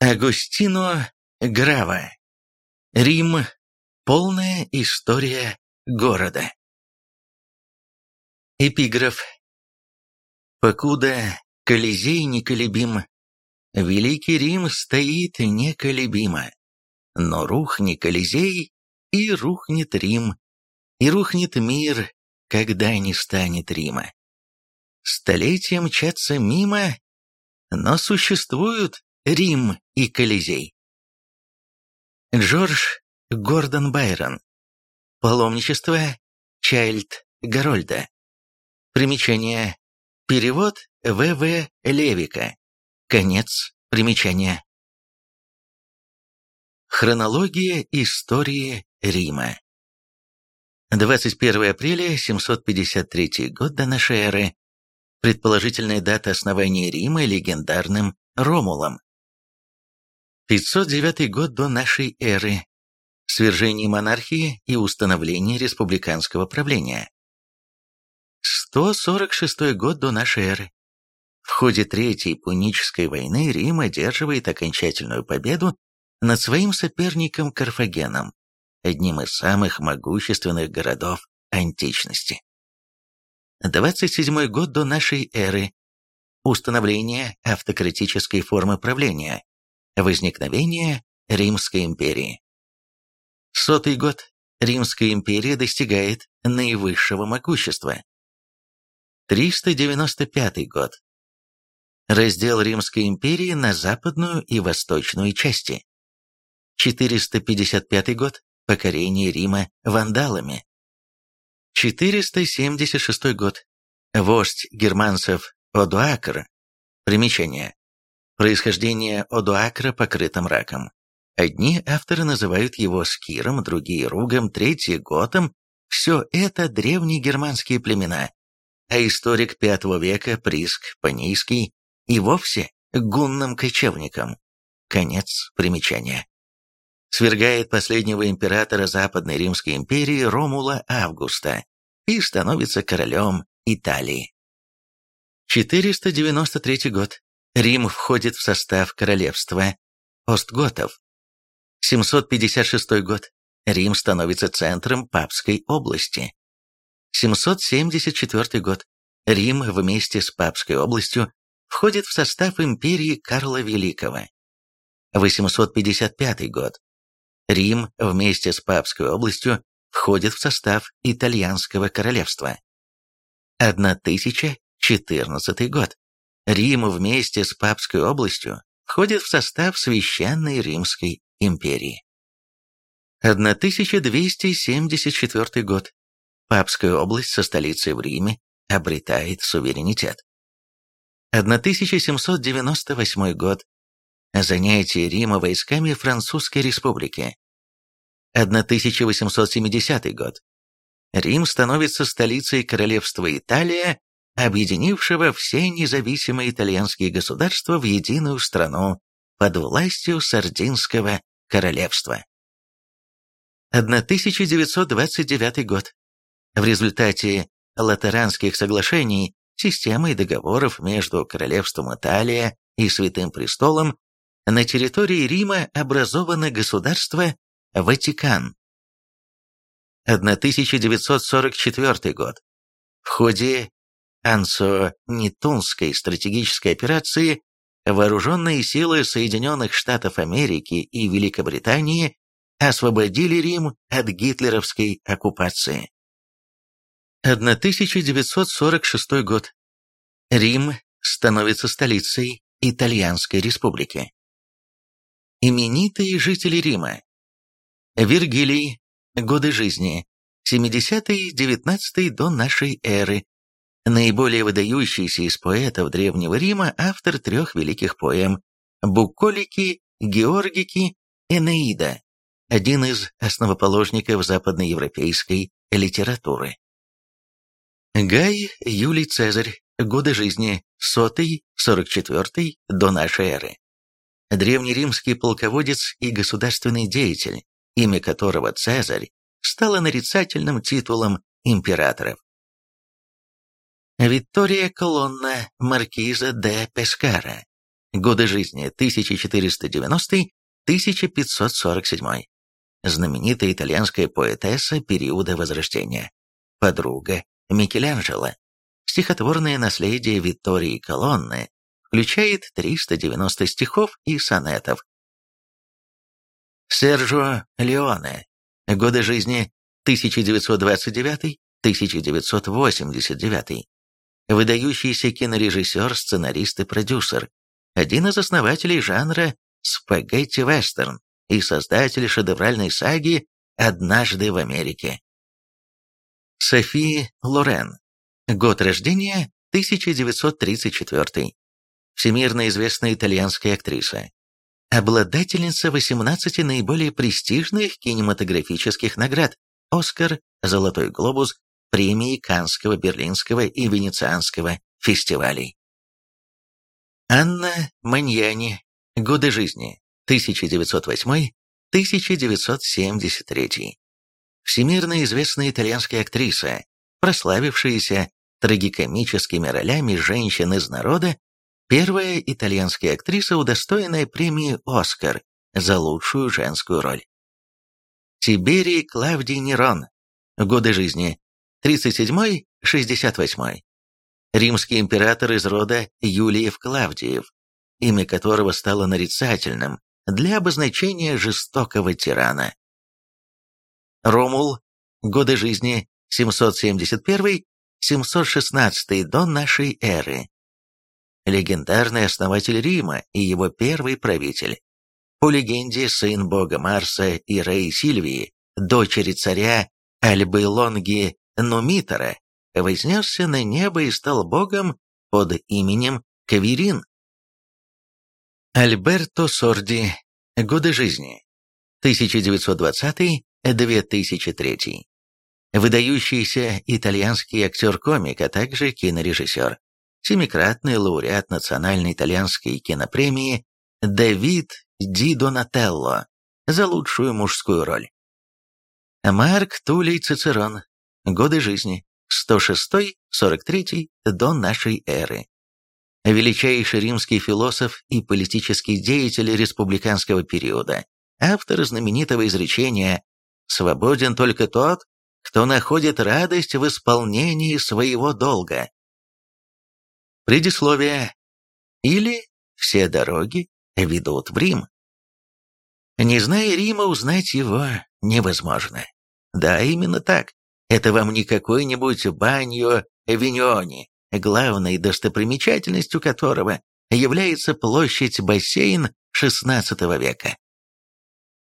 Агустино Грава. Рим. Полная история города. Эпиграф. Покуда Колизей неколебим, Великий Рим стоит неколебимо, но рухнет Колизей, и рухнет Рим, и рухнет мир, когда не станет Рима. Столетия мчатся мимо, но существуют Рим и Колизей. Джордж Гордон Байрон. Паломничество Чайльд Гарольда. Примечание. Перевод В.В. Левика. Конец примечания. Хронология истории Рима. 21 апреля 753 год до нашей эры. Предположительная дата основания Рима легендарным Ромулом. 509 год до нашей эры. Свержение монархии и установление республиканского правления. 146 год до нашей эры. В ходе Третьей Пунической войны Рим одерживает окончательную победу над своим соперником Карфагеном, одним из самых могущественных городов античности. 27 год до нашей эры. Установление автократической формы правления. Возникновение Римской империи. Сотый год. Римская империя достигает наивысшего могущества. 395 год. Раздел Римской империи на западную и восточную части. 455 год. Покорение Рима вандалами. 476 год. Вождь германцев Одуакр. Примечание. Происхождение Одуакра покрыто мраком. Одни авторы называют его Скиром, другие – Ругом, третьи – Готом. Все это древние германские племена. А историк V века Приск Панийский и вовсе гунным кочевником. Конец примечания. Свергает последнего императора Западной Римской империи Ромула Августа и становится королем Италии. 493 год. Рим входит в состав королевства Остготов. 756 год. Рим становится центром Папской области. 774 год. Рим вместе с Папской областью входит в состав империи Карла Великого. 855 год. Рим вместе с Папской областью входит в состав Итальянского королевства. 1014 год. Рим вместе с Папской областью входит в состав Священной Римской империи. 1274 год. Папская область со столицей в Риме обретает суверенитет. 1798 год. Занятие Рима войсками Французской республики. 1870 год. Рим становится столицей королевства Италия, объединившего все независимые итальянские государства в единую страну под властью Сардинского королевства. 1929 год. В результате Латеранских соглашений, системы договоров между Королевством Италия и Святым Престолом на территории Рима образовано государство Ватикан. 1944 год. В ходе Ансо-Нитунской стратегической операции вооруженные силы Соединенных Штатов Америки и Великобритании освободили Рим от гитлеровской оккупации. 1946 год. Рим становится столицей Итальянской республики. Именитые жители Рима. Вергилий. Годы жизни. 70-19 до нашей эры. Наиболее выдающийся из поэтов Древнего Рима автор трех великих поэм «Буколики», «Георгики», «Энеида», один из основоположников западноевропейской литературы. Гай Юлий Цезарь. Годы жизни. Сотый, сорок четвертый до нашей эры древнеримский полководец и государственный деятель, имя которого Цезарь стало нарицательным титулом императоров. Виктория Колонна Маркиза де Пескара. Годы жизни 1490-1547. Знаменитая итальянская поэтесса периода Возрождения. Подруга Микеланджело. Стихотворное наследие Виттории Колонны включает 390 стихов и сонетов. Серджо Леоне. Годы жизни 1929-1989. Выдающийся кинорежиссер, сценарист и продюсер. Один из основателей жанра спагетти-вестерн и создатель шедевральной саги «Однажды в Америке». Софи Лорен. Год рождения 1934. Всемирно известная итальянская актриса. Обладательница 18 наиболее престижных кинематографических наград «Оскар», «Золотой глобус», премии Канского, Берлинского и Венецианского фестивалей. Анна Маньяни. Годы жизни. 1908-1973. Всемирно известная итальянская актриса, прославившаяся трагикомическими ролями женщин из народа, первая итальянская актриса, удостоенная премии «Оскар» за лучшую женскую роль. Тиберий Клавдий Нерон. Годы жизни 37-68. Римский император из рода Юлиев-Клавдиев, имя которого стало нарицательным для обозначения жестокого тирана. Ромул. Годы жизни 771-716 до нашей эры. Легендарный основатель Рима и его первый правитель. По легенде, сын бога Марса и Рей Сильвии, дочери царя Альбы Лонги Нумитора, вознесся на небо и стал богом под именем Каверин. Альберто Сорди. Годы жизни. 1920-2003. Выдающийся итальянский актер-комик, а также кинорежиссер. Семикратный лауреат национальной итальянской кинопремии Давид Ди Донателло за лучшую мужскую роль. Марк Тулей Цицерон. Годы жизни. 106-43 до нашей эры. Величайший римский философ и политический деятель республиканского периода, автор знаменитого изречения «Свободен только тот, кто находит радость в исполнении своего долга». Предисловие. Или «Все дороги ведут в Рим». Не зная Рима, узнать его невозможно. Да, именно так. Это вам не какой-нибудь баньо Виньони, главной достопримечательностью которого является площадь-бассейн XVI века.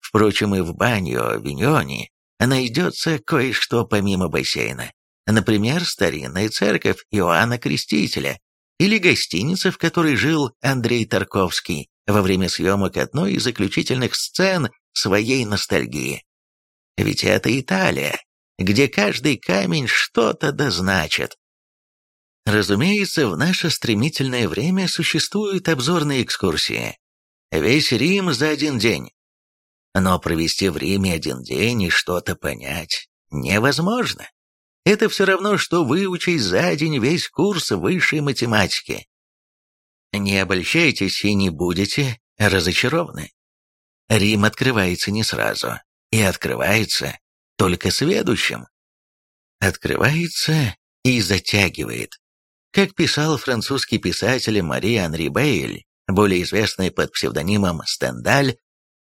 Впрочем, и в баньо Виньони найдется кое-что помимо бассейна. Например, старинная церковь Иоанна Крестителя или гостиница, в которой жил Андрей Тарковский во время съемок одной из заключительных сцен своей ностальгии. Ведь это Италия, где каждый камень что-то дозначит. Разумеется, в наше стремительное время существуют обзорные экскурсии. Весь Рим за один день. Но провести в Риме один день и что-то понять невозможно. Это все равно, что выучить за день весь курс высшей математики. Не обольщайтесь и не будете разочарованы. Рим открывается не сразу, и открывается только сведущим. Открывается и затягивает. Как писал французский писатель Мари Анри Бейль, более известный под псевдонимом Стендаль,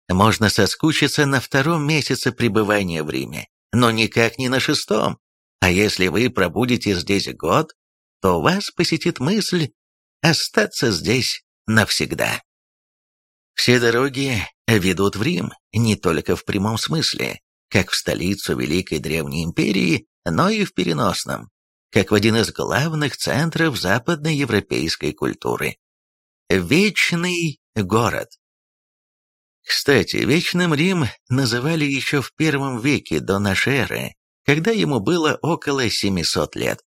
можно соскучиться на втором месяце пребывания в Риме, но никак не на шестом. А если вы пробудете здесь год, то вас посетит мысль остаться здесь навсегда. Все дороги ведут в Рим, не только в прямом смысле, как в столицу Великой Древней Империи, но и в переносном, как в один из главных центров западноевропейской культуры. Вечный город. Кстати, Вечным Рим называли еще в первом веке до нашей эры, когда ему было около 700 лет.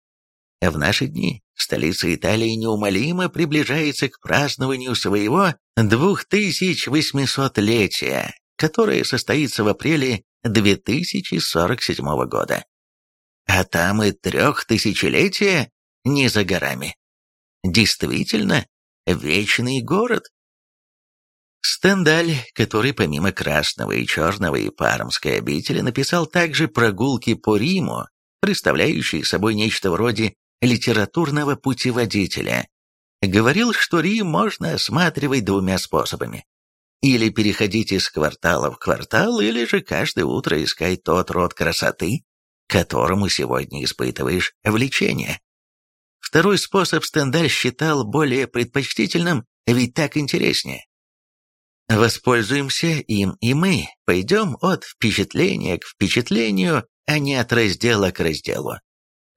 В наши дни столица Италии неумолимо приближается к празднованию своего 2800-летия, которое состоится в апреле 2047 года. А там и трехтысячелетие не за горами. Действительно, вечный город. Стендаль, который помимо Красного и Черного и Пармской обители написал также прогулки по Риму, представляющие собой нечто вроде литературного путеводителя, говорил, что Рим можно осматривать двумя способами. Или переходить из квартала в квартал, или же каждое утро искать тот род красоты, которому сегодня испытываешь влечение. Второй способ Стендаль считал более предпочтительным, ведь так интереснее. Воспользуемся им и мы, пойдем от впечатления к впечатлению, а не от раздела к разделу.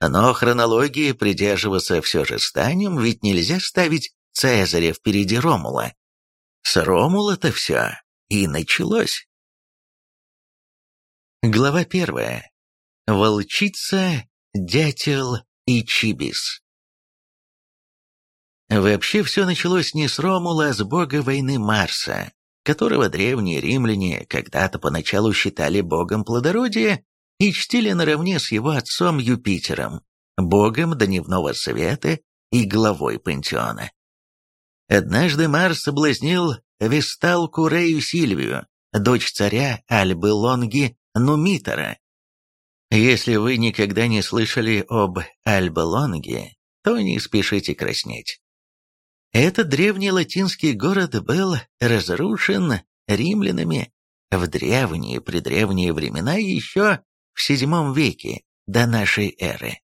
Но хронологии придерживаться все же станем, ведь нельзя ставить Цезаря впереди Ромула. С Ромула-то все и началось. Глава первая. Волчица, дятел и чибис. Вообще все началось не с Ромула, а с бога войны Марса, которого древние римляне когда-то поначалу считали богом плодородия и чтили наравне с его отцом Юпитером, богом дневного света и главой пантеона. Однажды Марс соблазнил Весталку Рею Сильвию, дочь царя Альбы Лонги Нумитора. Если вы никогда не слышали об Альбе Лонге, то не спешите краснеть. Этот древний латинский город был разрушен римлянами в древние-предревние времена еще в VII веке до нашей эры.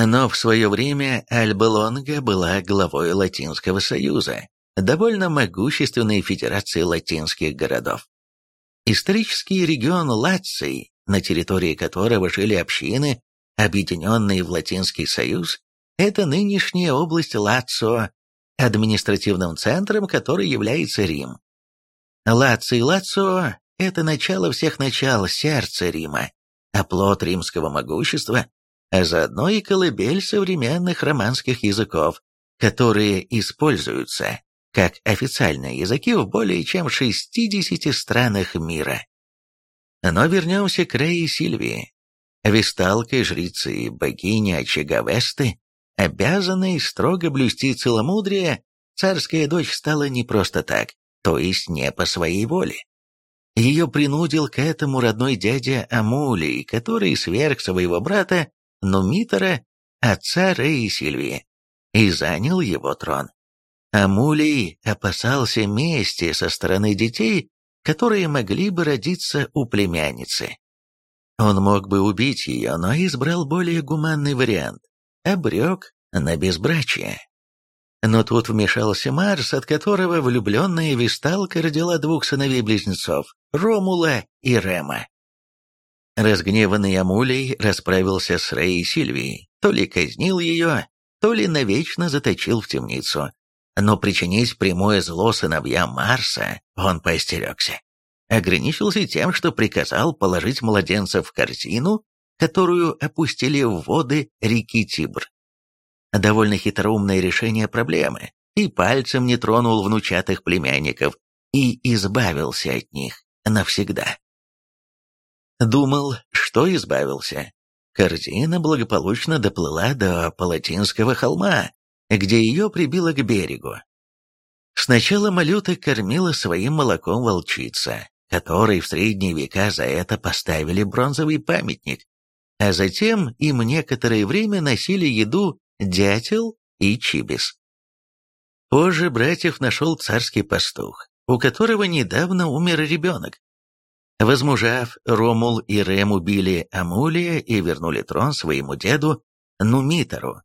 Но в свое время Альба-Лонга была главой Латинского Союза, довольно могущественной федерации латинских городов. Исторический регион Лаций, на территории которого жили общины, объединенные в Латинский Союз, это нынешняя область Лацио, административным центром которой является Рим. Лаций Лацио – это начало всех начал, сердце Рима, оплот римского могущества, а заодно и колыбель современных романских языков, которые используются как официальные языки в более чем 60 странах мира. Но вернемся к Рее Сильвии. Весталка, жрицы и богини очага Весты, обязанной строго блюсти целомудрие, царская дочь стала не просто так, то есть не по своей воле. Ее принудил к этому родной дядя Амулий, который сверг своего брата Нумитора, отца Реи Сильвии, и занял его трон. Амулий опасался мести со стороны детей, которые могли бы родиться у племянницы. Он мог бы убить ее, но избрал более гуманный вариант – обрек на безбрачие. Но тут вмешался Марс, от которого влюбленная Висталка родила двух сыновей-близнецов – Ромула и Рема. Разгневанный Амулей расправился с Рей Сильвией, то ли казнил ее, то ли навечно заточил в темницу. Но причинить прямое зло сыновьям Марса он поостерегся. Ограничился тем, что приказал положить младенца в корзину, которую опустили в воды реки Тибр. Довольно хитроумное решение проблемы, и пальцем не тронул внучатых племянников, и избавился от них навсегда. Думал, что избавился. Корзина благополучно доплыла до Палатинского холма, где ее прибило к берегу. Сначала Малюта кормила своим молоком волчица, которой в средние века за это поставили бронзовый памятник, а затем им некоторое время носили еду дятел и чибис. Позже братьев нашел царский пастух, у которого недавно умер ребенок. Возмужав, Ромул и Рем убили Амулия и вернули трон своему деду Нумитору,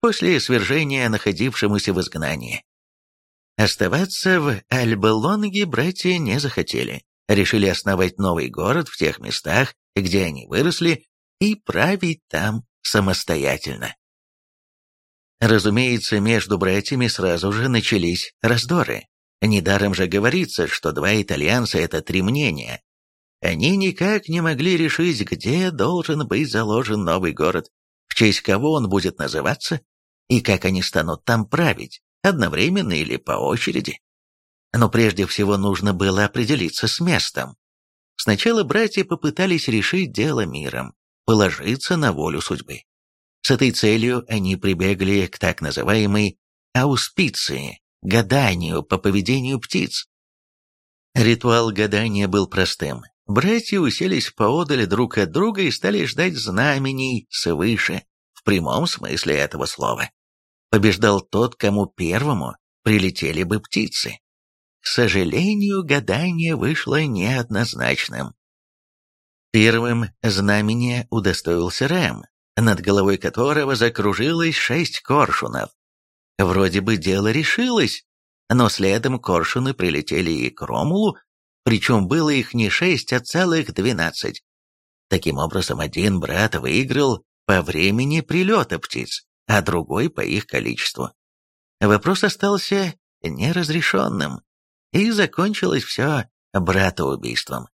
после свержения находившемуся в изгнании. Оставаться в Альбелонге братья не захотели, решили основать новый город в тех местах, где они выросли, и править там самостоятельно. Разумеется, между братьями сразу же начались раздоры. Недаром же говорится, что два итальянца – это три мнения. Они никак не могли решить, где должен быть заложен новый город, в честь кого он будет называться, и как они станут там править, одновременно или по очереди. Но прежде всего нужно было определиться с местом. Сначала братья попытались решить дело миром, положиться на волю судьбы. С этой целью они прибегли к так называемой ауспиции, гаданию по поведению птиц. Ритуал гадания был простым. Братья уселись поодаль друг от друга и стали ждать знамений свыше, в прямом смысле этого слова. Побеждал тот, кому первому прилетели бы птицы. К сожалению, гадание вышло неоднозначным. Первым знамение удостоился Рэм, над головой которого закружилось шесть коршунов. Вроде бы дело решилось, но следом коршуны прилетели и к Ромулу, причем было их не шесть, а целых двенадцать. Таким образом, один брат выиграл по времени прилета птиц, а другой по их количеству. Вопрос остался неразрешенным, и закончилось все братоубийством.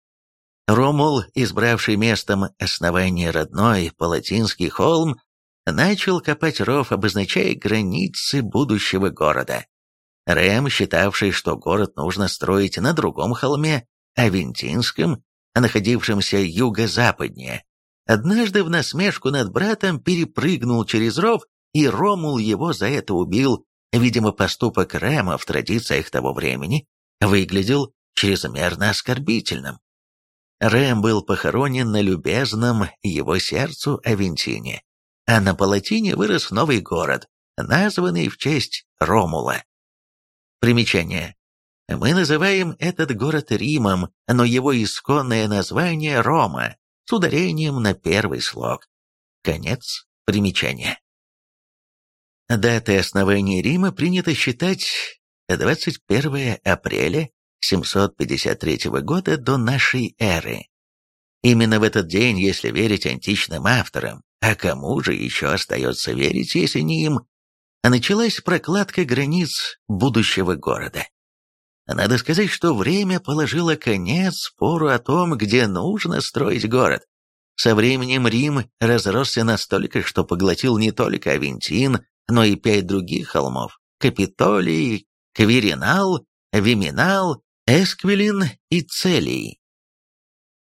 Ромул, избравший местом основания родной Палатинский холм, начал копать ров, обозначая границы будущего города. Рэм, считавший, что город нужно строить на другом холме, Авентинском, находившемся юго-западнее, однажды в насмешку над братом перепрыгнул через ров, и Ромул его за это убил. Видимо, поступок Рэма в традициях того времени выглядел чрезмерно оскорбительным. Рэм был похоронен на любезном его сердцу Авентине, а на Палатине вырос новый город, названный в честь Ромула. Примечание. Мы называем этот город Римом, но его исконное название Рома, с ударением на первый слог. Конец примечания. Датой основания Рима принято считать 21 апреля 753 года до нашей эры. Именно в этот день, если верить античным авторам, а кому же еще остается верить, если не им, началась прокладка границ будущего города. Надо сказать, что время положило конец спору о том, где нужно строить город. Со временем Рим разросся настолько, что поглотил не только Авентин, но и пять других холмов – Капитолий, Квиринал, Виминал, Эсквилин и Целий.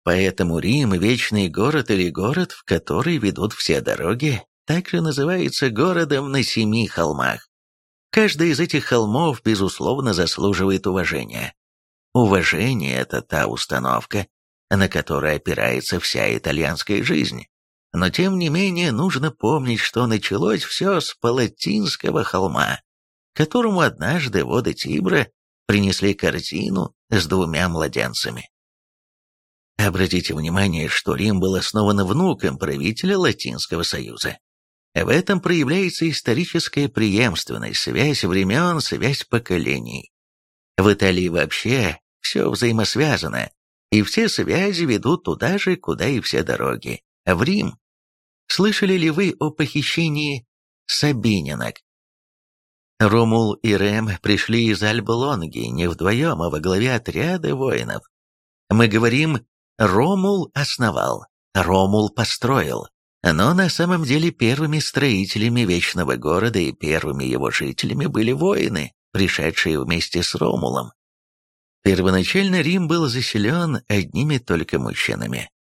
Поэтому Рим – вечный город или город, в который ведут все дороги, также называется городом на семи холмах. Каждый из этих холмов, безусловно, заслуживает уважения. Уважение – это та установка, на которой опирается вся итальянская жизнь. Но тем не менее нужно помнить, что началось все с Палатинского холма, которому однажды воды Тибра принесли корзину с двумя младенцами. Обратите внимание, что Рим был основан внуком правителя Латинского Союза. В этом проявляется историческая преемственность, связь времен, связь поколений. В Италии вообще все взаимосвязано, и все связи ведут туда же, куда и все дороги, в Рим. Слышали ли вы о похищении Сабининок? Ромул и Рэм пришли из Альбы-Лонги не вдвоем, а во главе отряда воинов. Мы говорим «Ромул основал», «Ромул построил», но на самом деле первыми строителями Вечного Города и первыми его жителями были воины, пришедшие вместе с Ромулом. Первоначально Рим был заселен одними только мужчинами.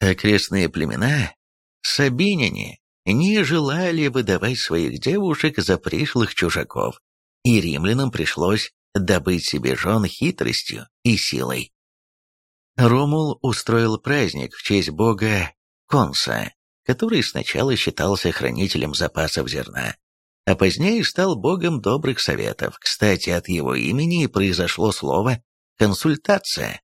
Окрестные племена, сабиняне, не желали выдавать своих девушек за пришлых чужаков, и римлянам пришлось добыть себе жен хитростью и силой. Ромул устроил праздник в честь бога Конса, который сначала считался хранителем запасов зерна, а позднее стал богом добрых советов. Кстати, от его имени произошло слово «консультация».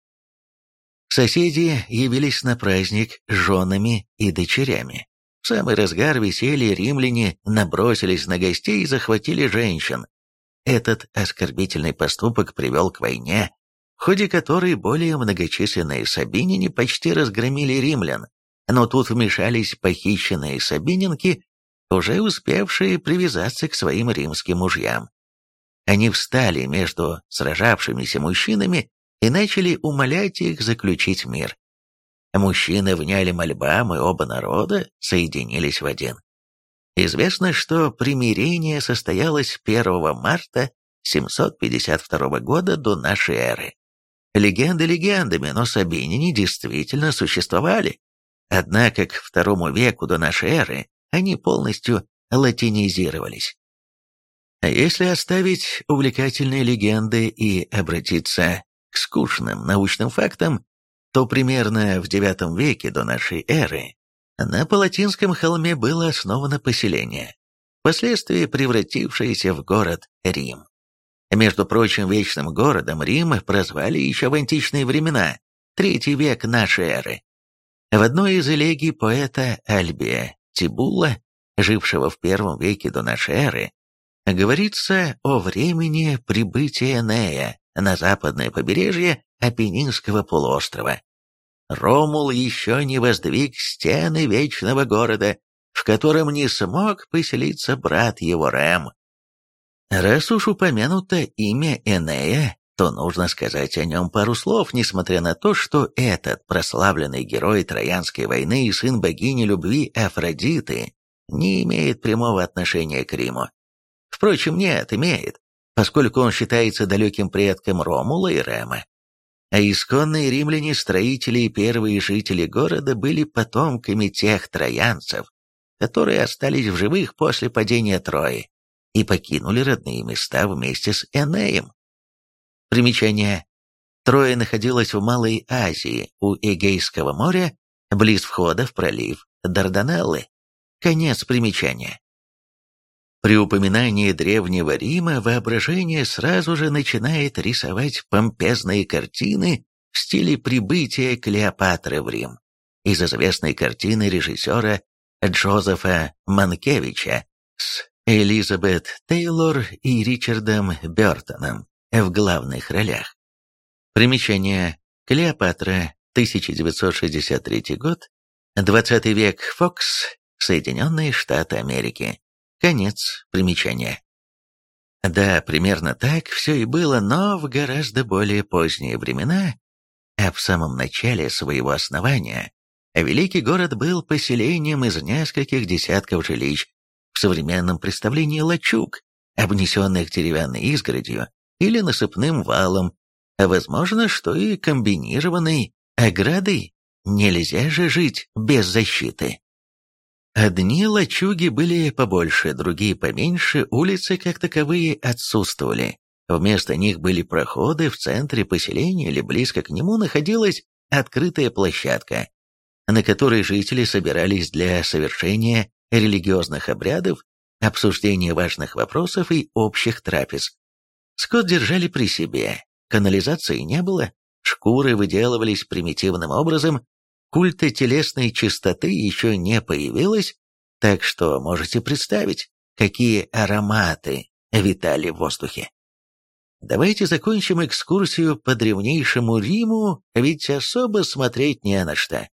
Соседи явились на праздник с женами и дочерями. В самый разгар веселья римляне набросились на гостей и захватили женщин. Этот оскорбительный поступок привел к войне, в ходе которой более многочисленные сабиняне почти разгромили римлян, но тут вмешались похищенные сабининки, уже успевшие привязаться к своим римским мужьям. Они встали между сражавшимися мужчинами и начали умолять их заключить мир. Мужчины вняли мольбам, и оба народа соединились в один. Известно, что примирение состоялось 1 марта 752 года до нашей эры. Легенды легендами, но сабиняне действительно существовали. Однако к второму веку до нашей эры они полностью латинизировались. А если оставить увлекательные легенды и обратиться к скучным научным фактам, то примерно в IX веке до нашей эры на Палатинском холме было основано поселение, впоследствии превратившееся в город Рим. Между прочим, вечным городом Рим прозвали еще в античные времена, третий век нашей эры. В одной из элегий поэта Альбия Тибула, жившего в первом веке до нашей эры, говорится о времени прибытия Нея на западное побережье Апеннинского полуострова. Ромул еще не воздвиг стены вечного города, в котором не смог поселиться брат его Рэм. Раз уж упомянуто имя Энея, то нужно сказать о нем пару слов, несмотря на то, что этот прославленный герой Троянской войны и сын богини любви Афродиты не имеет прямого отношения к Риму. Впрочем, нет, имеет, поскольку он считается далеким предком Ромула и Рема. А исконные римляне, строители и первые жители города были потомками тех троянцев, которые остались в живых после падения Трои и покинули родные места вместе с Энеем. Примечание. Троя находилась в Малой Азии, у Эгейского моря, близ входа в пролив Дарданеллы. Конец примечания. При упоминании Древнего Рима воображение сразу же начинает рисовать помпезные картины в стиле прибытия Клеопатры в Рим из известной картины режиссера Джозефа Манкевича с Элизабет Тейлор и Ричардом Бертоном в главных ролях. Примечание. Клеопатра, 1963 год, 20 век, Фокс, Соединенные Штаты Америки. Конец примечания. Да, примерно так все и было, но в гораздо более поздние времена, а в самом начале своего основания, великий город был поселением из нескольких десятков жилищ, в современном представлении лачуг, обнесенных деревянной изгородью или насыпным валом, а возможно, что и комбинированной оградой. Нельзя же жить без защиты. Одни лачуги были побольше, другие поменьше, улицы как таковые отсутствовали. Вместо них были проходы, в центре поселения или близко к нему находилась открытая площадка, на которой жители собирались для совершения религиозных обрядов, обсуждения важных вопросов и общих трапез. Скот держали при себе, канализации не было, шкуры выделывались примитивным образом, культа телесной чистоты еще не появилось, так что можете представить, какие ароматы витали в воздухе. Давайте закончим экскурсию по древнейшему Риму, ведь особо смотреть не на что.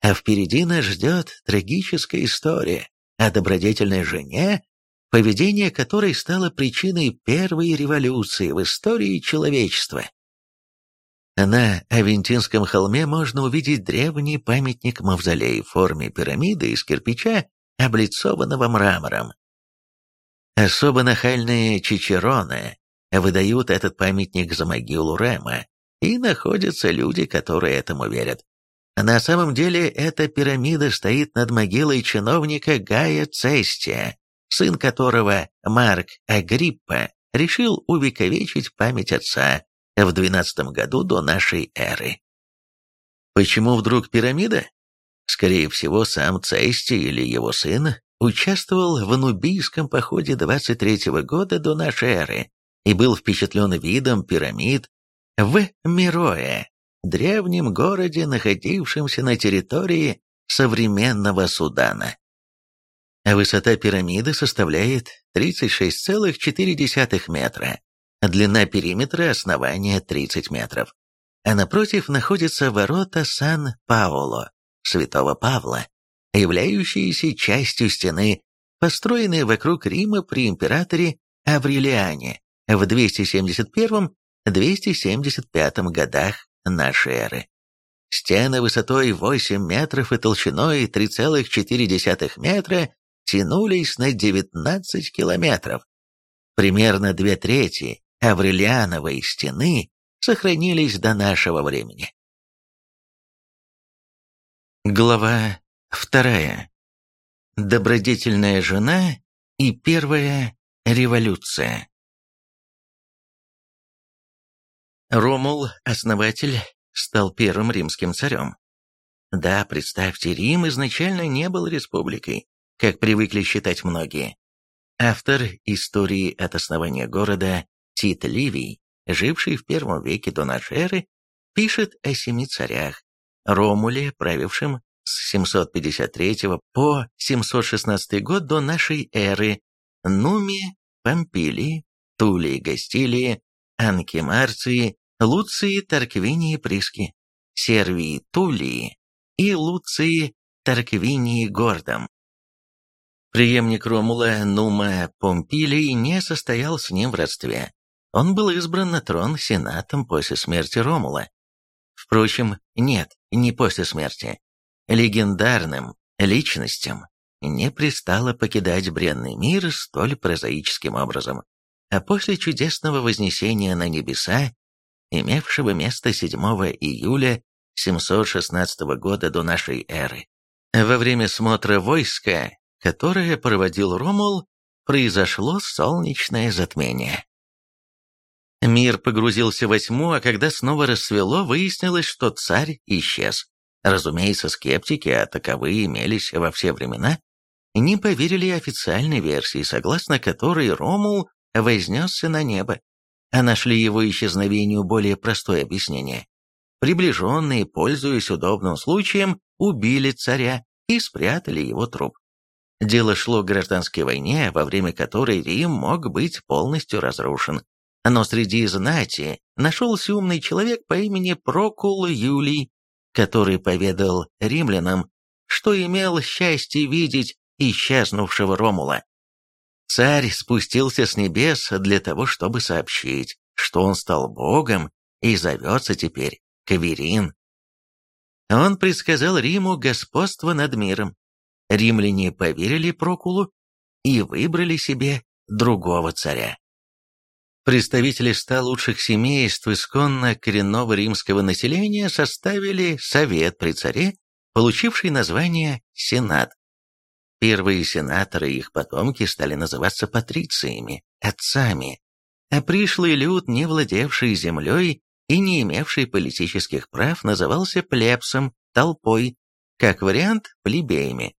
А впереди нас ждет трагическая история о добродетельной жене, поведение которой стало причиной первой революции в истории человечества. На Авентинском холме можно увидеть древний памятник-мавзолей в форме пирамиды из кирпича, облицованного мрамором. Особо нахальные чичероны выдают этот памятник за могилу Рема, и находятся люди, которые этому верят. На самом деле эта пирамида стоит над могилой чиновника Гая Цестия, сын которого, Марк Агриппа, решил увековечить память отца, в 12 году до нашей эры. Почему вдруг пирамида? Скорее всего, сам Цести или его сын участвовал в Нубийском походе 23 года до нашей эры и был впечатлен видом пирамид в Мирое, древнем городе, находившемся на территории современного Судана. Высота пирамиды составляет 36,4 метра, Длина периметра основания 30 метров. А напротив находятся ворота Сан-Паоло, Святого Павла, являющиеся частью стены, построенные вокруг Рима при императоре Аврелиане в 271-275 годах нашей эры. Стены высотой 8 метров и толщиной 3,4 метра тянулись на 19 километров. Примерно две трети Аврелиановой стены сохранились до нашего времени. Глава вторая. Добродетельная жена и первая Революция Ромул, основатель, стал первым римским царем. Да, представьте, Рим изначально не был республикой, как привыкли считать многие. Автор истории от основания города Тит Ливий, живший в первом веке до нашей эры, пишет о семи царях, Ромуле, правившем с 753 по 716 год до нашей эры, Нуме, Помпилии, Тулии Гастилии, Анки Марции, Луции Тарквинии Приски, Сервии Тулии и Луции Тарквинии Гордом. Приемник Ромула Нума Помпилий не состоял с ним в родстве. Он был избран на трон сенатом после смерти Ромула. Впрочем, нет, не после смерти. Легендарным личностям не пристало покидать бренный мир столь прозаическим образом, а после чудесного вознесения на небеса, имевшего место 7 июля 716 года до нашей эры, во время смотра войска, которое проводил Ромул, произошло солнечное затмение. Мир погрузился во тьму, а когда снова рассвело, выяснилось, что царь исчез. Разумеется, скептики, а таковые имелись во все времена, не поверили официальной версии, согласно которой Ромул вознесся на небо, а нашли его исчезновению более простое объяснение. Приближенные, пользуясь удобным случаем, убили царя и спрятали его труп. Дело шло к гражданской войне, во время которой Рим мог быть полностью разрушен. Но среди знати нашелся умный человек по имени Прокул Юлий, который поведал римлянам, что имел счастье видеть исчезнувшего Ромула. Царь спустился с небес для того, чтобы сообщить, что он стал богом и зовется теперь Каверин. Он предсказал Риму господство над миром. Римляне поверили Прокулу и выбрали себе другого царя. Представители ста лучших семейств исконно коренного римского населения составили совет при царе, получивший название Сенат. Первые сенаторы и их потомки стали называться патрициями, отцами, а пришлый люд, не владевший землей и не имевший политических прав, назывался плебсом, толпой, как вариант плебеями.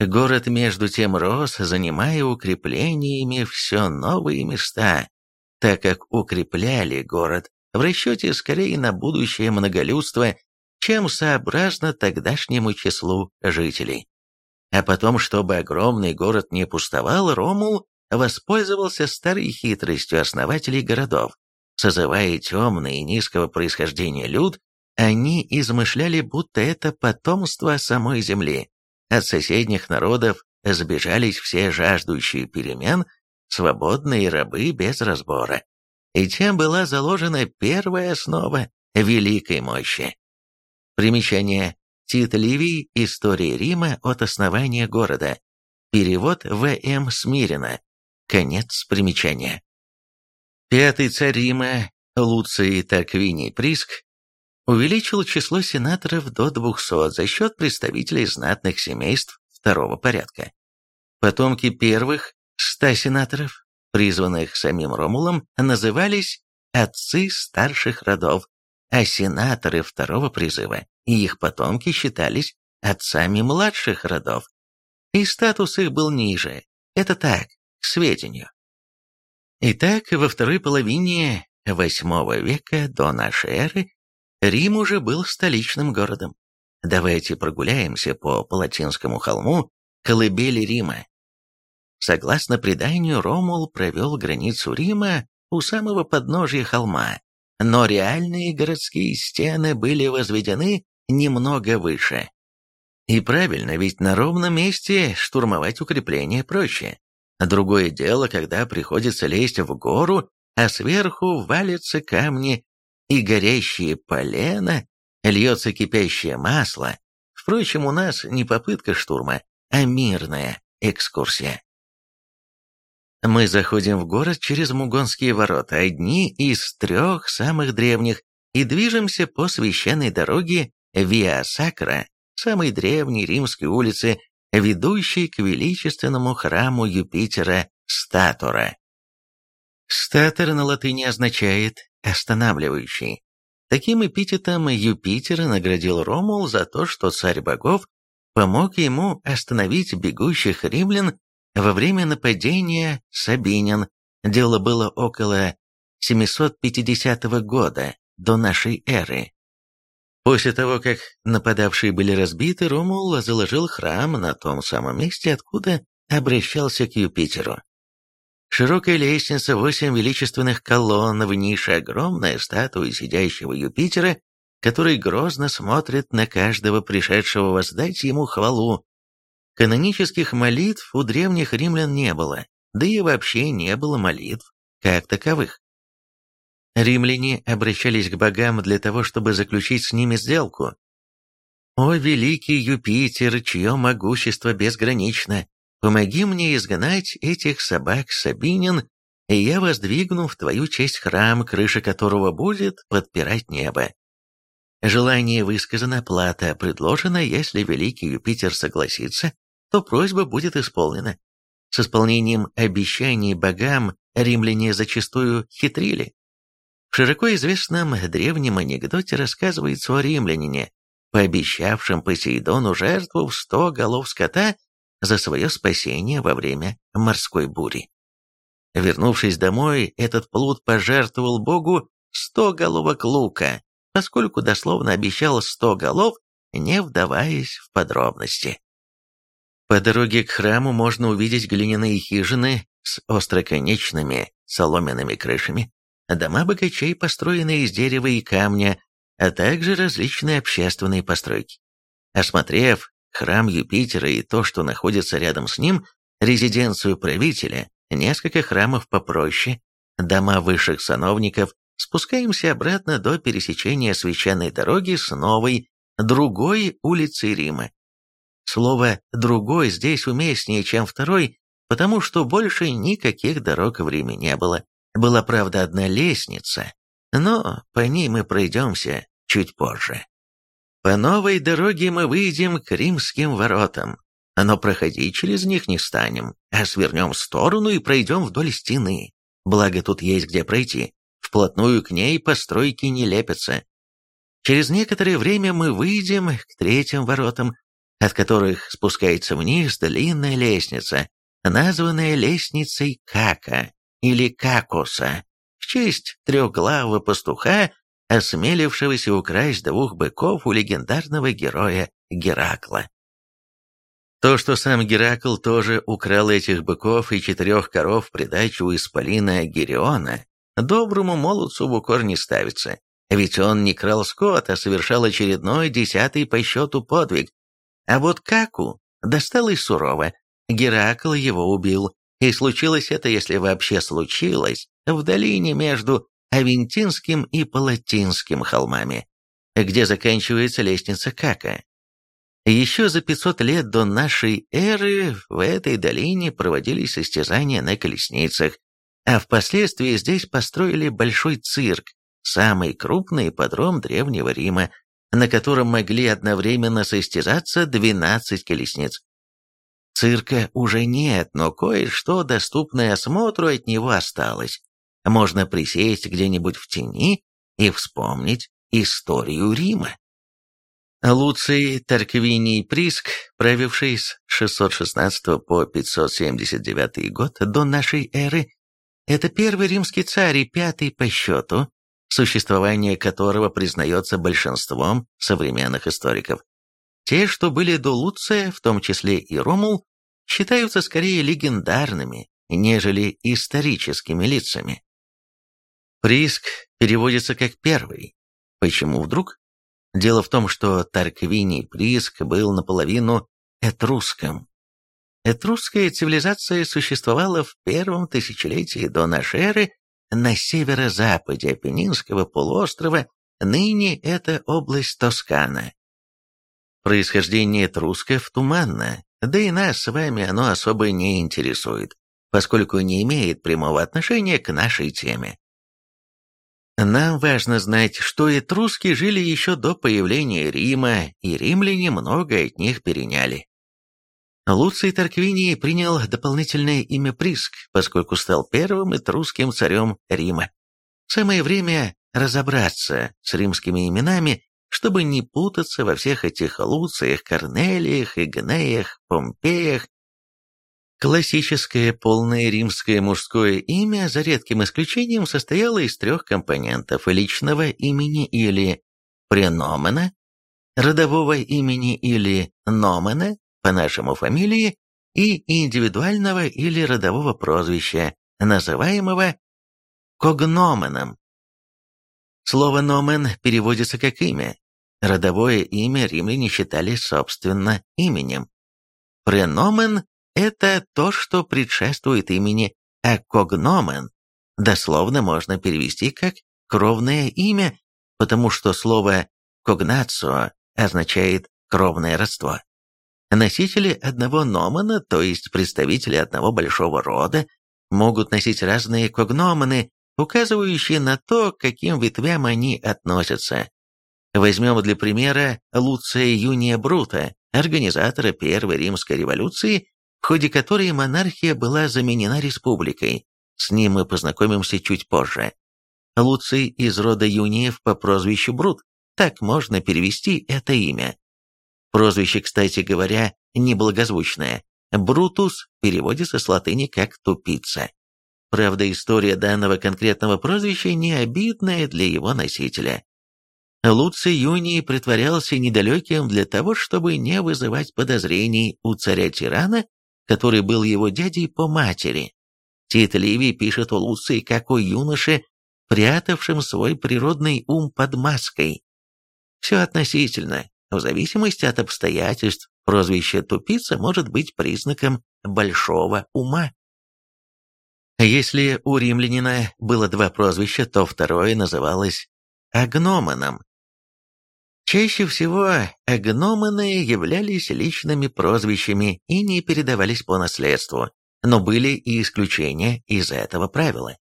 Город между тем рос, занимая укреплениями все новые места, так как укрепляли город в расчете скорее на будущее многолюдство, чем сообразно тогдашнему числу жителей. А потом, чтобы огромный город не пустовал, Ромул воспользовался старой хитростью основателей городов. Созывая темный и низкого происхождения люд, они измышляли, будто это потомство самой земли. От соседних народов сбежались все жаждущие перемен, свободные рабы без разбора. И тем была заложена первая основа великой мощи. Примечание. Тит Ливий. История Рима от основания города. Перевод В.М. Смирина. Конец примечания. Пятый царь Рима, Луций Тарквиний Приск, увеличил число сенаторов до 200 за счет представителей знатных семейств второго порядка. Потомки первых ста сенаторов, призванных самим Ромулом, назывались «отцы старших родов», а сенаторы второго призыва и их потомки считались отцами младших родов. И статус их был ниже. Это так, к сведению. Итак, во второй половине VIII века до нашей эры Рим уже был столичным городом. Давайте прогуляемся по Палатинскому холму, колыбели Рима, Согласно преданию, Ромул провел границу Рима у самого подножия холма, но реальные городские стены были возведены немного выше. И правильно, ведь на ровном месте штурмовать укрепление проще. Другое дело, когда приходится лезть в гору, а сверху валятся камни и горящие полена, льется кипящее масло. Впрочем, у нас не попытка штурма, а мирная экскурсия. Мы заходим в город через Мугонские ворота, одни из трех самых древних, и движемся по священной дороге Виа Сакра, самой древней римской улице, ведущей к величественному храму Юпитера статора. Статор на латыни означает «останавливающий». Таким эпитетом Юпитер наградил Ромул за то, что царь богов помог ему остановить бегущих римлян во время нападения Сабинин. Дело было около 750 года до нашей эры. После того, как нападавшие были разбиты, Ромул заложил храм на том самом месте, откуда обращался к Юпитеру. Широкая лестница, восемь величественных колонн, в нише огромная статуя сидящего Юпитера, который грозно смотрит на каждого пришедшего воздать ему хвалу. Канонических молитв у древних римлян не было, да и вообще не было молитв как таковых. Римляне обращались к богам для того, чтобы заключить с ними сделку. «О великий Юпитер, чье могущество безгранично, помоги мне изгнать этих собак Сабинин, и я воздвигну в твою честь храм, крыша которого будет подпирать небо. Желание высказано, плата предложена, если великий Юпитер согласится, то просьба будет исполнена. С исполнением обещаний богам римляне зачастую хитрили. В широко известном древнем анекдоте рассказывается о римлянине, пообещавшем Посейдону жертву в сто голов скота за свое спасение во время морской бури. Вернувшись домой, этот плут пожертвовал Богу сто головок лука, поскольку дословно обещал сто голов, не вдаваясь в подробности. По дороге к храму можно увидеть глиняные хижины с остроконечными соломенными крышами, дома богачей, построенные из дерева и камня, а также различные общественные постройки. Осмотрев храм Юпитера и то, что находится рядом с ним, резиденцию правителя, несколько храмов попроще, дома высших сановников, спускаемся обратно до пересечения священной дороги с новой, другой улицей Рима. Слово «другой» здесь уместнее, чем «второй», потому что больше никаких дорог в Риме не было. Была, правда, одна лестница, но по ней мы пройдемся чуть позже. По новой дороге мы выйдем к римским воротам, но проходить через них не станем, а свернем в сторону и пройдем вдоль стены. Благо тут есть где пройти. Вплотную к ней постройки не лепятся. Через некоторое время мы выйдем к третьим воротам, от которых спускается вниз длинная лестница, названная лестницей Кака или Какоса, в честь трехглавого пастуха, осмелившегося украсть двух быков у легендарного героя Геракла. То, что сам Геракл тоже украл этих быков и четырех коров придачу у исполина Гериона, доброму молодцу в укор не ставится, ведь он не крал скот, а совершал очередной десятый по счету подвиг. А вот Каку досталось сурово, Геракл его убил, и случилось это, если вообще случилось, в долине между Авентинским и Палатинским холмами, где заканчивается лестница Кака. Еще за 500 лет до нашей эры в этой долине проводились состязания на колесницах, а впоследствии здесь построили большой цирк, самый крупный ипподром Древнего Рима, на котором могли одновременно состязаться 12 колесниц. Цирка уже нет, но кое-что, доступное осмотру, от него осталось. Можно присесть где-нибудь в тени и вспомнить историю Рима. Луций Тарквиний Приск, правивший с 616 по 579 год до нашей эры, это первый римский царь и пятый по счету, существование которого признается большинством современных историков. Те, что были до Луция, в том числе и Ромул, считаются скорее легендарными, нежели историческими лицами. Приск переводится как «первый». Почему вдруг? Дело в том, что Тарквиний Приск был наполовину этруском. Этрусская цивилизация существовала в первом тысячелетии до нашей эры на северо-западе Апеннинского полуострова, ныне это область Тоскана. Происхождение этрусков туманно, да и нас с вами оно особо не интересует, поскольку не имеет прямого отношения к нашей теме. Нам важно знать, что этруски жили еще до появления Рима, и римляне многое от них переняли. Луций Тарквиний принял дополнительное имя Приск, поскольку стал первым этрусским царем Рима. Самое время разобраться с римскими именами, чтобы не путаться во всех этих Луциях, Корнелиях, Игнеях, Помпеях. Классическое полное римское мужское имя, за редким исключением, состояло из трех компонентов – личного имени или преномена, родового имени или номена, по-нашему фамилии, и индивидуального или родового прозвища, называемого когноменом. Слово «номен» переводится как «имя». Родовое имя римляне считали, собственно, именем. Преномен – это то, что предшествует имени, а когномен дословно можно перевести как «кровное имя», потому что слово «когнацио» означает «кровное родство». Носители одного номена, то есть представители одного большого рода, могут носить разные когномены, указывающие на то, к каким ветвям они относятся. Возьмем для примера Луция Юния Брута, организатора Первой Римской революции, в ходе которой монархия была заменена республикой. С ним мы познакомимся чуть позже. Луций из рода Юниев по прозвищу Брут, так можно перевести это имя. Прозвище, кстати говоря, неблагозвучное. Брутус переводится с латыни как «тупица». Правда, история данного конкретного прозвища не обидная для его носителя. Луций Юний притворялся недалеким для того, чтобы не вызывать подозрений у царя-тирана, который был его дядей по матери. Тит Ливий пишет о Луции как о юноше, прятавшем свой природный ум под маской. Все относительно, в зависимости от обстоятельств, прозвище «тупица» может быть признаком большого ума. Если у римлянина было два прозвища, то второе называлось агномоном. Чаще всего агномоны являлись личными прозвищами и не передавались по наследству, но были и исключения из этого правила.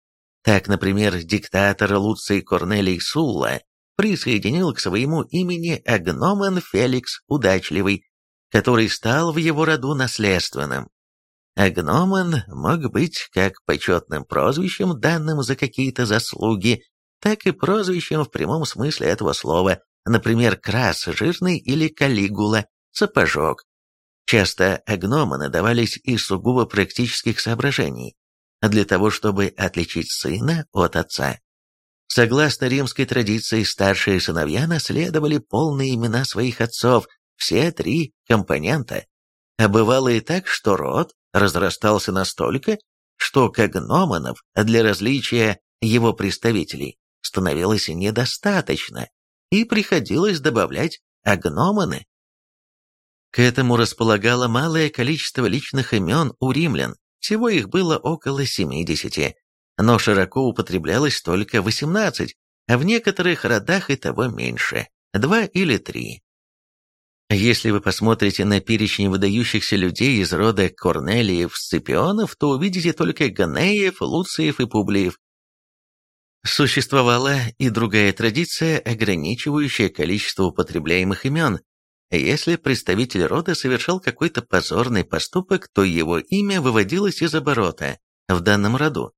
Так, например, диктатор Луций Корнелий Сулла присоединил к своему имени Агномон Феликс Удачливый, который стал в его роду наследственным. Агномон мог быть как почетным прозвищем, данным за какие-то заслуги, так и прозвищем в прямом смысле этого слова, например, крас жирный или калигула, сапожок. Часто агномоны давались из сугубо практических соображений, для того, чтобы отличить сына от отца. Согласно римской традиции, старшие сыновья наследовали полные имена своих отцов, все три компонента. А бывало и так, что род разрастался настолько, что когномонов для различия его представителей становилось недостаточно, и приходилось добавлять агномоны. К этому располагало малое количество личных имен у римлян, всего их было около 70, но широко употреблялось только 18, а в некоторых родах и того меньше, два или три. Если вы посмотрите на перечень выдающихся людей из рода Корнелиев-Сципионов, то увидите только Ганеев, Луциев и Публиев. Существовала и другая традиция, ограничивающая количество употребляемых имен. Если представитель рода совершал какой-то позорный поступок, то его имя выводилось из оборота в данном роду.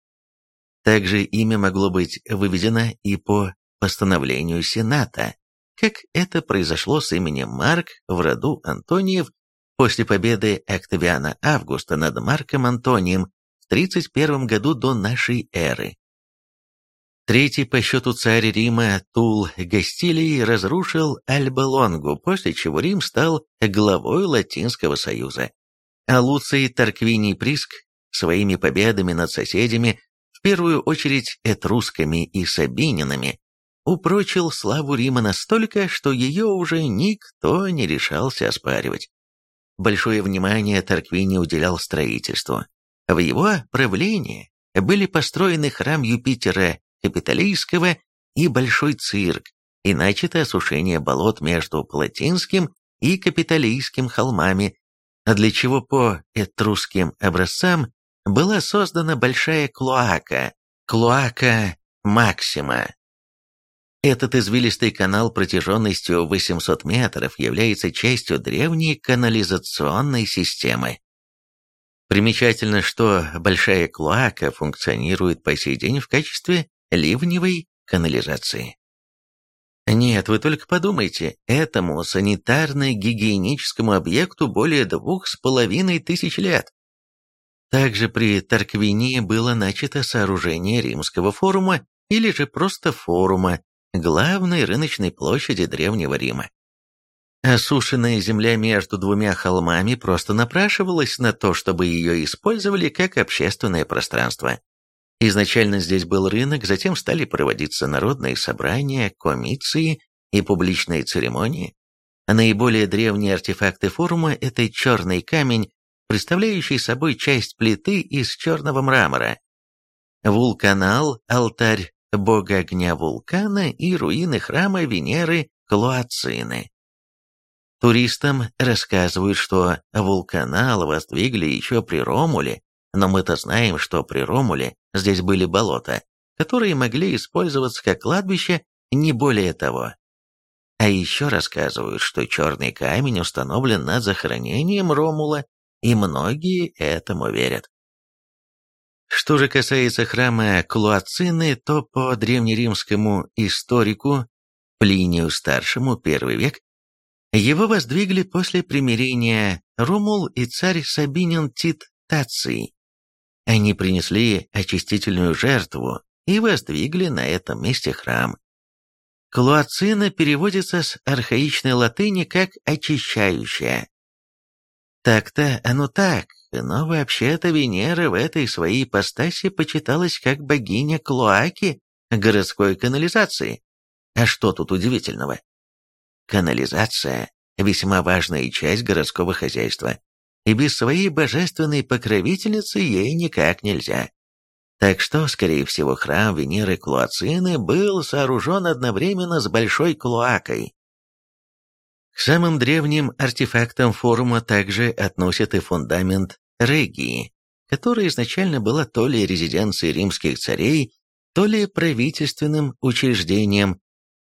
Также имя могло быть выведено и по постановлению Сената, как это произошло с именем Марк в роду Антониев после победы Октавиана Августа над Марком Антонием в 31 году до нашей эры. Третий по счету царь Рима Тул Гастилий разрушил Альба Лонгу, после чего Рим стал главой Латинского союза. А Луций Тарквиний Приск своими победами над соседями в первую очередь этрусками и сабининами, упрочил славу Рима настолько, что ее уже никто не решался оспаривать. Большое внимание Тарквини уделял строительству. В его правлении были построены храм Юпитера Капитолийского и Большой цирк, и начато осушение болот между Платинским и Капитолийским холмами, для чего по этрусским образцам была создана большая клоака, клоака Максима. Этот извилистый канал протяженностью 800 метров является частью древней канализационной системы. Примечательно, что Большая Клоака функционирует по сей день в качестве ливневой канализации. Нет, вы только подумайте, этому санитарно-гигиеническому объекту более двух с половиной тысяч лет. Также при Тарквинии было начато сооружение Римского форума или же просто форума, главной рыночной площади Древнего Рима. Осушенная земля между двумя холмами просто напрашивалась на то, чтобы ее использовали как общественное пространство. Изначально здесь был рынок, затем стали проводиться народные собрания, комиции и публичные церемонии. Наиболее древние артефакты форума – это черный камень, представляющий собой часть плиты из черного мрамора. Вулканал, алтарь бога огня вулкана и руины храма Венеры Клоацины. Туристам рассказывают, что вулканал воздвигли еще при Ромуле, но мы-то знаем, что при Ромуле здесь были болота, которые могли использоваться как кладбище, не более того. А еще рассказывают, что черный камень установлен над захоронением Ромула и многие этому верят. Что же касается храма Клуацины, то по древнеримскому историку Плинию Старшему, первый век, его воздвигли после примирения Ромул и царь Сабинин Тит Таций. Они принесли очистительную жертву и воздвигли на этом месте храм. Клуацина переводится с архаичной латыни как «очищающая». Так-то оно так, но вообще-то Венера в этой своей ипостаси почиталась как богиня Клоаки, городской канализации. А что тут удивительного? Канализация – весьма важная часть городского хозяйства, и без своей божественной покровительницы ей никак нельзя. Так что, скорее всего, храм Венеры Клоацины был сооружен одновременно с Большой Клоакой. К самым древним артефактам форума также относят и фундамент Регии, которая изначально была то ли резиденцией римских царей, то ли правительственным учреждением,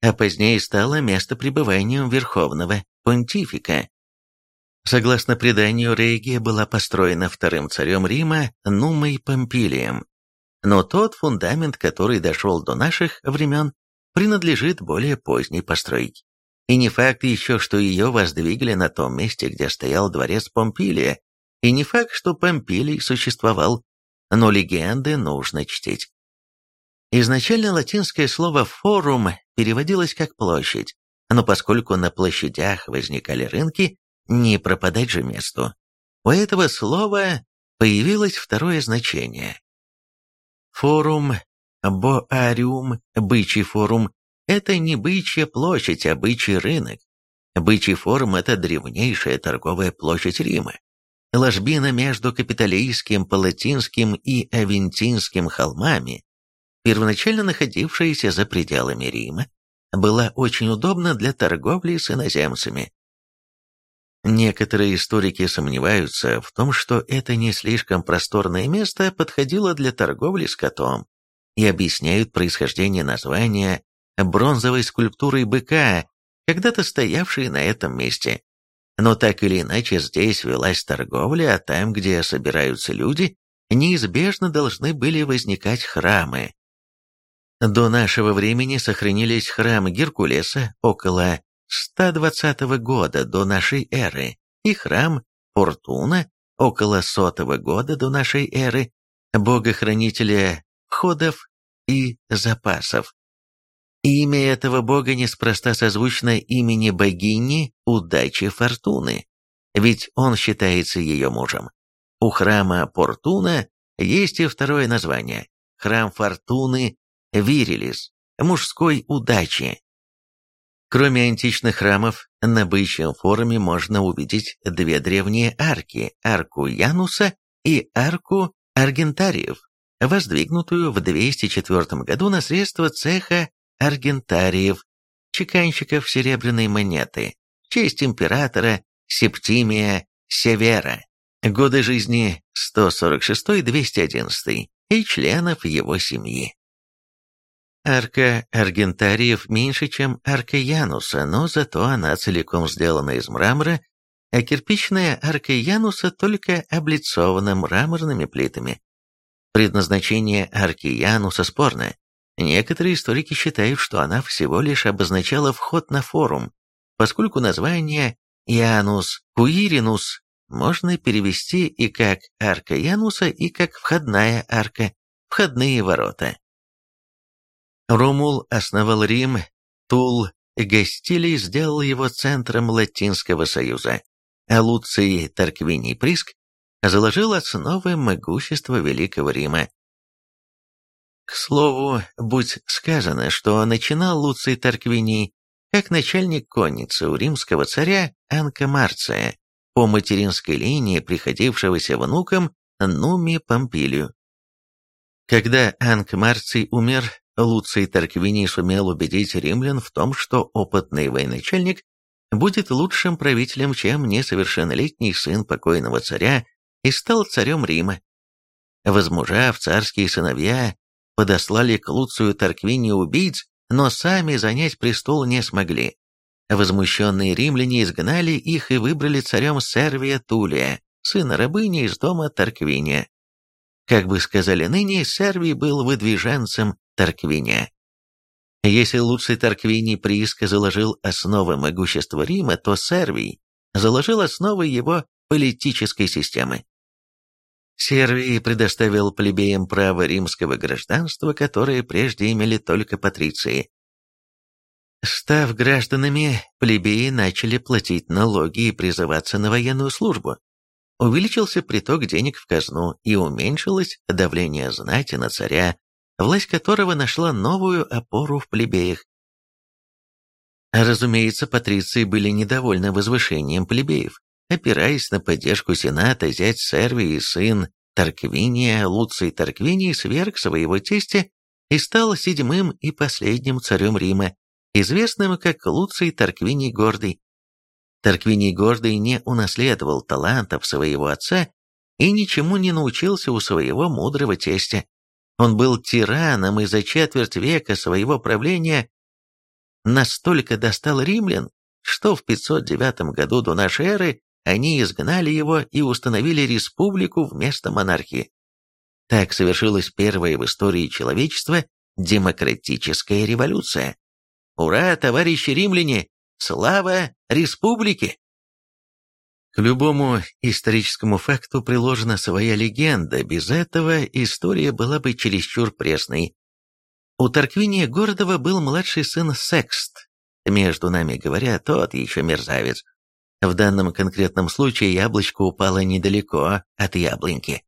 а позднее стала местопребыванием верховного понтифика. Согласно преданию, Регия была построена вторым царем Рима Нумой Помпилием, но тот фундамент, который дошел до наших времен, принадлежит более поздней постройке. И не факт еще, что ее воздвигли на том месте, где стоял дворец Помпилия, и не факт, что Помпилий существовал, но легенды нужно чтить. Изначально латинское слово «форум» переводилось как «площадь», но поскольку на площадях возникали рынки, не пропадать же месту. У этого слова появилось второе значение. Форум, боариум, бычий форум это не бычья площадь, а бычий рынок. Бычий форум – это древнейшая торговая площадь Рима. Ложбина между Капитолийским, Палатинским и Авентинским холмами, первоначально находившаяся за пределами Рима, была очень удобна для торговли с иноземцами. Некоторые историки сомневаются в том, что это не слишком просторное место подходило для торговли скотом, и объясняют происхождение названия бронзовой скульптурой быка, когда-то стоявшей на этом месте. Но так или иначе здесь велась торговля, а там, где собираются люди, неизбежно должны были возникать храмы. До нашего времени сохранились храмы Геркулеса около 120 года до нашей эры и храм Фортуна около сотого года до нашей эры, бога-хранителя входов и запасов. Имя этого бога неспроста созвучно имени богини удачи Фортуны, ведь он считается ее мужем. У храма Портуна есть и второе название – храм Фортуны Вирилис, мужской удачи. Кроме античных храмов, на бычьем форуме можно увидеть две древние арки – арку Януса и арку Аргентариев, воздвигнутую в 204 году на средства цеха аргентариев, чеканщиков серебряной монеты, честь императора Септимия Севера, годы жизни 146-211 и членов его семьи. Арка Аргентариев меньше, чем арка Януса, но зато она целиком сделана из мрамора, а кирпичная арка Януса только облицована мраморными плитами. Предназначение арки Януса спорно. Некоторые историки считают, что она всего лишь обозначала вход на форум, поскольку название Янус Куиринус можно перевести и как арка Януса, и как входная арка, входные ворота. Ромул основал Рим, Тул Гастилий сделал его центром Латинского Союза, а Луций Тарквиний Приск заложил основы могущества Великого Рима. К слову, будь сказано, что начинал Луций Тарквиний как начальник конницы у римского царя Анка Марция, по материнской линии приходившегося внуком Нуми Помпилию. Когда Анк Марций умер, Луций Тарквиний сумел убедить римлян в том, что опытный военачальник будет лучшим правителем, чем несовершеннолетний сын покойного царя, и стал царем Рима. Возмужав, царские сыновья подослали к Луцию Тарквинию убийц, но сами занять престол не смогли. Возмущенные римляне изгнали их и выбрали царем Сервия Тулия, сына рабыни из дома Тарквиния. Как бы сказали ныне, Сервий был выдвиженцем Тарквиния. Если Луций Тарквиний Прииска заложил основы могущества Рима, то Сервий заложил основы его политической системы. Сервий предоставил плебеям право римского гражданства, которое прежде имели только патриции. Став гражданами, плебеи начали платить налоги и призываться на военную службу. Увеличился приток денег в казну и уменьшилось давление знати на царя, власть которого нашла новую опору в плебеях. Разумеется, патриции были недовольны возвышением плебеев. Опираясь на поддержку Сената, зять Сервий и сын Тарквиния, Луций Тарквиний сверг своего тестя и стал седьмым и последним царем Рима, известным как Луций Тарквиний Гордый. Тарквиний Гордый не унаследовал талантов своего отца и ничему не научился у своего мудрого тестя. Он был тираном и за четверть века своего правления настолько достал римлян, что в 509 году до нашей эры они изгнали его и установили республику вместо монархии. Так совершилась первая в истории человечества демократическая революция. Ура, товарищи римляне! Слава республике! К любому историческому факту приложена своя легенда, без этого история была бы чересчур пресной. У Тарквиния Городова был младший сын Секст. Между нами говоря, тот еще мерзавец. В данном конкретном случае яблочко упало недалеко от яблоньки.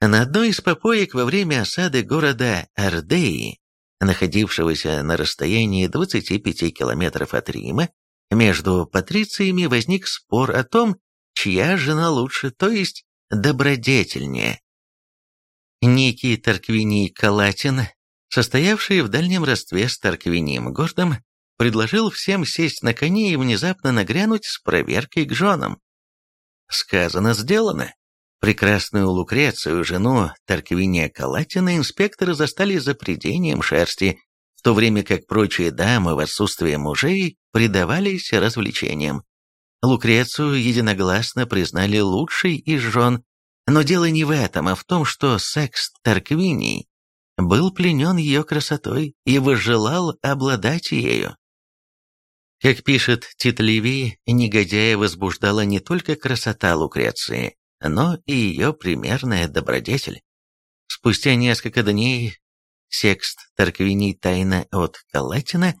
На одной из попоек во время осады города Ардеи находившегося на расстоянии 25 километров от Рима, между патрициями возник спор о том, чья жена лучше, то есть добродетельнее. Некий Тарквиний Калатин, состоявший в дальнем родстве с Тарквинием Гордом, предложил всем сесть на коне и внезапно нагрянуть с проверкой к женам. Сказано, сделано. Прекрасную Лукрецию, жену Тарквиния Калатина, инспекторы застали за придением шерсти, в то время как прочие дамы в отсутствие мужей предавались развлечениям. Лукрецию единогласно признали лучшей из жен, но дело не в этом, а в том, что Секст Тарквиний был пленен ее красотой и возжелал обладать ею. Как пишет Тит Ливий, негодяя возбуждала не только красота Лукреции, но и ее примерная добродетель. Спустя несколько дней Секст Тарквиний тайно от Калатина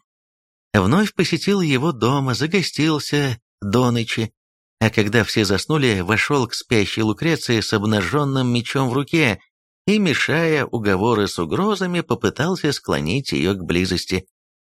вновь посетил его дома, загостился до ночи, а когда все заснули, вошел к спящей Лукреции с обнаженным мечом в руке и, мешая уговоры с угрозами, попытался склонить ее к близости.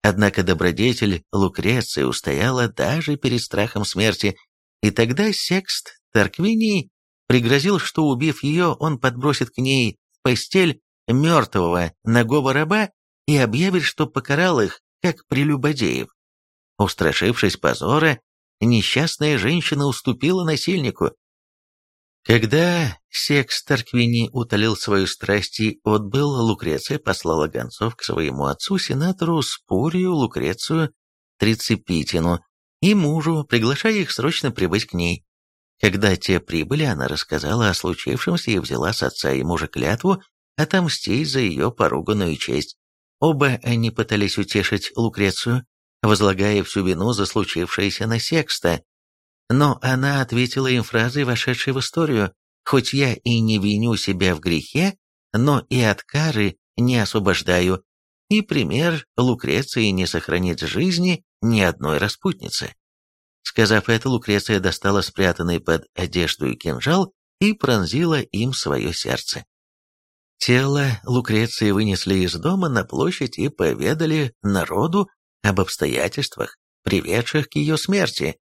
Однако добродетель Лукреции устояла даже перед страхом смерти, и тогда Секст Тарквиний Пригрозил, что, убив ее, он подбросит к ней в постель мертвого ногого раба и объявит, что покарал их, как прелюбодеев. Устрашившись позора, несчастная женщина уступила насильнику. Когда Секс Тарквини утолил свою страсть и отбыл, Лукреция послала гонцов к своему отцу, сенатору Спурию Лукрецию Трицепитину и мужу, приглашая их срочно прибыть к ней. Когда те прибыли, она рассказала о случившемся и взяла с отца и мужа клятву отомстить за ее поруганную честь. Оба они пытались утешить Лукрецию, возлагая всю вину за случившееся на Секста, но она ответила им фразой, вошедшей в историю, «Хоть я и не виню себя в грехе, но и от кары не освобождаю, и пример Лукреции не сохранит жизни ни одной распутницы». Сказав это, Лукреция достала спрятанный под одежду кинжал и пронзила им свое сердце. Тело Лукреции вынесли из дома на площадь и поведали народу об обстоятельствах, приведших к ее смерти,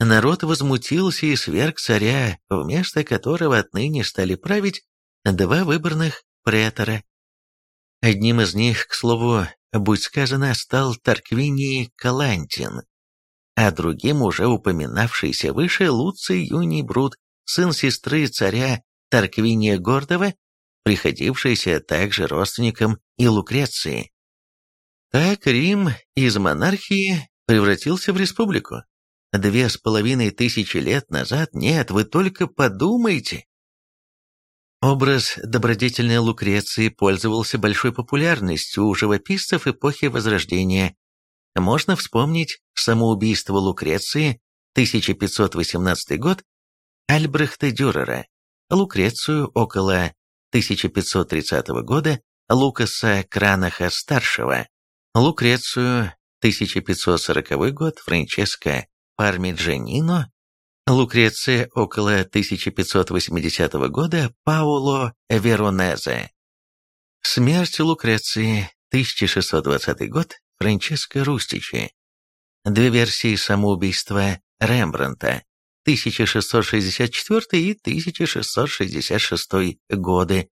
народ возмутился и сверг царя, вместо которого отныне стали править два выборных претора. Одним из них, к слову, будь сказано, стал Тарквиний Калантин, а другим уже упоминавшийся выше Луций Юний Брут, сын сестры царя Тарквиния Гордова, приходившийся также родственником и Лукреции. Так Рим из монархии превратился в республику. Две с половиной тысячи лет назад? Нет, вы только подумайте. Образ добродетельной Лукреции пользовался большой популярностью у живописцев эпохи Возрождения. Можно вспомнить самоубийство Лукреции, 1518 год, Альбрехта Дюрера, Лукрецию около 1530 года, Лукаса Кранаха-старшего, Лукрецию, 1540 год, Франческо Пармиджанино, Лукреция около 1580 года, Пауло Веронезе. Смерть Лукреции, 1620 год, Франческо Рустичи. Две версии самоубийства Рембрандта, 1664 и 1666 годы.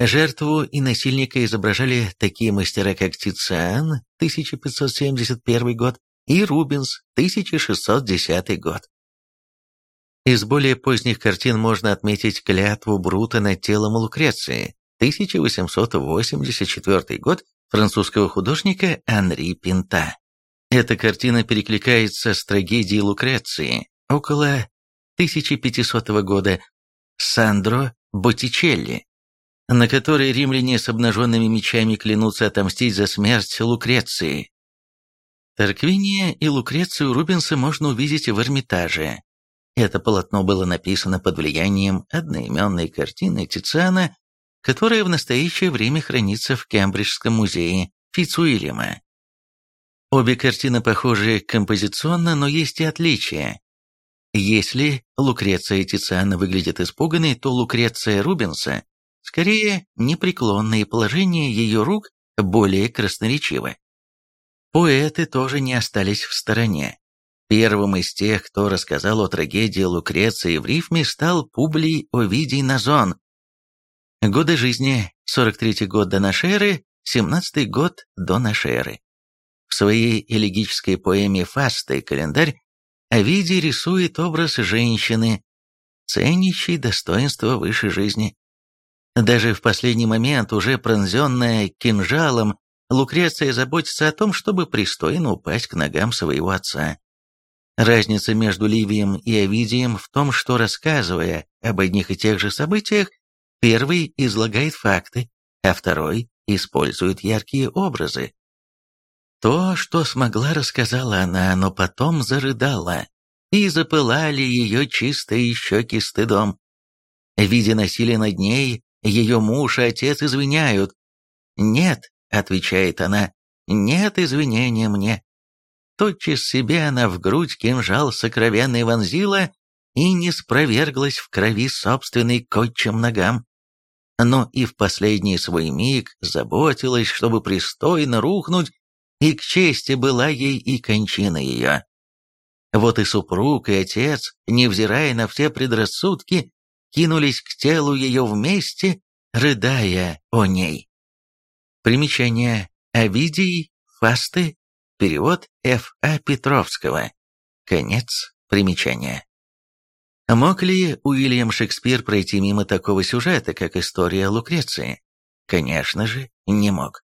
Жертву и насильника изображали такие мастера, как Тициан, 1571 год, и Рубенс, 1610 год. Из более поздних картин можно отметить клятву Брута над телом Лукреции, 1884 год, французского художника Анри Пинта. Эта картина перекликается с трагедией Лукреции около 1500 года Сандро Боттичелли, на которой римляне с обнаженными мечами клянутся отомстить за смерть Лукреции. Тарквиния и Лукрецию Рубенса можно увидеть в Эрмитаже. Это полотно было написано под влиянием одноименной картины Тициана, которая в настоящее время хранится в Кембриджском музее Фицуильяма. Обе картины похожи композиционно, но есть и отличия. Если Лукреция Тициана выглядит испуганной, то Лукреция Рубенса скорее непреклонное положение ее рук более красноречиво. Поэты тоже не остались в стороне. Первым из тех, кто рассказал о трагедии Лукреции в рифме, стал Публий Овидий Назон. Годы жизни 43 год до нашей эры, 17 год до нашей эры. В своей элегической поэме «Фасты. Календарь» Овидий рисует образ женщины, ценящей достоинство высшей жизни. Даже в последний момент, уже пронзенная кинжалом, Лукреция заботится о том, чтобы пристойно упасть к ногам своего отца. Разница между Ливием и Овидием в том, что, рассказывая об одних и тех же событиях, первый излагает факты, а второй использует яркие образы. То, что смогла, рассказала она, но потом зарыдала, и запылали ее чистые щеки стыдом. Видя насилие над ней, ее муж и отец извиняют. Нет, — отвечает она, — «нет извинения мне». Тотчас себе она в грудь кинжал сокровенный вонзила и не спроверглась в крови собственной котчем ногам. Но и в последний свой миг заботилась, чтобы пристойно рухнуть, и к чести была ей и кончина ее. Вот и супруг, и отец, невзирая на все предрассудки, кинулись к телу ее вместе, рыдая о ней. Примечание. Овидий, Фасты, перевод Ф. А. Петровского. Конец примечания. Мог ли Уильям Шекспир пройти мимо такого сюжета, как история Лукреции? Конечно же, не мог.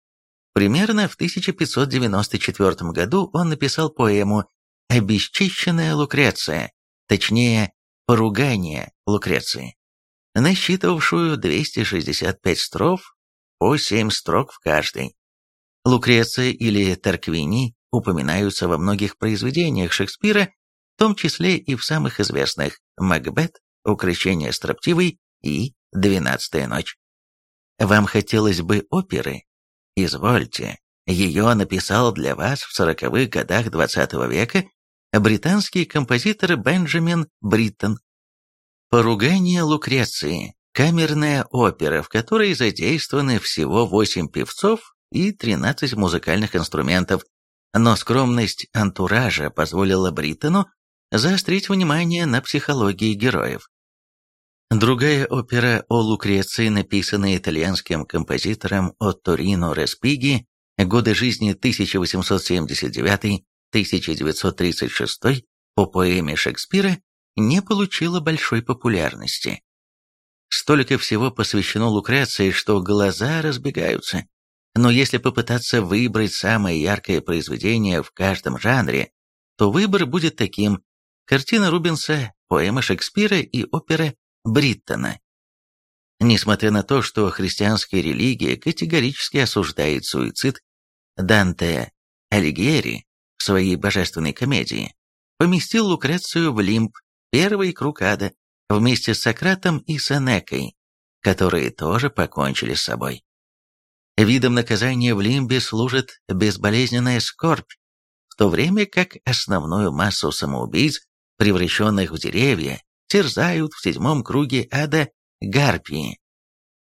Примерно в 1594 году он написал поэму «Обесчищенная Лукреция», точнее, «Поругание Лукреции», насчитывавшую 265 строф по 7 строк в каждой. Лукреция или Тарквини упоминаются во многих произведениях Шекспира, в том числе и в самых известных «Макбет», «Укрощение строптивой» и «Двенадцатая ночь». Вам хотелось бы оперы? Извольте. Ее написал для вас в сороковых годах XX века британский композитор Бенджамин Бриттон. «Поругание Лукреции» – камерная опера, в которой задействованы всего восемь певцов и 13 музыкальных инструментов, но скромность антуража позволила Бриттону заострить внимание на психологии героев. Другая опера о Лукреции, написанная итальянским композитором Отторино Респиги, годы жизни 1879-1936 по поэме Шекспира, не получила большой популярности. Столько всего посвящено Лукреции, что глаза разбегаются. Но если попытаться выбрать самое яркое произведение в каждом жанре, то выбор будет таким. Картина Рубенса, поэма Шекспира и опера Бриттона. Несмотря на то, что христианская религия категорически осуждает суицид, Данте Алигьери в своей божественной комедии поместил Лукрецию в лимб, первый круг ада, вместе с Сократом и Сенекой, которые тоже покончили с собой. Видом наказания в лимбе служит безболезненная скорбь, в то время как основную массу самоубийц, превращенных в деревья, терзают в седьмом круге ада гарпии.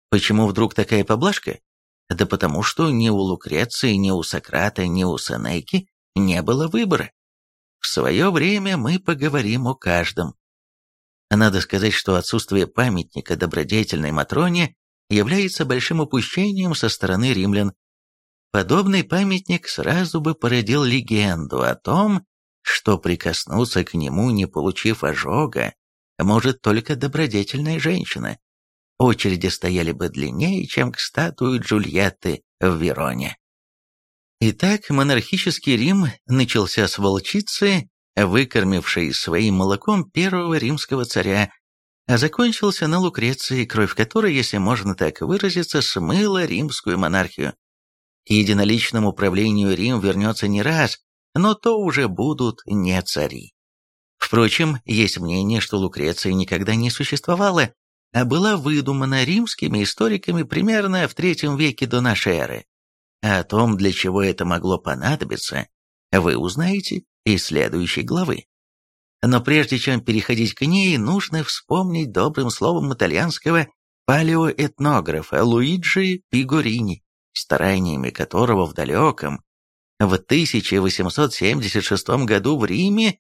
Почему вдруг такая поблажка? Да потому что ни у Лукреции, ни у Сократа, ни у Сенеки не было выбора. В свое время мы поговорим о каждом. Надо сказать, что отсутствие памятника добродетельной Матроне является большим упущением со стороны римлян. Подобный памятник сразу бы породил легенду о том, что прикоснуться к нему, не получив ожога, может только добродетельная женщина. Очереди стояли бы длиннее, чем к статуе Джульетты в Вероне. Итак, монархический Рим начался с волчицы, выкормившей своим молоком первого римского царя, а закончился на Лукреции, кровь которой, если можно так выразиться, смыла римскую монархию. К единоличному правлению Рим вернется не раз, но то уже будут не цари. Впрочем, есть мнение, что Лукреция никогда не существовала, а была выдумана римскими историками примерно в III веке до нашей эры. А о том, для чего это могло понадобиться, вы узнаете из следующей главы. Но прежде чем переходить к ней, нужно вспомнить добрым словом итальянского палеоэтнографа Луиджи Пигорини, стараниями которого в далеком, в 1876 году в Риме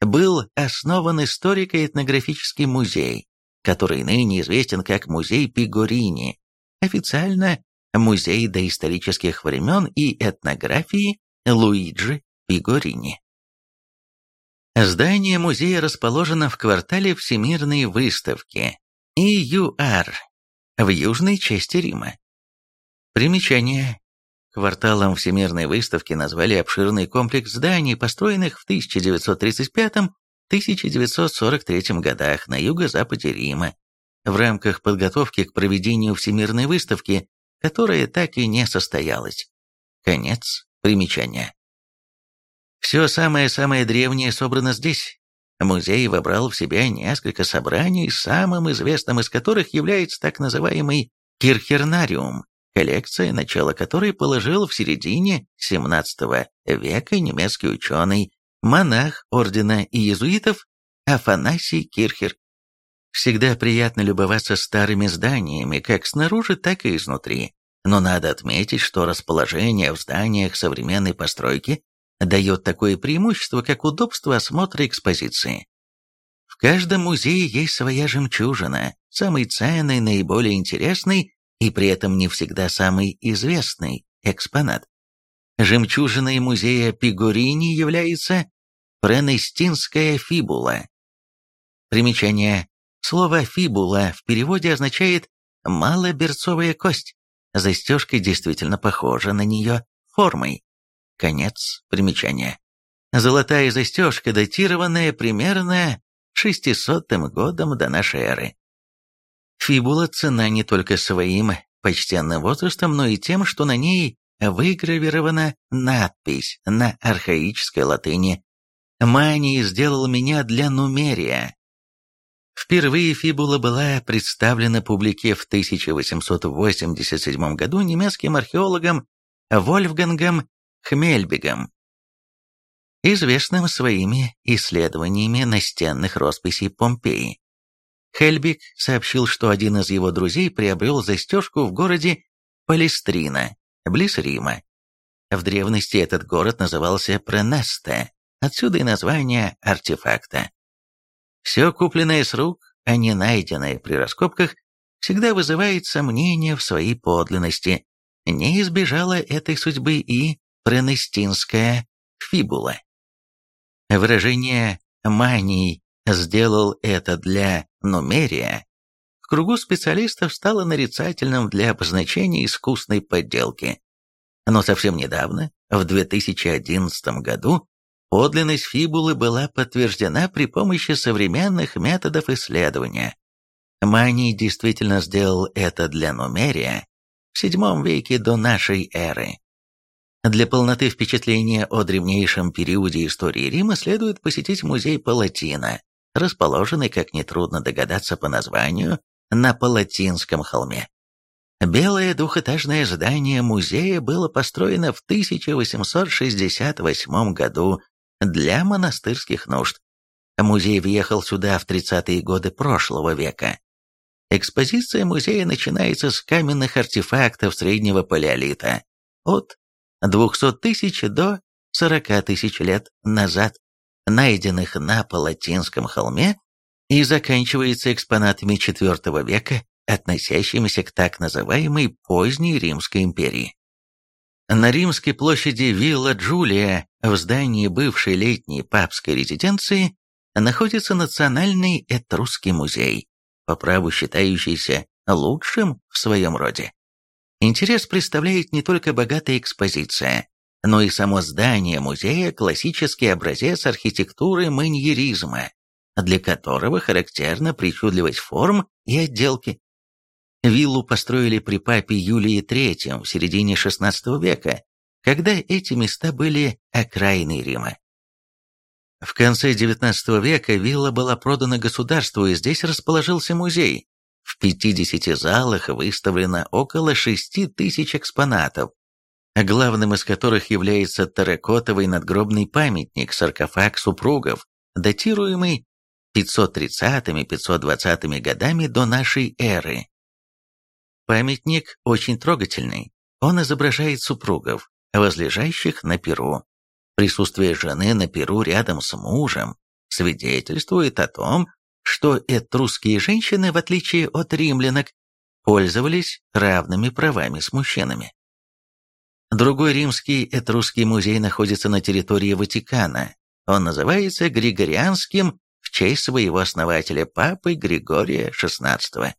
был основан историко-этнографический музей, который ныне известен как Музей Пигорини, официально Музей доисторических времен и этнографии Луиджи Пигорини. Здание музея расположено в квартале Всемирной выставки ИЮАР в южной части Рима. Примечание. Кварталом Всемирной выставки назвали обширный комплекс зданий, построенных в 1935-1943 годах на юго-западе Рима, в рамках подготовки к проведению Всемирной выставки, которая так и не состоялась. Конец примечания. Все самое-самое древнее собрано здесь. Музей вобрал в себя несколько собраний, самым известным из которых является так называемый Кирхернариум, коллекция, начало которой положил в середине XVII века немецкий ученый, монах ордена иезуитов Афанасий Кирхер. Всегда приятно любоваться старыми зданиями, как снаружи, так и изнутри. Но надо отметить, что расположение в зданиях современной постройки дает такое преимущество, как удобство осмотра экспозиции. В каждом музее есть своя жемчужина, самый ценный, наиболее интересный и при этом не всегда самый известный экспонат. Жемчужиной музея Пигорини является Пренестинская фибула. Примечание. Слово «фибула» в переводе означает «малоберцовая кость». Застежка действительно похожа на нее формой. Конец примечания. Золотая застежка, датированная примерно 600 годом до нашей эры. Фибула цена не только своим почтенным возрастом, но и тем, что на ней выгравирована надпись на архаической латыни «Маний сделал меня для Нумерия». Впервые фибула была представлена публике в 1887 году немецким археологом Вольфгангом Хмельбигом, известным своими исследованиями настенных росписей Помпеи. Хельбиг сообщил, что один из его друзей приобрел застежку в городе Палестрина, близ Рима. В древности этот город назывался Пренесте, отсюда и название артефакта. Все купленное с рук, а не найденное при раскопках, всегда вызывает сомнения в своей подлинности. Не избежала этой судьбы и пренестинская фибула. Выражение «маний» сделал это для Нумерия в кругу специалистов стало нарицательным для обозначения искусной подделки. Но совсем недавно, в 2011 году, Подлинность фибулы была подтверждена при помощи современных методов исследования. Маний действительно сделал это для Нумерия в VII веке до нашей эры. Для полноты впечатления о древнейшем периоде истории Рима следует посетить музей Палатина, расположенный, как нетрудно догадаться по названию, на Палатинском холме. Белое двухэтажное здание музея было построено в 1868 году для монастырских нужд. Музей въехал сюда в 30-е годы прошлого века. Экспозиция музея начинается с каменных артефактов среднего палеолита от 200 тысяч до 40 тысяч лет назад, найденных на Палатинском холме, и заканчивается экспонатами IV века, относящимися к так называемой поздней Римской империи. На Римской площади Вилла Джулия, в здании бывшей летней папской резиденции, находится Национальный Этрусский музей, по праву считающийся лучшим в своем роде. Интерес представляет не только богатая экспозиция, но и само здание музея – классический образец архитектуры маньеризма, для которого характерна причудливость форм и отделки. Виллу построили при папе Юлии III в середине XVI века, когда эти места были окраиной Рима. В конце XIX века вилла была продана государству, и здесь расположился музей. В 50 залах выставлено около 6 тысяч экспонатов, главным из которых является терракотовый надгробный памятник саркофаг супругов, датируемый 530-520 годами до нашей эры. Памятник очень трогательный. Он изображает супругов, возлежащих на перу. Присутствие жены на перу рядом с мужем свидетельствует о том, что этрусские женщины, в отличие от римлянок, пользовались равными правами с мужчинами. Другой римский этрусский музей находится на территории Ватикана. Он называется Григорианским в честь своего основателя, папы Григория XVI.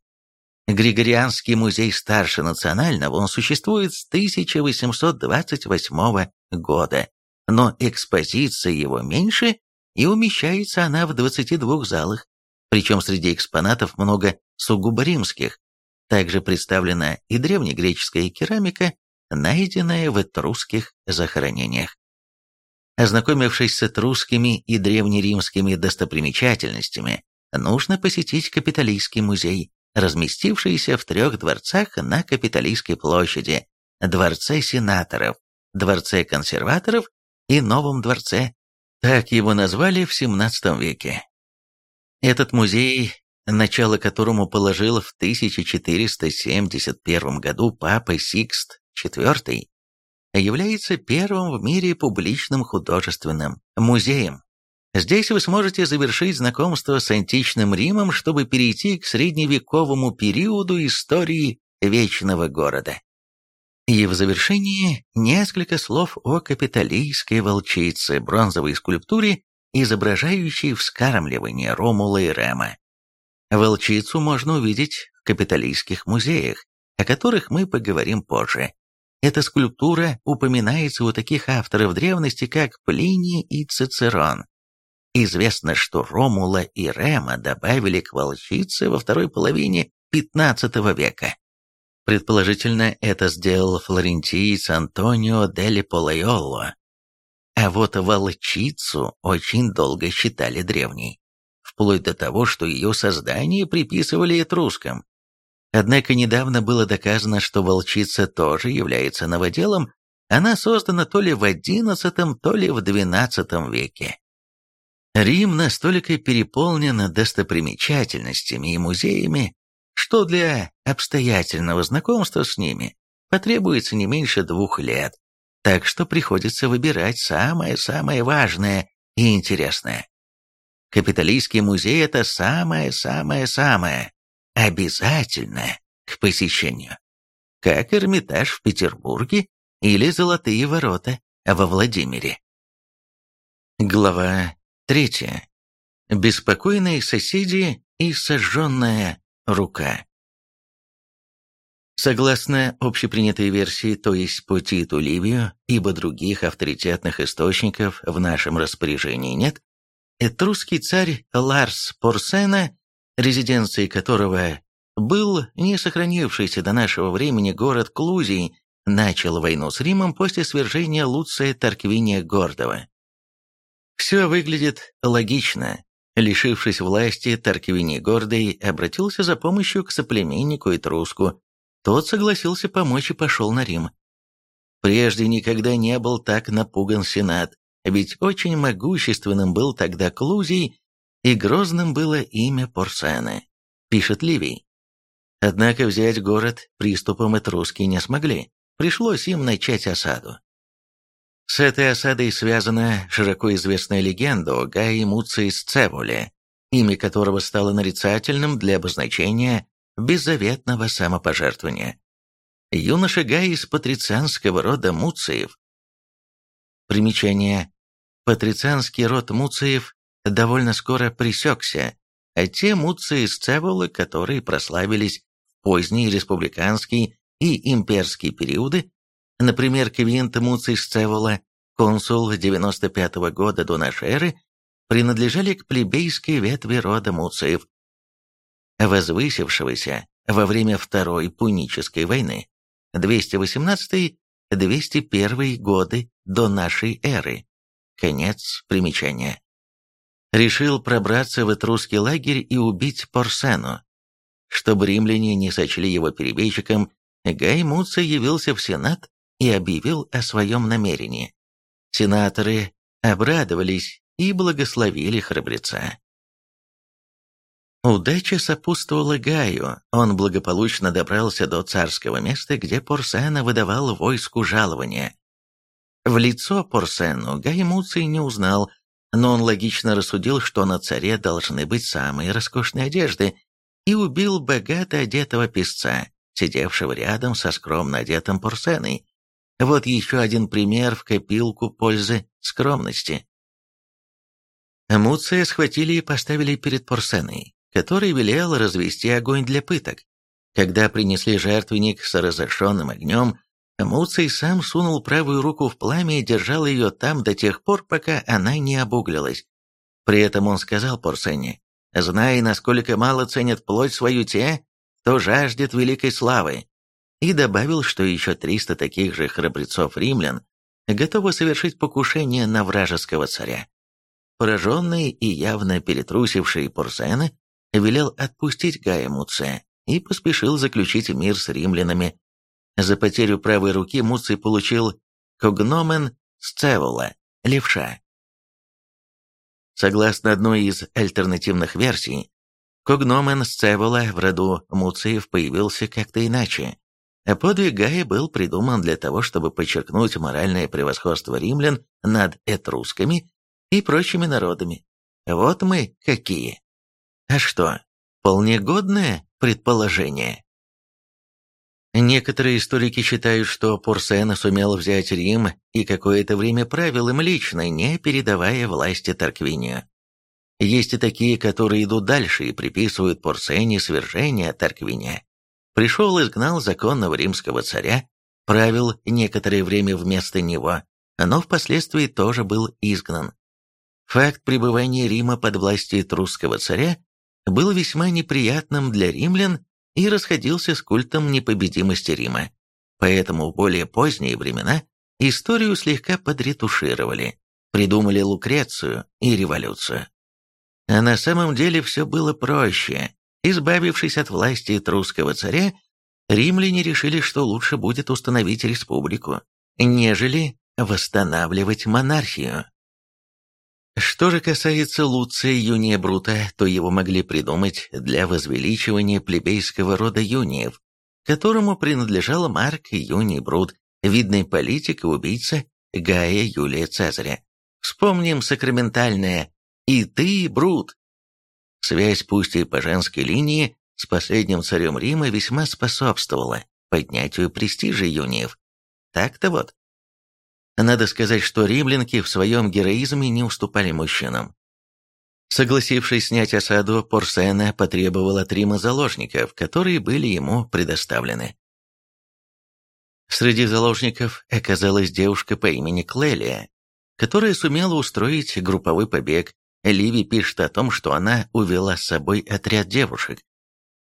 Григорианский музей старше национального, он существует с 1828 года, но экспозиция его меньше, и умещается она в 22 залах, причем среди экспонатов много сугубо римских. Также представлена и древнегреческая керамика, найденная в этрусских захоронениях. Ознакомившись с этрусскими и древнеримскими достопримечательностями, нужно посетить Капитолийский музей, разместившиеся в трех дворцах на Капитолийской площади, Дворце сенаторов, Дворце консерваторов и Новом дворце. Так его назвали в XVII веке. Этот музей, начало которому положил в 1471 году папа Сикст IV, является первым в мире публичным художественным музеем. Здесь вы сможете завершить знакомство с античным Римом, чтобы перейти к средневековому периоду истории Вечного города. И в завершении несколько слов о капитолийской волчице, бронзовой скульптуре, изображающий вскармливание Ромула и Рема. Волчицу можно увидеть в капиталистских музеях, о которых мы поговорим позже. Эта скульптура упоминается у таких авторов древности, как Плиний и Цицерон. Известно, что Ромула и Рема добавили к волчице во второй половине XV века. Предположительно, это сделал флорентиец Антонио делли Полайолло. А вот волчицу очень долго считали древней, вплоть до того, что ее создание приписывали этрускам. Однако недавно было доказано, что волчица тоже является новоделом, она создана то ли в XI, то ли в XII веке. Рим настолько переполнен достопримечательностями и музеями, что для обстоятельного знакомства с ними потребуется не меньше двух лет, так что приходится выбирать самое-самое важное и интересное. Капитолийский музей – это самое-самое-самое обязательное к посещению, как Эрмитаж в Петербурге или Золотые ворота во Владимире. Глава третья. Беспокойные соседи и сожженная рука. Согласно общепринятой версии, то есть по Титу Ливию, ибо других авторитетных источников в нашем распоряжении нет, этрусский царь Ларс Порсена, резиденцией которого был не сохранившийся до нашего времени город Клузий, начал войну с Римом после свержения Луция Тарквиния Гордова. Все выглядит логично, Лишившись власти, Тарквини Гордый обратился за помощью к соплеменнику и труску. Тот согласился помочь и пошел на Рим. Прежде никогда не был так напуган Сенат, ведь очень могущественным был тогда Клузий, и грозным было имя Порсена, пишет Ливий. Однако взять город приступом этруски не смогли, пришлось им начать осаду. С этой осадой связана широко известная легенда о Гае Муции Сцеволе, имя которого стало нарицательным для обозначения беззаветного самопожертвования. Юноша Гай из патрицианского рода Муциев. Примечание. Патрицианский род Муциев довольно скоро пресекся, а те Муции Сцеволы, которые прославились в поздний республиканский и имперский периоды, Например, Квинт Муций Сцевола, консул 95 -го года до нашей эры, принадлежали к плебейской ветви рода Муциев, возвысившегося во время Второй Пунической войны 218-201 годы до нашей эры. Конец примечания. Решил пробраться в этрусский лагерь и убить Порсену. Чтобы римляне не сочли его перебежчиком, Гай Муций явился в Сенат и объявил о своем намерении. Сенаторы обрадовались и благословили храбреца. Удача сопутствовала Гаю, он благополучно добрался до царского места, где Порсена выдавал войску жалования. В лицо Порсену Гай Муций не узнал, но он логично рассудил, что на царе должны быть самые роскошные одежды, и убил богато одетого песца, сидевшего рядом со скромно одетым Порсеной, вот еще один пример в копилку пользы скромности. Муция схватили и поставили перед Порсеной, который велел развести огонь для пыток. Когда принесли жертвенник с разошенным огнем, Муций сам сунул правую руку в пламя и держал ее там до тех пор, пока она не обуглилась. При этом он сказал Порсене, «Знай, насколько мало ценят плоть свою те, кто жаждет великой славы, и добавил, что еще 300 таких же храбрецов-римлян готовы совершить покушение на вражеского царя. Пораженный и явно перетрусивший Порсена велел отпустить Гая Муция и поспешил заключить мир с римлянами. За потерю правой руки Муций получил когномен Сцевола, левша. Согласно одной из альтернативных версий, когномен Сцевола в роду Муциев появился как-то иначе. Подвиг Гая был придуман для того, чтобы подчеркнуть моральное превосходство римлян над этрусками и прочими народами. Вот мы какие. А что, вполне годное предположение. Некоторые историки считают, что Порсена сумел взять Рим и какое-то время правил им лично, не передавая власти Тарквинию. Есть и такие, которые идут дальше и приписывают Порсене свержение Тарквиния. Пришел и изгнал законного римского царя, правил некоторое время вместо него, но впоследствии тоже был изгнан. Факт пребывания Рима под властью этрусского царя был весьма неприятным для римлян и расходился с культом непобедимости Рима. Поэтому в более поздние времена историю слегка подретушировали, придумали Лукрецию и революцию. А на самом деле все было проще. Избавившись от власти этрусского царя, римляне решили, что лучше будет установить республику, нежели восстанавливать монархию. Что же касается Луция Юния Брута, то его могли придумать для возвеличивания плебейского рода юниев, которому принадлежал Марк Юний Брут, видный политик и убийца Гая Юлия Цезаря. Вспомним сакраментальное «И ты, Брут». Связь, пусть и по женской линии, с последним царем Рима весьма способствовала поднятию престижа юниев. Так-то вот. Надо сказать, что римлянки в своем героизме не уступали мужчинам. Согласившись снять осаду, Порсена потребовал от Рима заложников, которые были ему предоставлены. Среди заложников оказалась девушка по имени Клелия, которая сумела устроить групповой побег. Ливи пишет о том, что она увела с собой отряд девушек.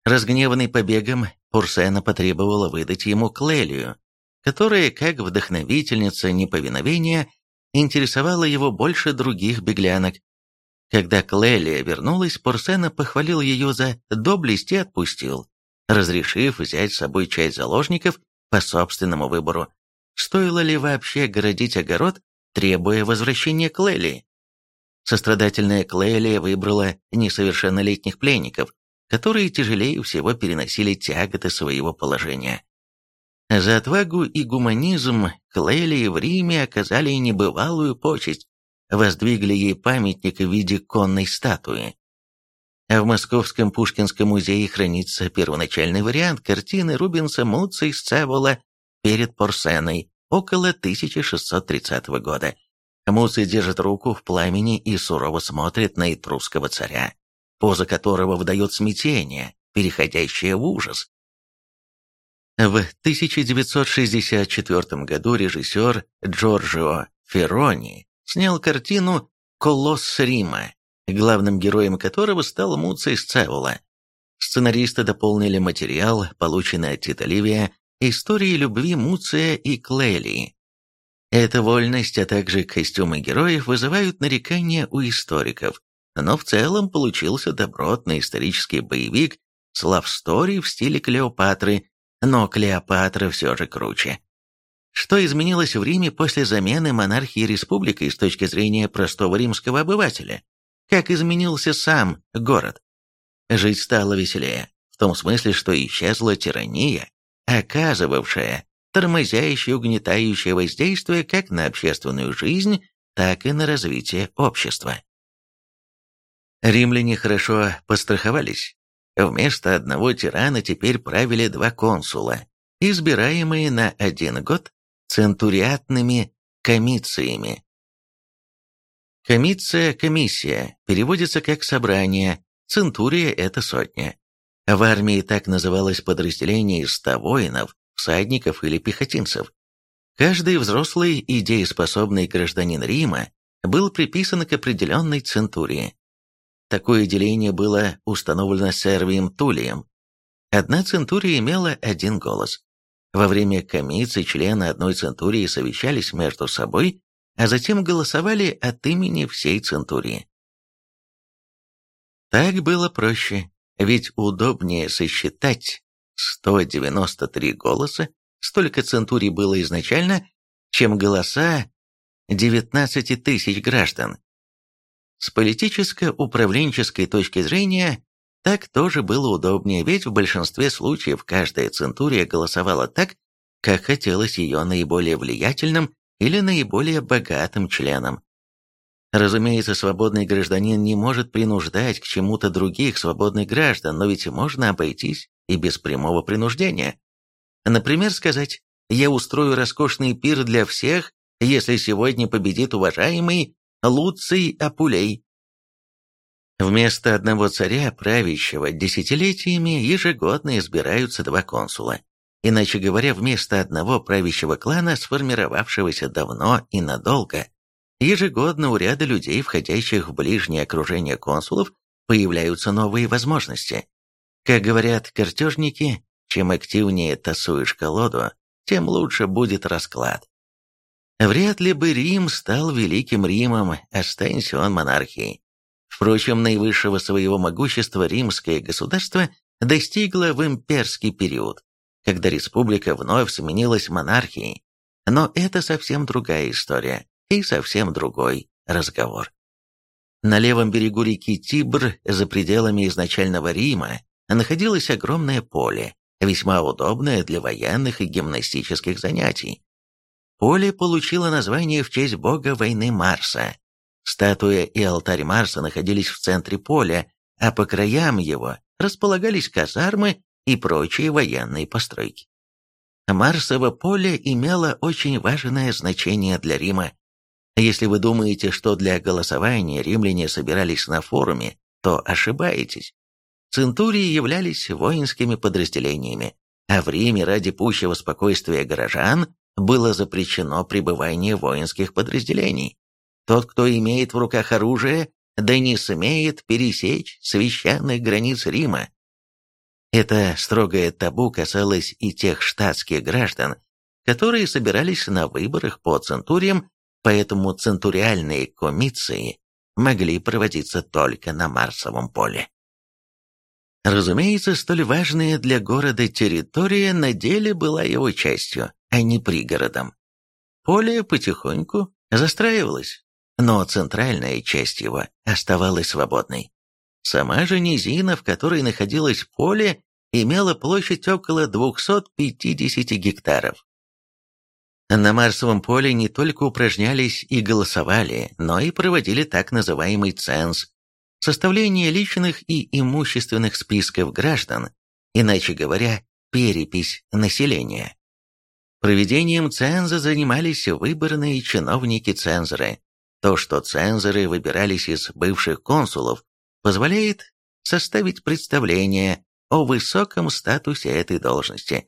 Разгневанный побегом, Порсена потребовала выдать ему Клелию, которая, как вдохновительница неповиновения, интересовала его больше других беглянок. Когда Клелия вернулась, Порсена похвалил ее за доблесть и отпустил, разрешив взять с собой часть заложников по собственному выбору. Стоило ли вообще городить огород, требуя возвращения Клелии? Сострадательная Клелия выбрала несовершеннолетних пленников, которые тяжелее всего переносили тяготы своего положения. За отвагу и гуманизм Клелии в Риме оказали небывалую почесть, воздвигли ей памятник в виде конной статуи. А в Московском Пушкинском музее хранится первоначальный вариант картины Рубенса Муций Сцевола перед Порсеной около 1630 года. Муций держит руку в пламени и сурово смотрит на этрусского царя, поза которого выдает смятение, переходящее в ужас. В 1964 году режиссер Джорджио Феррони снял картину «Колосс Рима», главным героем которого стал Муций Сцевола. Сценаристы дополнили материал, полученный от Тита Ливия, истории любви Муция и Клелии. Эта вольность, а также костюмы героев вызывают нарекания у историков, но в целом получился добротный исторический боевик с лавстори в стиле Клеопатры, но Клеопатра все же круче. Что изменилось в Риме после замены монархии республикой с точки зрения простого римского обывателя? Как изменился сам город? Жить стало веселее, в том смысле, что исчезла тирания, оказывавшая тормозящее угнетающее воздействие как на общественную жизнь, так и на развитие общества. Римляне хорошо постраховались. Вместо одного тирана теперь правили два консула, избираемые на один год центуриатными комициями. Комиция – комиссия, переводится как «собрание», центурия – это сотня. В армии так называлось подразделение из ста воинов, всадников или пехотинцев. Каждый взрослый и дееспособный гражданин Рима был приписан к определенной центурии. Такое деление было установлено Сервием Тулием. Одна центурия имела один голос. Во время комиции члены одной центурии совещались между собой, а затем голосовали от имени всей центурии. Так было проще, ведь удобнее сосчитать 193 голоса, столько центурий было изначально, чем голоса 19 тысяч граждан. С политическо-управленческой точки зрения так тоже было удобнее, ведь в большинстве случаев каждая центурия голосовала так, как хотелось ее наиболее влиятельным или наиболее богатым членам. Разумеется, свободный гражданин не может принуждать к чему-то других свободных граждан, но ведь можно обойтись и без прямого принуждения. Например, сказать «Я устрою роскошный пир для всех, если сегодня победит уважаемый Луций Апулей». Вместо одного царя, правящего десятилетиями, ежегодно избираются два консула. Иначе говоря, вместо одного правящего клана, сформировавшегося давно и надолго, ежегодно у ряда людей, входящих в ближнее окружение консулов, появляются новые возможности. Как говорят картежники, чем активнее тасуешь колоду, тем лучше будет расклад. Вряд ли бы Рим стал великим Римом, останься он монархией. Впрочем, наивысшего своего могущества римское государство достигло в имперский период, когда республика вновь сменилась монархией. Но это совсем другая история и совсем другой разговор. На левом берегу реки Тибр, за пределами изначального Рима, находилось огромное поле, весьма удобное для военных и гимнастических занятий. Поле получило название в честь бога войны Марса. Статуя и алтарь Марса находились в центре поля, а по краям его располагались казармы и прочие военные постройки. Марсово поле имело очень важное значение для Рима. Если вы думаете, что для голосования римляне собирались на форуме, то ошибаетесь. Центурии являлись воинскими подразделениями, а в Риме ради пущего спокойствия горожан было запрещено пребывание воинских подразделений. Тот, кто имеет в руках оружие, да не смеет пересечь священных границ Рима. Это строгое табу касалось и тех штатских граждан, которые собирались на выборах по центуриям поэтому центуриальные комиции могли проводиться только на Марсовом поле. Разумеется, столь важная для города территория на деле была его частью, а не пригородом. Поле потихоньку застраивалось, но центральная часть его оставалась свободной. Сама же низина, в которой находилось поле, имела площадь около 250 гектаров. На Марсовом поле не только упражнялись и голосовали, но и проводили так называемый ценз, составление личных и имущественных списков граждан, иначе говоря, перепись населения. Проведением ценза занимались выборные чиновники-цензоры. То, что цензоры выбирались из бывших консулов, позволяет составить представление о высоком статусе этой должности,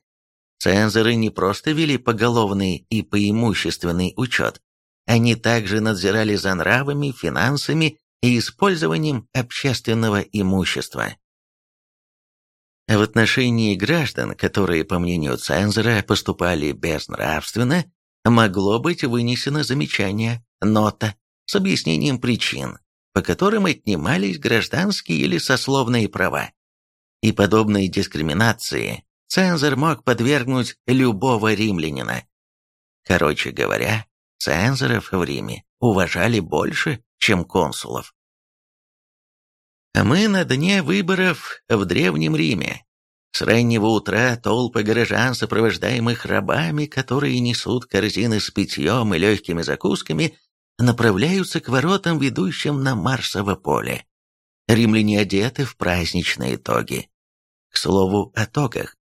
Цензоры не просто вели поголовный и поимущественный учет, они также надзирали за нравами, финансами и использованием общественного имущества. В отношении граждан, которые, по мнению цензора, поступали безнравственно, могло быть вынесено замечание, нота, с объяснением причин, по которым отнимались гражданские или сословные права. И подобной дискриминации цензор мог подвергнуть любого римлянина. Короче говоря, цензоров в Риме уважали больше, чем консулов. Мы на дне выборов в Древнем Риме. С раннего утра толпы горожан, сопровождаемых рабами, которые несут корзины с питьем и легкими закусками, направляются к воротам, ведущим на Марсово поле. Римляне одеты в праздничные тоги. К слову о тогах.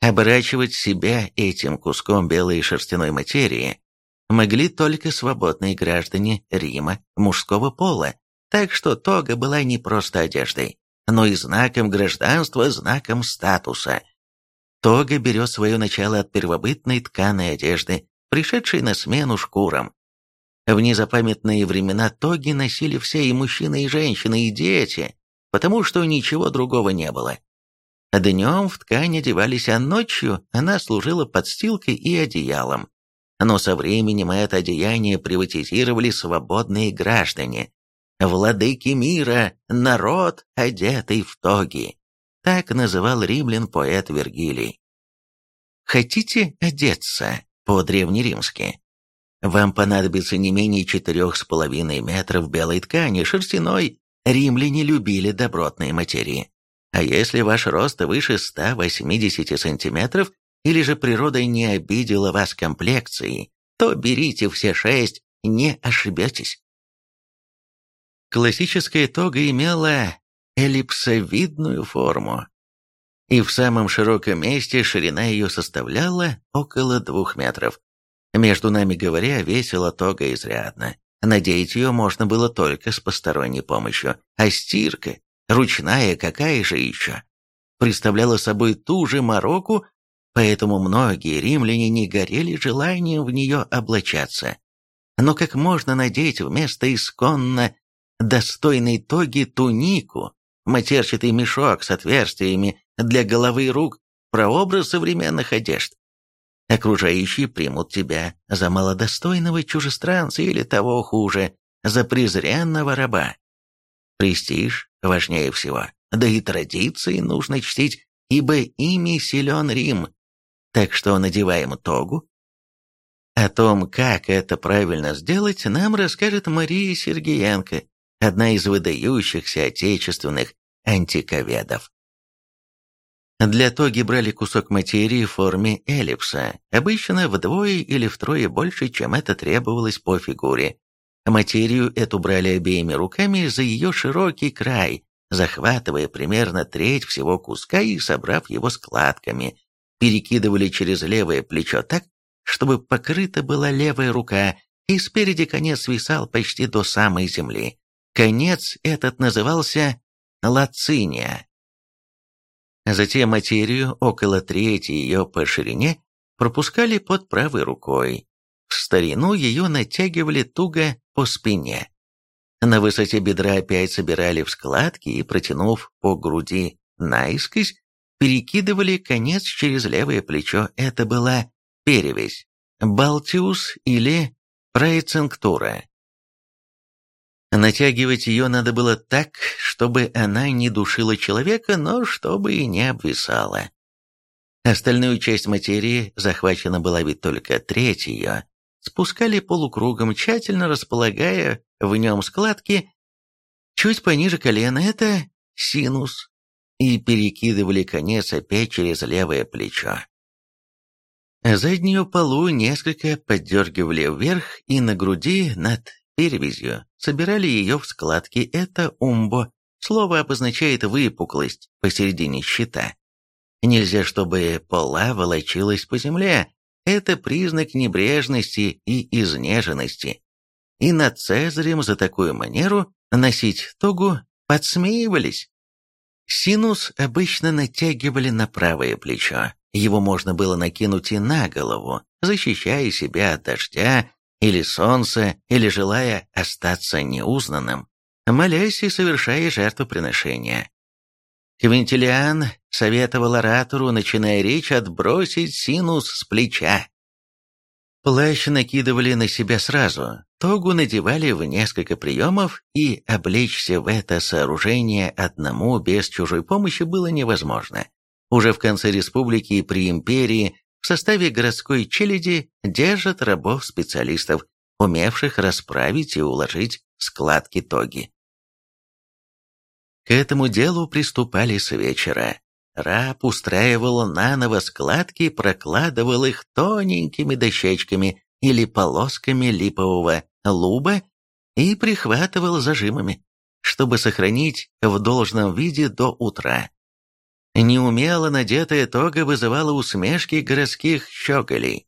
Оборачивать себя этим куском белой шерстяной материи могли только свободные граждане Рима мужского пола, так что тога была не просто одеждой, но и знаком гражданства, знаком статуса. Тога берет свое начало от первобытной тканой одежды, пришедшей на смену шкурам. В незапамятные времена тоги носили все и мужчины, и женщины, и дети, потому что ничего другого не было. Днем в ткань одевались, а ночью она служила подстилкой и одеялом. Но со временем это одеяние приватизировали свободные граждане. «Владыки мира, народ, одетый в тоги», так называл римлян поэт Вергилий. Хотите одеться по-древнеримски? Вам понадобится не менее четырех с половиной метров белой ткани, шерстяной. Римляне любили добротные материи. А если ваш рост выше 180 сантиметров, или же природа не обидела вас комплекцией, то берите все шесть, не ошибетесь. Классическая тога имела эллипсовидную форму. и в самом широком месте ширина ее составляла около двух метров. Между нами говоря, весила тога изрядно. Надеть ее можно было только с посторонней помощью, а стирка, ручная какая же еще, представляла собой ту же мороку, поэтому многие римляне не горели желанием в нее облачаться. Но как можно надеть вместо исконно достойной тоги тунику, матерчатый мешок с отверстиями для головы и рук, прообраз современных одежд? Окружающие примут тебя за малодостойного чужестранца или того хуже, за презренного раба. Престиж важнее всего, да и традиции нужно чтить, ибо ими силен Рим. Так что надеваем тогу. О том, как это правильно сделать, нам расскажет Мария Сергеенко, одна из выдающихся отечественных антиковедов. Для тоги брали кусок материи в форме эллипса, обычно вдвое или втрое больше, чем это требовалось по фигуре. Материю эту брали обеими руками за ее широкий край, захватывая примерно треть всего куска и собрав его складками, перекидывали через левое плечо так, чтобы покрыта была левая рука, и спереди конец свисал почти до самой земли. Конец этот назывался лациния. Затем материю, около трети ее по ширине, пропускали под правой рукой. В старину ее натягивали туго по спине. На высоте бедра опять собирали в складки и, протянув по груди наискось, перекидывали конец через левое плечо. Это была перевязь, балтиус или проецинктура. Натягивать ее надо было так, чтобы она не душила человека, но чтобы и не обвисала. Остальную часть материи, захвачена была ведь только треть ее, спускали полукругом, тщательно располагая в нем складки чуть пониже колена, это синус, и перекидывали конец опять через левое плечо. Заднюю полу несколько поддергивали вверх и на груди над перевязью, собирали ее в складки «это умбо». Слово обозначает выпуклость посередине щита. Нельзя, чтобы пола волочилась по земле. Это признак небрежности и изнеженности. И над Цезарем за такую манеру носить тогу подсмеивались. Синус обычно натягивали на правое плечо. Его можно было накинуть и на голову, защищая себя от дождя или солнца, или желая остаться неузнанным, молясь и совершая жертвоприношения. Квинтилиан советовал оратору, начиная речь, отбросить синус с плеча. Плащ накидывали на себя сразу, тогу надевали в несколько приемов, и облечься в это сооружение одному без чужой помощи было невозможно. Уже в конце республики и при империи в составе городской челяди держат рабов-специалистов, умевших расправить и уложить складки тоги. К этому делу приступали с вечера. Раб устраивал наново складки, прокладывал их тоненькими дощечками или полосками липового луба и прихватывал зажимами, чтобы сохранить в должном виде до утра. Неумело надетая тога вызывала усмешки городских щеголей.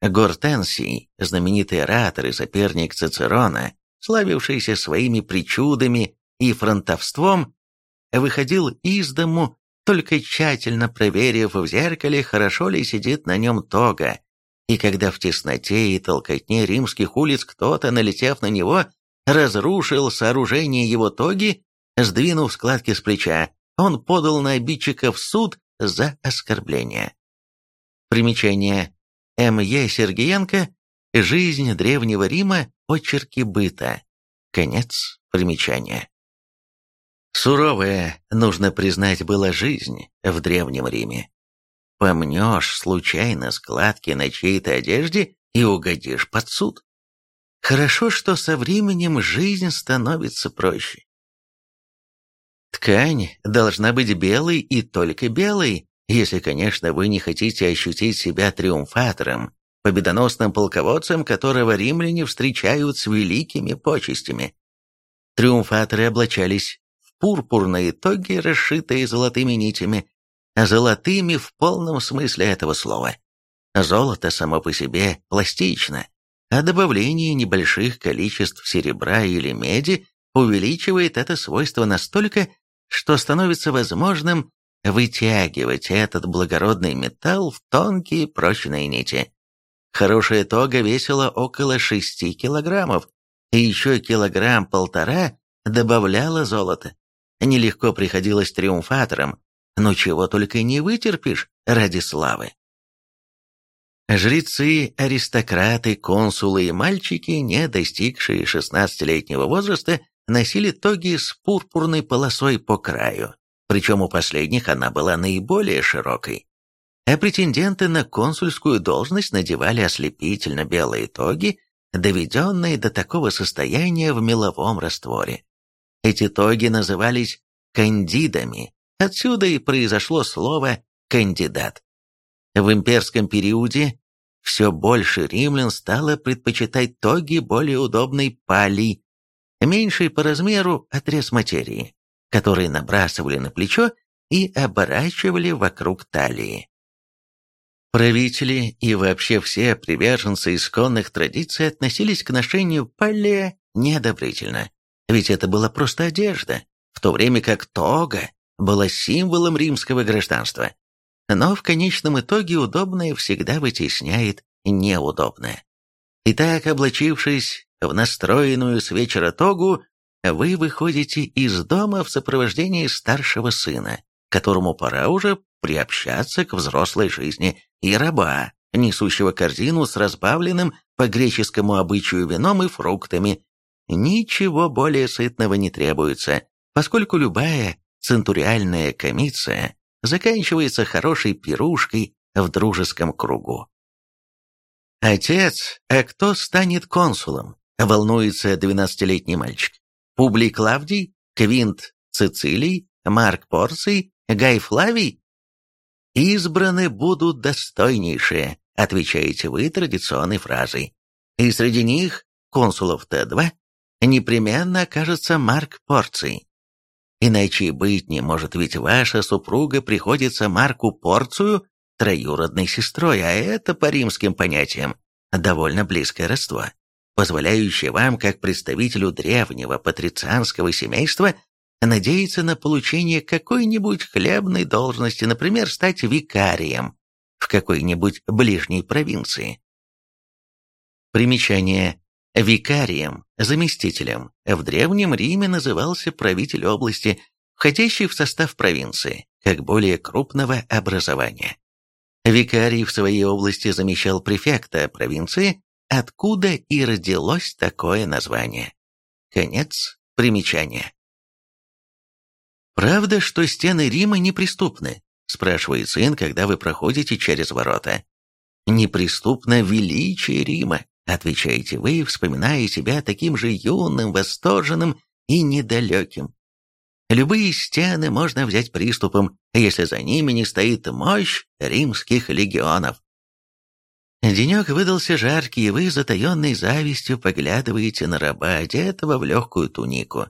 Гортенсий, знаменитый оратор и соперник Цицерона, славившийся своими причудами и фронтовством, выходил из дому, только тщательно проверив в зеркале, хорошо ли сидит на нем тога, и когда в тесноте и толкотне римских улиц кто-то, налетев на него, разрушил сооружение его тоги, сдвинув складки с плеча, он подал на обидчика в суд за оскорбление. Примечание. М.Е. Сергеенко. Жизнь Древнего Рима. Очерки быта. Конец примечания. Суровая, нужно признать, была жизнь в Древнем Риме. Помнешь случайно складки на чьей-то одежде и угодишь под суд. Хорошо, что со временем жизнь становится проще. Ткань должна быть белой и только белой, если, конечно, вы не хотите ощутить себя триумфатором, победоносным полководцем, которого римляне встречают с великими почестями. Триумфаторы облачались в пурпурные тоги, расшитые золотыми нитями, золотыми в полном смысле этого слова. Золото само по себе пластично, а добавление небольших количеств серебра или меди увеличивает это свойство настолько, что становится возможным вытягивать этот благородный металл в тонкие прочные нити. Хорошая тога весила около 6 килограммов, и еще килограмм-полтора добавляла золото. Нелегко приходилось триумфаторам, но чего только не вытерпишь ради славы. Жрецы, аристократы, консулы и мальчики, не достигшие 16-летнего возраста, носили тоги с пурпурной полосой по краю, причем у последних она была наиболее широкой. А претенденты на консульскую должность надевали ослепительно белые тоги, доведенные до такого состояния в меловом растворе. Эти тоги назывались кандидами, отсюда и произошло слово «кандидат». В имперском периоде все больше римлян стало предпочитать тоги более удобной палий, меньший по размеру отрез материи, который набрасывали на плечо и оборачивали вокруг талии. Правители и вообще все приверженцы исконных традиций относились к ношению паллия неодобрительно, ведь это была просто одежда, в то время как тога была символом римского гражданства. Но в конечном итоге удобное всегда вытесняет неудобное. Итак, облачившись в настроенную с вечера тогу, вы выходите из дома в сопровождении старшего сына, которому пора уже приобщаться к взрослой жизни, и раба, несущего корзину с разбавленным по греческому обычаю вином и фруктами. Ничего более сытного не требуется, поскольку любая центуриальная комиция заканчивается хорошей пирушкой в дружеском кругу. «Отец, а кто станет консулом?» — волнуется двенадцатилетний мальчик. «Публий Клавдий? Квинт Цицилий? Марк Порций? Гай Флавий?» «Избраны будут достойнейшие», — отвечаете вы традиционной фразой. И среди них, консулов Т2, непременно окажется Марк Порций. Иначе и быть не может, ведь ваша супруга приходится Марку Порцию троюродной сестрой, а это по римским понятиям довольно близкое родство, позволяющее вам, как представителю древнего патрицианского семейства, надеяться на получение какой-нибудь хлебной должности, например, стать викарием в какой-нибудь ближней провинции. Примечание. Викарием, заместителем, в Древнем Риме назывался правитель области, входящий в состав провинции, как более крупного образования. Викарий в своей области замещал префекта провинции, откуда и родилось такое название. Конец примечания. «Правда, что стены Рима неприступны?» – спрашивает сын, когда вы проходите через ворота. «Неприступно величие Рима», – отвечаете вы, вспоминая себя таким же юным, восторженным и недалеким. Любые стены можно взять приступом, если за ними не стоит мощь римских легионов. Денек выдался жаркий, и вы, затаенной завистью, поглядываете на раба, одетого в легкую тунику.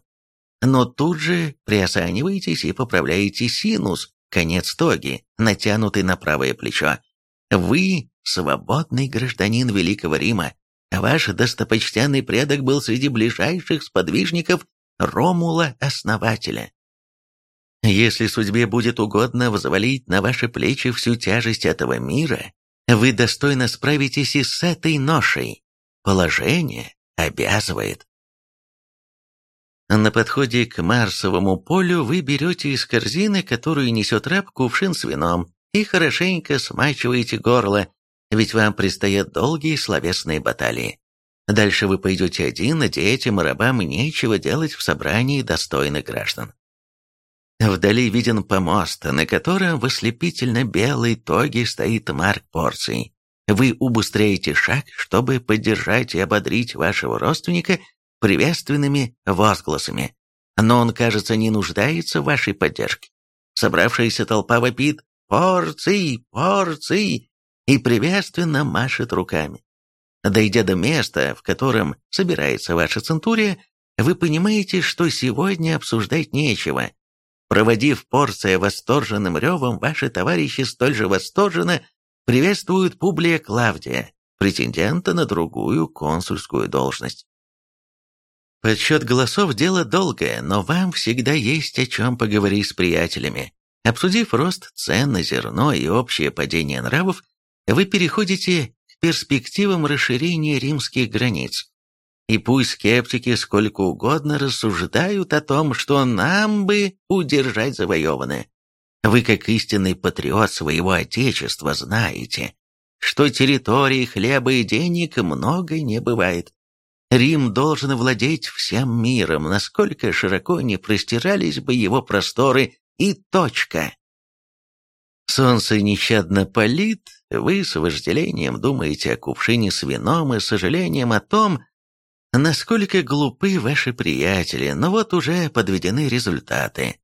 Но тут же приосаниваетесь и поправляете синус, конец тоги, натянутый на правое плечо. Вы – свободный гражданин Великого Рима. Ваш достопочтенный предок был среди ближайших сподвижников Ромула-основателя. Если судьбе будет угодно взвалить на ваши плечи всю тяжесть этого мира, вы достойно справитесь и с этой ношей. Положение обязывает. На подходе к Марсовому полю вы берете из корзины, которую несет раб, кувшин с вином, и хорошенько смачиваете горло, ведь вам предстоят долгие словесные баталии. Дальше вы пойдете один, а детям и рабам нечего делать в собрании достойных граждан. Вдали виден помост, на котором в ослепительно-белой тоге стоит Марк Порций. Вы убыстряете шаг, чтобы поддержать и ободрить вашего родственника приветственными возгласами. Но он, кажется, не нуждается в вашей поддержке. Собравшаяся толпа вопит «Порций! Порций!» и приветственно машет руками. Дойдя до места, в котором собирается ваша центурия, вы понимаете, что сегодня обсуждать нечего. Проводив порция восторженным ревом, ваши товарищи столь же восторженно приветствуют Публия Клавдия, претендента на другую консульскую должность. Подсчет голосов – дело долгое, но вам всегда есть о чем поговорить с приятелями. Обсудив рост цен на зерно и общее падение нравов, вы переходите к перспективам расширения римских границ. И пусть скептики сколько угодно рассуждают о том, что нам бы удержать завоеванное. Вы, как истинный патриот своего отечества, знаете, что территории хлеба и денег много не бывает. Рим должен владеть всем миром, насколько широко не простирались бы его просторы, и точка. Солнце нещадно палит, вы с вожделением думаете о кувшине с вином и сожалением о том, насколько глупы ваши приятели, но вот уже подведены результаты.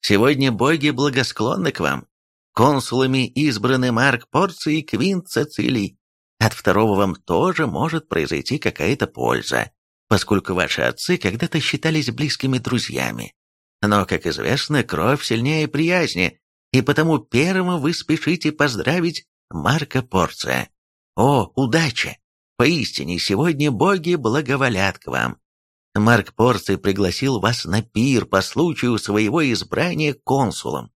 Сегодня боги благосклонны к вам. Консулами избраны Марк Порций и Квинт Цицилий. От второго вам тоже может произойти какая-то польза, поскольку ваши отцы когда-то считались близкими друзьями. Но, как известно, кровь сильнее приязни, и потому первым вы спешите поздравить Марка Порция. О, удача! Поистине, сегодня боги благоволят к вам. Марк Порций пригласил вас на пир по случаю своего избрания консулом.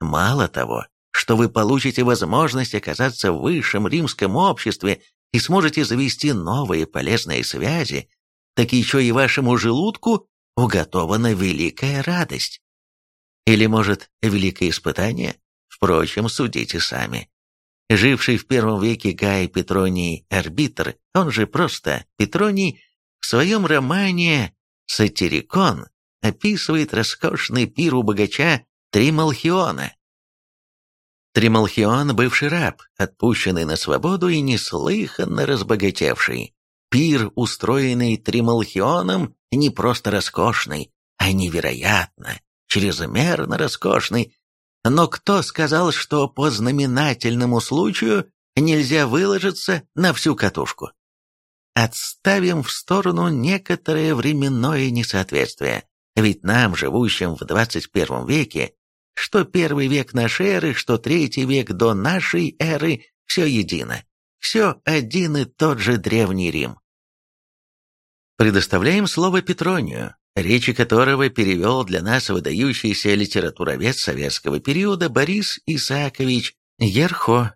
Мало того, что вы получите возможность оказаться в высшем римском обществе и сможете завести новые полезные связи, так еще и вашему желудку уготована великая радость. Или, может, великое испытание? Впрочем, судите сами. Живший в первом веке Гай Петроний Арбитр, он же просто Петроний, в своем романе «Сатирикон» описывает роскошный пир у богача Трималхиона. Трималхион – бывший раб, отпущенный на свободу и неслыханно разбогатевший. Пир, устроенный Трималхионом, не просто роскошный, а невероятно, чрезмерно роскошный, но кто сказал, что по знаменательному случаю нельзя выложиться на всю катушку? Отставим в сторону некоторое временное несоответствие. Ведь нам, живущим в 21 веке, что первый век нашей эры, что третий век до нашей эры, все едино. Все один и тот же Древний Рим. Предоставляем слово Петронию, речи которого перевел для нас выдающийся литературовед советского периода Борис Исаакович Ерхо.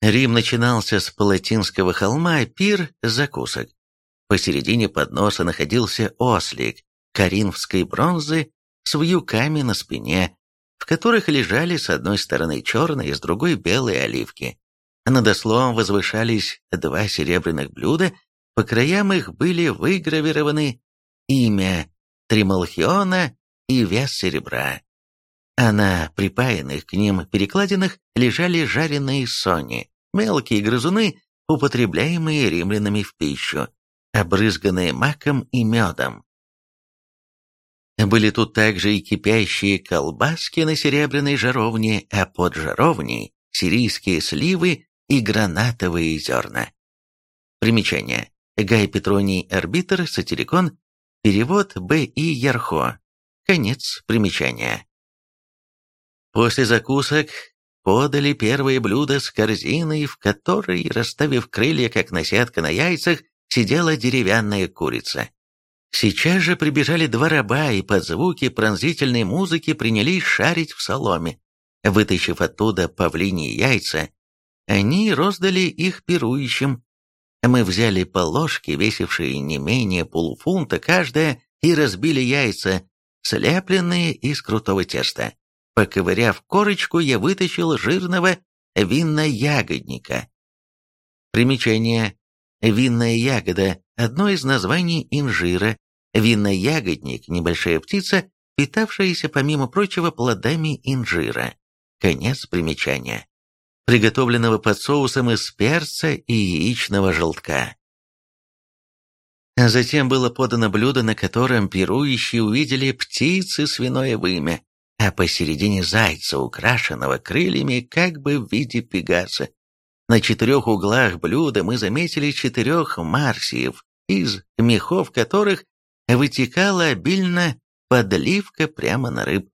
Рим начинался с Палатинского холма, пир закусок. Посередине подноса находился ослик коринфской бронзы с вьюками на спине, в которых лежали с одной стороны черные, с другой белые оливки. Над ослом возвышались два серебряных блюда, по краям их были выгравированы имя Трималхиона и вес серебра. А на припаянных к ним перекладинах лежали жареные сони, мелкие грызуны, употребляемые римлянами в пищу, обрызганные маком и медом. Были тут также и кипящие колбаски на серебряной жаровне, а под жаровней – сирийские сливы и гранатовые зерна. Примечание. Гай Петроний Арбитр, Сатирикон, Перевод Б. И. Ярхо. Конец примечания. После закусок подали первое блюдо с корзиной, в которой, расставив крылья, как насядка на яйцах, сидела деревянная курица. Сейчас же прибежали два раба и под звуки пронзительной музыки принялись шарить в соломе. Вытащив оттуда павлиньи яйца, они роздали их пирующим, мы взяли по ложке, весившие не менее полуфунта каждая, и разбили яйца, слепленные из крутого теста. Поковыряв корочку, я вытащил жирного винно-ягодника. Примечание. Винная ягода – одно из названий инжира. Винно-ягодник – небольшая птица, питавшаяся, помимо прочего, плодами инжира. Конец примечания приготовленного под соусом из перца и яичного желтка. Затем было подано блюдо, на котором пирующие увидели птицы свиное вымя, а посередине зайца, украшенного крыльями как бы в виде пегаса. На четырех углах блюда мы заметили четырех марсиев, из мехов которых вытекала обильно подливка прямо на рыб,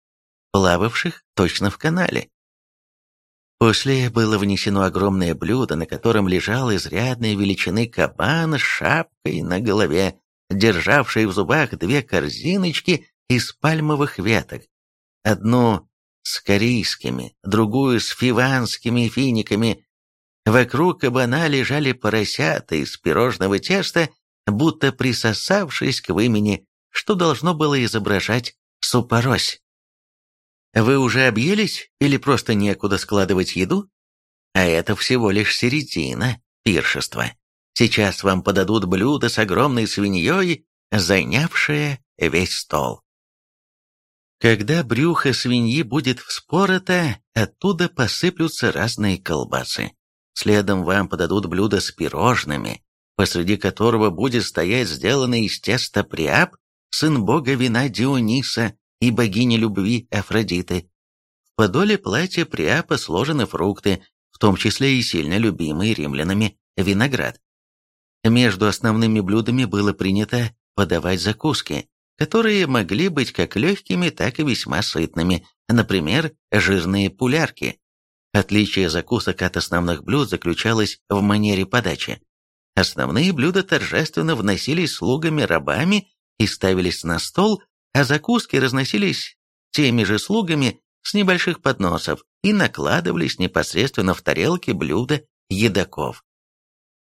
плававших точно в канале. После было внесено огромное блюдо, на котором лежал изрядной величины кабан с шапкой на голове, державший в зубах две корзиночки из пальмовых веток. Одну с корейскими, другую с фиванскими финиками. Вокруг кабана лежали поросята из пирожного теста, будто присосавшись к вымени, что должно было изображать супорось. Вы уже объелись или просто некуда складывать еду? А это всего лишь середина пиршества. Сейчас вам подадут блюдо с огромной свиньей, занявшее весь стол. Когда брюхо свиньи будет вспорото, оттуда посыплются разные колбасы. Следом вам подадут блюдо с пирожными, посреди которого будет стоять сделанный из теста приап, сын бога вина Диониса, и богини любви Афродиты. В подоле платья Приапа сложены фрукты, в том числе и сильно любимый римлянами виноград. Между основными блюдами было принято подавать закуски, которые могли быть как легкими, так и весьма сытными, например, жирные пулярки. Отличие закусок от основных блюд заключалось в манере подачи. Основные блюда торжественно вносились слугами-рабами и ставились на стол а закуски разносились теми же слугами с небольших подносов и накладывались непосредственно в тарелки блюда едоков.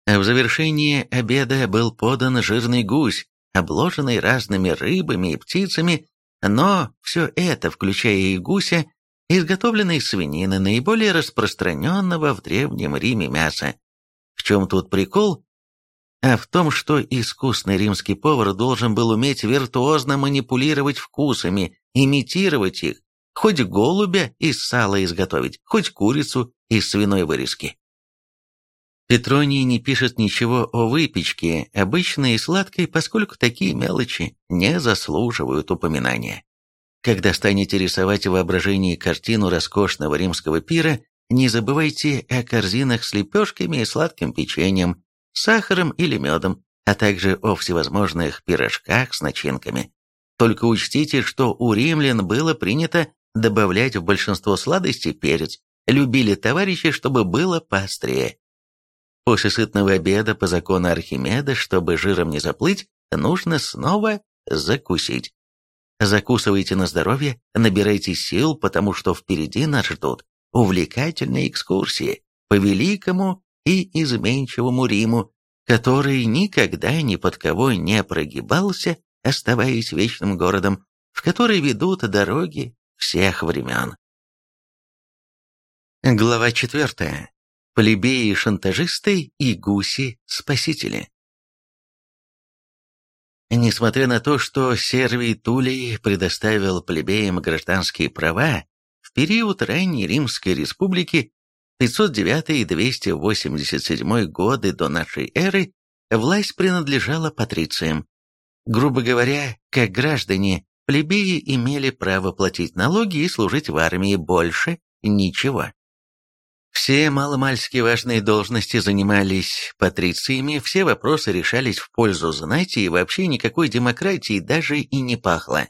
В завершении обеда был подан жирный гусь, обложенный разными рыбами и птицами, но все это, включая и гуся, изготовленное из свинины, наиболее распространенного в Древнем Риме мяса. В чем тут прикол? А в том, что искусный римский повар должен был уметь виртуозно манипулировать вкусами, имитировать их, хоть голубя из сала изготовить, хоть курицу из свиной вырезки. Петроний не пишет ничего о выпечке, обычной и сладкой, поскольку такие мелочи не заслуживают упоминания. Когда станете рисовать в воображении картину роскошного римского пира, не забывайте о корзинах с лепешками и сладким печеньем, сахаром или медом, а также о всевозможных пирожках с начинками. Только учтите, что у римлян было принято добавлять в большинство сладостей перец, любили товарищи, чтобы было поострее. После сытного обеда по закону Архимеда, чтобы жиром не заплыть, нужно снова закусить. Закусывайте на здоровье, набирайте сил, потому что впереди нас ждут увлекательные экскурсии по великому и изменчивому Риму, который никогда ни под кого не прогибался, оставаясь вечным городом, в который ведут дороги всех времен. Глава 4. Плебеи-шантажисты и гуси-спасители. Несмотря на то, что Сервий Тулей предоставил плебеям гражданские права, в период ранней Римской республики 509 и 287 годы до нашей эры власть принадлежала патрициям. Грубо говоря, как граждане, плебеи имели право платить налоги и служить в армии больше ничего. Все маломальски важные должности занимались патрициями, все вопросы решались в пользу знати и вообще никакой демократии даже и не пахло.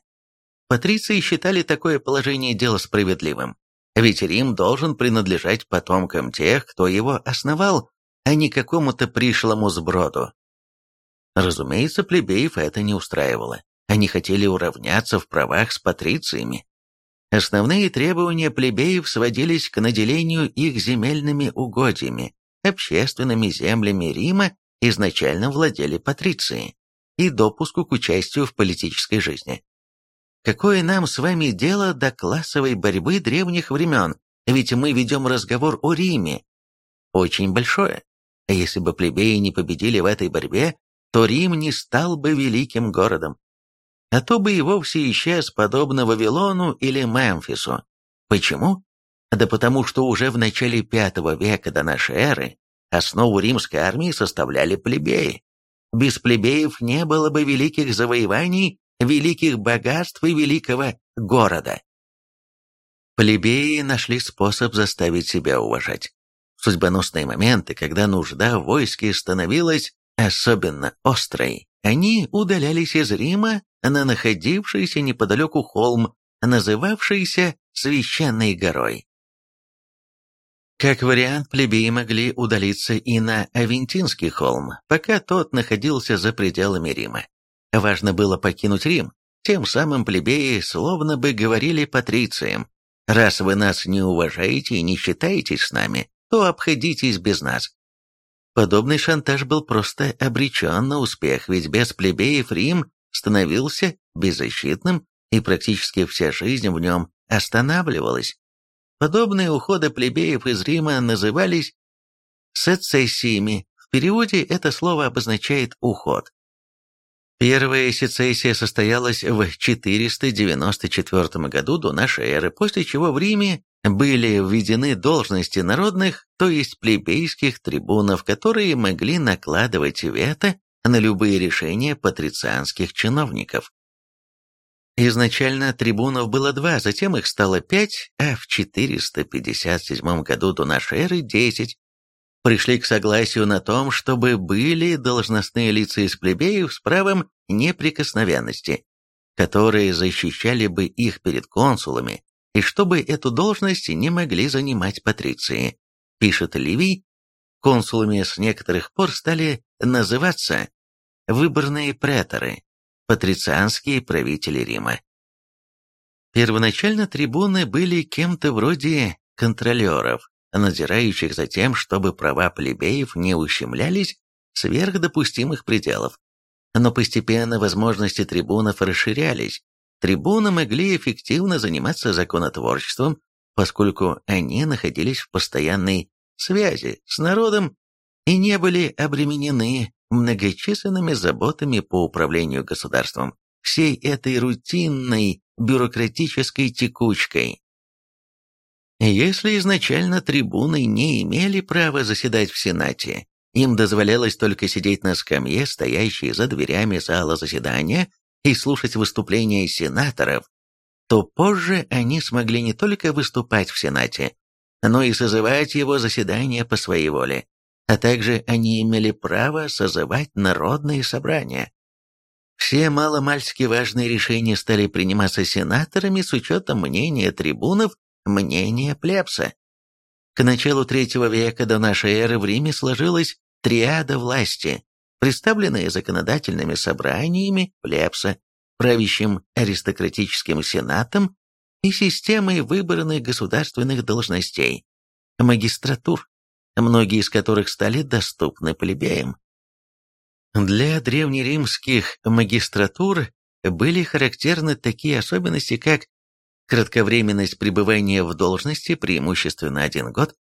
Патриции считали такое положение дела справедливым. Ведь Рим должен принадлежать потомкам тех, кто его основал, а не какому-то пришлому сброду. Разумеется, плебеев это не устраивало. Они хотели уравняться в правах с патрициями. Основные требования плебеев сводились к наделению их земельными угодьями, общественными землями Рима изначально владели патриции, и допуску к участию в политической жизни. Какое нам с вами дело до классовой борьбы древних времен? Ведь мы ведем разговор о Риме. Очень большое. А если бы плебеи не победили в этой борьбе, то Рим не стал бы великим городом. А то бы и вовсе исчез, подобно Вавилону или Мемфису. Почему? Да потому что уже в начале V века до нашей эры основу римской армии составляли плебеи. Без плебеев не было бы великих завоеваний великих богатств и великого города. Плебеи нашли способ заставить себя уважать. В судьбоносные моменты, когда нужда в войске становилась особенно острой, они удалялись из Рима на находившийся неподалеку холм, называвшийся Священной горой. Как вариант, плебеи могли удалиться и на Авентинский холм, пока тот находился за пределами Рима. Важно было покинуть Рим, тем самым плебеи словно бы говорили патрициям, «Раз вы нас не уважаете и не считаетесь с нами, то обходитесь без нас». Подобный шантаж был просто обречен на успех, ведь без плебеев Рим становился беззащитным, и практически вся жизнь в нем останавливалась. Подобные уходы плебеев из Рима назывались сецессиями. В переводе это слово обозначает «уход». Первая сецессия состоялась в 494 году до нашей эры, после чего в Риме были введены должности народных, то есть плебейских трибунов, которые могли накладывать вето на любые решения патрицианских чиновников. Изначально трибунов было два, затем их стало пять, а в 457 году до нашей эры десять. Пришли к согласию на том, чтобы были должностные лица из плебеев с правом неприкосновенности, которые защищали бы их перед консулами, и чтобы эту должность не могли занимать патриции. Пишет Ливий, консулами с некоторых пор стали называться выборные преторы, патрицианские правители Рима. Первоначально трибуны были кем-то вроде контролеров, надзирающих за тем, чтобы права плебеев не ущемлялись сверх допустимых пределов. Но постепенно возможности трибунов расширялись. Трибуны могли эффективно заниматься законотворчеством, поскольку они находились в постоянной связи с народом и не были обременены многочисленными заботами по управлению государством, всей этой рутинной бюрократической текучкой. Если изначально трибуны не имели права заседать в Сенате, им дозволялось только сидеть на скамье, стоящей за дверями зала заседания, и слушать выступления сенаторов, то позже они смогли не только выступать в Сенате, но и созывать его заседания по своей воле а также они имели право созывать народные собрания. Все маломальски важные решения стали приниматься сенаторами с учетом мнения трибунов, мнения плебса. К началу третьего века до нашей эры в Риме сложилась триада власти, представленная законодательными собраниями плебса, правящим аристократическим сенатом и системой выбранных государственных должностей, магистратур многие из которых стали доступны плебеям. Для древнеримских магистратур были характерны такие особенности, как кратковременность пребывания в должности, преимущественно один год,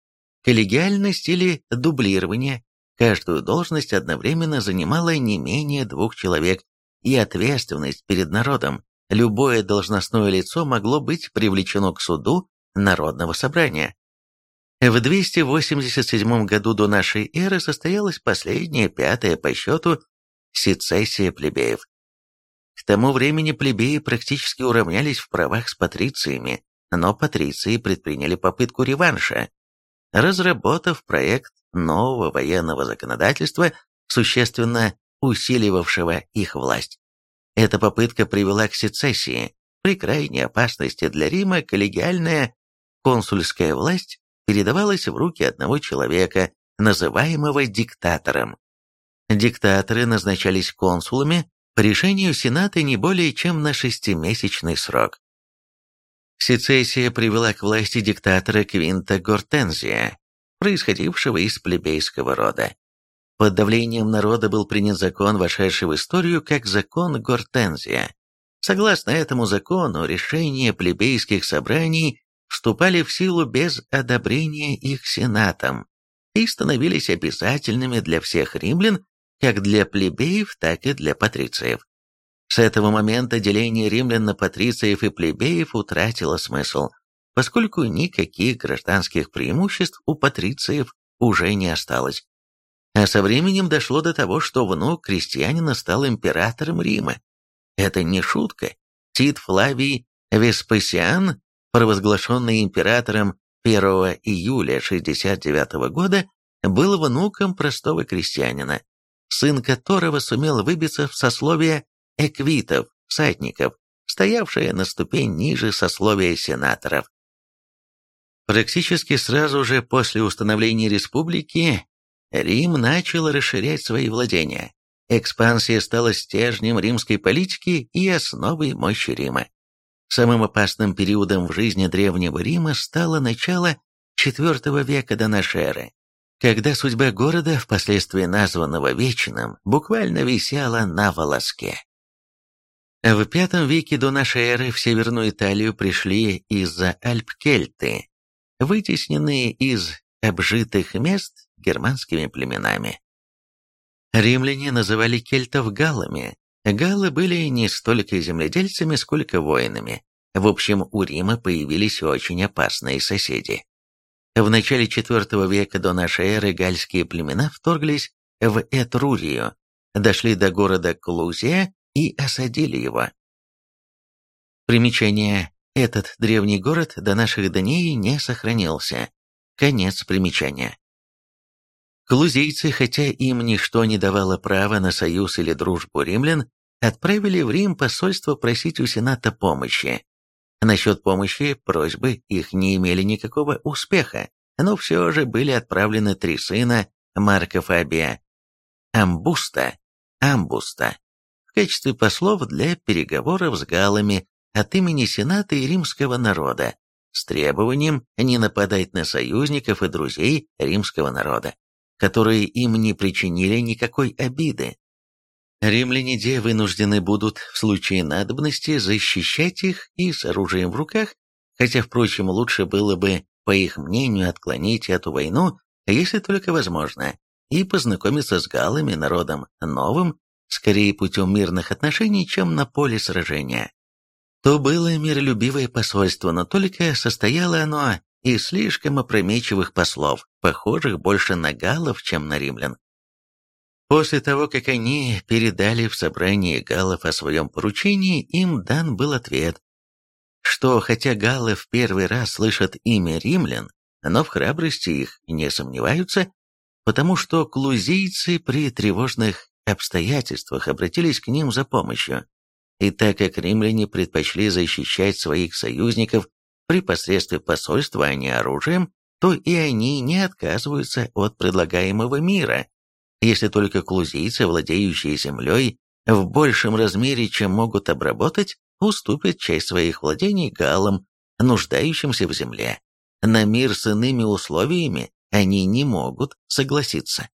коллегиальность или дублирование, каждую должность одновременно занимала не менее двух человек, и ответственность перед народом. Любое должностное лицо могло быть привлечено к суду Народного собрания. В 287 году до нашей эры состоялась последняя, пятая по счету, сецессия плебеев. К тому времени плебеи практически уравнялись в правах с патрициями, но патриции предприняли попытку реванша, разработав проект нового военного законодательства, существенно усиливавшего их власть. Эта попытка привела к сецессии. При крайней опасности для Рима коллегиальная консульская власть передавалась в руки одного человека, называемого диктатором. Диктаторы назначались консулами по решению Сената не более чем на шестимесячный срок. Сецессия привела к власти диктатора Квинта Гортензия, происходившего из плебейского рода. Под давлением народа был принят закон, вошедший в историю как закон Гортензия. Согласно этому закону, решения плебейских собраний вступали в силу без одобрения их сенатом и становились обязательными для всех римлян, как для плебеев, так и для патрициев. С этого момента деление римлян на патрициев и плебеев утратило смысл, поскольку никаких гражданских преимуществ у патрициев уже не осталось. А со временем дошло до того, что внук крестьянина стал императором Рима. Это не шутка. Тит Флавий Веспасиан провозглашенный императором 1 июля 69 года, был внуком простого крестьянина. Сын которого сумел выбиться в сословие эквитов, всадников, стоявшее на ступень ниже сословия сенаторов. Практически сразу же после установления республики Рим начал расширять свои владения. Экспансия стала стержнем римской политики и основой мощи Рима. Самым опасным периодом в жизни Древнего Рима стало начало IV века до нашей эры, когда судьба города, впоследствии названного Вечным, буквально висела на волоске. В V веке до нашей эры в Северную Италию пришли из-за Альп кельты, вытесненные из обжитых мест германскими племенами. Римляне называли кельтов галлами. Галлы были не столько земледельцами, сколько воинами. В общем, у Рима появились очень опасные соседи. В начале IV века до нашей эры гальские племена вторглись в Этрурию, дошли до города Клузия и осадили его. Примечание. Этот древний город до наших дней не сохранился. Конец примечания. Клузийцы, хотя им ничто не давало права на союз или дружбу римлян, отправили в Рим посольство просить у Сената помощи. Насчет помощи просьбы их не имели никакого успеха, но все же были отправлены три сына Марка Фабия, Амбуста, Амбуста, в качестве послов для переговоров с галами от имени Сената и римского народа, с требованием не нападать на союзников и друзей римского народа, которые им не причинили никакой обиды. Римляне де вынуждены будут в случае надобности защищать их и с оружием в руках, хотя, впрочем, лучше было бы, по их мнению, отклонить эту войну, если только возможно, и познакомиться с галами, народом новым, скорее путем мирных отношений, чем на поле сражения. То было миролюбивое посольство, но только состояло оно из слишком опрометчивых послов, похожих больше на галлов, чем на римлян. После того, как они передали в собрании галлов о своем поручении, им дан был ответ, что хотя галлы в первый раз слышат имя римлян, но в храбрости их не сомневаются, потому что клузийцы при тревожных обстоятельствах обратились к ним за помощью. И так как римляне предпочли защищать своих союзников при посредстве посольства, а не оружием, то и они не отказываются от предлагаемого мира, если только клузийцы, владеющие землей, в большем размере, чем могут обработать, уступят часть своих владений галам, нуждающимся в земле. На мир с иными условиями они не могут согласиться.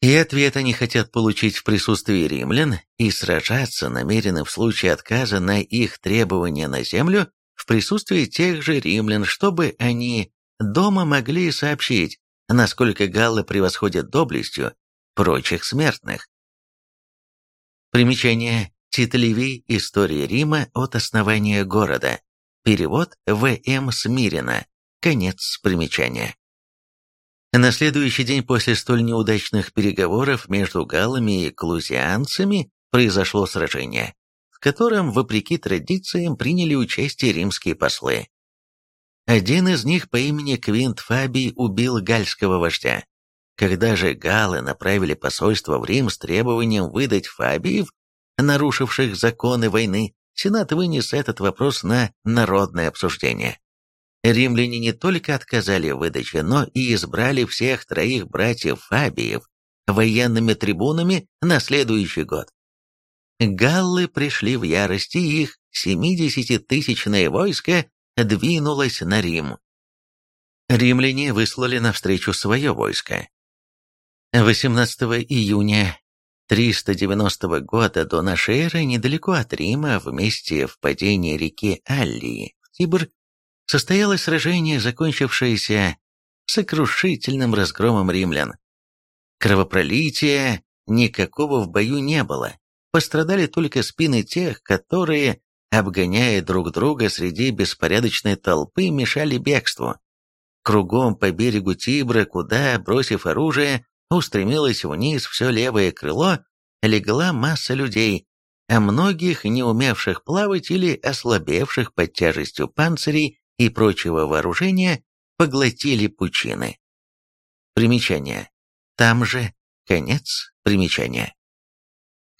И ответ они хотят получить в присутствии римлян и сражаться намерены в случае отказа на их требования на землю в присутствии тех же римлян, чтобы они дома могли сообщить, насколько галлы превосходят доблестью прочих смертных. Примечание. Тит Ливий. История Рима от основания города. Перевод В.М. Смирина. Конец примечания. На следующий день после столь неудачных переговоров между галлами и клузианцами произошло сражение, в котором, вопреки традициям, приняли участие римские послы. Один из них по имени Квинт Фабий убил гальского вождя. Когда же галлы направили посольство в Рим с требованием выдать Фабиев, нарушивших законы войны, Сенат вынес этот вопрос на народное обсуждение. Римляне не только отказали в выдаче, но и избрали всех троих братьев Фабиев военными трибунами на следующий год. Галлы пришли в ярость, и их 70-тысячное войско двинулось на Рим. Римляне выслали навстречу свое войско. 18 июня 390 года до нашей эры недалеко от Рима, в месте впадения реки Аллии в Тибр, состоялось сражение, закончившееся сокрушительным разгромом римлян. Кровопролития никакого в бою не было, пострадали только спины тех, которые, обгоняя друг друга среди беспорядочной толпы, мешали бегству. Кругом по берегу Тибра, куда, бросив оружие, устремилось вниз все левое крыло, легла масса людей, а многих, не умевших плавать или ослабевших под тяжестью панцирей и прочего вооружения, поглотили пучины. Примечание. Там же Конец примечания.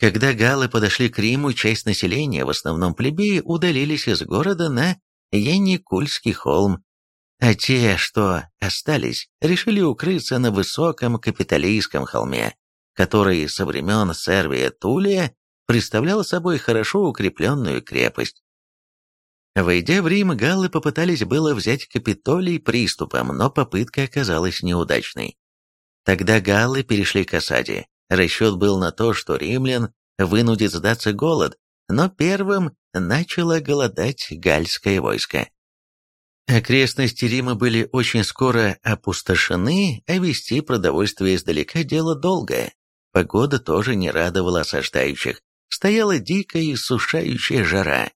Когда галлы подошли к Риму, часть населения, в основном плебеи, удалились из города на Яникульский холм, а те, что остались, решили укрыться на высоком капиталийском холме, который со времен Сервия Тулия представлял собой хорошо укрепленную крепость. Войдя в Рим, галлы попытались было взять Капитолий приступом, но попытка оказалась неудачной. Тогда галлы перешли к осаде. Расчет был на то, что римлян вынудит сдаться голод, но первым начало голодать гальское войско. Окрестности Рима были очень скоро опустошены, а вести продовольствие издалека дело долгое. Погода тоже не радовала осаждающих. Стояла дикая и сушающая жара.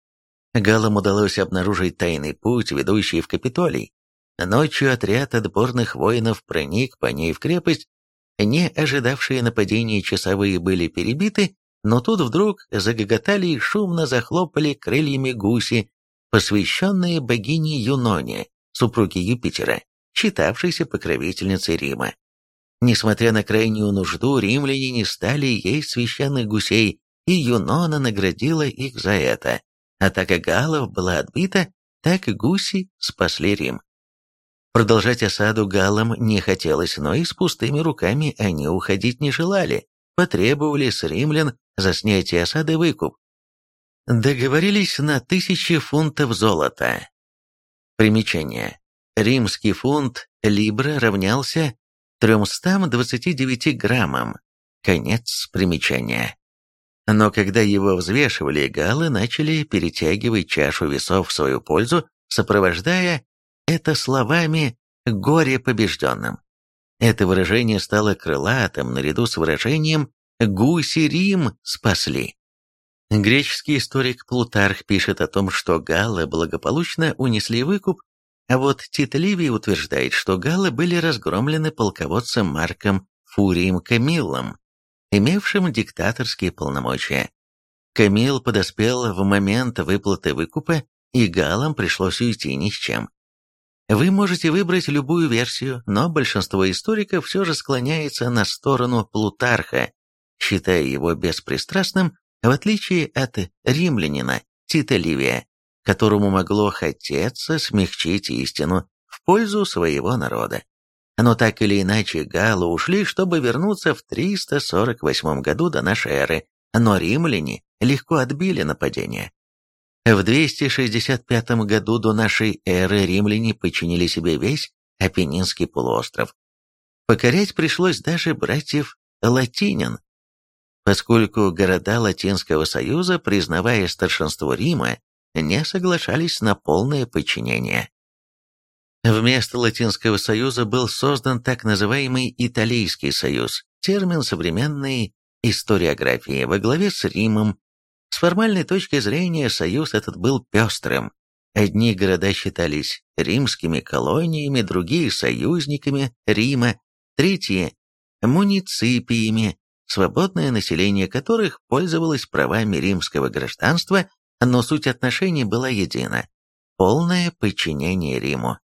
Галам удалось обнаружить тайный путь, ведущий в Капитолий. Ночью отряд отборных воинов проник по ней в крепость. Не ожидавшие нападения часовые были перебиты, но тут вдруг загоготали и шумно захлопали крыльями гуси, посвященные богине Юноне, супруге Юпитера, считавшейся покровительницей Рима. Несмотря на крайнюю нужду, римляне не стали есть священных гусей, и Юнона наградила их за это. Атака галлов была отбита, так и гуси спасли Рим. Продолжать осаду галлам не хотелось, но и с пустыми руками они уходить не желали, потребовали с римлян за снятие осады выкуп. Договорились на тысячи фунтов золота. Примечание. Римский фунт либра равнялся 329 граммам. Конец примечания. Но когда его взвешивали, галлы начали перетягивать чашу весов в свою пользу, сопровождая это словами «горе побежденным». Это выражение стало крылатым наряду с выражением «гуси Рим спасли». Греческий историк Плутарх пишет о том, что галлы благополучно унесли выкуп, а вот Тит Ливий утверждает, что галлы были разгромлены полководцем Марком Фурием Камиллом, имевшим диктаторские полномочия. Камил подоспел в момент выплаты выкупа, и галам пришлось уйти ни с чем. Вы можете выбрать любую версию, но большинство историков все же склоняется на сторону Плутарха, считая его беспристрастным в отличие от римлянина Тита Ливия, которому могло хотеться смягчить истину в пользу своего народа. Но так или иначе галлы ушли, чтобы вернуться в 348 году до нашей эры, но римляне легко отбили нападение. В 265 году до нашей эры римляне подчинили себе весь Апеннинский полуостров. Покорять пришлось даже братьев Латинин, поскольку города Латинского Союза, признавая старшинство Рима, не соглашались на полное подчинение. Вместо Латинского Союза был создан так называемый Италийский Союз, термин современной историографии во главе с Римом. Формальной точки зрения союз этот был пестрым. Одни города считались римскими колониями, другие – союзниками Рима, третьи – муниципиями, свободное население которых пользовалось правами римского гражданства, но суть отношений была едина – полное подчинение Риму.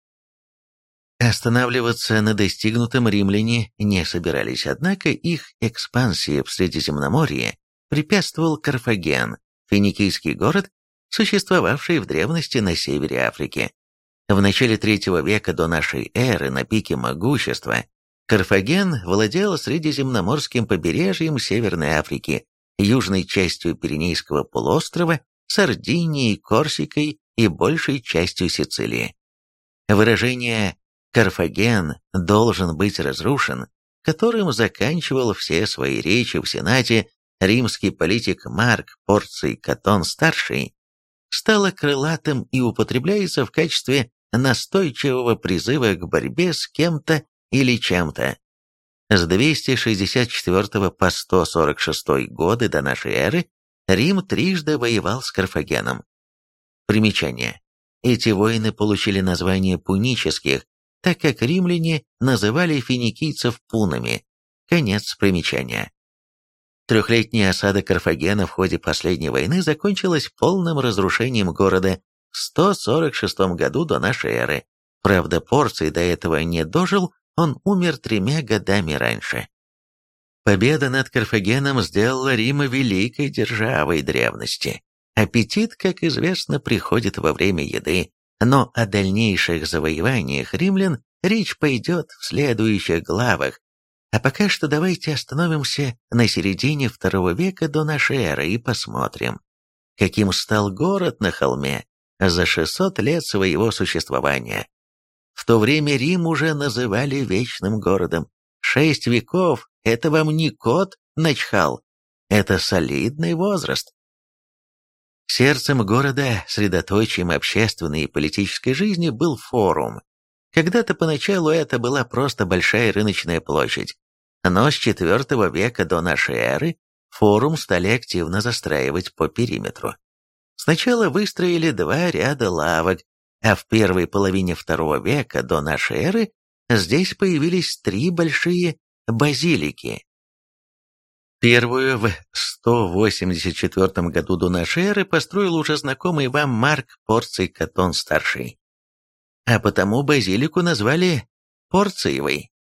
Останавливаться на достигнутом римляне не собирались, однако их экспансии в Средиземноморье препятствовал Карфаген, финикийский город, существовавший в древности на севере Африки. В начале III века до нашей эры на пике могущества Карфаген владел Средиземноморским побережьем Северной Африки, южной частью Пиренейского полуострова, Сардинией, Корсикой и большей частью Сицилии. Выражение «Карфаген должен быть разрушен», которым заканчивал все свои речи в Сенате римский политик Марк Порций Катон-старший, стало крылатым и употребляется в качестве настойчивого призыва к борьбе с кем-то или чем-то. С 264 по 146 годы до нашей эры Рим трижды воевал с Карфагеном. Примечание. Эти войны получили название пунических, так как римляне называли финикийцев пунами. Конец примечания. Трехлетняя осада Карфагена в ходе последней войны закончилась полным разрушением города в 146 году до нашей эры. Правда, Порций до этого не дожил, он умер тремя годами раньше. Победа над Карфагеном сделала Рима великой державой древности. Аппетит, как известно, приходит во время еды, но о дальнейших завоеваниях римлян речь пойдет в следующих главах. А пока что давайте остановимся на середине второго века до нашей эры и посмотрим, каким стал город на холме за 600 лет своего существования. В то время Рим уже называли вечным городом. Шесть веков – это вам не кот начхал, это солидный возраст. Сердцем города, средоточием общественной и политической жизни был форум. Когда-то поначалу это была просто большая рыночная площадь, но с IV века до нашей эры форум стали активно застраивать по периметру. Сначала выстроили два ряда лавок, а в первой половине II века до нашей эры здесь появились три большие базилики. Первую в 184 году до нашей эры построил уже знакомый вам Марк Порций Катон-старший. А потому базилику назвали Порциевой.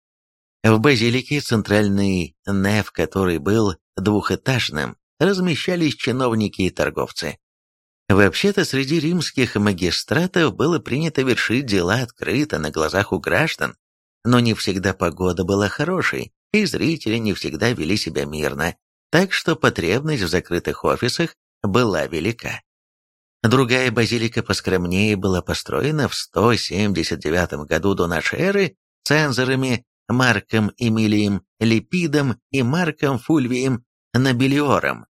В базилике центральный неф, который был двухэтажным, размещались чиновники и торговцы. Вообще-то среди римских магистратов было принято вершить дела открыто на глазах у граждан, но не всегда погода была хорошей, и зрители не всегда вели себя мирно, так что потребность в закрытых офисах была велика. Другая базилика поскромнее была построена в 179 году до нашей эры цензорами Марком Эмилием Липидом и Марком Фульвием Набелиором,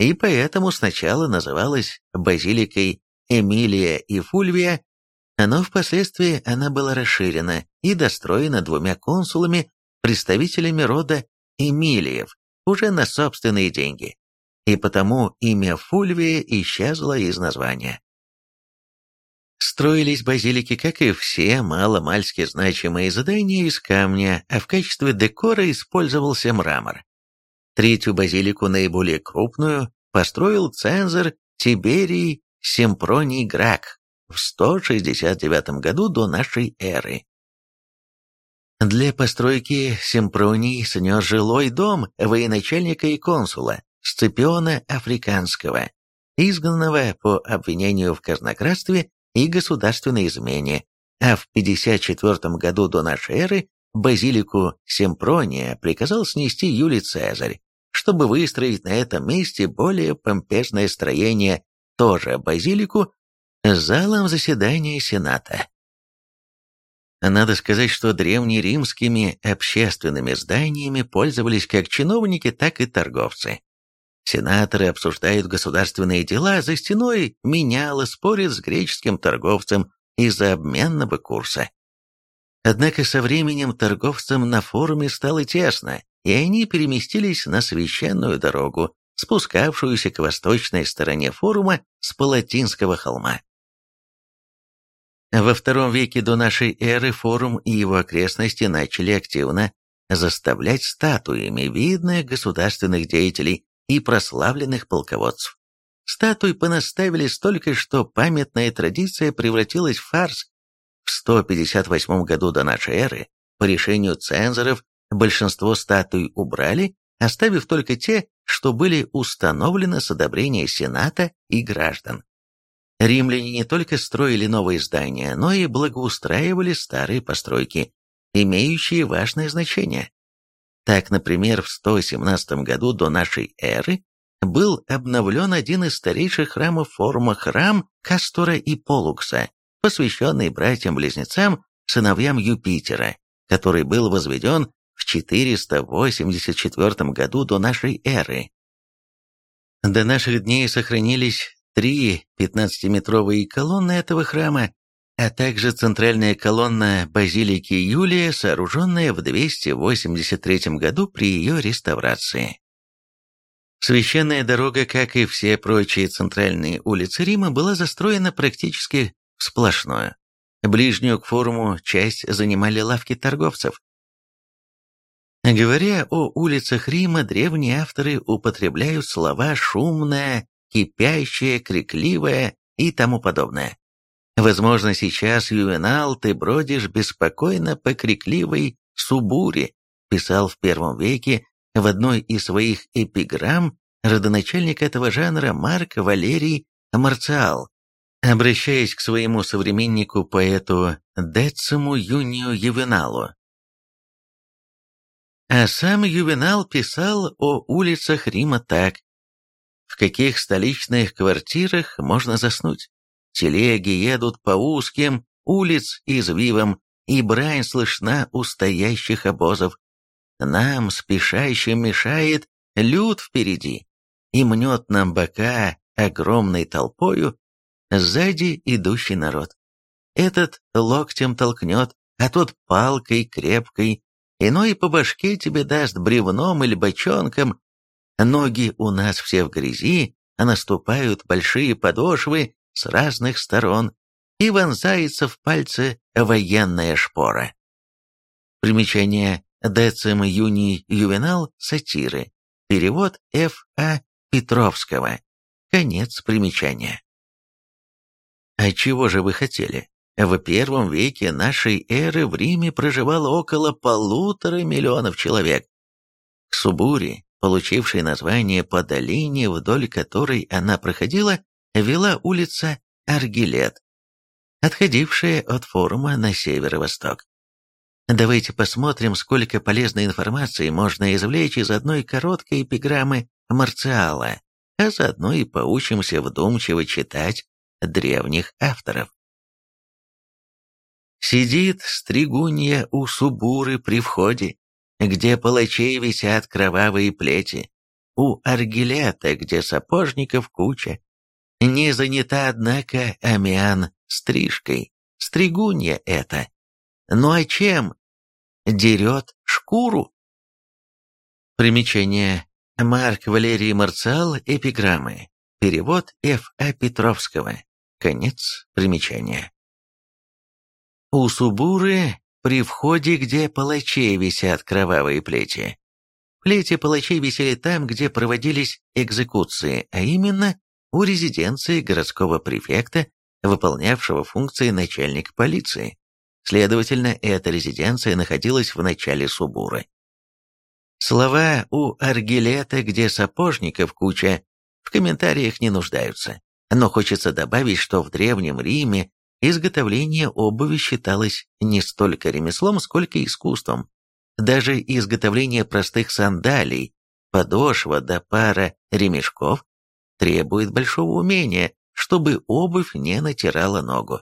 и поэтому сначала называлась базиликой Эмилия и Фульвия, но впоследствии она была расширена и достроена двумя консулами, представителями рода Эмилиев, уже на собственные деньги, и потому имя Фульвия исчезло из названия. Строились базилики, как и все маломальски значимые здания из камня, а в качестве декора использовался мрамор. Третью базилику, наиболее крупную, построил цензор Тиберий Семпроний Грак в 169 году до нашей эры. Для постройки Семпроний снес жилой дом военачальника и консула Сципиона Африканского, изгнанного по обвинению в казнократстве и государственной измене, а в 54 году до нашей эры базилику Семпрония приказал снести Юлий Цезарь, чтобы выстроить на этом месте более помпезное строение, тоже базилику, с залом заседания Сената. Надо сказать, что древнеримскими общественными зданиями пользовались как чиновники, так и торговцы. Сенаторы обсуждают государственные дела, за стеной меняло спорит с греческим торговцем из-за обменного курса. Однако со временем торговцам на форуме стало тесно, и они переместились на священную дорогу, спускавшуюся к восточной стороне форума с Палатинского холма. Во втором веке до нашей эры форум и его окрестности начали активно заставлять статуями видных государственных деятелей и прославленных полководцев. Статуй понаставили столько, что памятная традиция превратилась в фарс. В 158 году до нашей эры по решению цензоров большинство статуй убрали, оставив только те, что были установлены с одобрения Сената и граждан. Римляне не только строили новые здания, но и благоустраивали старые постройки, имеющие важное значение. Так, например, в 117 году до нашей эры был обновлен один из старейших храмов форума храм Кастора и Полукса, посвященный братьям-близнецам, сыновьям Юпитера, который был возведен в 484 году до нашей эры. До наших дней сохранились три 15-метровые колонны этого храма, а также центральная колонна базилики Юлия, сооруженная в 283 году при ее реставрации. Священная дорога, как и все прочие центральные улицы Рима, была застроена практически сплошную. Ближнюю к форуму часть занимали лавки торговцев, Говоря о улицах Рима, древние авторы употребляют слова «шумная», «кипящая», «крикливая» и тому подобное. Возможно, сейчас, Ювенал, ты бродишь беспокойно по крикливой Субуре, писал в первом веке В одной из своих эпиграмм родоначальник этого жанра Марк Валерий Марциал, обращаясь к своему современнику поэту Дециму Юнию Ювеналу. А сам Ювенал писал о улицах Рима так. В каких столичных квартирах можно заснуть? Телеги едут по узким улиц извивам, и брань слышна у стоящих обозов. Нам, спешащим, мешает люд впереди, и мнет нам бока огромной толпою сзади идущий народ. Этот локтем толкнет, а тот палкой крепкой, иной по башке тебе даст бревном или бочонком. Ноги у нас все в грязи, а наступают большие подошвы с разных сторон, и вонзается в пальцы военная шпора. Примечание Децим Юний Ювенал сатиры. Перевод Ф. А. Петровского. Конец примечания. А чего же вы хотели? В первом веке нашей эры в Риме проживало около полутора миллионов человек. К Субуре, получившей название по долине, вдоль которой она проходила, вела улица Аргилет, отходившая от форума на северо-восток. Давайте посмотрим, сколько полезной информации можно извлечь из одной короткой эпиграммы Марциала, а заодно и поучимся вдумчиво читать древних авторов. Сидит стригунья у Субуры при входе, где палачей висят кровавые плети, у Аргилета, где сапожников куча. Не занята, однако, Амиан стрижкой, стригунья это. Ну а чем? Дерет шкуру. Примечание. Марк Валерий Марциал, эпиграммы. Перевод Ф. А. Петровского. Конец примечания. У Субуры при входе, где палачей висят кровавые плети. Плети палачей висели там, где проводились экзекуции, а именно у резиденции городского префекта, выполнявшего функции начальника полиции. Следовательно, эта резиденция находилась в начале Субуры. Слова у Аргилета, где сапожников куча, в комментариях не нуждаются. Но хочется добавить, что в Древнем Риме изготовление обуви считалось не столько ремеслом, сколько искусством. Даже изготовление простых сандалий, подошва до пара ремешков требует большого умения, чтобы обувь не натирала ногу.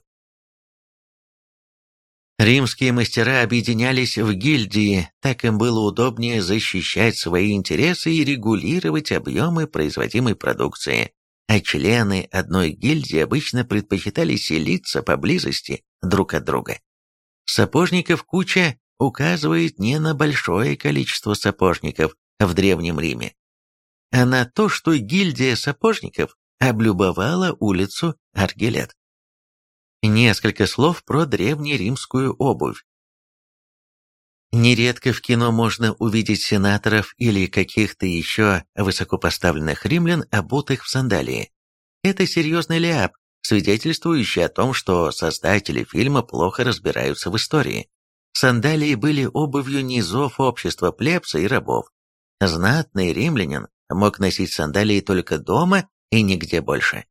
Римские мастера объединялись в гильдии, так им было удобнее защищать свои интересы и регулировать объемы производимой продукции, а члены одной гильдии обычно предпочитали селиться поблизости друг от друга. Сапожников куча указывает не на большое количество сапожников в Древнем Риме, а на то, что гильдия сапожников облюбовала улицу Аргилет. Несколько слов про древнеримскую обувь. Нередко в кино можно увидеть сенаторов или каких-то еще высокопоставленных римлян, обутых в сандалии. Это серьезный ляп, свидетельствующий о том, что создатели фильма плохо разбираются в истории. Сандалии были обувью низов общества плебса и рабов. Знатный римлянин мог носить сандалии только дома и нигде больше.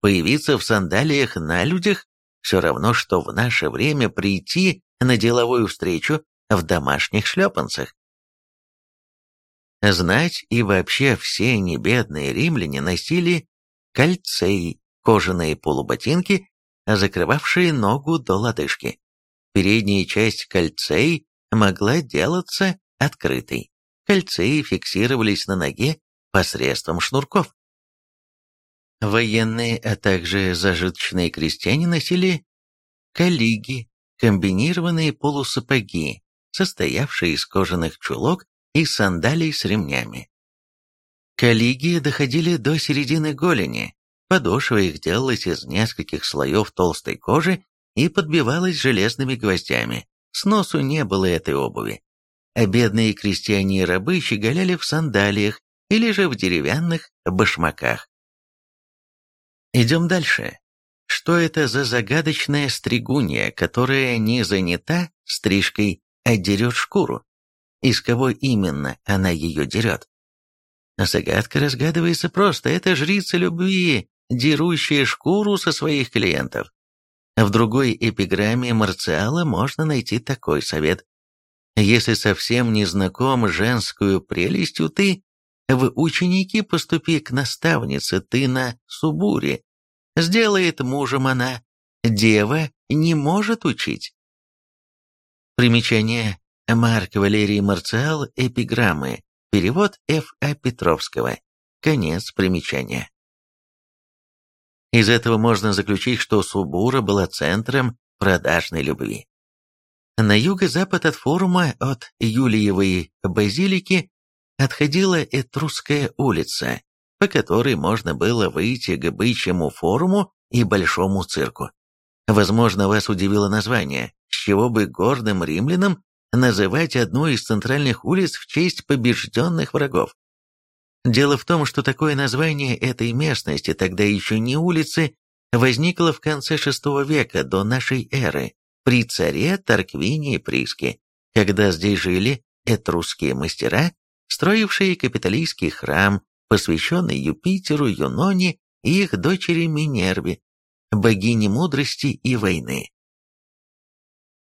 Появиться в сандалиях на людях все равно, что в наше время прийти на деловую встречу в домашних шлепанцах. Знать и вообще все небедные римляне носили кальцей, кожаные полуботинки, закрывавшие ногу до лодыжки. Передняя часть кальцей могла делаться открытой. Кальцеи фиксировались на ноге посредством шнурков. Военные, а также зажиточные крестьяне носили калиги, комбинированные полусапоги, состоявшие из кожаных чулок и сандалий с ремнями. Калиги доходили до середины голени, подошва их делалась из нескольких слоев толстой кожи и подбивалась железными гвоздями. С носу не было этой обуви. А бедные крестьяне и рабы щеголяли в сандалиях или же в деревянных башмаках. Идем дальше. Что это за загадочная стригунья, которая не занята стрижкой, а дерет шкуру? из кого именно она ее дерет. Загадка разгадывается просто. Это жрица любви, дерущая шкуру со своих клиентов. В другой эпиграмме Марциала можно найти такой совет. Если совсем не знаком женскую прелестью ты, в ученики поступи к наставнице ты на Субуре. Сделает мужем она. Дева не может учить. Примечание. Марк Валерий Марциал. Эпиграммы. Перевод Ф. А. Петровского. Конец примечания. Из этого можно заключить, что Субура была центром продажной любви. На юго-запад от форума от Юлиевой базилики отходила Этрусская улица, по которой можно было выйти к бычьему форуму и большому цирку. Возможно, вас удивило название, с чего бы гордым римлянам называть одну из центральных улиц в честь побежденных врагов. Дело в том, что такое название этой местности, тогда еще не улицы, возникло в конце VI века до нашей эры, при царе Тарквинии Приске, когда здесь жили этрусские мастера, строившие капитолийский храм, посвященный Юпитеру, Юноне и их дочери Минерве, богине мудрости и войны.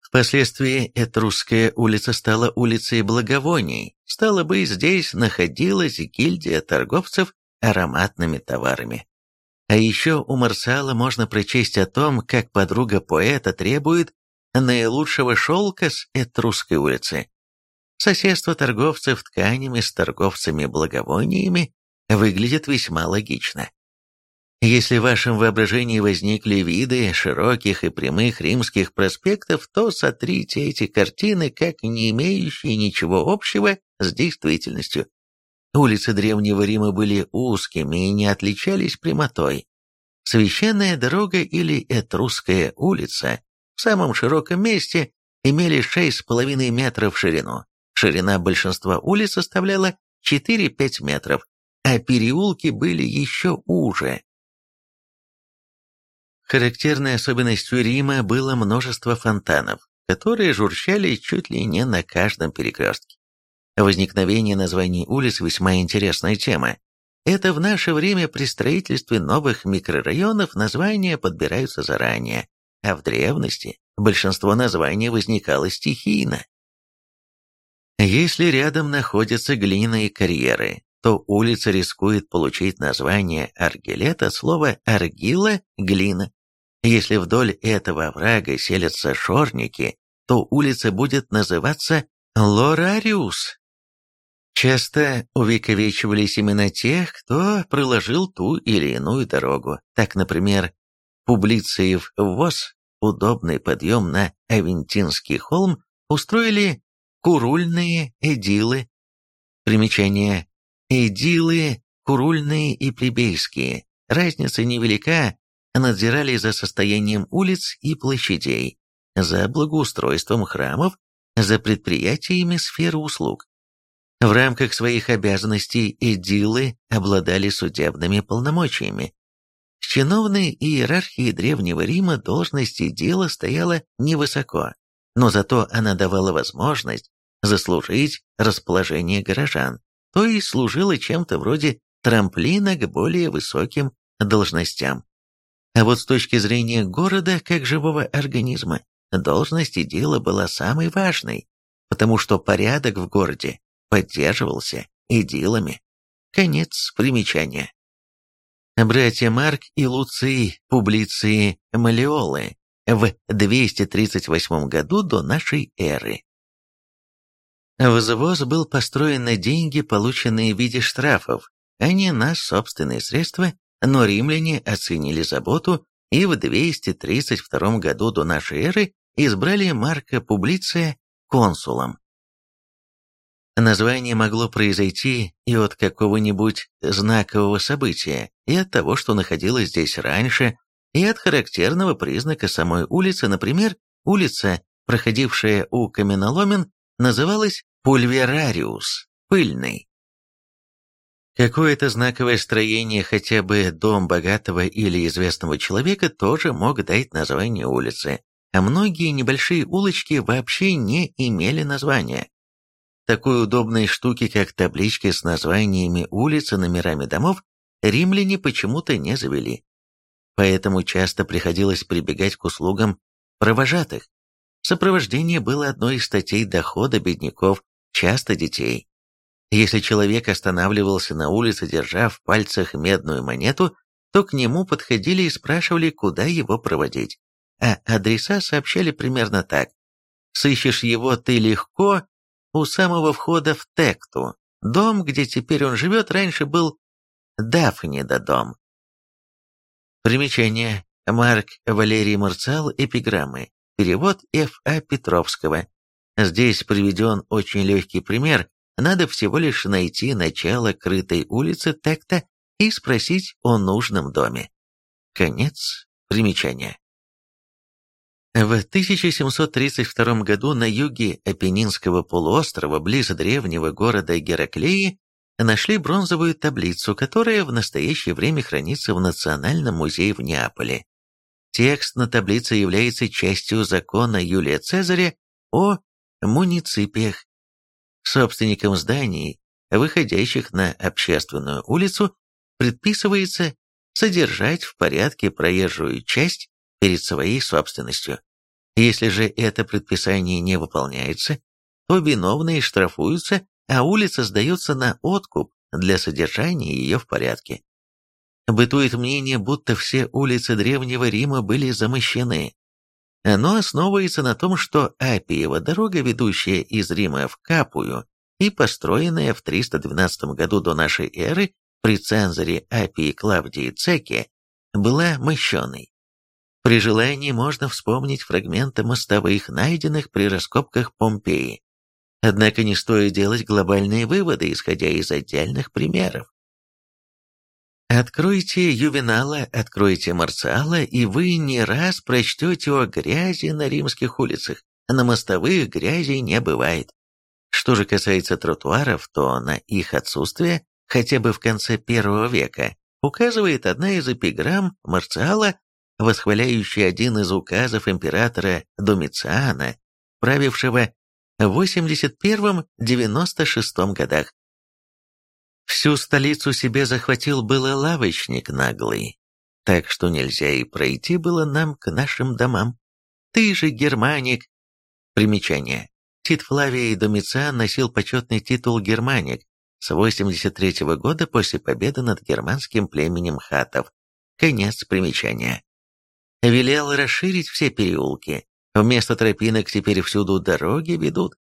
Впоследствии Этрусская улица стала улицей благовоний, стало быть, здесь находилась гильдия торговцев ароматными товарами. А еще у Марсала можно прочесть о том, как подруга поэта требует наилучшего шелка с Этрусской улицы. Соседство торговцев тканями с торговцами благовониями выглядит весьма логично. Если в вашем воображении возникли виды широких и прямых римских проспектов, то сотрите эти картины как не имеющие ничего общего с действительностью. Улицы Древнего Рима были узкими и не отличались прямотой. Священная дорога или Этрусская улица в самом широком месте имели 6,5 метров в ширину. Ширина большинства улиц составляла 4-5 метров, а переулки были еще уже. Характерной особенностью Рима было множество фонтанов, которые журчали чуть ли не на каждом перекрестке. Возникновение названий улиц – весьма интересная тема. Это в наше время при строительстве новых микрорайонов названия подбираются заранее, а в древности большинство названий возникало стихийно. Если рядом находятся глиняные карьеры, то улица рискует получить название Аргилет от слова «аргила» – глина. Если вдоль этого оврага селятся шорники, то улица будет называться Лорариус. Часто увековечивались имена тех, кто проложил ту или иную дорогу. Так, например, Публициев ВОЗ, удобный подъем на Авентинский холм, устроили курульные эдилы. Примечание. Эдилы, курульные и плебейские. Разница невелика, надзирали за состоянием улиц и площадей, за благоустройством храмов, за предприятиями сферы услуг. В рамках своих обязанностей эдилы обладали судебными полномочиями. В чиновной иерархии Древнего Рима должность дела стояла невысоко, но зато она давала возможность заслужить расположение горожан, то есть служила чем-то вроде трамплина к более высоким должностям. А вот с точки зрения города как живого организма, должность и дело была самой важной, потому что порядок в городе поддерживался идилами. Конец примечания. Братья Марк и Луций Публиции Малиолы в 238 году до нашей эры. Взвоз был построен на деньги, полученные в виде штрафов, а не на собственные средства но римляне оценили заботу и в 232 году до нашей эры избрали Марка Публиция консулом. Название могло произойти и от какого-нибудь знакового события, и от того, что находилось здесь раньше, и от характерного признака самой улицы, например, улица, проходившая у каменоломен, называлась Пульверариус, пыльный. Какое-то знаковое строение, хотя бы дом богатого или известного человека, тоже мог дать название улице, а многие небольшие улочки вообще не имели названия. такой удобной штуки, как таблички с названиями улиц и номерами домов, римляне почему-то не завели. Поэтому часто приходилось прибегать к услугам провожатых. Сопровождение было одной из статей дохода бедняков, часто детей. Если человек останавливался на улице, держа в пальцах медную монету, то к нему подходили и спрашивали, куда его проводить. А адреса сообщали примерно так. «Сыщешь его ты легко у самого входа в Текту. Дом, где теперь он живет, раньше был Дафнида дом». Примечание. Марк Валерий Марцал. Эпиграммы. Перевод Ф.А. Петровского. Здесь приведен очень легкий пример. Надо всего лишь найти начало крытой улицы Текта и спросить о нужном доме. Конец примечания. В 1732 году на юге Апеннинского полуострова, близ древнего города Гераклеи, нашли бронзовую таблицу, которая в настоящее время хранится в Национальном музее в Неаполе. Текст на таблице является частью закона Юлия Цезаря о муниципиях. Собственникам зданий, выходящих на общественную улицу, предписывается содержать в порядке проезжую часть перед своей собственностью. Если же это предписание не выполняется, то виновные штрафуются, а улица сдается на откуп для содержания ее в порядке. Бытует мнение, будто все улицы Древнего Рима были замощены. Оно основывается на том, что Апиева дорога, ведущая из Рима в Капую и построенная в 312 году до нашей эры при цензоре Апии Клавдии Цеке, была мощеной. При желании можно вспомнить фрагменты мостовых, найденных при раскопках Помпеи. Однако не стоит делать глобальные выводы, исходя из отдельных примеров. Откройте Ювенала, откройте Марциала, и вы не раз прочтете о грязи на римских улицах. На мостовых грязи не бывает. Что же касается тротуаров, то на их отсутствие, хотя бы в конце первого века, указывает одна из эпиграмм Марциала, восхваляющая один из указов императора Домициана, правившего 81-96 годах. Всю столицу себе захватил было лавочник наглый, так что нельзя и пройти было нам к нашим домам. Ты же германик. Примечание. Тит Флавий Домициан носил почетный титул германик с 83 -го года после победы над германским племенем хатов. Конец примечания. Велел расширить все переулки. Вместо тропинок теперь всюду дороги ведут.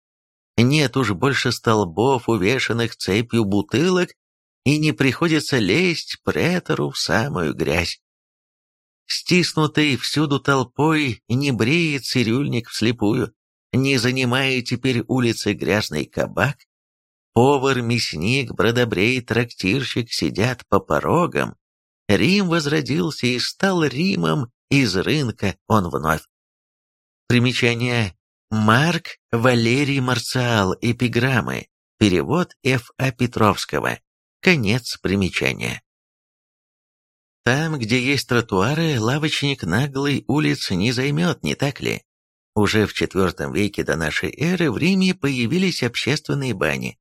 Нет уж больше столбов, увешанных цепью бутылок, и не приходится лезть претору в самую грязь. Стиснутый всюду толпой не бреет цирюльник вслепую, не занимая теперь улицы грязный кабак. Повар, мясник, бродобрей, трактирщик сидят по порогам. Рим возродился и стал Римом, из рынка он вновь. Примечание Марк Валерий Марциал. Эпиграммы. Перевод Ф. А. Петровского. Конец примечания. Там, где есть тротуары, лавочник наглый улиц не займет, не так ли? Уже в IV веке до нашей эры в Риме появились общественные бани.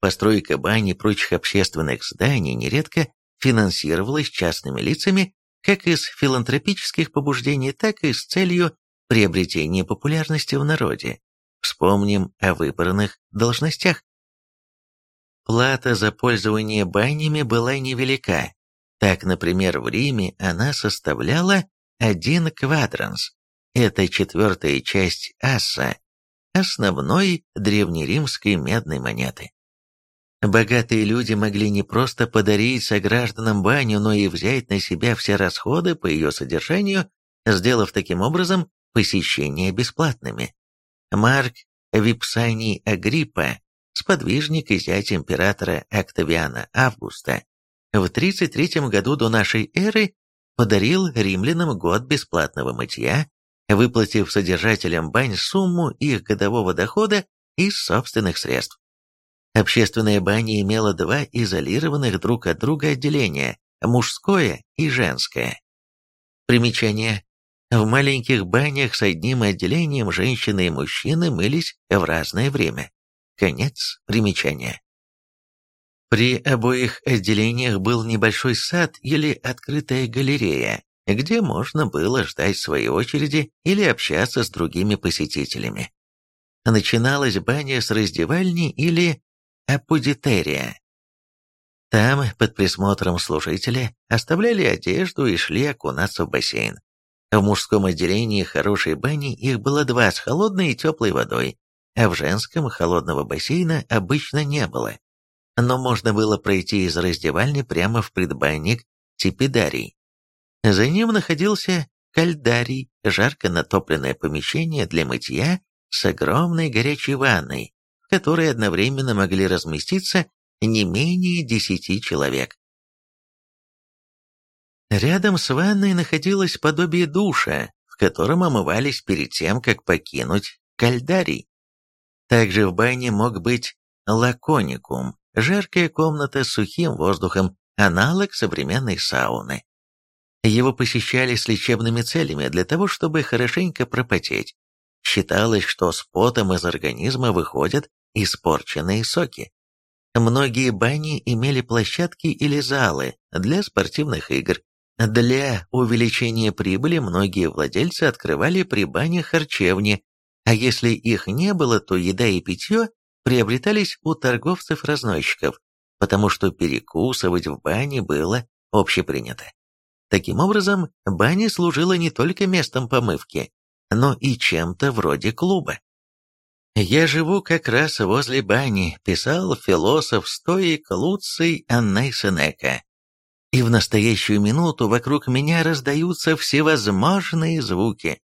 Постройка бани и прочих общественных зданий нередко финансировалась частными лицами как из филантропических побуждений, так и с целью приобретение популярности в народе. Вспомним о выбранных должностях. Плата за пользование банями была невелика. Так, например, в Риме она составляла один квадранс. Это четвертая часть асса, основной древнеримской медной монеты. Богатые люди могли не просто подарить согражданам баню, но и взять на себя все расходы по ее содержанию, сделав таким образом посещения бесплатными. Марк Випсаний Агриппа, сподвижник и зять императора Октавиана Августа, в 33 году до нашей эры подарил римлянам год бесплатного мытья, выплатив содержателям бань сумму их годового дохода из собственных средств. Общественная баня имела два изолированных друг от друга отделения – мужское и женское. Примечание. В маленьких банях с одним отделением женщины и мужчины мылись в разное время. Конец примечания. При обоих отделениях был небольшой сад или открытая галерея, где можно было ждать своей очереди или общаться с другими посетителями. Начиналась баня с раздевальни или апудитерия. Там, под присмотром служителя, оставляли одежду и шли окунаться в бассейн. В мужском отделении хорошей бани их было два с холодной и теплой водой, а в женском холодного бассейна обычно не было. Но можно было пройти из раздевальни прямо в предбанник Типидарий. За ним находился кальдарий, жарко натопленное помещение для мытья с огромной горячей ванной, в которой одновременно могли разместиться не менее десяти человек. Рядом с ванной находилось подобие душа, в котором омывались перед тем, как покинуть кальдарий. Также в бане мог быть лаконикум, жаркая комната с сухим воздухом, аналог современной сауны. Его посещали с лечебными целями для того, чтобы хорошенько пропотеть. Считалось, что с потом из организма выходят испорченные соки. Многие бани имели площадки или залы для спортивных игр. Для увеличения прибыли многие владельцы открывали при бане харчевни, а если их не было, то еда и питье приобретались у торговцев-разносчиков, потому что перекусывать в бане было общепринято. Таким образом, баня служила не только местом помывки, но и чем-то вроде клуба. «Я живу как раз возле бани», — писал философ-стоик Луций Анней Сенека. «И в настоящую минуту вокруг меня раздаются всевозможные звуки.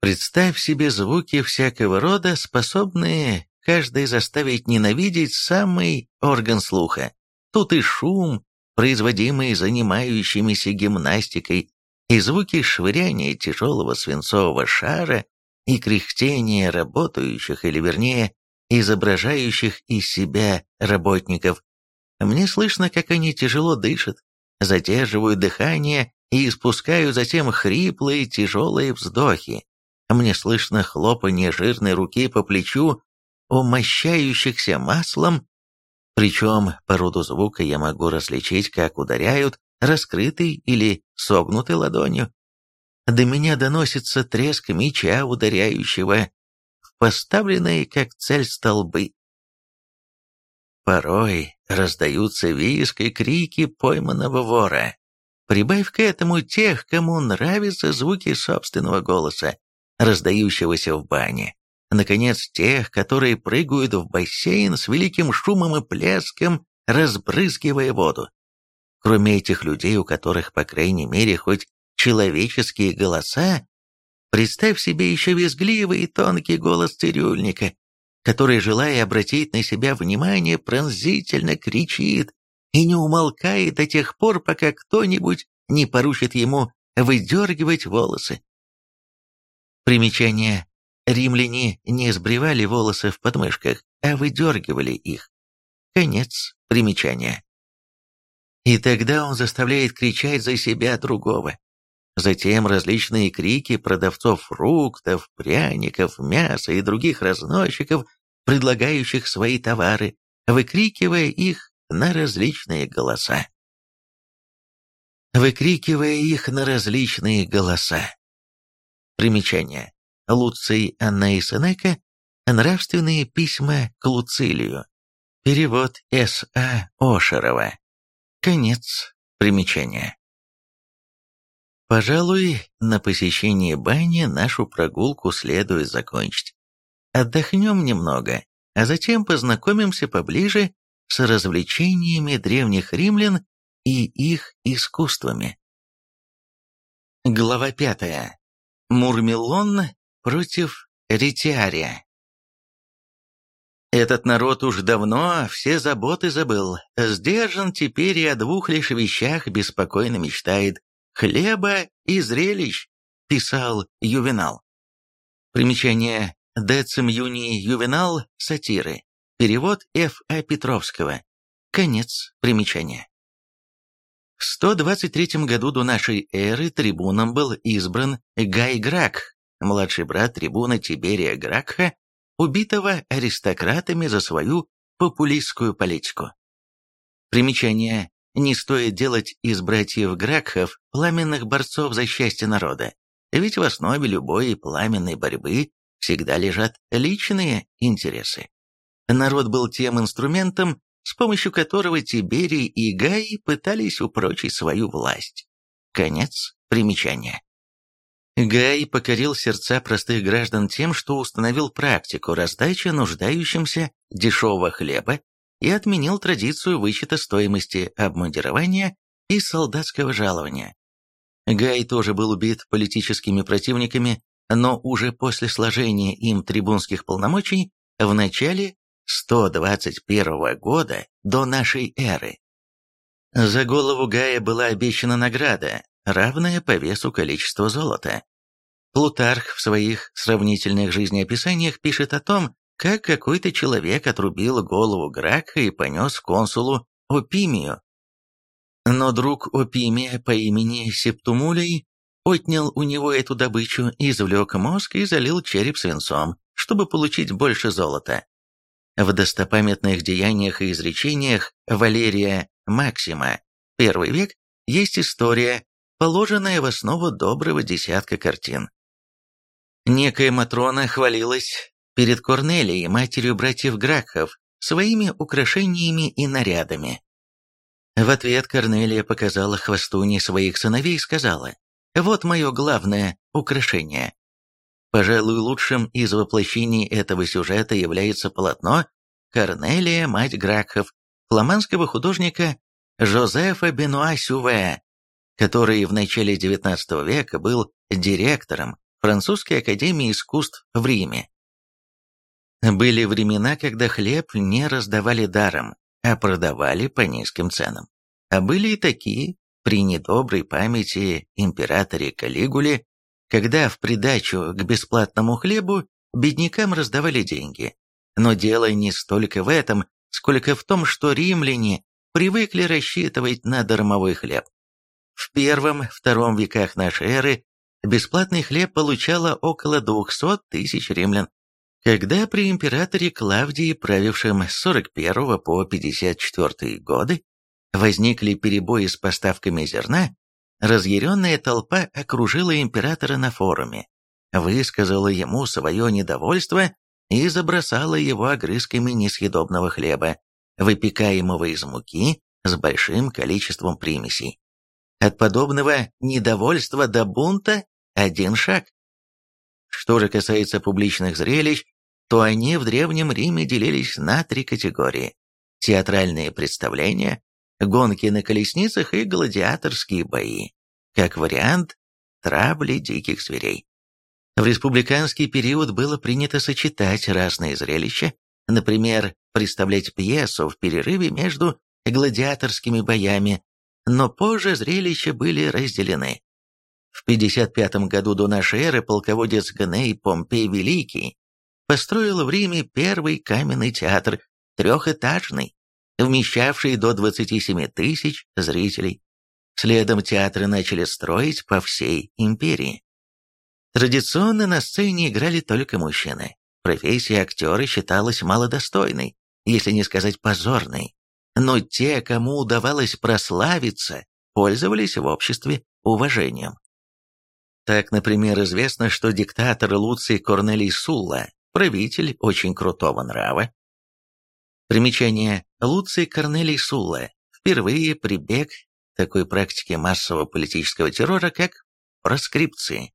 Представь себе звуки всякого рода, способные каждый заставить ненавидеть самый орган слуха. Тут и шум, производимый занимающимися гимнастикой, и звуки швыряния тяжелого свинцового шара, и кряхтение работающих, или вернее, изображающих из себя работников. Мне слышно, как они тяжело дышат, задерживают дыхание и испускают затем хриплые тяжелые вздохи. Мне слышно хлопанье жирной руки по плечу, умощающихся маслом, причем по роду звука я могу различить, как ударяют раскрытой или согнутой ладонью. До меня доносится треск меча, ударяющего в поставленные как цель столбы. Порой раздаются виск и крики пойманного вора. Прибавь к этому тех, кому нравятся звуки собственного голоса, раздающегося в бане. Наконец, тех, которые прыгают в бассейн с великим шумом и плеском, разбрызгивая воду. Кроме этих людей, у которых, по крайней мере, хоть человеческие голоса, представь себе еще визгливый и тонкий голос цирюльника, который, желая обратить на себя внимание, пронзительно кричит и не умолкает до тех пор, пока кто-нибудь не поручит ему выдергивать волосы. Примечание. Римляне не сбривали волосы в подмышках, а выдергивали их. Конец примечания. И тогда он заставляет кричать за себя другого. Затем различные крики продавцов фруктов, пряников, мяса и других разносчиков, предлагающих свои товары, выкрикивая их на различные голоса. Выкрикивая их на различные голоса. Примечание. Луций Анна Сенека «Нравственные письма к Луцилию». Перевод С.А. Ошерова. Конец примечания. Пожалуй, на посещении бани нашу прогулку следует закончить. Отдохнем немного, а затем познакомимся поближе с развлечениями древних римлян и их искусствами. Глава пятая. Мурмелон против ретиария. Этот народ уж давно все заботы забыл, сдержан теперь и о двух лишь вещах беспокойно мечтает – хлеба и зрелищ, писал Ювенал. Примечание Децим Юний Ювенал сатиры. Перевод Ф. А. Петровского. Конец примечания. В 123 году до нашей эры трибуном был избран Гай Грак, младший брат трибуна Тиберия Гракха, убитого аристократами за свою популистскую политику. Примечание. Не стоит делать из братьев Гракхов пламенных борцов за счастье народа, ведь в основе любой пламенной борьбы всегда лежат личные интересы. Народ был тем инструментом, с помощью которого Тиберий и Гай пытались упрочить свою власть. Конец примечания. Гай покорил сердца простых граждан тем, что установил практику раздачи нуждающимся дешевого хлеба и отменил традицию вычета стоимости обмундирования и солдатского жалования. Гай тоже был убит политическими противниками, но уже после сложения им трибунских полномочий в начале 121 года до нашей эры. За голову Гая была обещана награда, равное по весу количеству золота. Плутарх в своих сравнительных жизнеописаниях пишет о том, как какой-то человек отрубил голову Грака и понес консулу Опимию. Но друг Опимия по имени Септумулей отнял у него эту добычу, извлек мозг и залил череп свинцом, чтобы получить больше золота. В достопамятных деяниях и изречениях Валерия Максима, первый век, есть история положенная в основу доброго десятка картин. Некая Матрона хвалилась перед Корнелией, матерью братьев Гракхов, своими украшениями и нарядами. В ответ Корнелия показала хвостуне своих сыновей и сказала, «Вот мое главное украшение». Пожалуй, лучшим из воплощений этого сюжета является полотно «Корнелия, мать Гракхов» фламандского художника Жозефа Бенуа Сюве, который в начале XIX века был директором Французской академии искусств в Риме. Были времена, когда хлеб не раздавали даром, а продавали по низким ценам. А были и такие, при недоброй памяти императоре Калигуле, когда в придачу к бесплатному хлебу беднякам раздавали деньги. Но дело не столько в этом, сколько в том, что римляне привыкли рассчитывать на дармовой хлеб. В первом-втором веках нашей эры бесплатный хлеб получало около 200 тысяч римлян. Когда при императоре Клавдии, правившем с 41 по 54 годы, возникли перебои с поставками зерна, разъяренная толпа окружила императора на форуме, высказала ему свое недовольство и забросала его огрызками несъедобного хлеба, выпекаемого из муки с большим количеством примесей. От подобного недовольства до бунта один шаг. Что же касается публичных зрелищ, то они в Древнем Риме делились на три категории. Театральные представления, гонки на колесницах и гладиаторские бои. Как вариант, травли диких зверей. В республиканский период было принято сочетать разные зрелища, например, представлять пьесу в перерыве между гладиаторскими боями но позже зрелища были разделены. В 55 году до нашей эры полководец Гней Помпей Великий построил в Риме первый каменный театр, трехэтажный, вмещавший до 27 тысяч зрителей. Следом театры начали строить по всей империи. Традиционно на сцене играли только мужчины. Профессия актера считалась малодостойной, если не сказать позорной но те, кому удавалось прославиться, пользовались в обществе уважением. Так, например, известно, что диктатор Луций Корнелий Сулла, правитель очень крутого нрава. Примечание. Луций Корнелий Сулла впервые прибег к такой практике массового политического террора, как проскрипции,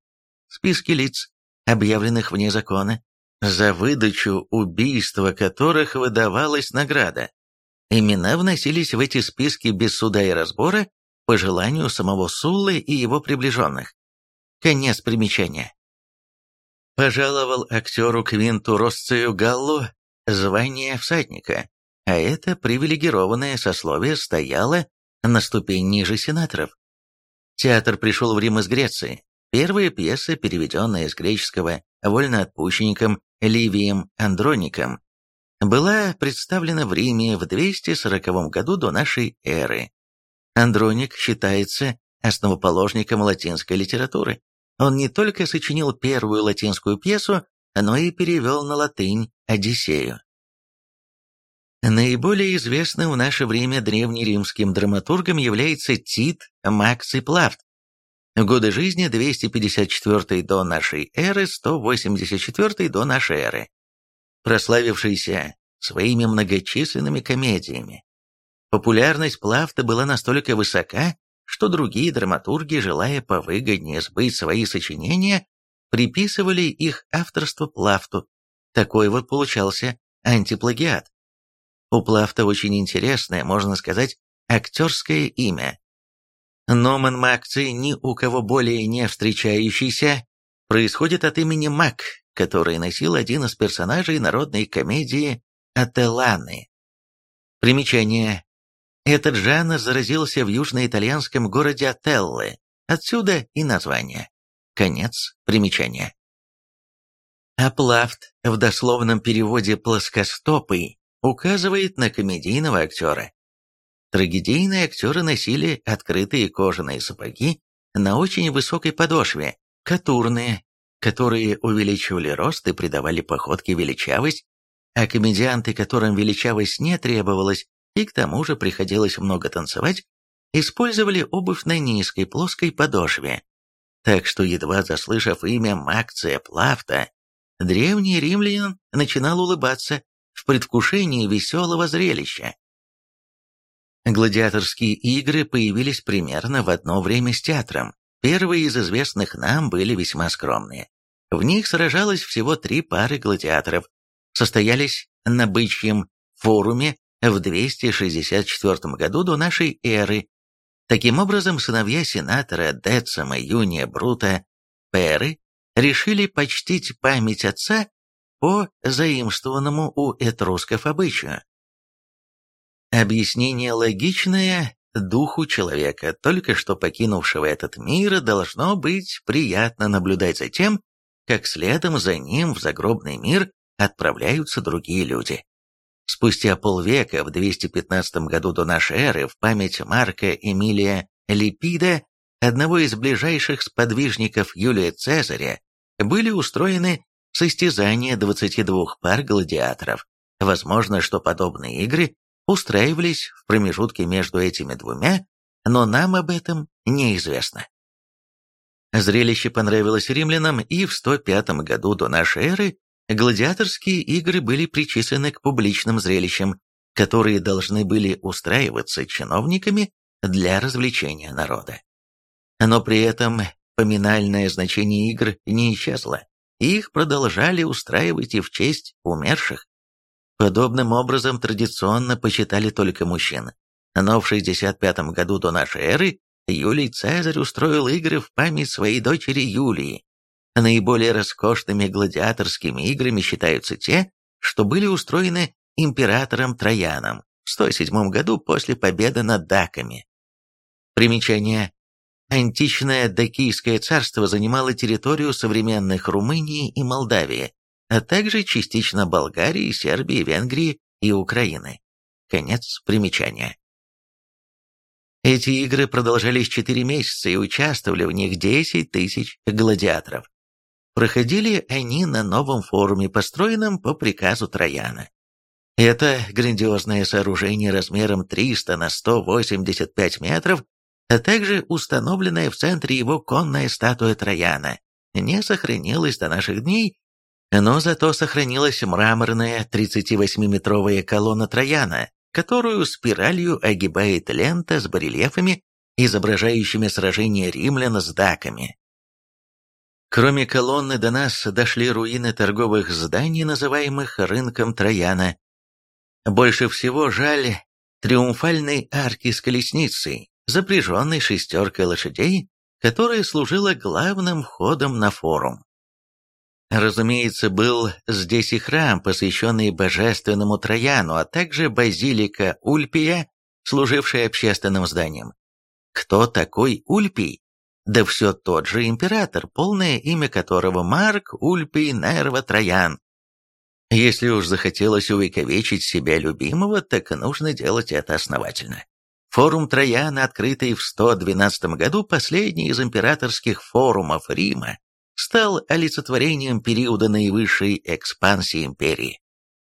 списки лиц, объявленных вне закона, за выдачу убийства которых выдавалась награда. Имена вносились в эти списки без суда и разбора по желанию самого Суллы и его приближенных. Конец примечания. Пожаловал актеру Квинту Росцию Галлу звание всадника, а это привилегированное сословие стояло на ступень ниже сенаторов. Театр пришел в Рим из Греции. Первая пьеса, переведенная из греческого вольноотпущенником Ливием Андроником, была представлена в Риме в 240 году до нашей эры. Андроник считается основоположником латинской литературы. Он не только сочинил первую латинскую пьесу, но и перевел на латынь «Одиссею». Наиболее известным в наше время древнеримским драматургом является Тит Максий Плафт. Годы жизни 254 до нашей эры, 184 до нашей эры. Прославившийся своими многочисленными комедиями. Популярность Плафта была настолько высока, что другие драматурги, желая повыгоднее сбыть свои сочинения, приписывали их авторство Плафту. Такой вот получался антиплагиат. У Плафта очень интересное, можно сказать, актерское имя. Номен Макций, ни у кого более не встречающийся, происходит от имени Мак, который носил один из персонажей народной комедии Ателланы. Примечание. Этот жанр заразился в южноитальянском городе Ателлы, отсюда и название. Конец примечания. Аплафт в дословном переводе «плоскостопый» указывает на комедийного актера. Трагедийные актеры носили открытые кожаные сапоги на очень высокой подошве, катурные, которые увеличивали рост и придавали походке величавость, а комедианты, которым величавость не требовалась и к тому же приходилось много танцевать, использовали обувь на низкой плоской подошве. Так что, едва заслышав имя Макция Плафта, древний римлянин начинал улыбаться в предвкушении веселого зрелища. Гладиаторские игры появились примерно в одно время с театром. Первые из известных нам были весьма скромные. В них сражалось всего три пары гладиаторов, состоялись на бычьем форуме в 264 году до нашей эры. Таким образом, сыновья сенатора Децима Юния Брута Перы решили почтить память отца по заимствованному у этрусков обычаю. Объяснение логичное духу человека, только что покинувшего этот мир, должно быть приятно наблюдать за тем, как следом за ним в загробный мир отправляются другие люди. Спустя полвека, в 215 году до нашей эры, в память Марка Эмилия Липида, одного из ближайших сподвижников Юлия Цезаря, были устроены состязания 22 пар гладиаторов. Возможно, что подобные игры устраивались в промежутке между этими двумя, но нам об этом неизвестно. Зрелище понравилось римлянам, и в 105 году до нашей эры Гладиаторские игры были причислены к публичным зрелищам, которые должны были устраиваться чиновниками для развлечения народа. Но при этом поминальное значение игр не исчезло, их продолжали устраивать и в честь умерших. Подобным образом традиционно почитали только мужчин. Но в 65 году до нашей эры Юлий Цезарь устроил игры в память своей дочери Юлии, Наиболее роскошными гладиаторскими играми считаются те, что были устроены императором Трояном в 107 году после победы над даками. Примечание. Античное Дакийское царство занимало территорию современных Румынии и Молдавии, а также частично Болгарии, Сербии, Венгрии и Украины. Конец примечания. Эти игры продолжались 4 месяца и участвовали в них 10 тысяч гладиаторов. Проходили они на новом форуме, построенном по приказу Трояна. Это грандиозное сооружение размером 300 на 185 метров, а также установленная в центре его конная статуя Трояна, не сохранилась до наших дней, но зато сохранилась мраморная 38-метровая колонна Трояна, которую спиралью огибает лента с барельефами, изображающими сражение римлян с даками. Кроме колонны до нас дошли руины торговых зданий, называемых рынком Трояна. Больше всего жаль триумфальной арки с колесницей, запряженной шестеркой лошадей, которая служила главным входом на форум. Разумеется, был здесь и храм, посвященный божественному Трояну, а также базилика Ульпия, служившая общественным зданием. Кто такой Ульпий? Да все тот же император, полное имя которого Марк Ульпий Нерва Троян. Если уж захотелось увековечить себя любимого, так нужно делать это основательно. Форум Трояна, открытый в 112 году, последний из императорских форумов Рима, стал олицетворением периода наивысшей экспансии империи.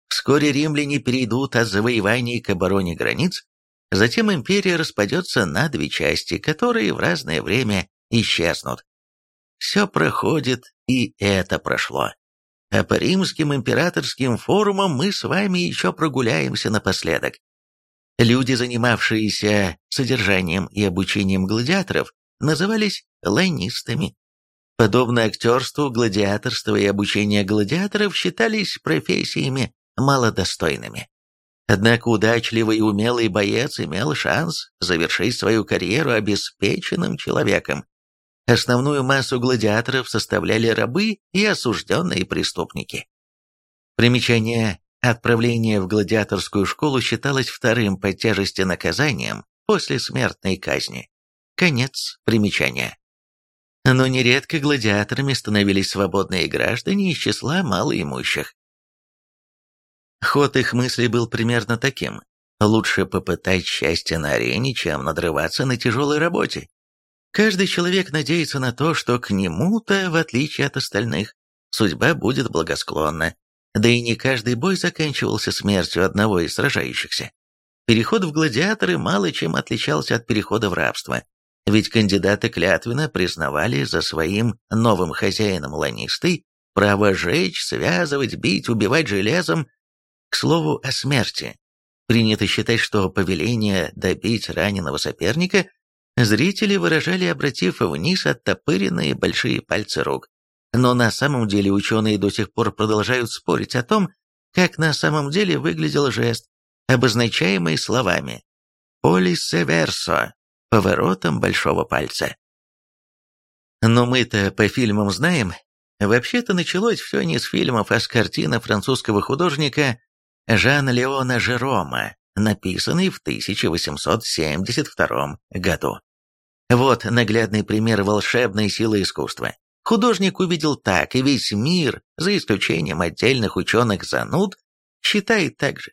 Вскоре римляне перейдут от завоеваний к обороне границ, затем империя распадется на две части, которые в разное время исчезнут. Все проходит, и это прошло. А по римским императорским форумам мы с вами еще прогуляемся напоследок. Люди, занимавшиеся содержанием и обучением гладиаторов, назывались ланистами. Подобно актерству, гладиаторство и обучение гладиаторов считались профессиями малодостойными. Однако удачливый и умелый боец имел шанс завершить свою карьеру обеспеченным человеком. Основную массу гладиаторов составляли рабы и осужденные преступники. Примечание Отправление в гладиаторскую школу считалось вторым по тяжести наказанием после смертной казни. Конец примечания. Но нередко гладиаторами становились свободные граждане из числа малоимущих. Ход их мыслей был примерно таким. Лучше попытать счастье на арене, чем надрываться на тяжелой работе. Каждый человек надеется на то, что к нему-то, в отличие от остальных, судьба будет благосклонна, да и не каждый бой заканчивался смертью одного из сражающихся. Переход в гладиаторы мало чем отличался от перехода в рабство, ведь кандидаты клятвенно признавали за своим новым хозяином ланистой право жечь, связывать, бить, убивать железом. К слову о смерти. Принято считать, что повеление добить раненого соперника зрители выражали, обратив вниз оттопыренные большие пальцы рук. Но на самом деле ученые до сих пор продолжают спорить о том, как на самом деле выглядел жест, обозначаемый словами «полисе версо» — поворотом большого пальца. Но мы-то по фильмам знаем, вообще-то началось все не с фильмов, а с картины французского художника Жана Леона Жерома, написанной в 1872 году. Вот наглядный пример волшебной силы искусства. Художник увидел так, и весь мир, за исключением отдельных ученых-зануд, считает так же.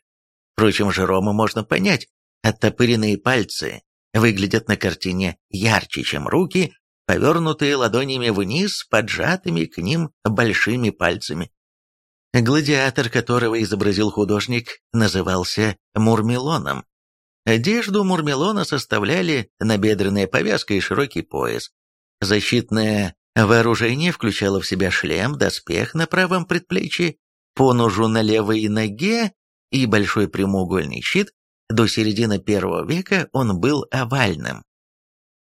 Впрочем, Жерома можно понять, оттопыренные пальцы выглядят на картине ярче, чем руки, повернутые ладонями вниз, поджатыми к ним большими пальцами. Гладиатор, которого изобразил художник, назывался Мурмелоном. Одежду Мурмелона составляли набедренная повязка и широкий пояс. Защитная Вооружение включало в себя шлем, доспех на правом предплечье, поножу на левой ноге и большой прямоугольный щит. До середины первого века он был овальным.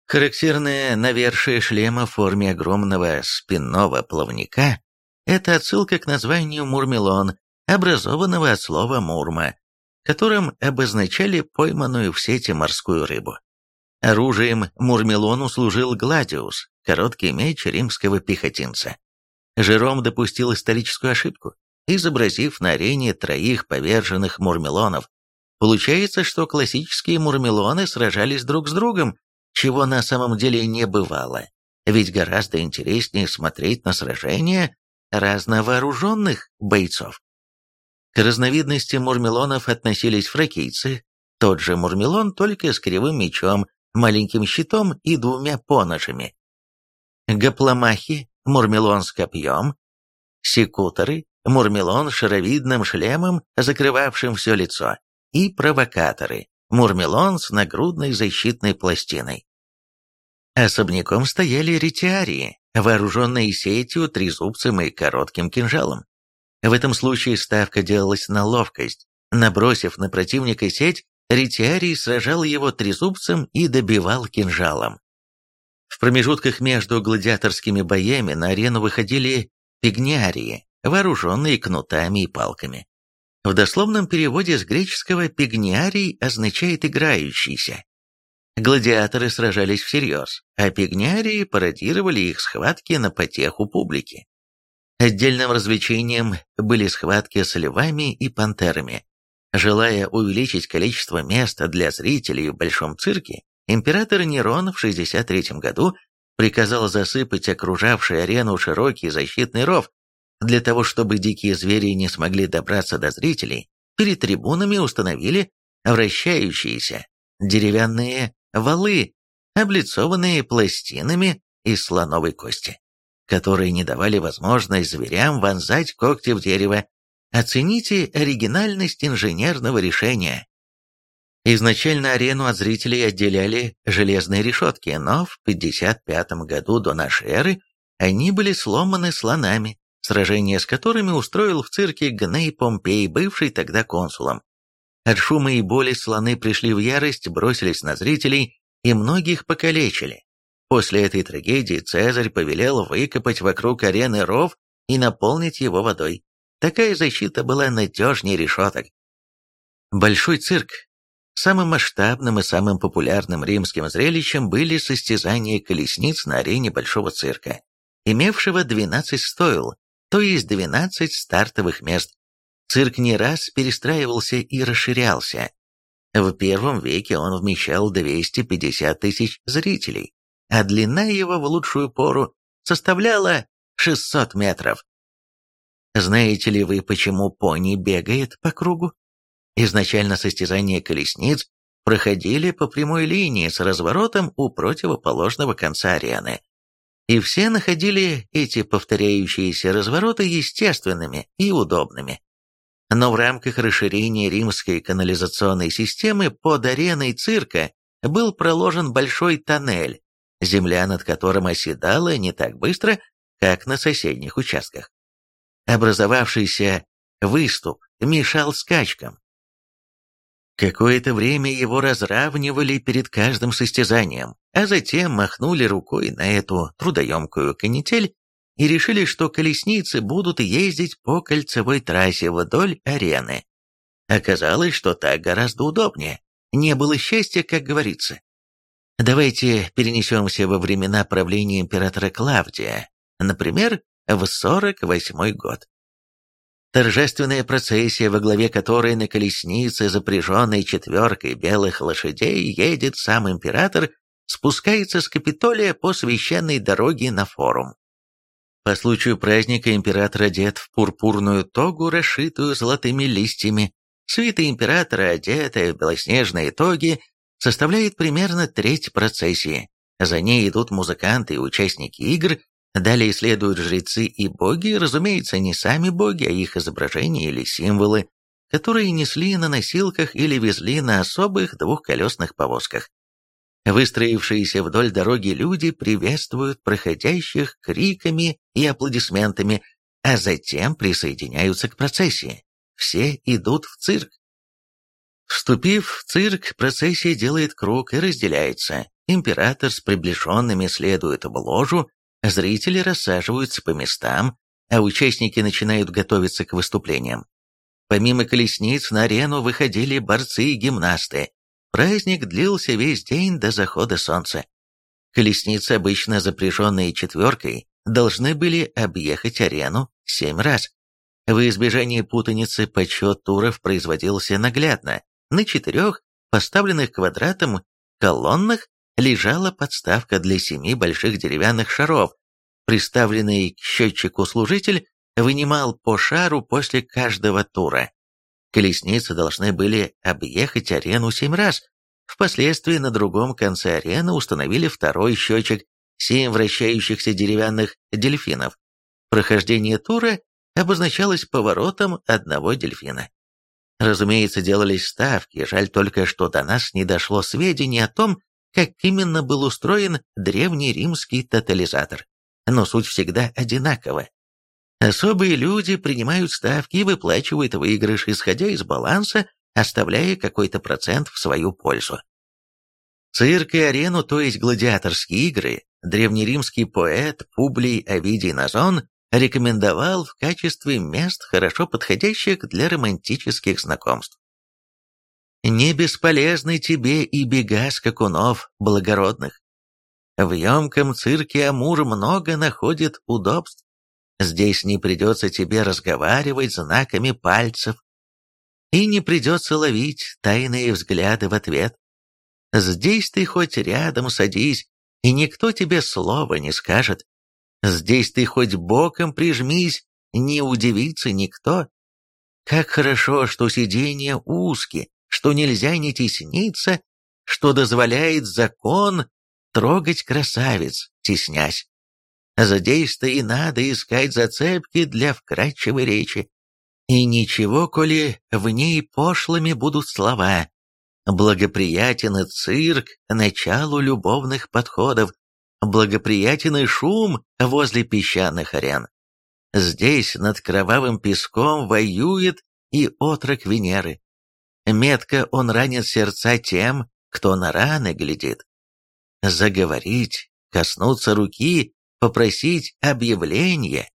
Характерное навершие шлема в форме огромного спинного плавника – это отсылка к названию Мурмелон, образованного от слова «мурма», которым обозначали пойманную в сети морскую рыбу. Оружием Мурмелону служил Гладиус, короткий меч римского пехотинца. Жером допустил историческую ошибку, изобразив на арене троих поверженных мурмелонов. Получается, что классические мурмелоны сражались друг с другом, чего на самом деле не бывало, ведь гораздо интереснее смотреть на сражения разновооруженных бойцов. К разновидности мурмелонов относились фракийцы, тот же мурмелон, только с кривым мечом, маленьким щитом и двумя поножами гопломахи, мурмелон с копьем, секуторы, мурмелон с шаровидным шлемом, закрывавшим все лицо, и провокаторы, мурмелон с нагрудной защитной пластиной. Особняком стояли ретиарии, вооруженные сетью, трезубцем и коротким кинжалом. В этом случае ставка делалась на ловкость. Набросив на противника сеть, ретиарий сражал его трезубцем и добивал кинжалом. В промежутках между гладиаторскими боями на арену выходили пигнярии, вооруженные кнутами и палками. В дословном переводе с греческого «пигниарий» означает «играющийся». Гладиаторы сражались всерьез, а пигнярии пародировали их схватки на потеху публики. Отдельным развлечением были схватки с львами и пантерами. Желая увеличить количество места для зрителей в большом цирке, Император Нерон в 63 году приказал засыпать окружавший арену широкий защитный ров. Для того, чтобы дикие звери не смогли добраться до зрителей, перед трибунами установили вращающиеся деревянные валы, облицованные пластинами из слоновой кости. которые не давали возможность зверям вонзать когти в дерево. Оцените оригинальность инженерного решения. Изначально арену от зрителей отделяли железные решетки, но в 55 году до нашей эры они были сломаны слонами, сражение с которыми устроил в цирке Гней Помпей, бывший тогда консулом. От шума и боли слоны пришли в ярость, бросились на зрителей и многих покалечили. После этой трагедии Цезарь повелел выкопать вокруг арены ров и наполнить его водой. Такая защита была надежнее решеток. Большой цирк. Самым масштабным и самым популярным римским зрелищем были состязания колесниц на арене Большого цирка, имевшего 12 стоил, то есть 12 стартовых мест. Цирк не раз перестраивался и расширялся. В первом веке он вмещал 250 тысяч зрителей, а длина его в лучшую пору составляла 600 метров. Знаете ли вы, почему пони бегает по кругу? Изначально состязания колесниц проходили по прямой линии с разворотом у противоположного конца арены. И все находили эти повторяющиеся развороты естественными и удобными. Но в рамках расширения римской канализационной системы под ареной цирка был проложен большой тоннель, земля над которым оседала не так быстро, как на соседних участках. Образовавшийся выступ мешал скачкам. Какое-то время его разравнивали перед каждым состязанием, а затем махнули рукой на эту трудоемкую канитель и решили, что колесницы будут ездить по кольцевой трассе вдоль арены. Оказалось, что так гораздо удобнее. Не было счастья, как говорится. Давайте перенесемся во времена правления императора Клавдия, например, в 48 год. Торжественная процессия, во главе которой на колеснице, запряженной четверкой белых лошадей, едет сам император, спускается с Капитолия по священной дороге на форум. По случаю праздника император одет в пурпурную тогу, расшитую золотыми листьями. Свита императора, одетая в белоснежные тоги, составляет примерно треть процессии. За ней идут музыканты и участники игр, далее следуют жрецы и боги, разумеется, не сами боги, а их изображения или символы, которые несли на носилках или везли на особых двухколесных повозках. Выстроившиеся вдоль дороги люди приветствуют проходящих криками и аплодисментами, а затем присоединяются к процессии. Все идут в цирк. Вступив в цирк, процессия делает круг и разделяется. Император с приближенными следует в ложу, зрители рассаживаются по местам, а участники начинают готовиться к выступлениям. Помимо колесниц на арену выходили борцы и гимнасты, Праздник длился весь день до захода солнца. Колесницы, обычно запряженные четверкой, должны были объехать арену семь раз. В избежание путаницы подсчет туров производился наглядно. На четырех, поставленных квадратом, колоннах лежала подставка для семи больших деревянных шаров. Приставленный к счетчику служитель вынимал по шару после каждого тура. Колесницы должны были объехать арену семь раз. Впоследствии на другом конце арены установили второй счетчик, семь вращающихся деревянных дельфинов. Прохождение тура обозначалось поворотом одного дельфина. Разумеется, делались ставки, жаль только, что до нас не дошло сведений о том, как именно был устроен древний римский тотализатор. Но суть всегда одинакова. Особые люди принимают ставки и выплачивают выигрыш, исходя из баланса, оставляя какой-то процент в свою пользу. Цирк и арену, то есть гладиаторские игры, древнеримский поэт Публий Овидий Назон рекомендовал в качестве мест, хорошо подходящих для романтических знакомств. «Не бесполезны тебе и бега скакунов благородных. В емком цирке Амур много находит удобств. Здесь не придется тебе разговаривать знаками пальцев, и не придется ловить тайные взгляды в ответ. Здесь ты хоть рядом садись, и никто тебе слова не скажет. Здесь ты хоть боком прижмись, не удивится никто. Как хорошо, что сиденья узкие, что нельзя не тесниться, что дозволяет закон трогать красавиц, теснясь. Здесь-то и надо искать зацепки для вкрадчивой речи. И ничего, коли в ней пошлыми будут слова. Благоприятен и цирк началу любовных подходов, благоприятен и шум возле песчаных арен. Здесь над кровавым песком воюет и отрок Венеры. Метко он ранит сердца тем, кто на раны глядит. Заговорить, коснуться руки, попросить объявление,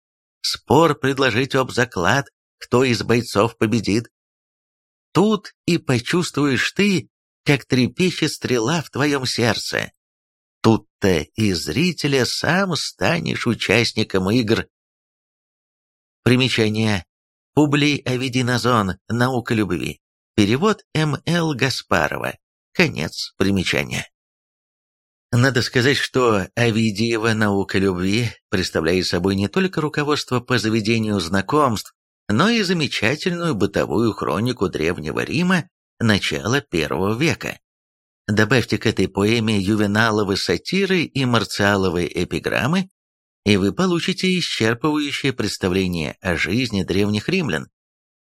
спор предложить об заклад, кто из бойцов победит. Тут и почувствуешь ты, как трепещет стрела в твоем сердце. Тут-то и зрителя сам станешь участником игр. Примечание. Публий Авидинозон. Наука любви. Перевод М.Л. Гаспарова. Конец примечания. Надо сказать, что Овидиева наука любви представляет собой не только руководство по заведению знакомств, но и замечательную бытовую хронику Древнего Рима начала первого века. Добавьте к этой поэме ювеналовы сатиры и марциаловые эпиграммы, и вы получите исчерпывающее представление о жизни древних римлян.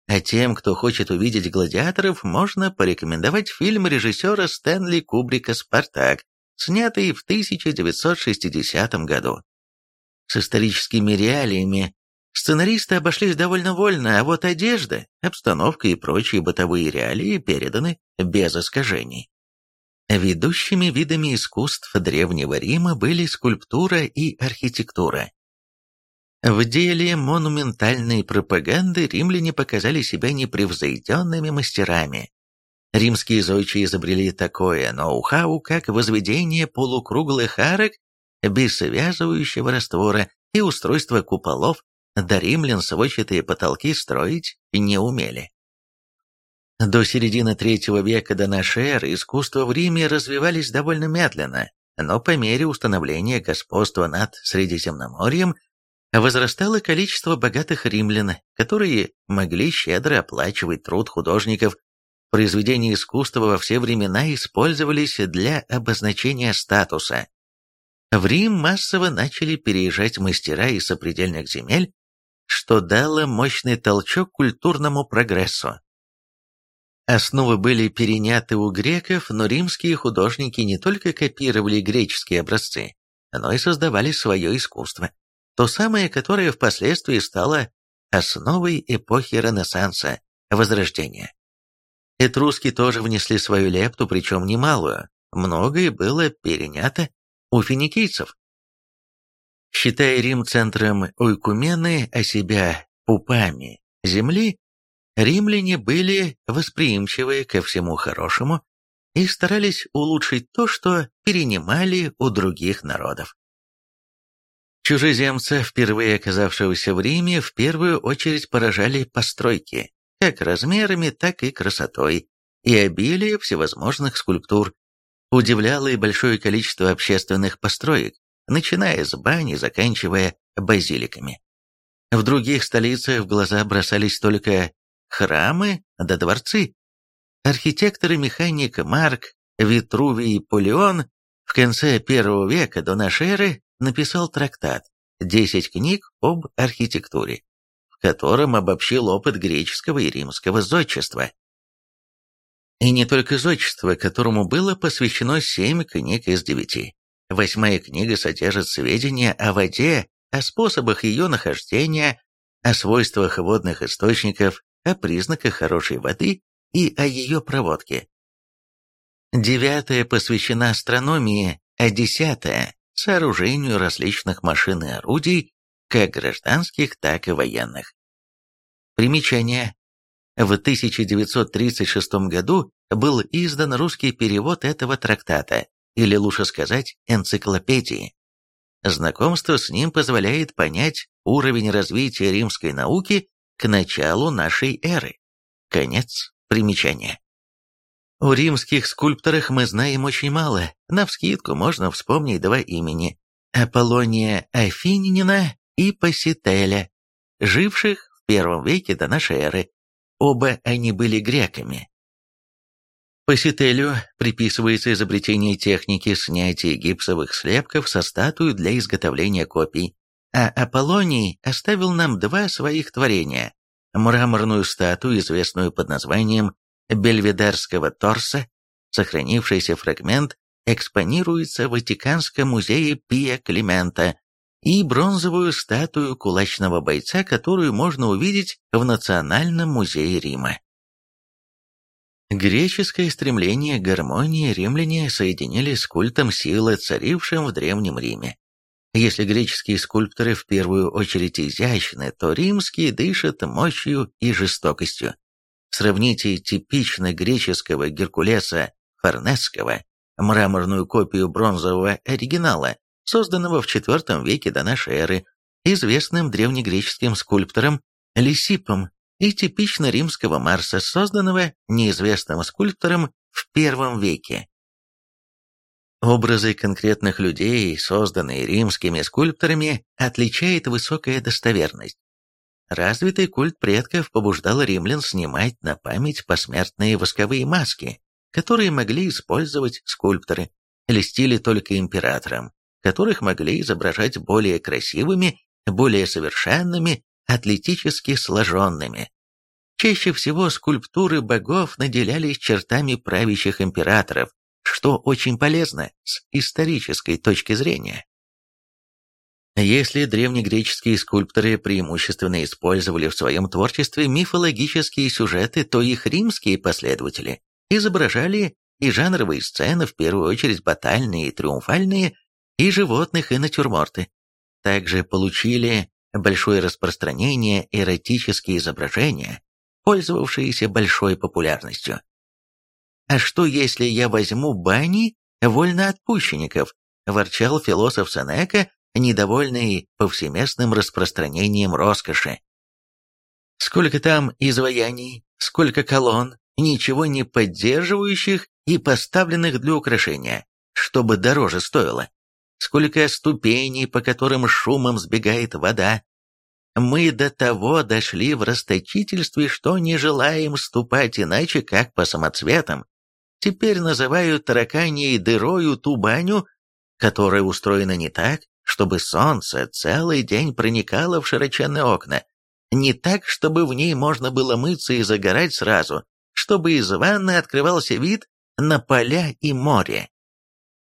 А тем, кто хочет увидеть гладиаторов, можно порекомендовать фильм режиссера Стэнли Кубрика «Спартак», снятый в 1960 году. С историческими реалиями сценаристы обошлись довольно вольно, а вот одежда, обстановка и прочие бытовые реалии переданы без искажений. Ведущими видами искусств Древнего Рима были скульптура и архитектура. В деле монументальной пропаганды римляне показали себя непревзойденными мастерами. Римские зодчие изобрели такое ноу-хау, как возведение полукруглых арок без связывающего раствора и устройство куполов, до римлян сводчатые потолки строить не умели. До середины третьего века до нашей эры искусства в Риме развивались довольно медленно, но по мере установления господства над Средиземноморьем возрастало количество богатых римлян, которые могли щедро оплачивать труд художников. Произведения искусства во все времена использовались для обозначения статуса. В Рим массово начали переезжать мастера из сопредельных земель, что дало мощный толчок культурному прогрессу. Основы были переняты у греков, но римские художники не только копировали греческие образцы, но и создавали свое искусство, то самое, которое впоследствии стало основой эпохи Ренессанса, Возрождения. Этруски тоже внесли свою лепту, причем немалую, многое было перенято у финикийцев. Считая Рим центром Ойкумены, а себя пупами земли, Римляне были восприимчивы ко всему хорошему и старались улучшить то, что перенимали у других народов. Чужеземца, впервые оказавшегося в Риме, в первую очередь поражали постройки, как размерами, так и красотой, и обилие всевозможных скульптур. Удивляло и большое количество общественных построек, начиная с бани, заканчивая базиликами. В других столицах в глаза бросались только храмы да дворцы. Архитектор и механик Марк Витрувий Полеон в конце первого века до нашей эры написал трактат «Десять книг об архитектуре», в котором обобщил опыт греческого и римского зодчества. И не только зодчество, которому было посвящено семь книг из девяти. Восьмая книга содержит сведения о воде, о способах ее нахождения, о свойствах водных источников, о признаках хорошей воды и о ее проводке. Девятая посвящена астрономии, а десятая – сооружению различных машин и орудий, как гражданских, так и военных. Примечание. В 1936 году был издан русский перевод этого трактата, или лучше сказать, энциклопедии. Знакомство с ним позволяет понять уровень развития римской науки к началу нашей эры. Конец примечания. О римских скульпторах мы знаем очень мало, навскидку можно вспомнить два имени – Аполлония Афининина и Пасителя, живших в первом веке до нашей эры. Оба они были греками. Пасителю приписывается изобретение техники снятия гипсовых слепков со статуи для изготовления копий, а Аполлоний оставил нам два своих творения – мраморную статую, известную под названием Бельведерского торса, сохранившийся фрагмент экспонируется в Ватиканском музее Пия Климента, и бронзовую статую кулачного бойца, которую можно увидеть в Национальном музее Рима. Греческое стремление к гармонии римляне соединили с культом силы, царившим в Древнем Риме. Если греческие скульпторы в первую очередь изящны, то римские дышат мощью и жестокостью. Сравните типично греческого Геркулеса Форнесского, мраморную копию бронзового оригинала, созданного в IV веке до нашей эры, известным древнегреческим скульптором Лисипом, и типично римского Марса, созданного неизвестным скульптором в I веке. Образы конкретных людей, созданные римскими скульпторами, отличает высокая достоверность. Развитый культ предков побуждал римлян снимать на память посмертные восковые маски, которые могли использовать скульпторы, листили только императорам, которых могли изображать более красивыми, более совершенными, атлетически сложенными. Чаще всего скульптуры богов наделялись чертами правящих императоров, что очень полезно с исторической точки зрения. Если древнегреческие скульпторы преимущественно использовали в своем творчестве мифологические сюжеты, то их римские последователи изображали и жанровые сцены, в первую очередь батальные и триумфальные, и животных, и натюрморты. Также получили большое распространение эротические изображения, пользовавшиеся большой популярностью. «А что, если я возьму бани вольноотпущенников?» – ворчал философ Сенека, недовольный повсеместным распространением роскоши. Сколько там изваяний, сколько колонн, ничего не поддерживающих и поставленных для украшения, чтобы дороже стоило. Сколько ступеней, по которым шумом сбегает вода. Мы до того дошли в расточительстве, что не желаем ступать иначе, как по самоцветам. Теперь называют тараканьей дырою ту баню, которая устроена не так, чтобы солнце целый день проникало в широченные окна, не так, чтобы в ней можно было мыться и загорать сразу, чтобы из ванны открывался вид на поля и море.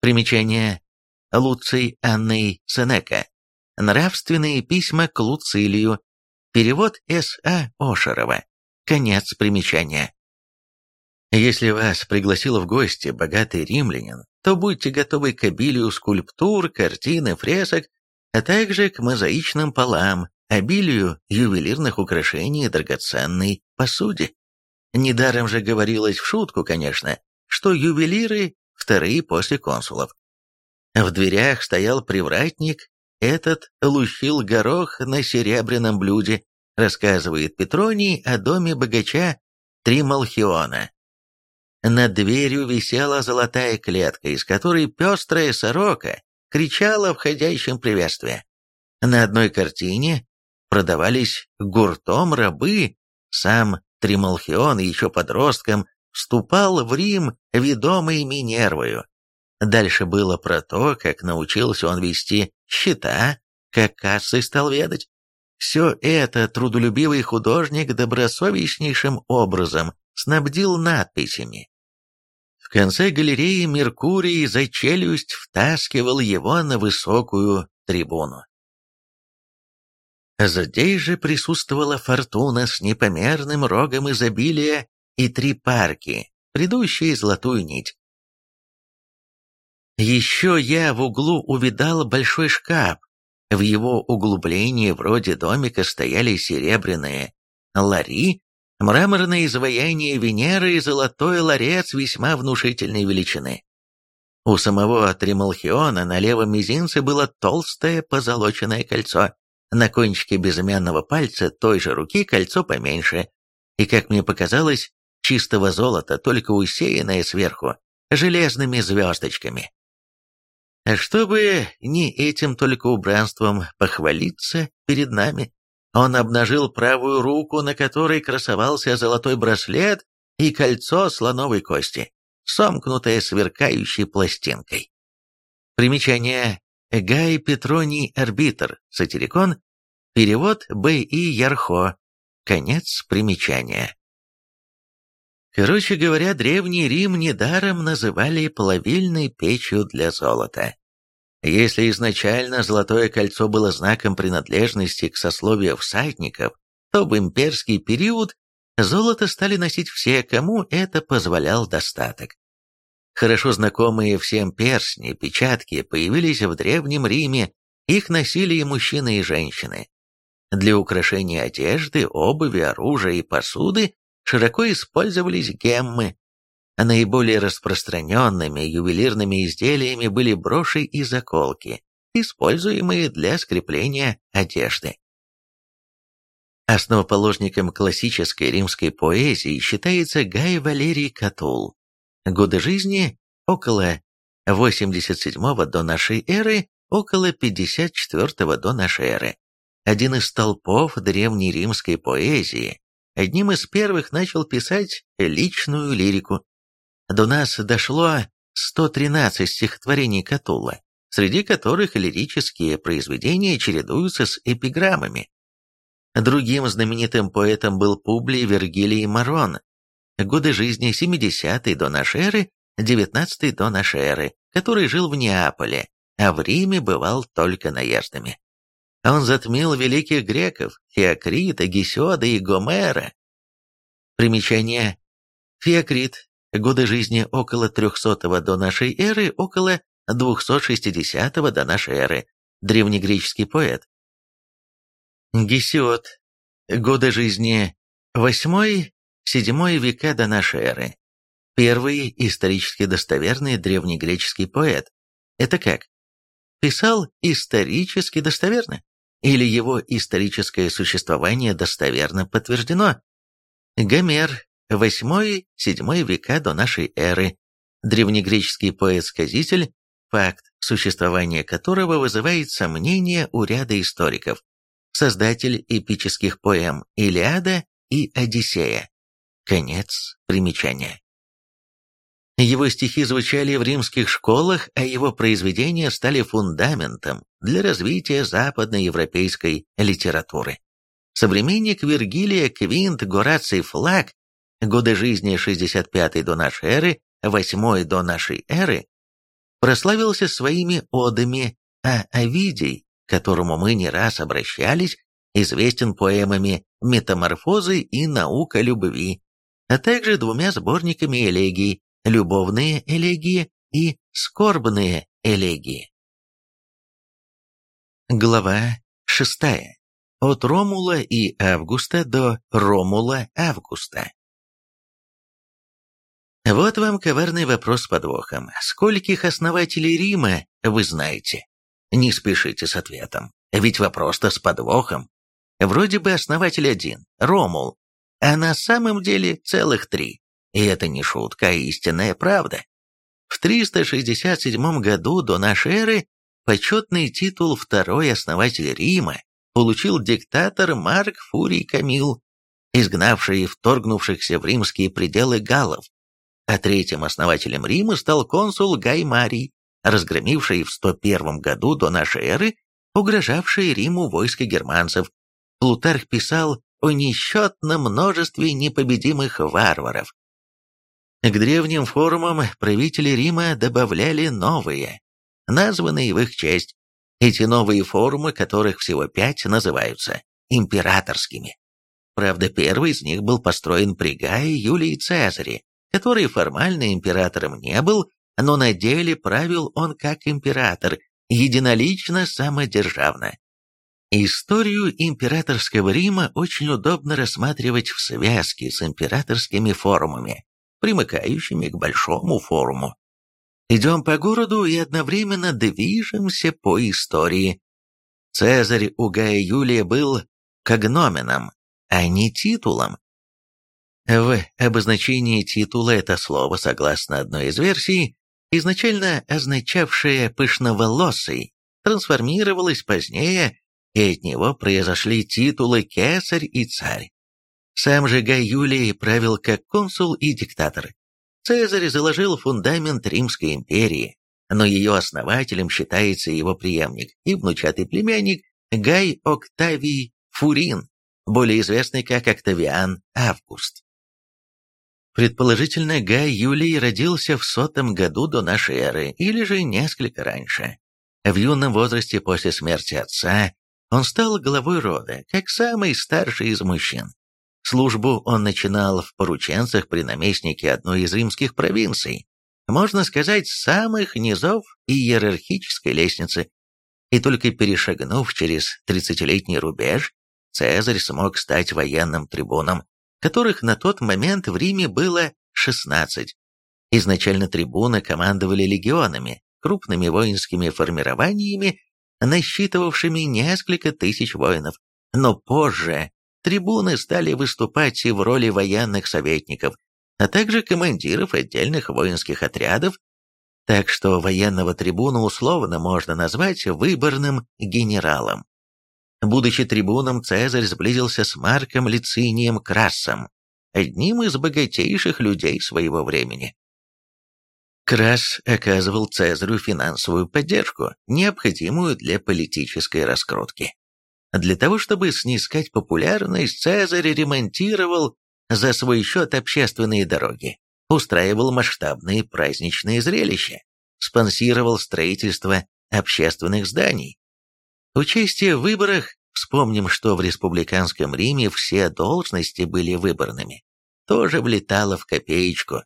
Примечание Луций Анной Сенека. Нравственные письма к Луцилию. Перевод С.А. Ошерова. Конец примечания. Если вас пригласил в гости богатый римлянин, то будьте готовы к обилию скульптур, картин и фресок, а также к мозаичным полам, обилию ювелирных украшений и драгоценной посуде. Недаром же говорилось в шутку, конечно, что ювелиры – вторые после консулов. В дверях стоял привратник, этот лущил горох на серебряном блюде, рассказывает Петроний о доме богача Трималхиона. Над дверью висела золотая клетка, из которой пестрая сорока кричала входящим приветствие. На одной картине продавались гуртом рабы, сам Трималхион еще подростком вступал в Рим, ведомый Минервою. Дальше было про то, как научился он вести счета, как кассой стал ведать. Все это трудолюбивый художник добросовестнейшим образом снабдил надписями. В конце галереи Меркурий за челюсть втаскивал его на высокую трибуну. Здесь же присутствовала фортуна с непомерным рогом изобилия и три парки, предыдущие золотую нить. Еще я в углу увидал большой шкаф. В его углублении вроде домика стояли серебряные лари Мраморное изваяние Венеры и золотой ларец весьма внушительной величины. У самого Трималхиона на левом мизинце было толстое позолоченное кольцо, на кончике безымянного пальца той же руки кольцо поменьше, и, как мне показалось, чистого золота, только усеянное сверху, железными звездочками. Чтобы не этим только убранством похвалиться перед нами, он обнажил правую руку, на которой красовался золотой браслет и кольцо слоновой кости, сомкнутое сверкающей пластинкой. Примечание Гай Петроний Арбитр, сатирикон, перевод Б. И. Ярхо, конец примечания. Короче говоря, Древний Рим недаром называли плавильной печью для золота. Если изначально Золотое кольцо было знаком принадлежности к сословию всадников, то в имперский период золото стали носить все, кому это позволял достаток. Хорошо знакомые всем перстни, печатки появились в Древнем Риме, их носили и мужчины, и женщины. Для украшения одежды, обуви, оружия и посуды широко использовались геммы, наиболее распространенными ювелирными изделиями были броши и заколки, используемые для скрепления одежды. Основоположником классической римской поэзии считается Гай Валерий Катул. Годы жизни около 87 до нашей эры, около 54 до нашей эры. Один из столпов древней римской поэзии, одним из первых начал писать личную лирику. До нас дошло 113 стихотворений Катула, среди которых лирические произведения чередуются с эпиграммами. Другим знаменитым поэтом был Публий Вергилий Марон, годы жизни 70-й до нашей эры, 19-й до нашей эры, который жил в Неаполе, а в Риме бывал только наездами. Он затмил великих греков Феокрита, Гесиода и Гомера. Примечание. Феокрит. Годы жизни около 300 до нашей эры, около 260 до нашей эры. Древнегреческий поэт. Гесиод. Годы жизни 8-7 века до нашей эры. Первый исторически достоверный древнегреческий поэт. Это как? Писал исторически достоверно? или его историческое существование достоверно подтверждено. Гомер, 8-7 века до нашей эры, древнегреческий поэт-сказитель, факт существования которого вызывает сомнения у ряда историков, создатель эпических поэм «Илиада» и «Одиссея». Конец примечания. Его стихи звучали в римских школах, а его произведения стали фундаментом для развития западноевропейской литературы. Современник Вергилия Квинт Гораций Флаг, годы жизни 65 до нашей эры, 8 до нашей эры, прославился своими одами, а Овидий, к которому мы не раз обращались, известен поэмами «Метаморфозы» и «Наука любви», а также двумя сборниками элегий любовные элегии и скорбные элегии. Глава 6. От Ромула и Августа до Ромула-Августа. Вот вам коварный вопрос с подвохом. Скольких основателей Рима вы знаете? Не спешите с ответом, ведь вопрос-то с подвохом. Вроде бы основатель один, Ромул, а на самом деле целых три. И это не шутка, а истинная правда. В 367 году до нашей эры почетный титул второй основатель Рима получил диктатор Марк Фурий Камил, изгнавший вторгнувшихся в римские пределы галлов. А третьим основателем Рима стал консул Гай Марий, разгромивший в 101 году до нашей эры угрожавшие Риму войско германцев. Плутарх писал о несчетном множестве непобедимых варваров. К древним форумам правители Рима добавляли новые, названные в их честь. Эти новые форумы, которых всего пять, называются императорскими. Правда, первый из них был построен при Гае Юлии Цезаре, который формально императором не был, но на деле правил он как император, единолично самодержавно. Историю императорского Рима очень удобно рассматривать в связке с императорскими форумами примыкающими к большому форуму. Идем по городу и одновременно движемся по истории. Цезарь у Гая Юлия был когноменом, а не титулом. В обозначении титула это слово, согласно одной из версий, изначально означавшее «пышноволосый», трансформировалось позднее, и от него произошли титулы «кесарь» и «царь». Сам же Гай Юлий правил как консул и диктатор. Цезарь заложил фундамент Римской империи, но ее основателем считается его преемник и внучатый племянник Гай Октавий Фурин, более известный как Октавиан Август. Предположительно, Гай Юлий родился в сотом году до нашей эры, или же несколько раньше. В юном возрасте после смерти отца он стал главой рода, как самый старший из мужчин. Службу он начинал в порученцах при наместнике одной из римских провинций, можно сказать, самых низов иерархической лестницы. И только перешагнув через тридцатилетний рубеж, Цезарь смог стать военным трибуном, которых на тот момент в Риме было 16. Изначально трибуны командовали легионами, крупными воинскими формированиями, насчитывавшими несколько тысяч воинов, но позже трибуны стали выступать и в роли военных советников, а также командиров отдельных воинских отрядов, так что военного трибуна условно можно назвать выборным генералом. Будучи трибуном, Цезарь сблизился с Марком Лицинием Красом, одним из богатейших людей своего времени. Крас оказывал Цезарю финансовую поддержку, необходимую для политической раскрутки. Для того, чтобы снискать популярность, Цезарь ремонтировал за свой счет общественные дороги, устраивал масштабные праздничные зрелища, спонсировал строительство общественных зданий. Участие в выборах, вспомним, что в республиканском Риме все должности были выборными, тоже влетало в копеечку.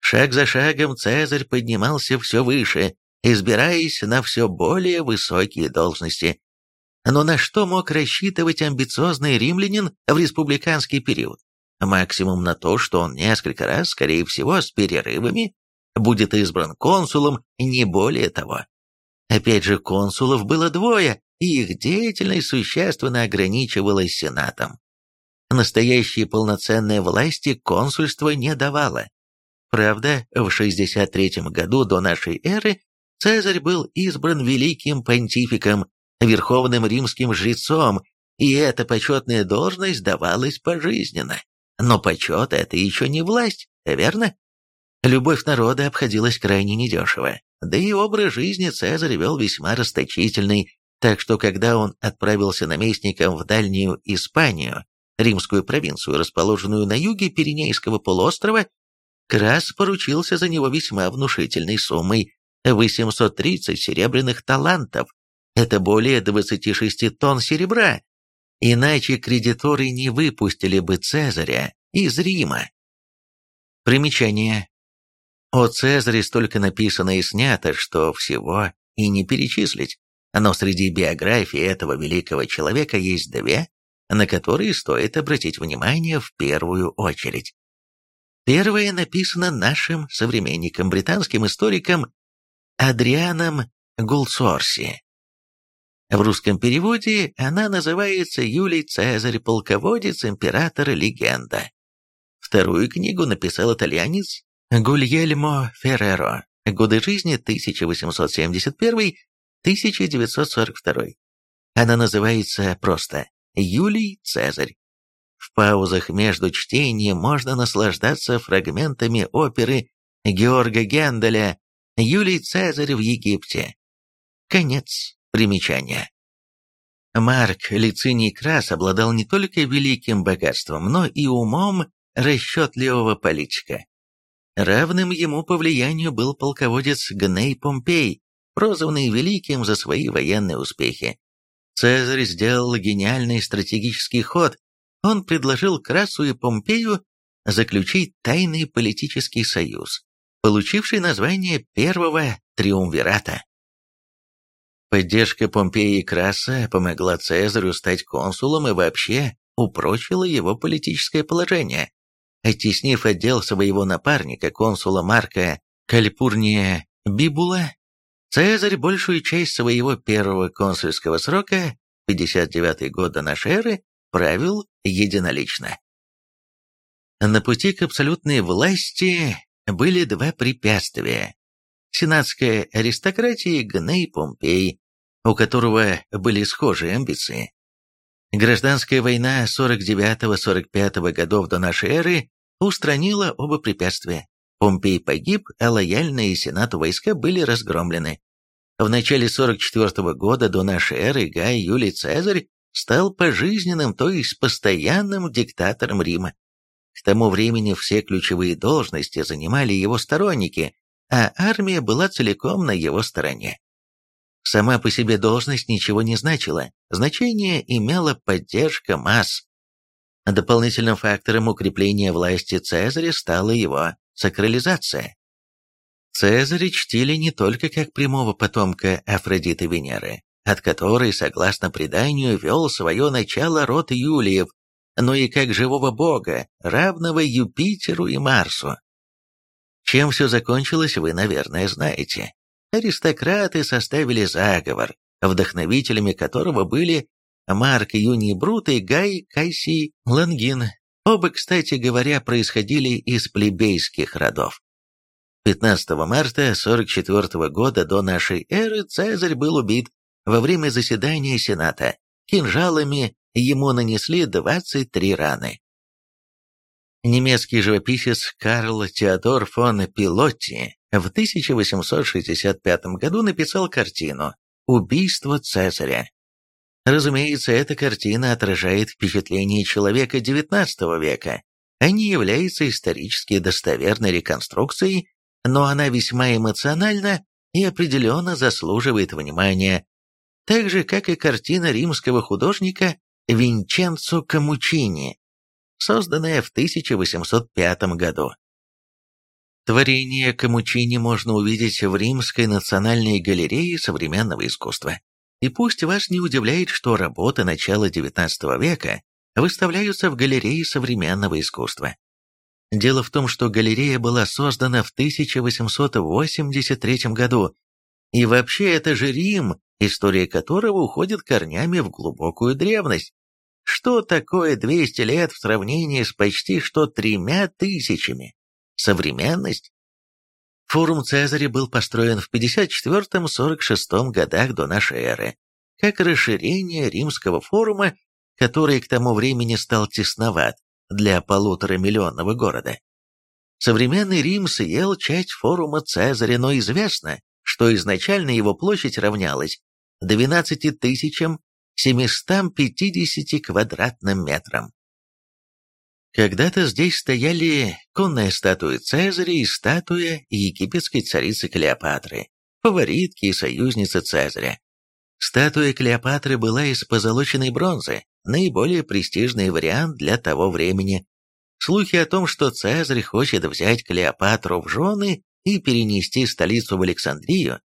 Шаг за шагом Цезарь поднимался все выше, избираясь на все более высокие должности. Но на что мог рассчитывать амбициозный римлянин в республиканский период? Максимум на то, что он несколько раз, скорее всего, с перерывами, будет избран консулом, не более того. Опять же, консулов было двое, и их деятельность существенно ограничивалась Сенатом. Настоящей полноценной власти консульство не давало. Правда, в 63 году до нашей эры Цезарь был избран великим понтификом, верховным римским жрецом, и эта почетная должность давалась пожизненно. Но почет — это еще не власть, верно? Любовь народа обходилась крайне недешево, да и образ жизни Цезарь вел весьма расточительный, так что когда он отправился наместником в Дальнюю Испанию, римскую провинцию, расположенную на юге Пиренейского полуострова, Крас поручился за него весьма внушительной суммой 830 серебряных талантов, это более 26 тонн серебра, Иначе кредиторы не выпустили бы Цезаря из Рима. Примечание. О Цезаре столько написано и снято, что всего и не перечислить. Но среди биографий этого великого человека есть две, на которые стоит обратить внимание в первую очередь. Первая написана нашим современником, британским историком Адрианом Гулсорси. В русском переводе она называется «Юлий Цезарь, полководец, император, легенда». Вторую книгу написал итальянец Гульельмо Ферреро. Годы жизни 1871-1942. Она называется просто «Юлий Цезарь». В паузах между чтением можно наслаждаться фрагментами оперы Георга Генделя «Юлий Цезарь в Египте». Конец Примечание. Марк Лициний Крас обладал не только великим богатством, но и умом расчетливого политика. Равным ему по влиянию был полководец Гней Помпей, прозванный Великим за свои военные успехи. Цезарь сделал гениальный стратегический ход. Он предложил Красу и Помпею заключить тайный политический союз, получивший название Первого Триумвирата. Поддержка Помпеи и Краса помогла Цезарю стать консулом и вообще упрочила его политическое положение. Оттеснив отдел своего напарника, консула Марка Кальпурния Бибула, Цезарь большую часть своего первого консульского срока, 59 год до нашей эры, правил единолично. На пути к абсолютной власти были два препятствия сенатской аристократии Гней Помпей, у которого были схожие амбиции. Гражданская война 49-45 годов до нашей эры устранила оба препятствия. Помпей погиб, а лояльные сенату войска были разгромлены. В начале 44 года до нашей эры Гай Юлий Цезарь стал пожизненным, то есть постоянным диктатором Рима. К тому времени все ключевые должности занимали его сторонники, а армия была целиком на его стороне. Сама по себе должность ничего не значила, значение имела поддержка масс. Дополнительным фактором укрепления власти Цезаря стала его сакрализация. Цезаря чтили не только как прямого потомка Афродиты Венеры, от которой, согласно преданию, вел свое начало род Юлиев, но и как живого бога, равного Юпитеру и Марсу. Чем все закончилось, вы, наверное, знаете. Аристократы составили заговор, вдохновителями которого были Марк Юний Брут и Гай Кайсий Лангин. Оба, кстати говоря, происходили из плебейских родов. 15 марта 44 года до нашей эры Цезарь был убит во время заседания Сената. Кинжалами ему нанесли 23 раны. Немецкий живописец Карл Теодор фон Пилотти в 1865 году написал картину «Убийство Цезаря». Разумеется, эта картина отражает впечатление человека XIX века, а не является исторически достоверной реконструкцией, но она весьма эмоциональна и определенно заслуживает внимания, так же, как и картина римского художника Винченцо Камучини, созданная в 1805 году. Творение Камучини можно увидеть в Римской национальной галерее современного искусства. И пусть вас не удивляет, что работы начала XIX века выставляются в галерее современного искусства. Дело в том, что галерея была создана в 1883 году, и вообще это же Рим, история которого уходит корнями в глубокую древность. Что такое 200 лет в сравнении с почти что тремя тысячами? Современность? Форум Цезаря был построен в 54-46 годах до нашей эры, как расширение римского форума, который к тому времени стал тесноват для полуторамиллионного города. Современный Рим съел часть форума Цезаря, но известно, что изначально его площадь равнялась 12 тысячам 750 квадратным метрам. Когда-то здесь стояли конная статуя Цезаря и статуя египетской царицы Клеопатры, фаворитки и союзницы Цезаря. Статуя Клеопатры была из позолоченной бронзы, наиболее престижный вариант для того времени. Слухи о том, что Цезарь хочет взять Клеопатру в жены и перенести столицу в Александрию,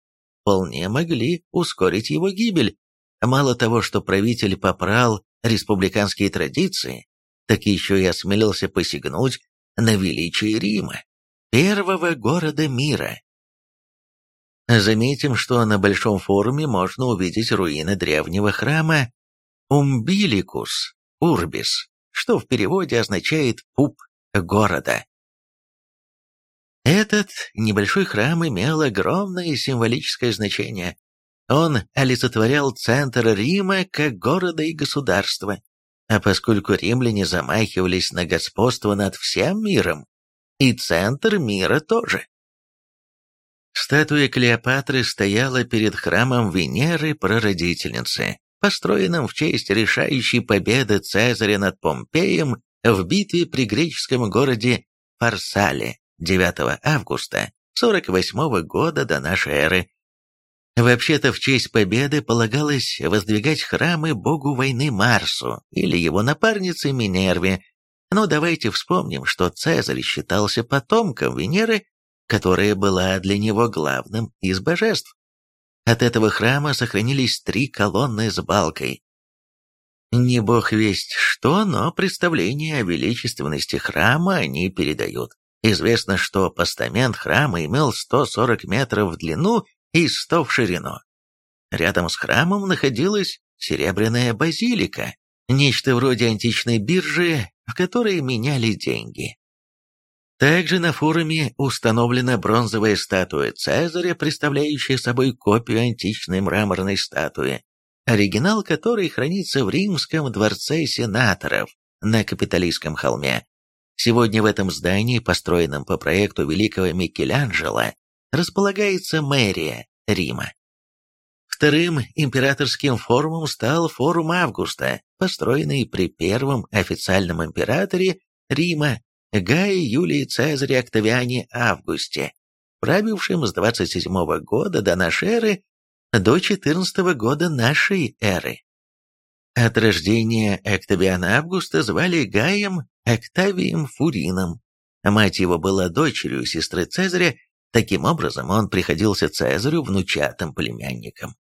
вполне могли ускорить его гибель, Мало того, что правитель попрал республиканские традиции, так еще и осмелился посягнуть на величие Рима, первого города мира. Заметим, что на Большом форуме можно увидеть руины древнего храма Умбиликус Урбис, что в переводе означает «пуп города». Этот небольшой храм имел огромное символическое значение, он олицетворял центр Рима как города и государства, а поскольку римляне замахивались на господство над всем миром, и центр мира тоже. Статуя Клеопатры стояла перед храмом Венеры Прародительницы, построенным в честь решающей победы Цезаря над Помпеем в битве при греческом городе Фарсале 9 августа 48 года до нашей эры, Вообще-то в честь победы полагалось воздвигать храмы богу войны Марсу или его напарнице Минерве, но давайте вспомним, что Цезарь считался потомком Венеры, которая была для него главным из божеств. От этого храма сохранились три колонны с балкой. Не бог весть что, но представление о величественности храма они передают. Известно, что постамент храма имел 140 метров в длину и 100 в ширину. Рядом с храмом находилась серебряная базилика, нечто вроде античной биржи, в которой меняли деньги. Также на форуме установлена бронзовая статуя Цезаря, представляющая собой копию античной мраморной статуи, оригинал которой хранится в Римском дворце сенаторов на Капитолийском холме. Сегодня в этом здании, построенном по проекту великого Микеланджело, располагается мэрия Рима. Вторым императорским форумом стал форум Августа, построенный при первом официальном императоре Рима Гае Юлии Цезаре Октавиане Августе, правившем с 27 года до нашей эры до 14 года нашей эры. От рождения Октавиана Августа звали Гаем Октавием Фурином. Мать его была дочерью сестры Цезаря, таким образом он приходился Цезарю внучатым племянником.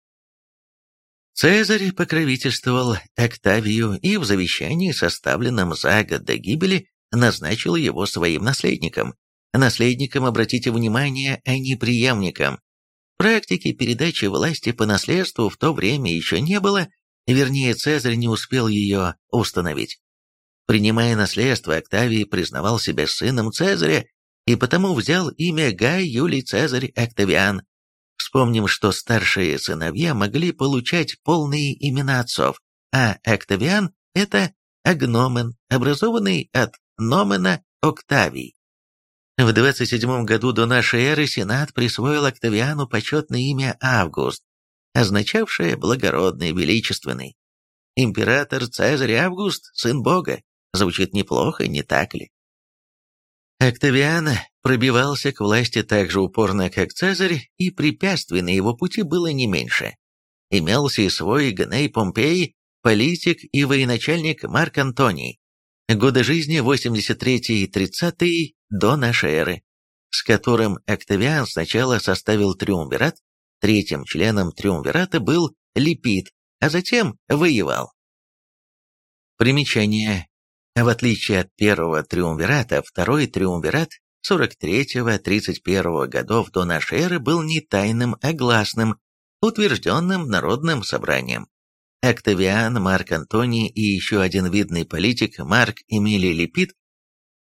Цезарь покровительствовал Октавию и в завещании, составленном за год до гибели, назначил его своим наследником. Наследником, обратите внимание, а не преемником. Практики передачи власти по наследству в то время еще не было, вернее, Цезарь не успел ее установить. Принимая наследство, Октавий признавал себя сыном Цезаря и потому взял имя Гай Юлий Цезарь Октавиан, Вспомним, что старшие сыновья могли получать полные имена отцов, а Октавиан – это агномен, образованный от номена Октавий. В 27 году до нашей эры Сенат присвоил Октавиану почетное имя Август, означавшее «благородный, величественный». Император Цезарь Август, сын Бога, звучит неплохо, не так ли? Октавиан пробивался к власти так же упорно, как Цезарь, и препятствий на его пути было не меньше. Имелся и свой Гней Помпей, политик и военачальник Марк Антоний, годы жизни 83 и 30 до нашей эры, с которым Октавиан сначала составил триумвират, третьим членом триумвирата был Липид, а затем воевал. Примечание. В отличие от первого триумвирата, второй триумвират 43-31 годов до нашей эры был не тайным, а гласным, утвержденным народным собранием. Октавиан, Марк Антоний и еще один видный политик Марк Эмилий Лепит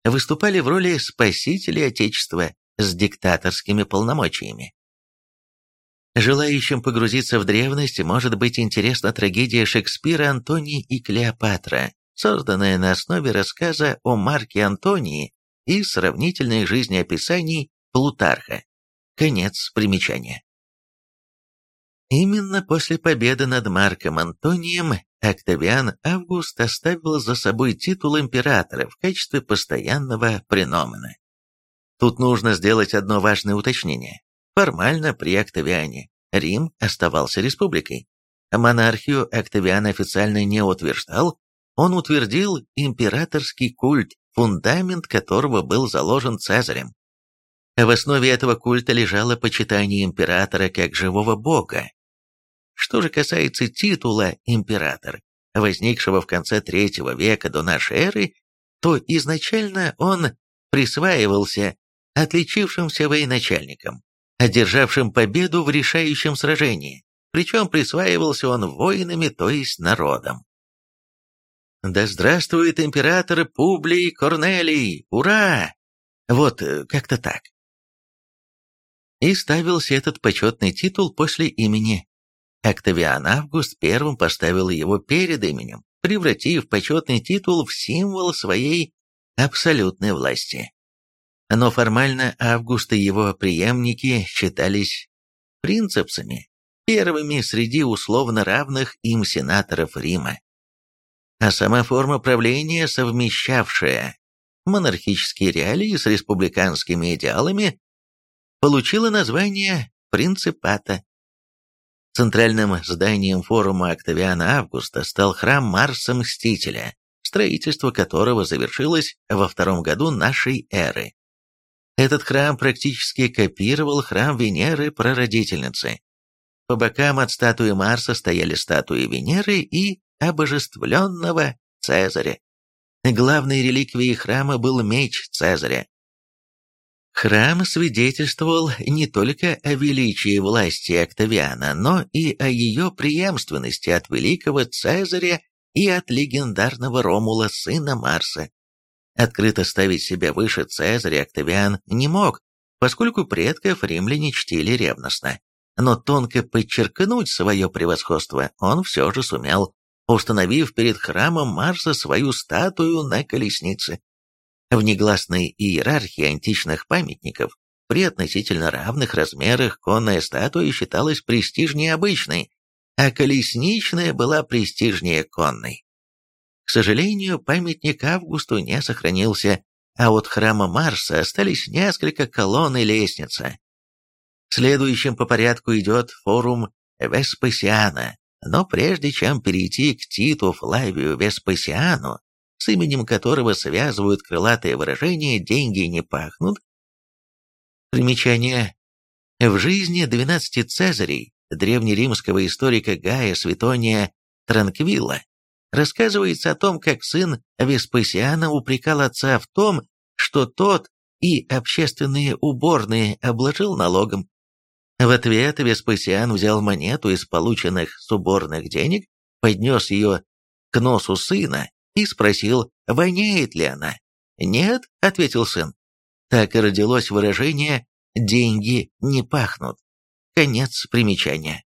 выступали в роли спасителей Отечества с диктаторскими полномочиями. Желающим погрузиться в древность может быть интересна трагедия Шекспира «Антоний и Клеопатра», созданная на основе рассказа о Марке Антонии и сравнительных жизнеописаний Плутарха. Конец примечания. Именно после победы над Марком Антонием Октавиан Август оставил за собой титул императора в качестве постоянного преномена. Тут нужно сделать одно важное уточнение. Формально при Октавиане Рим оставался республикой. Монархию Октавиан официально не утверждал, он утвердил императорский культ, фундамент которого был заложен Цезарем. В основе этого культа лежало почитание императора как живого бога. Что же касается титула император, возникшего в конце третьего века до нашей эры, то изначально он присваивался отличившимся военачальникам, одержавшим победу в решающем сражении, причем присваивался он воинами, то есть народом. Да здравствует император Публий Корнелий! Ура! Вот э, как-то так. И ставился этот почетный титул после имени. Октавиан Август первым поставил его перед именем, превратив почетный титул в символ своей абсолютной власти. Но формально Август и его преемники считались принципсами, первыми среди условно равных им сенаторов Рима а сама форма правления, совмещавшая монархические реалии с республиканскими идеалами, получила название принципата. Центральным зданием форума Октавиана Августа стал храм Марса Мстителя, строительство которого завершилось во втором году нашей эры. Этот храм практически копировал храм Венеры Прародительницы. По бокам от статуи Марса стояли статуи Венеры и обожествленного Цезаря. Главной реликвией храма был меч Цезаря. Храм свидетельствовал не только о величии власти Октавиана, но и о ее преемственности от великого Цезаря и от легендарного Ромула, сына Марса. Открыто ставить себя выше Цезаря Октавиан не мог, поскольку предков римляне чтили ревностно. Но тонко подчеркнуть свое превосходство он все же сумел установив перед храмом Марса свою статую на колеснице. В негласной иерархии античных памятников при относительно равных размерах конная статуя считалась престижнее обычной, а колесничная была престижнее конной. К сожалению, памятник Августу не сохранился, а от храма Марса остались несколько колонн и лестница. Следующим по порядку идет форум Веспасиана, но прежде чем перейти к Титу Флавию Веспасиану, с именем которого связывают крылатые выражения «деньги не пахнут», примечание в жизни двенадцати цезарей древнеримского историка Гая Светония Транквилла рассказывается о том, как сын Веспасиана упрекал отца в том, что тот и общественные уборные обложил налогом. В ответ Веспасиан взял монету из полученных с уборных денег, поднес ее к носу сына и спросил, воняет ли она. «Нет», — ответил сын. Так и родилось выражение «деньги не пахнут». Конец примечания.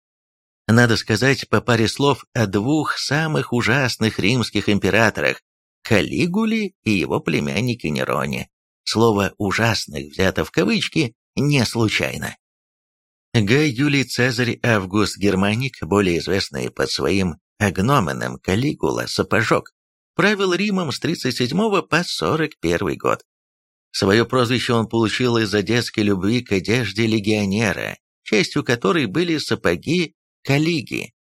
Надо сказать по паре слов о двух самых ужасных римских императорах – Калигуле и его племяннике Нероне. Слово «ужасных» взято в кавычки не случайно. Гай Юлий Цезарь Август Германик, более известный под своим агноменом Калигула Сапожок, правил Римом с 37 по 41 год. Свое прозвище он получил из-за детской любви к одежде легионера, частью которой были сапоги Калиги.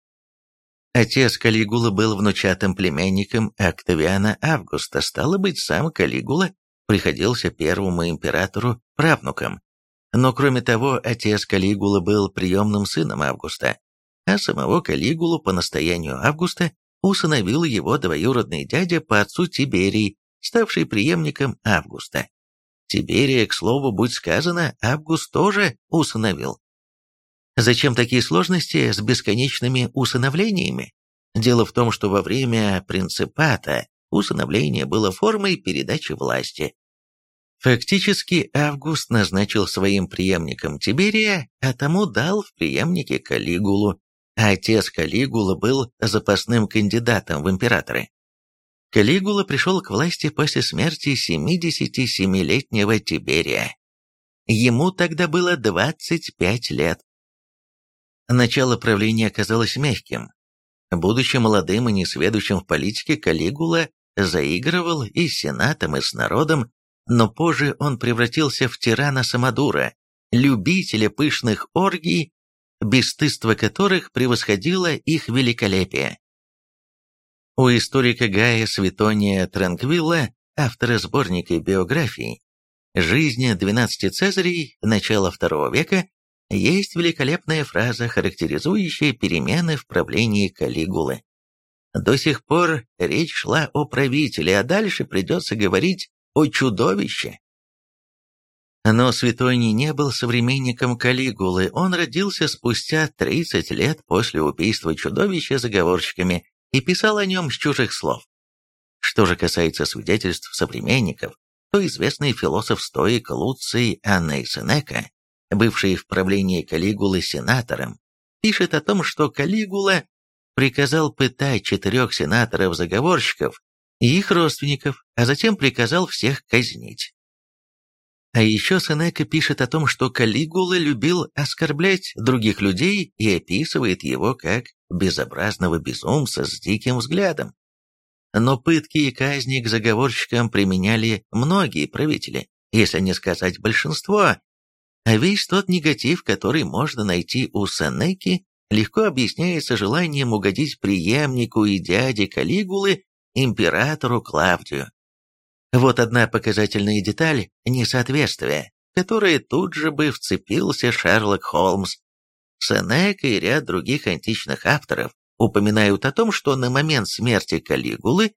Отец Калигула был внучатым племянником Октавиана Августа, стало быть, сам Калигула приходился первому императору правнуком. Но кроме того, отец Калигула был приемным сыном Августа, а самого Калигулу по настоянию Августа усыновил его двоюродный дядя по отцу Тиберий, ставший преемником Августа. Тиберия, к слову, будь сказано, Август тоже усыновил. Зачем такие сложности с бесконечными усыновлениями? Дело в том, что во время принципата усыновление было формой передачи власти. Фактически Август назначил своим преемником Тиберия, а тому дал в преемнике Калигулу, а отец Калигула был запасным кандидатом в императоры. Калигула пришел к власти после смерти 77-летнего Тиберия. Ему тогда было 25 лет. Начало правления оказалось мягким. Будучи молодым и несведущим в политике, Калигула заигрывал и с сенатом, и с народом, но позже он превратился в тирана Самодура, любителя пышных оргий, бесстыдство которых превосходило их великолепие. У историка Гая Светония Транквилла, автора сборника биографий, «Жизнь двенадцати цезарей. Начало второго века» есть великолепная фраза, характеризующая перемены в правлении Калигулы. До сих пор речь шла о правителе, а дальше придется говорить о чудовище. Но Светоний не был современником Калигулы, он родился спустя 30 лет после убийства чудовища заговорщиками и писал о нем с чужих слов. Что же касается свидетельств современников, то известный философ-стоик Луций Анна Сенека бывший в правлении Калигулы сенатором, пишет о том, что Калигула приказал пытать четырех сенаторов-заговорщиков и их родственников, а затем приказал всех казнить. А еще Сенека пишет о том, что Калигула любил оскорблять других людей и описывает его как безобразного безумца с диким взглядом. Но пытки и казни к заговорщикам применяли многие правители, если не сказать большинство, а весь тот негатив, который можно найти у Сенеки, легко объясняется желанием угодить преемнику и дяде Калигулы, императору Клавдию. Вот одна показательная деталь несоответствия, которая тут же бы вцепился Шерлок Холмс. Сенека и ряд других античных авторов упоминают о том, что на момент смерти Калигулы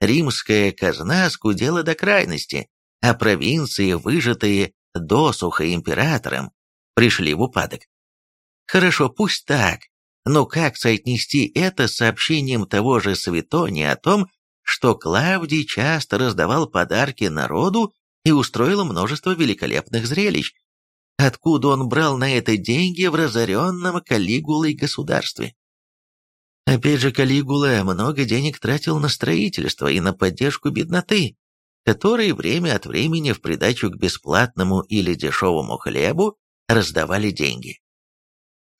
римская казна скудела до крайности, а провинции, выжатые досуха императором, пришли в упадок. Хорошо, пусть так, но как соотнести это с сообщением того же Светония о том, что Клавдий часто раздавал подарки народу и устроил множество великолепных зрелищ? Откуда он брал на это деньги в разоренном Калигулой государстве? Опять же, Калигула много денег тратил на строительство и на поддержку бедноты. которые время от времени в придачу к бесплатному или дешевому хлебу раздавали деньги.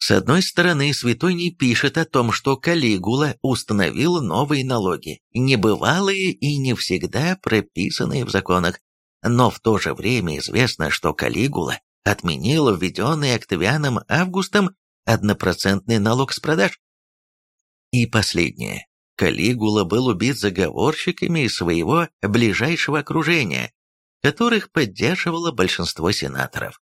С одной стороны, святой не пишет о том, что Калигула установил новые налоги, небывалые и не всегда прописанные в законах, но в то же время известно, что Калигула отменил введенный Октавианом Августом однопроцентный налог с продаж. И последнее. Калигула был убит заговорщиками из своего ближайшего окружения, которых поддерживало большинство сенаторов.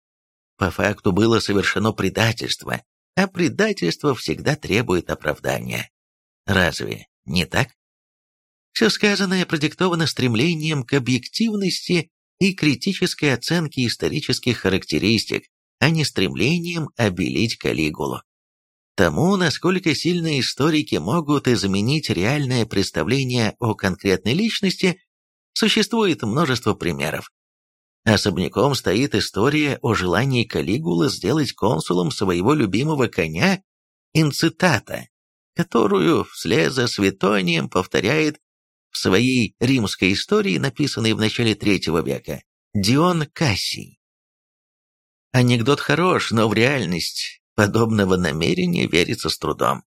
По факту было совершено предательство, а предательство всегда требует оправдания. Разве не так? Все сказанное продиктовано стремлением к объективности и критической оценке исторических характеристик, а не стремлением обелить Калигулу. Тому, насколько сильные историки могут изменить реальное представление о конкретной личности, существует множество примеров. Особняком стоит история о желании Калигулы сделать консулом своего любимого коня Инцитата, которую вслед за Светонием повторяет в своей римской истории, написанной в начале третьего века, Дион Кассий. Анекдот хорош, но в реальность подобного намерения верится с трудом.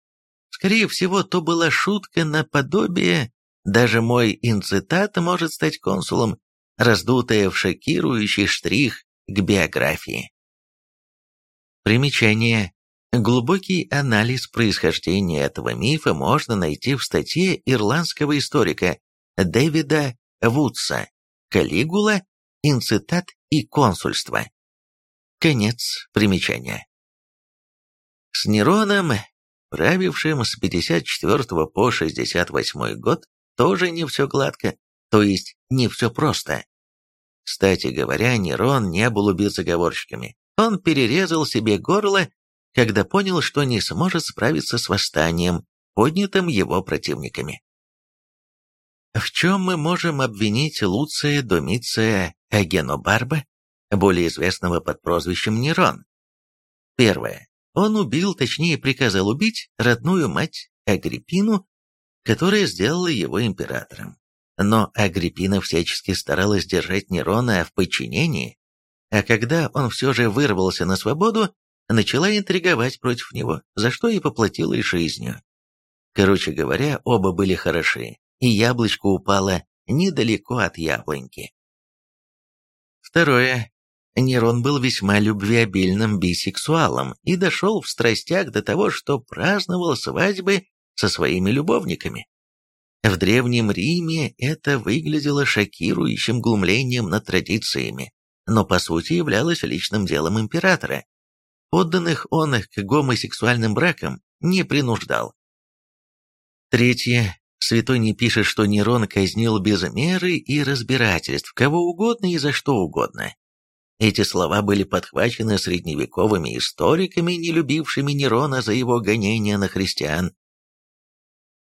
Скорее всего, то была шутка наподобие «даже мой инцитат может стать консулом», раздутая в шокирующий штрих к биографии. Примечание. Глубокий анализ происхождения этого мифа можно найти в статье ирландского историка Дэвида Вудса «Калигула, инцитат и консульство». Конец примечания. С Нероном, правившим с 54 по 68 год, тоже не все гладко, то есть не все просто. Кстати говоря, Нерон не был убит заговорщиками. Он перерезал себе горло, когда понял, что не сможет справиться с восстанием, поднятым его противниками. В чем мы можем обвинить Луция Домиция Агенобарба, более известного под прозвищем Нерон. Первое. Он убил, точнее приказал убить, родную мать Агриппину, которая сделала его императором. Но Агриппина всячески старалась держать Нерона в подчинении, а когда он все же вырвался на свободу, начала интриговать против него, за что и поплатилась жизнью. Короче говоря, оба были хороши, и яблочко упало недалеко от яблоньки. Второе. Нерон был весьма любвеобильным бисексуалом и дошел в страстях до того, что праздновал свадьбы со своими любовниками. В Древнем Риме это выглядело шокирующим глумлением над традициями, но по сути являлось личным делом императора. Подданных он к гомосексуальным бракам не принуждал. Третье. Святой не пишет, что Нерон казнил без меры и разбирательств кого угодно и за что угодно. Эти слова были подхвачены средневековыми историками, не любившими Нерона за его гонения на христиан.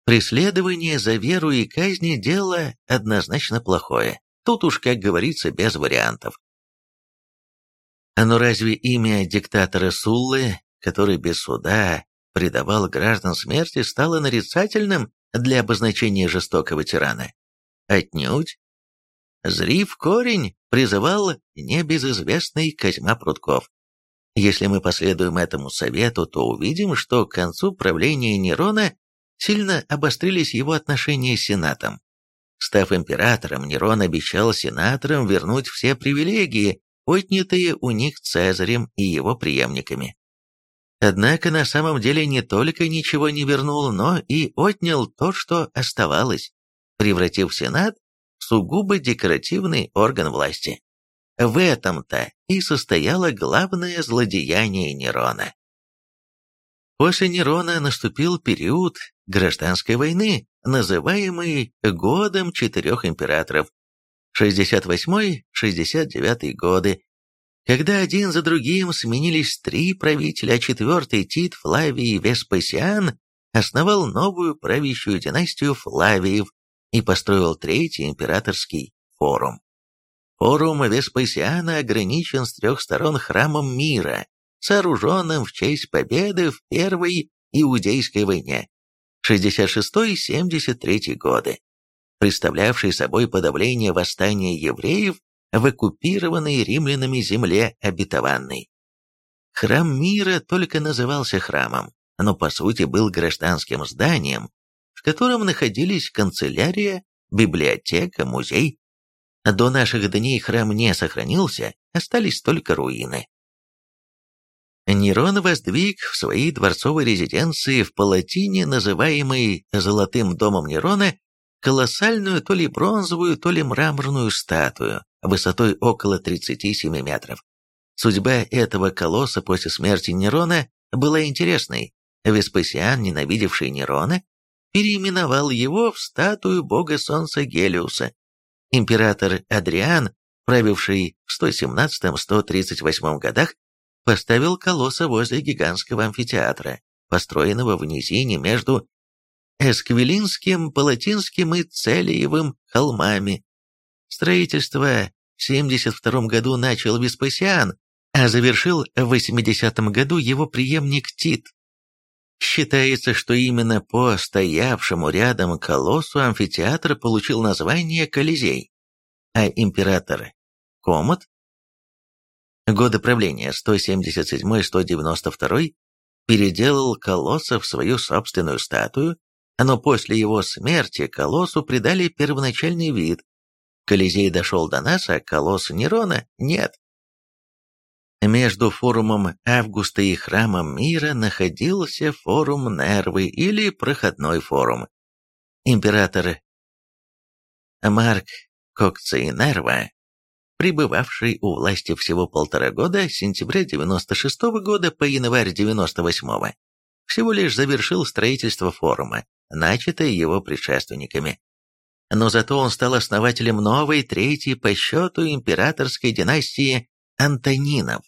Преследование за веру и казни – дело однозначно плохое. Тут уж, как говорится, без вариантов. А Но разве имя диктатора Суллы, который без суда предавал граждан смерти, стало нарицательным для обозначения жестокого тирана? Отнюдь. Зрив корень призывал небезызвестный Козьма Прутков. Если мы последуем этому совету, то увидим, что к концу правления Нерона сильно обострились его отношения с Сенатом. Став императором, Нерон обещал сенаторам вернуть все привилегии, отнятые у них Цезарем и его преемниками. Однако на самом деле не только ничего не вернул, но и отнял то, что оставалось, превратив Сенат в сугубо декоративный орган власти. В этом-то и состояло главное злодеяние Нерона. После Нерона наступил период гражданской войны, называемый «Годом четырех императоров», 68-69 годы, когда один за другим сменились три правителя, а четвертый Тит Флавий Веспасиан основал новую правящую династию Флавиев и построил третий императорский форум. Форум Веспасиана ограничен с трех сторон храмом мира, сооруженным в честь победы в Первой Иудейской войне 66-73 годы. представлявший собой подавление восстания евреев в оккупированной римлянами земле обетованной. Храм мира только назывался храмом, но по сути был гражданским зданием, в котором находились канцелярия, библиотека, музей. До наших дней храм не сохранился, остались только руины. Нерон воздвиг в своей дворцовой резиденции в Палатине, называемой «Золотым домом Нерона», колоссальную то ли бронзовую, то ли мраморную статую высотой около 37 метров. Судьба этого колосса после смерти Нерона была интересной. Веспасиан, ненавидевший Нерона, переименовал его в статую бога солнца Гелиуса. Император Адриан, правивший в 117-138 годах, поставил колосса возле гигантского амфитеатра, построенного в низине между Эсквилинским, Палатинским и Целиевым холмами. Строительство в 72 году начал Веспасиан, а завершил в 80 году его преемник Тит. Считается, что именно по стоявшему рядом колоссу амфитеатр получил название Колизей, а император Комод годы правления 177-192 переделал колосса в свою собственную статую, но после его смерти колоссу придали первоначальный вид. Колизей дошел до нас, а колосс Нерона нет. Между форумом Августа и храмом мира находился форум Нервы или проходной форум. Император Марк Кокций Нерва пребывавший у власти всего полтора года, с сентября 96 -го года по январь 98 -го, всего лишь завершил строительство форума, начатое его предшественниками. Но зато он стал основателем новой, третьей по счету императорской династии Антонинов.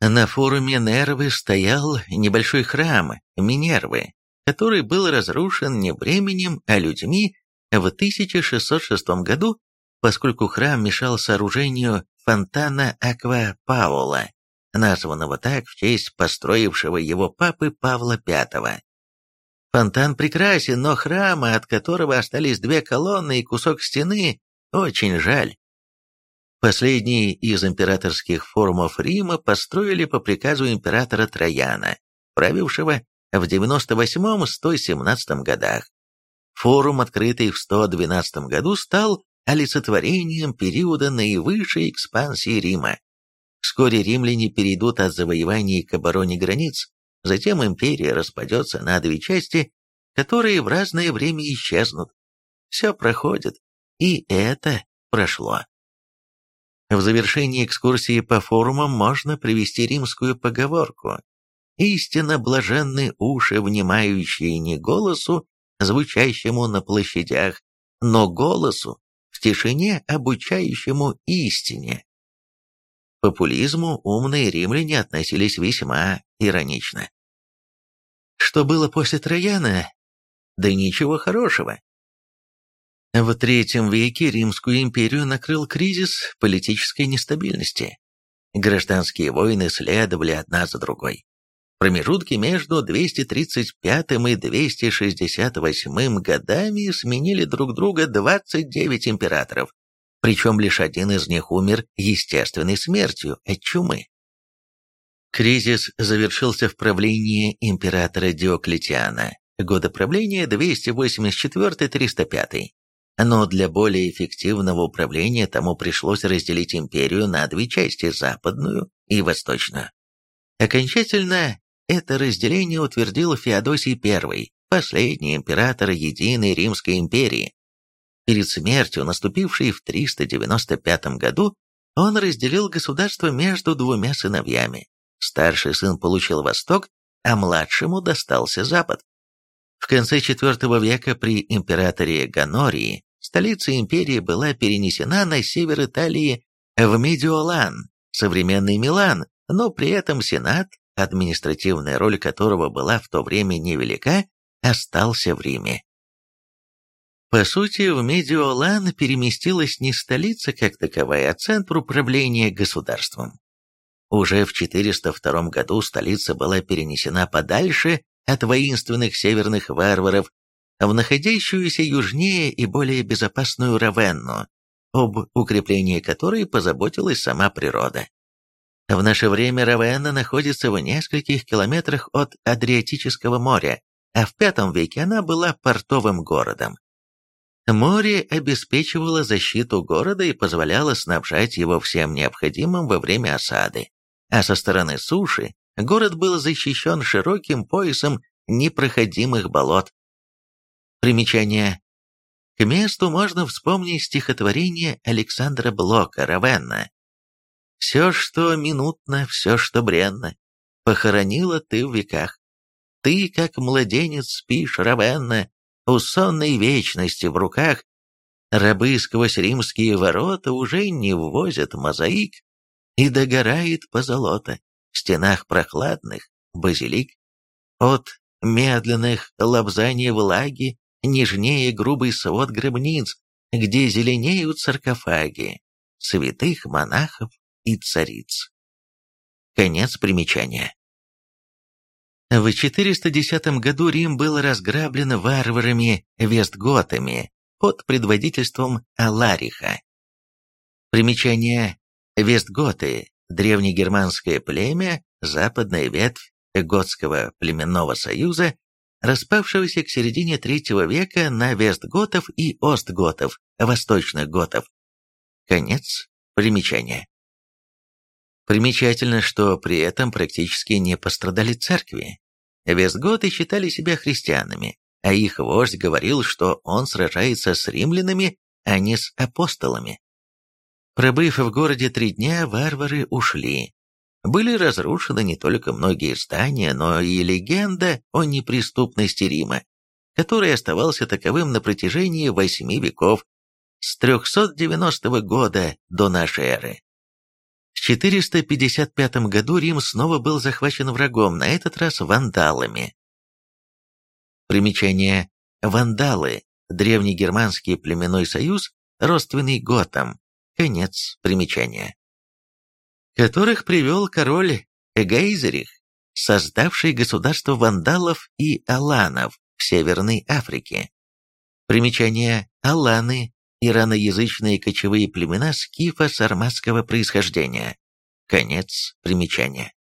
На форуме Нервы стоял небольшой храм Минервы, который был разрушен не временем, а людьми в 1606 году поскольку храм мешал сооружению фонтана Аква Паула, названного так в честь построившего его папы Павла V. Фонтан прекрасен, но храма, от которого остались две колонны и кусок стены, очень жаль. Последний из императорских форумов Рима построили по приказу императора Трояна, правившего в 98-117 годах. Форум, открытый в 112 году, стал олицетворением периода наивысшей экспансии Рима. Вскоре римляне перейдут от завоеваний к обороне границ, затем империя распадется на две части, которые в разное время исчезнут. Все проходит, и это прошло. В завершении экскурсии по форумам можно привести римскую поговорку «Истинно блаженны уши, внимающие не голосу, звучащему на площадях, но голосу, в тишине, обучающему истине. Популизму умные римляне относились весьма иронично. Что было после Трояна? Да ничего хорошего. В третьем веке Римскую империю накрыл кризис политической нестабильности. Гражданские войны следовали одна за другой. Промежутки между 235 и 268 годами сменили друг друга 29 императоров, причем лишь один из них умер естественной смертью от чумы. Кризис завершился в правлении императора Диоклетиана, годы правления 284-305. Но для более эффективного управления тому пришлось разделить империю на две части – западную и восточную. Окончательно это разделение утвердил Феодосий I, последний император Единой Римской империи. Перед смертью, наступившей в 395 году, он разделил государство между двумя сыновьями. Старший сын получил Восток, а младшему достался Запад. В конце IV века при императоре Ганории столица империи была перенесена на север Италии в Медиолан, современный Милан, но при этом Сенат административная роль которого была в то время невелика, остался в Риме. По сути, в Медиолан переместилась не столица как таковая, а центр управления государством. Уже в 402 году столица была перенесена подальше от воинственных северных варваров, в находящуюся южнее и более безопасную Равенну, об укреплении которой позаботилась сама природа. В наше время Равенна находится в нескольких километрах от Адриатического моря, а в V веке она была портовым городом. Море обеспечивало защиту города и позволяло снабжать его всем необходимым во время осады, а со стороны суши город был защищен широким поясом непроходимых болот. Примечание. К месту можно вспомнить стихотворение Александра Блока «Равенна». «Все, что минутно, все, что бренно, похоронила ты в веках. Ты, как младенец, спишь, Равенна, у сонной вечности в руках. Рабы сквозь римские ворота уже не ввозят мозаик, и догорает позолота в стенах прохладных базилик. От медленных лобзаний влаги нежнее грубый свод гробниц, где зеленеют саркофаги святых монахов и цариц. Конец примечания. В 410 году Рим был разграблен варварами-вестготами под предводительством Алариха. Примечание Вестготы – древнегерманское племя, западная ветвь Готского племенного союза, распавшегося к середине III века на Вестготов и Остготов, восточных готов. Конец примечания. Примечательно, что при этом практически не пострадали церкви. Вестготы считали себя христианами, а их вождь говорил, что он сражается с римлянами, а не с апостолами. Пробыв в городе три дня, варвары ушли. Были разрушены не только многие здания, но и легенда о неприступности Рима, который оставался таковым на протяжении восьми веков, с 390 года до нашей эры. В 455 году Рим снова был захвачен врагом, на этот раз вандалами. Примечание. Вандалы – древнегерманский племенной союз, родственный готам. Конец примечания. Которых привел король Эгейзерих, создавший государство вандалов и аланов в Северной Африке. Примечание Аланы ираноязычные кочевые племена скифа-сарматского происхождения. Конец примечания.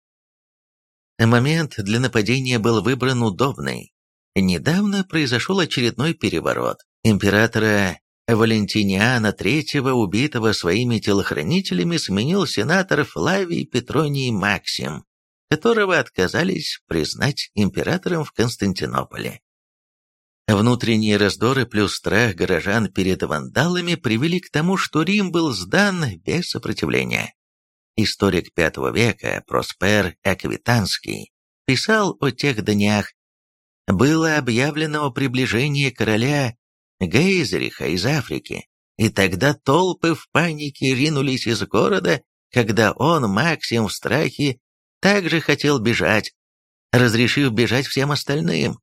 Момент для нападения был выбран удобный. Недавно произошел очередной переворот. Императора Валентиниана III, убитого своими телохранителями, сменил сенатор Флавий Петроний Максим, которого отказались признать императором в Константинополе. Внутренние раздоры плюс страх горожан перед вандалами привели к тому, что Рим был сдан без сопротивления. Историк V века Проспер Аквитанский писал о тех днях. Было объявлено о приближении короля Гейзериха из Африки, и тогда толпы в панике ринулись из города, когда он, Максим, в страхе, также хотел бежать, разрешив бежать всем остальным.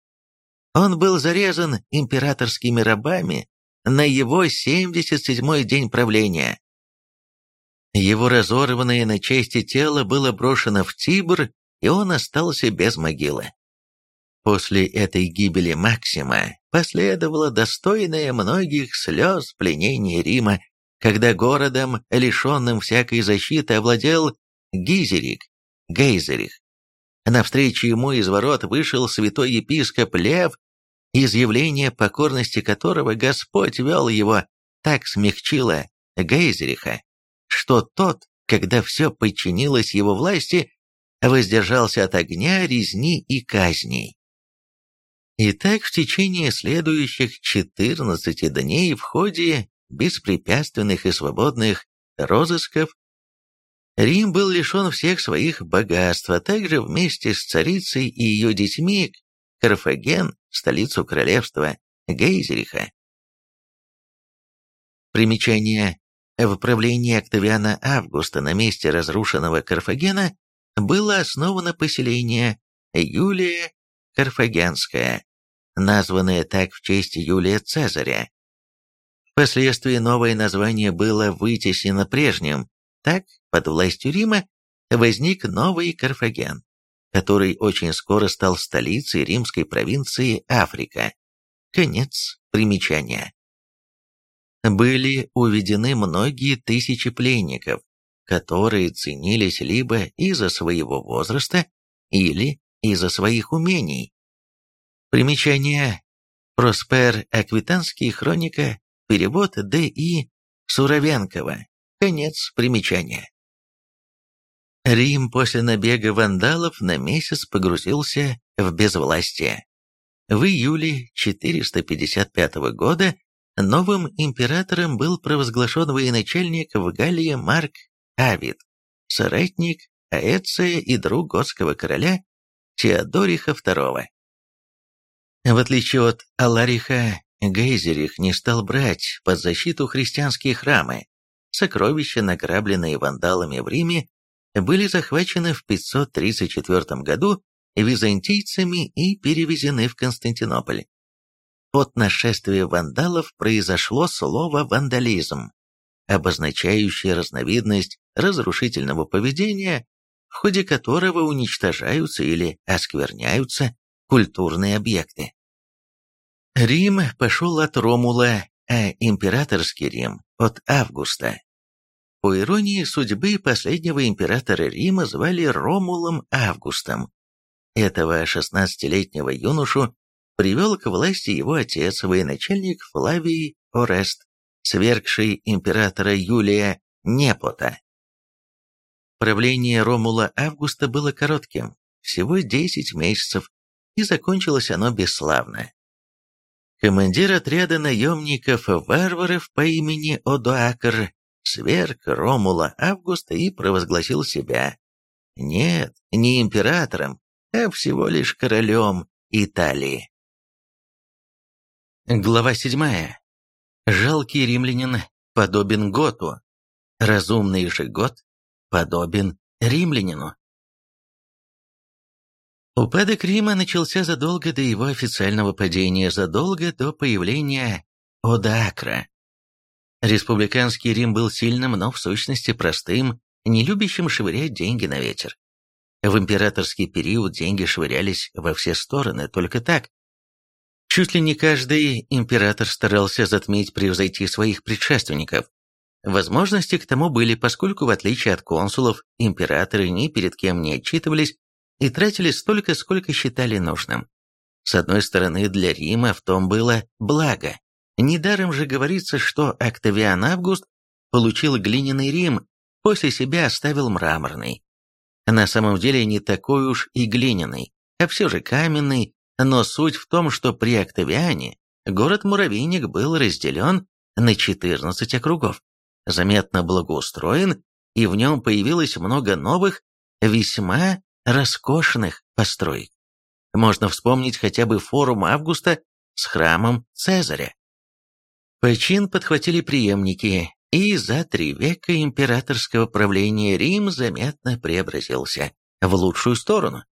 Он был зарезан императорскими рабами на его 77-й день правления. Его разорванное на части тело было брошено в Тибр, и он остался без могилы. После этой гибели Максима последовало достойное многих слез пленение Рима, когда городом, лишенным всякой защиты, овладел Гизерик, Гейзерих. Навстречу ему из ворот вышел святой епископ Лев изъявление покорности которого Господь вел его, так смягчило Гейзериха, что тот, когда все подчинилось его власти, воздержался от огня, резни и казней. И так в течение следующих 14 дней в ходе беспрепятственных и свободных розысков Рим был лишен всех своих богатств, а также вместе с царицей и ее детьми Карфаген, столицу королевства Гейзериха. Примечание. В правлении Октавиана Августа на месте разрушенного Карфагена было основано поселение Юлия Карфагенская, названное так в честь Юлия Цезаря. Впоследствии новое название было вытеснено прежним, так, под властью Рима, возник новый Карфаген который очень скоро стал столицей римской провинции Африка. Конец примечания. Были уведены многие тысячи пленников, которые ценились либо из-за своего возраста, или из-за своих умений. Примечание. Проспер Аквитанский хроника, перевод Д.И. Суровенкова. Конец примечания. Рим после набега вандалов на месяц погрузился в безвластие. В июле 455 года новым императором был провозглашен военачальник в Галлии Марк Авид, соратник Аэция и друг готского короля Теодориха II. В отличие от Алариха, Гейзерих не стал брать под защиту христианские храмы. Сокровища, награбленные вандалами в Риме, были захвачены в 534 году византийцами и перевезены в Константинополь. От нашествия вандалов произошло слово «вандализм», обозначающее разновидность разрушительного поведения, в ходе которого уничтожаются или оскверняются культурные объекты. Рим пошел от Ромула, а императорский Рим – от Августа. По иронии судьбы, последнего императора Рима звали Ромулом Августом. Этого 16-летнего юношу привел к власти его отец, военачальник Флавий Орест, свергший императора Юлия Непота. Правление Ромула Августа было коротким, всего 10 месяцев, и закончилось оно бесславно. Командир отряда наемников-варваров по имени Одоакр сверг Ромула Августа и провозгласил себя, нет, не императором, а всего лишь королем Италии. Глава 7. Жалкий римлянин подобен Готу, разумный же Гот подобен римлянину. Упадок Рима начался задолго до его официального падения, задолго до появления Одаакра. Республиканский Рим был сильным, но в сущности простым, не любящим швырять деньги на ветер. В императорский период деньги швырялись во все стороны, только так. Чуть ли не каждый император старался затмить превзойти своих предшественников. Возможности к тому были, поскольку, в отличие от консулов, императоры ни перед кем не отчитывались и тратили столько, сколько считали нужным. С одной стороны, для Рима в том было благо. Недаром же говорится, что Октавиан Август получил глиняный Рим, после себя оставил мраморный. На самом деле не такой уж и глиняный, а все же каменный, но суть в том, что при Октавиане город-муравейник был разделен на 14 округов, заметно благоустроен, и в нем появилось много новых, весьма роскошных построек. Можно вспомнить хотя бы форум Августа с храмом Цезаря. Почин подхватили преемники, и за три века императорского правления Рим заметно преобразился в лучшую сторону.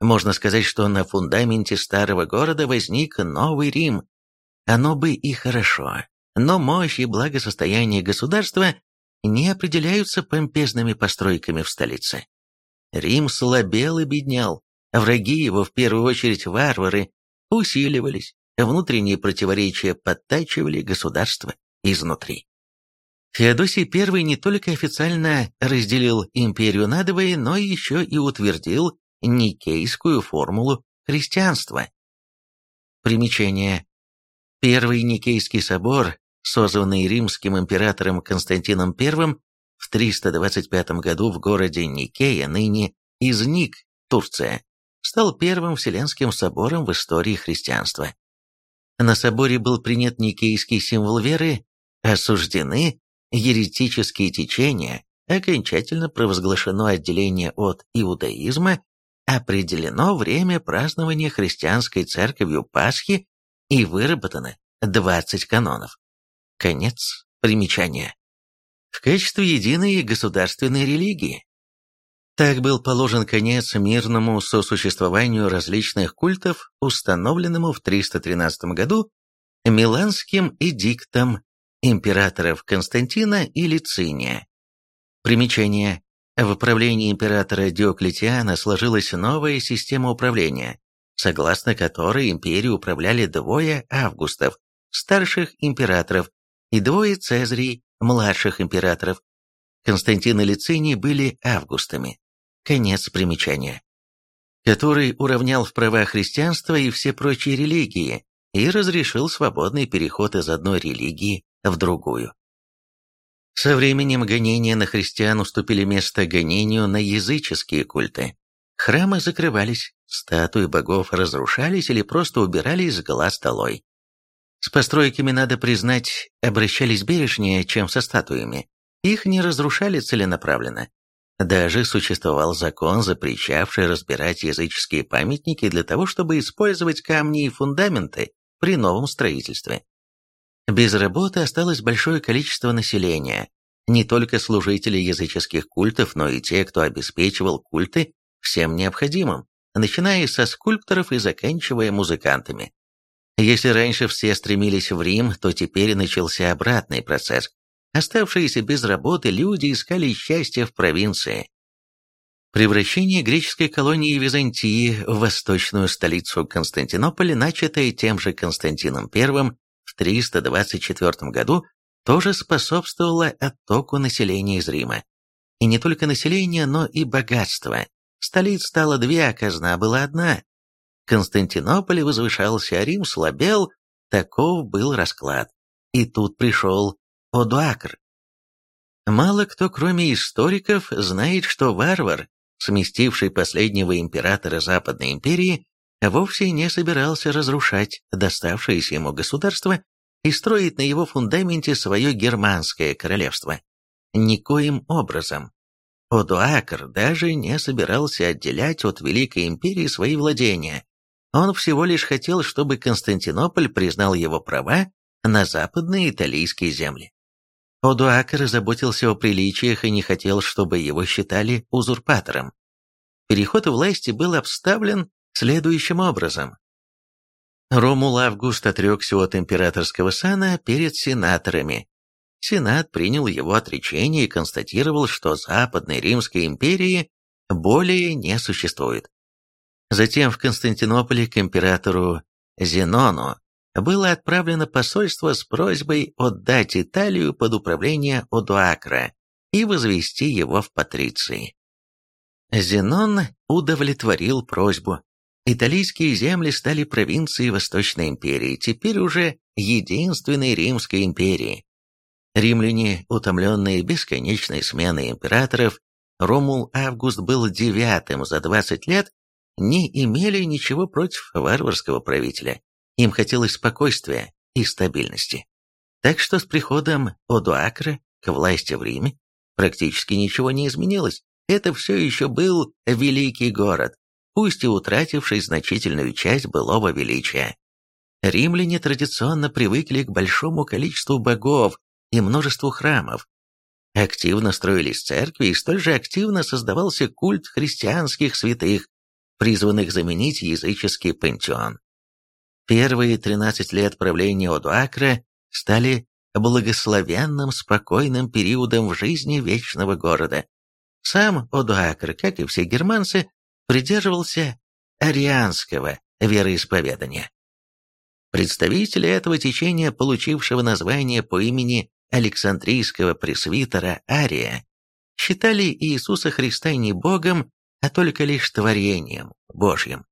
Можно сказать, что на фундаменте старого города возник новый Рим. Оно бы и хорошо, но мощь и благосостояние государства не определяются помпезными постройками в столице. Рим слабел и беднял, враги его, в первую очередь варвары, усиливались, внутренние противоречия подтачивали государство изнутри. Феодосий I не только официально разделил империю надвое, но еще и утвердил Никейскую формулу христианства. Примечание. Первый Никейский собор, созванный римским императором Константином I в 325 году в городе Никея, ныне Изник, Турция, стал первым Вселенским собором в истории христианства. На соборе был принят никейский символ веры, осуждены еретические течения, окончательно провозглашено отделение от иудаизма, определено время празднования христианской церковью Пасхи и выработано 20 канонов. Конец примечания в качестве единой государственной религии. Так был положен конец мирному сосуществованию различных культов, установленному в 313 году Миланским эдиктом императоров Константина и Лициния. Примечание. В правлении императора Диоклетиана сложилась новая система управления, согласно которой империей управляли двое августов, старших императоров, и двое цезарей, младших императоров. Константин и Лициний были августами. Конец примечания. Который уравнял в правах христианства и все прочие религии и разрешил свободный переход из одной религии в другую. Со временем гонения на христиан уступили место гонению на языческие культы. Храмы закрывались, статуи богов разрушались или просто убирались с глаз долой. С постройками, надо признать, обращались бережнее, чем со статуями. Их не разрушали целенаправленно. Даже существовал закон, запрещавший разбирать языческие памятники для того, чтобы использовать камни и фундаменты при новом строительстве. Без работы осталось большое количество населения, не только служители языческих культов, но и те, кто обеспечивал культы всем необходимым, начиная со скульпторов и заканчивая музыкантами. Если раньше все стремились в Рим, то теперь начался обратный процесс. Оставшиеся без работы люди искали счастья в провинции. Превращение греческой колонии Византии в восточную столицу Константинополя, начатое тем же Константином I в 324 году, тоже способствовало оттоку населения из Рима. И не только населения, но и богатства. Столиц стало две, а казна была одна. Константинополь возвышался, а Рим слабел, таков был расклад. И тут пришел Одуакр. Мало кто, кроме историков, знает, что варвар, сместивший последнего императора Западной империи, вовсе не собирался разрушать доставшееся ему государство и строить на его фундаменте свое германское королевство. Никоим образом. Одуакр даже не собирался отделять от Великой империи свои владения, он всего лишь хотел, чтобы Константинополь признал его права на западные италийские земли. Одуакер заботился о приличиях и не хотел, чтобы его считали узурпатором. Переход власти был обставлен следующим образом. Ромул Август отрекся от императорского сана перед сенаторами. Сенат принял его отречение и констатировал, что Западной Римской империи более не существует. Затем в Константинополе к императору Зенону было отправлено посольство с просьбой отдать Италию под управление Одуакра и возвести его в патриции. Зенон удовлетворил просьбу. Италийские земли стали провинцией Восточной империи, теперь уже единственной Римской империи. Римляне, утомленные бесконечной сменой императоров, Ромул Август был девятым за 20 лет не имели ничего против варварского правителя. Им хотелось спокойствия и стабильности. Так что с приходом Одуакра к власти в Риме практически ничего не изменилось. Это все еще был великий город, пусть и утративший значительную часть былого величия. Римляне традиционно привыкли к большому количеству богов и множеству храмов. Активно строились церкви, и столь же активно создавался культ христианских святых, призванных заменить языческий пантеон. Первые 13 лет правления Одуакра стали благословенным спокойным периодом в жизни вечного города. Сам Одуакр, как и все германцы, придерживался арианского вероисповедания. Представители этого течения, получившего название по имени Александрийского пресвитера Ария, считали Иисуса Христа не Богом, а только лишь творением Божьим.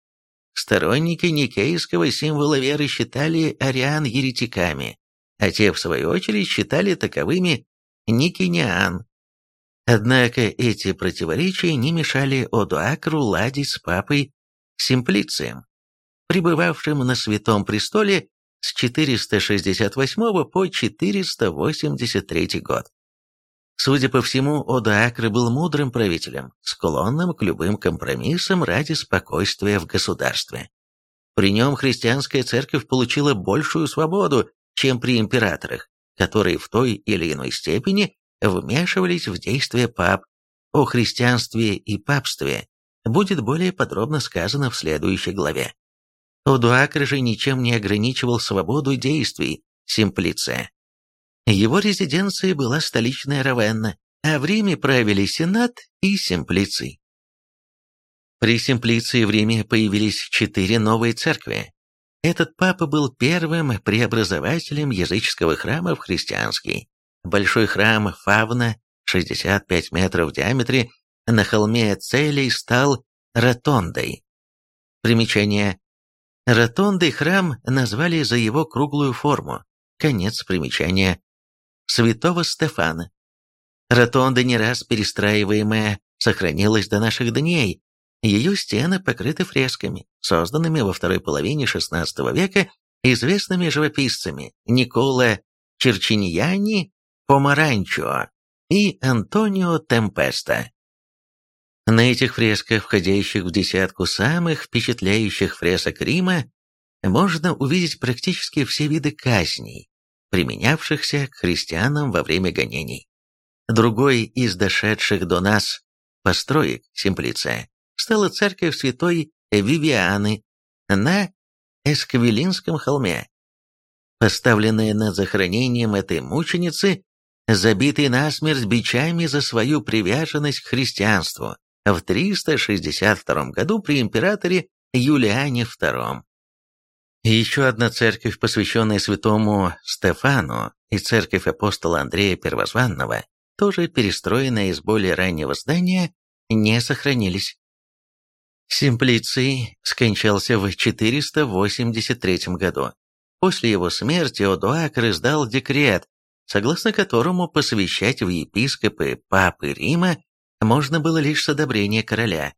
Сторонники никейского символа веры считали ариан еретиками, а те, в свою очередь, считали таковыми никиниан. Однако эти противоречия не мешали Одуакру ладить с папой Симплицием, пребывавшим на Святом Престоле с 468 по 483 год. Судя по всему, Ода Акры был мудрым правителем, склонным к любым компромиссам ради спокойствия в государстве. При нем христианская церковь получила большую свободу, чем при императорах, которые в той или иной степени вмешивались в действия пап. О христианстве и папстве будет более подробно сказано в следующей главе. Одуакр же ничем не ограничивал свободу действий, симплиция. Его резиденцией была столичная Равенна, а в Риме правили Сенат и Симплиций. При Симплиции в Риме появились четыре новые церкви. Этот папа был первым преобразователем языческого храма в христианский. Большой храм Фавна, 65 метров в диаметре, на холме Целей стал ротондой. Примечание. Ротондой храм назвали за его круглую форму. Конец примечания. Святого Стефана. Ротонда, не раз перестраиваемая, сохранилась до наших дней. Ее стены покрыты фресками, созданными во второй половине XVI века известными живописцами Никола Черчиньяни Помаранчо и Антонио Темпеста. На этих фресках, входящих в десятку самых впечатляющих фресок Рима, можно увидеть практически все виды казней, применявшихся к христианам во время гонений. Другой из дошедших до нас построек Симплиция стала церковь святой Вивианы на Эсквилинском холме. Поставленная над захоронением этой мученицы, забитой насмерть бичами за свою приверженность к христианству в 362 году при императоре Юлиане II. Еще одна церковь, посвященная святому Стефану, и церковь апостола Андрея Первозванного, тоже перестроенная из более раннего здания, не сохранились. Симплиций скончался в 483 году. После его смерти Одуакр издал декрет, согласно которому посвящать в епископы Папы Рима можно было лишь с одобрения короля.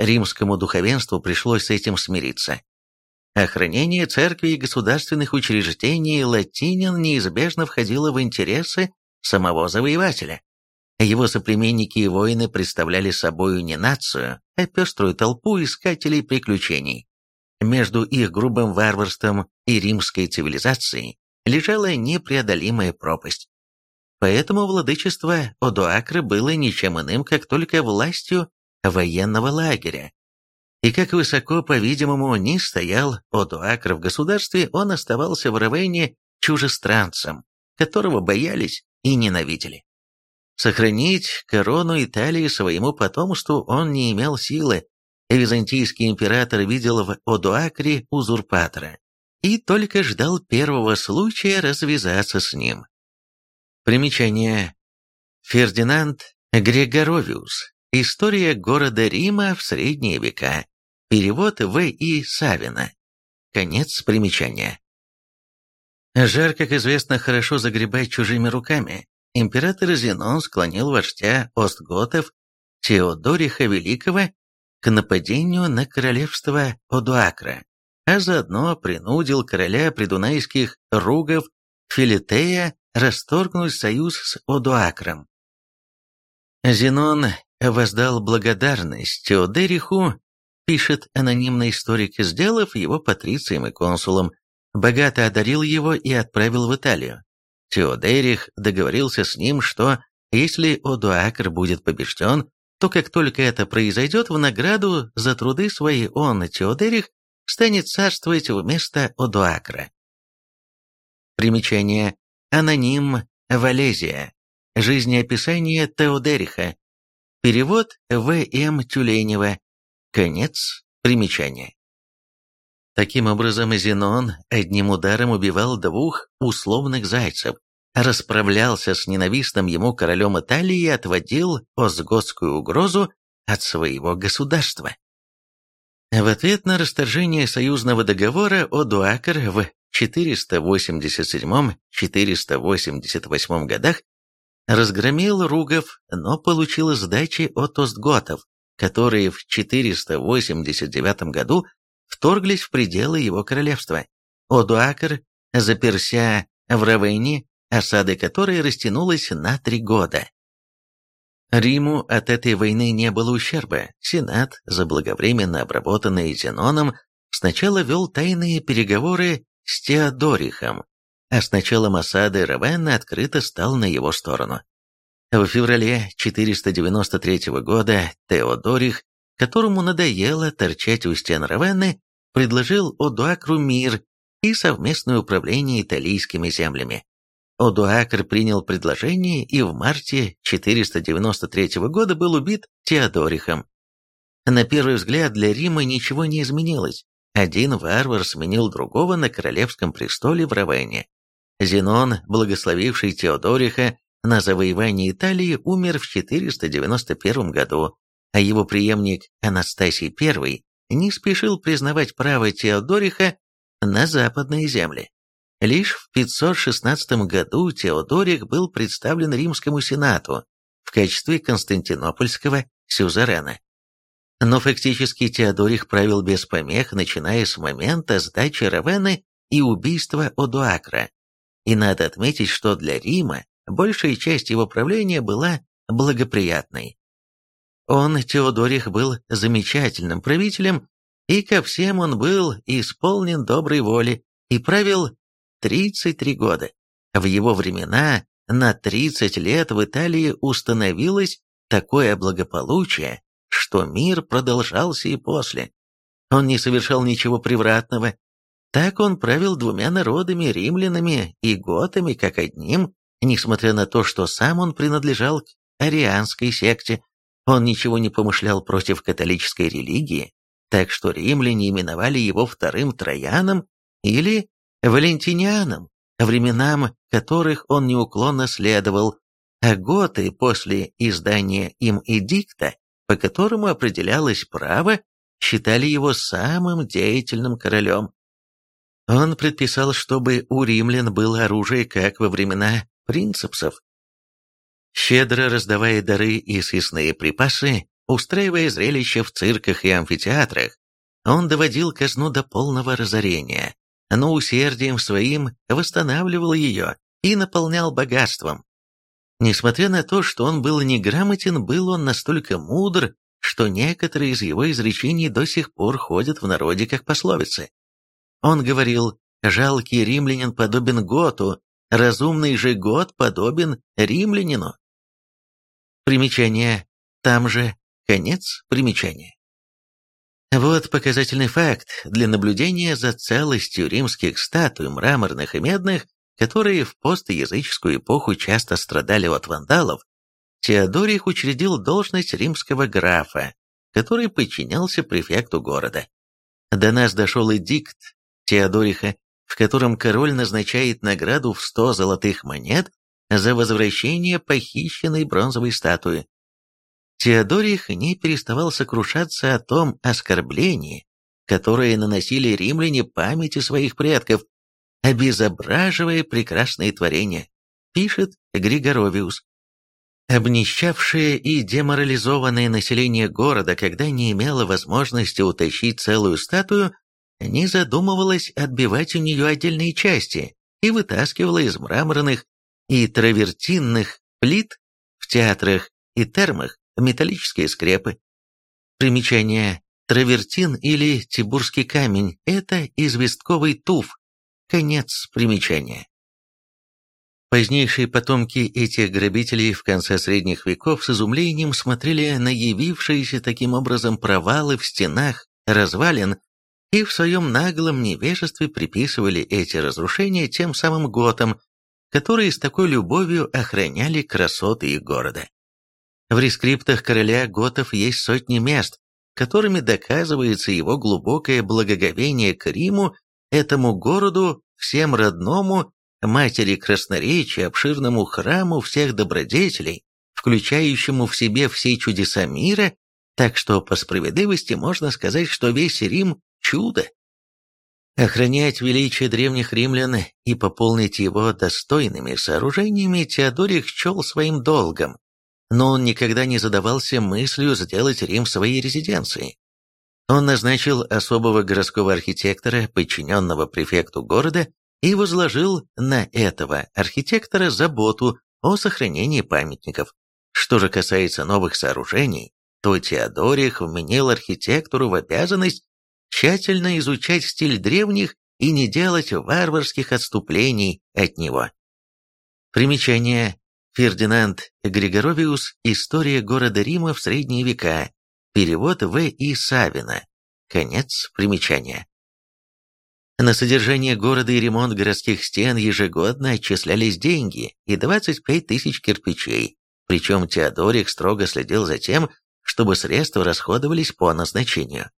Римскому духовенству пришлось с этим смириться. Охранение церкви и государственных учреждений латинин неизбежно входило в интересы самого завоевателя. Его соплеменники и воины представляли собою не нацию, а пеструю толпу искателей приключений. Между их грубым варварством и римской цивилизацией лежала непреодолимая пропасть. Поэтому владычество Одуакры было ничем иным, как только властью военного лагеря. И как высоко, по-видимому, не стоял Одуакр в государстве, он оставался в Равене чужестранцем, которого боялись и ненавидели. Сохранить корону Италии своему потомству он не имел силы. Византийский император видел в Одуакре узурпатора и только ждал первого случая развязаться с ним. Примечание. Фердинанд Григоровиус. История города Рима в средние века. Перевод В. И. Савина. Конец примечания. Жар, как известно, хорошо загребать чужими руками. Император Зенон склонил вождя Остготов Теодориха Великого к нападению на королевство Одуакра, а заодно принудил короля придунайских ругов Филитея расторгнуть союз с Одуакром. Зенон воздал благодарность Теодериху, пишет анонимный историк, сделав его патрицием и консулом, богато одарил его и отправил в Италию. Теодерих договорился с ним, что если Одуакр будет побежден, то как только это произойдет, в награду за труды свои он, Теодерих, станет царствовать вместо Одуакра. Примечание. Аноним Валезия. Жизнеописание Теодериха. Перевод В. М. Тюленева. Конец примечания. Таким образом, Зенон одним ударом убивал двух условных зайцев, расправлялся с ненавистным ему королем Италии и отводил озготскую угрозу от своего государства. В ответ на расторжение союзного договора Одуакр в 487-488 годах разгромил Ругов, но получил сдачи от остготов, которые в 489 году вторглись в пределы его королевства. Одуакр, заперся в Равене, осады которой растянулась на три года. Риму от этой войны не было ущерба. Сенат, заблаговременно обработанный Зеноном, сначала вел тайные переговоры с Теодорихом, а с началом осады Равенна открыто стал на его сторону. В феврале 493 года Теодорих, которому надоело торчать у стен Равенны, предложил Одуакру мир и совместное управление италийскими землями. Одуакр принял предложение и в марте 493 года был убит Теодорихом. На первый взгляд для Рима ничего не изменилось. Один варвар сменил другого на королевском престоле в Равенне. Зенон, благословивший Теодориха на завоевание Италии, умер в 491 году, а его преемник Анастасий I не спешил признавать право Теодориха на западные земли. Лишь в 516 году Теодорих был представлен Римскому Сенату в качестве константинопольского сюзерена. Но фактически Теодорих правил без помех, начиная с момента сдачи Равены и убийства Одуакра. И надо отметить, что для Рима большая часть его правления была благоприятной. Он, Теодорих, был замечательным правителем, и ко всем он был исполнен доброй воли и правил 33 года. В его времена на 30 лет в Италии установилось такое благополучие, что мир продолжался и после. Он не совершал ничего превратного. Так он правил двумя народами, римлянами и готами, как одним, несмотря на то, что сам он принадлежал к арианской секте. Он ничего не помышлял против католической религии, так что римляне именовали его вторым Трояном или Валентинианом, временам которых он неуклонно следовал, а готы после издания им эдикта по которому определялось право, считали его самым деятельным королем. Он предписал, чтобы у римлян было оружие, как во времена принципсов. Щедро раздавая дары и съестные припасы, устраивая зрелища в цирках и амфитеатрах, он доводил казну до полного разорения, но усердием своим восстанавливал ее и наполнял богатством. Несмотря на то, что он был неграмотен, был он настолько мудр, что некоторые из его изречений до сих пор ходят в народе как пословицы. Он говорил «жалкий римлянин подобен готу, разумный же гот подобен римлянину». Примечание. Там же конец примечания. Вот показательный факт для наблюдения за целостью римских статуй, мраморных и медных, которые в постязыческую эпоху часто страдали от вандалов, Теодорих учредил должность римского графа, который подчинялся префекту города. До нас дошел эдикт Теодориха, в котором король назначает награду в 100 золотых монет за возвращение похищенной бронзовой статуи. Теодорих не переставал сокрушаться о том оскорблении, которое наносили римляне памяти своих предков, обезображивая прекрасные творения, пишет Григоровиус. Обнищавшее и деморализованное население города, когда не имело возможности утащить целую статую, не задумывалось отбивать у нее отдельные части и вытаскивало из мраморных и травертинных плит в театрах и термах металлические скрепы. Примечание. Травертин или тибурский камень – это известковый туф, Конец примечания. Позднейшие потомки этих грабителей в конце средних веков с изумлением смотрели на явившиеся таким образом провалы в стенах развалин и в своем наглом невежестве приписывали эти разрушения тем самым готам, которые с такой любовью охраняли красоты их города. В рескриптах короля готов есть сотни мест, которыми доказывается его глубокое благоговение к Риму этому городу, всем родному, матери красноречия, обширному храму всех добродетелей, включающему в себе все чудеса мира, так что по справедливости можно сказать, что весь Рим – чудо. Охранять величие древних римлян и пополнить его достойными сооружениями Теодорих счел своим долгом, но он никогда не задавался мыслью сделать Рим своей резиденцией. Он назначил особого городского архитектора, подчиненного префекту города, и возложил на этого архитектора заботу о сохранении памятников. Что же касается новых сооружений, то Теодорих вменил архитектору в обязанность тщательно изучать стиль древних и не делать варварских отступлений от него. Примечание. Фердинанд Григоровиус «История города Рима в средние века», Перевод В. И. Савина. Конец примечания. На содержание города и ремонт городских стен ежегодно отчислялись деньги и 25 тысяч кирпичей, причем Теодорик строго следил за тем, чтобы средства расходовались по назначению.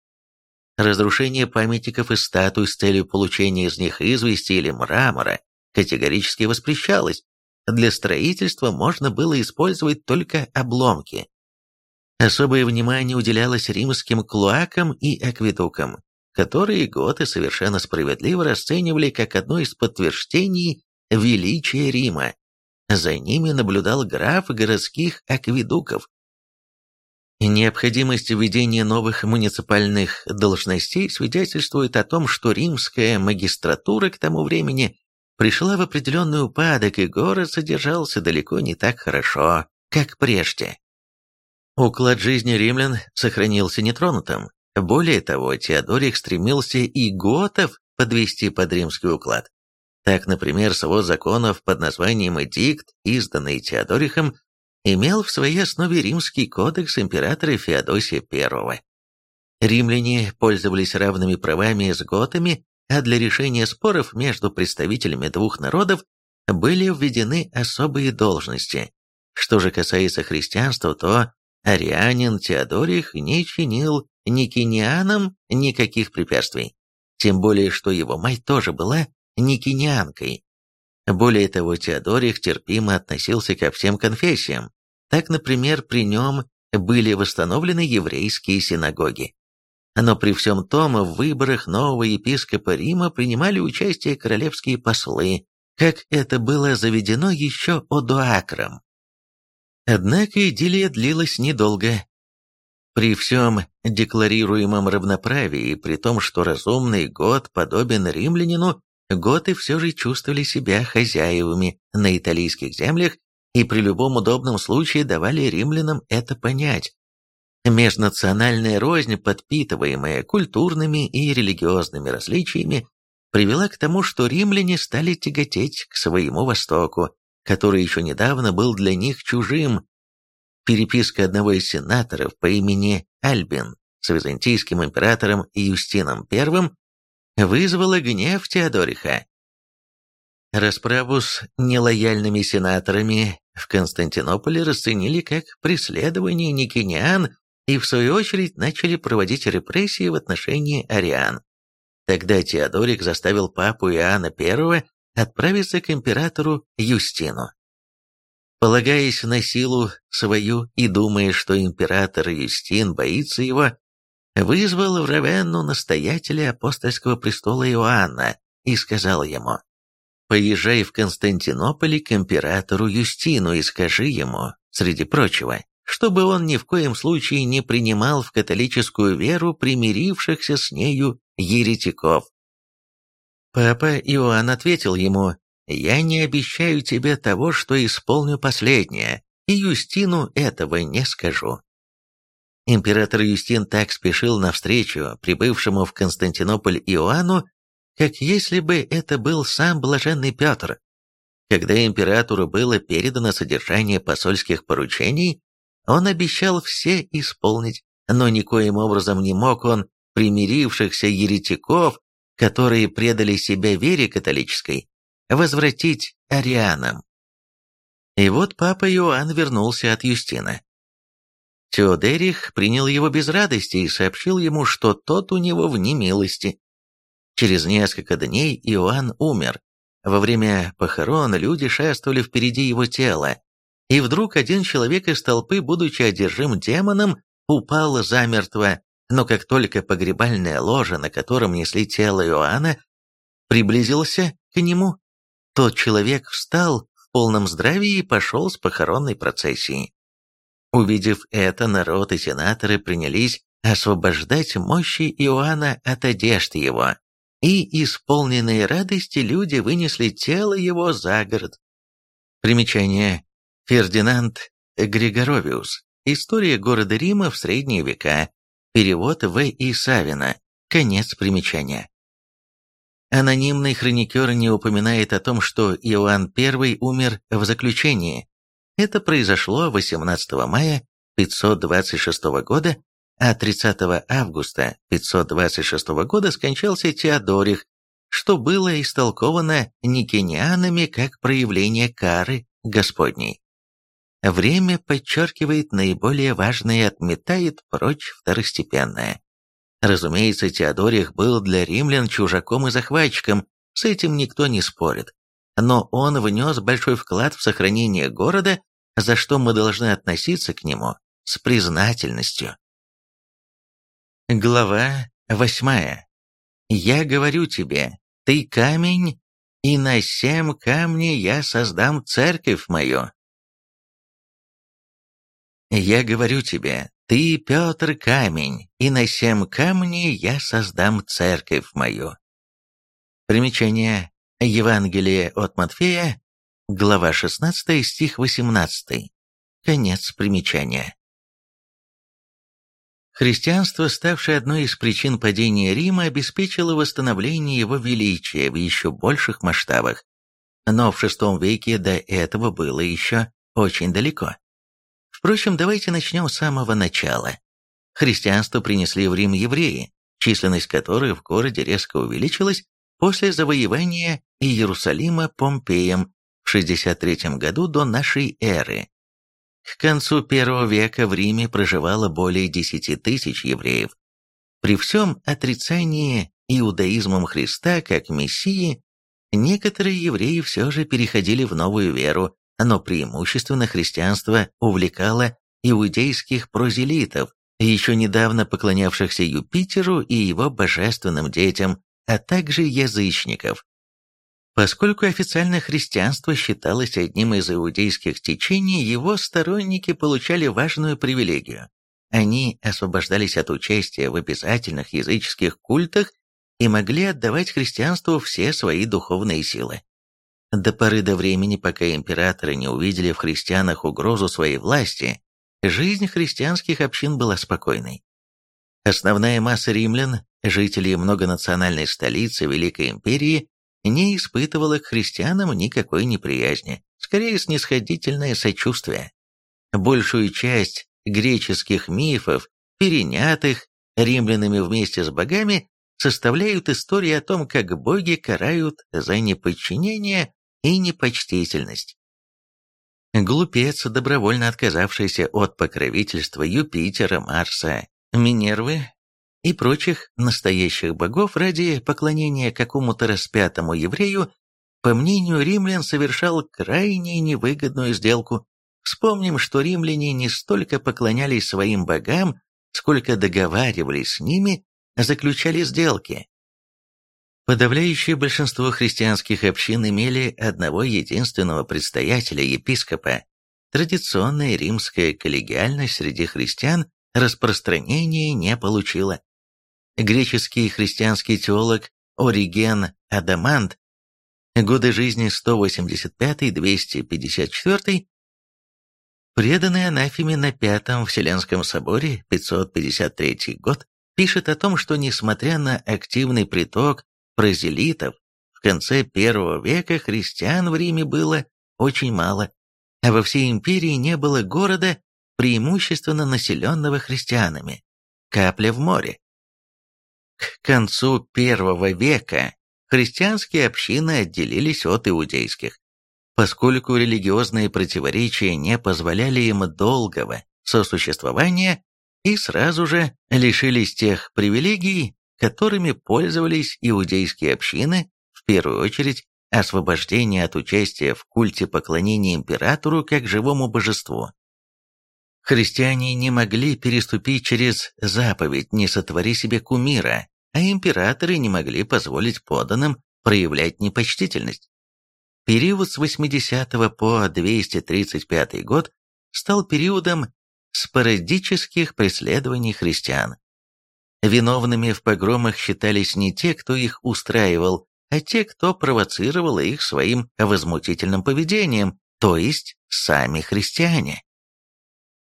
Разрушение памятников и статуй с целью получения из них извести или мрамора категорически воспрещалось. Для строительства можно было использовать только обломки. Особое внимание уделялось римским клоакам и акведукам, которые готы совершенно справедливо расценивали как одно из подтверждений величия Рима. За ними наблюдал граф городских акведуков. Необходимость введения новых муниципальных должностей свидетельствует о том, что римская магистратура к тому времени пришла в определенный упадок, и город содержался далеко не так хорошо, как прежде. Уклад жизни римлян сохранился нетронутым. Более того, Теодорик стремился и готов подвести под римский уклад. Так, например, свод законов под названием «Эдикт», изданный Теодорихом, имел в своей основе римский кодекс императора Феодосия I. Римляне пользовались равными правами с готами, а для решения споров между представителями двух народов были введены особые должности. Что же касается христианства, то арианин Теодорих не чинил никинианам никаких препятствий, тем более что его мать тоже была никинианкой. Более того, Теодорих терпимо относился ко всем конфессиям. Так, например, при нем были восстановлены еврейские синагоги. Но при всем том в выборах нового епископа Рима принимали участие королевские послы, как это было заведено еще Одуакром. Однако идиллия длилась недолго. При всем декларируемом равноправии при том, что разумный год подобен римлянину, готы все же чувствовали себя хозяевами на италийских землях и при любом удобном случае давали римлянам это понять. Межнациональная рознь, подпитываемая культурными и религиозными различиями, привела к тому, что римляне стали тяготеть к своему Востоку, который еще недавно был для них чужим. Переписка одного из сенаторов по имени Альбин с византийским императором Юстином I вызвала гнев Теодориха. Расправу с нелояльными сенаторами в Константинополе расценили как преследование никиниан и в свою очередь начали проводить репрессии в отношении ариан. Тогда Теодорик заставил папу Иоанна I отправиться к императору Юстину. Полагаясь на силу свою и думая, что император Юстин боится его, вызвал в Равенну настоятеля апостольского престола Иоанна и сказал ему, «Поезжай в Константинополь к императору Юстину и скажи ему, среди прочего, чтобы он ни в коем случае не принимал в католическую веру примирившихся с нею еретиков. Папа Иоанн ответил ему, «Я не обещаю тебе того, что исполню последнее, и Юстину этого не скажу». Император Юстин так спешил навстречу прибывшему в Константинополь Иоанну, как если бы это был сам блаженный Петр. Когда императору было передано содержание посольских поручений, он обещал все исполнить, но никоим образом не мог он примирившихся еретиков которые предали себя вере католической, возвратить арианам. И вот папа Иоанн вернулся от Юстина. Теодерих принял его без радости и сообщил ему, что тот у него в немилости. Через несколько дней Иоанн умер. Во время похорон люди шествовали впереди его тела, и вдруг один человек из толпы, будучи одержим демоном, упал замертво но как только погребальная ложа, на котором несли тело Иоанна, приблизился к нему, тот человек встал в полном здравии и пошел с похоронной процессией. Увидев это, народ и сенаторы принялись освобождать мощи Иоанна от одежд его, и, исполненные радости, люди вынесли тело его за город. Примечание. Фердинанд Григоровиус. История города Рима в средние века. Перевод В. И. Савина. Конец примечания. Анонимный хроникер не упоминает о том, что Иоанн I умер в заключении. Это произошло 18 мая 526 года, а 30 августа 526 года скончался Теодорих, что было истолковано никенианами как проявление кары Господней. Время подчеркивает наиболее важное и отметает прочь второстепенное. Разумеется, Теодорих был для римлян чужаком и захватчиком, с этим никто не спорит. Но он внес большой вклад в сохранение города, за что мы должны относиться к нему с признательностью. Глава восьмая. «Я говорю тебе, ты камень, и на семь камней я создам церковь мою». «Я говорю тебе, ты, Петр, камень, и на семь камней я создам церковь мою». Примечание. Евангелие от Матфея, глава 16, стих 18. Конец примечания. Христианство, ставшее одной из причин падения Рима, обеспечило восстановление его величия в еще больших масштабах. Но в VI веке до этого было еще очень далеко. Впрочем, давайте начнем с самого начала. Христианство принесли в Рим евреи, численность которых в городе резко увеличилась после завоевания Иерусалима Помпеем в 63 году до нашей эры. К концу первого века в Риме проживало более 10 тысяч евреев. При всем отрицании иудаизмом Христа как Мессии, некоторые евреи все же переходили в новую веру, но преимущественно христианство увлекало иудейских прозелитов, еще недавно поклонявшихся Юпитеру и его божественным детям, а также язычников. Поскольку официально христианство считалось одним из иудейских течений, его сторонники получали важную привилегию. Они освобождались от участия в обязательных языческих культах и могли отдавать христианству все свои духовные силы. До поры до времени, пока императоры не увидели в христианах угрозу своей власти, жизнь христианских общин была спокойной. Основная масса римлян, жителей многонациональной столицы Великой Империи, не испытывала к христианам никакой неприязни, скорее снисходительное сочувствие. Большую часть греческих мифов, перенятых римлянами вместе с богами, составляют истории о том, как боги карают за неподчинение и непочтительность. Глупец, добровольно отказавшийся от покровительства Юпитера, Марса, Минервы, и прочих настоящих богов ради поклонения какому-то распятому еврею, по мнению римлян, совершал крайне невыгодную сделку. Вспомним, что римляне не столько поклонялись своим богам, сколько договаривались с ними, заключали сделки. Подавляющее большинство христианских общин имели одного единственного предстоятеля, епископа. Традиционная римская коллегиальность среди христиан распространения не получила греческий христианский теолог Ориген Адамант, годы жизни 185-254, преданный анафеме на Пятом Вселенском соборе 553 год, пишет о том, что несмотря на активный приток прозелитов, в конце первого века христиан в Риме было очень мало, а во всей империи не было города, преимущественно населенного христианами. Капля в море. К концу первого века христианские общины отделились от иудейских, поскольку религиозные противоречия не позволяли им долгого сосуществования и сразу же лишились тех привилегий, которыми пользовались иудейские общины, в первую очередь освобождение от участия в культе поклонения императору как живому божеству. Христиане не могли переступить через заповедь «не сотвори себе кумира», а императоры не могли позволить подданным проявлять непочтительность. Период с 80 по 235 год стал периодом спорадических преследований христиан. Виновными в погромах считались не те, кто их устраивал, а те, кто провоцировал их своим возмутительным поведением, то есть сами христиане.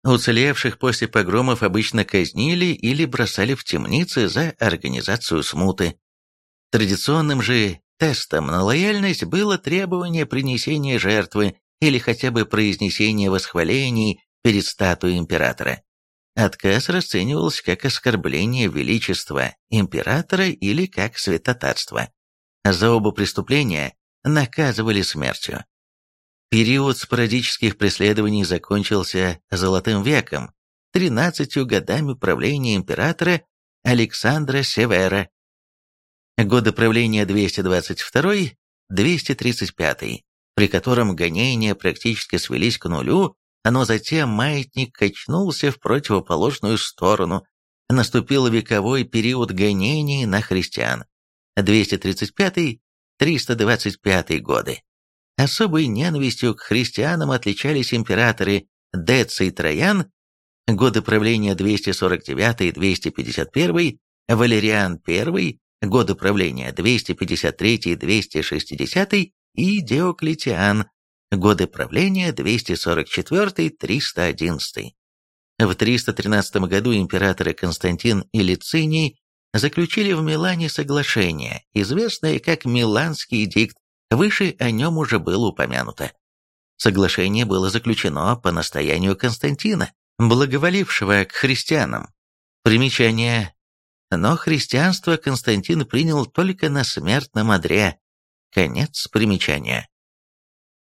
Уцелевших после погромов обычно казнили или бросали в темницы за организацию смуты. Традиционным же тестом на лояльность было требование принесения жертвы или хотя бы произнесения восхвалений перед статуей императора. Отказ расценивался как оскорбление величества императора или как святотатство. За оба преступления наказывали смертью. Период спорадических преследований закончился Золотым веком, 13 годами правления императора Александра Севера. Годы правления 222-235, при котором гонения практически свелись к нулю, но затем маятник качнулся в противоположную сторону. Наступил вековой период гонений на христиан. 235-325 годы. Особой ненавистью к христианам отличались императоры Деций Троян, годы правления 249-251, Валериан I, годы правления 253-260 и Диоклетиан, годы правления 244-311. В 313 году императоры Константин и Лициний заключили в Милане соглашение, известное как Миланский дикт, выше о нем уже было упомянуто. Соглашение было заключено по настоянию Константина, благоволившего к христианам. Примечание. Но христианство Константин принял только на смертном одре. Конец примечания.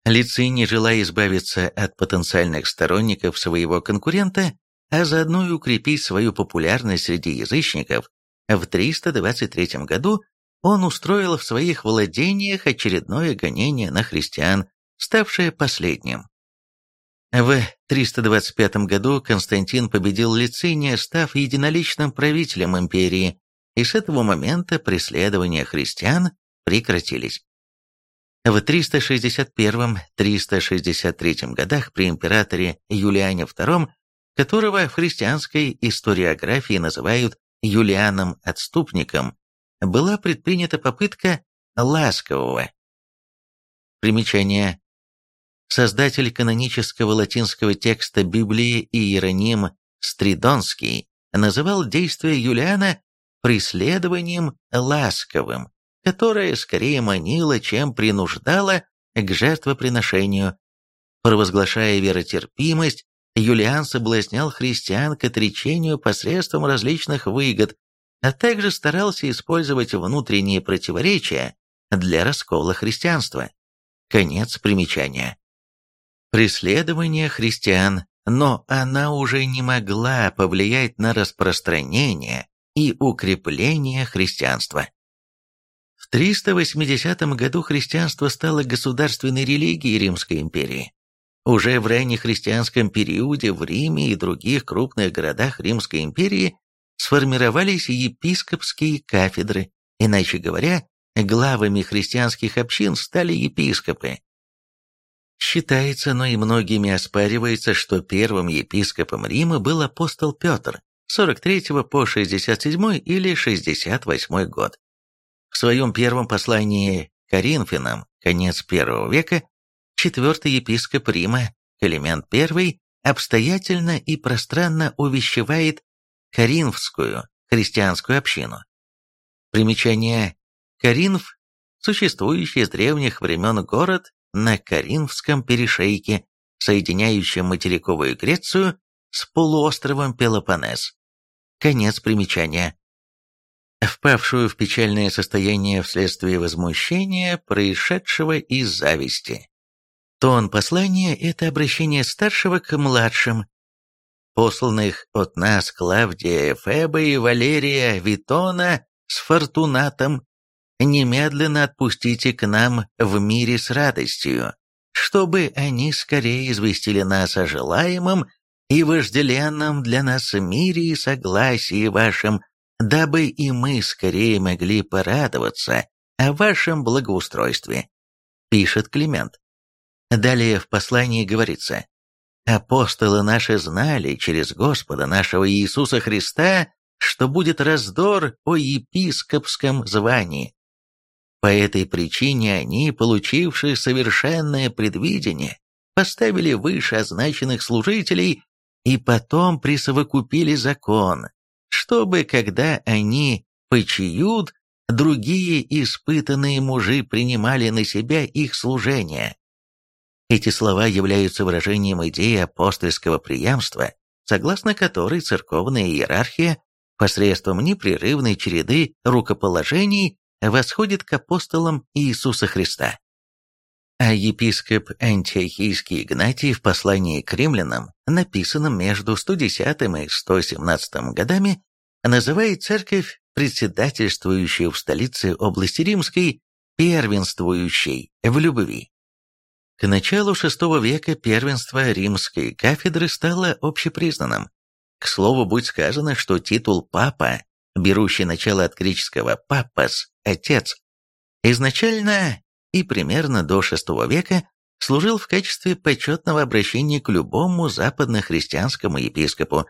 Лициний, желая избавиться от потенциальных сторонников своего конкурента, а заодно и укрепить свою популярность среди язычников, в 323 году он устроил в своих владениях очередное гонение на христиан, ставшее последним. В 325 году Константин победил Лициния, став единоличным правителем империи, и с этого момента преследования христиан прекратились. В 361-363 годах при императоре Юлиане II, которого в христианской историографии называют Юлианом-отступником, была предпринята попытка ласкового. Примечание. Создатель канонического латинского текста Библии Иероним Стридонский называл действие Юлиана преследованием ласковым, которое скорее манило, чем принуждало к жертвоприношению. Провозглашая веротерпимость, Юлиан соблазнял христиан к отречению посредством различных выгод, а также старался использовать внутренние противоречия для раскола христианства. Конец примечания. Преследование христиан, но она уже не могла повлиять на распространение и укрепление христианства. В 380 году христианство стало государственной религией Римской империи. Уже в раннехристианском периоде в Риме и других крупных городах Римской империи сформировались епископские кафедры, иначе говоря, главами христианских общин стали епископы. Считается, но и многими оспаривается, что первым епископом Рима был апостол Петр, 43 по 67 или 68 год. В своем первом послании Коринфянам, конец первого века, четвертый епископ Рима, Климент I, обстоятельно и пространно увещевает Коринфскую христианскую общину. Примечание Коринф – существующий с древних времен город на Коринфском перешейке, соединяющем материковую Грецию с полуостровом Пелопоннес. Конец примечания. Впавшую в печальное состояние вследствие возмущения, происшедшего из зависти. Тон послания – это обращение старшего к младшим, посланных от нас Клавдия Феба и Валерия Витона с Фортунатом, немедленно отпустите к нам в мире с радостью, чтобы они скорее известили нас о желаемом и вожделенном для нас мире и согласии вашем, дабы и мы скорее могли порадоваться о вашем благоустройстве», — пишет Климент. Далее в послании говорится, Апостолы наши знали через Господа нашего Иисуса Христа, что будет раздор о епископском звании. По этой причине они, получившие совершенное предвидение, поставили выше означенных служителей и потом присовокупили закон, чтобы, когда они почиют, другие испытанные мужи принимали на себя их служение. Эти слова являются выражением идеи апостольского преемства, согласно которой церковная иерархия посредством непрерывной череды рукоположений восходит к апостолам Иисуса Христа. а епископ Антиохийский Игнатий в послании к римлянам, написанном между 110 и 117 годами, называет церковь, председательствующую в столице области Римской, первенствующей в любви. К началу VI века первенство римской кафедры стало общепризнанным. К слову, будь сказано, что титул «папа», берущий начало от греческого «папас» – «отец», изначально и примерно до VI века служил в качестве почетного обращения к любому западнохристианскому епископу,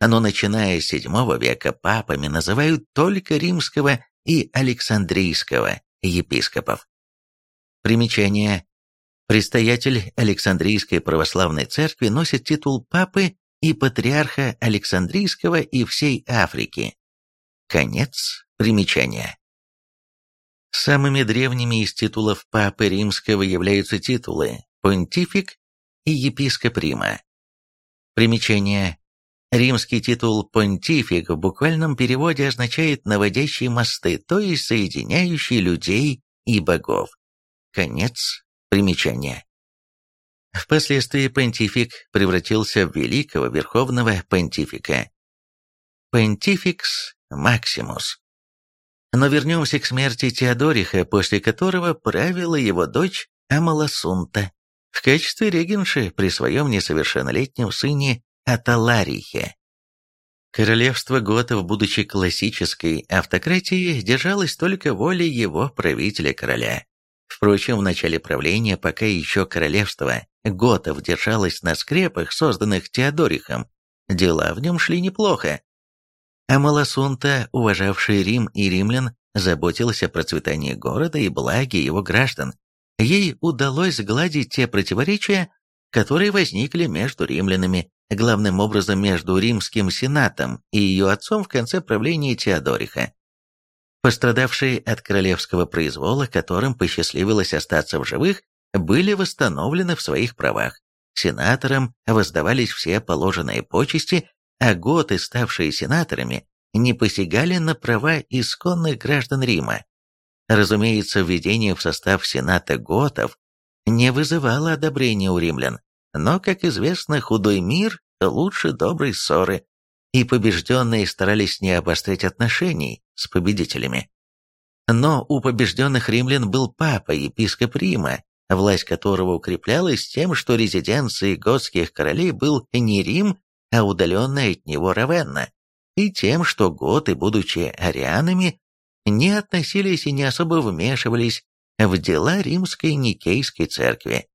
но начиная с VII века папами называют только римского и александрийского епископов. Примечание. Предстоятель Александрийской православной церкви носит титул папы и патриарха Александрийского и всей Африки. Конец примечания. Самыми древними из титулов Папы Римского являются титулы «Понтифик» и «Епископ Рима». Примечание. Римский титул «понтифик» в буквальном переводе означает «наводящий мосты», то есть соединяющий людей и богов. Конец примечания. Впоследствии понтифик превратился в великого верховного понтифика. Понтификс Максимус. Но вернемся к смерти Теодориха, после которого правила его дочь Амаласунта в качестве регенши при своем несовершеннолетнем сыне Аталарихе. Королевство готов, будучи классической автократией, держалось только волей его правителя-короля. Впрочем, в начале правления, пока еще королевство готов держалось на скрепах, созданных Теодорихом, дела в нем шли неплохо. А Маласунта, уважавший Рим и римлян, заботилась о процветании города и благе его граждан. Ей удалось сгладить те противоречия, которые возникли между римлянами, главным образом между римским сенатом и ее отцом в конце правления Теодориха. Пострадавшие от королевского произвола, которым посчастливилось остаться в живых, были восстановлены в своих правах. Сенаторам воздавались все положенные почести, а готы, ставшие сенаторами, не посягали на права исконных граждан Рима. Разумеется, введение в состав Сената готов не вызывало одобрения у римлян, но, как известно, худой мир лучше доброй ссоры, и побежденные старались не обострять отношений с победителями. Но у побежденных римлян был папа, епископ Рима, власть которого укреплялась тем, что резиденцией готских королей был не Рим, а удаленная от него Равенна, и тем, что готы, будучи арианами, не относились и не особо вмешивались в дела римской Никейской церкви.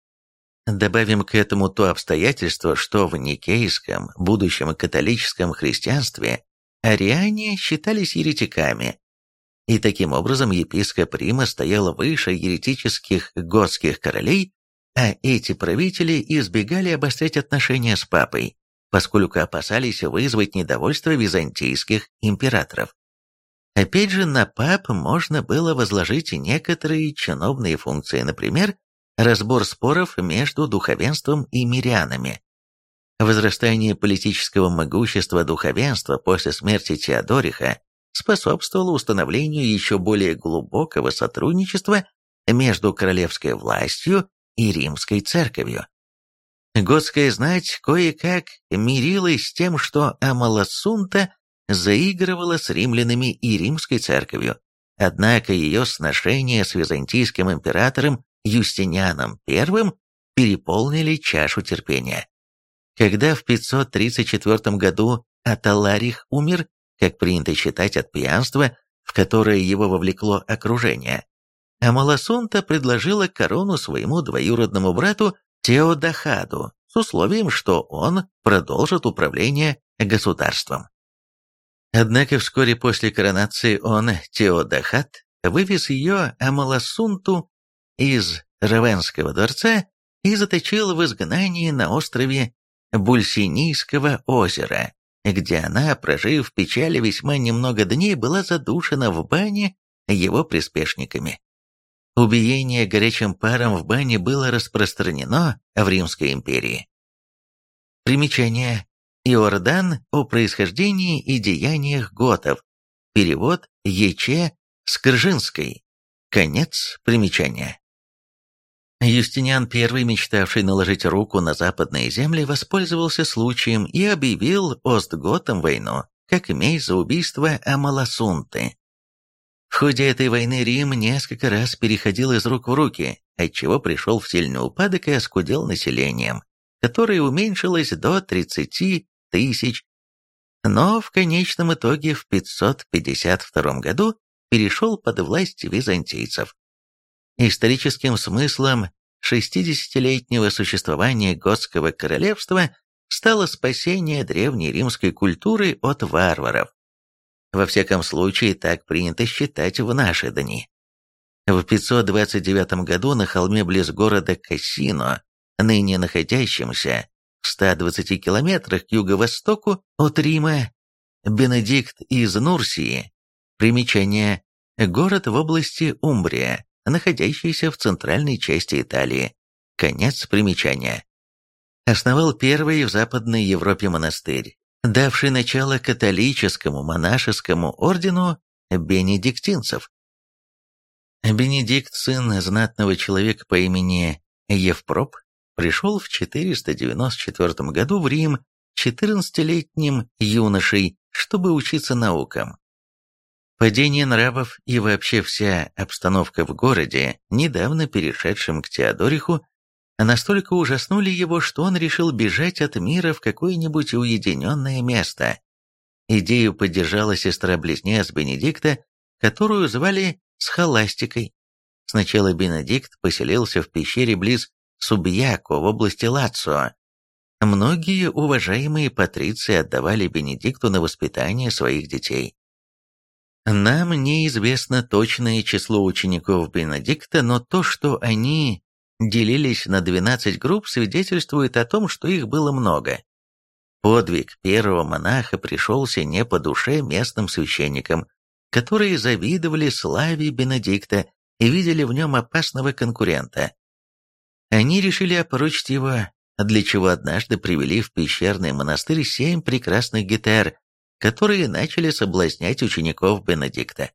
Добавим к этому то обстоятельство, что в Никейском, будущем католическом христианстве, ариане считались еретиками, и таким образом епископ Рима стоял выше еретических готских королей, а эти правители избегали обострять отношения с папой поскольку опасались вызвать недовольство византийских императоров. Опять же, на пап можно было возложить некоторые чиновные функции, например, разбор споров между духовенством и мирянами. Возрастание политического могущества духовенства после смерти Теодориха способствовало установлению еще более глубокого сотрудничества между королевской властью и римской церковью. Готская знать кое-как мирилась с тем, что Амаласунта заигрывала с римлянами и римской церковью, однако ее сношения с византийским императором Юстинианом I переполнили чашу терпения. Когда в 534 году Аталарих умер, как принято считать от пьянства, в которое его вовлекло окружение, Амаласунта предложила корону своему двоюродному брату Теодахаду с условием, что он продолжит управление государством. Однако вскоре после коронации он, Теодахат, вывез ее Амаласунту из Равенского дворца и заточил в изгнании на острове Бульсинийского озера, где она, прожив в печали весьма немного дней, была задушена в бане его приспешниками. Убиение горячим паром в бане было распространено в Римской империи. Примечание. Иордан о происхождении и деяниях готов. Перевод Е.Ч. Скржинской. Конец примечания. Юстиниан I, мечтавший наложить руку на западные земли, воспользовался случаем и объявил Остготам войну, как месть за убийство Амаласунты. В ходе этой войны Рим несколько раз переходил из рук в руки, отчего пришел в сильный упадок и оскудел населением, которое уменьшилось до 30 тысяч, но в конечном итоге в 552 году перешел под власть византийцев. Историческим смыслом 60-летнего существования Готского королевства стало спасение древней римской культуры от варваров. Во всяком случае, так принято считать в наши дни. В 529 году на холме близ города Кассино, ныне находящемся в 120 километрах к юго-востоку от Рима, Бенедикт из Нурсии, примечание, город в области Умбрия, находящийся в центральной части Италии. Конец примечания. Основал первый в Западной Европе монастырь, давший начало католическому монашескому ордену бенедиктинцев. Бенедикт, сын знатного человека по имени Евпроп, пришел в 494 году в Рим 14-летним юношей, чтобы учиться наукам. Падение нравов и вообще вся обстановка в городе, недавно перешедшем к Теодориху, настолько ужаснули его, что он решил бежать от мира в какое-нибудь уединенное место. Идею поддержала сестра-близнец Бенедикта, которую звали Схоластикой. Сначала Бенедикт поселился в пещере близ Субьяко в области Лацио. Многие уважаемые патриции отдавали Бенедикту на воспитание своих детей. Нам неизвестно точное число учеников Бенедикта, но то, что они делились на 12 групп, свидетельствует о том, что их было много. Подвиг первого монаха пришелся не по душе местным священникам, которые завидовали славе Бенедикта и видели в нем опасного конкурента. Они решили опорочить его, для чего однажды привели в пещерный монастырь семь прекрасных гитар, которые начали соблазнять учеников Бенедикта.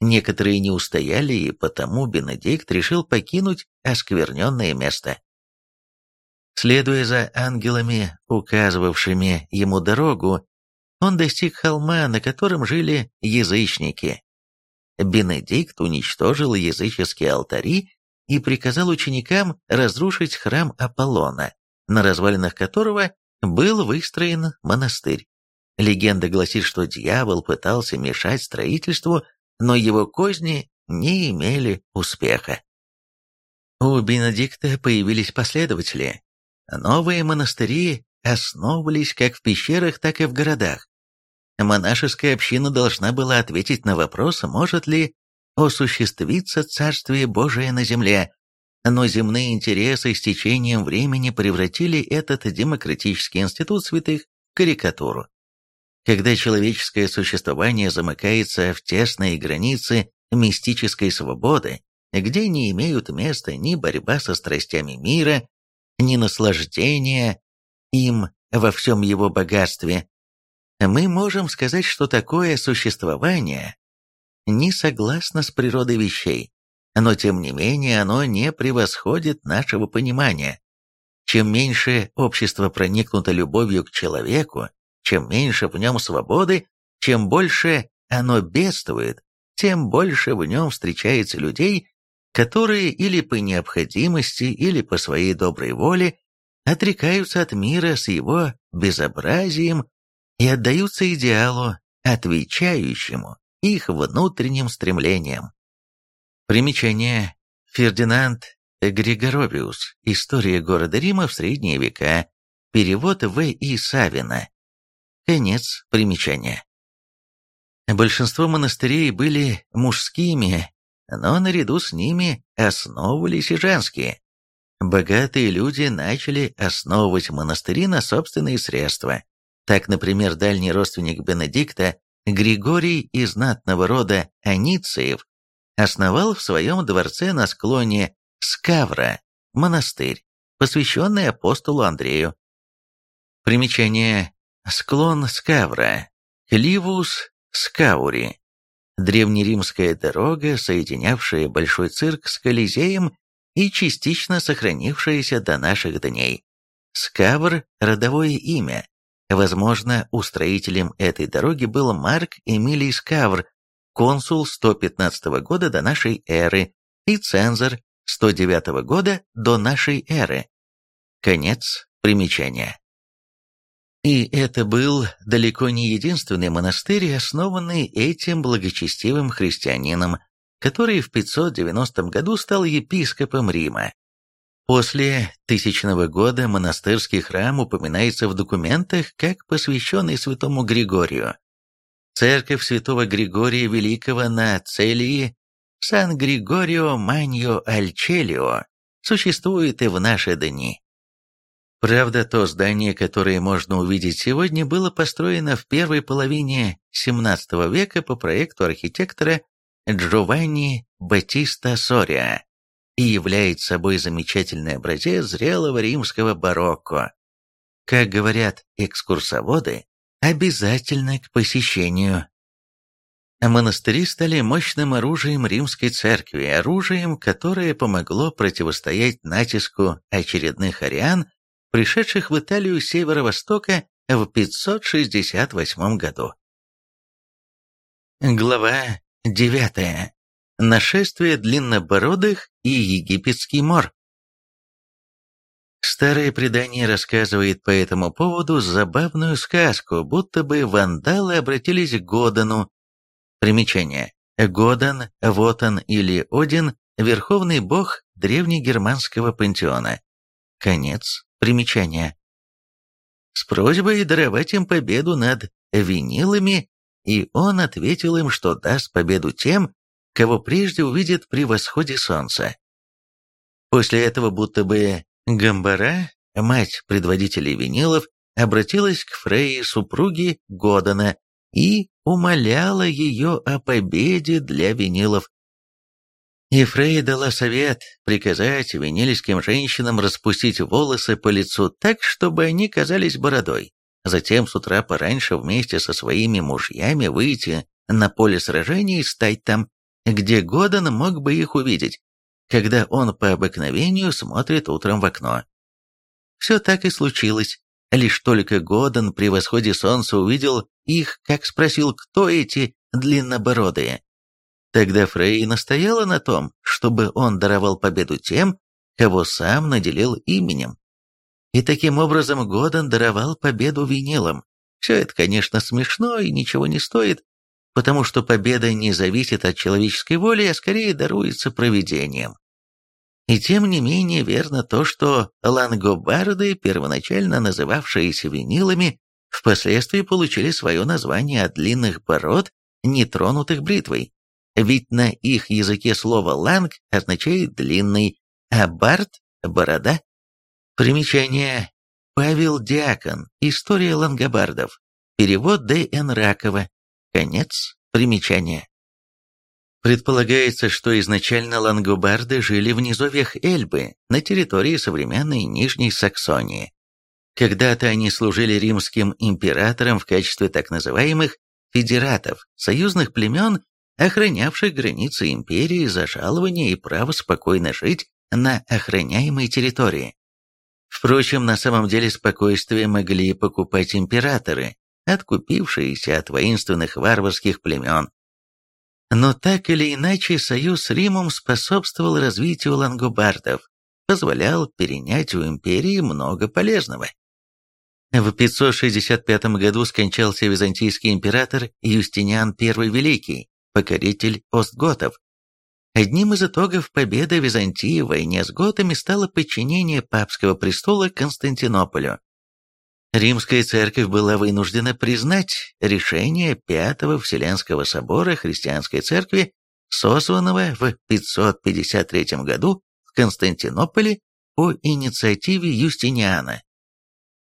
Некоторые не устояли, и потому Бенедикт решил покинуть оскверненное место. Следуя за ангелами, указывавшими ему дорогу, он достиг холма, на котором жили язычники. Бенедикт уничтожил языческие алтари и приказал ученикам разрушить храм Аполлона, на развалинах которого был выстроен монастырь. Легенда гласит, что дьявол пытался мешать строительству, но его козни не имели успеха. У Бенедикта появились последователи. Новые монастыри основывались как в пещерах, так и в городах. Монашеская община должна была ответить на вопрос, может ли осуществиться Царствие Божие на земле, но земные интересы с течением времени превратили этот демократический институт святых в карикатуру. Когда человеческое существование замыкается в тесные границы мистической свободы, где не имеют места ни борьба со страстями мира, ни наслаждение им во всем его богатстве, мы можем сказать, что такое существование не согласно с природой вещей, но тем не менее оно не превосходит нашего понимания. Чем меньше общество проникнуто любовью к человеку, чем меньше в нем свободы, чем больше оно бедствует, тем больше в нем встречается людей, которые или по необходимости, или по своей доброй воле отрекаются от мира с его безобразием и отдаются идеалу, отвечающему их внутренним стремлениям. Примечание. Фердинанд Григоровиус. История города Рима в средние века. Перевод В. И. Савина. Конец примечания. Большинство монастырей были мужскими, но наряду с ними основывались и женские. Богатые люди начали основывать монастыри на собственные средства. Так, например, дальний родственник Бенедикта, Григорий из знатного рода Анициев, основал в своем дворце на склоне Скавра монастырь, посвященный апостолу Андрею. Примечание Склон Скавра, Кливус Скаури, древнеримская дорога, соединявшая Большой цирк с Колизеем и частично сохранившееся до наших дней. Скавр – родовое имя. Возможно, устроителем этой дороги был Марк Эмилий Скавр, консул 115 года до нашей эры и цензор 109 года до нашей эры. Конец примечания. И это был далеко не единственный монастырь, основанный этим благочестивым христианином, который в 590 году стал епископом Рима. После тысячного года монастырский храм упоминается в документах как посвященный святому Григорию. Церковь святого Григория Великого на Целии Сан-Григорио Маньо Альчелио существует и в наши дни. Правда, то здание, которое можно увидеть сегодня, было построено в первой половине XVII века по проекту архитектора Джованни Батиста Сориа и является собой замечательный образец зрелого римского барокко. Как говорят экскурсоводы, обязательно к посещению. Монастыри стали мощным оружием римской церкви, оружием, которое помогло противостоять натиску очередных ариан, пришедших в Италию с северо-востока в 568 году. Глава 9. Нашествие длиннобородых и египетский мор. Старое предание рассказывает по этому поводу забавную сказку, будто бы вандалы обратились к Годану. Примечание. Годан, Вотан или Один – верховный бог древнегерманского пантеона. Конец примечания. С просьбой даровать им победу над винилами, и он ответил им, что даст победу тем, кого прежде увидит при восходе солнца. После этого будто бы Гамбара, мать предводителей винилов, обратилась к Фрейе супруге Годана и умоляла ее о победе для винилов. И Фрей дала совет приказать винильским женщинам распустить волосы по лицу так, чтобы они казались бородой. Затем с утра пораньше вместе со своими мужьями выйти на поле сражений и стать там, где Годан мог бы их увидеть когда он по обыкновению смотрит утром в окно. Все так и случилось. Лишь только Годен при восходе солнца увидел их, как спросил, кто эти длиннобородые. Тогда Фрей настояла на том, чтобы он даровал победу тем, кого сам наделил именем. И таким образом Годен даровал победу винилам. Все это, конечно, смешно и ничего не стоит, потому что победа не зависит от человеческой воли, а скорее даруется провидением. И тем не менее верно то, что лангобарды, первоначально называвшиеся винилами, впоследствии получили свое название от длинных бород, нетронутых бритвой. Ведь на их языке слово «ланг» означает «длинный», а «бард» — «борода». Примечание. Павел Диакон. История лангобардов. Перевод Д.Н. Ракова. Конец примечания. Предполагается, что изначально лангобарды жили в низовьях Эльбы, на территории современной Нижней Саксонии. Когда-то они служили римским императорам в качестве так называемых федератов, союзных племен, охранявших границы империи за жалование и право спокойно жить на охраняемой территории. Впрочем, на самом деле спокойствие могли покупать императоры, откупившиеся от воинственных варварских племен. Но так или иначе, союз с Римом способствовал развитию лангобардов, позволял перенять у империи много полезного. В 565 году скончался византийский император Юстиниан I Великий, покоритель остготов. Одним из итогов победы Византии в войне с готами стало подчинение папского престола Константинополю. Римская церковь была вынуждена признать решение Пятого Вселенского собора христианской церкви, созванного в 553 году в Константинополе по инициативе Юстиниана.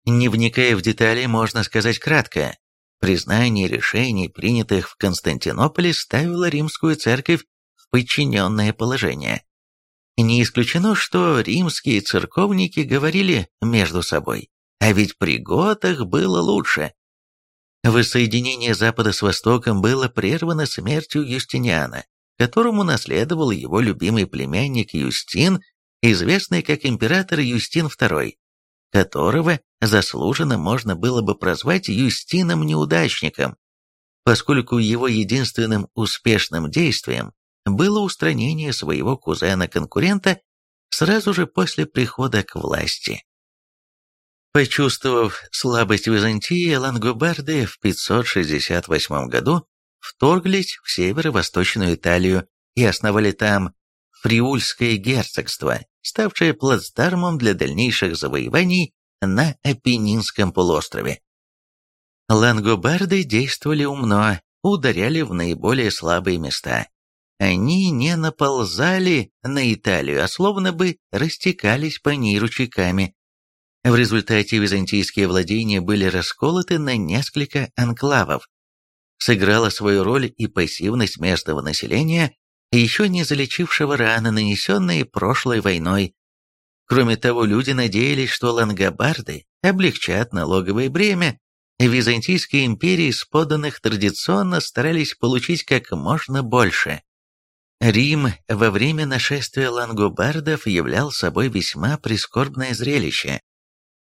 Не вникая в детали, можно сказать кратко, признание решений, принятых в Константинополе, ставило римскую церковь в подчиненное положение. Не исключено, что римские церковники говорили между собой, а ведь при готах было лучше. Воссоединение Запада с Востоком было прервано смертью Юстиниана, которому наследовал его любимый племянник Юстин, известный как император Юстин II, которого заслуженно можно было бы прозвать Юстином-неудачником, поскольку его единственным успешным действием было устранение своего кузена-конкурента сразу же после прихода к власти. Почувствовав слабость Византии, лангобарды в 568 году вторглись в северо-восточную Италию и основали там Фриульское герцогство, ставшее плацдармом для дальнейших завоеваний на Апеннинском полуострове. Лангобарды действовали умно, ударяли в наиболее слабые места. Они не наползали на Италию, а словно бы растекались по ней ручейками. В результате византийские владения были расколоты на несколько анклавов. Сыграла свою роль и пассивность местного населения, еще не залечившего раны, нанесенные прошлой войной. Кроме того, люди надеялись, что лангобарды облегчат налоговое бремя. Византийской империи с поданных традиционно старались получить как можно больше. Рим во время нашествия лангобардов являл собой весьма прискорбное зрелище.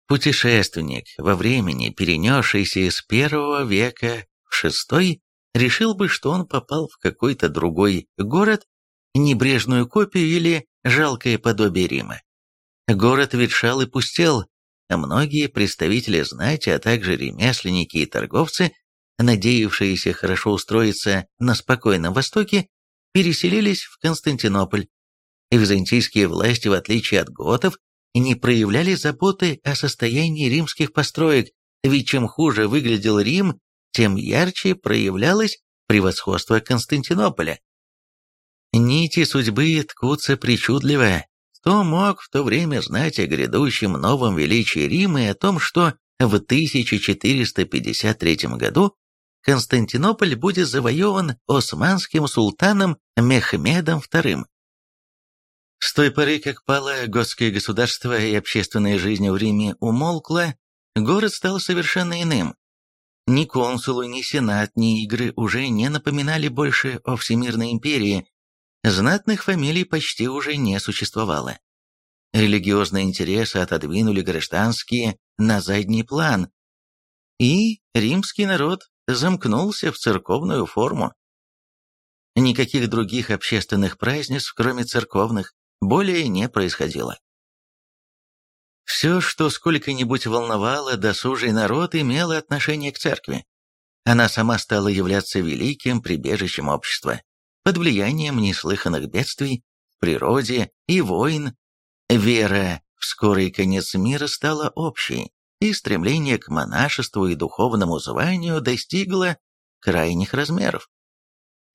Путешественник во времени, перенесшийся из первого века в шестой, решил бы, что он попал в какой-то другой город, небрежную копию или жалкое подобие Рима. Город ветшал и пустел, а многие представители знати, а также ремесленники и торговцы, надеявшиеся хорошо устроиться на спокойном Востоке, переселились в Константинополь. Византийские власти, в отличие от готов, не проявляли заботы о состоянии римских построек, ведь чем хуже выглядел Рим, тем ярче проявлялось превосходство Константинополя. Нити судьбы ткутся причудливо. Кто мог в то время знать о грядущем новом величии Рима и о том, что в 1453 году Константинополь будет завоеван османским султаном Мехмедом II. С той поры, как пало готское государство и общественная жизнь в Риме умолкла, город стал совершенно иным. Ни консулы, ни сенат, ни игры уже не напоминали больше о Всемирной империи, знатных фамилий почти уже не существовало. Религиозные интересы отодвинули гражданские на задний план, и римский народ замкнулся в церковную форму. Никаких других общественных празднеств, кроме церковных, более не происходило. Все, что сколько-нибудь волновало досужий народ, имело отношение к церкви. Она сама стала являться великим прибежищем общества, под влиянием неслыханных бедствий, природе и войн. Вера в скорый конец мира стала общей, и стремление к монашеству и духовному званию достигло крайних размеров.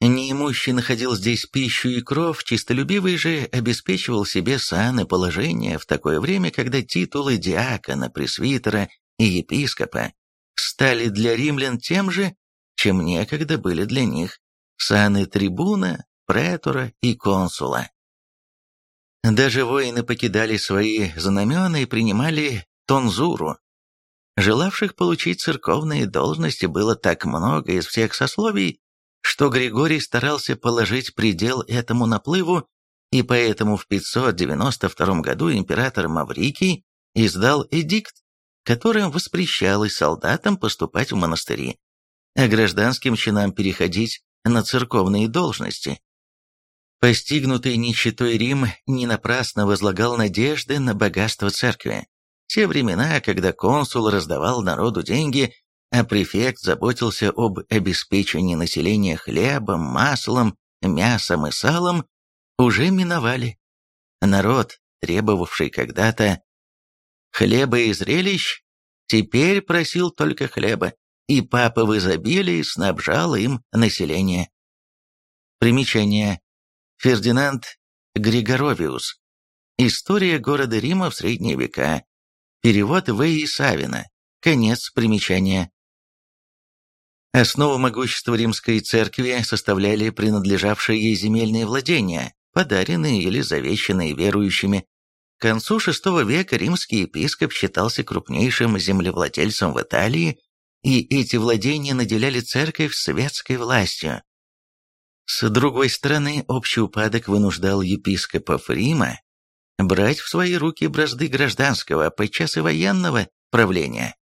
Неимущий находил здесь пищу и кров, чистолюбивый же обеспечивал себе сан и положение в такое время, когда титулы диакона, пресвитера и епископа стали для римлян тем же, чем некогда были для них саны трибуна, претора и консула. Даже воины покидали свои знамена и принимали тонзуру, Желавших получить церковные должности было так много из всех сословий, что Григорий старался положить предел этому наплыву, и поэтому в 592 году император Маврикий издал эдикт, которым воспрещалось солдатам поступать в монастыри, а гражданским чинам переходить на церковные должности. Постигнутый нищетой Рим не напрасно возлагал надежды на богатство церкви. Те времена, когда консул раздавал народу деньги, а префект заботился об обеспечении населения хлебом, маслом, мясом и салом, уже миновали. Народ, требовавший когда-то хлеба и зрелищ, теперь просил только хлеба, и папа в изобилии снабжал им население. Примечание. Фердинанд Григоровиус. История города Рима в средние века. Перевод В. Савина. Конец примечания. Основу могущества римской церкви составляли принадлежавшие ей земельные владения, подаренные или завещанные верующими. К концу VI века римский епископ считался крупнейшим землевладельцем в Италии, и эти владения наделяли церковь светской властью. С другой стороны, общий упадок вынуждал епископов Рима брать в свои руки бразды гражданского, а подчас и военного правления.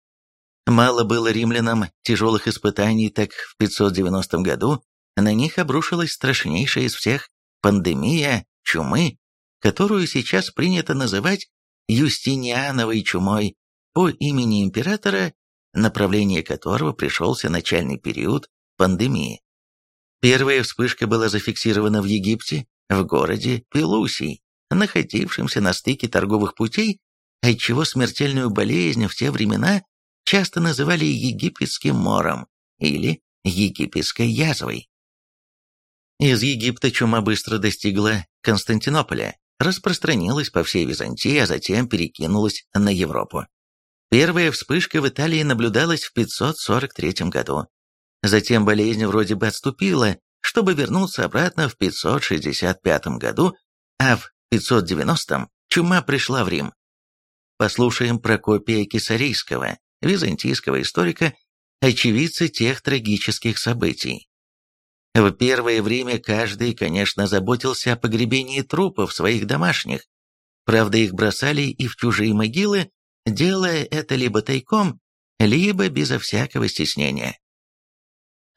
Мало было римлянам тяжелых испытаний, так в 590 году на них обрушилась страшнейшая из всех пандемия чумы, которую сейчас принято называть Юстиниановой чумой по имени императора, направление которого пришелся начальный период пандемии. Первая вспышка была зафиксирована в Египте, в городе Пелусий, находившемся на стыке торговых путей, отчего смертельную болезнь в те времена часто называли египетским мором или египетской язвой. Из Египта чума быстро достигла Константинополя, распространилась по всей Византии, а затем перекинулась на Европу. Первая вспышка в Италии наблюдалась в 543 году. Затем болезнь вроде бы отступила, чтобы вернуться обратно в 565 году, а в 590 чума пришла в Рим. Послушаем Прокопия Кесарийского, византийского историка, очевидца тех трагических событий. В первое время каждый, конечно, заботился о погребении трупов своих домашних. Правда, их бросали и в чужие могилы, делая это либо тайком, либо безо всякого стеснения.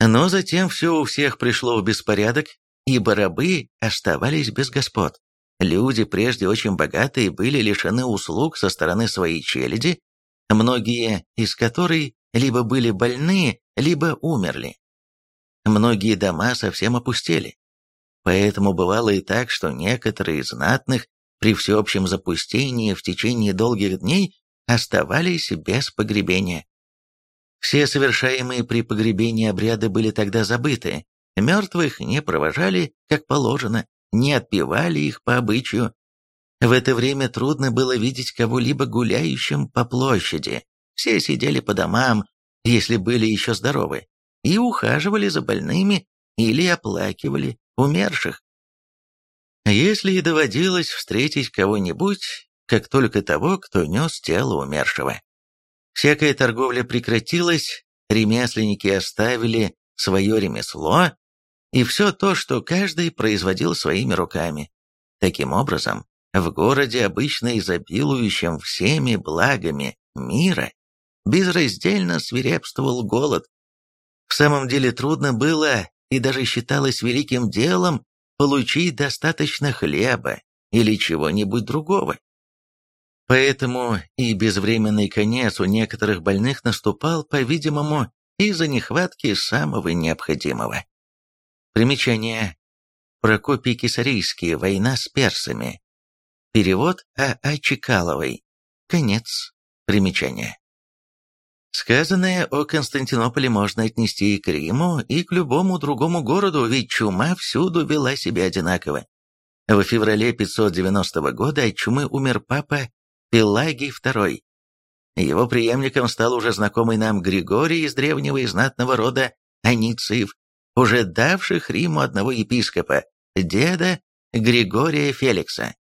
Но затем все у всех пришло в беспорядок, ибо рабы оставались без господ. Люди, прежде очень богатые, были лишены услуг со стороны своей челяди, многие из которой либо были больны, либо умерли. Многие дома совсем опустели. Поэтому бывало и так, что некоторые из знатных при всеобщем запустении в течение долгих дней оставались без погребения. Все совершаемые при погребении обряды были тогда забыты, мертвых не провожали, как положено, не отпевали их по обычаю. В это время трудно было видеть кого-либо гуляющим по площади. Все сидели по домам, если были еще здоровы, и ухаживали за больными или оплакивали умерших. Если и доводилось встретить кого-нибудь, как только того, кто нес тело умершего. Всякая торговля прекратилась, ремесленники оставили свое ремесло, и все то, что каждый производил своими руками. Таким образом, в городе, обычно изобилующем всеми благами мира, безраздельно свирепствовал голод, в самом деле трудно было и даже считалось великим делом получить достаточно хлеба или чего-нибудь другого. Поэтому и безвременный конец у некоторых больных наступал, по-видимому, из-за нехватки самого необходимого. Примечание. Прокопий Кисарийский. Война с персами. Перевод А. А. Чекаловой. Конец примечания. Сказанное о Константинополе можно отнести и к Риму, и к любому другому городу, ведь чума всюду вела себя одинаково. В феврале 590 года от чумы умер папа Пелагий II. Его преемником стал уже знакомый нам Григорий из древнего и знатного рода Анициев, уже давших Риму одного епископа, деда Григория Феликса.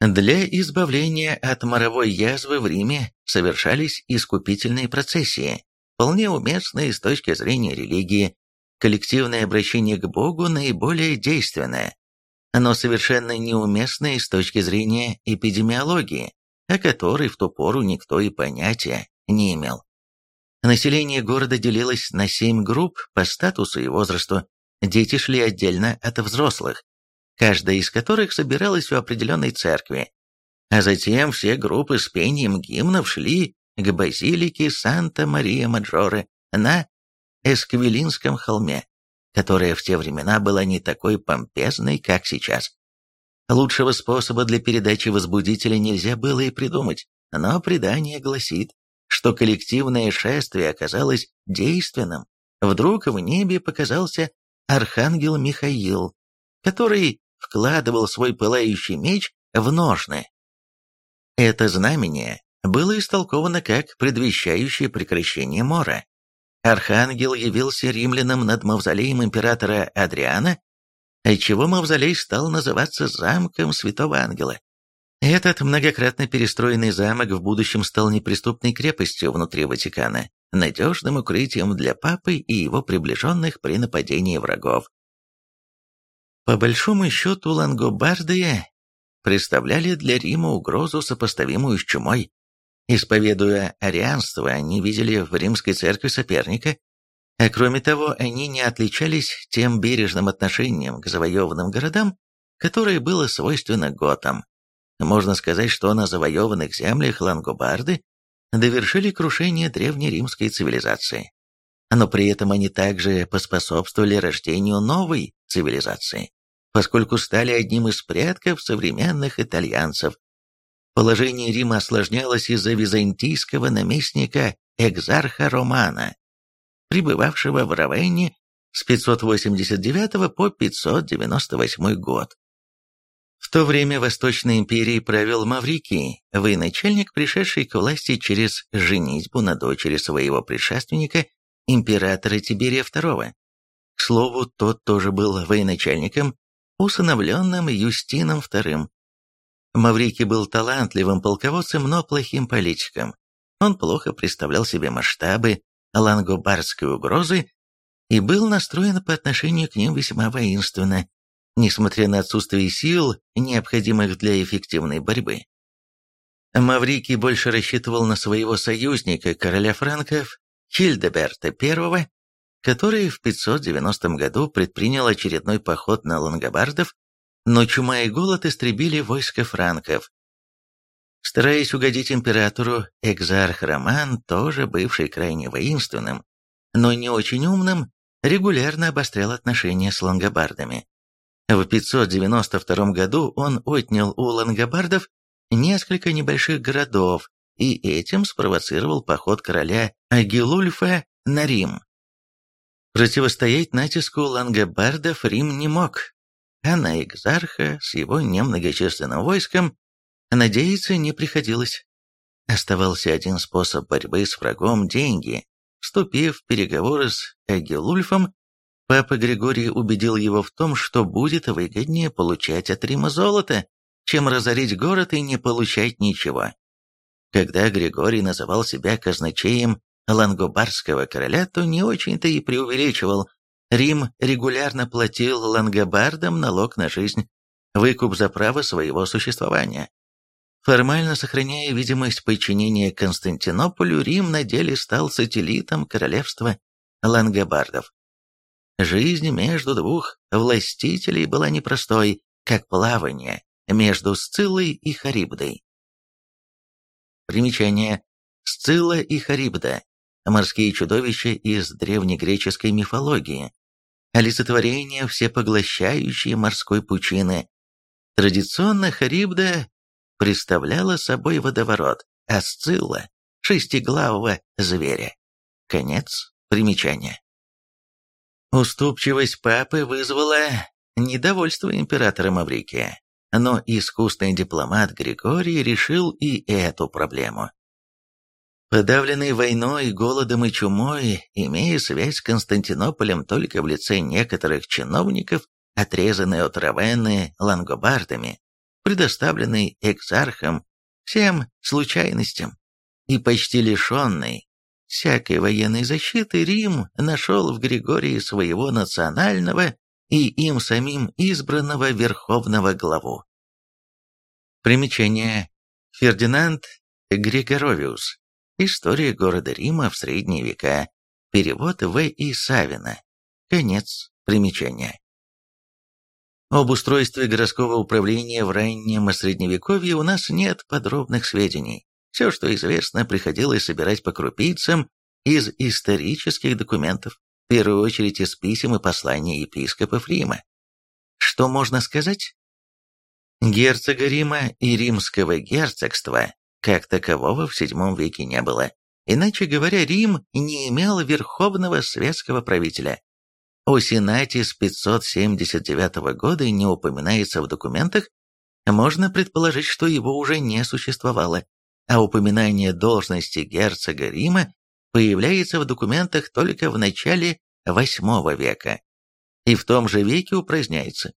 Для избавления от моровой язвы в Риме совершались искупительные процессии, вполне уместные с точки зрения религии, коллективное обращение к Богу наиболее действенное, но совершенно неуместное с точки зрения эпидемиологии, о которой в ту пору никто и понятия не имел. Население города делилось на семь групп по статусу и возрасту, дети шли отдельно от взрослых, каждая из которых собиралась в определенной церкви, а затем все группы с пением гимнов шли к базилике Санта-Мария-Маджоре на Эсквилинском холме, которая в те времена была не такой помпезной, как сейчас. Лучшего способа для передачи возбудителя нельзя было и придумать, но предание гласит, что коллективное шествие оказалось действенным. Вдруг в небе показался архангел Михаил, который вкладывал свой пылающий меч в ножны. Это знамение было истолковано как предвещающее прекращение мора. Архангел явился римлянам над мавзолеем императора Адриана, отчего мавзолей стал называться замком святого ангела. Этот многократно перестроенный замок в будущем стал неприступной крепостью внутри Ватикана, надежным укрытием для папы и его приближенных при нападении врагов. По большому счету Лангобардия представляли для Рима угрозу, сопоставимую с чумой. Исповедуя арианство, они видели в римской церкви соперника, а кроме того, они не отличались тем бережным отношением к завоеванным городам, которое было свойственно готам. Можно сказать, что на завоеванных землях лангобарды довершили крушение древнеримской цивилизации. Но при этом они также поспособствовали рождению новой цивилизации, поскольку стали одним из предков современных итальянцев. Положение Рима осложнялось из-за византийского наместника Экзарха Романа, пребывавшего в Равенне с 589 по 598 год. В то время Восточной империей правил Маврикий, военачальник, пришедший к власти через женитьбу на дочери своего предшественника, императора Тиберия II. К слову, тот тоже был военачальником, усыновленным Юстином II. Маврикий был талантливым полководцем, но плохим политиком. Он плохо представлял себе масштабы лангобардской угрозы и был настроен по отношению к ним весьма воинственно, несмотря на отсутствие сил, необходимых для эффективной борьбы. Маврикий больше рассчитывал на своего союзника, короля франков, Хильдеберта I, который в 590 году предпринял очередной поход на лангобардов, но чума и голод истребили войско франков. Стараясь угодить императору, экзарх Роман, тоже бывший крайне воинственным, но не очень умным, регулярно обострял отношения с лангобардами. В 592 году он отнял у лангобардов несколько небольших городов и этим спровоцировал поход короля Агилульфа на Рим. Противостоять натиску лангобардов Рим не мог, а на Экзарха с его немногочисленным войском надеяться не приходилось. Оставался один способ борьбы с врагом – деньги. Вступив в переговоры с Агилульфом, Папа Григорий убедил его в том, что будет выгоднее получать от Рима золото, чем разорить город и не получать ничего. Когда Григорий называл себя казначеем лангобардского короля, то не очень-то и преувеличивал. Рим регулярно платил лангобардам налог на жизнь, выкуп за право своего существования. Формально сохраняя видимость подчинения Константинополю, Рим на деле стал сателлитом королевства лангобардов. Жизнь между двух властителей была непростой, как плавание между Сциллой и Харибдой. Примечание. Сцилла и Харибда – морские чудовища из древнегреческой мифологии, олицетворение всепоглощающей морской пучины. Традиционно Харибда представляла собой водоворот, а Сцилла – шестиглавого зверя. Конец примечания. Уступчивость папы вызвала недовольство императора Маврикия, но искусный дипломат Григорий решил и эту проблему. Подавленный войной, голодом и чумой, имея связь с Константинополем только в лице некоторых чиновников, отрезанный от Равенны лангобардами, предоставленный экзархом всем случайностям и почти лишенный всякой военной защиты Рим нашел в Григории своего национального и им самим избранного верховного главу. Примечание. Фердинанд Григоровиус. История города Рима в средние века. Перевод В. И. Савина. Конец примечания. Об устройстве городского управления в раннем Средневековье у нас нет подробных сведений. Все, что известно, приходилось собирать по крупицам из исторических документов, в первую очередь из писем и посланий епископов Рима. Что можно сказать? Герцога Рима и римского герцогства как такового в VII веке не было. Иначе говоря, Рим не имел верховного светского правителя. О Сенате с 579 года не упоминается в документах, можно предположить, что его уже не существовало а упоминание должности герцога Рима появляется в документах только в начале VIII века, и в том же веке упраздняется.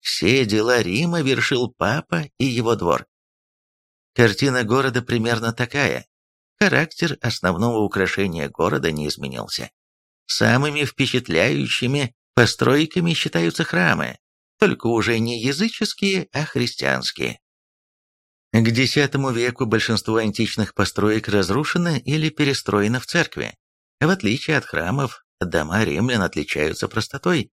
Все дела Рима вершил папа и его двор. Картина города примерно такая. Характер основного украшения города не изменился. Самыми впечатляющими постройками считаются храмы. только уже не языческие, а христианские. К X веку большинство античных построек разрушено или перестроено в церкви. В отличие от храмов, дома римлян отличаются простотой.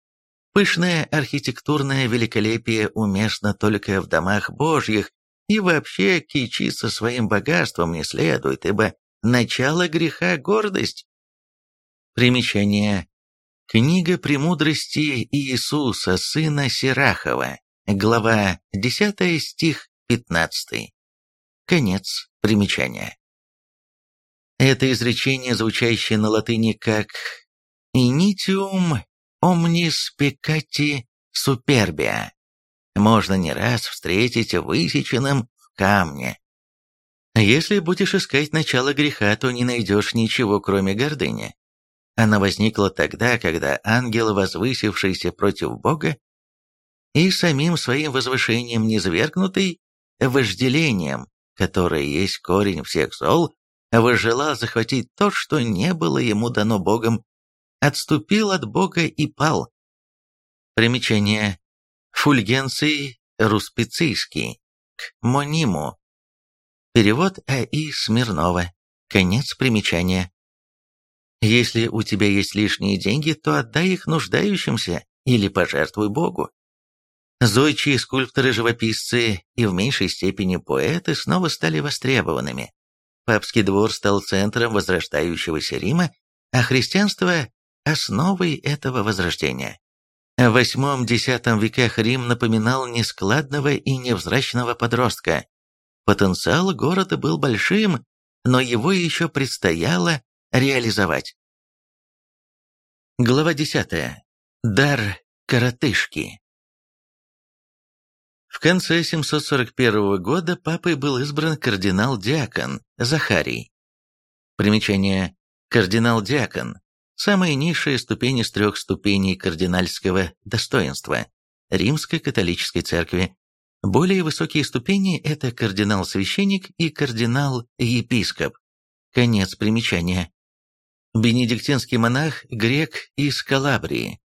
Пышное архитектурное великолепие уместно только в домах божьих, и вообще кичиться своим богатством не следует, ибо начало греха – гордость. Примечание. Книга «Премудрости Иисуса, сына Сирахова», глава 10, стих 15. Конец примечания. Это изречение, звучащее на латыни как «initium omnis peccati superbia», можно не раз встретить высеченным в камне. Если будешь искать начало греха, то не найдешь ничего, кроме гордыни. Она возникла тогда, когда ангел, возвысившийся против Бога, и самим своим возвышением низвергнутый, вожделением, которое есть корень всех зол, возжелал захватить то, что не было ему дано Богом, отступил от Бога и пал. Примечание. Фульгенций Руспицийский. К Мониму. Перевод А.И. Смирнова. Конец примечания. Если у тебя есть лишние деньги, то отдай их нуждающимся или пожертвуй Богу. Зодчие, скульпторы, живописцы и в меньшей степени поэты снова стали востребованными. Папский двор стал центром возрождающегося Рима, а христианство – основой этого возрождения. В VIII-X веках Рим напоминал нескладного и невзрачного подростка. Потенциал города был большим, но его еще предстояло реализовать. Глава 10. Дар коротышки. В конце 741 года папой был избран кардинал-диакон Захарий. Примечание «кардинал-диакон» – самая низшая ступень из трех ступеней кардинальского достоинства Римской католической церкви. Более высокие ступени – это кардинал-священник и кардинал-епископ. Конец примечания. Бенедиктинский монах, грек из Калабрии,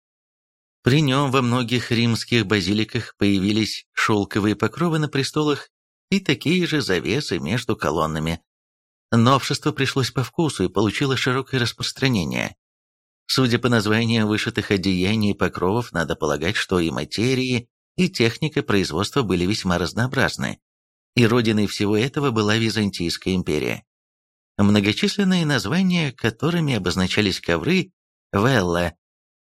при нем во многих римских базиликах появились шелковые покровы на престолах и такие же завесы между колоннами. Новшество пришлось по вкусу и получило широкое распространение. Судя по названиям вышитых одеяний и покровов, надо полагать, что и материи, и техника производства были весьма разнообразны. И родиной всего этого была Византийская империя. Многочисленные названия, которыми обозначались ковры, Велла,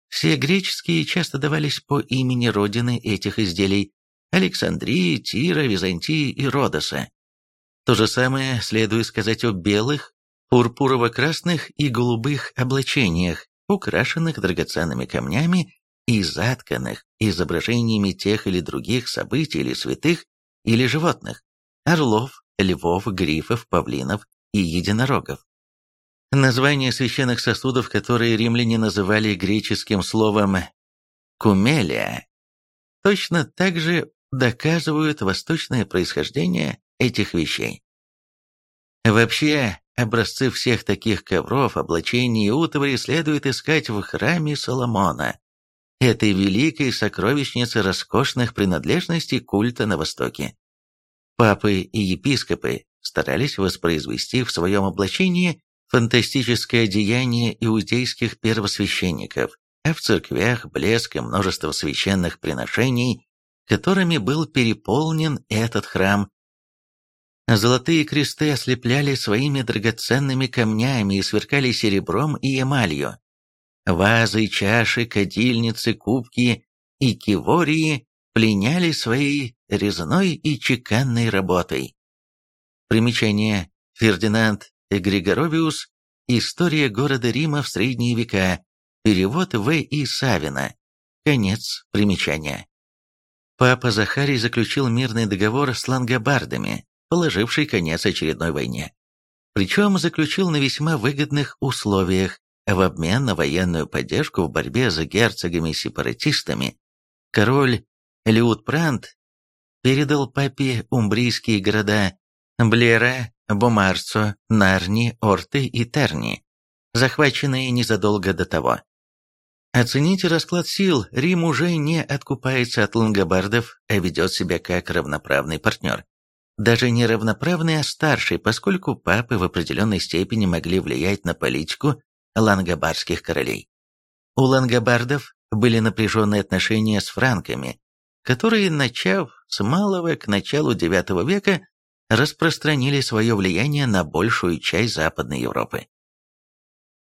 все греческие часто давались по имени родины этих изделий – Александрии, Тира, Византии и Родоса. То же самое следует сказать о белых, пурпурово-красных и голубых облачениях, украшенных драгоценными камнями и затканных изображениями тех или других событий или святых, или животных – орлов, львов, грифов, павлинов и единорогов. Название священных сосудов, которые римляне называли греческим словом «кумелия», точно так же доказывают восточное происхождение этих вещей. Вообще, образцы всех таких ковров, облачений и утвари следует искать в храме Соломона, этой великой сокровищницы роскошных принадлежностей культа на Востоке. Папы и епископы старались воспроизвести в своем облачении фантастическое деяние иудейских первосвященников, а в церквях блеск и множество священных приношений, которыми был переполнен этот храм. Золотые кресты ослепляли своими драгоценными камнями и сверкали серебром и эмалью. Вазы, чаши, кадильницы, кубки и кивории пленяли своей резной и чеканной работой. Примечание. Фердинанд Григоровиус «История города Рима в средние века», перевод В. И. Савина, конец примечания. Папа Захарий заключил мирный договор с лангобардами, положивший конец очередной войне. Причем заключил на весьма выгодных условиях, в обмен на военную поддержку в борьбе с герцогами-сепаратистами. Король Леутпрант передал папе умбрийские города Блера, Бомарцо, Нарни, Орты и Терни, захваченные незадолго до того. Оцените расклад сил, Рим уже не откупается от лангобардов, а ведет себя как равноправный партнер. Даже не равноправный, а старший, поскольку папы в определенной степени могли влиять на политику лангобардских королей. У лангобардов были напряженные отношения с франками, которые, начав с малого к началу IX века, распространили свое влияние на большую часть Западной Европы.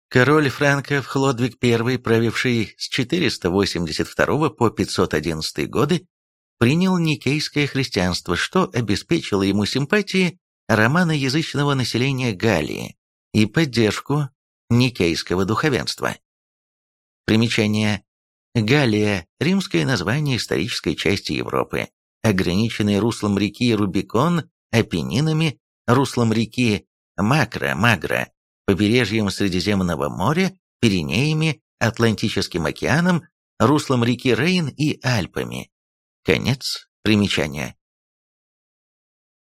Король франков Хлодвиг I, правивший с 482 по 511 годы, принял никейское христианство, что обеспечило ему симпатии романоязычного населения Галлии и поддержку никейского духовенства. Примечание. Галлия – римское название исторической части Европы, ограниченной руслом реки Рубикон, Апеннинами, руслом реки Макро-Магра, побережьем Средиземного моря, Пиренеями, Атлантическим океаном, руслом реки Рейн и Альпами. Конец примечания.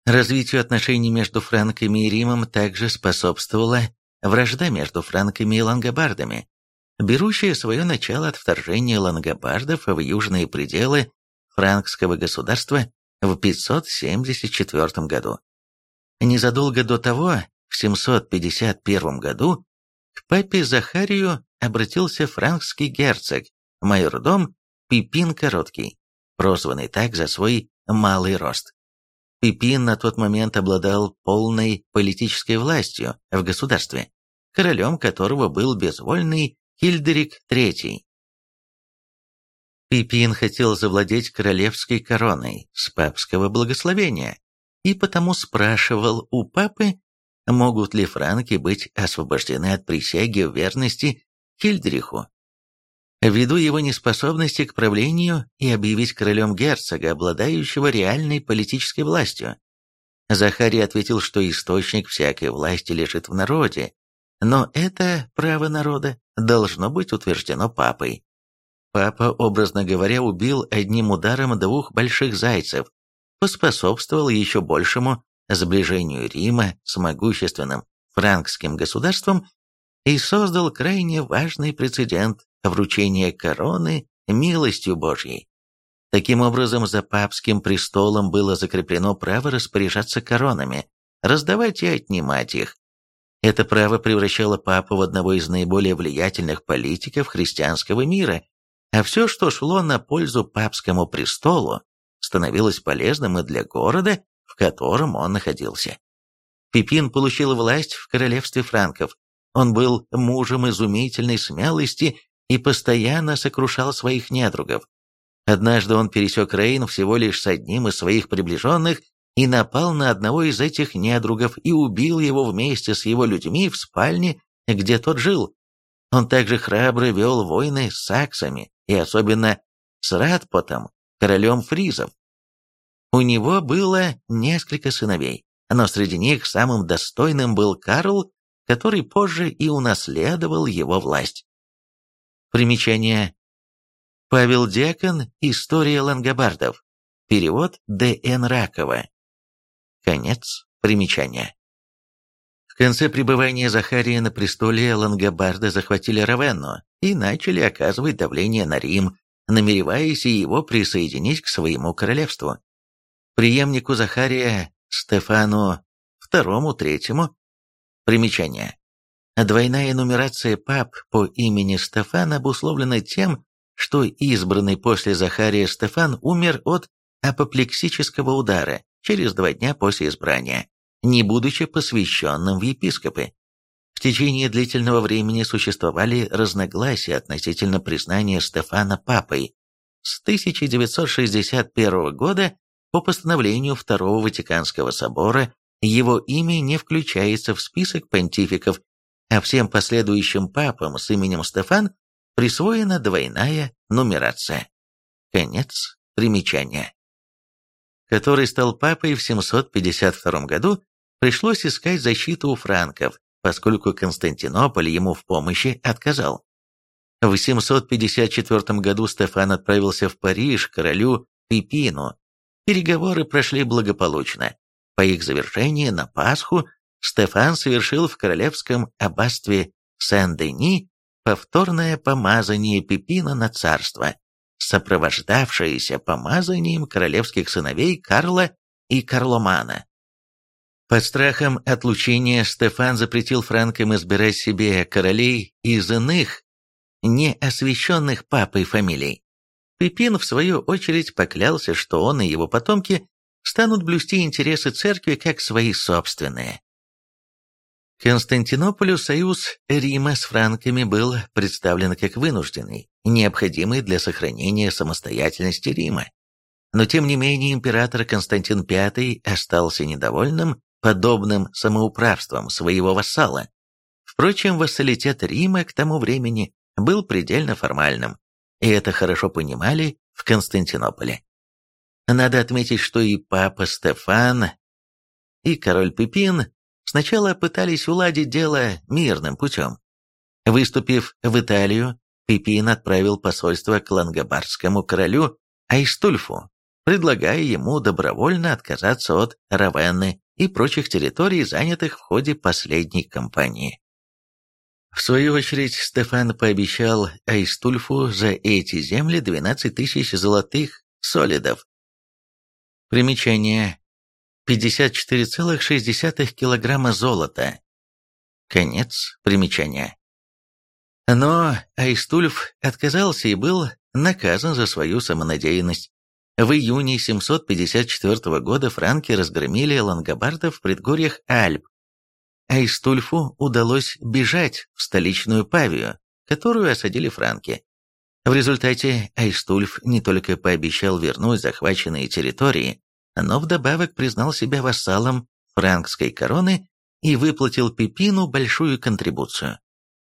Развитию отношений между франками и Римом также способствовала вражда между франками и лангобардами, берущая свое начало от вторжения лангобардов в южные пределы франкского государства в 574 году. Незадолго до того в 751 году к папе Захарию обратился франкский герцог, майордом Пипин Короткий, прозванный так за свой малый рост. Пипин на тот момент обладал полной политической властью в государстве, королем которого был безвольный Хильдерик III. Пипин хотел завладеть королевской короной с папского благословения и потому спрашивал у папы могут ли франки быть освобождены от присяги в верности Хильдриху. Ввиду его неспособности к правлению и объявить королем герцога, обладающего реальной политической властью. Захарий ответил, что источник всякой власти лежит в народе, но это право народа должно быть утверждено папой. Папа, образно говоря, убил одним ударом двух больших зайцев, поспособствовал еще большему сближению Рима с могущественным франкским государством и создал крайне важный прецедент вручения короны милостью Божьей. Таким образом, за папским престолом было закреплено право распоряжаться коронами, раздавать и отнимать их. Это право превращало папу в одного из наиболее влиятельных политиков христианского мира, а все, что шло на пользу папскому престолу, становилось полезным и для города, в котором он находился. Пипин получил власть в королевстве франков. Он был мужем изумительной смелости и постоянно сокрушал своих недругов. Однажды он пересек Рейн всего лишь с одним из своих приближенных и напал на одного из этих недругов и убил его вместе с его людьми в спальне, где тот жил. Он также храбро вел войны с саксами и особенно с Радпотом, королем фризов. У него было несколько сыновей, но среди них самым достойным был Карл, который позже и унаследовал его власть. Примечание. Павел Дьякон. История лангобардов. Перевод Д.Н. Ракова. Конец примечания. В конце пребывания Захария на престоле лангобарды захватили Равенну и начали оказывать давление на Рим, намереваясь его присоединить к своему королевству преемнику Захария Стефану II-III. Примечание. Двойная нумерация пап по имени Стефан обусловлена тем, что избранный после Захария Стефан умер от апоплексического удара через два дня после избрания, не будучи посвященным в епископы. В течение длительного времени существовали разногласия относительно признания Стефана папой. С 1961 года по постановлению Второго Ватиканского собора его имя не включается в список понтификов, а всем последующим папам с именем Стефан присвоена двойная нумерация. Конец примечания. Который стал папой в 752 году, пришлось искать защиту у франков, поскольку Константинополь ему в помощи отказал. В 754 году Стефан отправился в Париж к королю Пипину Переговоры прошли благополучно. По их завершении на Пасху Стефан совершил в королевском аббатстве Сен-Дени повторное помазание Пипина на царство, сопровождавшееся помазанием королевских сыновей Карла и Карломана. Под страхом отлучения Стефан запретил франкам избирать себе королей из иных, не освященных папой фамилий. Пипин, в свою очередь, поклялся, что он и его потомки станут блюсти интересы церкви как свои собственные. Константинополю союз Рима с франками был представлен как вынужденный, необходимый для сохранения самостоятельности Рима. Но тем не менее император Константин V остался недовольным подобным самоуправством своего вассала. Впрочем, вассалитет Рима к тому времени был предельно формальным, и это хорошо понимали в Константинополе. Надо отметить, что и папа Стефан, и король Пипин сначала пытались уладить дело мирным путем. Выступив в Италию, Пипин отправил посольство к лангобардскому королю Айстульфу, предлагая ему добровольно отказаться от Равенны и прочих территорий, занятых в ходе последней кампании. В свою очередь, Стефан пообещал Айстульфу за эти земли 12 тысяч золотых солидов. Примечание. 54,6 килограмма золота. Конец примечания. Но Айстульф отказался и был наказан за свою самонадеянность. В июне 754 года франки разгромили лангобардов в предгорьях Альп. Айстульфу удалось бежать в столичную Павию, которую осадили франки. В результате Айстульф не только пообещал вернуть захваченные территории, но вдобавок признал себя вассалом франкской короны и выплатил Пипину большую контрибуцию.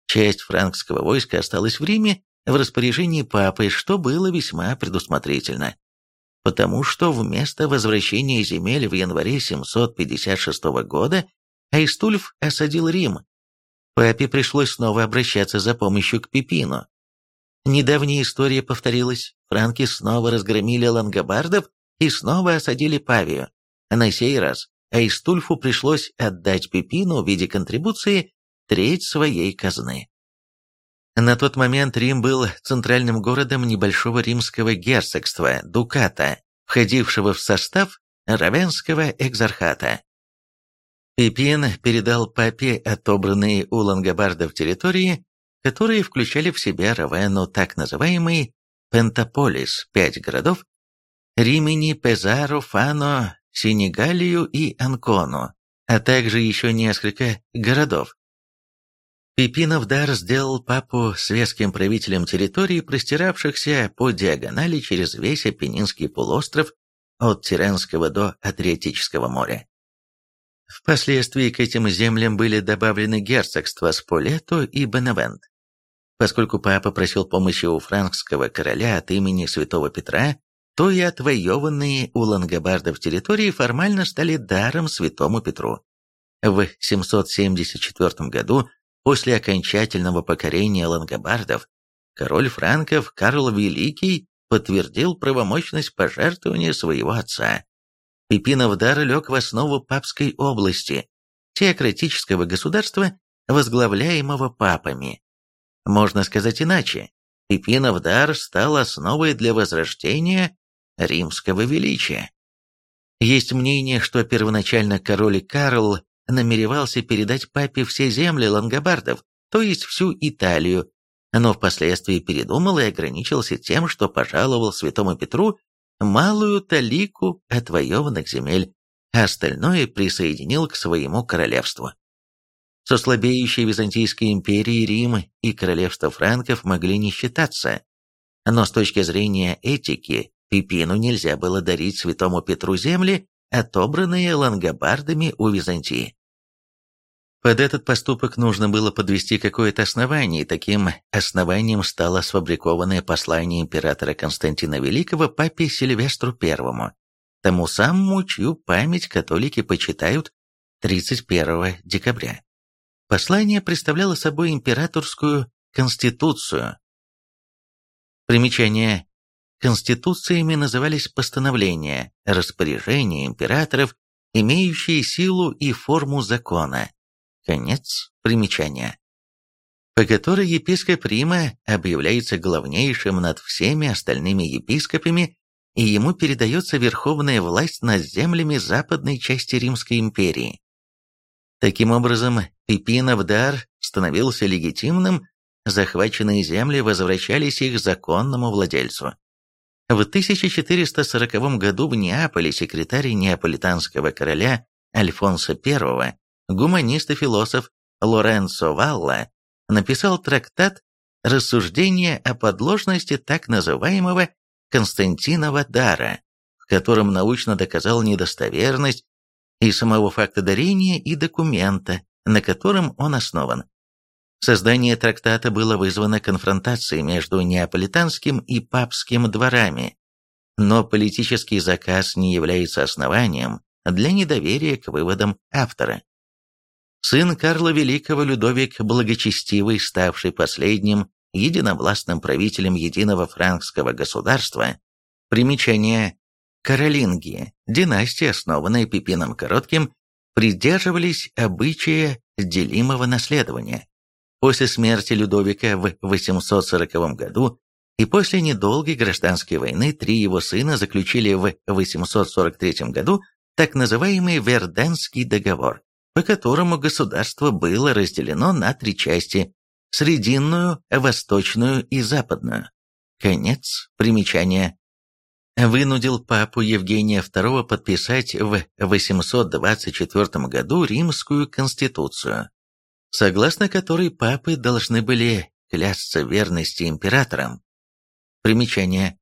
Часть франкского войска осталась в Риме в распоряжении папы, что было весьма предусмотрительно. Потому что вместо возвращения земель в январе 756 года Айстульф осадил Рим. Папе пришлось снова обращаться за помощью к Пипину. Недавняя история повторилась. Франки снова разгромили лангобардов и снова осадили Павию. На сей раз Айстульфу пришлось отдать Пипину в виде контрибуции треть своей казны. На тот момент Рим был центральным городом небольшого римского герцогства Дуката, входившего в состав Равенского экзархата. Пипин передал папе отобранные у лангобардов территории, которые включали в себя Равенну так называемый Пентаполис, пять городов, Римени, Пезаро, Фано, Сенегалию и Анкону, а также еще несколько городов. Пипинов дар сделал папу светским правителем территорий, простиравшихся по диагонали через весь Апеннинский полуостров от Тиренского до Адриатического моря. Впоследствии к этим землям были добавлены герцогства Сполето и Беневент. Поскольку папа просил помощи у франкского короля от имени святого Петра, то и отвоеванные у лангобардов территории формально стали даром святому Петру. В 774 году, после окончательного покорения лангобардов, король франков Карл Великий подтвердил правомощность пожертвования своего отца. Пипинов дар лег в основу папской области, теократического государства, возглавляемого папами. Можно сказать иначе, Пипинов дар стал основой для возрождения римского величия. Есть мнение, что первоначально король Карл намеревался передать папе все земли лангобардов, то есть всю Италию, но впоследствии передумал и ограничился тем, что пожаловал святому Петру малую талику отвоеванных земель, а остальное присоединил к своему королевству. Со слабеющей Византийской империей Рим и королевство франков могли не считаться, но с точки зрения этики Пипину нельзя было дарить святому Петру земли, отобранные лангобардами у Византии. Под этот поступок нужно было подвести какое-то основание, и таким основанием стало сфабрикованное послание императора Константина Великого папе Сильвестру I, тому самому, чью память католики почитают 31 декабря. Послание представляло собой императорскую конституцию. Примечание Конституциями назывались постановления, распоряжения императоров, имеющие силу и форму закона. Конец примечания. по которой епископ Рима объявляется главнейшим над всеми остальными епископами, и ему передается верховная власть над землями западной части Римской империи. Таким образом, Пипинов дар становился легитимным, захваченные земли возвращались их законному владельцу. В 1440 году в Неаполе секретарь неаполитанского короля Альфонса I, гуманист и философ Лоренцо Валла, написал трактат «Рассуждение о подложности так называемого Константинова дара», в котором научно доказал недостоверность и самого факта дарения и документа, на котором он основан. Создание трактата было вызвано конфронтацией между неаполитанским и папским дворами, но политический заказ не является основанием для недоверия к выводам автора. Сын Карла Великого Людовик Благочестивый, ставший последним единовластным правителем единого франкского государства, примечание Каролинги, династия, основанная Пипином Коротким, придерживались обычая делимого наследования. После смерти Людовика в 840 году и после недолгой гражданской войны три его сына заключили в 843 году так называемый Верденский договор, по которому государство было разделено на три части – Срединную, Восточную и Западную. Конец примечания. Вынудил папу Евгения II подписать в 824 году Римскую конституцию, согласно которой папы должны были клясться верности императорам. Примечание.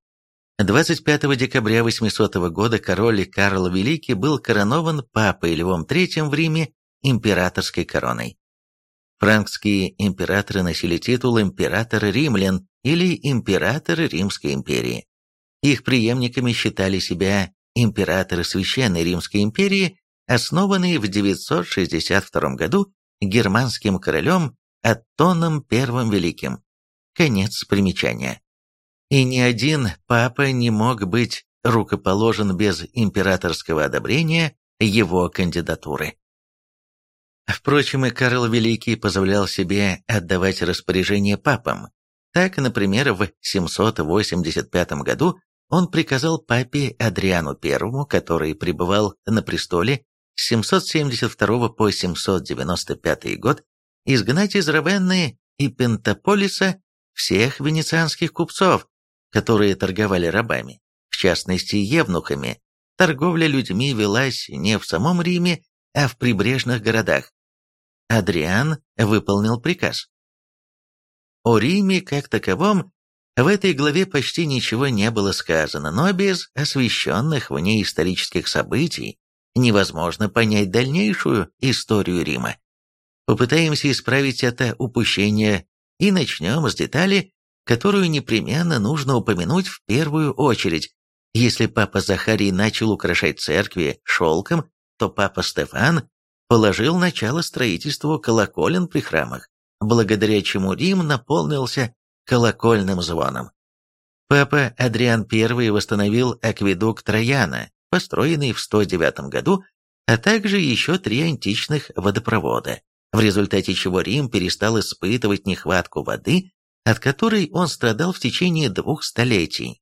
25 декабря 800 года король Карл Великий был коронован папой Львом III в Риме императорской короной. Франкские императоры носили титул император римлян или император Римской империи. Их преемниками считали себя императоры Священной Римской империи, основанные в 962 году германским королем Аттоном I Великим. Конец примечания и ни один папа не мог быть рукоположен без императорского одобрения его кандидатуры. Впрочем, и Карл Великий позволял себе отдавать распоряжение папам. Так, например, в 785 году он приказал папе Адриану I, который пребывал на престоле с 772 по 795 год, изгнать из Равенны и Пентаполиса всех венецианских купцов, которые торговали рабами, в частности евнухами. Торговля людьми велась не в самом Риме, а в прибрежных городах. Адриан выполнил приказ. О Риме как таковом в этой главе почти ничего не было сказано, но без освещенных в ней исторических событий невозможно понять дальнейшую историю Рима. Попытаемся исправить это упущение и начнем с детали, которую непременно нужно упомянуть в первую очередь. Если папа Захарий начал украшать церкви шелком, то папа Стефан положил начало строительству колоколен при храмах, благодаря чему Рим наполнился колокольным звоном. Папа Адриан I восстановил акведук Трояна, построенный в 109 году, а также еще три античных водопровода, в результате чего Рим перестал испытывать нехватку воды от которой он страдал в течение двух столетий.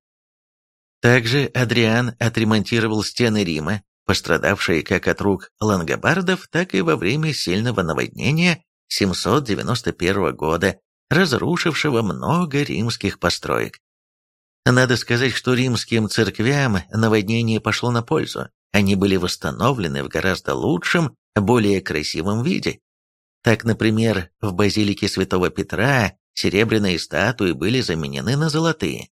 Также Адриан отремонтировал стены Рима, пострадавшие как от рук лангобардов, так и во время сильного наводнения 791 года, разрушившего много римских построек. Надо сказать, что римским церквям наводнение пошло на пользу. Они были восстановлены в гораздо лучшем, более красивом виде. Так, например, в базилике святого Петра серебряные статуи были заменены на золотые.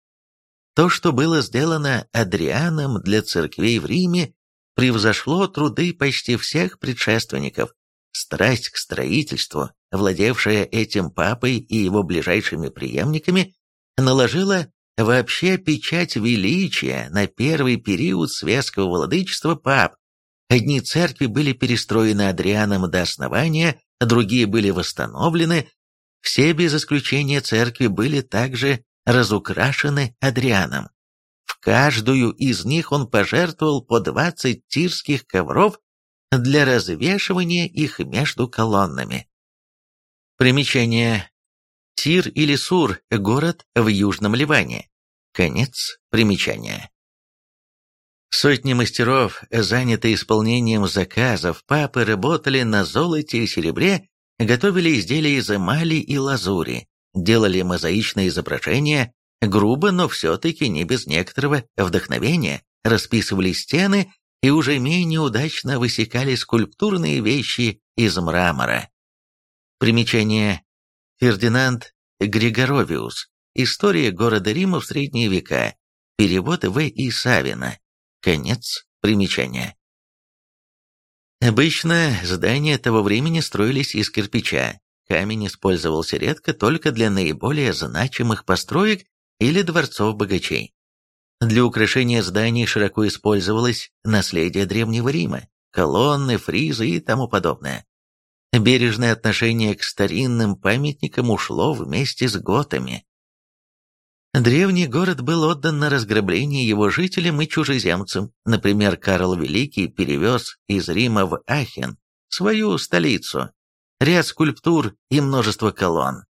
То, что было сделано Адрианом для церквей в Риме, превзошло труды почти всех предшественников. Страсть к строительству, владевшая этим папой и его ближайшими преемниками, наложила вообще печать величия на первый период светского владычества пап. Одни церкви были перестроены Адрианом до основания, другие были восстановлены, все без исключения церкви были также разукрашены Адрианом. В каждую из них он пожертвовал по 20 тирских ковров для развешивания их между колоннами. Примечание. Тир или Сур – город в Южном Ливане. Конец примечания. Сотни мастеров, занятые исполнением заказов, папы работали на золоте и серебре, готовили изделия из эмали и лазури, делали мозаичные изображения, грубо, но все-таки не без некоторого вдохновения, расписывали стены и уже менее удачно высекали скульптурные вещи из мрамора. Примечание. Фердинанд Григоровиус. История города Рима в средние века. Перевод В. И. Савина. Конец примечания. Обычно здания того времени строились из кирпича. Камень использовался редко только для наиболее значимых построек или дворцов богачей. Для украшения зданий широко использовалось наследие Древнего Рима, колонны, фризы и тому подобное. Бережное отношение к старинным памятникам ушло вместе с готами. Древний город был отдан на разграбление его жителям и чужеземцам. Например, Карл Великий перевез из Рима в Ахен, свою столицу, ряд скульптур и множество колонн.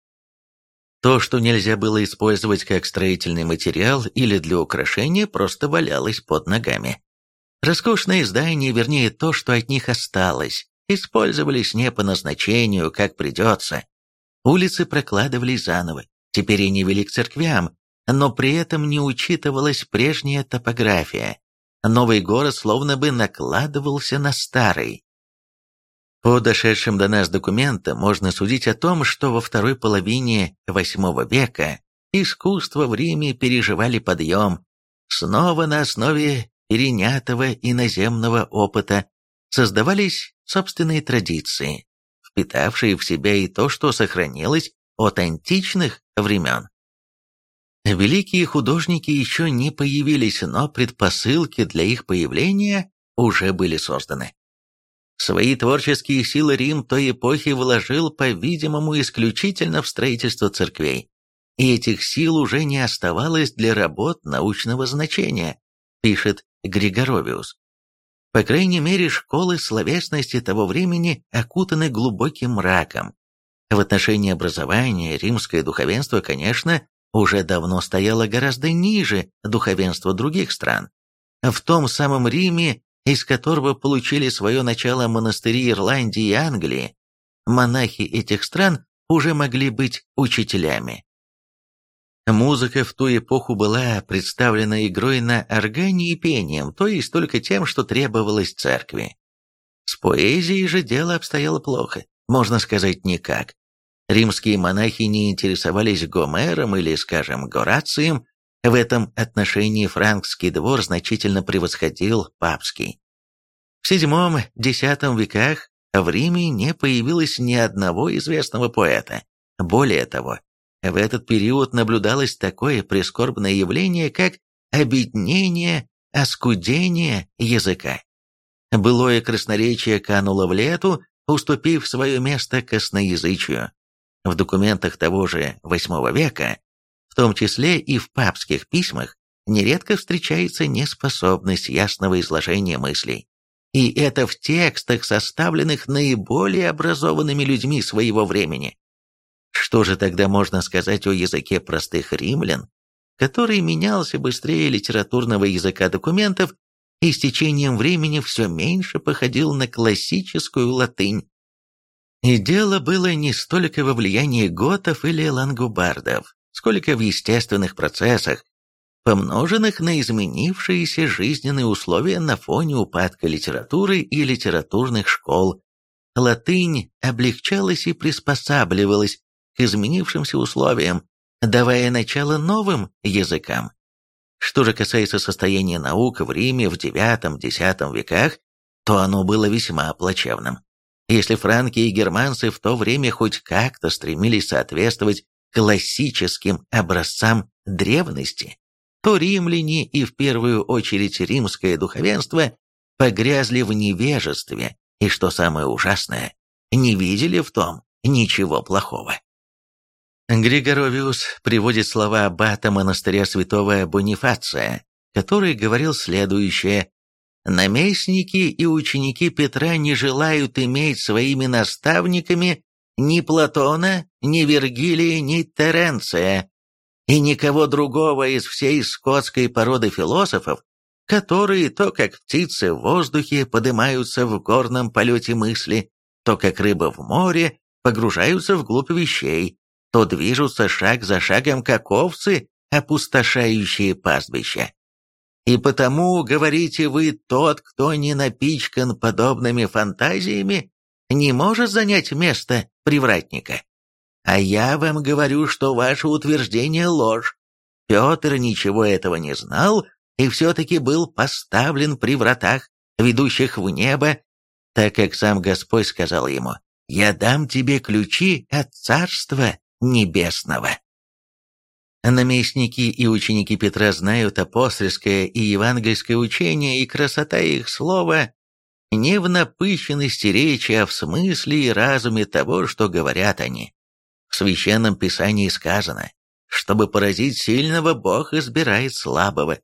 То, что нельзя было использовать как строительный материал или для украшения, просто валялось под ногами. Роскошные здания, вернее то, что от них осталось, использовались не по назначению, как придется. Улицы прокладывались заново, теперь они вели к церквям, но при этом не учитывалась прежняя топография. Новый город словно бы накладывался на старый. По дошедшим до нас документам можно судить о том, что во второй половине VIII века искусство в Риме переживали подъем, снова на основе перенятого иноземного опыта создавались собственные традиции, впитавшие в себя и то, что сохранилось от античных времен. Великие художники еще не появились, но предпосылки для их появления уже были созданы. Свои творческие силы Рим той эпохи вложил, по-видимому, исключительно в строительство церквей. И этих сил уже не оставалось для работ научного значения, пишет Григоровиус. По крайней мере, школы словесности того времени окутаны глубоким мраком. В отношении образования римское духовенство, конечно, уже давно стояло гораздо ниже духовенства других стран. В том самом Риме из которого получили свое начало монастыри Ирландии и Англии, монахи этих стран уже могли быть учителями. Музыка в ту эпоху была представлена игрой на органе и пением, то есть только тем, что требовалось церкви. С поэзией же дело обстояло плохо, можно сказать, никак. Римские монахи не интересовались Гомером или, скажем, Горацием, в этом отношении франкский двор значительно превосходил папский. В VII-X веках в Риме не появилось ни одного известного поэта. Более того, в этот период наблюдалось такое прискорбное явление, как обеднение, оскудение языка. Былое красноречие кануло в лету, уступив свое место косноязычию. В документах того же VIII века в том числе и в папских письмах, нередко встречается неспособность ясного изложения мыслей. И это в текстах, составленных наиболее образованными людьми своего времени. Что же тогда можно сказать о языке простых римлян, который менялся быстрее литературного языка документов и с течением времени все меньше походил на классическую латынь? И дело было не столько во влиянии готов или лангобардов, сколько в естественных процессах, помноженных на изменившиеся жизненные условия на фоне упадка литературы и литературных школ. Латынь облегчалась и приспосабливалась изменившимся условиям, давая начало новым языкам. Что же касается состояния наук в Риме в IX-X веках, то оно было весьма плачевным. Если франки и германцы в то время хоть как-то стремились соответствовать классическим образцам древности, то римляне и в первую очередь римское духовенство погрязли в невежестве и, что самое ужасное, не видели в том ничего плохого. Григоровиус приводит слова аббата монастыря святого Бонифация, который говорил следующее. «Наместники и ученики Петра не желают иметь своими наставниками ни Платона, ни Вергилия, ни Теренция, и никого другого из всей скотской породы философов, которые то как птицы в воздухе поднимаются в горном полете мысли, то как рыба в море погружаются вглубь вещей, то движутся шаг за шагом, как овцы, опустошающие пастбища. И потому, говорите вы, тот, кто не напичкан подобными фантазиями, не может занять место привратника. А я вам говорю, что ваше утверждение ложь. Петр ничего этого не знал и все-таки был поставлен при вратах, ведущих в небо, так как сам Господь сказал ему, «Я дам тебе ключи от Царства Небесного». Наместники и ученики Петра знают апостольское и евангельское учение, и красота их слова не в напыщенности речи, а в смысле и разуме того, что говорят они. В Священном Писании сказано, чтобы поразить сильного, Бог избирает слабого,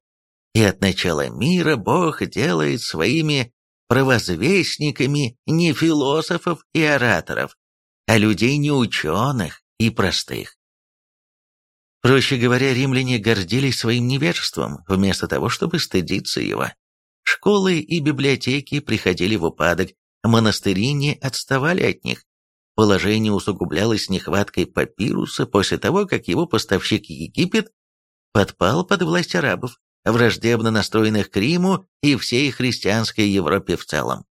и от начала мира Бог делает своими провозвестниками не философов и ораторов, а людей неученых и простых. Проще говоря, римляне гордились своим невежеством, вместо того, чтобы стыдиться его. Школы и библиотеки приходили в упадок, монастыри не отставали от них. Положение усугублялось нехваткой папируса после того, как его поставщик Египет подпал под власть арабов, враждебно настроенных к Риму и всей христианской Европе в целом.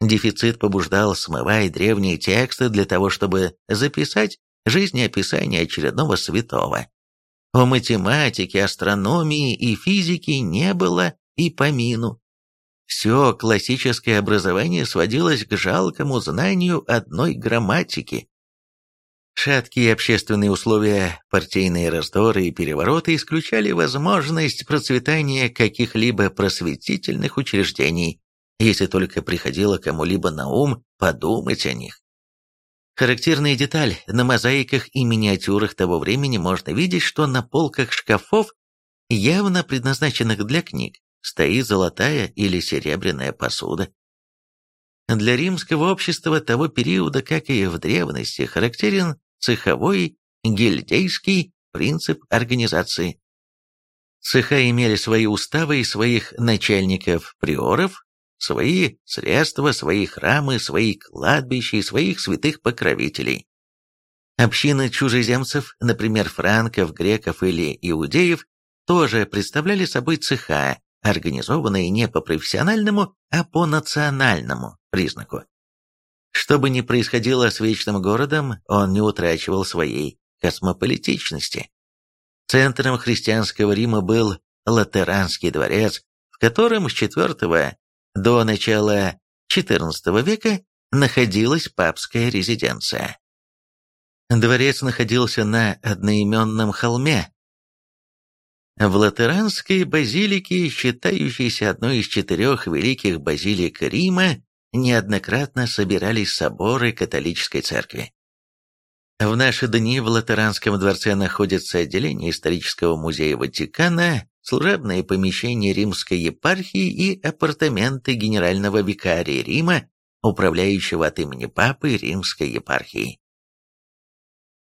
Дефицит побуждал смывать древние тексты для того, чтобы записать жизнеописание очередного святого. О математике, астрономии и физике не было и помину. Все классическое образование сводилось к жалкому знанию одной грамматики. Шаткие общественные условия, партийные раздоры и перевороты исключали возможность процветания каких-либо просветительных учреждений, если только приходило кому-либо на ум подумать о них. Характерная деталь, на мозаиках и миниатюрах того времени можно видеть, что на полках шкафов, явно предназначенных для книг, стоит золотая или серебряная посуда. Для римского общества того периода, как и в древности, характерен цеховой гильдейский принцип организации. Цеха имели свои уставы и своих начальников-приоров, свои средства, свои храмы, свои кладбища и своих святых покровителей. Общины чужеземцев, например, франков, греков или иудеев, тоже представляли собой цеха, организованные не по профессиональному, а по национальному признаку. Что бы ни происходило с Вечным городом, он не утрачивал своей космополитичности. Центром христианского Рима был Латеранский дворец, в котором с IV до начала XIV века находилась папская резиденция. Дворец находился на одноименном холме, в Латеранской базилике, считающейся одной из четырех великих базилик Рима, неоднократно собирались соборы католической церкви. В наши дни в Латеранском дворце находится отделение исторического музея Ватикана, служебные помещения римской епархии и апартаменты генерального викария Рима, управляющего от имени папы римской епархии.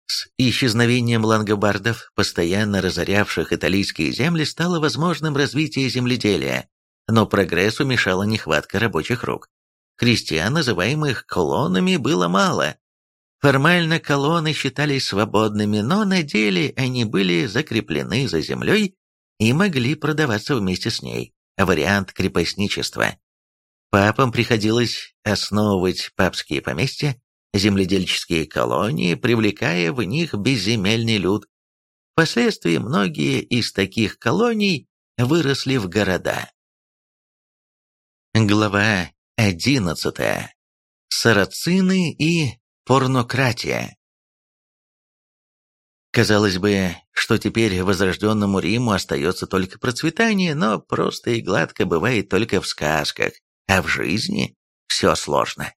С исчезновением лангобардов, постоянно разорявших итальянские земли, стало возможным развитие земледелия, но прогрессу мешала нехватка рабочих рук. Крестьян, называемых колоннами, было мало. Формально колонны считались свободными, но на деле они были закреплены за землей и могли продаваться вместе с ней. Вариант крепостничества. Папам приходилось основывать папские поместья, земледельческие колонии, привлекая в них безземельный люд. Впоследствии многие из таких колоний выросли в города. Глава 11. Сарацины и порнократия. Казалось бы, что теперь возрожденному Риму остается только процветание, но просто и гладко бывает только в сказках, а в жизни все сложно.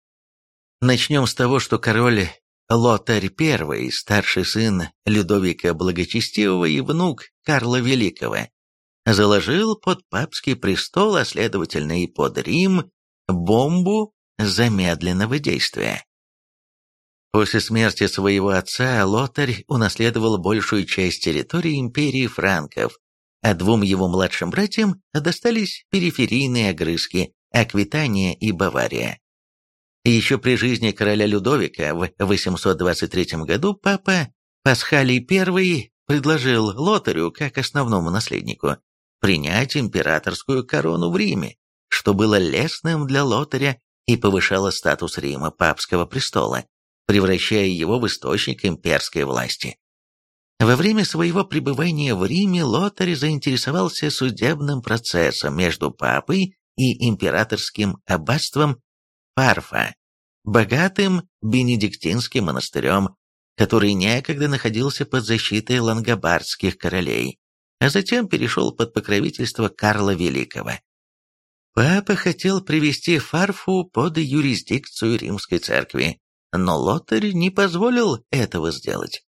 Начнем с того, что король Лотарь I, старший сын Людовика Благочестивого и внук Карла Великого, заложил под папский престол, а следовательно и под Рим, бомбу замедленного действия. После смерти своего отца Лотарь унаследовал большую часть территории империи франков, а двум его младшим братьям достались периферийные огрызки Аквитания и Бавария. Еще при жизни короля Людовика в 823 году папа Пасхалий I предложил Лотарю, как основному наследнику, принять императорскую корону в Риме, что было лестным для Лотаря и повышало статус Рима папского престола, превращая его в источник имперской власти. Во время своего пребывания в Риме Лотарь заинтересовался судебным процессом между папой и императорским аббатством Парфа, богатым бенедиктинским монастырем, который некогда находился под защитой лангобардских королей, а затем перешел под покровительство Карла Великого. Папа хотел привести Фарфу под юрисдикцию римской церкви, но Лотарь не позволил этого сделать.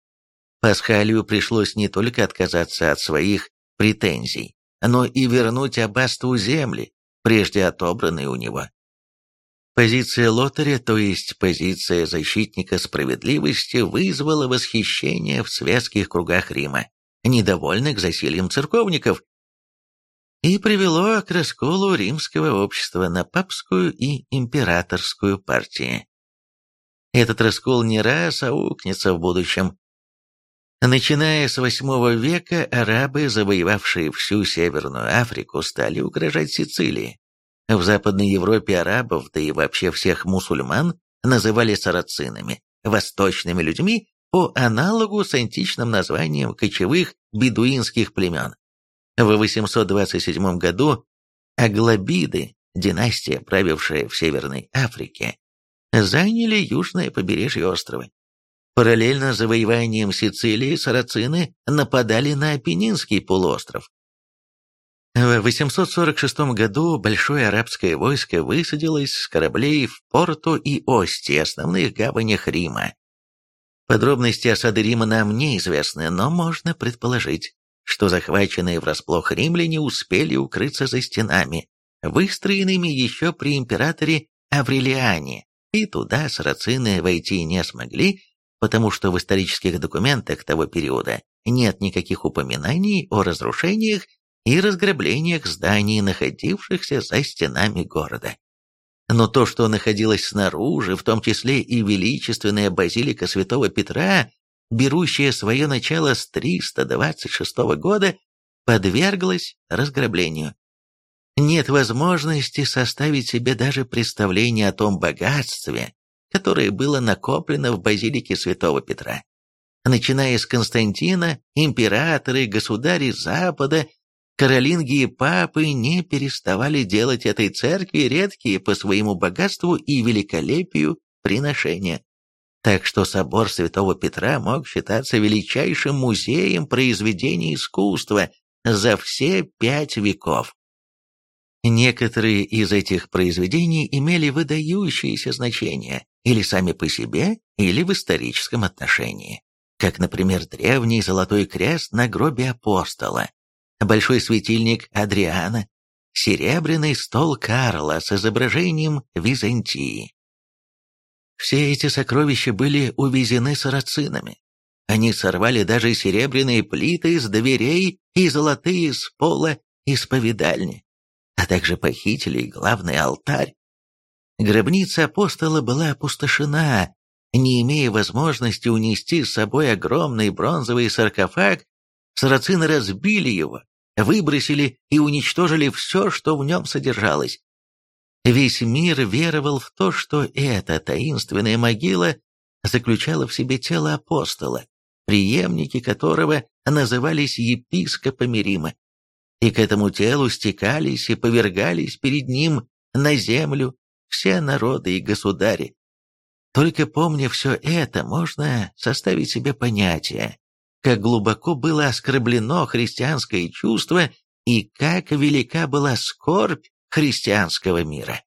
Пасхалию пришлось не только отказаться от своих претензий, но и вернуть аббатству земли, прежде отобранные у него. Позиция Лотаря, то есть позиция защитника справедливости, вызвала восхищение в светских кругах Рима, недовольных засильем церковников, и привело к расколу римского общества на папскую и императорскую партии. Этот раскол не раз аукнется в будущем. Начиная с VIII века, арабы, завоевавшие всю Северную Африку, стали угрожать Сицилии. В Западной Европе арабов, да и вообще всех мусульман, называли сарацинами, восточными людьми по аналогу с античным названием кочевых бедуинских племен. В 827 году Аглабиды, династия, правившая в Северной Африке, заняли южное побережье острова. Параллельно завоеванием Сицилии сарацины нападали на Апеннинский полуостров. В 846 году большое арабское войско высадилось с кораблей в Порту и Ости, основных гаванях Рима. Подробности осады Рима нам неизвестны, но можно предположить, что захваченные врасплох римляне успели укрыться за стенами, выстроенными еще при императоре Аврелиане, и туда сарацины войти не смогли, потому что в исторических документах того периода нет никаких упоминаний о разрушениях и разграблениях зданий, находившихся за стенами города. Но то, что находилось снаружи, в том числе и величественная базилика святого Петра, берущая свое начало с 326 года, подверглась разграблению. Нет возможности составить себе даже представление о том богатстве, которое было накоплено в базилике святого Петра. Начиная с Константина, императоры, государи Запада, каролинги и папы не переставали делать этой церкви редкие по своему богатству и великолепию приношения. Так что собор святого Петра мог считаться величайшим музеем произведений искусства за все пять веков. Некоторые из этих произведений имели выдающееся значение или сами по себе, или в историческом отношении, как, например, древний золотой крест на гробе апостола, большой светильник Адриана, серебряный стол Карла с изображением Византии. Все эти сокровища были увезены сарацинами. Они сорвали даже серебряные плиты с дверей и золотые с пола исповедальни а также похитили главный алтарь. Гробница апостола была опустошена, не имея возможности унести с собой огромный бронзовый саркофаг, сарацины разбили его, выбросили и уничтожили все, что в нем содержалось. Весь мир веровал в то, что эта таинственная могила заключала в себе тело апостола, преемники которого назывались епископами Рима и к этому телу стекались и повергались перед ним на землю все народы и государи. Только помня все это, можно составить себе понятие, как глубоко было оскорблено христианское чувство и как велика была скорбь христианского мира.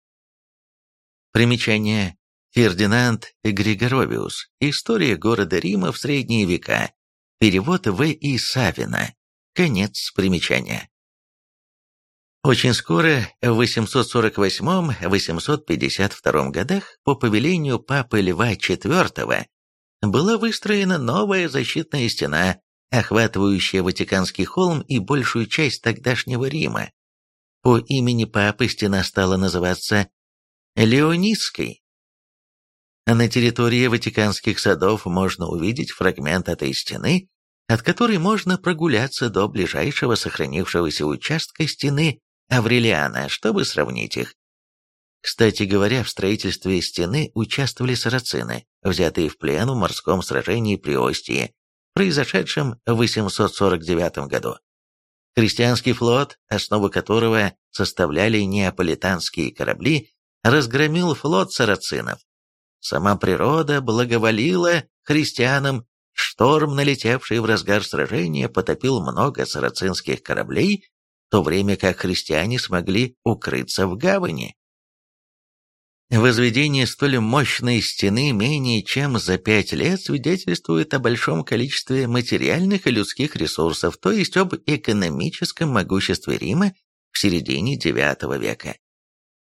Примечание. Фердинанд Григоровиус. История города Рима в средние века. Перевод В. И. Савина. Конец примечания. Очень скоро, в 848-852 годах, по повелению папы Льва IV, была выстроена новая защитная стена, охватывающая Ватиканский холм и большую часть тогдашнего Рима. По имени папы стена стала называться Леонисской. На территории Ватиканских садов можно увидеть фрагмент этой стены, от которой можно прогуляться до ближайшего сохранившегося участка стены Аврелиана, чтобы сравнить их. Кстати говоря, в строительстве стены участвовали сарацины, взятые в плен в морском сражении при Остии, произошедшем в 849 году. Христианский флот, основу которого составляли неаполитанские корабли, разгромил флот сарацинов. Сама природа благоволила христианам, шторм, налетевший в разгар сражения, потопил много сарацинских кораблей, то время как христиане смогли укрыться в гавани. Возведение столь мощной стены менее чем за пять лет свидетельствует о большом количестве материальных и людских ресурсов, то есть об экономическом могуществе Рима в середине IX века.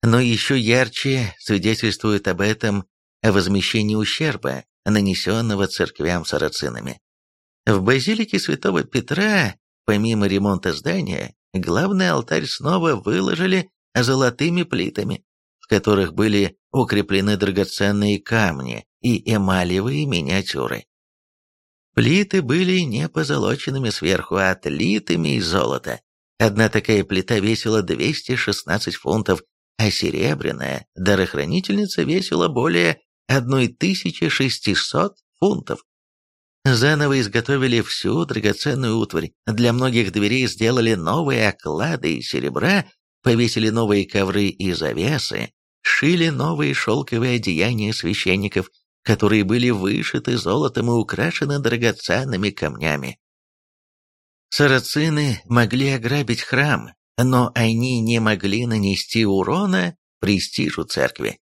Но еще ярче свидетельствует об этом о возмещении ущерба, нанесенного церквям сарацинами. В базилике святого Петра, помимо ремонта здания, главный алтарь снова выложили золотыми плитами, которых были укреплены драгоценные камни и эмалевые миниатюры. Плиты были не позолоченными сверху, а отлитыми из золота. Одна такая плита весила 216 фунтов, а серебряная дарохранительница весила более 1600 фунтов. Заново изготовили всю драгоценную утварь. Для многих дверей сделали новые оклады из серебра, повесили новые ковры и завесы, шили новые шелковые одеяния священников, которые были вышиты золотом и украшены драгоценными камнями. Сарацины могли ограбить храм, но они не могли нанести урона престижу церкви.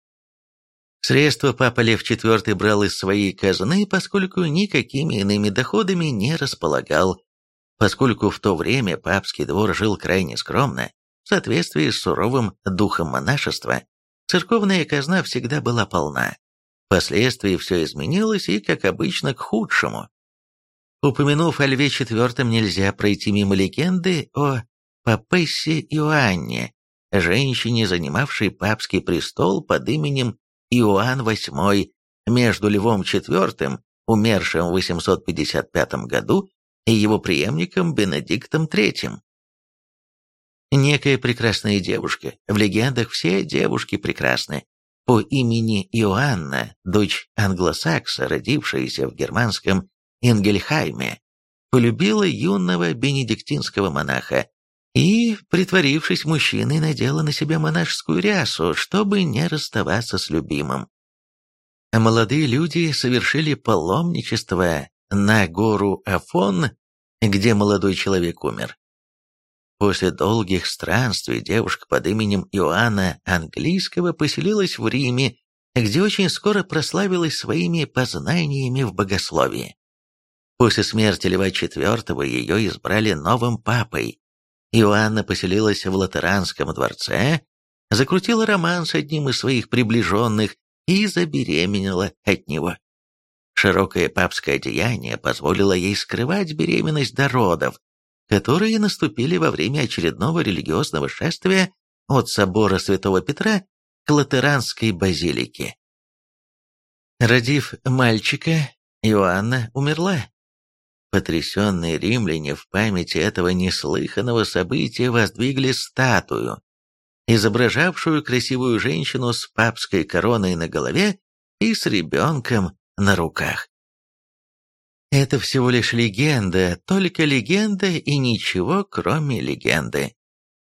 Средства Папа Лев IV брал из своей казны, поскольку никакими иными доходами не располагал, поскольку в то время папский двор жил крайне скромно, в соответствии с суровым духом монашества, Церковная казна всегда была полна. Впоследствии все изменилось и, как обычно, к худшему. Упомянув о Льве IV, нельзя пройти мимо легенды о Папессе Иоанне, женщине, занимавшей папский престол под именем Иоанн VIII между Львом IV, умершим в 855 году, и его преемником Бенедиктом III. Некая прекрасная девушка, в легендах все девушки прекрасны, по имени Иоанна, дочь англосакса, родившаяся в германском Ингельхайме, полюбила юного бенедиктинского монаха и, притворившись мужчиной, надела на себя монашескую рясу, чтобы не расставаться с любимым. А молодые люди совершили паломничество на гору Афон, где молодой человек умер. После долгих странствий девушка под именем Иоанна Английского поселилась в Риме, где очень скоро прославилась своими познаниями в богословии. После смерти Льва IV ее избрали новым папой. Иоанна поселилась в Латеранском дворце, закрутила роман с одним из своих приближенных и забеременела от него. Широкое папское одеяние позволило ей скрывать беременность до родов, которые наступили во время очередного религиозного шествия от собора Святого Петра к Латеранской базилике. Родив мальчика, Иоанна умерла. Потрясенные римляне в памяти этого неслыханного события воздвигли статую, изображавшую красивую женщину с папской короной на голове и с ребенком на руках. Это всего лишь легенда, только легенда и ничего, кроме легенды.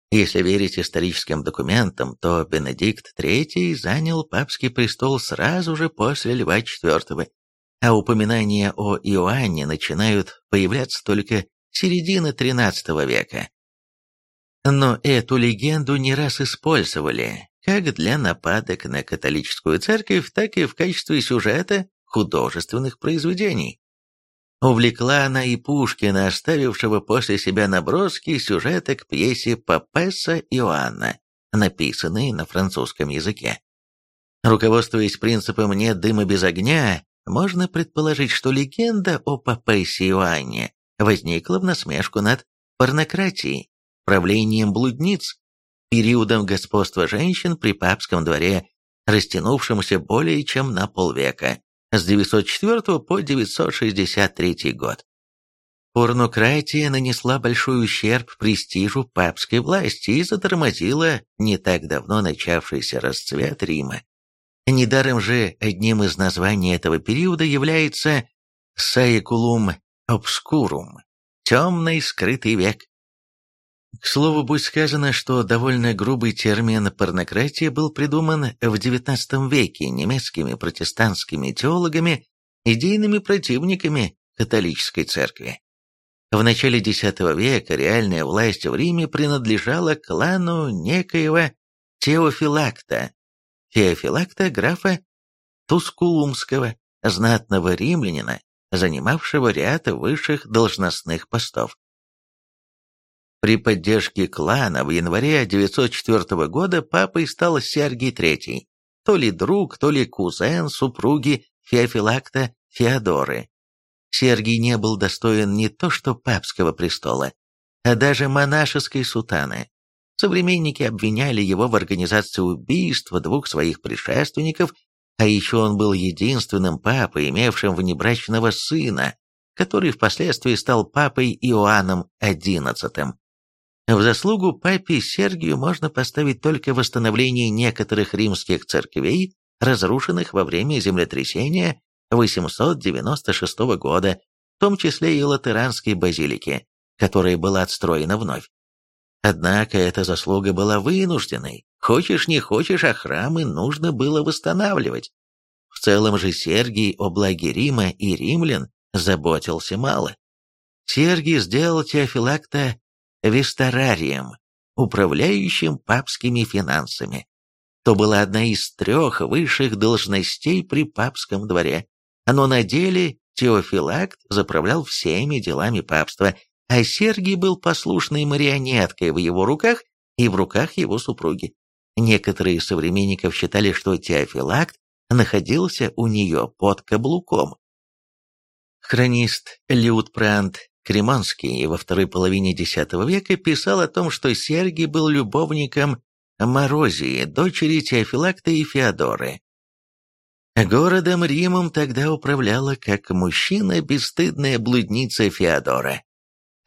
Если верить историческим документам, то Бенедикт III занял папский престол сразу же после Льва IV, а упоминания о Иоанне начинают появляться только середины XIII века. Но эту легенду не раз использовали, как для нападок на католическую церковь, так и в качестве сюжета художественных произведений. Увлекла она и Пушкина, оставившего после себя наброски сюжета к пьесе Папесса Иоанна, написанной на французском языке. Руководствуясь принципом «нет дыма без огня», можно предположить, что легенда о папессе Иоанне возникла в насмешку над порнократией, правлением блудниц, периодом господства женщин при папском дворе, растянувшемуся более чем на полвека, с 904 по 963 год. Порнократия нанесла большой ущерб престижу папской власти и затормозила не так давно начавшийся расцвет Рима. Недаром же одним из названий этого периода является «Saeculum obscurum» – «темный скрытый век». К слову, будь сказано, что довольно грубый термин «порнократия» был придуман в XIX веке немецкими протестантскими теологами, идейными противниками католической церкви. В начале X века реальная власть в Риме принадлежала клану некоего Теофилакта, Теофилакта графа Тускулумского, знатного римлянина, занимавшего ряд высших должностных постов. При поддержке клана в январе 904 года папой стал Сергий III, то ли друг, то ли кузен супруги Феофилакта Феодоры. Сергий не был достоин не то что папского престола, а даже монашеской сутаны. Современники обвиняли его в организации убийства двух своих предшественников, а еще он был единственным папой, имевшим внебрачного сына, который впоследствии стал папой Иоанном XI. В заслугу папе Сергию можно поставить только восстановление некоторых римских церквей, разрушенных во время землетрясения 896 года, в том числе и латеранской базилики, которая была отстроена вновь. Однако эта заслуга была вынужденной. Хочешь не хочешь, а храмы нужно было восстанавливать. В целом же Сергий о благе Рима и римлян заботился мало. Сергий сделал Теофилакта вестарарием, управляющим папскими финансами. То была одна из трех высших должностей при папском дворе, но на деле Теофилакт заправлял всеми делами папства а Сергий был послушной марионеткой в его руках и в руках его супруги. Некоторые современников считали, что Теофилакт находился у нее под каблуком. Хронист Лютпрант Кремонский во второй половине X века писал о том, что Сергий был любовником Морозии, дочери Теофилакта и Феодоры. Городом Римом тогда управляла как мужчина бесстыдная блудница Феодора.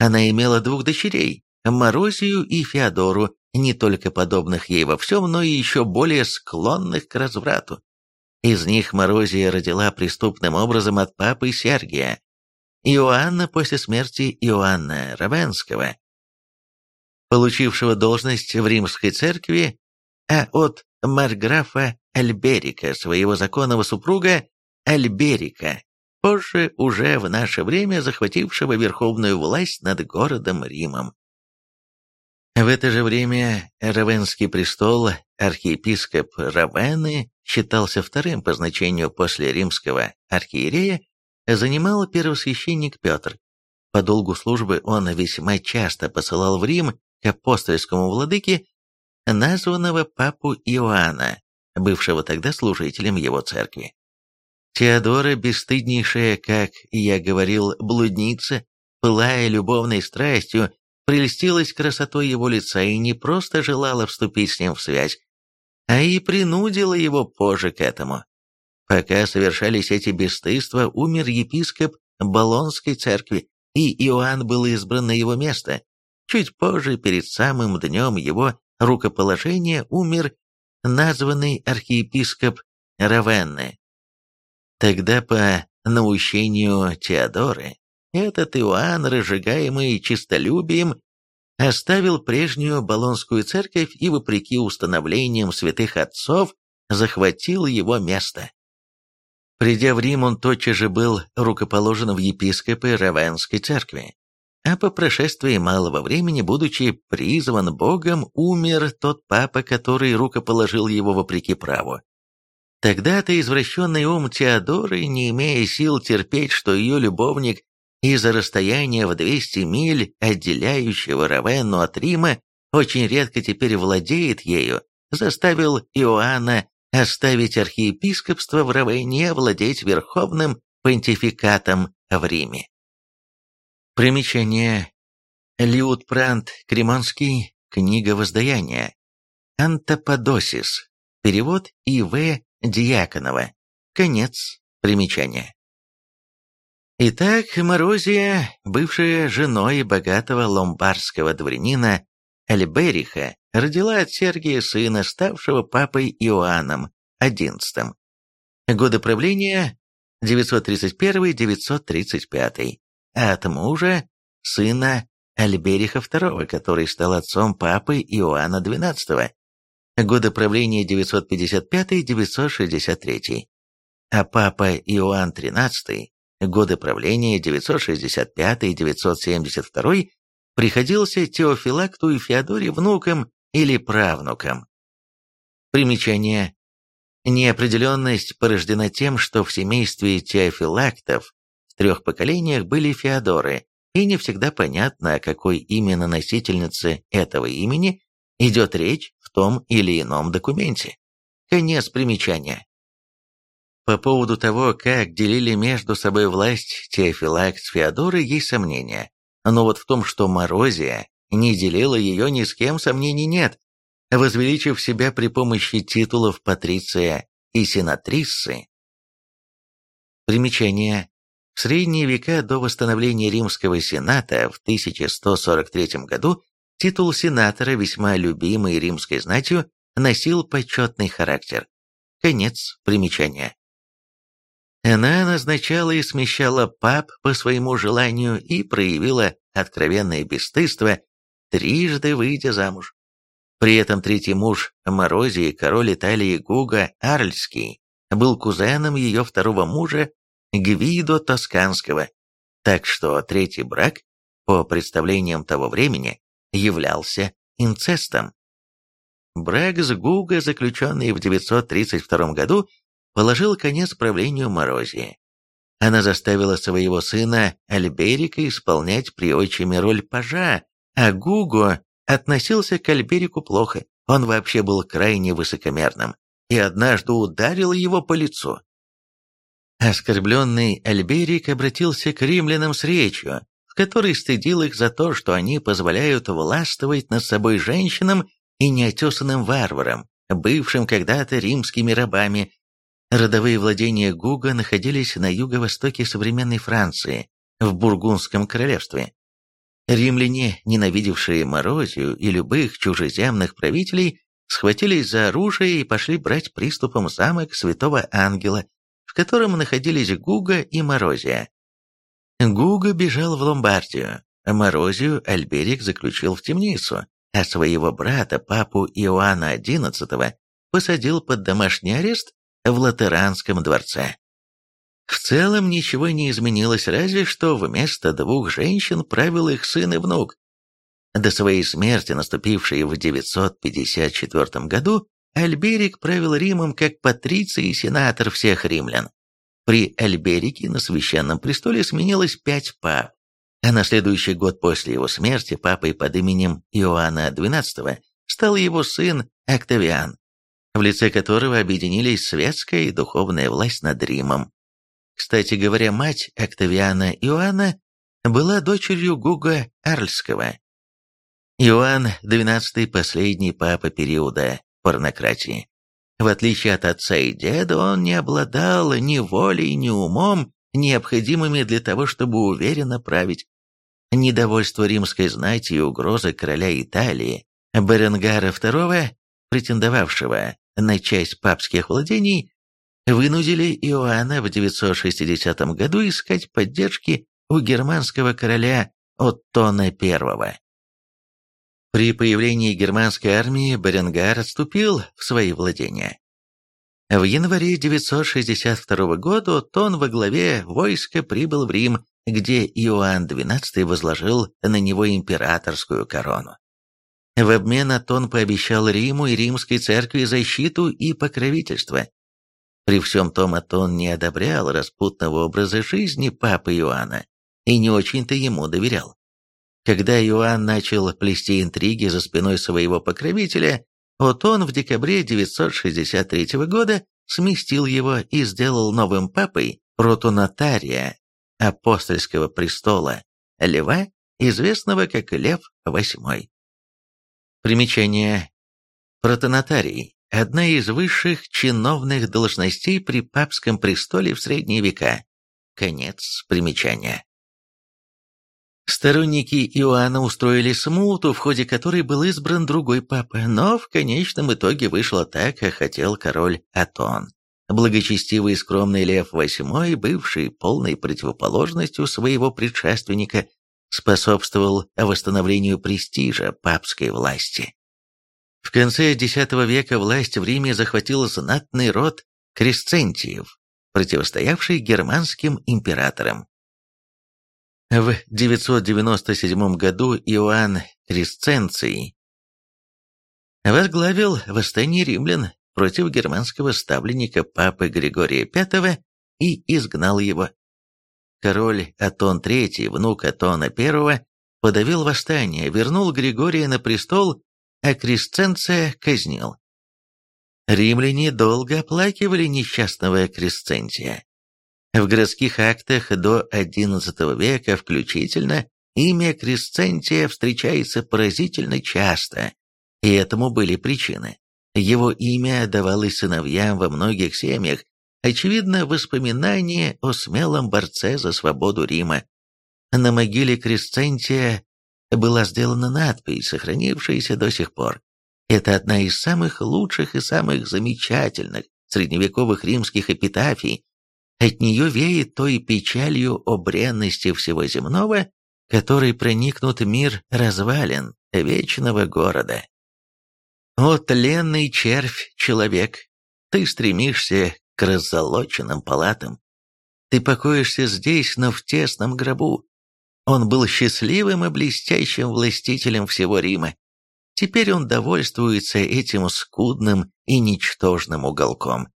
Она имела двух дочерей, Морозию и Феодору, не только подобных ей во всем, но и еще более склонных к разврату. Из них Морозия родила преступным образом от папы Сергия, Иоанна после смерти Иоанна Равенского, получившего должность в римской церкви, а от марграфа Альберика, своего законного супруга Альберика, позже уже в наше время захватившего верховную власть над городом Римом. В это же время Равенский престол, архиепископ Равены, считался вторым по значению после римского архиерея, занимал первосвященник Петр. По долгу службы он весьма часто посылал в Рим к апостольскому владыке названного папу Иоанна, бывшего тогда служителем его церкви. Теодора, бесстыднейшая, как я говорил, блудница, пылая любовной страстью, прельстилась красотой его лица и не просто желала вступить с ним в связь, а и принудила его позже к этому. Пока совершались эти бесстыдства, умер епископ Болонской церкви, и Иоанн был избран на его место. Чуть позже, перед самым днем его рукоположения, умер названный архиепископ Равенны. Тогда по наущению Теодоры этот Иоанн, разжигаемый чистолюбием, оставил прежнюю Болонскую церковь и, вопреки установлениям святых отцов, захватил его место. Придя в Рим, он тотчас же был рукоположен в епископы Равенской церкви. А по прошествии малого времени, будучи призван Богом, умер тот папа, который рукоположил его вопреки праву. Тогда-то извращенный ум Теодоры, не имея сил терпеть, что ее любовник из-за расстояния в 200 миль, отделяющего Равенну от Рима, очень редко теперь владеет ею, заставил Иоанна оставить архиепископство в Равенне, владеть верховным понтификатом в Риме. Примечание. Лиутпрант Кремонский, книга воздаяния. Антоподосис. Перевод И.В. Дьяконова. Конец примечания. Итак, Морозия, бывшая женой богатого ломбардского дворянина Альбериха, родила от Сергия сына, ставшего папой Иоанном XI. Годы правления 931-935, а от мужа сына Альбериха II, который стал отцом папы Иоанна XII. Годы правления 955-963, а папа Иоанн XIII, годы правления 965-972, приходился Теофилакту и Феодоре внуком или правнуком. Примечание. Неопределенность порождена тем, что в семействе Теофилактов в трех поколениях были Феодоры, и не всегда понятно, о какой именно носительнице этого имени идет речь в том или ином документе. Конец примечания. По поводу того, как делили между собой власть Теофилакт с Феодорой, есть сомнения. Но вот в том, что Морозия не делила ее ни с кем, сомнений нет. Возвеличив себя при помощи титулов Патриция и Сенатриссы. Примечание. В средние века до восстановления Римского Сената в 1143 году титул сенатора, весьма любимый римской знатью, носил почетный характер. Конец примечания. Она назначала и смещала пап по своему желанию и проявила откровенное бесстыдство, трижды выйдя замуж. При этом третий муж Морозии, король Италии Гуга Арльский, был кузеном ее второго мужа Гвидо Тосканского, так что третий брак, по представлениям того времени, являлся инцестом. Брак с Гуга, заключенный в 932 году, положил конец правлению Морозии. Она заставила своего сына Альберика исполнять при отчиме роль пажа, а Гуго относился к Альберику плохо, он вообще был крайне высокомерным и однажды ударил его по лицу. Оскорбленный Альберик обратился к римлянам с речью, в которой стыдил их за то, что они позволяют властвовать над собой женщинам и неотесанным варварам, бывшим когда-то римскими рабами, Родовые владения Гуга находились на юго-востоке современной Франции, в Бургундском королевстве. Римляне, ненавидевшие Морозию и любых чужеземных правителей, схватились за оружие и пошли брать приступом замок Святого Ангела, в котором находились Гуга и Морозия. Гуга бежал в Ломбардию, Морозию Альберик заключил в темницу, а своего брата, папу Иоанна XI, посадил под домашний арест в Латеранском дворце. В целом ничего не изменилось, разве что вместо двух женщин правил их сын и внук. До своей смерти, наступившей в 954 году, Альберик правил Римом как патриций и сенатор всех римлян. При Альберике на священном престоле сменилось пять пап, а на следующий год после его смерти папой под именем Иоанна XII стал его сын Октавиан в лице которого объединились светская и духовная власть над Римом. Кстати говоря, мать Октавиана Иоанна была дочерью Гуга Арльского. Иоанн XII – последний папа периода порнократии. В отличие от отца и деда, он не обладал ни волей, ни умом, необходимыми для того, чтобы уверенно править. Недовольство римской знати и угрозы короля Италии Беренгара II, претендовавшего на часть папских владений, вынудили Иоанна в 960 году искать поддержки у германского короля Оттона I. При появлении германской армии Беренгар отступил в свои владения. В январе 962 года Оттон во главе войска прибыл в Рим, где Иоанн XII возложил на него императорскую корону. В обмен Атон пообещал Риму и римской церкви защиту и покровительство. При всем том Атон не одобрял распутного образа жизни папы Иоанна и не очень-то ему доверял. Когда Иоанн начал плести интриги за спиной своего покровителя, Отон в декабре 963 года сместил его и сделал новым папой протонотария апостольского престола Льва, известного как Лев VIII. Примечание. Протонотарий – одна из высших чиновных должностей при папском престоле в средние века. Конец примечания. Сторонники Иоанна устроили смуту, в ходе которой был избран другой папа, но в конечном итоге вышло так, как хотел король Атон. Благочестивый и скромный Лев VIII, бывший полной противоположностью своего предшественника, способствовал восстановлению престижа папской власти. В конце X века власть в Риме захватил знатный род кресцентиев, противостоявший германским императорам. В 997 году Иоанн Кресценций возглавил восстание римлян против германского ставленника папы Григория V и изгнал его. Король Атон III, внук Атона I, подавил восстание, вернул Григория на престол, а Кресценция казнил. Римляне долго оплакивали несчастного Кресцентия. В городских актах до XI века включительно имя Кресцентия встречается поразительно часто, и этому были причины. Его имя давалось сыновьям во многих семьях, очевидно, воспоминание о смелом борце за свободу Рима. На могиле Кресцентия была сделана надпись, сохранившаяся до сих пор. Это одна из самых лучших и самых замечательных средневековых римских эпитафий, от нее веет той печалью о бренности всего земного, который проникнут мир развалин вечного города. О, тленный червь, человек, ты стремишься к раззолоченным палатам. Ты покоишься здесь, но в тесном гробу. Он был счастливым и блестящим властителем всего Рима. Теперь он довольствуется этим скудным и ничтожным уголком.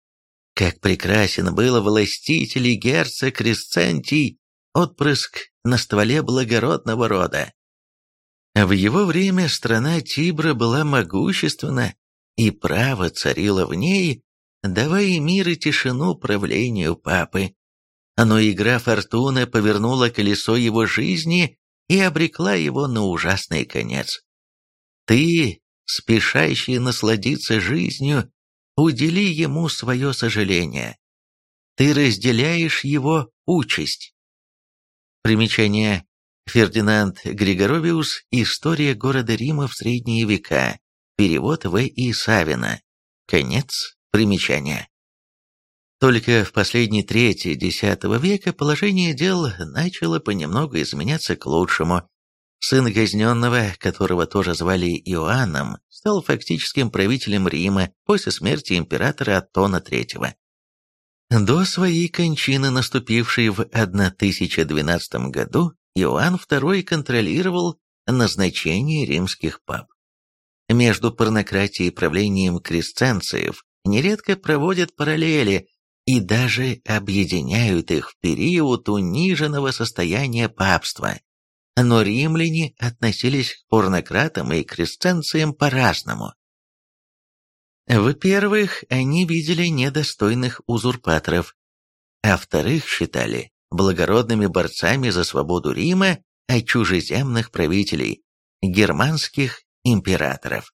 Как прекрасен был властитель и герцог Кресцентий, отпрыск на стволе благородного рода. В его время страна Тибра была могущественна, и право царило в ней, давая мир и тишину правлению папы. Но игра фортуны повернула колесо его жизни и обрекла его на ужасный конец. Ты, спешащий насладиться жизнью, удели ему свое сожаление. Ты разделяешь его участь. Примечание. Фердинанд Григоровиус «История города Рима в средние века». Перевод В. И. Савина. Конец примечания. Только в последней трети X века положение дел начало понемногу изменяться к лучшему, Сын казненного, которого тоже звали Иоанном, стал фактическим правителем Рима после смерти императора Аттона III. До своей кончины, наступившей в 1012 году, Иоанн II контролировал назначение римских пап. Между порнократией и правлением кресценциев нередко проводят параллели и даже объединяют их в период униженного состояния папства но римляне относились к порнократам и крестенциям по-разному. Во-первых, они видели недостойных узурпаторов, а вторых считали благородными борцами за свободу Рима, а чужеземных правителей, германских императоров.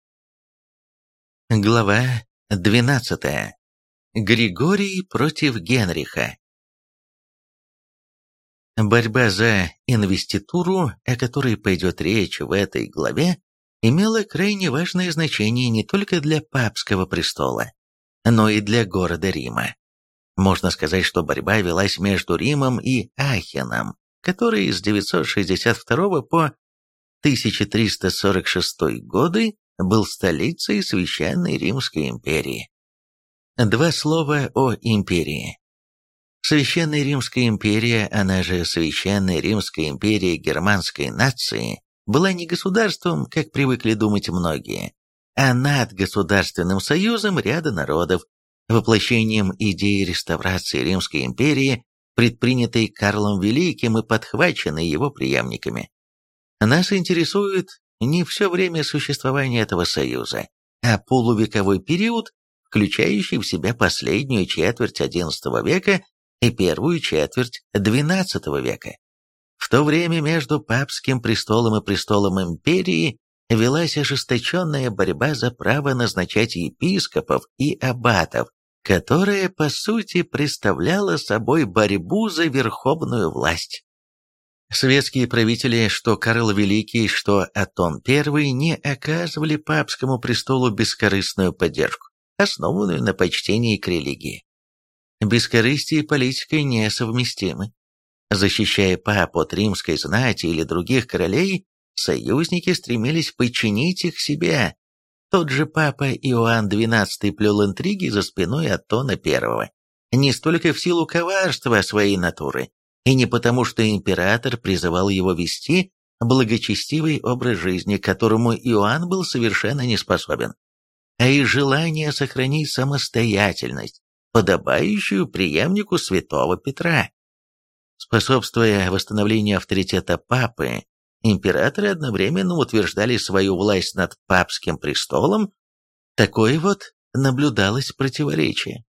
Глава 12. Григорий против Генриха. Борьба за инвеституру, о которой пойдет речь в этой главе, имела крайне важное значение не только для папского престола, но и для города Рима. Можно сказать, что борьба велась между Римом и Ахеном, который с 962 по 1346 годы был столицей Священной Римской империи. Два слова о империи. Священная Римская империя, она же Священная Римская империя германской нации, была не государством, как привыкли думать многие, а над государственным союзом ряда народов, воплощением идеи реставрации Римской империи, предпринятой Карлом Великим и подхваченной его преемниками. Нас интересует не все время существования этого союза, а полувековой период, включающий в себя последнюю четверть XI века и первую четверть XII века. В то время между папским престолом и престолом империи велась ожесточенная борьба за право назначать епископов и аббатов, которая, по сути, представляла собой борьбу за верховную власть. Светские правители, что Карл Великий, что Атон I, не оказывали папскому престолу бескорыстную поддержку, основанную на почтении к религии. Бескорыстие и политика несовместимы. Защищая пап от римской знати или других королей, союзники стремились подчинить их себе. Тот же папа Иоанн XII плел интриги за спиной Аттона I, не столько в силу коварства своей натуры, и не потому, что император призывал его вести благочестивый образ жизни, которому Иоанн был совершенно не способен, а из желания сохранить самостоятельность, подобающую преемнику святого Петра. Способствуя восстановлению авторитета папы, императоры одновременно утверждали свою власть над папским престолом, такое вот наблюдалось противоречие.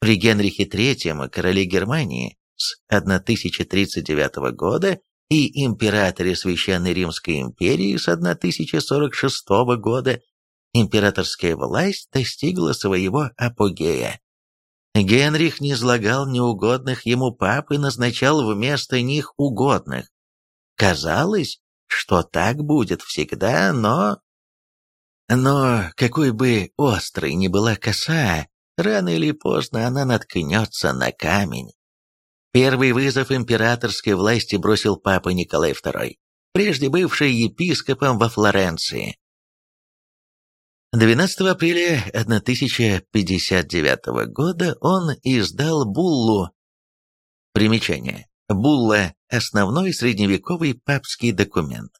При Генрихе III, короле Германии, с 1039 года и императоре Священной Римской империи с 1046 года императорская власть достигла своего апогея. Генрих не излагал неугодных ему пап и назначал вместо них угодных. Казалось, что так будет всегда, но... Но какой бы острой ни была коса, рано или поздно она наткнется на камень. Первый вызов императорской власти бросил папа Николай II, прежде бывший епископом во Флоренции. 12 апреля 1059 года он издал буллу. Примечание. Булла – основной средневековый папский документ.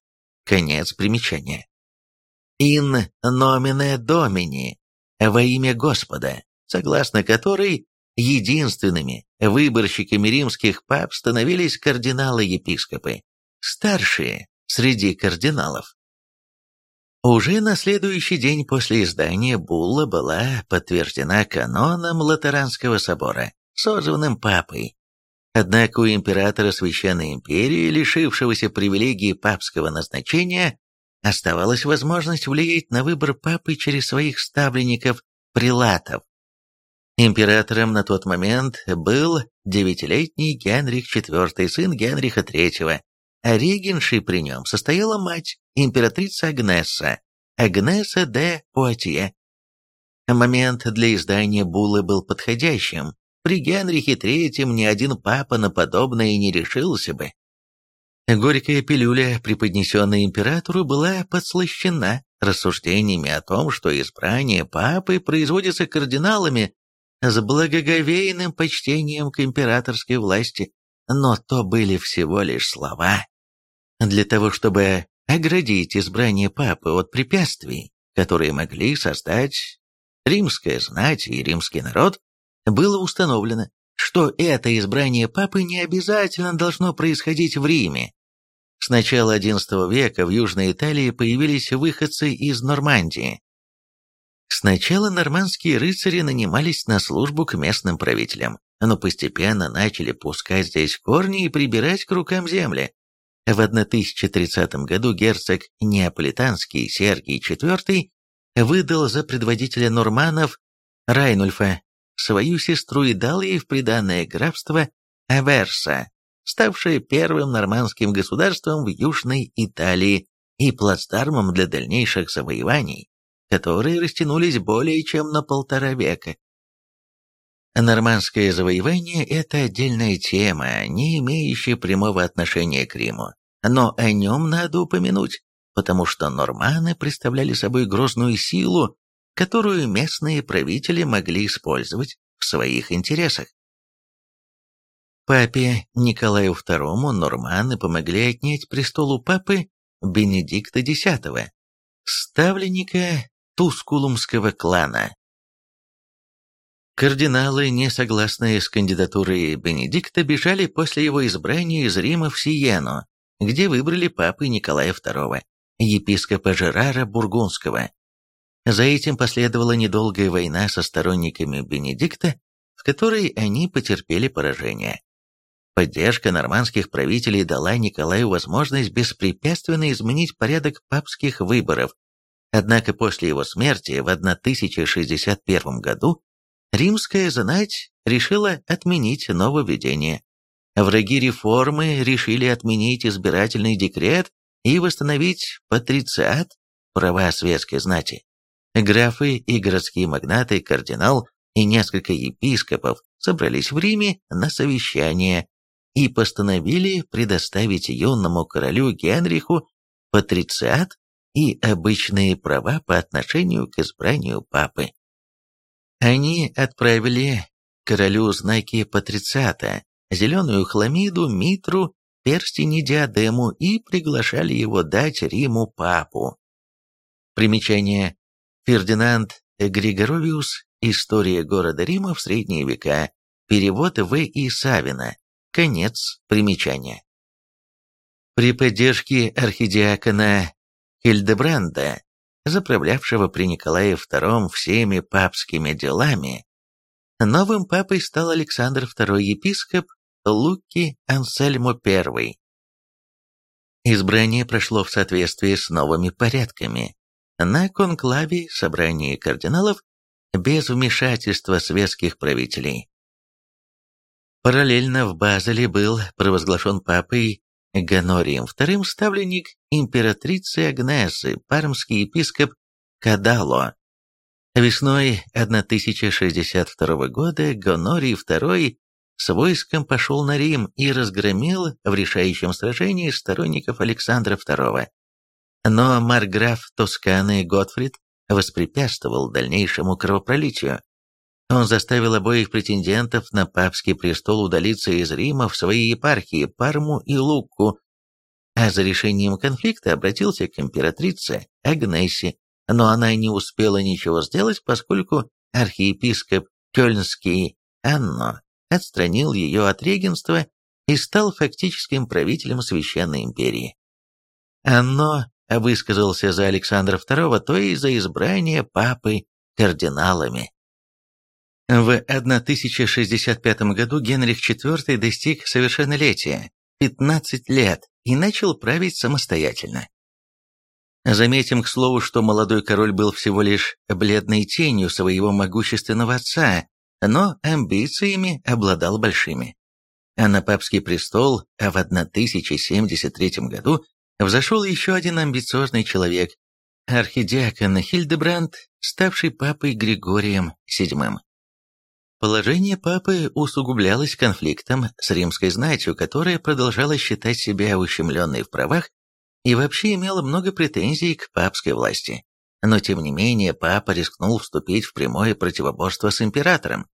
Конец примечания. «In nomine Domini» – во имя Господа, согласно которой Единственными выборщиками римских пап становились кардиналы-епископы, старшие среди кардиналов. Уже на следующий день после издания Булла была подтверждена каноном Латеранского собора, созванным папой. Однако у императора Священной империи, лишившегося привилегии папского назначения, оставалась возможность влиять на выбор папы через своих ставленников-прилатов. Императором на тот момент был девятилетний Генрих IV, сын Генриха III, регеншей при нем состояла мать, императрица Агнесса, Агнеса де Пуатье. Момент для издания буллы был подходящим. При Генрихе III ни один папа на подобное не решился бы. Горькая пилюля, преподнесенная императору, была подслащена рассуждениями о том, что избрание папы производится кардиналами с благоговейным почтением к императорской власти, но то были всего лишь слова. Для того, чтобы оградить избрание папы от препятствий, которые могли создать римская знать и римский народ, было установлено, что это избрание папы не обязательно должно происходить в Риме. С начала XI века в Южной Италии появились выходцы из Нормандии, Сначала нормандские рыцари нанимались на службу к местным правителям, но постепенно начали пускать здесь корни и прибирать к рукам земли. В 1030 году герцог Неаполитанский Сергий IV выдал за предводителя норманов Райнульфа свою сестру и дал ей в приданное графство Аверса, ставшее первым нормандским государством в Южной Италии и плацдармом для дальнейших завоеваний которые растянулись более чем на полтора века. Нормандское завоевание – это отдельная тема, не имеющая прямого отношения к Риму, но о нем надо упомянуть, потому что норманы представляли собой грозную силу, которую местные правители могли использовать в своих интересах. Папе Николаю II норманы помогли отнять престолу папы Бенедикта X, ставленника Тускулумского клана. Кардиналы, не согласные с кандидатурой Бенедикта, бежали после его избрания из Рима в Сиену, где выбрали папы Николая II, епископа Жерара Бургундского. За этим последовала недолгая война со сторонниками Бенедикта, в которой они потерпели поражение. Поддержка нормандских правителей дала Николаю возможность беспрепятственно изменить порядок папских выборов, однако после его смерти в 1061 году римская знать решила отменить нововведение. Враги реформы решили отменить избирательный декрет и восстановить патрициат, права светской знати. Графы и городские магнаты, кардинал и несколько епископов собрались в Риме на совещание и постановили предоставить юному королю Генриху патрициат и обычные права по отношению к избранию папы. Они отправили королю знаки патрициата, зеленую хламиду, митру, перстень и диадему и приглашали его дать Риму папу. Примечание. Фердинанд Григоровиус. История города Рима в средние века. Перевод В. И. Савина. Конец примечания. При поддержке архидиакона Хильдебранда, заправлявшего при Николае II всеми папскими делами, новым папой стал Александр II епископ Луки Ансельмо I. Избрание прошло в соответствии с новыми порядками, на конклаве собрании кардиналов без вмешательства светских правителей. Параллельно в Базеле был провозглашен папой Гонорием II ставленник императрицы Агнесы, пармский епископ Кадало. Весной 1062 года Гонорий II с войском пошел на Рим и разгромил в решающем сражении сторонников Александра II. Но марграф Тосканы Готфрид воспрепятствовал дальнейшему кровопролитию. Он заставил обоих претендентов на папский престол удалиться из Рима в свои епархии Парму и Лукку, а за решением конфликта обратился к императрице Агнессе, но она не успела ничего сделать, поскольку архиепископ Кёльнский Анно отстранил ее от регенства и стал фактическим правителем Священной империи. Анно высказался за Александра II, то и за избрание папы кардиналами. В 1065 году Генрих IV достиг совершеннолетия, 15 лет, и начал править самостоятельно. Заметим, к слову, что молодой король был всего лишь бледной тенью своего могущественного отца, но амбициями обладал большими. А на папский престол а в 1073 году взошел еще один амбициозный человек, архидиакон Хильдебранд, ставший папой Григорием VII. Положение папы усугублялось конфликтом с римской знатью, которая продолжала считать себя ущемленной в правах и вообще имела много претензий к папской власти. Но тем не менее папа рискнул вступить в прямое противоборство с императором.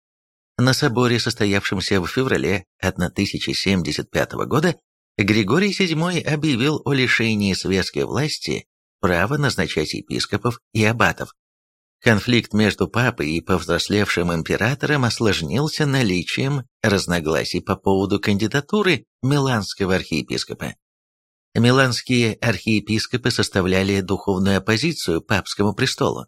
На соборе, состоявшемся в феврале 1075 года, Григорий VII объявил о лишении светской власти права назначать епископов и аббатов. Конфликт между папой и повзрослевшим императором осложнился наличием разногласий по поводу кандидатуры миланского архиепископа. Миланские архиепископы составляли духовную оппозицию папскому престолу.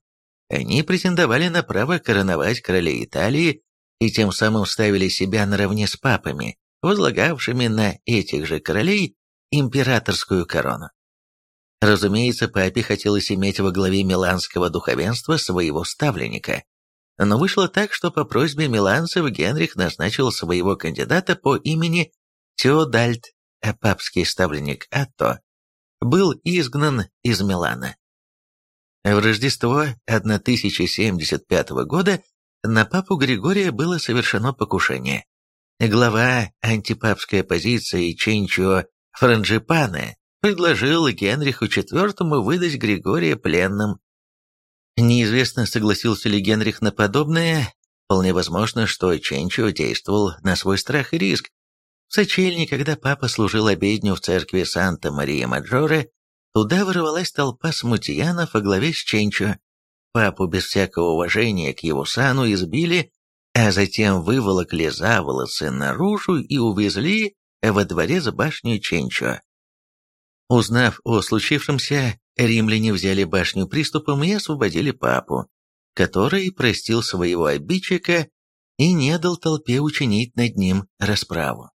Они претендовали на право короновать королей Италии и тем самым ставили себя наравне с папами, возлагавшими на этих же королей императорскую корону. Разумеется, папе хотелось иметь во главе миланского духовенства своего ставленника. Но вышло так, что по просьбе миланцев Генрих назначил своего кандидата по имени Теодальд, а папский ставленник Атто был изгнан из Милана. В Рождество 1075 года на папу Григория было совершено покушение. Глава антипапской оппозиции Ченчо Франджипане предложил Генриху IV выдать Григория пленным. Неизвестно, согласился ли Генрих на подобное, вполне возможно, что Ченчо действовал на свой страх и риск. В сочельник, когда папа служил обедню в церкви Санта-Мария-Маджоре, туда ворвалась толпа смутьянов во главе с Ченчо. Папу без всякого уважения к его сану избили, а затем выволокли за волосы наружу и увезли во дворец башню Ченчо. Узнав о случившемся, римляне взяли башню приступом и освободили папу, который простил своего обидчика и не дал толпе учинить над ним расправу.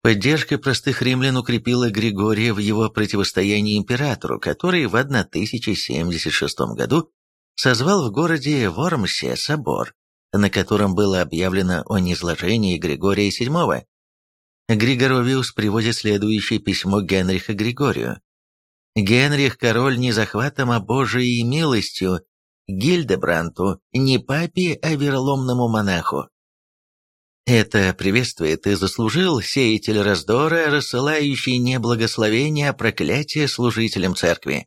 Поддержка простых римлян укрепила Григория в его противостоянии императору, который в 1076 году созвал в городе Вормсе собор, на котором было объявлено о низложении Григория VII. Григоровиус приводит следующее письмо Генриха Григорию. «Генрих – король не захватом, а Божией милостью, Гильдебранту, не папе, а вероломному монаху. Это приветствие ты заслужил, сеятель раздора, рассылающий не благословение, а проклятие служителям церкви.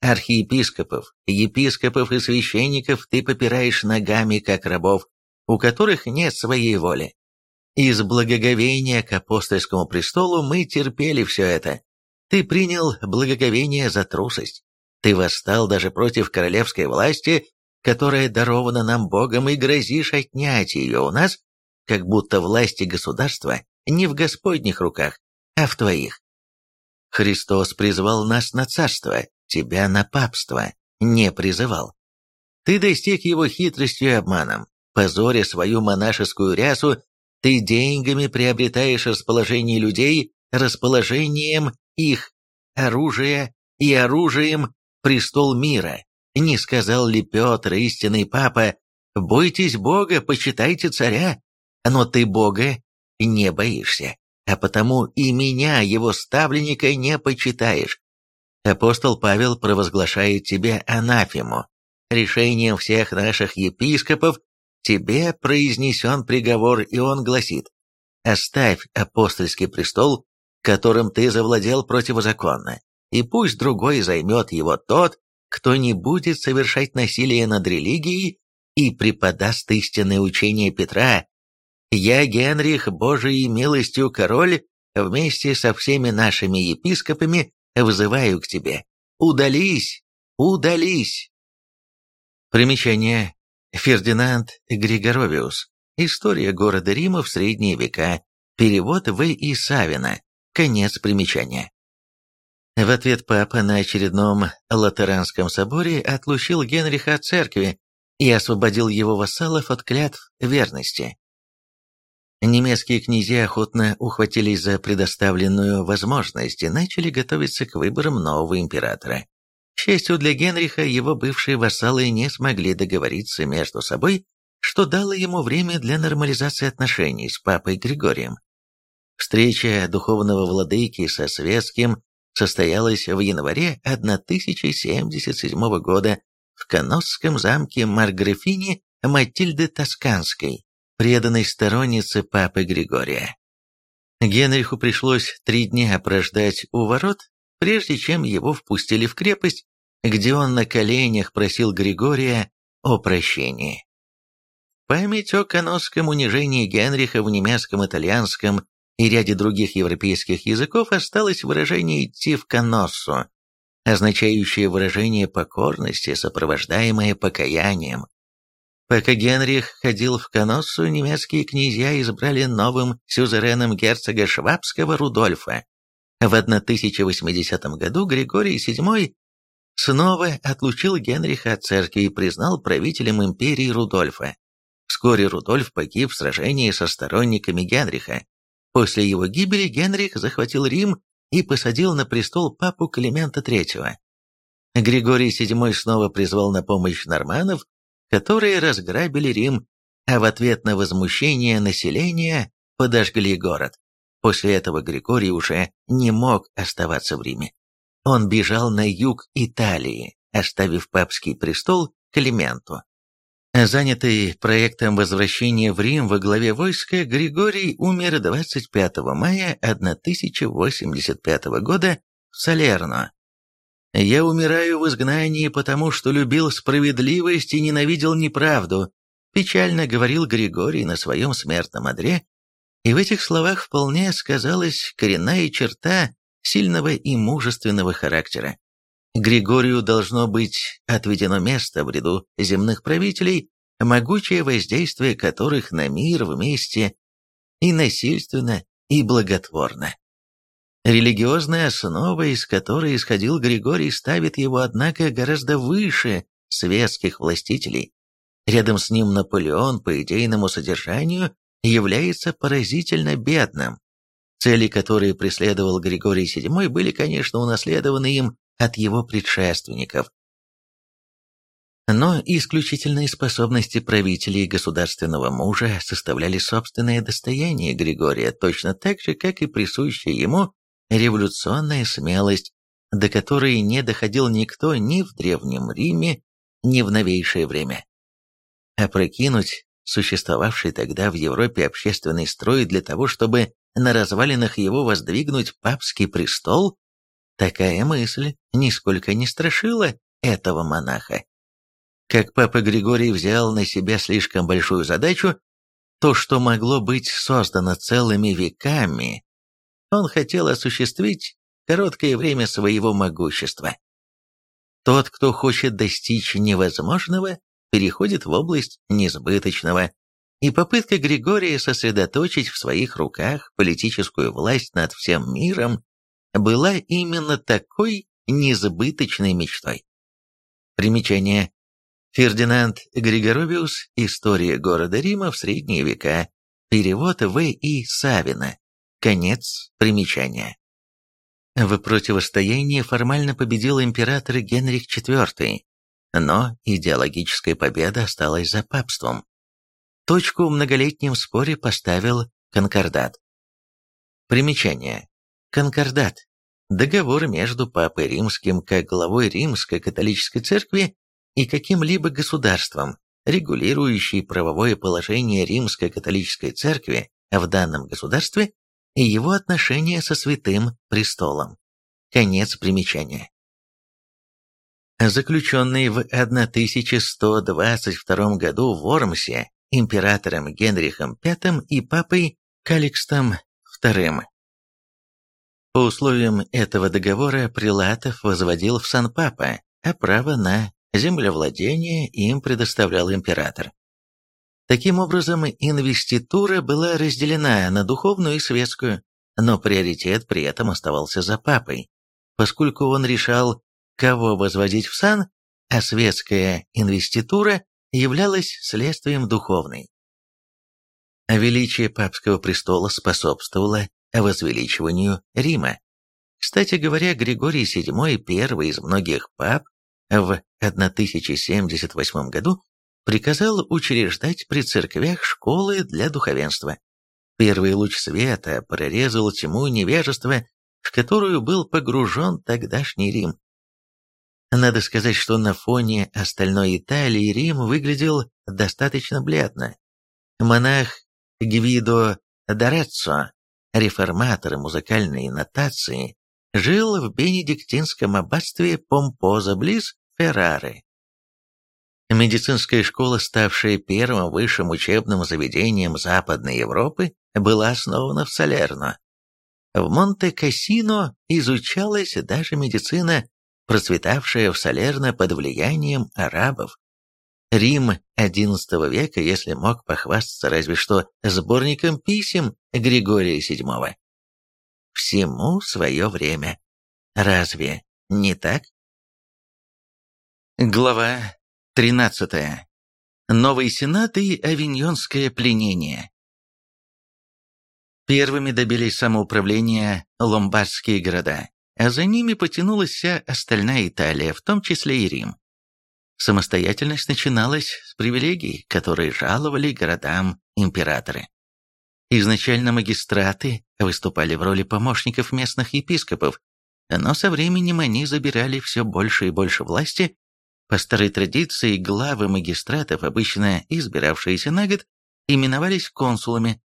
Архиепископов, епископов и священников ты попираешь ногами, как рабов, у которых нет своей воли. Из благоговения к апостольскому престолу мы терпели все это. Ты принял благоговение за трусость. Ты восстал даже против королевской власти, которая дарована нам Богом, и грозишь отнять ее у нас как будто власти государства не в Господних руках, а в твоих. Христос призвал нас на царство, тебя на папство, не призывал. Ты достиг его хитростью и обманом, позоря свою монашескую рясу, ты деньгами приобретаешь расположение людей, расположением их, оружия и оружием престол мира. Не сказал ли Петр, истинный папа, «Бойтесь Бога, почитайте царя, но ты Бога не боишься, а потому и меня, его ставленника, не почитаешь. Апостол Павел провозглашает тебе анафему. Решением всех наших епископов тебе произнесен приговор, и он гласит, «Оставь апостольский престол, которым ты завладел противозаконно, и пусть другой займет его тот, кто не будет совершать насилие над религией и преподаст истинное учение Петра, я, Генрих, Божией милостью король, вместе со всеми нашими епископами вызываю к тебе. Удались! Удались!» Примечание. Фердинанд Григоровиус. История города Рима в средние века. Перевод В. И. Савина. Конец примечания. В ответ папа на очередном Латеранском соборе отлучил Генриха от церкви и освободил его вассалов от клятв верности. Немецкие князья охотно ухватились за предоставленную возможность и начали готовиться к выборам нового императора. К счастью для Генриха, его бывшие вассалы не смогли договориться между собой, что дало ему время для нормализации отношений с папой Григорием. Встреча духовного владыки со светским состоялась в январе 1077 года в Коносском замке Марграфини Матильды Тосканской, преданной стороннице папы Григория. Генриху пришлось три дня прождать у ворот, прежде чем его впустили в крепость, где он на коленях просил Григория о прощении. Память о каносском унижении Генриха в немецком, итальянском и ряде других европейских языков осталось выражение «идти в каноссу», означающее выражение покорности, сопровождаемое покаянием. Пока Генрих ходил в Коноссу, немецкие князья избрали новым сюзереном герцога Швабского Рудольфа. В 1080 году Григорий VII снова отлучил Генриха от церкви и признал правителем империи Рудольфа. Вскоре Рудольф погиб в сражении со сторонниками Генриха. После его гибели Генрих захватил Рим и посадил на престол папу Климента III. Григорий VII снова призвал на помощь норманнов которые разграбили Рим, а в ответ на возмущение населения подожгли город. После этого Григорий уже не мог оставаться в Риме. Он бежал на юг Италии, оставив папский престол Клименту. Занятый проектом возвращения в Рим во главе войска, Григорий умер 25 мая 1085 года в Салерно, я умираю в изгнании, потому что любил справедливость и ненавидел неправду», печально говорил Григорий на своем смертном одре, и в этих словах вполне сказалась коренная черта сильного и мужественного характера. Григорию должно быть отведено место в ряду земных правителей, могучее воздействие которых на мир вместе и насильственно, и благотворно. Религиозная основа, из которой исходил Григорий, ставит его, однако, гораздо выше светских властителей. Рядом с ним Наполеон по идейному содержанию является поразительно бедным. Цели, которые преследовал Григорий VII, были, конечно, унаследованы им от его предшественников. Но исключительные способности правителей государственного мужа составляли собственное достояние Григория, точно так же, как и присущая ему революционная смелость, до которой не доходил никто ни в Древнем Риме, ни в новейшее время. Опрокинуть существовавший тогда в Европе общественный строй для того, чтобы на развалинах его воздвигнуть папский престол, такая мысль нисколько не страшила этого монаха. Как папа Григорий взял на себя слишком большую задачу, то, что могло быть создано целыми веками, он хотел осуществить короткое время своего могущества. Тот, кто хочет достичь невозможного, переходит в область несбыточного, и попытка Григория сосредоточить в своих руках политическую власть над всем миром была именно такой несбыточной мечтой. Примечание. Фердинанд Григоровиус «История города Рима в средние века», перевод В. И. Савина, конец примечания. В противостоянии формально победил император Генрих IV, но идеологическая победа осталась за папством. Точку в многолетнем споре поставил конкордат. Примечание. Конкордат. Договор между Папой Римским как главой Римской католической церкви и каким-либо государством, регулирующий правовое положение Римской католической церкви в данном государстве и его отношения со Святым Престолом. Конец примечания. Заключенный в 1122 году в Вормсе императором Генрихом V и папой Каликстом II. По условиям этого договора Прилатов возводил в Сан-Папа, а право на землевладение им предоставлял император. Таким образом, инвеститура была разделена на духовную и светскую, но приоритет при этом оставался за папой, поскольку он решал, кого возводить в сан, а светская инвеститура являлась следствием духовной. Величие папского престола способствовало возвеличиванию Рима. Кстати говоря, Григорий VII, первый из многих пап, в 1078 году приказал учреждать при церквях школы для духовенства. Первый луч света прорезал тьму невежества, в которую был погружен тогдашний Рим. Надо сказать, что на фоне остальной Италии Рим выглядел достаточно бледно. Монах Гвидо Дореццо, реформатор музыкальной нотации, жил в бенедиктинском аббатстве Помпоза близ Феррары. Медицинская школа, ставшая первым высшим учебным заведением Западной Европы, была основана в Салерно. В Монте-Кассино изучалась даже медицина процветавшая в Салерно под влиянием арабов. Рим XI века, если мог похвастаться разве что сборником писем Григория VII. Всему свое время. Разве не так? Глава 13. Новый Сенат и Авиньонское пленение. Первыми добились самоуправления ломбардские города а за ними потянулась вся остальная Италия, в том числе и Рим. Самостоятельность начиналась с привилегий, которые жаловали городам императоры. Изначально магистраты выступали в роли помощников местных епископов, но со временем они забирали все больше и больше власти. По старой традиции главы магистратов, обычно избиравшиеся на год, именовались консулами.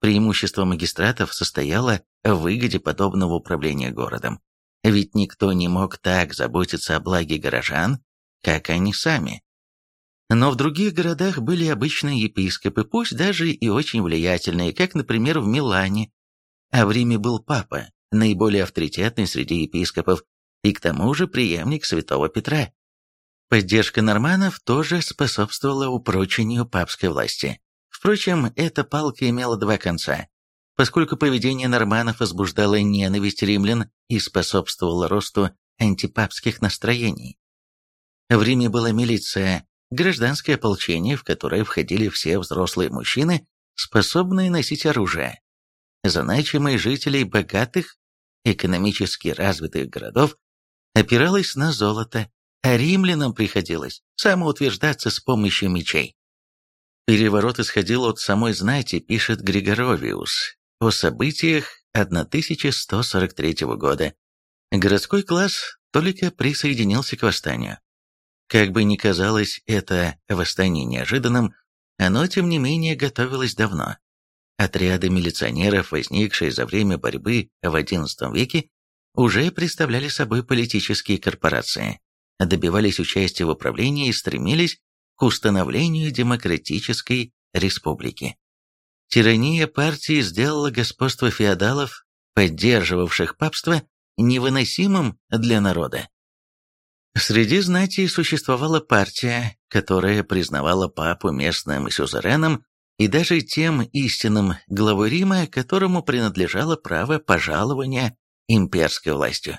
Преимущество магистратов состояло в выгоде подобного управления городом. Ведь никто не мог так заботиться о благе горожан, как они сами. Но в других городах были обычные епископы, пусть даже и очень влиятельные, как, например, в Милане. А в Риме был папа, наиболее авторитетный среди епископов, и к тому же преемник святого Петра. Поддержка норманов тоже способствовала упрочению папской власти. Впрочем, эта палка имела два конца. поскольку поведение норманов возбуждало ненависть римлян и способствовало росту антипапских настроений. В Риме была милиция, гражданское ополчение, в которое входили все взрослые мужчины, способные носить оружие. Значимые жителей богатых, экономически развитых городов опиралась на золото, а римлянам приходилось самоутверждаться с помощью мечей. Переворот исходил от самой знати, пишет Григоровиус, о событиях 1143 года. Городской класс только присоединился к восстанию. Как бы ни казалось это восстание неожиданным, оно, тем не менее, готовилось давно. Отряды милиционеров, возникшие за время борьбы в XI веке, уже представляли собой политические корпорации, добивались участия в управлении и стремились к установлению демократической республики. Тирания партии сделала господство феодалов, поддерживавших папство, невыносимым для народа. Среди знати существовала партия, которая признавала папу местным сюзереном и даже тем истинным главой Рима, которому принадлежало право пожалования имперской властью.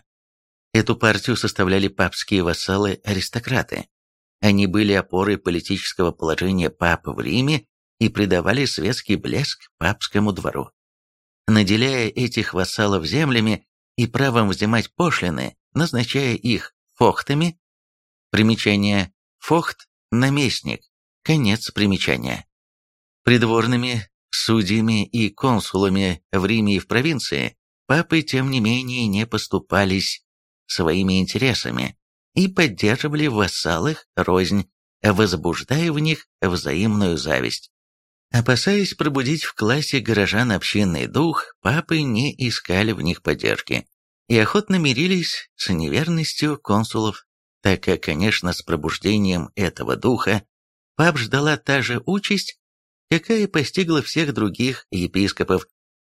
Эту партию составляли папские вассалы-аристократы. Они были опорой политического положения папы в Риме и придавали светский блеск папскому двору. Наделяя этих вассалов землями и правом взимать пошлины, назначая их фохтами, примечание «фохт» – наместник, конец примечания, придворными, судьями и консулами в Риме и в провинции, папы, тем не менее, не поступались своими интересами и поддерживали в вассалах рознь, возбуждая в них взаимную зависть. Опасаясь пробудить в классе горожан общинный дух, папы не искали в них поддержки и охотно мирились с неверностью консулов, так как, конечно, с пробуждением этого духа пап ждала та же участь, какая постигла всех других епископов,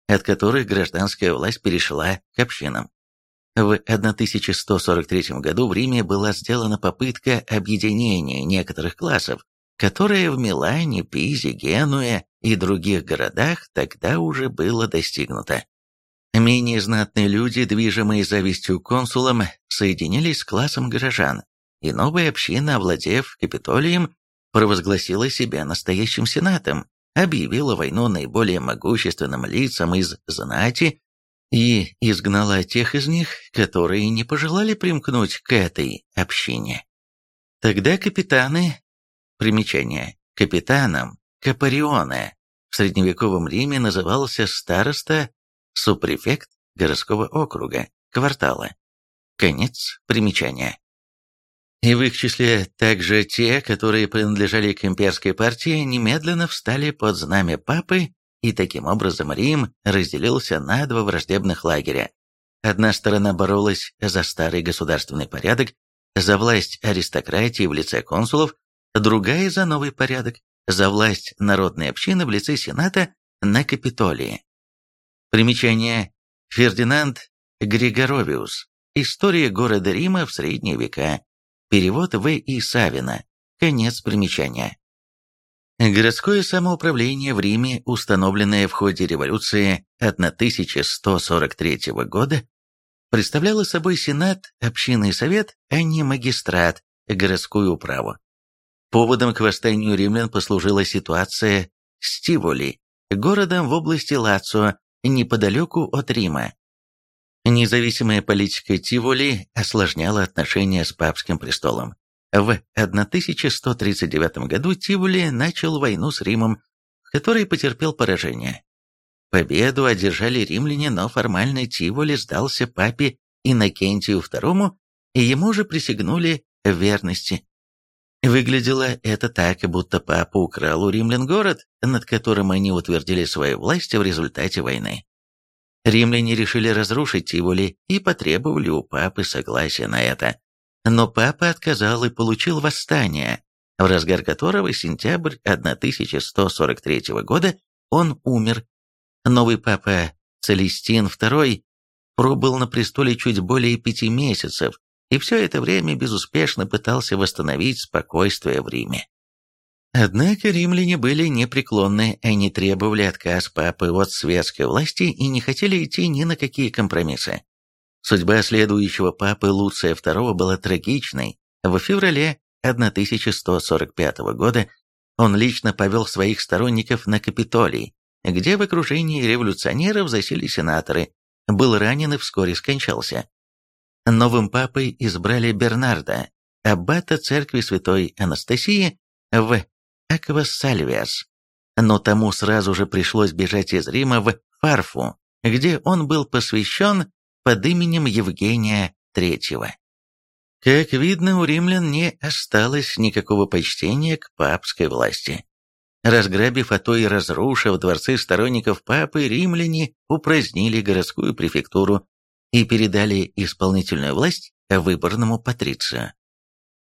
от которых гражданская власть перешла к общинам. В 1143 году в Риме была сделана попытка объединения некоторых классов, которая в Милане, Пизе, Генуе и других городах тогда уже было достигнуто. Менее знатные люди, движимые завистью консулам, соединились с классом горожан, и новая община, овладев Капитолием, провозгласила себя настоящим сенатом, объявила войну наиболее могущественным лицам из знати и изгнала тех из них, которые не пожелали примкнуть к этой общине. Тогда капитаны, примечание, капитаном Капариона в средневековом Риме назывался староста, супрефект городского округа, квартала. Конец примечания. И в их числе также те, которые принадлежали к имперской партии, немедленно встали под знамя папы и таким образом Рим разделился на два враждебных лагеря. Одна сторона боролась за старый государственный порядок, за власть аристократии в лице консулов, другая за новый порядок, за власть народной общины в лице Сената на Капитолии. Примечание. Фердинанд Григоровиус. История города Рима в средние века. Перевод В. И. Савина. Конец примечания. Городское самоуправление в Риме, установленное в ходе революции 1143 года, представляло собой сенат, общинный совет, а не магистрат, городскую управу. Поводом к восстанию римлян послужила ситуация с Тиволи, городом в области Лацио, неподалеку от Рима. Независимая политика Тиволи осложняла отношения с папским престолом. В 1139 году Тивули начал войну с Римом, в которой потерпел поражение. Победу одержали римляне, но формально Тиволи сдался папе Иннокентию II, и ему же присягнули верности. Выглядело это так, будто папа украл у римлян город, над которым они утвердили свою власть в результате войны. Римляне решили разрушить Тиволи и потребовали у папы согласия на это. Но папа отказал и получил восстание, в разгар которого сентябрь 1143 года он умер. Новый папа Целестин II пробыл на престоле чуть более пяти месяцев и все это время безуспешно пытался восстановить спокойствие в Риме. Однако римляне были непреклонны, они требовали отказ папы от светской власти и не хотели идти ни на какие компромиссы. Судьба следующего папы Луция II была трагичной. В феврале 1145 года он лично повел своих сторонников на Капитолий, где в окружении революционеров засели сенаторы, был ранен и вскоре скончался. Новым папой избрали Бернарда, аббата церкви святой Анастасии в Аквассальвиас, но тому сразу же пришлось бежать из Рима в Фарфу, где он был посвящен под именем Евгения III. Как видно, у римлян не осталось никакого почтения к папской власти. Разграбив, а то и разрушив дворцы сторонников папы, римляне упразднили городскую префектуру и передали исполнительную власть выборному патрицию.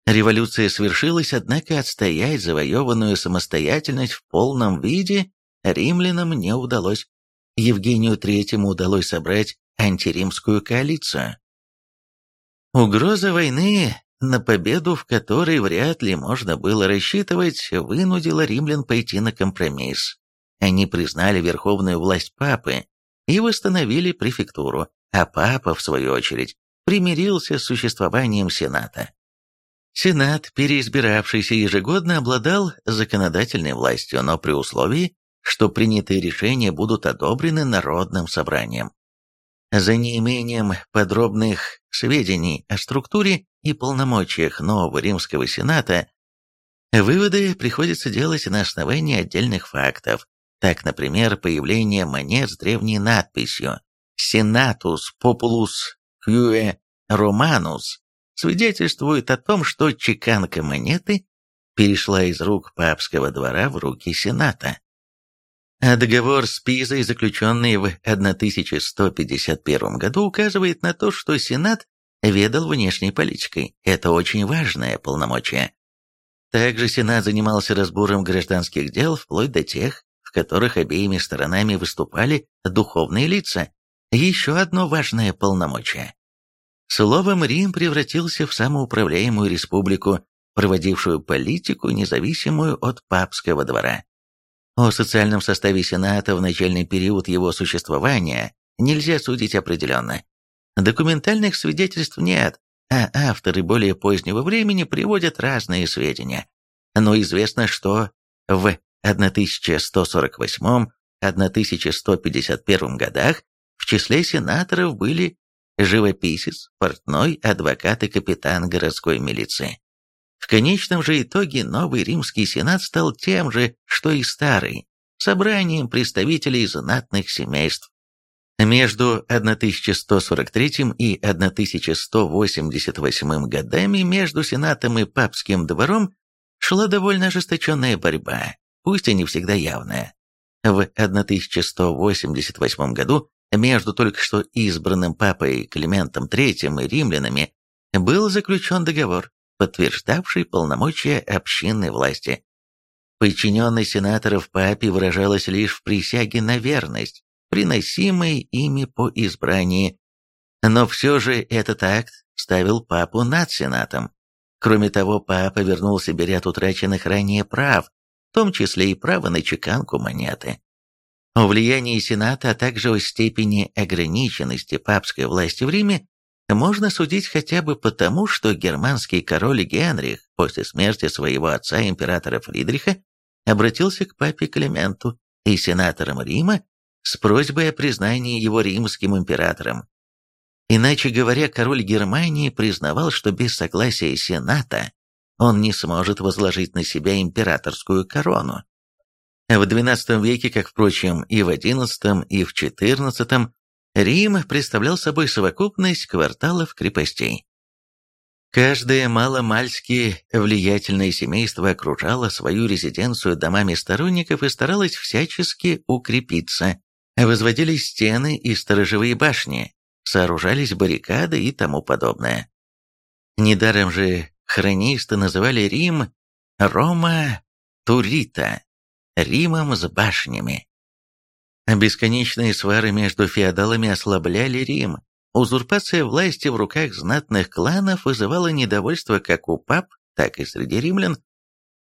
Революция свершилась, однако отстоять завоеванную самостоятельность в полном виде римлянам не удалось. Евгению Третьему удалось собрать антиримскую коалицию. Угроза войны на победу в которой вряд ли можно было рассчитывать, вынудила римлян пойти на компромисс. Они признали верховную власть папы и восстановили префектуру, а папа, в свою очередь, примирился с существованием Сената. Сенат, переизбиравшийся ежегодно, обладал законодательной властью, но при условии, что принятые решения будут одобрены народным собранием. За неимением подробных сведений о структуре и полномочиях нового римского сената, выводы приходится делать на основании отдельных фактов. Так, например, появление монет с древней надписью «Senatus Populus Quae Romanus» свидетельствует о том, что чеканка монеты перешла из рук папского двора в руки сената. А договор с Пизой, заключенный в 1151 году, указывает на то, что Сенат ведал внешней политикой. Это очень важное полномочие. Также Сенат занимался разбором гражданских дел вплоть до тех, в которых обеими сторонами выступали духовные лица. Еще одно важное полномочие. Словом, Рим превратился в самоуправляемую республику, проводившую политику, независимую от папского двора. О социальном составе Сената в начальный период его существования нельзя судить определенно. Документальных свидетельств нет, а авторы более позднего времени приводят разные сведения. Но известно, что в 1148-1151 годах в числе сенаторов были живописец, портной, адвокат и капитан городской милиции. В конечном же итоге новый римский сенат стал тем же, что и старый, собранием представителей знатных семейств. Между 1143 и 1188 годами между Сенатом и Папским двором шла довольно ожесточенная борьба, пусть и не всегда явная. В 1188 году между только что избранным папой Климентом III и римлянами был заключен договор, подтверждавший полномочия общинной власти. Подчиненность сенаторов папе выражалась лишь в присяге на верность, приносимой ими по избрании. Но все же этот акт ставил папу над сенатом. Кроме того, папа вернул себе ряд утраченных ранее прав, в том числе и право на чеканку монеты. О влиянии Сената, а также о степени ограниченности папской власти в Риме можно судить хотя бы потому, что германский король Генрих после смерти своего отца императора Фридриха обратился к папе Клименту и сенаторам Рима с просьбой о признании его римским императором. Иначе говоря, король Германии признавал, что без согласия Сената он не сможет возложить на себя императорскую корону. В XII веке, как, впрочем, и в XI, и в XIV, Рим представлял собой совокупность кварталов-крепостей. Каждое маломальски влиятельное семейство окружало свою резиденцию домами сторонников и старалось всячески укрепиться. Возводились стены и сторожевые башни, сооружались баррикады и тому подобное. Недаром же хронисты называли Рим Рома Турита, Римом с башнями. Бесконечные свары между феодалами ослабляли Рим. Узурпация власти в руках знатных кланов вызывала недовольство как у пап, так и среди римлян.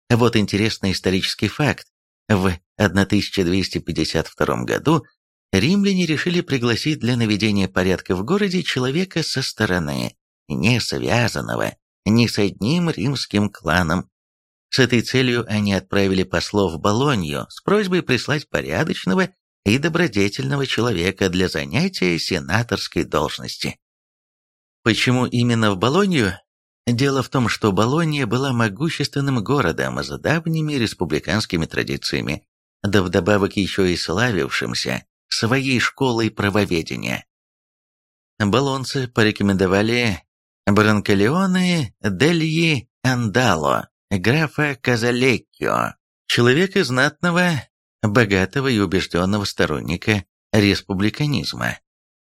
Вот интересный исторический факт. В 1252 году римляне решили пригласить для наведения порядка в городе человека со стороны, не связанного ни с одним римским кланом. С этой целью они отправили послов в Болонью с просьбой прислать порядочного и добродетельного человека для занятия сенаторской должности. Почему именно в Болонью? Дело в том, что Болонья была могущественным городом с давними республиканскими традициями, да вдобавок еще и славившимся своей школой правоведения. Болонцы порекомендовали Бранкалеоне Дельи Андало, графа Казалеккио, человека знатного, богатого и убежденного сторонника республиканизма.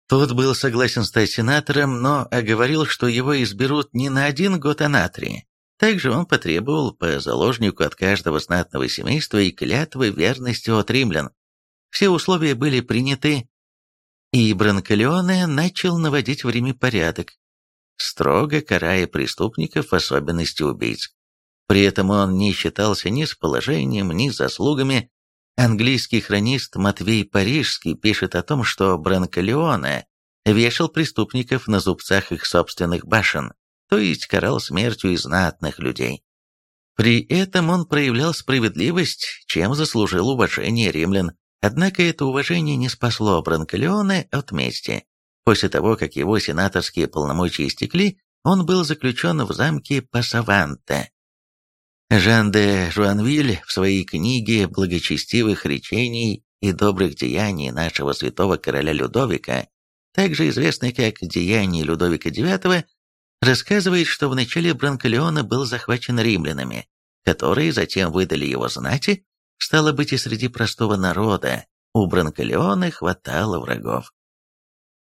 Тот был согласен стать сенатором, но оговорил, что его изберут не на один год, а на три. Также он потребовал по заложнику от каждого знатного семейства и клятвы верности от римлян. Все условия были приняты, и Бранкалеоне начал наводить в Риме порядок, строго карая преступников, в особенности убийц. При этом он не считался ни с положением, ни с заслугами, Английский хронист Матвей Парижский пишет о том, что Бранколеоне вешал преступников на зубцах их собственных башен, то есть карал смертью и знатных людей. При этом он проявлял справедливость, чем заслужил уважение римлян, однако это уважение не спасло Бранколеоне от мести. После того, как его сенаторские полномочия истекли, он был заключен в замке Пассаванте, Жан де Жуанвиль в своей книге «Благочестивых речений и добрых деяний нашего святого короля Людовика», также известный как «Деяния Людовика IX», рассказывает, что в начале Бранколеона был захвачен римлянами, которые затем выдали его знати, стало быть и среди простого народа, у Бранколеона хватало врагов.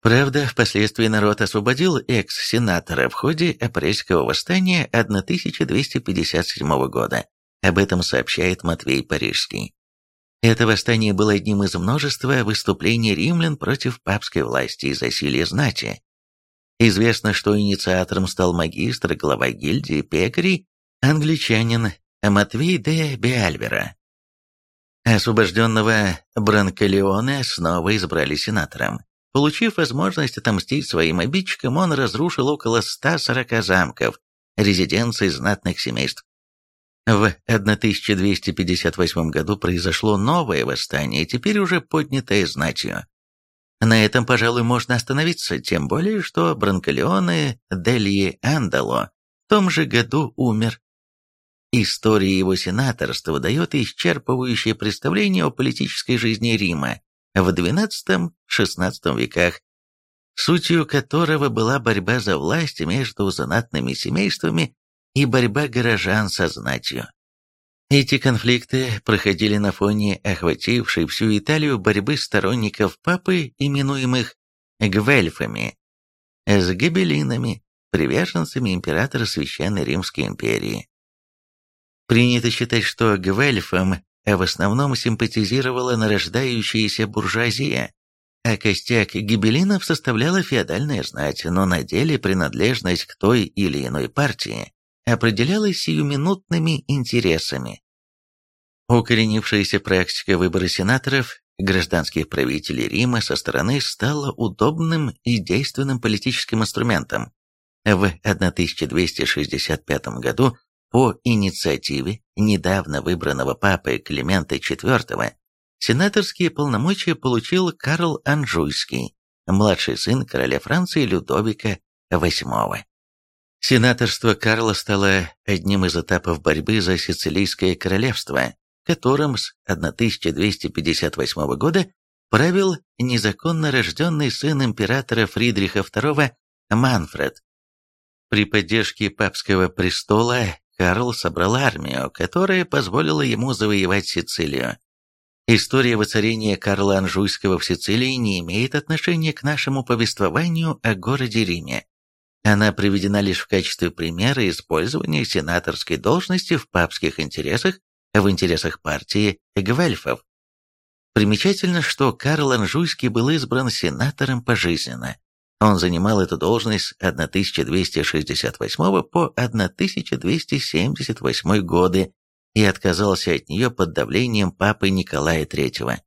Правда, впоследствии народ освободил экс-сенатора в ходе апрельского восстания 1257 года. Об этом сообщает Матвей Парижский. Это восстание было одним из множества выступлений римлян против папской власти и засилия знати. Известно, что инициатором стал магистр, глава гильдии пекарей, англичанин Матвей де Биальвера. Освобожденного Бранколеоне снова избрали сенатором. Получив возможность отомстить своим обидчикам, он разрушил около 140 замков, резиденций знатных семейств. В 1258 году произошло новое восстание, теперь уже поднятое знатью. На этом, пожалуй, можно остановиться, тем более, что Бранколеоне Дельи Андало в том же году умер. История его сенаторства дает исчерпывающее представление о политической жизни Рима, в XII-XVI веках, сутью которого была борьба за власть между знатными семействами и борьба горожан со знатью. Эти конфликты проходили на фоне охватившей всю Италию борьбы сторонников папы, именуемых гвельфами, с гибелинами, приверженцами императора Священной Римской империи. Принято считать, что гвельфам а в основном симпатизировала нарождающаяся буржуазия, а костяк гибелинов составляла феодальная знать, но на деле принадлежность к той или иной партии определялась сиюминутными интересами. Укоренившаяся практика выбора сенаторов, гражданских правителей Рима со стороны стала удобным и действенным политическим инструментом. В 1265 году по инициативе недавно выбранного папы Климента IV сенаторские полномочия получил Карл Анжуйский, младший сын короля Франции Людовика VIII. Сенаторство Карла стало одним из этапов борьбы за Сицилийское королевство, которым с 1258 года правил незаконно рожденный сын императора Фридриха II Манфред. При поддержке папского престола Карл собрал армию, которая позволила ему завоевать Сицилию. История воцарения Карла Анжуйского в Сицилии не имеет отношения к нашему повествованию о городе Риме. Она приведена лишь в качестве примера использования сенаторской должности в папских интересах, в интересах партии Гвельфов. Примечательно, что Карл Анжуйский был избран сенатором пожизненно. Он занимал эту должность с 1268 по 1278 годы и отказался от нее под давлением папы Николая III,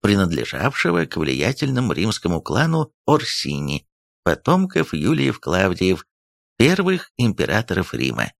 принадлежавшего к влиятельному римскому клану Орсини, потомков Юлиев-Клавдиев, первых императоров Рима.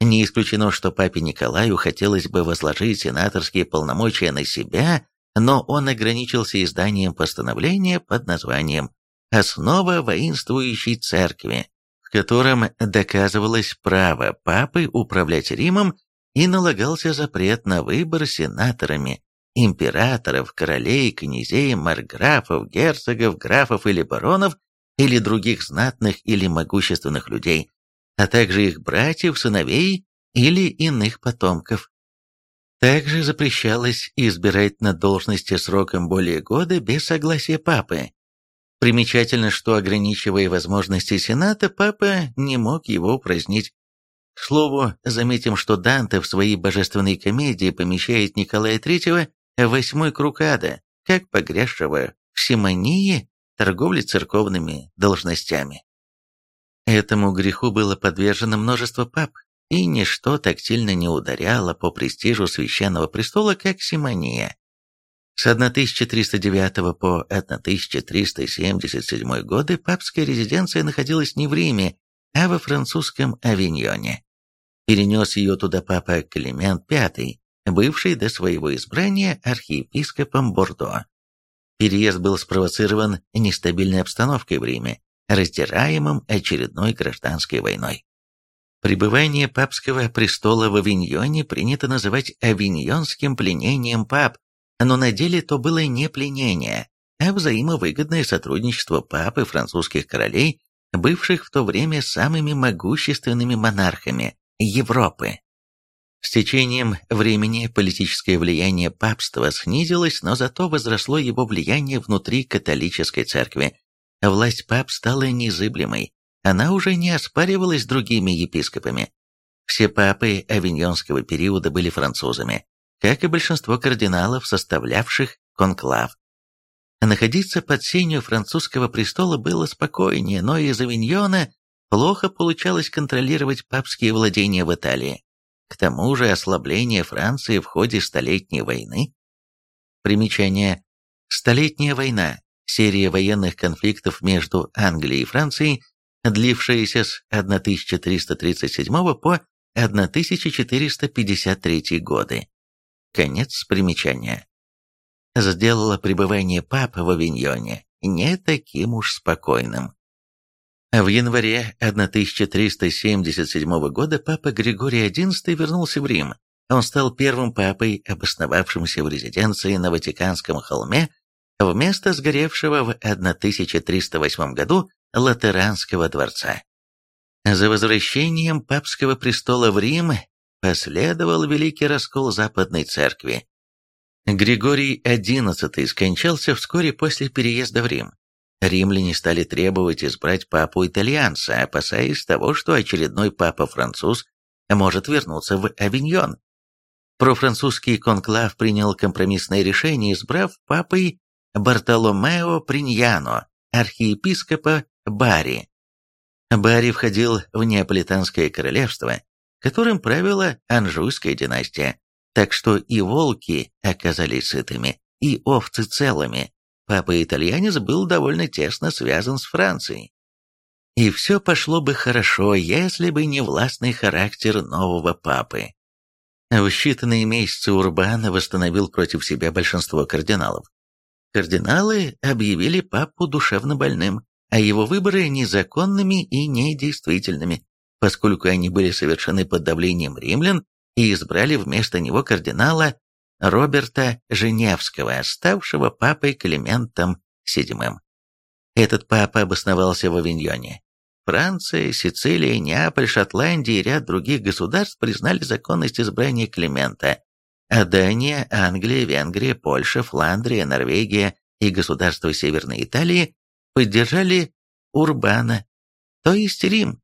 Не исключено, что папе Николаю хотелось бы возложить сенаторские полномочия на себя, но он ограничился изданием постановления под названием «Основа воинствующей церкви», в котором доказывалось право папы управлять Римом и налагался запрет на выбор сенаторами императоров, королей, князей, марграфов, герцогов, графов или баронов или других знатных или могущественных людей, а также их братьев, сыновей или иных потомков. Также запрещалось избирать на должности сроком более года без согласия папы. Примечательно, что, ограничивая возможности Сената, папа не мог его упразднить. К слову, заметим, что Данте в своей божественной комедии помещает Николая III в восьмой круг ада, как погрязшего в симонии торговли церковными должностями. Этому греху было подвержено множество пап, и ничто так сильно не ударяло по престижу священного престола, как симония. С 1309 по 1377 годы папская резиденция находилась не в Риме, а во французском Авиньоне. Перенес ее туда папа Климент V, бывший до своего избрания архиепископом Бордо. Переезд был спровоцирован нестабильной обстановкой в Риме, раздираемым очередной гражданской войной. Пребывание папского престола в Авиньоне принято называть авиньонским пленением пап, но на деле то было не пленение, а взаимовыгодное сотрудничество пап и французских королей, бывших в то время самыми могущественными монархами Европы. С течением времени политическое влияние папства снизилось, но зато возросло его влияние внутри католической церкви. Власть пап стала незыблемой, она уже не оспаривалась другими епископами. Все папы авиньонского периода были французами, как и большинство кардиналов, составлявших конклав. Находиться под сенью французского престола было спокойнее, но из Авиньона плохо получалось контролировать папские владения в Италии. К тому же ослабление Франции в ходе Столетней войны. Примечание. Столетняя война – серия военных конфликтов между Англией и Францией, длившаяся с 1337 по 1453 годы. Конец примечания. Сделало пребывание папы в Авиньоне не таким уж спокойным. В январе 1377 года папа Григорий XI вернулся в Рим. Он стал первым папой, обосновавшимся в резиденции на Ватиканском холме, вместо сгоревшего в 1308 году Латеранского дворца. За возвращением папского престола в Рим последовал великий раскол Западной Церкви. Григорий XI скончался вскоре после переезда в Рим. Римляне стали требовать избрать папу-итальянца, опасаясь того, что очередной папа-француз может вернуться в Авиньон. Профранцузский конклав принял компромиссное решение, избрав папой Бартоломео Приньяно, архиепископа Бари. Бари входил в Неаполитанское королевство, которым правила Анжуйская династия, так что и волки оказались сытыми, и овцы целыми, Папа-итальянец был довольно тесно связан с Францией. И все пошло бы хорошо, если бы не властный характер нового папы. В считанные месяцы Урбан восстановил против себя большинство кардиналов. Кардиналы объявили папу душевно больным, а его выборы незаконными и недействительными, поскольку они были совершены под давлением римлян и избрали вместо него кардинала Роберта Женевского, ставшего папой Климентом VII. Этот папа обосновался в Авиньоне. Франция, Сицилия, Неаполь, Шотландия и ряд других государств признали законность избрания Климента, а Дания, Англия, Венгрия, Польша, Фландрия, Норвегия и государства Северной Италии поддержали Урбана, то есть Рим,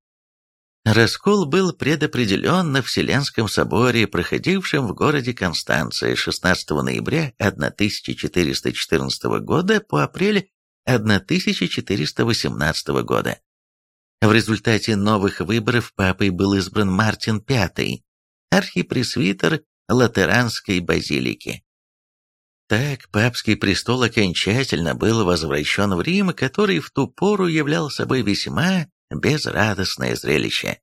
Раскол был предопределен на Вселенском соборе, проходившем в городе Констанция 16 ноября 1414 года по апрель 1418 года. В результате новых выборов папой был избран Мартин V, архипресвитер Латеранской базилики. Так папский престол окончательно был возвращен в Рим, который в ту пору являл собой весьма безрадостное зрелище.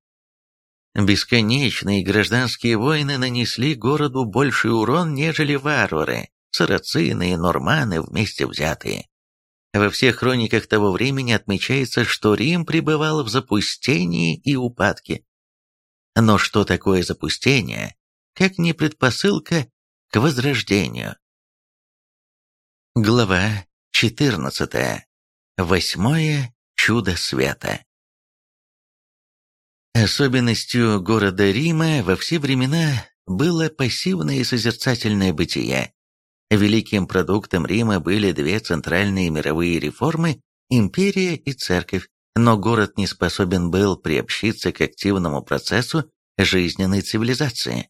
Бесконечные гражданские войны нанесли городу больший урон, нежели варвары, сарацины и норманы вместе взятые. Во всех хрониках того времени отмечается, что Рим пребывал в запустении и упадке. Но что такое запустение, как не предпосылка к возрождению? Глава 14. Восьмое чудо света. Особенностью города Рима во все времена было пассивное и созерцательное бытие. Великим продуктом Рима были две центральные мировые реформы – империя и церковь, но город не способен был приобщиться к активному процессу жизненной цивилизации.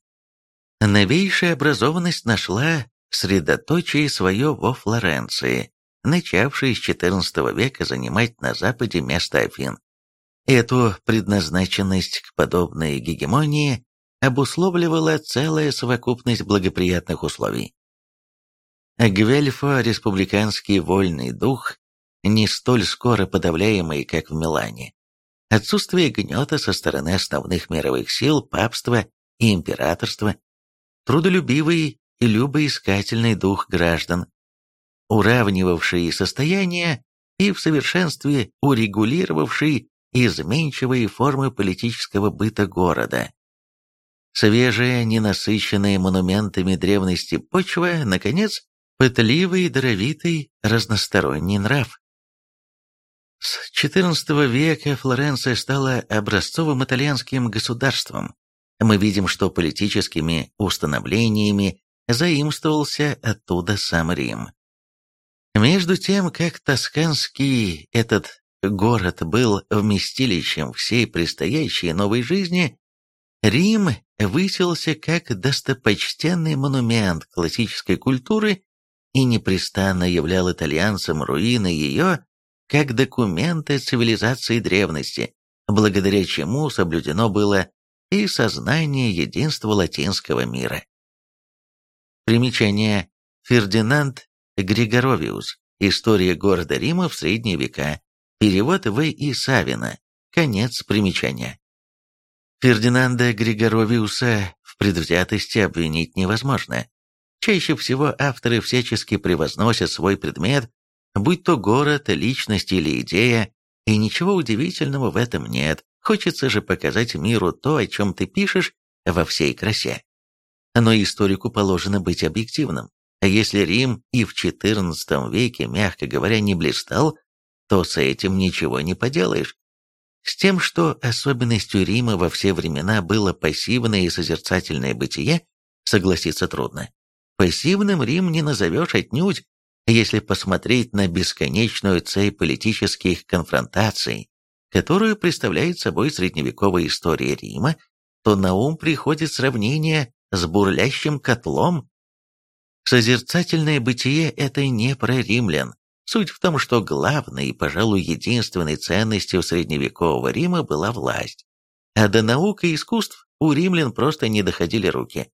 Новейшая образованность нашла средоточие свое во Флоренции, начавшей с XIV века занимать на Западе место Афин. Эту предназначенность к подобной гегемонии обусловливала целая совокупность благоприятных условий. Гвельфо – республиканский вольный дух, не столь скоро подавляемый, как в Милане. Отсутствие гнета со стороны основных мировых сил, папства и императорства, трудолюбивый и любоискательный дух граждан, уравнивавший состояние и в совершенстве урегулировавший изменчивые формы политического быта города. Свежая, ненасыщенная монументами древности почва, наконец, пытливый, даровитый, разносторонний нрав. С XIV века Флоренция стала образцовым итальянским государством. Мы видим, что политическими установлениями заимствовался оттуда сам Рим. Между тем, как тосканский этот город был вместилищем всей предстоящей новой жизни, Рим высился как достопочтенный монумент классической культуры и непрестанно являл итальянцам руины ее как документы цивилизации древности, благодаря чему соблюдено было и сознание единства латинского мира. Примечание. Фердинанд Григоровиус. История города Рима в средние века. Перевод В. И. Савина. Конец примечания. Фердинанда Григоровиуса в предвзятости обвинить невозможно. Чаще всего авторы всячески превозносят свой предмет, будь то город, личность или идея, и ничего удивительного в этом нет. Хочется же показать миру то, о чем ты пишешь, во всей красе. Но историку положено быть объективным. А если Рим и в XIV веке, мягко говоря, не блистал, то с этим ничего не поделаешь. С тем, что особенностью Рима во все времена было пассивное и созерцательное бытие, согласиться трудно. Пассивным Рим не назовешь отнюдь, если посмотреть на бесконечную цепь политических конфронтаций, которую представляет собой средневековая история Рима, то на ум приходит сравнение с бурлящим котлом. Созерцательное бытие – это не про римлян. Суть в том, что главной и, пожалуй, единственной ценностью средневекового Рима была власть. А до наук и искусств у римлян просто не доходили руки.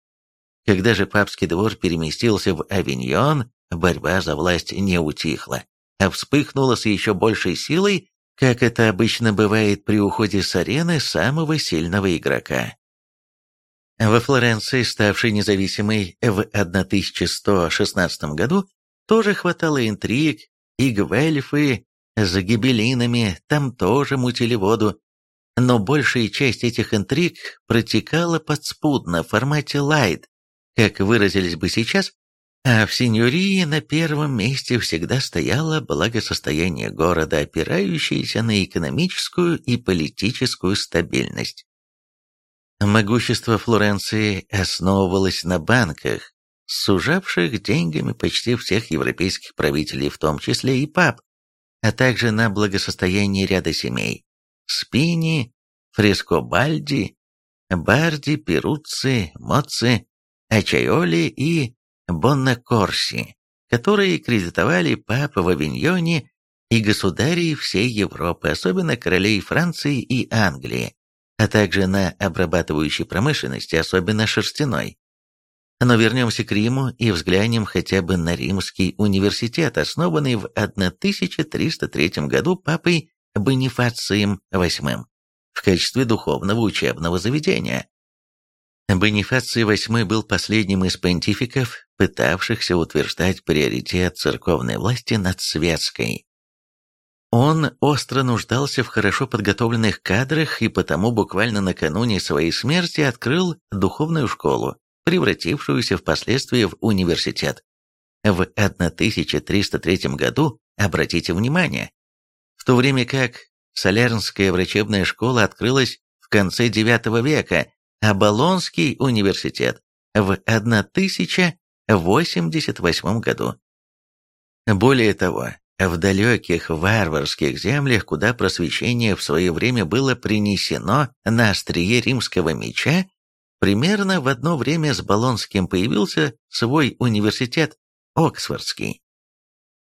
Когда же папский двор переместился в Авиньон, борьба за власть не утихла, а вспыхнула с еще большей силой, как это обычно бывает при уходе с арены самого сильного игрока. Во Флоренции, ставшей независимой в 1116 году, тоже хватало интриг, и гвельфы за гибелинами там тоже мутили воду, но большая часть этих интриг протекала подспудно в формате лайт, как выразились бы сейчас, а в сеньории на первом месте всегда стояло благосостояние города, опирающееся на экономическую и политическую стабильность. Могущество Флоренции основывалось на банках, сужавших деньгами почти всех европейских правителей, в том числе и пап, а также на благосостояние ряда семей – Спини, Фрескобальди, Барди, Перуцци, Моцци, Ачайоли и Боннакорси, которые кредитовали папы в Авиньоне и государей всей Европы, особенно королей Франции и Англии, а также на обрабатывающей промышленности, особенно шерстяной. Но вернемся к Риму и взглянем хотя бы на Римский университет, основанный в 1303 году папой Бонифацием VIII в качестве духовного учебного заведения. Бонифаций VIII был последним из понтификов, пытавшихся утверждать приоритет церковной власти над светской. Он остро нуждался в хорошо подготовленных кадрах и потому буквально накануне своей смерти открыл духовную школу, превратившуюся впоследствии в университет. В 1303 году, обратите внимание, в то время как Солернская врачебная школа открылась в конце IX века, а Болонский университет в 1088 году. Более того, в далеких варварских землях, куда просвещение в свое время было принесено на острие римского меча, примерно в одно время с Болонским появился свой университет Оксфордский.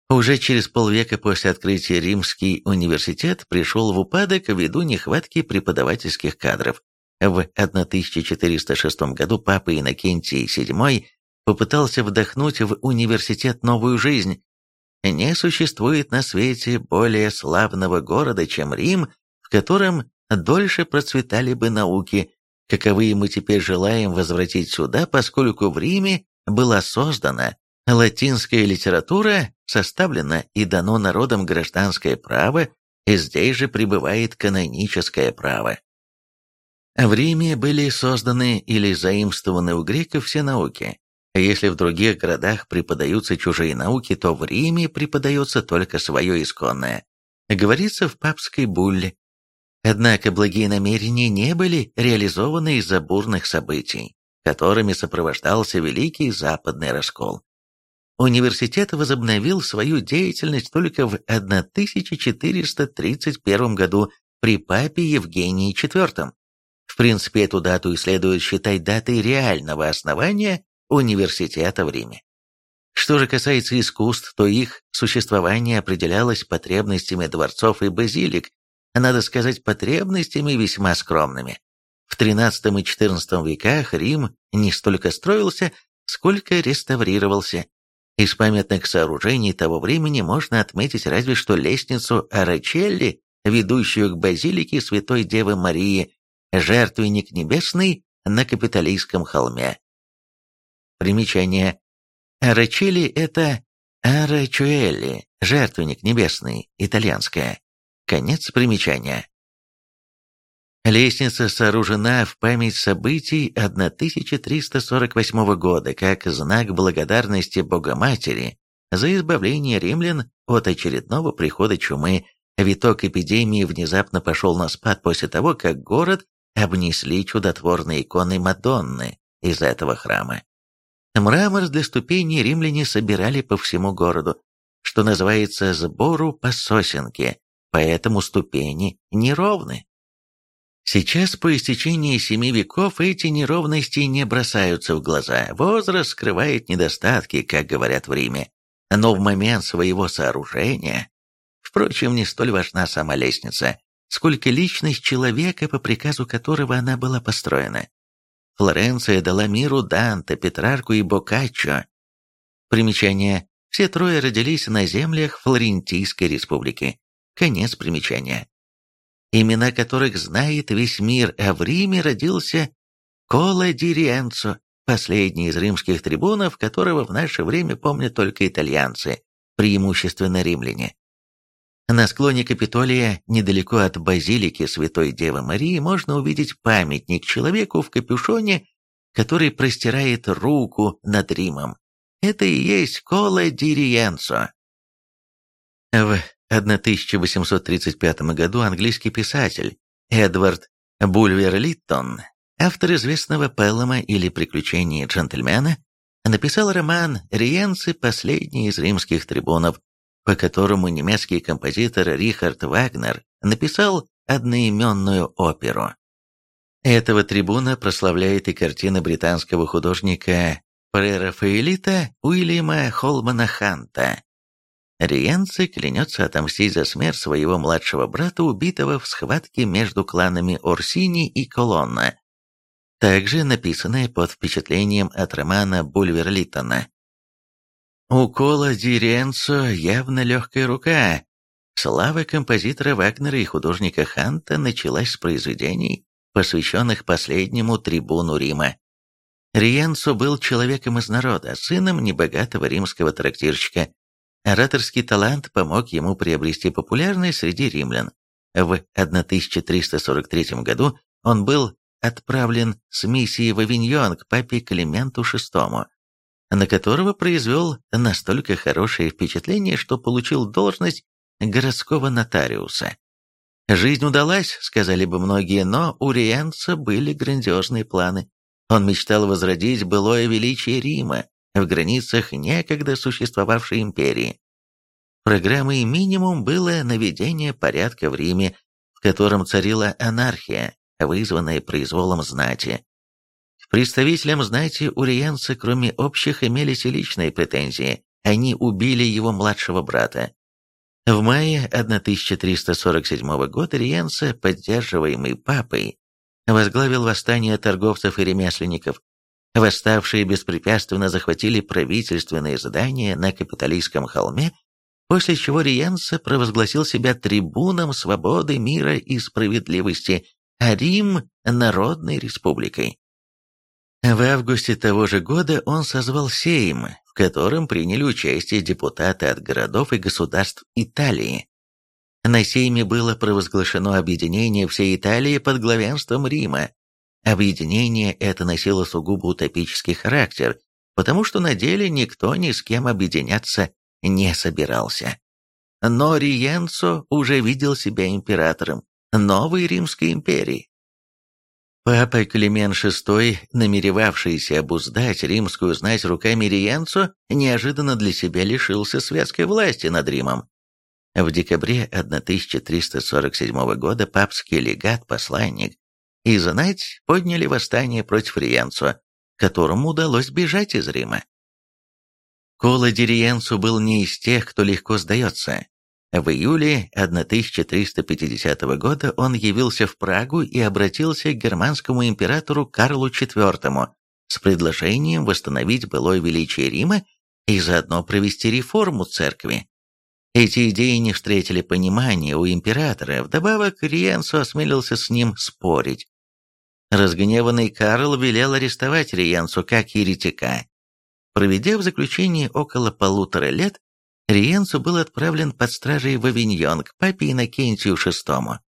Уже через полвека после открытия Римский университет пришел в упадок ввиду нехватки преподавательских кадров. В 1406 году папа Иннокентий VII попытался вдохнуть в университет новую жизнь. Не существует на свете более славного города, чем Рим, в котором дольше процветали бы науки, каковые мы теперь желаем возвратить сюда, поскольку в Риме была создана латинская литература, составлена и дано народам гражданское право, и здесь же пребывает каноническое право. В Риме были созданы или заимствованы у греков все науки. Если в других городах преподаются чужие науки, то в Риме преподается только свое исконное. Говорится в папской булле. Однако благие намерения не были реализованы из-за бурных событий, которыми сопровождался Великий Западный раскол. Университет возобновил свою деятельность только в 1431 году при папе Евгении IV. В принципе, эту дату и следует считать датой реального основания университета в Риме. Что же касается искусств, то их существование определялось потребностями дворцов и базилик, надо сказать, потребностями весьма скромными. В XIII и XIV веках Рим не столько строился, сколько реставрировался. Из памятных сооружений того времени можно отметить разве что лестницу Арачелли, ведущую к базилике Святой Девы Марии, жертвенник небесный на Капитолийском холме. Примечание. Арачелли – это Арачуэлли, жертвенник небесный, итальянское. Конец примечания. Лестница сооружена в память событий 1348 года как знак благодарности Богоматери за избавление римлян от очередного прихода чумы. Виток эпидемии внезапно пошел на спад после того, как город обнесли чудотворные иконы Мадонны из этого храма. Мрамор для ступеней римляне собирали по всему городу, что называется сбору по сосенке, поэтому ступени неровны. Сейчас, по истечении семи веков, эти неровности не бросаются в глаза. Возраст скрывает недостатки, как говорят в Риме. Но в момент своего сооружения... Впрочем, не столь важна сама лестница, сколько личность человека, по приказу которого она была построена. Флоренция дала миру Данте, Петрарку и Боккаччо. Примечание. Все трое родились на землях Флорентийской республики. Конец примечания имена которых знает весь мир, а в Риме родился Кола ди последний из римских трибунов, которого в наше время помнят только итальянцы, преимущественно римляне. На склоне Капитолия, недалеко от базилики Святой Девы Марии, можно увидеть памятник человеку в капюшоне, который простирает руку над Римом. Это и есть Кола ди Риенцо. В 1835 году английский писатель Эдвард Бульвер-Литтон, автор известного Пелэма или «Приключения джентльмена», написал роман «Риенци, последний из римских трибунов», по которому немецкий композитор Рихард Вагнер написал одноименную оперу. Этого трибуна прославляет и картина британского художника прерафаэлита Уильяма Холмана Ханта Риенци клянется отомстить за смерть своего младшего брата, убитого в схватке между кланами Орсини и Колонна. также написанное под впечатлением от романа Бульверлиттона. У Кола Диренцо явно легкая рука. Слава композитора Вагнера и художника Ханта началась с произведений, посвященных последнему трибуну Рима. Риенцо был человеком из народа, сыном небогатого римского трактирщика. Ораторский талант помог ему приобрести популярность среди римлян. В 1343 году он был отправлен с миссией в Авиньон к папе Клименту VI, на которого произвел настолько хорошее впечатление, что получил должность городского нотариуса. Жизнь удалась, сказали бы многие, но у Риенца были грандиозные планы. Он мечтал возродить былое величие Рима в границах некогда существовавшей империи. Программой минимум было наведение порядка в Риме, в котором царила анархия, вызванная произволом знати. К представителям знати у Риенца, кроме общих, имелись и личные претензии. Они убили его младшего брата. В мае 1347 года Риенца, поддерживаемый папой, возглавил восстание торговцев и ремесленников. Восставшие беспрепятственно захватили правительственные здания на Капитолийском холме, после чего Риенца провозгласил себя трибуном свободы, мира и справедливости, а Рим – народной республикой. В августе того же года он созвал Сейм, в котором приняли участие депутаты от городов и государств Италии. На Сейме было провозглашено объединение всей Италии под главенством Рима. Объединение это носило сугубо утопический характер, потому что на деле никто ни с кем объединяться не собирался. Но Риенцо уже видел себя императором новой Римской империи. Папа Климент VI, намеревавшийся обуздать римскую знать руками Риенцо, неожиданно для себя лишился светской власти над Римом. В декабре 1347 года папский легат-посланник и знать подняли восстание против Риенцо, которому удалось бежать из Рима. Кола Дириенцу был не из тех, кто легко сдается. В июле 1350 года он явился в Прагу и обратился к германскому императору Карлу IV с предложением восстановить былое величие Рима и заодно провести реформу церкви. Эти идеи не встретили понимания у императора, вдобавок Риенцо осмелился с ним спорить. Разгневанный Карл велел арестовать Риенцо как еретика. Проведя в заключении около полутора лет, Риенцо был отправлен под стражей в Авиньон к папе Иннокентию VI.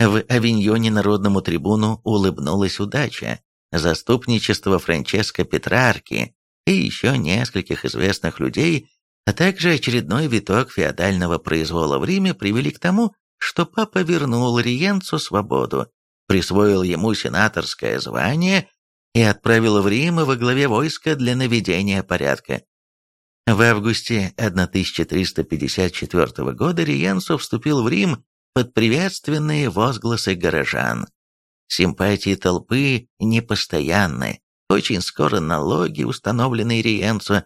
В Авиньоне народному трибуну улыбнулась удача. Заступничество Франческо Петрарки и еще нескольких известных людей а также очередной виток феодального произвола в Риме привели к тому, что папа вернул Риенцу свободу, присвоил ему сенаторское звание и отправил в Рим во главе войска для наведения порядка. В августе 1354 года Риенцо вступил в Рим под приветственные возгласы горожан. Симпатии толпы непостоянны. Очень скоро налоги, установленные Риенцо,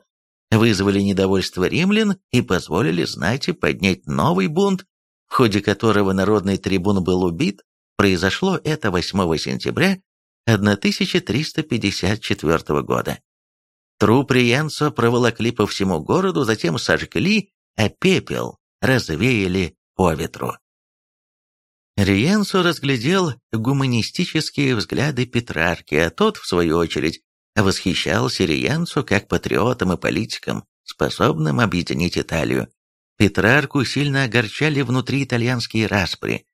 вызвали недовольство римлян и позволили знати поднять новый бунт, в ходе которого народный трибун был убит, произошло это 8 сентября 1354 года. Труп Риенцо проволокли по всему городу, затем сожгли, а пепел развеяли по ветру. Риенцо разглядел гуманистические взгляды Петрарки, а тот, в свою очередь, восхищался Риенцо как патриотом и политиком, способным объединить Италию. Петрарку сильно огорчали внутри итальянские распри.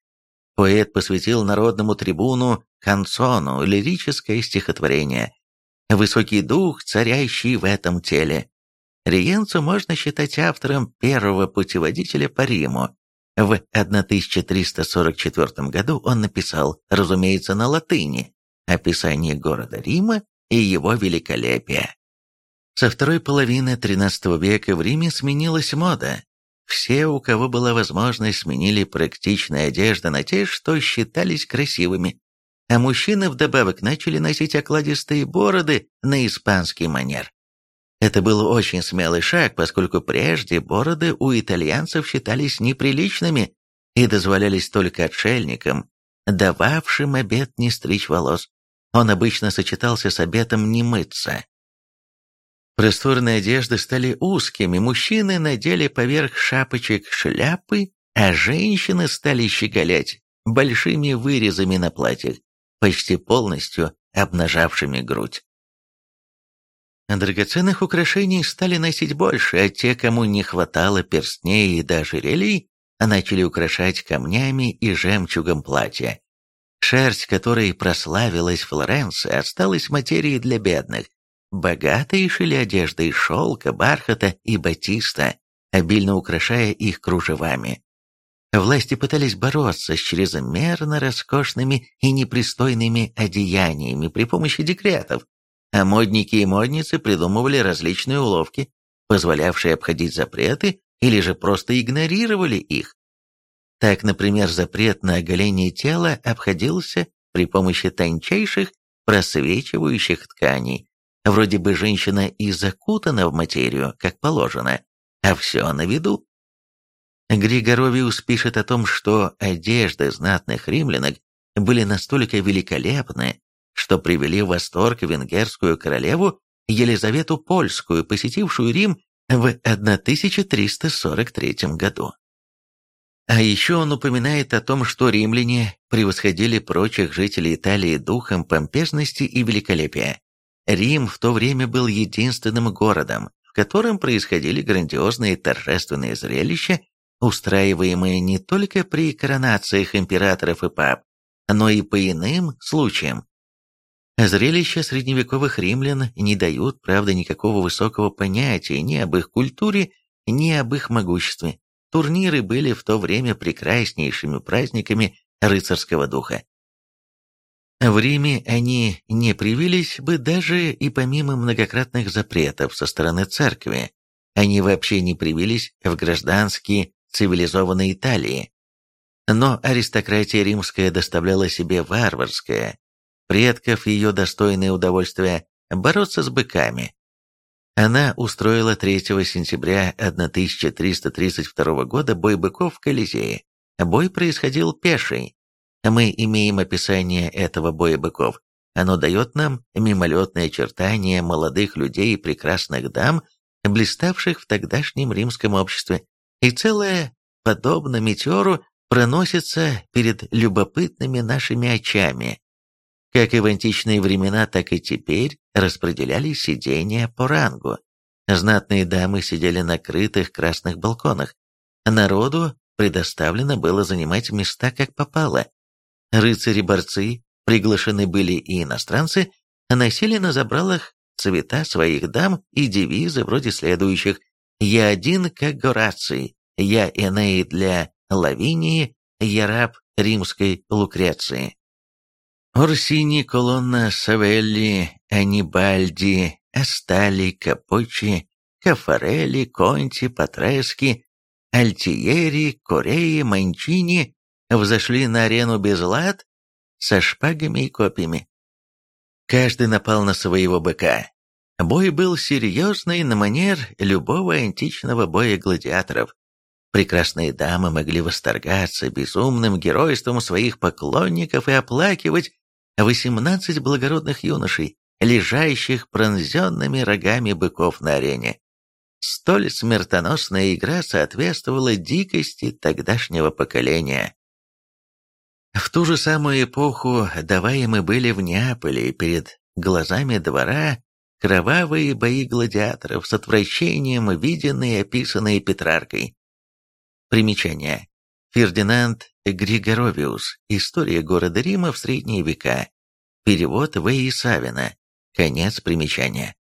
Поэт посвятил народному трибуну Канцону лирическое стихотворение «Высокий дух, царящий в этом теле». Риенцо можно считать автором первого путеводителя по Риму. В 1344 году он написал, разумеется, на латыни, описание города Рима и его великолепие. Со второй половины XIII века в Риме сменилась мода. Все, у кого была возможность, сменили практичные одежды на те, что считались красивыми, а мужчины вдобавок начали носить окладистые бороды на испанский манер. Это был очень смелый шаг, поскольку прежде бороды у итальянцев считались неприличными и дозволялись только отшельникам, дававшим обет не стричь волос. Он обычно сочетался с обетом не мыться. Просторные одежды стали узкими, мужчины надели поверх шапочек шляпы, а женщины стали щеголять большими вырезами на платьях, почти полностью обнажавшими грудь. Драгоценных украшений стали носить больше, а те, кому не хватало перстней и даже релей, начали украшать камнями и жемчугом платья. Шерсть, которой прославилась Флоренция, осталась материей для бедных. Богатые шили одежды из шелка, бархата и батиста, обильно украшая их кружевами. Власти пытались бороться с чрезмерно роскошными и непристойными одеяниями при помощи декретов, а модники и модницы придумывали различные уловки, позволявшие обходить запреты или же просто игнорировали их. Так, например, запрет на оголение тела обходился при помощи тончайших просвечивающих тканей. Вроде бы женщина и закутана в материю, как положено, а все на виду. Григоровиус пишет о том, что одежды знатных римлянок были настолько великолепны, что привели в восторг венгерскую королеву Елизавету Польскую, посетившую Рим в 1343 году. А еще он упоминает о том, что римляне превосходили прочих жителей Италии духом помпезности и великолепия. Рим в то время был единственным городом, в котором происходили грандиозные торжественные зрелища, устраиваемые не только при коронациях императоров и пап, но и по иным случаям, Зрелища средневековых римлян не дают, правда, никакого высокого понятия ни об их культуре, ни об их могуществе. Турниры были в то время прекраснейшими праздниками рыцарского духа. В Риме они не привились бы даже и помимо многократных запретов со стороны церкви. Они вообще не привились в гражданские цивилизованной Италии. Но аристократия римская доставляла себе варварское, предков ее достойное удовольствие бороться с быками. Она устроила 3 сентября 1332 года бой быков в Колизее. Бой происходил пеший. Мы имеем описание этого боя быков. Оно дает нам мимолетное очертание молодых людей и прекрасных дам, блиставших в тогдашнем римском обществе, и целое, подобно метеору, проносится перед любопытными нашими очами, как и в античные времена, так и теперь распределялись сидения по рангу. Знатные дамы сидели на крытых красных балконах. Народу предоставлено было занимать места как попало. Рыцари-борцы, приглашены были и иностранцы, носили на забралах цвета своих дам и девизы вроде следующих «Я один, как Гораций», «Я Эней для Лавинии», «Я раб римской Лукреции». Орсини, Колонна, Савелли, Анибальди, Астали, Капочи, Кафарелли, Конти, Патрески, Альтиери, Кореи, Манчини взошли на арену без лад со шпагами и копьями. Каждый напал на своего быка. Бой был серьезный на манер любого античного боя гладиаторов. Прекрасные дамы могли восторгаться безумным геройством своих поклонников и оплакивать восемнадцать благородных юношей, лежащих пронзенными рогами быков на арене. Столь смертоносная игра соответствовала дикости тогдашнего поколения. В ту же самую эпоху даваемы были в Неаполе перед глазами двора кровавые бои гладиаторов с отвращением, виденные и описанные Петраркой. Примечание. Фердинанд Григоровиус. История города Рима в средние века. Перевод В. И. Савина. Конец примечания.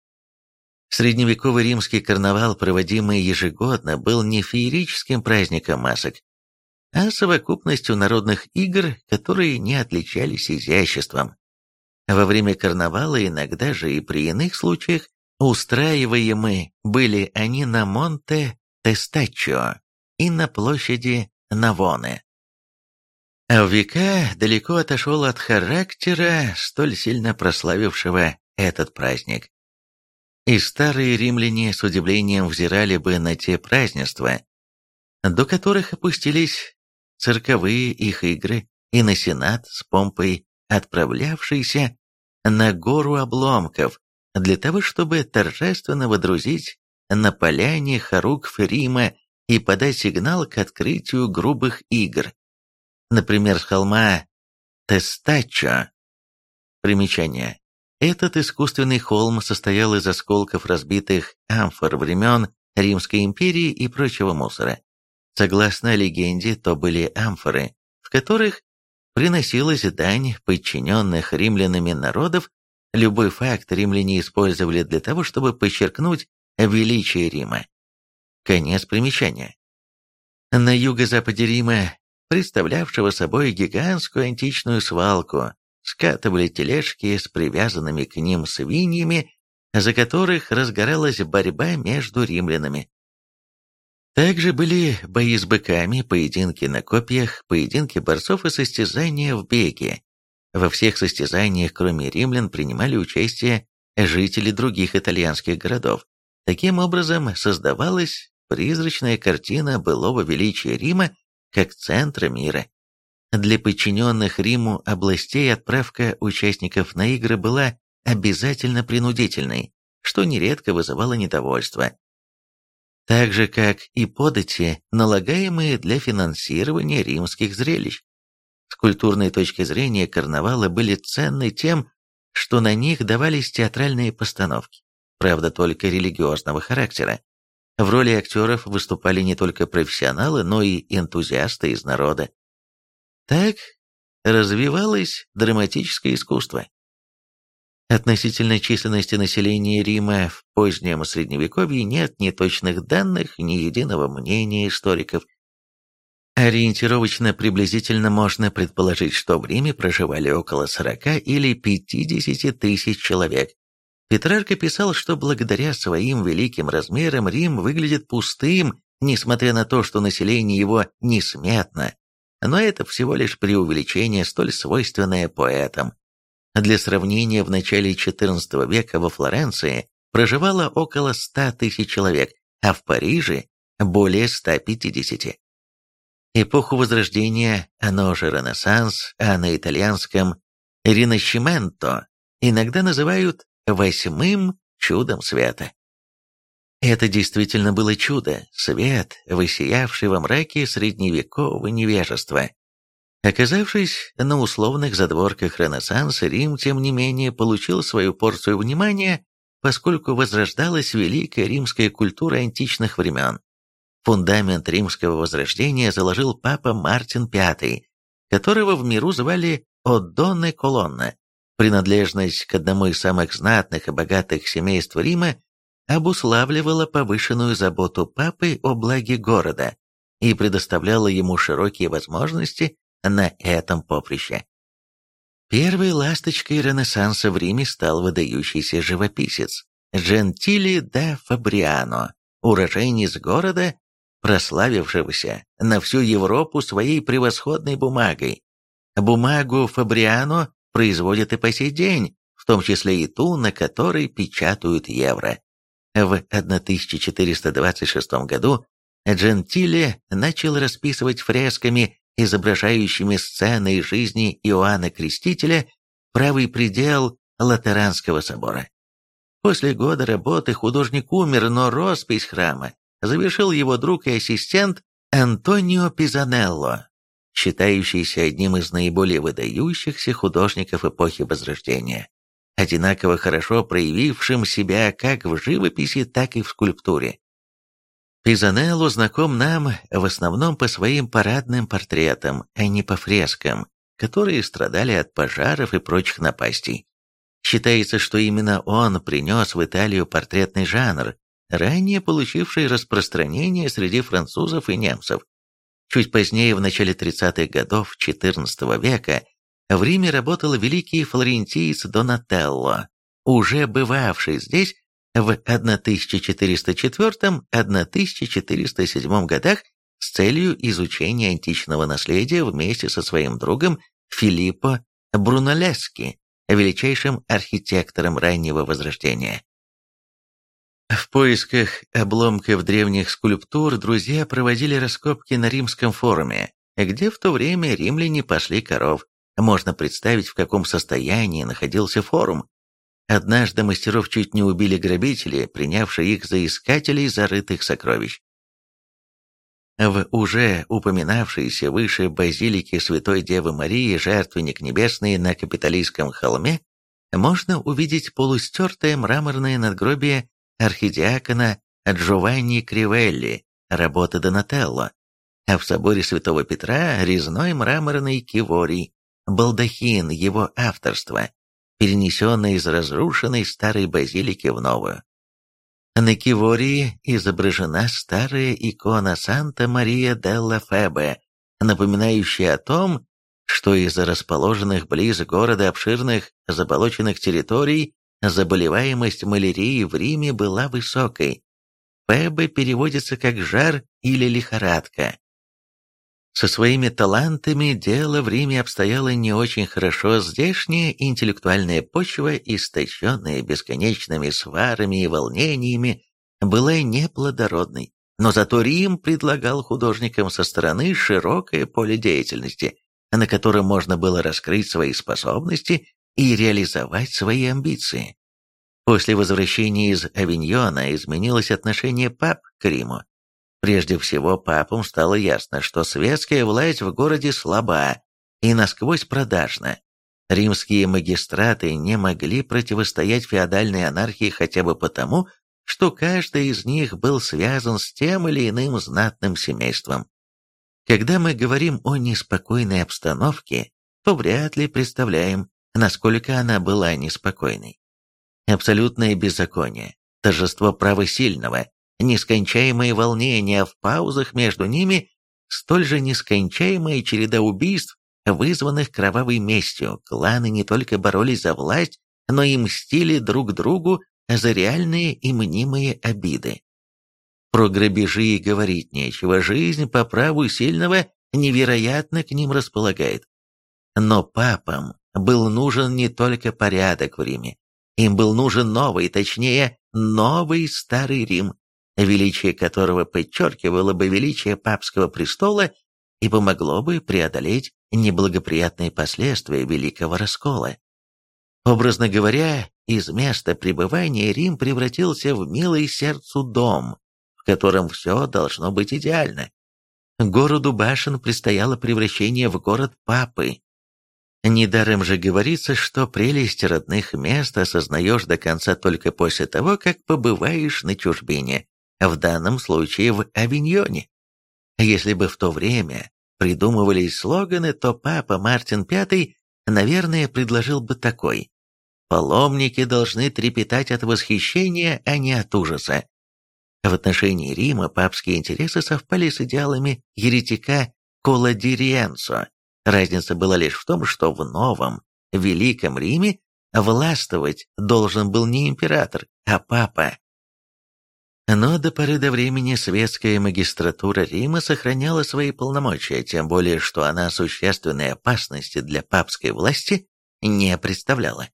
Средневековый римский карнавал, проводимый ежегодно, был не феерическим праздником масок, а совокупностью народных игр, которые не отличались изяществом. Во время карнавала, иногда же и при иных случаях, устраиваемы были они на Монте Тестаччо и на площади Навоны. А в века далеко отошел от характера, столь сильно прославившего этот праздник. И старые римляне с удивлением взирали бы на те празднества, до которых опустились цирковые их игры, и на сенат с помпой отправлявшийся на гору обломков, для того, чтобы торжественно водрузить на поляне Харукв Рима и подать сигнал к открытию грубых игр. Например, с холма Тестачо. Примечание. Этот искусственный холм состоял из осколков разбитых амфор времен Римской империи и прочего мусора. Согласно легенде, то были амфоры, в которых приносилась дань подчиненных римлянами народов, любой факт римляне использовали для того, чтобы подчеркнуть величие Рима. Конец примечания. На юго-западе Рима, представлявшего собой гигантскую античную свалку, скатывали тележки с привязанными к ним свиньями, за которых разгоралась борьба между римлянами. Также были бои с быками, поединки на копьях, поединки борцов и состязания в беге. Во всех состязаниях, кроме римлян, принимали участие жители других итальянских городов. Таким образом, создавалась призрачная картина былого величия Рима как центра мира. Для подчиненных Риму областей отправка участников на игры была обязательно принудительной, что нередко вызывало недовольство. Так же, как и подати, налагаемые для финансирования римских зрелищ. С культурной точки зрения карнавалы были ценны тем, что на них давались театральные постановки, правда только религиозного характера. В роли актеров выступали не только профессионалы, но и энтузиасты из народа. Так развивалось драматическое искусство. Относительно численности населения Рима в позднем Средневековье нет ни точных данных, ни единого мнения историков. Ориентировочно приблизительно можно предположить, что в Риме проживали около 40 или 50 тысяч человек. Петрарка писал, что благодаря своим великим размерам Рим выглядит пустым, несмотря на то, что население его несметно, но это всего лишь преувеличение, столь свойственное поэтам. Для сравнения, в начале XIV века во Флоренции проживало около 100 тысяч человек, а в Париже более 150. Эпоху Возрождения, оно же Ренессанс, а на итальянском «Ринасчименто» иногда называют «восьмым чудом света». Это действительно было чудо, свет, высиявший во мраке средневекового невежества. Оказавшись на условных задворках Ренессанса, Рим, тем не менее, получил свою порцию внимания, поскольку возрождалась великая римская культура античных времен. Фундамент римского возрождения заложил папа Мартин V, которого в миру звали Оддоне Колонна. Принадлежность к одному из самых знатных и богатых семейств Рима обуславливала повышенную заботу папы о благе города и предоставляла ему широкие возможности на этом поприще. Первой ласточкой Ренессанса в Риме стал выдающийся живописец Джентили да Фабриано, уроженец города, прославившегося на всю Европу своей превосходной бумагой. Бумагу Фабриано производят и по сей день, в том числе и ту, на которой печатают евро. В 1426 году Джентиле начал расписывать фресками, изображающими сцены из жизни Иоанна Крестителя, правый предел Латеранского собора. После года работы художник умер, но роспись храма завершил его друг и ассистент Антонио Пизанелло, считающийся одним из наиболее выдающихся художников эпохи Возрождения одинаково хорошо проявившим себя как в живописи, так и в скульптуре. Пизанелло знаком нам в основном по своим парадным портретам, а не по фрескам, которые страдали от пожаров и прочих напастей. Считается, что именно он принес в Италию портретный жанр, ранее получивший распространение среди французов и немцев. Чуть позднее, в начале 30-х годов XIV века, в Риме работал великий флорентиец Донателло, уже бывавший здесь в 1404-1407 годах с целью изучения античного наследия вместе со своим другом Филиппо Брунолески, величайшим архитектором раннего Возрождения. В поисках обломков древних скульптур друзья проводили раскопки на Римском форуме, где в то время римляне пасли коров, можно представить, в каком состоянии находился форум. Однажды мастеров чуть не убили грабители, принявшие их за искателей зарытых сокровищ. В уже упоминавшейся выше базилике Святой Девы Марии жертвенник небесный на Капитолийском холме можно увидеть полустертое мраморное надгробие архидиакона Джованни Кривелли, работы Донателло, а в соборе Святого Петра резной мраморный киворий, балдахин его авторства, перенесенный из разрушенной старой базилики в новую. На кивории изображена старая икона Санта-Мария делла Фебе, напоминающая о том, что из-за расположенных близ города обширных заболоченных территорий заболеваемость малярией в Риме была высокой. Фебе переводится как «жар» или «лихорадка». Со своими талантами дело в Риме обстояло не очень хорошо, здешняя интеллектуальная почва, истощенная бесконечными сварами и волнениями, была неплодородной. Но зато Рим предлагал художникам со стороны широкое поле деятельности, на котором можно было раскрыть свои способности и реализовать свои амбиции. После возвращения из Авиньона изменилось отношение пап к Риму. Прежде всего, папам стало ясно, что светская власть в городе слаба и насквозь продажна. Римские магистраты не могли противостоять феодальной анархии хотя бы потому, что каждый из них был связан с тем или иным знатным семейством. Когда мы говорим о неспокойной обстановке, то вряд ли представляем, насколько она была неспокойной. Абсолютное беззаконие, торжество права сильного, нескончаемые волнения, в паузах между ними столь же нескончаемая череда убийств, вызванных кровавой местью. Кланы не только боролись за власть, но и мстили друг другу за реальные и мнимые обиды. Про грабежи и говорить нечего, жизнь по праву сильного невероятно к ним располагает. Но папам был нужен не только порядок в Риме, им был нужен новый, точнее, новый старый Рим, величие которого подчеркивало бы величие папского престола и помогло бы преодолеть неблагоприятные последствия Великого Раскола. Образно говоря, из места пребывания Рим превратился в милый сердцу дом, в котором все должно быть идеально. Городу башен предстояло превращение в город папы. Недаром же говорится, что прелесть родных мест осознаешь до конца только после того, как побываешь на чужбине, в данном случае в Авиньоне. Если бы в то время придумывались слоганы, то папа Мартин V, наверное, предложил бы такой. Паломники должны трепетать от восхищения, а не от ужаса. В отношении Рима папские интересы совпали с идеалами еретика Коладириенцо. Разница была лишь в том, что в новом, Великом Риме властвовать должен был не император, а папа. Но до поры до времени светская магистратура Рима сохраняла свои полномочия, тем более что она существенной опасности для папской власти не представляла.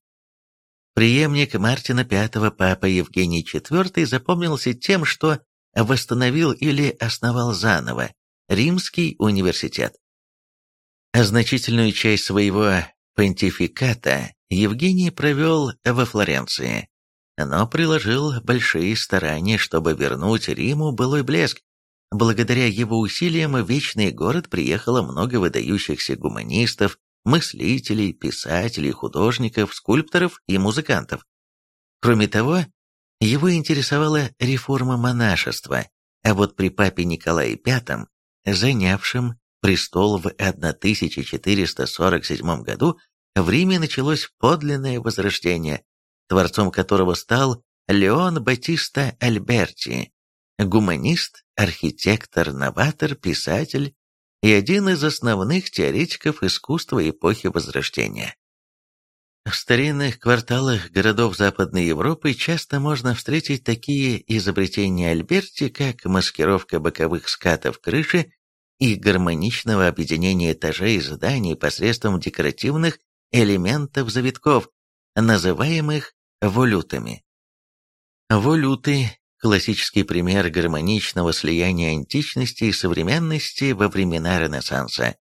Преемник Мартина V, папа Евгений IV, запомнился тем, что восстановил или основал заново Римский университет. Значительную часть своего понтификата Евгений провел во Флоренции, но приложил большие старания, чтобы вернуть Риму былой блеск. Благодаря его усилиям в Вечный город приехало много выдающихся гуманистов, мыслителей, писателей, художников, скульпторов и музыкантов. Кроме того, его интересовала реформа монашества, а вот при папе Николае V, занявшем престол в 1447 году, в Риме началось подлинное возрождение, творцом которого стал Леон Батиста Альберти, гуманист, архитектор, новатор, писатель, и один из основных теоретиков искусства эпохи Возрождения. В старинных кварталах городов Западной Европы часто можно встретить такие изобретения Альберти, как маскировка боковых скатов крыши и гармоничного объединения этажей зданий посредством декоративных элементов завитков, называемых волютами. Волюты Классический пример гармоничного слияния античности и современности во времена Ренессанса.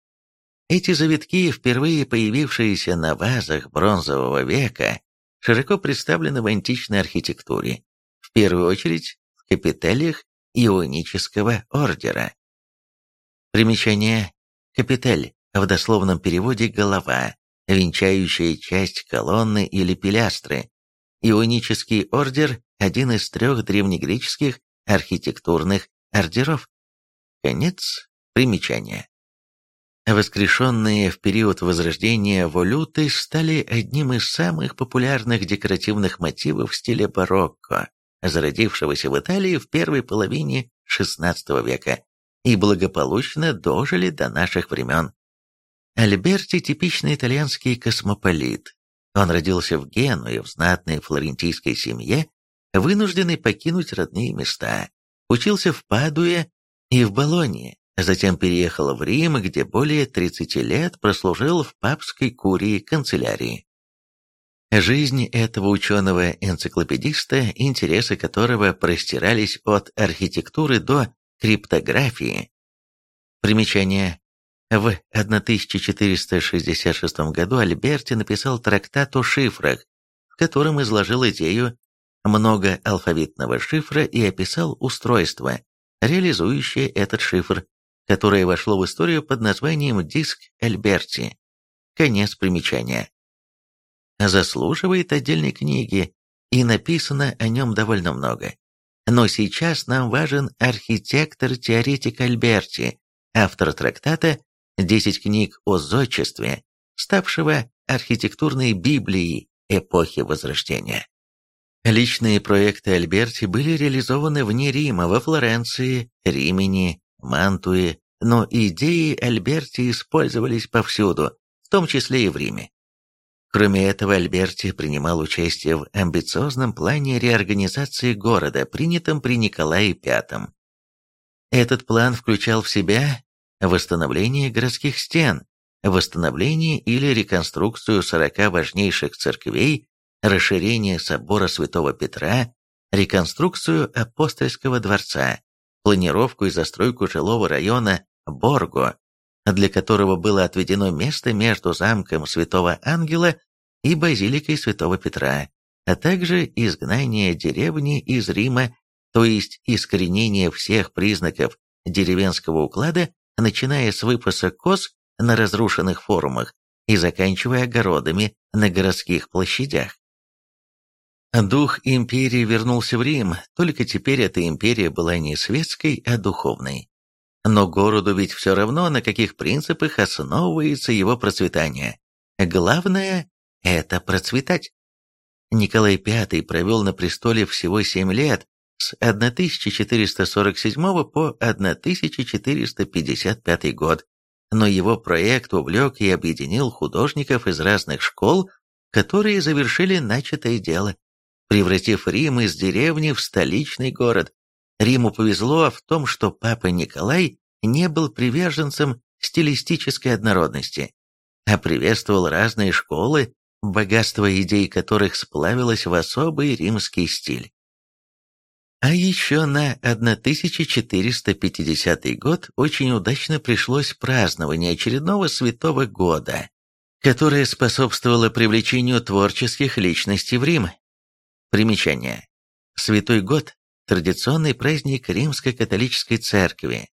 Эти завитки, впервые появившиеся на вазах бронзового века, широко представлены в античной архитектуре, в первую очередь в капителях Ионического ордера. Примечание «капитель» в дословном переводе «голова», венчающая часть колонны или пилястры. Ионический ордер – один из трех древнегреческих архитектурных ордеров. Конец примечания. Воскрешенные в период Возрождения волюты стали одним из самых популярных декоративных мотивов в стиле барокко, зародившегося в Италии в первой половине XVI века и благополучно дожили до наших времен. Альберти – типичный итальянский космополит. Он родился в Генуе в знатной флорентийской семье, вынужденный покинуть родные места, учился в Падуе и в Болонье, Затем переехал в Рим, где более 30 лет прослужил в папской курии канцелярии. Жизнь этого ученого-энциклопедиста, интересы которого простирались от архитектуры до криптографии. Примечание. В 1466 году Альберти написал трактат о шифрах, в котором изложил идею многоалфавитного шифра и описал устройство, реализующее этот шифр, которое вошло в историю под названием «Диск Альберти». Конец примечания. Заслуживает отдельной книги, и написано о нем довольно много. Но сейчас нам важен архитектор-теоретик Альберти, автор трактата «Десять книг о зодчестве», ставшего архитектурной библией эпохи Возрождения. Личные проекты Альберти были реализованы вне Рима, во Флоренции, Римени, Мантуи, но идеи Альберти использовались повсюду, в том числе и в Риме. Кроме этого, Альберти принимал участие в амбициозном плане реорганизации города, принятом при Николае V. Этот план включал в себя восстановление городских стен, восстановление или реконструкцию 40 важнейших церквей, расширение собора Святого Петра, реконструкцию апостольского дворца, планировку и застройку жилого района Борго, для которого было отведено место между замком Святого Ангела и базиликой Святого Петра, а также изгнание деревни из Рима, то есть искоренение всех признаков деревенского уклада, начиная с выпаса коз на разрушенных форумах и заканчивая огородами на городских площадях. Дух империи вернулся в Рим, только теперь эта империя была не светской, а духовной. Но городу ведь все равно, на каких принципах основывается его процветание. Главное – это процветать. Николай V провел на престоле всего семь лет, с 1447 по 1455 год, но его проект увлек и объединил художников из разных школ, которые завершили начатое дело превратив Рим из деревни в столичный город. Риму повезло в том, что папа Николай не был приверженцем стилистической однородности, а приветствовал разные школы, богатство идей которых сплавилось в особый римский стиль. А еще на 1450 год очень удачно пришлось празднование очередного святого года, которое способствовало привлечению творческих личностей в Рим. Примечание. Святой год – традиционный праздник Римско-католической церкви,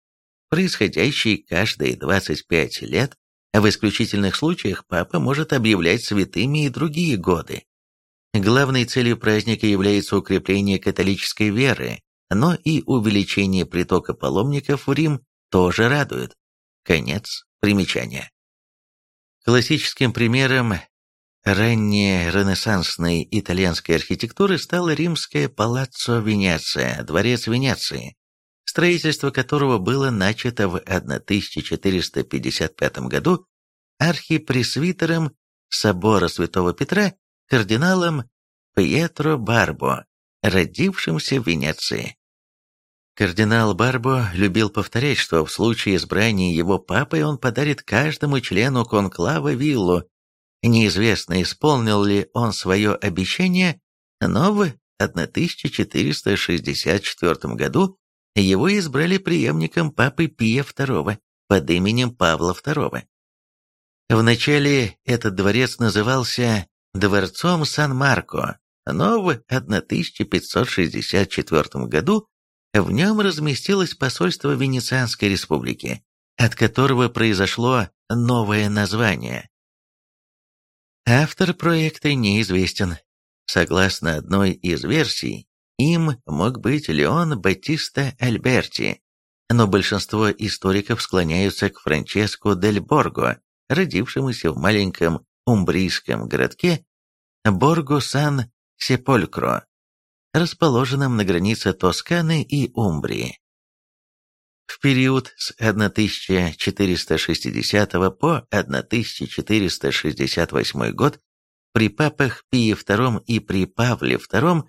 происходящий каждые 25 лет, а в исключительных случаях папа может объявлять святыми и другие годы. Главной целью праздника является укрепление католической веры, но и увеличение притока паломников в Рим тоже радует. Конец примечания. Классическим примером Ранней ренессансной итальянской архитектуры стало римское Палаццо Венеция, дворец Венеции, строительство которого было начато в 1455 году архипресвитером собора Святого Петра кардиналом Пьетро Барбо, родившимся в Венеции. Кардинал Барбо любил повторять, что в случае избрания его папой он подарит каждому члену конклава виллу, Неизвестно, исполнил ли он свое обещание, но в 1464 году его избрали преемником папы Пия II под именем Павла II. Вначале этот дворец назывался Дворцом Сан-Марко, но в 1564 году в нем разместилось посольство Венецианской республики, от которого произошло новое название. Автор проекта неизвестен. Согласно одной из версий, им мог быть Леон Батиста Альберти, но большинство историков склоняются к Франческо дель Борго, родившемуся в маленьком умбрийском городке Борго-Сан-Сеполькро, расположенном на границе Тосканы и Умбрии. В период с 1460 по 1468 год при папах Пии II и при Павле II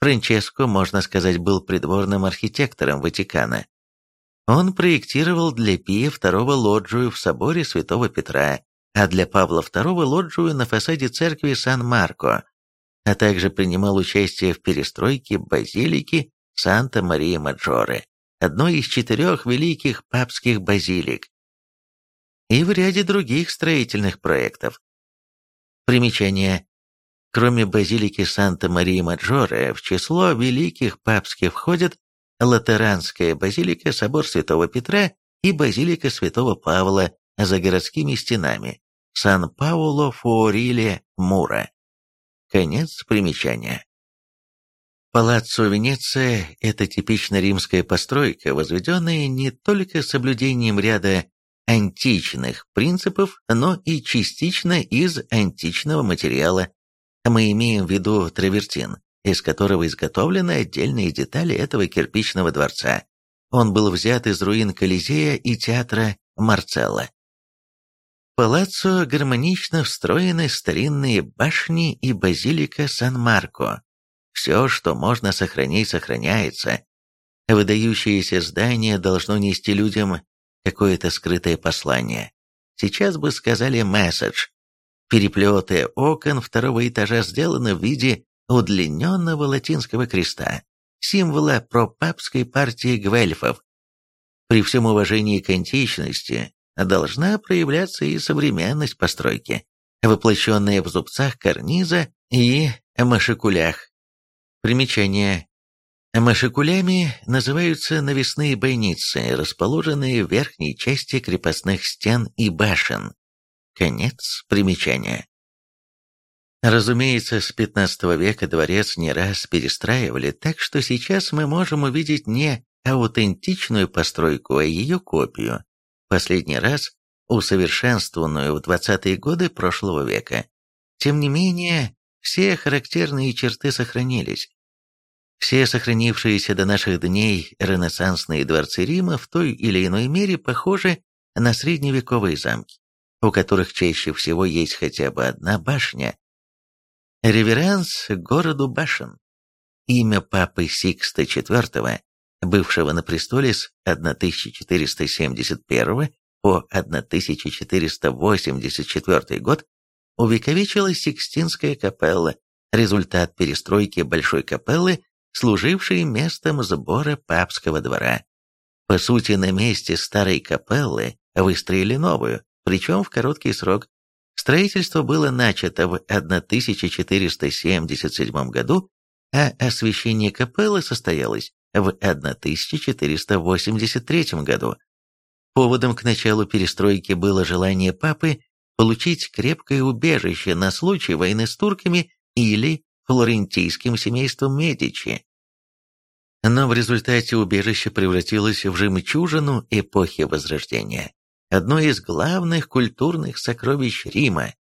Франческо, можно сказать, был придворным архитектором Ватикана. Он проектировал для Пия II лоджию в соборе Святого Петра, а для Павла II лоджию на фасаде церкви Сан-Марко, а также принимал участие в перестройке базилики Санта-Мария-Маджоре, одной из четырех великих папских базилик, и в ряде других строительных проектов. Примечание. Кроме базилики Санта-Марии-Маджоре, в число великих папских входят Латеранская базилика, собор Святого Петра и базилика Святого Павла за городскими стенами, Сан-Пауло-Фуориле-Мура. Конец примечания. Палаццо Венеция – это типично римская постройка, возведенная не только соблюдением ряда античных принципов, но и частично из античного материала. Мы имеем в виду травертин, из которого изготовлены отдельные детали этого кирпичного дворца. Он был взят из руин Колизея и театра Марцелла палаццо гармонично встроены старинные башни и базилика Сан-Марко. Все, что можно сохранить, сохраняется. Выдающееся здание должно нести людям какое-то скрытое послание. Сейчас бы сказали «месседж». Переплеты окон второго этажа сделаны в виде удлиненного латинского креста, символа пропапской партии гвельфов. При всем уважении к античности, должна проявляться и современность постройки, воплощенная в зубцах карниза и машикулях. Примечание. Машикулями называются навесные бойницы, расположенные в верхней части крепостных стен и башен. Конец примечания. Разумеется, с XV века дворец не раз перестраивали, так что сейчас мы можем увидеть не аутентичную постройку, а ее копию, последний раз усовершенствованную в 20-е годы прошлого века. Тем не менее, все характерные черты сохранились. Все сохранившиеся до наших дней ренессансные дворцы Рима в той или иной мере похожи на средневековые замки, у которых чаще всего есть хотя бы одна башня. Реверанс городу башен. Имя папы Сикста IV бывшего на престоле с 1471 по 1484 год, увековечилась Сикстинская капелла, результат перестройки Большой капеллы, служившей местом сбора папского двора. По сути, на месте старой капеллы выстроили новую, причем в короткий срок. Строительство было начато в 1477 году, а освящение капеллы состоялось в 1483 году. Поводом к началу перестройки было желание папы получить крепкое убежище на случай войны с турками или флорентийским семейством Медичи. Но в результате убежище превратилось в жемчужину эпохи Возрождения, одно из главных культурных сокровищ Рима.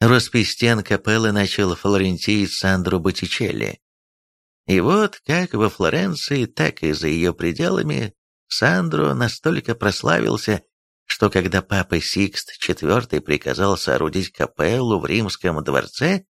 Роспись стен капеллы начал флорентиец Сандро Боттичелли, и вот как во Флоренции, так и за ее пределами Сандро настолько прославился, что когда папа Сикст IV приказал соорудить капеллу в римском дворце,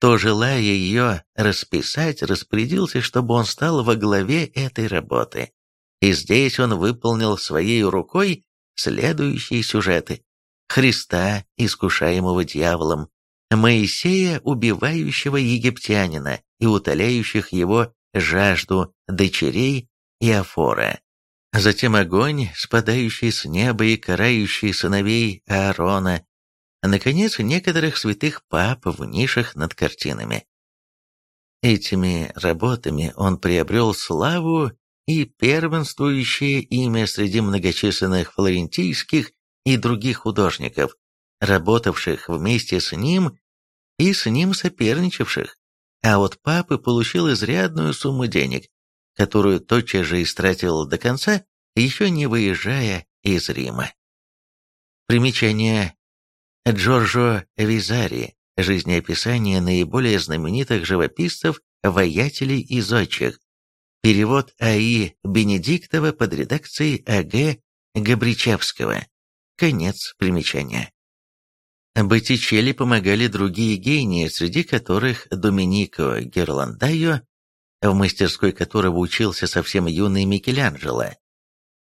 то, желая ее расписать, распорядился, чтобы он стал во главе этой работы. И здесь он выполнил своей рукой следующие сюжеты. Христа, искушаемого дьяволом, Моисея, убивающего египтянина и утоляющих его жажду дочерей Иофора, затем огонь, спадающий с неба и карающий сыновей Аарона, наконец, некоторых святых пап в нишах над картинами. Этими работами он приобрел славу и первенствующее имя среди многочисленных флорентийских и других художников, работавших вместе с ним и с ним соперничавших, а от папы получил изрядную сумму денег, которую тотчас же истратил до конца, еще не выезжая из Рима. Примечание Джорджо Визари. Жизнеописание наиболее знаменитых живописцев, воятелей и зодчих. Перевод А.И. Бенедиктова под редакцией А.Г. Габричевского. Конец примечания. Боттичелли помогали другие гении, среди которых Доминико Герландайо, в мастерской которого учился совсем юный Микеланджело,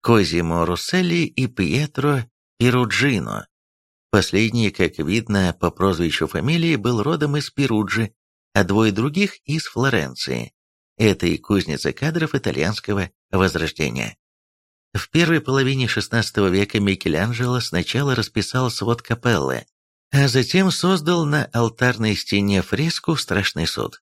Козимо Русселли и Пьетро Перуджино. Последний, как видно по прозвищу фамилии, был родом из Перуджи, а двое других – из Флоренции. Это и кузница кадров итальянского возрождения. В первой половине XVI века Микеланджело сначала расписал свод капеллы, а затем создал на алтарной стене фреску «Страшный суд».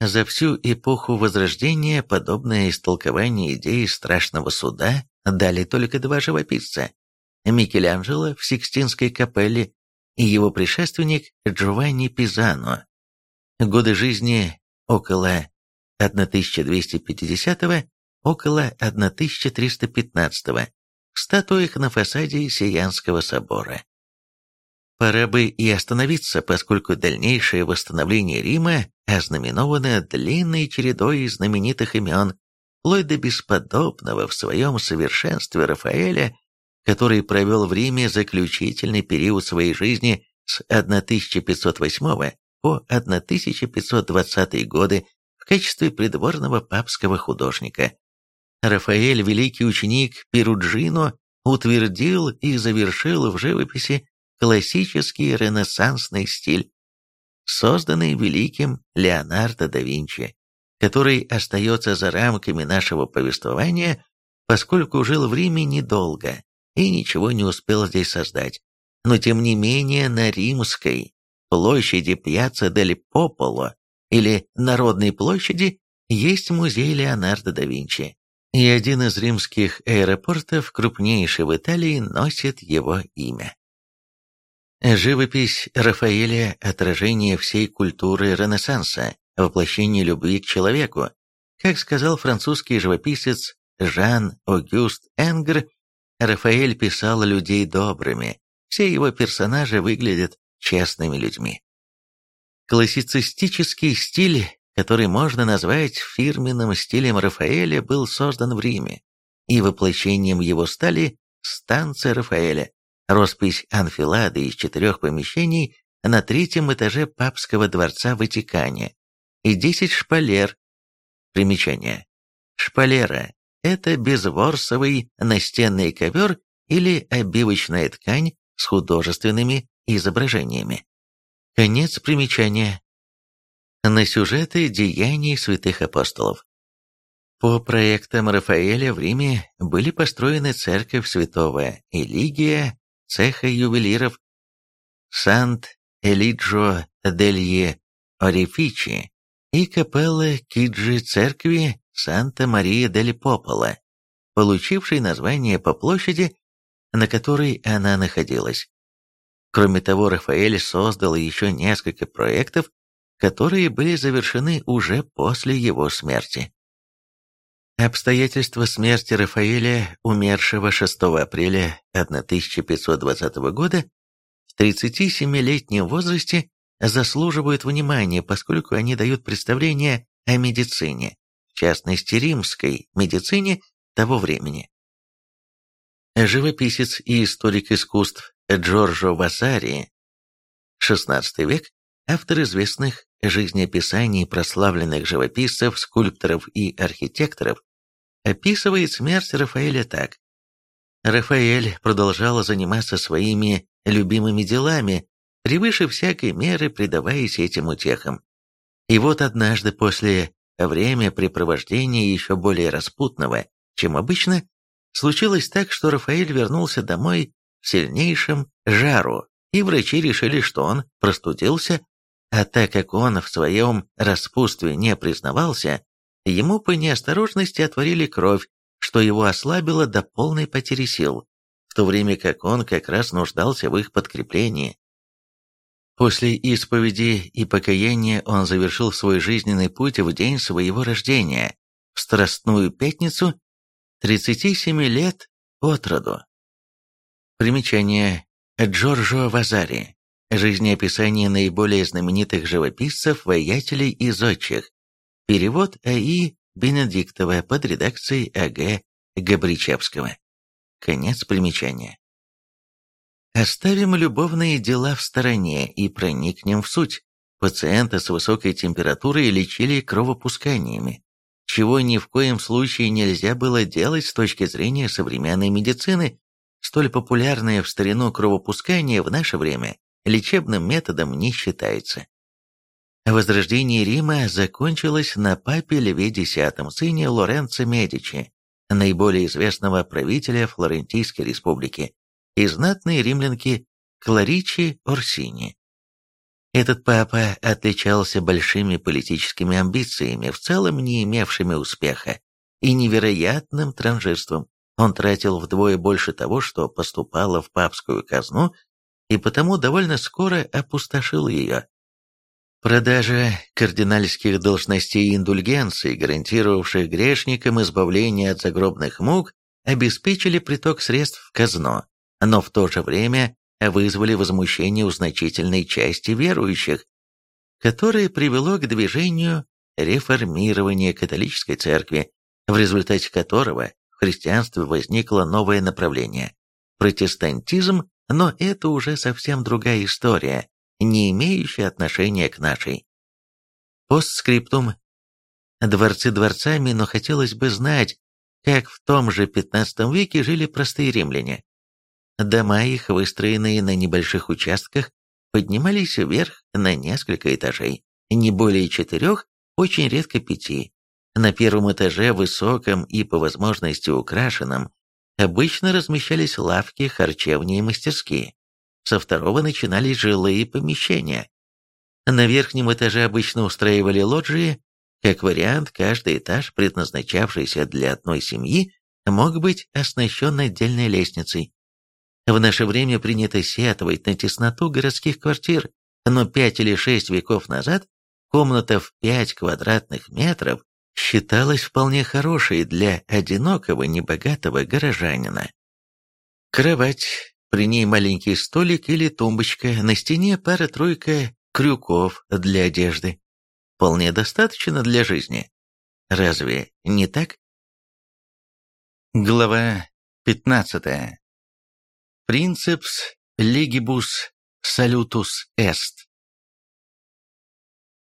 За всю эпоху Возрождения подобное истолкование идеи страшного суда дали только два живописца – Микеланджело в Сикстинской капелле и его предшественник Джованни Пизано. Годы жизни около 1250 около 1315 в статуях на фасаде Сиянского собора. Пора бы и остановиться, поскольку дальнейшее восстановление Рима ознаменовано длинной чередой знаменитых имен, вплоть до бесподобного в своем совершенстве Рафаэля, который провел в Риме заключительный период своей жизни с 1508 по 1520 годы в качестве придворного папского художника. Рафаэль, великий ученик Перуджино, утвердил и завершил в живописи классический ренессансный стиль, созданный великим Леонардо да Винчи, который остается за рамками нашего повествования, поскольку жил в Риме недолго и ничего не успел здесь создать, но тем не менее на римской площади Пьяцца дель Пополо или Народной площади есть музей Леонардо да Винчи, и один из римских аэропортов, крупнейший в Италии, носит его имя. Живопись Рафаэля – отражение всей культуры Ренессанса, воплощение любви к человеку. Как сказал французский живописец Жан-Огюст Энгр, Рафаэль писал людей добрыми, все его персонажи выглядят честными людьми. Классицистический стиль, который можно назвать фирменным стилем Рафаэля, был создан в Риме, и воплощением его стали станции Рафаэля, Роспись анфилады из четырех помещений на третьем этаже папского дворца в Ватикане и десять шпалер. Примечание. Шпалера – это безворсовый настенный ковер или обивочная ткань с художественными изображениями. Конец примечания. На сюжеты деяний святых апостолов. По проектам Рафаэля в Риме были построены церковь святого Элигия цеха ювелиров Сант-Элиджо делье Орифичи и капелла Киджи церкви Санта-Мария дель Попола, получившей название по площади, на которой она находилась. Кроме того, Рафаэль создал еще несколько проектов, которые были завершены уже после его смерти. Обстоятельства смерти Рафаэля, умершего 6 апреля 1520 года, в 37-летнем возрасте заслуживают внимания, поскольку они дают представление о медицине, в частности римской медицине того времени. Живописец и историк искусств Джорджо Васари, XVI век, автор известных жизнеописаний прославленных живописцев, скульпторов и архитекторов, описывает смерть Рафаэля так. Рафаэль продолжал заниматься своими любимыми делами, превыше всякой меры предаваясь этим утехам. И вот однажды после времяпрепровождения еще более распутного, чем обычно, случилось так, что Рафаэль вернулся домой в сильнейшем жару, и врачи решили, что он простудился, а так как он в своем распутстве не признавался, ему по неосторожности отворили кровь, что его ослабило до полной потери сил, в то время как он как раз нуждался в их подкреплении. После исповеди и покаяния он завершил свой жизненный путь в день своего рождения, в Страстную Пятницу, 37 лет от роду. Примечание. Джорджо Вазари. Жизнеописание наиболее знаменитых живописцев, воятелей и зодчих. Перевод А.И. Бенедиктова под редакцией А.Г. Габричевского. Конец примечания. Оставим любовные дела в стороне и проникнем в суть. Пациента с высокой температурой лечили кровопусканиями, чего ни в коем случае нельзя было делать с точки зрения современной медицины. Столь популярное в старину кровопускание в наше время лечебным методом не считается. Возрождение Рима закончилось на папе Леве X, сыне Лоренцо Медичи, наиболее известного правителя Флорентийской республики, и знатной римлянки Кларичи Орсини. Этот папа отличался большими политическими амбициями, в целом не имевшими успеха, и невероятным транжирством. Он тратил вдвое больше того, что поступало в папскую казну, и потому довольно скоро опустошил ее. Продажа кардинальских должностей и индульгенций, гарантировавших грешникам избавление от загробных мук, обеспечили приток средств в казну, но в то же время вызвали возмущение у значительной части верующих, которое привело к движению реформирования католической церкви, в результате которого в христианстве возникло новое направление – протестантизм, но это уже совсем другая история, не имеющая отношения к нашей. Постскриптум. Дворцы дворцами, но хотелось бы знать, как в том же XV веке жили простые римляне. Дома их, выстроенные на небольших участках, поднимались вверх на несколько этажей, не более четырех, очень редко пяти. На первом этаже, высоком и по возможности украшенном, обычно размещались лавки, харчевни и мастерские. Со второго начинались жилые помещения. На верхнем этаже обычно устраивали лоджии. Как вариант, каждый этаж, предназначавшийся для одной семьи, мог быть оснащен отдельной лестницей. В наше время принято сетовать на тесноту городских квартир, но пять или шесть веков назад комната в пять квадратных метров считалась вполне хорошей для одинокого небогатого горожанина. Кровать, при ней маленький столик или тумбочка, на стене пара-тройка крюков для одежды. Вполне достаточно для жизни. Разве не так? Глава 15. Принцепс легибус салютус эст.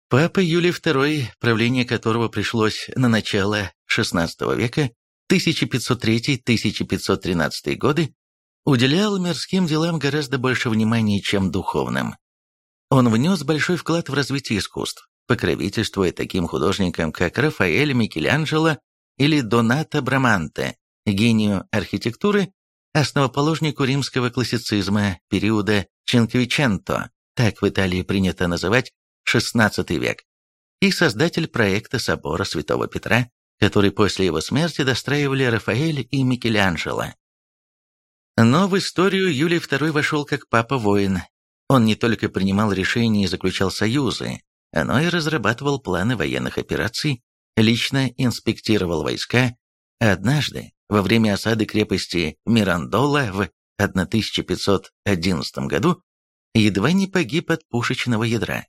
Папа Юлий II, правление которого пришлось на начало XVI века, 1503-1513 годы, уделял мирским делам гораздо больше внимания, чем духовным. Он внес большой вклад в развитие искусств, покровительствуя таким художникам, как Рафаэль Микеланджело или Донато Браманте, гению архитектуры, основоположнику римского классицизма периода Чинквиченто, так в Италии принято называть XVI век, и создатель проекта собора Святого Петра, который после его смерти достраивали Рафаэль и Микеланджело. Но в историю Юлий II вошел как папа-воин. Он не только принимал решения и заключал союзы, но и разрабатывал планы военных операций, лично инспектировал войска. Однажды, во время осады крепости Мирандола в 1511 году, едва не погиб от пушечного ядра.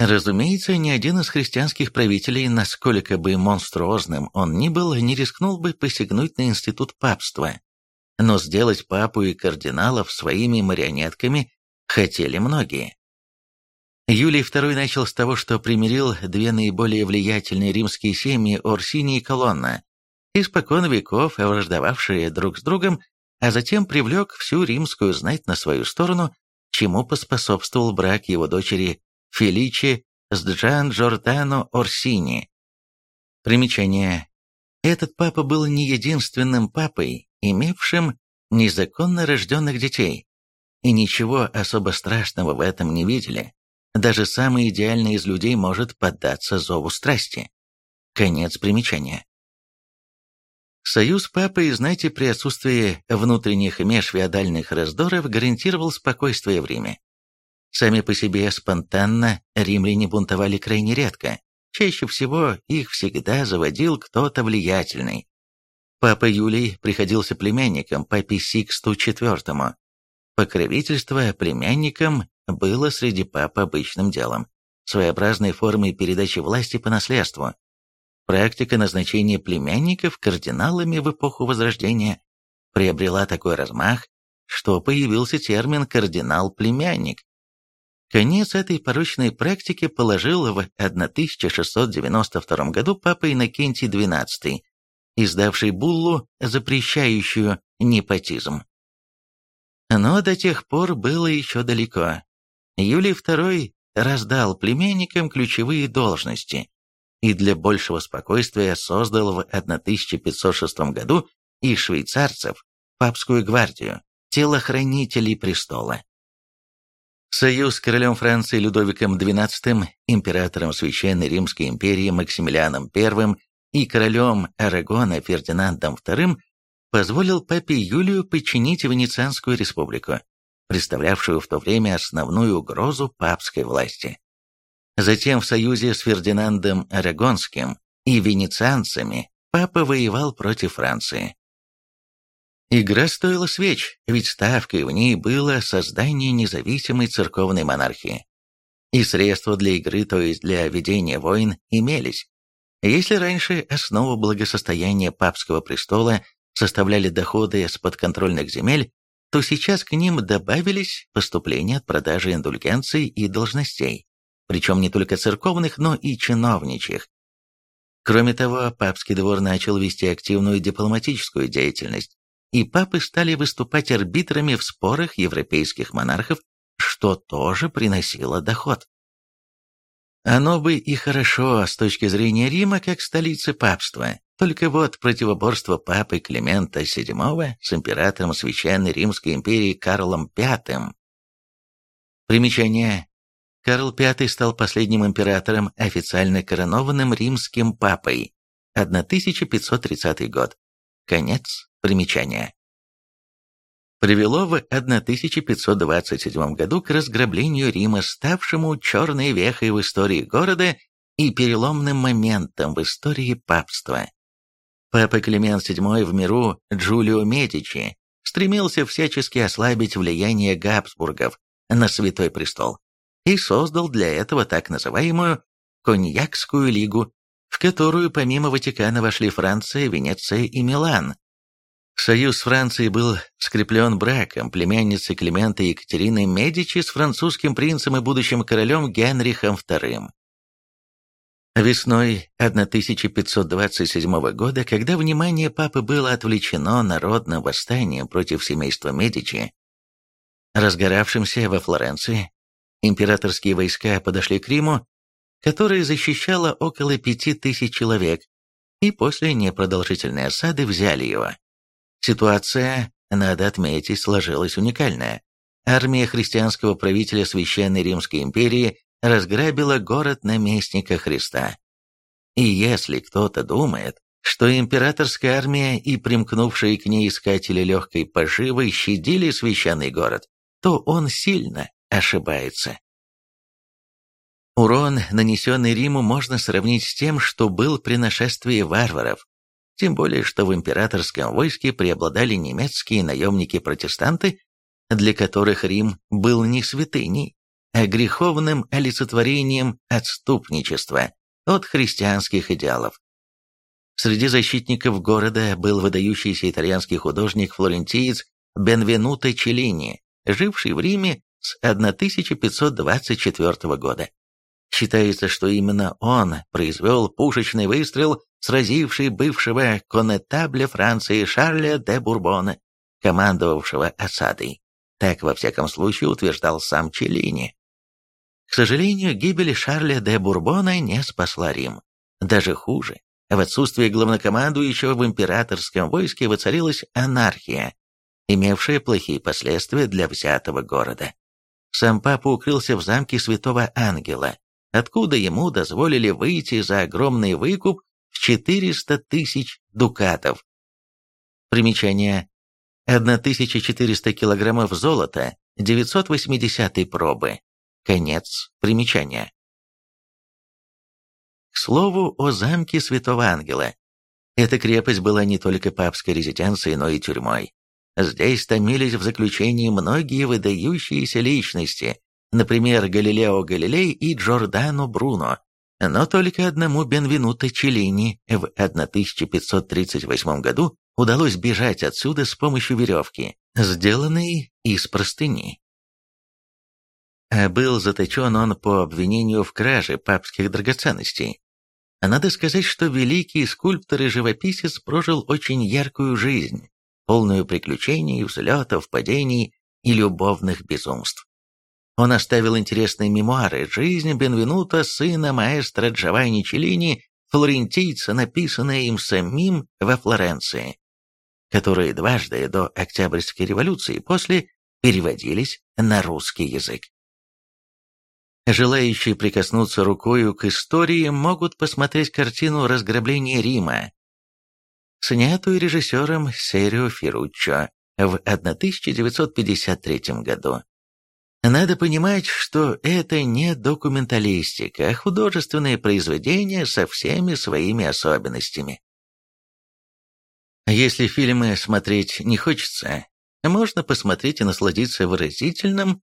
Разумеется, ни один из христианских правителей, насколько бы монструозным он ни был, не рискнул бы посягнуть на институт папства, но сделать папу и кардиналов своими марионетками хотели многие. Юлий II начал с того, что примирил две наиболее влиятельные римские семьи Орсини и Колонна, испокон веков враждовавшие друг с другом, а затем привлек всю римскую знать на свою сторону, чему поспособствовал брак его дочери Феличи с Джан Джордано Орсини. Примечание. Этот папа был не единственным папой, имевшим незаконно рожденных детей. И ничего особо страшного в этом не видели. Даже самый идеальный из людей может поддаться зову страсти. Конец примечания. Союз папы и знати при отсутствии внутренних межфеодальных раздоров гарантировал спокойствие в Риме. Сами по себе спонтанно римляне бунтовали крайне редко. Чаще всего их всегда заводил кто-то влиятельный. Папа Юлий приходился племянником папе Сиксту IV. Покровительство племянникам было среди пап обычным делом, своеобразной формой передачи власти по наследству. Практика назначения племянников кардиналами в эпоху Возрождения приобрела такой размах, что появился термин «кардинал-племянник». Конец этой порочной практике положил в 1692 году папа Иннокентий XII, издавший буллу, запрещающую непотизм. Но до тех пор было еще далеко. Юлий II раздал племянникам ключевые должности и для большего спокойствия создал в 1506 году из швейцарцев папскую гвардию, телохранителей престола. Союз с королем Франции Людовиком XII, императором Священной Римской империи Максимилианом I и королем Арагона Фердинандом II позволил папе Юлию подчинить Венецианскую республику, представлявшую в то время основную угрозу папской власти. Затем в союзе с Фердинандом Арагонским и венецианцами папа воевал против Франции. Игра стоила свеч, ведь ставкой в ней было создание независимой церковной монархии. И средства для игры, то есть для ведения войн, имелись. Если раньше основу благосостояния папского престола составляли доходы с подконтрольных земель, то сейчас к ним добавились поступления от продажи индульгенций и должностей причем не только церковных, но и чиновничьих. Кроме того, папский двор начал вести активную дипломатическую деятельность, и папы стали выступать арбитрами в спорах европейских монархов, что тоже приносило доход. Оно бы и хорошо с точки зрения Рима как столицы папства, только вот противоборство папы Климента VII с императором Священной Римской империи Карлом V. Примечание Карл V стал последним императором, официально коронованным римским папой. 1530 год. Конец примечания. Привело в 1527 году к разграблению Рима, ставшему черной вехой в истории города и переломным моментом в истории папства. Папа Климент VII в миру Джулио Медичи стремился всячески ослабить влияние Габсбургов на Святой Престол и создал для этого так называемую Коньякскую лигу, в которую помимо Ватикана вошли Франция, Венеция и Милан. Союз с Францией был скреплен браком племянницы Климента Екатерины Медичи с французским принцем и будущим королем Генрихом II. Весной 1527 года, когда внимание папы было отвлечено народным восстанием против семейства Медичи, разгоравшимся во Флоренции, Императорские войска подошли к Риму, которое защищало около пяти тысяч человек, и после непродолжительной осады взяли его. Ситуация, надо отметить, сложилась уникальная. Армия христианского правителя Священной Римской империи разграбила город наместника Христа. И если кто-то думает, что императорская армия и примкнувшие к ней искатели легкой поживы щадили священный город, то он сильно ошибается. Урон, нанесенный Риму, можно сравнить с тем, что был при нашествии варваров, тем более, что в императорском войске преобладали немецкие наемники-протестанты, для которых Рим был не святыней, а греховным олицетворением отступничества от христианских идеалов. Среди защитников города был выдающийся итальянский художник-флорентиец Бенвенуто Челлини, живший в Риме с 1524 года. Считается, что именно он произвел пушечный выстрел, сразивший бывшего конетабля Франции Шарля де Бурбона, командовавшего осадой. Так, во всяком случае, утверждал сам Челлини. К сожалению, гибель Шарля де Бурбона не спасла Рим. Даже хуже, в отсутствие главнокомандующего в императорском войске воцарилась анархия, имевшая плохие последствия для взятого города. Сам папа укрылся в замке Святого Ангела, откуда ему дозволили выйти за огромный выкуп в 400 тысяч дукатов. Примечание. 1400 килограммов золота 980 пробы. Конец примечания. К слову о замке Святого Ангела. Эта крепость была не только папской резиденцией, но и тюрьмой. Здесь томились в заключении многие выдающиеся личности, например, Галилео Галилей и Джордано Бруно, но только одному Бенвенуто Челлини в 1538 году удалось бежать отсюда с помощью веревки, сделанной из простыни. А был заточен он по обвинению в краже папских драгоценностей. Надо сказать, что великий скульптор и живописец прожил очень яркую жизнь, полную приключений, взлетов, падений и любовных безумств. Он оставил интересные мемуары «Жизнь Бенвенута, сына маэстро Джованни Челлини, флорентийца, написанные им самим во Флоренции, которые дважды до Октябрьской революции после переводились на русский язык. Желающие прикоснуться рукою к истории могут посмотреть картину «Разграбление Рима», снятую режиссером Серио Ферруччо в 1953 году. Надо понимать, что это не документалистика, а художественное произведение со всеми своими особенностями. Если фильмы смотреть не хочется, можно посмотреть и насладиться выразительным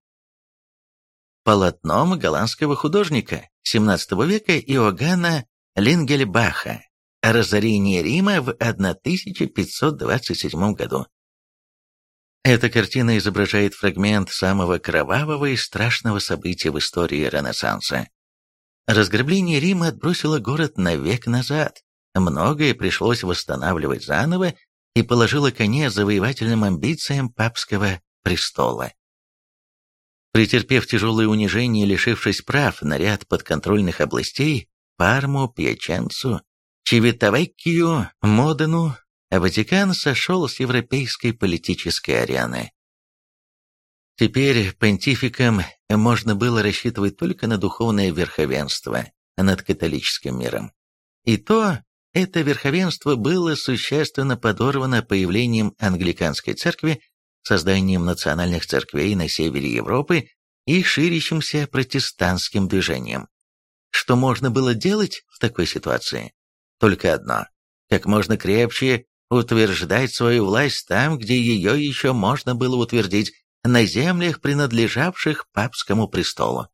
полотном голландского художника XVII века Иоганна Лингельбаха о разорении Рима в 1527 году. Эта картина изображает фрагмент самого кровавого и страшного события в истории Ренессанса. Разграбление Рима отбросило город на век назад. Многое пришлось восстанавливать заново и положило конец завоевательным амбициям папского престола. Претерпев тяжелое унижение и лишившись прав на ряд подконтрольных областей, Парму, Пьяченцу, Чивитавеккию, Модену, Ватикан сошел с европейской политической арены. Теперь понтификам можно было рассчитывать только на духовное верховенство над католическим миром. И то это верховенство было существенно подорвано появлением англиканской церкви, созданием национальных церквей на севере Европы и ширящимся протестантским движением. Что можно было делать в такой ситуации? Только одно – как можно крепче утверждать свою власть там, где ее еще можно было утвердить, на землях, принадлежавших папскому престолу.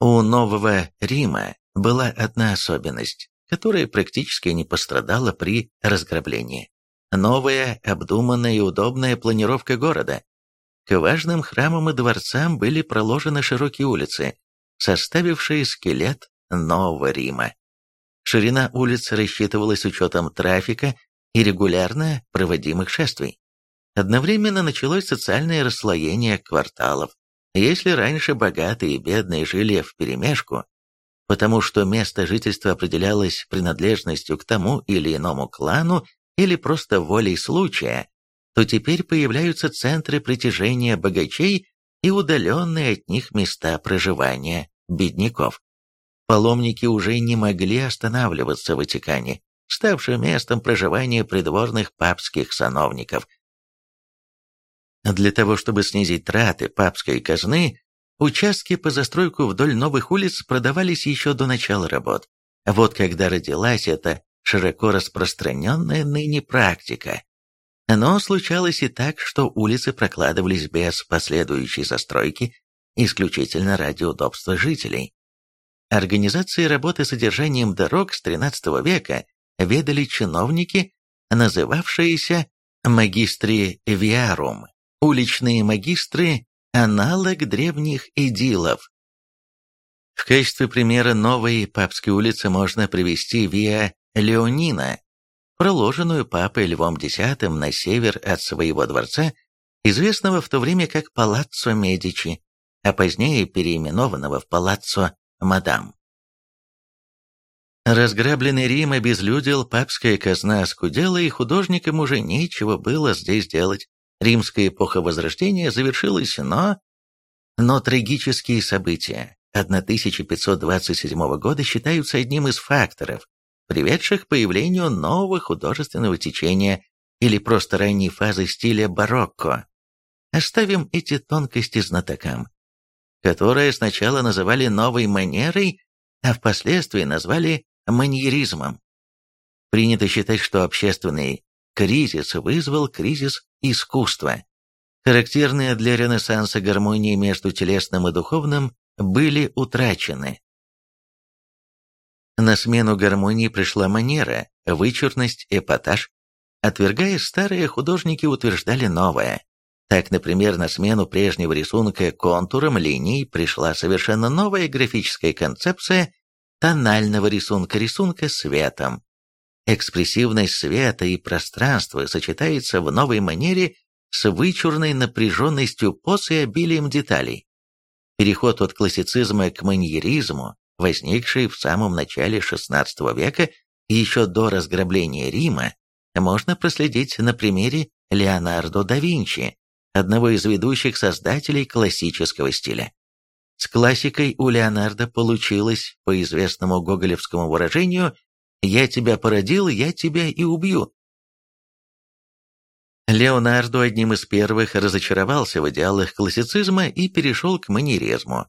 У Нового Рима была одна особенность, которая практически не пострадала при разграблении. Новая, обдуманная и удобная планировка города. К важным храмам и дворцам были проложены широкие улицы, составившие скелет Нового Рима. Ширина улиц рассчитывалась с учетом трафика и регулярно проводимых шествий. Одновременно началось социальное расслоение кварталов. Если раньше богатые и бедные жили вперемешку, потому что место жительства определялось принадлежностью к тому или иному клану или просто волей случая, то теперь появляются центры притяжения богачей и удаленные от них места проживания бедняков паломники уже не могли останавливаться в Ватикане, ставшем местом проживания придворных папских сановников. Для того, чтобы снизить траты папской казны, участки по застройку вдоль новых улиц продавались еще до начала работ. Вот когда родилась эта широко распространенная ныне практика. Но случалось и так, что улицы прокладывались без последующей застройки, исключительно ради удобства жителей. Организацией работы содержанием дорог с XIII века ведали чиновники, называвшиеся магистри виарум, уличные магистры – аналог древних эдилов. В качестве примера новой Папской улицы можно привести Виа Леонина, проложенную папой Львом X на север от своего дворца, известного в то время как Палаццо Медичи, а позднее переименованного в Палаццо мадам. Разграбленный Рим обезлюдил, папская казна оскудела, и художникам уже нечего было здесь делать. Римская эпоха Возрождения завершилась, но... Но трагические события 1527 года считаются одним из факторов, приведших к появлению нового художественного течения или просто ранней фазы стиля барокко. Оставим эти тонкости знатокам, которые сначала называли новой манерой, а впоследствии назвали маньеризмом. Принято считать, что общественный кризис вызвал кризис искусства. Характерные для Ренессанса гармонии между телесным и духовным были утрачены. На смену гармонии пришла манера, вычурность, эпатаж. Отвергая старые, художники утверждали новое. Так, например, на смену прежнего рисунка контуром линий пришла совершенно новая графическая концепция тонального рисунка рисунка светом. Экспрессивность света и пространства сочетается в новой манере с вычурной напряженностью поз и обилием деталей. Переход от классицизма к маньеризму, возникший в самом начале XVI века еще до разграбления Рима, можно проследить на примере Леонардо да Винчи, одного из ведущих создателей классического стиля. С классикой у Леонардо получилось, по известному гоголевскому выражению, «Я тебя породил, я тебя и убью». Леонардо одним из первых разочаровался в идеалах классицизма и перешел к манеризму.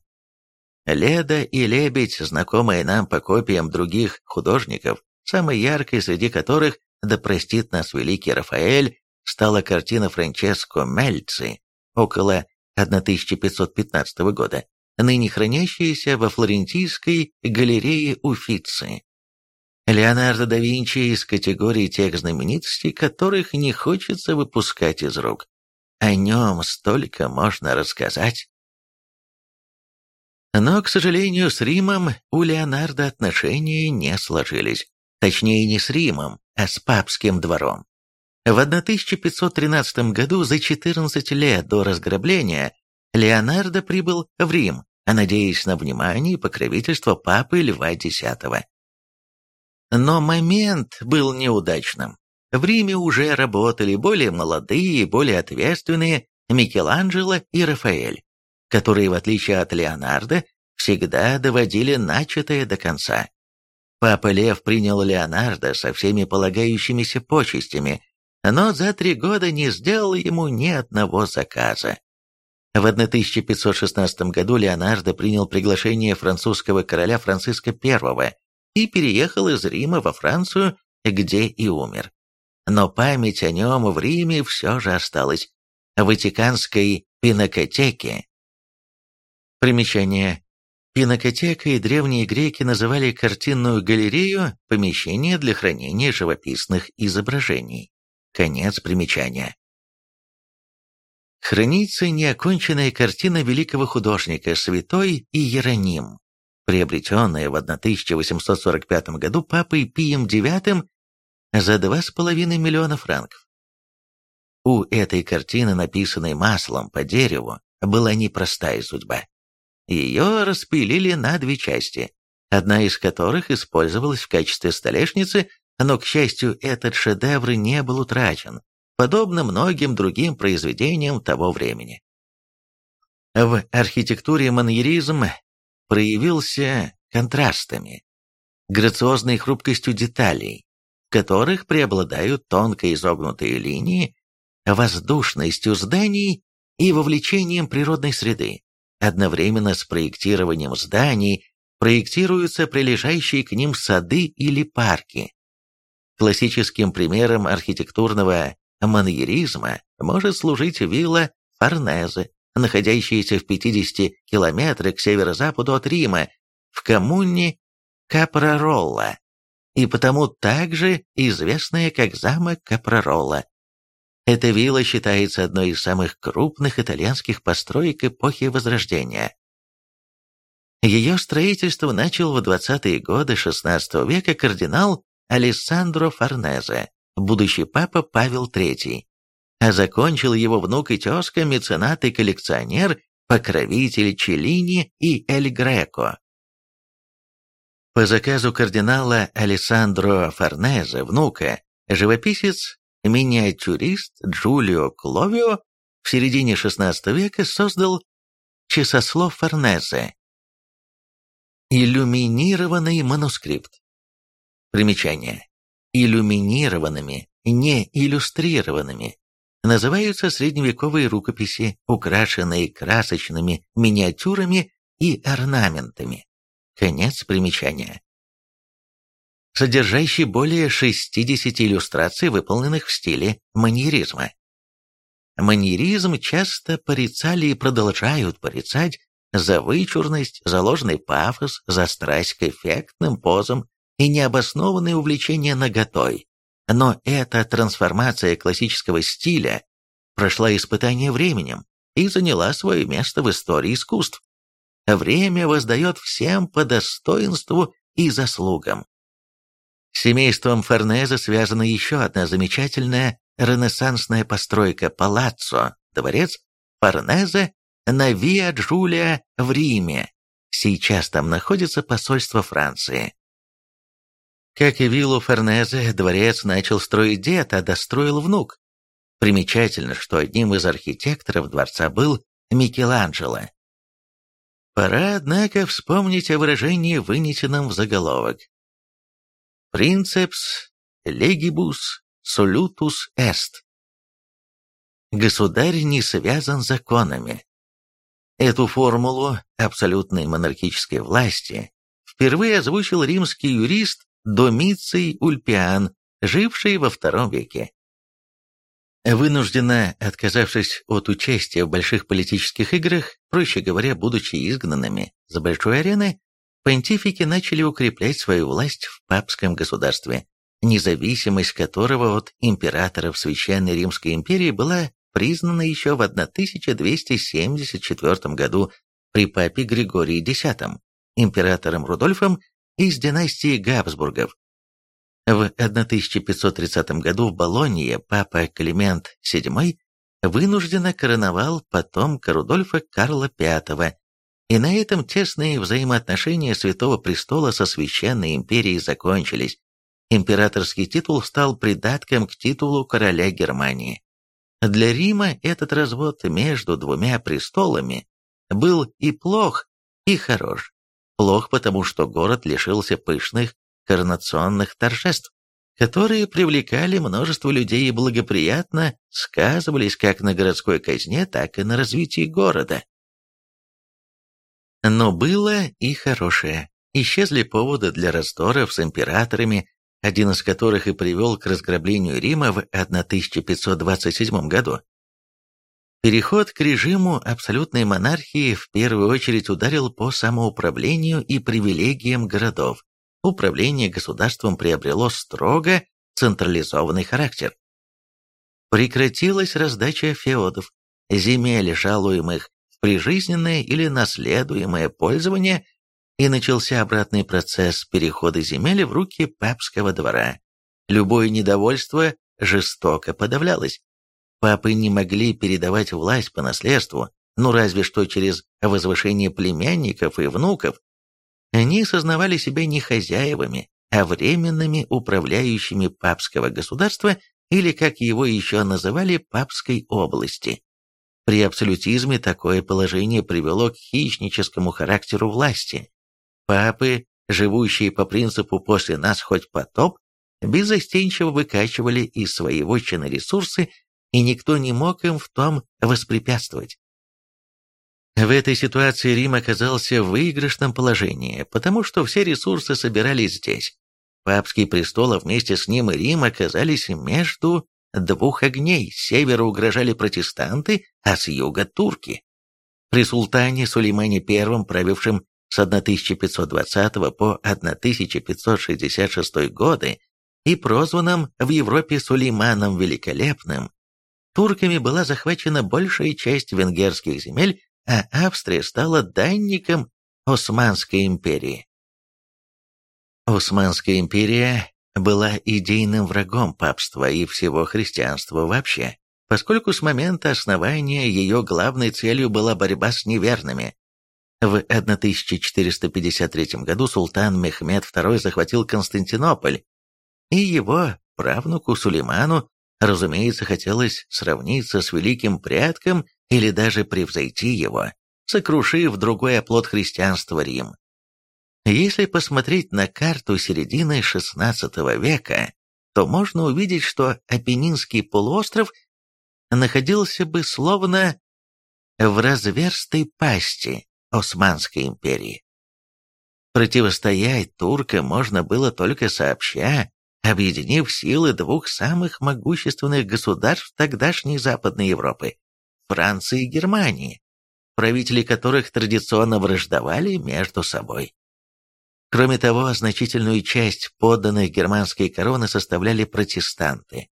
Леда и Лебедь, знакомые нам по копиям других художников, самой яркой среди которых, да простит нас великий Рафаэль, стала картина Франческо Мельци около 1515 года, ныне хранящаяся во Флорентийской галерее Уффици. Леонардо да Винчи из категории тех знаменитостей, которых не хочется выпускать из рук. О нем столько можно рассказать. Но, к сожалению, с Римом у Леонардо отношения не сложились. Точнее, не с Римом, а с папским двором. В 1513 году, за 14 лет до разграбления, Леонардо прибыл в Рим, надеясь на внимание и покровительство папы Льва X. Но момент был неудачным. В Риме уже работали более молодые, более ответственные Микеланджело и Рафаэль, которые, в отличие от Леонардо, всегда доводили начатое до конца. Папа Лев принял Леонардо со всеми полагающимися почестями, но за три года не сделал ему ни одного заказа. В 1516 году Леонардо принял приглашение французского короля Франциска I и переехал из Рима во Францию, где и умер. Но память о нем в Риме все же осталась. В Ватиканской пинакотеке. Примечание. Пинакотекой древние греки называли картинную галерею, помещение для хранения живописных изображений. Конец примечания. Хранится неоконченная картина великого художника «Святой Иероним», приобретенная в 1845 году папой Пием IX за 2,5 миллиона франков. У этой картины, написанной маслом по дереву, была непростая судьба. Ее распилили на две части, одна из которых использовалась в качестве столешницы, но, к счастью, этот шедевр не был утрачен, подобно многим другим произведениям того времени. В архитектуре маньеризм проявился контрастами, грациозной хрупкостью деталей, в которых преобладают тонко изогнутые линии, воздушностью зданий и вовлечением природной среды. Одновременно с проектированием зданий проектируются прилежащие к ним сады или парки. Классическим примером архитектурного маньеризма может служить вилла Форнезе, находящаяся в 50 километрах к северо-западу от Рима, в коммуне Капраролла, и потому также известная как замок Капраролла. Эта вилла считается одной из самых крупных итальянских построек эпохи Возрождения. Ее строительство начал в 20-е годы XVI века кардинал Алессандро Форнезе, будущий папа Павел III, а закончил его внук и тезка, меценат и коллекционер, покровитель Челлини и Эль Греко. По заказу кардинала Алессандро Форнезе, внука, живописец, миниатюрист Джулио Кловио в середине XVI века создал часослов Форнезе. Иллюминированный манускрипт. Примечание. Иллюминированными, не иллюстрированными, называются средневековые рукописи, украшенные красочными миниатюрами и орнаментами. Конец примечания. Содержащий более 60 иллюстраций, выполненных в стиле маньеризма. Маньеризм часто порицали и продолжают порицать за вычурность, за ложный пафос, за страсть к эффектным позам и необоснованное увлечение наготой. Но эта трансформация классического стиля прошла испытание временем и заняла свое место в истории искусств. Время воздает всем по достоинству и заслугам. С семейством Форнезе связана еще одна замечательная ренессансная постройка Палаццо, дворец Форнезе на Виа Джулия в Риме. Сейчас там находится посольство Франции. Как и виллу Форнезе, дворец начал строить дед, а достроил внук. Примечательно, что одним из архитекторов дворца был Микеланджело. Пора, однако, вспомнить о выражении, вынесенном в заголовок. «Принцепс легибус солютус эст». Государь не связан законами. Эту формулу абсолютной монархической власти впервые озвучил римский юрист Домиций Ульпиан, живший во втором веке. Вынужденно отказавшись от участия в больших политических играх, проще говоря, будучи изгнанными за большой арены, понтифики начали укреплять свою власть в папском государстве, независимость которого от императоров Священной Римской империи была признана еще в 1274 году при папе Григории X, императором Рудольфом из династии Габсбургов. В 1530 году в Болонье папа Климент VII вынужденно короновал потомка Рудольфа Карла V, и на этом тесные взаимоотношения Святого Престола со Священной Империей закончились. Императорский титул стал придатком к титулу короля Германии. Для Рима этот развод между двумя престолами был и плох, и хорош. Плох потому, что город лишился пышных коронационных торжеств, которые привлекали множество людей и благоприятно сказывались как на городской казне, так и на развитии города. Но было и хорошее. Исчезли поводы для раздоров с императорами, один из которых и привел к разграблению Рима в 1527 году. Переход к режиму абсолютной монархии в первую очередь ударил по самоуправлению и привилегиям городов. Управление государством приобрело строго централизованный характер. Прекратилась раздача феодов, земель жалуемых в прижизненное или наследуемое пользование, и начался обратный процесс перехода земель в руки папского двора. Любое недовольство жестоко подавлялось. Папы не могли передавать власть по наследству, ну разве что через возвышение племянников и внуков. Они сознавали себя не хозяевами, а временными управляющими папского государства или, как его еще называли, папской области. При абсолютизме такое положение привело к хищническому характеру власти. Папы, живущие по принципу «после нас хоть потоп», беззастенчиво выкачивали из своей вотчины ресурсы и никто не мог им в том воспрепятствовать. В этой ситуации Рим оказался в выигрышном положении, потому что все ресурсы собирались здесь. Папский престол, а вместе с ним и Рим оказались между двух огней. С севера угрожали протестанты, а с юга – турки. При султане Сулеймане I, правившем с 1520 по 1566 годы и прозванном в Европе Сулейманом Великолепным, турками была захвачена большая часть венгерских земель, а Австрия стала данником Османской империи. Османская империя была идейным врагом папства и всего христианства вообще, поскольку с момента основания ее главной целью была борьба с неверными. В 1453 году султан Мехмед II захватил Константинополь, и его правнуку Сулейману, разумеется, хотелось сравниться с великим предком или даже превзойти его, сокрушив другой оплот христианства Рим. Если посмотреть на карту середины XVI века, то можно увидеть, что Апеннинский полуостров находился бы словно в разверстой пасти Османской империи. Противостоять туркам можно было только сообща, объединив силы двух самых могущественных государств тогдашней Западной Европы – Франции и Германии, правители которых традиционно враждовали между собой. Кроме того, значительную часть подданных германской короны составляли протестанты.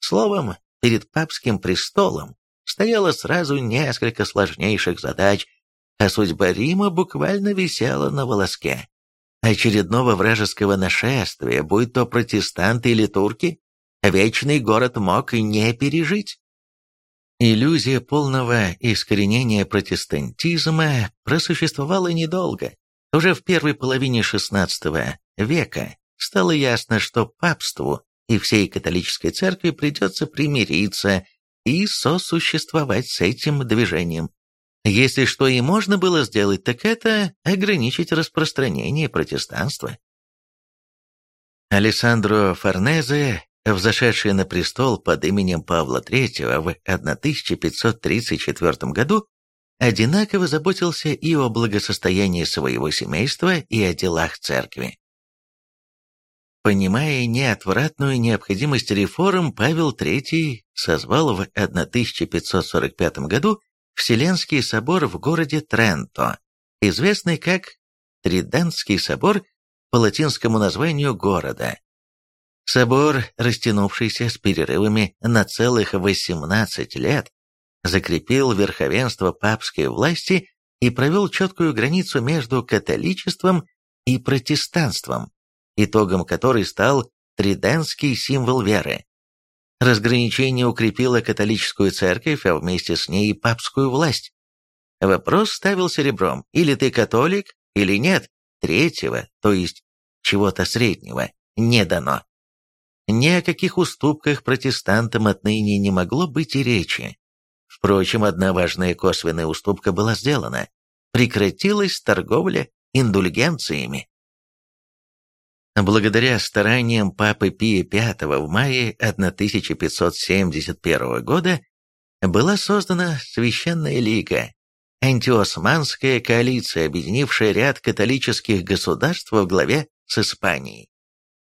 Словом, перед папским престолом стояло сразу несколько сложнейших задач, а судьба Рима буквально висела на волоске. Очередного вражеского нашествия, будь то протестанты или турки, вечный город мог и не пережить. Иллюзия полного искоренения протестантизма просуществовала недолго. Уже в первой половине XVI века стало ясно, что папству и всей католической церкви придется примириться и сосуществовать с этим движением. Если что и можно было сделать, так это ограничить распространение протестанства. Алессандро Форнезе, взошедший на престол под именем Павла III в 1534 году, одинаково заботился и о благосостоянии своего семейства, и о делах церкви. Понимая неотвратную необходимость реформ, Павел III созвал в 1545 году Вселенский собор в городе Тренто, известный как Тридентский собор по латинскому названию города. Собор, растянувшийся с перерывами на целых 18 лет, закрепил верховенство папской власти и провел четкую границу между католичеством и протестанством, итогом которой стал триденский символ веры. Разграничение укрепило католическую церковь, а вместе с ней и папскую власть. Вопрос ставился ребром, или ты католик, или нет, третьего, то есть чего-то среднего, не дано. Ни о каких уступках протестантам отныне не могло быть и речи. Впрочем, одна важная косвенная уступка была сделана. Прекратилась торговля индульгенциями. Благодаря стараниям папы Пия V в мае 1571 года была создана Священная Лига, антиосманская коалиция, объединившая ряд католических государств в главе с Испанией.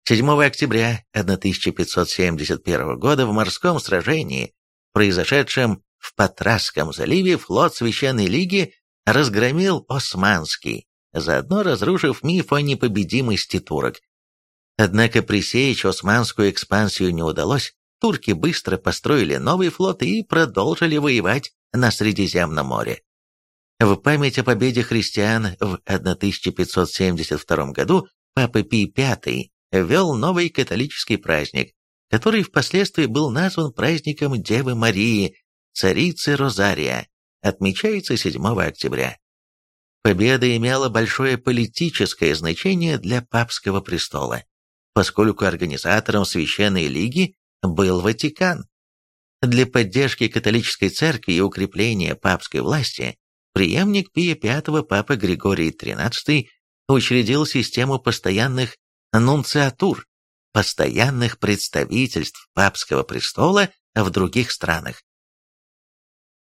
7 октября 1571 года в морском сражении, произошедшем в Патрасском заливе флот Священной Лиги разгромил Османский, заодно разрушив миф о непобедимости турок. Однако пресечь османскую экспансию не удалось, турки быстро построили новый флот и продолжили воевать на Средиземном море. В память о победе христиан в 1572 году Папа Пий V ввел новый католический праздник, который впоследствии был назван праздником Девы Марии, царицы Розария, отмечается 7 октября. Победа имела большое политическое значение для папского престола, поскольку организатором Священной Лиги был Ватикан. Для поддержки католической церкви и укрепления папской власти преемник Пия V папа Григорий XIII учредил систему постоянных нунциатур, постоянных представительств папского престола в других странах.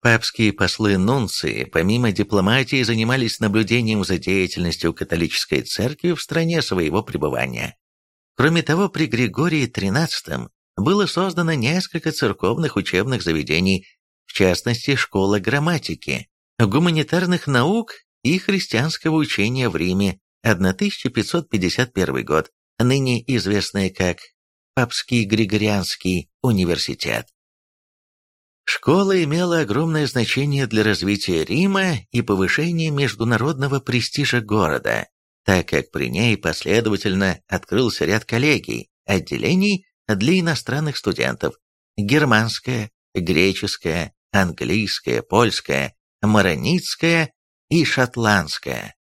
Папские послы-нунции, помимо дипломатии, занимались наблюдением за деятельностью католической церкви в стране своего пребывания. Кроме того, при Григории XIII было создано несколько церковных учебных заведений, в частности, школа грамматики, гуманитарных наук и христианского учения в Риме, 1551 год, ныне известная как Папский Григорианский университет. Школа имела огромное значение для развития Рима и повышения международного престижа города, так как при ней последовательно открылся ряд коллегий, отделений для иностранных студентов – германская, греческая, английская, польская, маронитская, и шотландская.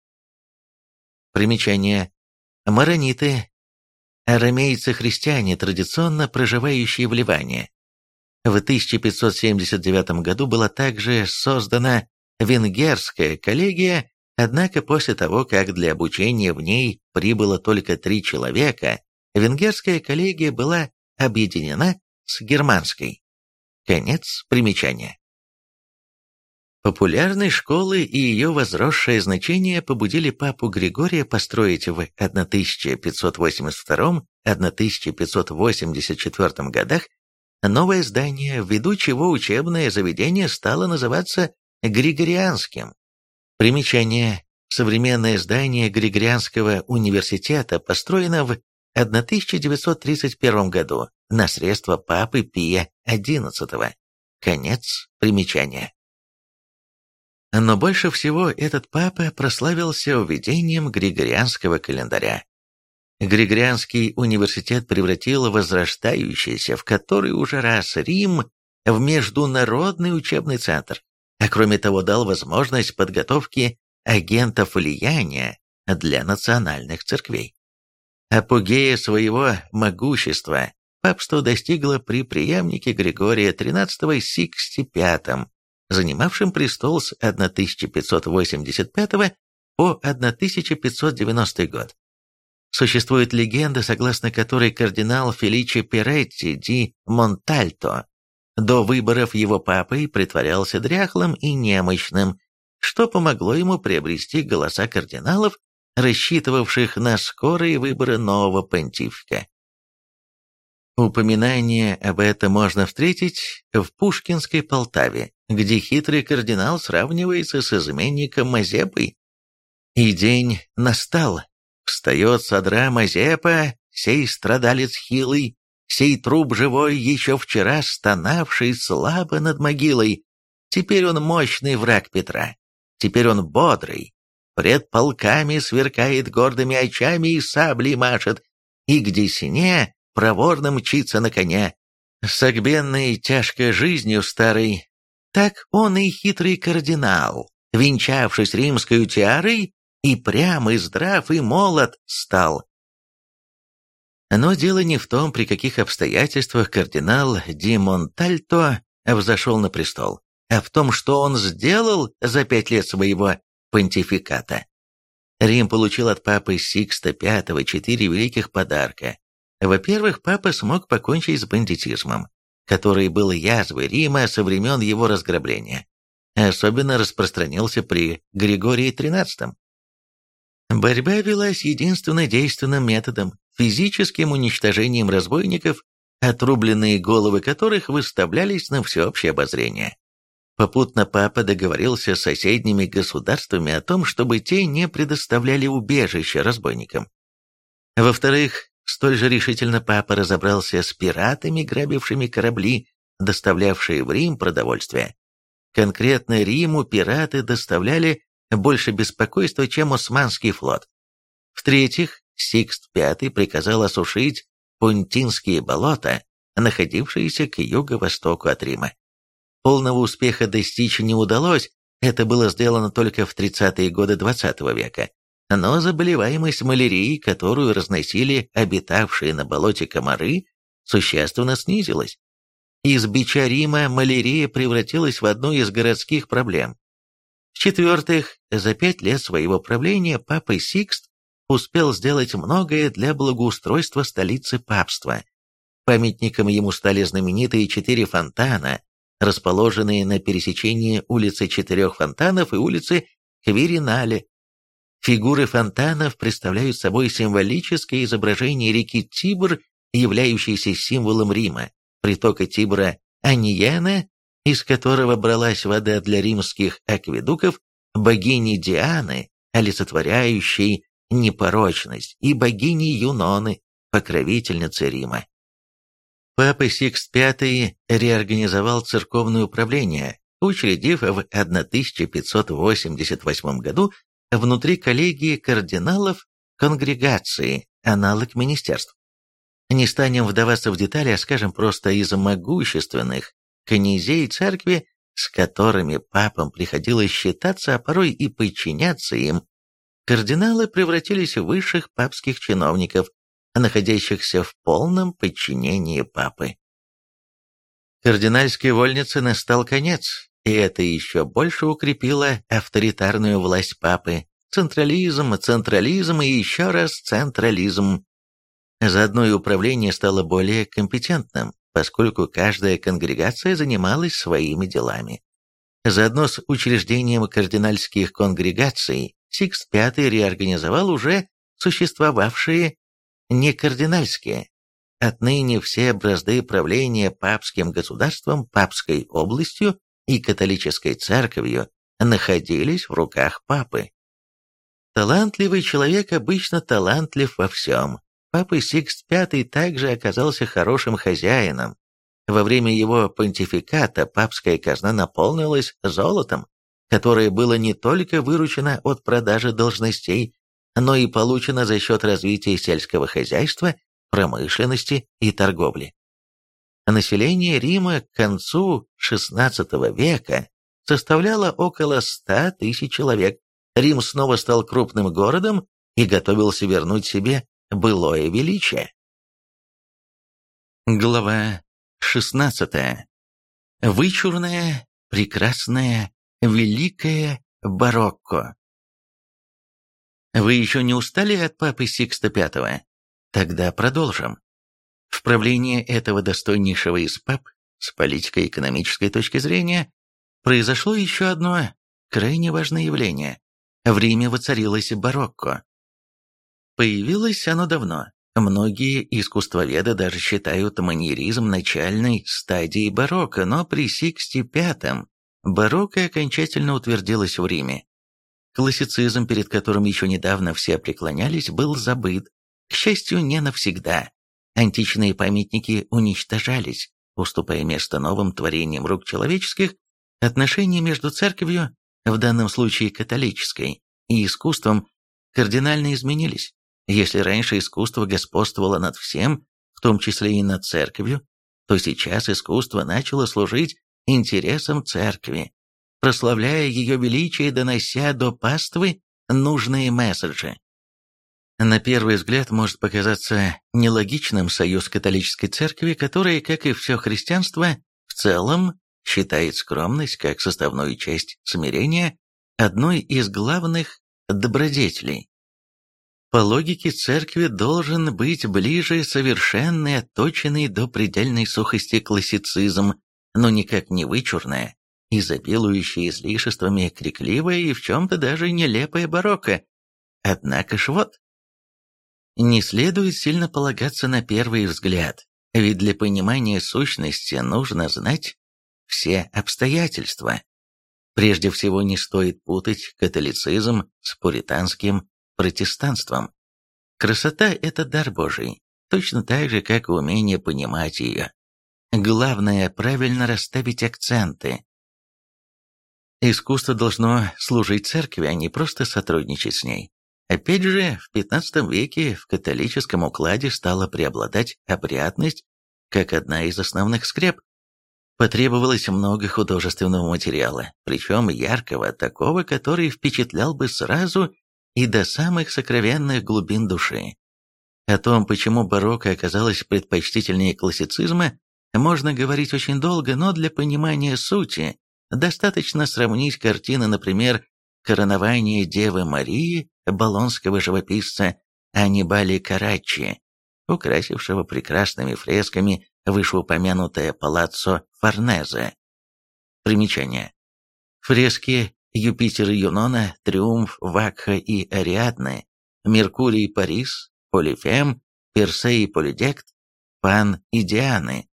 Примечание. Марониты – арамейцы-христиане, традиционно проживающие в Ливане. В 1579 году была также создана венгерская коллегия, однако после того, как для обучения в ней прибыло только три человека, венгерская коллегия была объединена с германской. Конец примечания. Популярность школы и ее возросшее значение побудили папу Григория построить в 1582-1584 годах новое здание, ввиду чего учебное заведение стало называться Григорианским. Примечание. Современное здание Григорианского университета построено в 1931 году на средства папы Пия XI. Конец примечания. Но больше всего этот папа прославился введением григорианского календаря. Григорианский университет превратил возрастающийся в который уже раз Рим в международный учебный центр, а кроме того дал возможность подготовки агентов влияния для национальных церквей. Апогея своего могущества папство достигло при преемнике Григория XIII Сиксти V, занимавшим престол с 1585 по 1590 год. Существует легенда, согласно которой кардинал Феличи Перетти ди Монтальто до выборов его папой притворялся дряхлым и немощным, что помогло ему приобрести голоса кардиналов, рассчитывавших на скорые выборы нового понтифика. Упоминание об этом можно встретить в Пушкинской Полтаве, где хитрый кардинал сравнивается с изменником Мазепой. И день настал. Встает содра Мазепа, сей страдалец хилый, сей труп живой, еще вчера стонавший слабо над могилой. Теперь он мощный враг Петра, теперь он бодрый, пред полками сверкает гордыми очами и саблей машет, и к десне проворно мчится на коне, согбенный тяжкой жизнью старой, так он и хитрый кардинал, венчавшись римской тиарой, и прямо и здрав, и молод стал. Но дело не в том, при каких обстоятельствах кардинал Ди Монтальто взошел на престол, а в том, что он сделал за пять лет своего понтификата. Рим получил от папы Сикста V четыре великих подарка, во-первых, папа смог покончить с бандитизмом, который был язвой Рима со времен его разграбления. Особенно распространился при Григории XIII. Борьба велась единственно действенным методом – физическим уничтожением разбойников, отрубленные головы которых выставлялись на всеобщее обозрение. Попутно папа договорился с соседними государствами о том, чтобы те не предоставляли убежище разбойникам. Во-вторых, Столь же решительно папа разобрался с пиратами, грабившими корабли, доставлявшие в Рим продовольствие. Конкретно Риму пираты доставляли больше беспокойства, чем Османский флот. В-третьих, Сикст V приказал осушить Пунтинские болота, находившиеся к юго-востоку от Рима. Полного успеха достичь не удалось, это было сделано только в 30-е годы XX века, но заболеваемость малярией, которую разносили обитавшие на болоте комары, существенно снизилась. Из бича Рима малярия превратилась в одну из городских проблем. В-четвертых, за пять лет своего правления папа Сикст успел сделать многое для благоустройства столицы папства. Памятником ему стали знаменитые четыре фонтана, расположенные на пересечении улицы Четырех Фонтанов и улицы Квиринале, Фигуры фонтанов представляют собой символическое изображение реки Тибр, являющейся символом Рима, притока Тибра Анияна, из которого бралась вода для римских акведуков, богини Дианы, олицетворяющей непорочность, и богини Юноны, покровительницы Рима. Папа Сикст V реорганизовал церковное управление, учредив в 1588 году внутри коллегии кардиналов конгрегации, аналог министерств. Не станем вдаваться в детали, а скажем просто из могущественных князей церкви с которыми папам приходилось считаться, а порой и подчиняться им, кардиналы превратились в высших папских чиновников, находящихся в полном подчинении папы. Кардинальской вольнице настал конец, и это еще больше укрепило авторитарную власть папы. Централизм, централизм и еще раз централизм. Заодно и управление стало более компетентным, поскольку каждая конгрегация занималась своими делами. Заодно с учреждением кардинальских конгрегаций Сикс V реорганизовал уже существовавшие некардинальские. Отныне все бразды правления папским государством, папской областью и католической церковью находились в руках папы. Талантливый человек обычно талантлив во всем. Папа Сикст V также оказался хорошим хозяином. Во время его понтификата папская казна наполнилась золотом, которое было не только выручено от продажи должностей, но и получено за счет развития сельского хозяйства, промышленности и торговли. Население Рима к концу XVI века составляло около 100 тысяч человек. Рим снова стал крупным городом и готовился вернуть себе былое величие. Глава 16. Вычурная, прекрасная, великая барокко. Вы еще не устали от папы Сикста V? Тогда продолжим. В правлении этого достойнейшего из пап с политико-экономической точки зрения произошло еще одно крайне важное явление. В Риме воцарилось барокко. Появилось оно давно. Многие искусствоведы даже считают маньеризм начальной стадией барокко, но при Сиксте V барокко окончательно утвердилось в Риме. Классицизм, перед которым еще недавно все преклонялись, был забыт, к счастью, не навсегда. Античные памятники уничтожались, уступая место новым творениям рук человеческих, отношения между церковью, в данном случае католической, и искусством кардинально изменились. Если раньше искусство господствовало над всем, в том числе и над церковью, то сейчас искусство начало служить интересам церкви, прославляя ее величие и донося до паствы нужные месседжи. На первый взгляд может показаться нелогичным союз католической церкви, которая, как и все христианство, в целом считает скромность как составную часть смирения одной из главных добродетелей. По логике церкви должен быть ближе совершенный, отточенный до предельной сухости классицизм, но никак не вычурная, изобилующая излишествами крикливая и в чем-то даже нелепая барокко. Однако ж вот, не следует сильно полагаться на первый взгляд, ведь для понимания сущности нужно знать все обстоятельства. Прежде всего, не стоит путать католицизм с пуританским протестанством. Красота – это дар Божий, точно так же, как и умение понимать ее. Главное – правильно расставить акценты. Искусство должно служить церкви, а не просто сотрудничать с ней. Опять же, в XV веке в католическом укладе стала преобладать обрядность как одна из основных скреп. Потребовалось много художественного материала, причем яркого, такого, который впечатлял бы сразу и до самых сокровенных глубин души. О том, почему барокко оказалось предпочтительнее классицизма, можно говорить очень долго, но для понимания сути достаточно сравнить картины, например, «Коронование Девы Марии» болонского живописца Анибали Караччи, украсившего прекрасными фресками вышеупомянутое палаццо Форнезе. Примечание. Фрески Юпитер и Юнона, Триумф, Вакха и Ариадны, Меркурий, Парис, Полифем, Персей и Полидект, Пан и Дианы.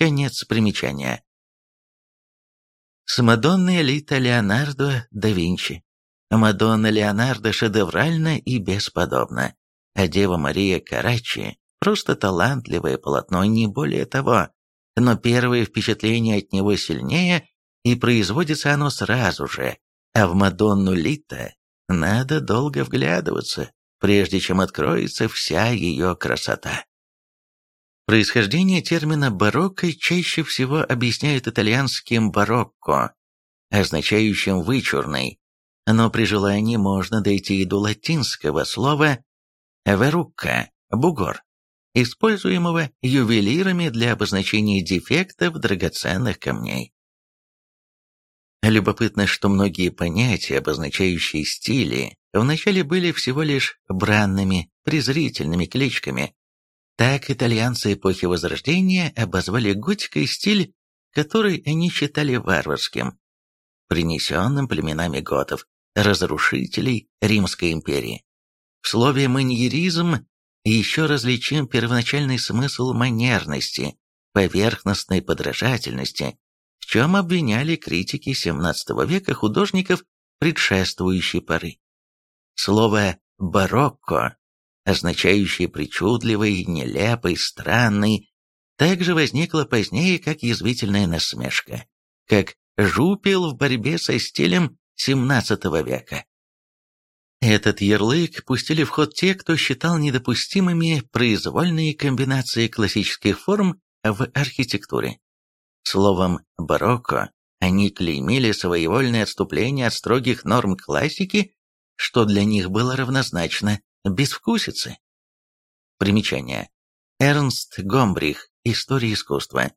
Конец примечания. С Мадонной Лита Леонардо да Винчи. Мадонна Леонардо шедевральна и бесподобна, а Дева Мария Карачи просто талантливое полотно, не более того. Но первое впечатление от него сильнее, и производится оно сразу же, а в Мадонну Лита надо долго вглядываться, прежде чем откроется вся ее красота. Происхождение термина «барокко» чаще всего объясняют итальянским «барокко», означающим «вычурный», но при желании можно дойти и до латинского слова «верукка» – «бугор», используемого ювелирами для обозначения дефектов драгоценных камней. Любопытно, что многие понятия, обозначающие стили, вначале были всего лишь бранными, презрительными кличками. Так итальянцы эпохи Возрождения обозвали готикой стиль, который они считали варварским, принесенным племенами готов, разрушителей Римской империи. В слове «маньеризм» еще различим первоначальный смысл манерности, поверхностной подражательности, в чем обвиняли критики XVII века художников предшествующей поры. Слово «барокко», означающее причудливый, нелепый, странный, также возникло позднее как язвительная насмешка, как жупил в борьбе со стилем XVII века. Этот ярлык пустили в ход те, кто считал недопустимыми произвольные комбинации классических форм в архитектуре. Словом «барокко» они клеймили своевольное отступление от строгих норм классики, что для них было равнозначно безвкусице. Примечание. Эрнст Гомбрих. История искусства.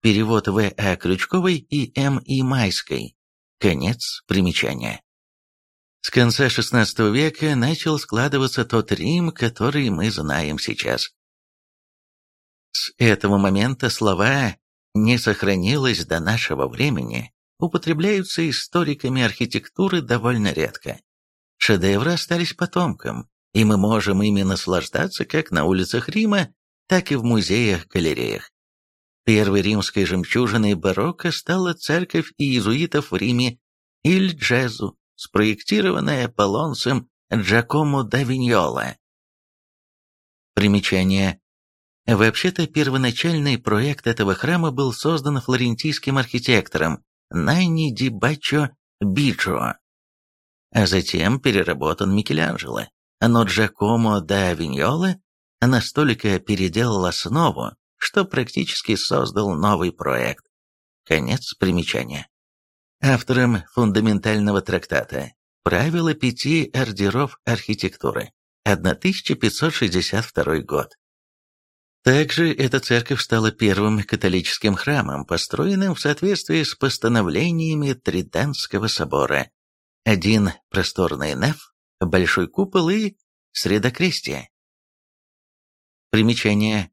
Перевод В. А. Крючковой и М. И. Майской. Конец примечания. С конца XVI века начал складываться тот Рим, который мы знаем сейчас. С этого момента слова «не сохранилось до нашего времени» употребляются историками архитектуры довольно редко. Шедевры остались потомкам, и мы можем ими наслаждаться как на улицах Рима, так и в музеях-галереях. Первой римской жемчужиной барокко стала церковь иезуитов в Риме Иль-Джезу, спроектированная полонцем Джакомо да Виньола. Примечание. Вообще-то первоначальный проект этого храма был создан флорентийским архитектором Найни ди Баччо Биджо, а затем переработан Микеланджело. Но Джакомо да Виньола настолько переделал основу, что практически создал новый проект. Конец примечания. Автором фундаментального трактата «Правила пяти ордеров архитектуры» 1562 год. Также эта церковь стала первым католическим храмом, построенным в соответствии с постановлениями Триденского собора. Один просторный неф, большой купол и средокрестие. Примечание.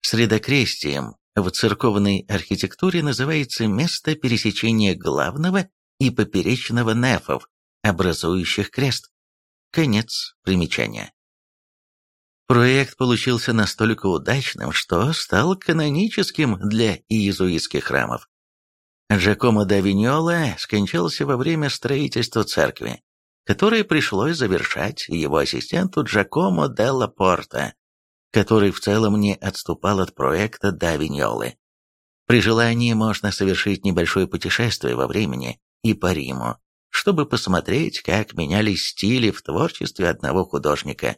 Средокрестием в церковной архитектуре называется место пересечения главного и поперечного нефов, образующих крест. Конец примечания. Проект получился настолько удачным, что стал каноническим для иезуитских храмов. Джакомо да Виньола скончался во время строительства церкви, которое пришлось завершать его ассистенту Джакомо Делла Порта который в целом не отступал от проекта Давиньолы. При желании можно совершить небольшое путешествие во времени и по Риму, чтобы посмотреть, как менялись стили в творчестве одного художника.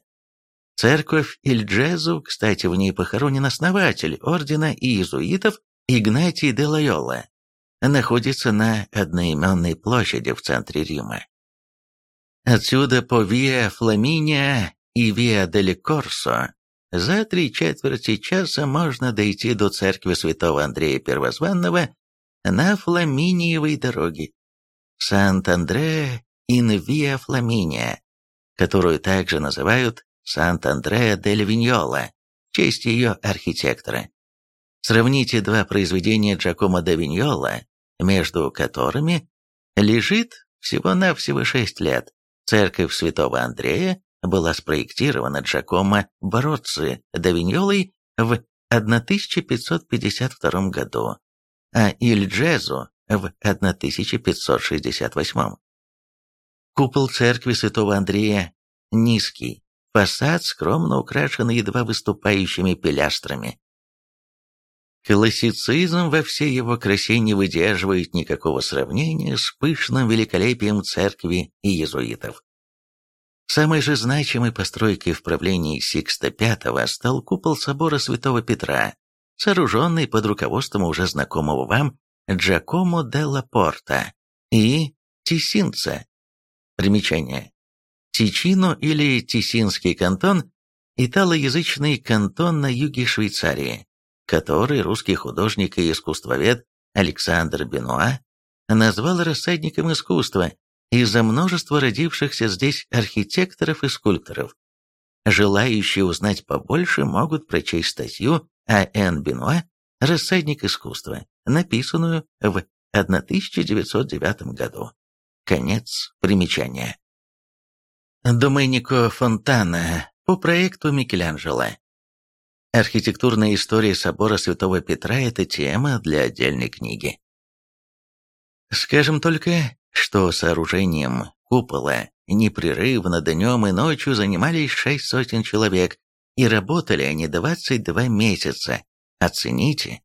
Церковь Ильджезу, кстати, в ней похоронен основатель ордена иезуитов Игнатий де Лойола, находится на одноименной площади в центре Рима. Отсюда по Виа Фламиния и Виа дель Корсо за три четверти часа можно дойти до церкви святого Андрея Первозванного на Фламиниевой дороге. Сант-Андреа ин Виа Фламиния, которую также называют Сант-Андреа дель Виньола, в честь ее архитектора. Сравните два произведения Джакомо де Виньола, между которыми лежит всего-навсего шесть лет, церковь святого Андрея была спроектирована Джакомо Бароцци да Виньолой в 1552 году, а Ильджезу в 1568. Купол церкви святого Андрея низкий, фасад скромно украшен едва выступающими пилястрами. Классицизм во всей его красе не выдерживает никакого сравнения с пышным великолепием церкви и иезуитов. Самой же значимой постройкой в правлении Сикста V стал купол собора Святого Петра, сооруженный под руководством уже знакомого вам Джакомо де Порта и Тисинца. Примечание. Тичино или Тисинский кантон – италоязычный кантон на юге Швейцарии, который русский художник и искусствовед Александр Бенуа назвал рассадником искусства из-за множества родившихся здесь архитекторов и скульпторов. Желающие узнать побольше могут прочесть статью А.Н. Бенуа «Рассадник искусства», написанную в 1909 году. Конец примечания. Доменико Фонтана по проекту Микеланджело. Архитектурная история собора Святого Петра – это тема для отдельной книги. Скажем только, что сооружением купола непрерывно днем и ночью занимались шесть сотен человек, и работали они 22 месяца. Оцените.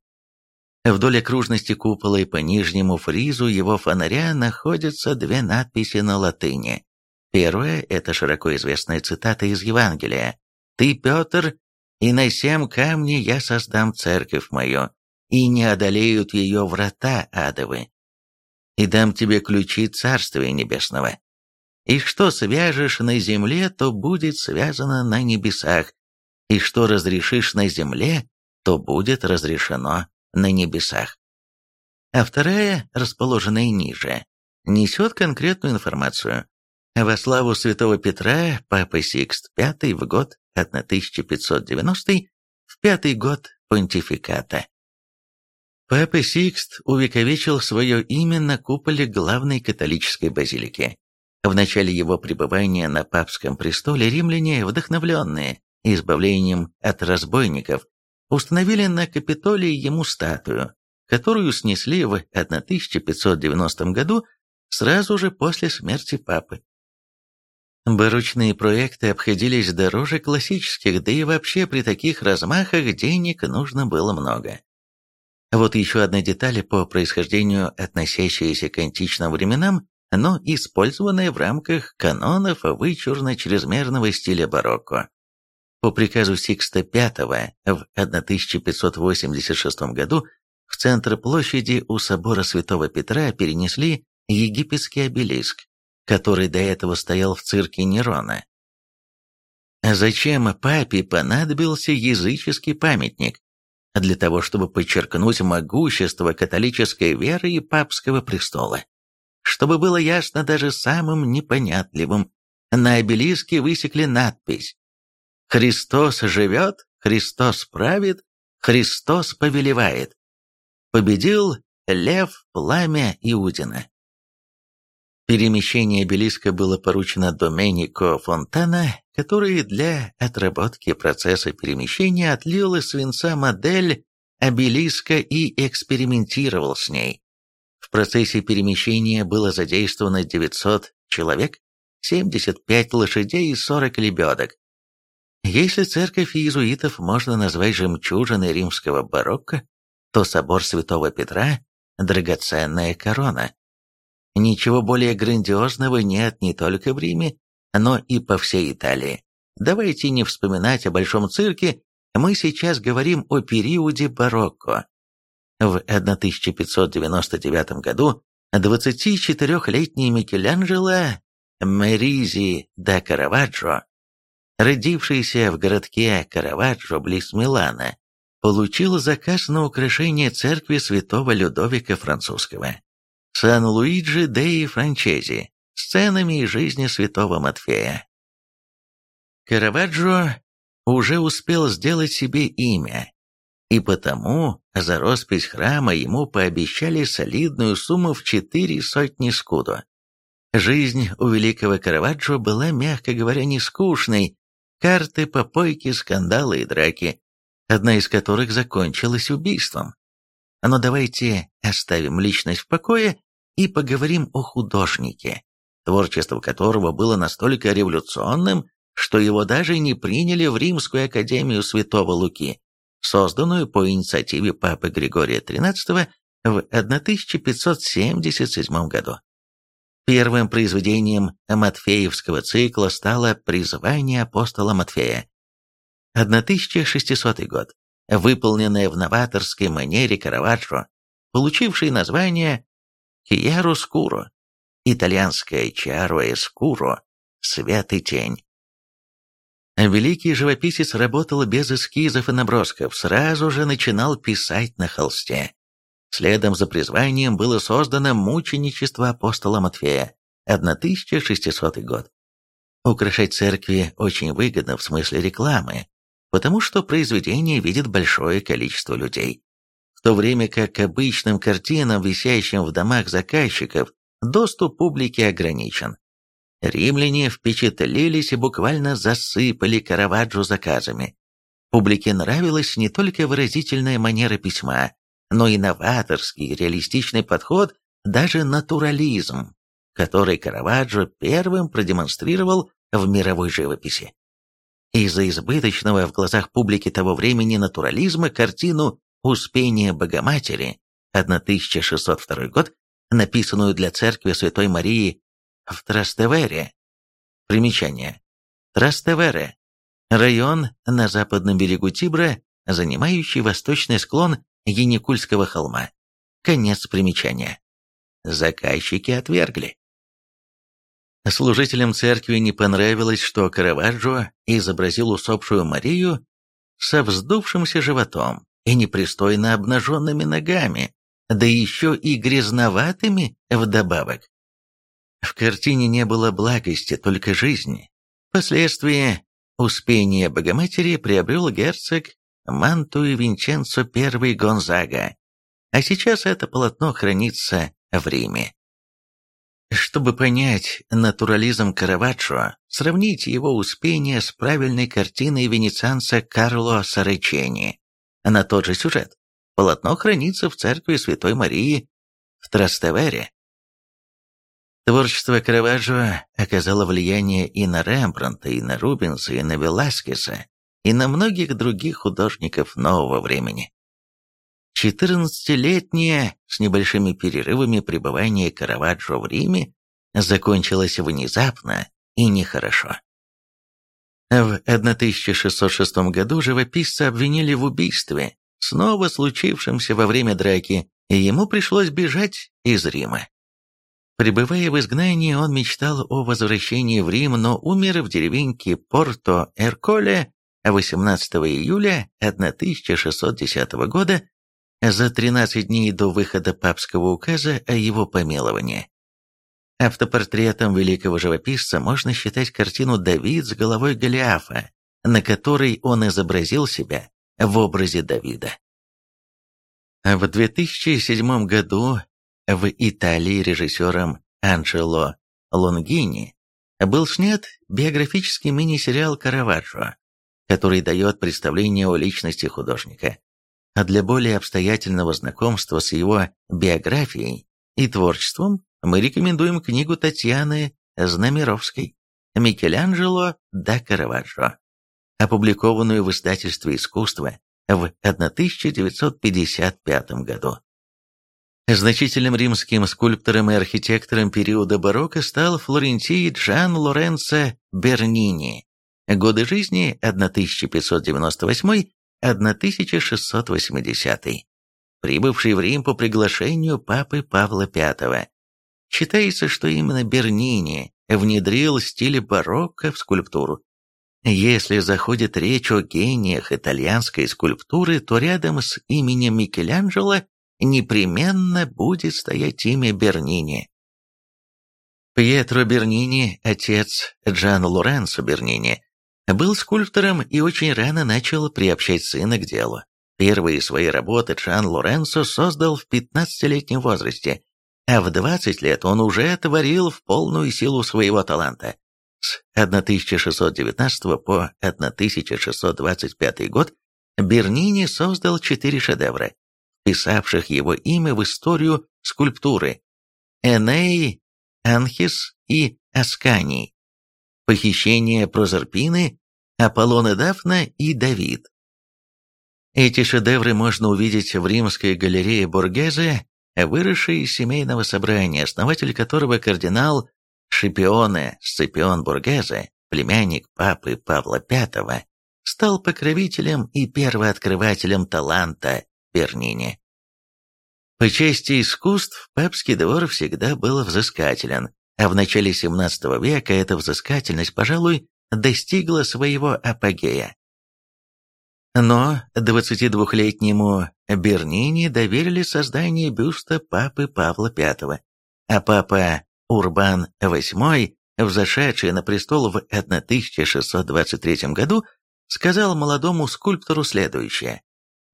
Вдоль окружности купола и по нижнему фризу его фонаря находятся две надписи на латыни. Первая – это широко известная цитата из Евангелия. «Ты, Петр, и на семь камней я создам церковь мою, и не одолеют ее врата адовы. И дам тебе ключи Царствия Небесного. И что свяжешь на земле, то будет связано на небесах, и что разрешишь на земле, то будет разрешено на небесах. А вторая, расположенная ниже, несет конкретную информацию. Во славу святого Петра Папа Сикст V в год 1590 в пятый год понтификата. Папа Сикст увековечил свое имя на куполе главной католической базилики. В начале его пребывания на папском престоле римляне, вдохновленные избавлением от разбойников, установили на Капитолии ему статую, которую снесли в 1590 году сразу же после смерти папы. Барочные проекты обходились дороже классических, да и вообще при таких размахах денег нужно было много. Вот еще одна деталь по происхождению, относящаяся к античным временам, но использованная в рамках канонов вычурно-чрезмерного стиля барокко. По приказу Сикста V в 1586 году в центр площади у собора Святого Петра перенесли египетский обелиск, который до этого стоял в цирке Нерона. Зачем папе понадобился языческий памятник? Для того, чтобы подчеркнуть могущество католической веры и папского престола. Чтобы было ясно даже самым непонятливым, на обелиске высекли надпись Христос живет, Христос правит, Христос повелевает. Победил лев пламя Иудина. Перемещение обелиска было поручено Доменико Фонтана, который для отработки процесса перемещения отлил из свинца модель обелиска и экспериментировал с ней. В процессе перемещения было задействовано 900 человек, 75 лошадей и 40 лебедок. Если церковь иезуитов можно назвать жемчужиной римского барокко, то собор святого Петра – драгоценная корона. Ничего более грандиозного нет не только в Риме, но и по всей Италии. Давайте не вспоминать о Большом цирке, мы сейчас говорим о периоде барокко. В 1599 году 24-летний Микеланджело Меризи да Караваджо родившийся в городке Караваджо близ Милана, получил заказ на украшение церкви святого Людовика Французского. Сан-Луиджи деи Франчези, сценами из жизни святого Матфея. Караваджо уже успел сделать себе имя, и потому за роспись храма ему пообещали солидную сумму в четыре сотни скуду. Жизнь у великого Караваджо была, мягко говоря, не скучной, карты, попойки, скандалы и драки, одна из которых закончилась убийством. Но давайте оставим личность в покое и поговорим о художнике, творчество которого было настолько революционным, что его даже не приняли в Римскую академию Святого Луки, созданную по инициативе Папы Григория XIII в 1577 году. Первым произведением Матфеевского цикла стало «Призвание апостола Матфея». 1600 год, выполненное в новаторской манере Караваджо, получивший название «Киярускуро» итальянское «Чаро Эскуро» – «Свет и тень». Великий живописец работал без эскизов и набросков, сразу же начинал писать на холсте. Следом за призванием было создано «Мученичество апостола Матфея», 1600 год. Украшать церкви очень выгодно в смысле рекламы, потому что произведение видит большое количество людей. То время как к обычным картинам, висящим в домах заказчиков, доступ публики ограничен. Римляне впечатлились и буквально засыпали Караваджо заказами. Публике нравилась не только выразительная манера письма, но и новаторский, реалистичный подход, даже натурализм который Караваджо первым продемонстрировал в мировой живописи. Из-за избыточного в глазах публики того времени натурализма картину «Успение Богоматери» 1602 год, написанную для церкви Святой Марии в Трастевере. Примечание. Трастевере – район на западном берегу Тибра, занимающий восточный склон Яникульского холма. Конец примечания. Заказчики отвергли. Служителям церкви не понравилось, что Караваджо изобразил усопшую Марию со вздувшимся животом и непристойно обнаженными ногами, да еще и грязноватыми вдобавок. В картине не было благости, только жизни. Впоследствии успение Богоматери приобрел герцог Мантуи Винченцо I Гонзага, а сейчас это полотно хранится в Риме. Чтобы понять натурализм Караваджо, сравните его успение с правильной картиной венецианца Карло Сарачени на тот же сюжет. Полотно хранится в церкви Святой Марии в Трастевере. Творчество Караваджо оказало влияние и на Рембрандта, и на Рубенса, и на Веласкеса, и на многих других художников нового времени. Четырнадцатилетнее с небольшими перерывами пребывание Караваджо в Риме закончилось внезапно и нехорошо. В 1606 году живописца обвинили в убийстве, снова случившемся во время драки, и ему пришлось бежать из Рима. Пребывая в изгнании, он мечтал о возвращении в Рим, но умер в деревеньке Порто-Эрколе 18 июля 1610 года за 13 дней до выхода папского указа о его помиловании. Автопортретом великого живописца можно считать картину «Давид с головой Голиафа», на которой он изобразил себя в образе Давида. В 2007 году в Италии режиссером Анджело Лонгини был снят биографический мини-сериал «Караваджо», который дает представление о личности художника а для более обстоятельного знакомства с его биографией и творчеством мы рекомендуем книгу Татьяны Знамеровской «Микеланджело да Караваджо», опубликованную в издательстве «Искусство» в 1955 году. Значительным римским скульптором и архитектором периода барокко стал Флорентий Джан Лоренцо Бернини. Годы жизни 1598 1680, прибывший в Рим по приглашению папы Павла V. Считается, что именно Бернини внедрил стиль барокко в скульптуру. Если заходит речь о гениях итальянской скульптуры, то рядом с именем Микеланджело непременно будет стоять имя Бернини. Пьетро Бернини, отец Джан Лоренцо Бернини, был скульптором и очень рано начал приобщать сына к делу. Первые свои работы Чан Лоренцо создал в 15-летнем возрасте, а в 20 лет он уже творил в полную силу своего таланта. С 1619 по 1625 год Бернини создал четыре шедевра, писавших его имя в историю скульптуры Эней, Анхис и Асканий похищение Прозерпины, Аполлон и Дафна и Давид. Эти шедевры можно увидеть в римской галерее Бургезе, выросшей из семейного собрания, основатель которого кардинал Шипионе Сципион Бургезе, племянник папы Павла V, стал покровителем и первооткрывателем таланта Бернини. По части искусств папский двор всегда был взыскателен, а в начале XVII века эта взыскательность, пожалуй, достигла своего апогея. Но 22-летнему Бернини доверили создание бюста папы Павла V, а папа Урбан VIII, взошедший на престол в 1623 году, сказал молодому скульптору следующее.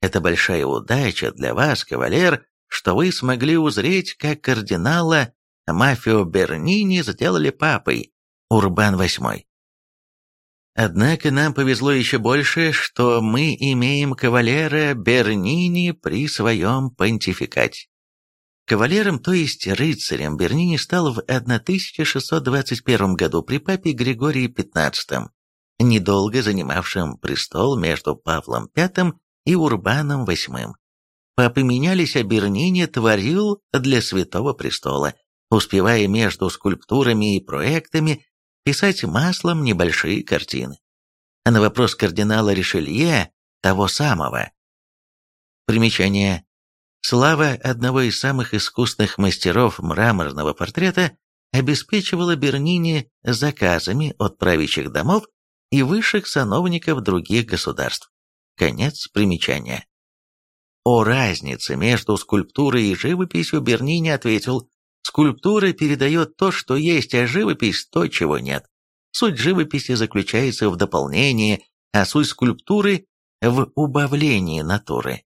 «Это большая удача для вас, кавалер, что вы смогли узреть, как кардинала Мафио Бернини сделали папой, Урбан VIII. Однако нам повезло еще больше, что мы имеем кавалера Бернини при своем понтификате. Кавалером, то есть рыцарем, Бернини стал в 1621 году при папе Григории XV, недолго занимавшим престол между Павлом V и Урбаном VIII. Папы менялись, а Бернини творил для Святого Престола, успевая между скульптурами и проектами писать маслом небольшие картины. А на вопрос кардинала Ришелье, того самого. Примечание. Слава одного из самых искусных мастеров мраморного портрета обеспечивала Бернини заказами от правящих домов и высших сановников других государств. Конец примечания. О разнице между скульптурой и живописью Бернини ответил, Скульптура передает то, что есть, а живопись – то, чего нет. Суть живописи заключается в дополнении, а суть скульптуры – в убавлении натуры.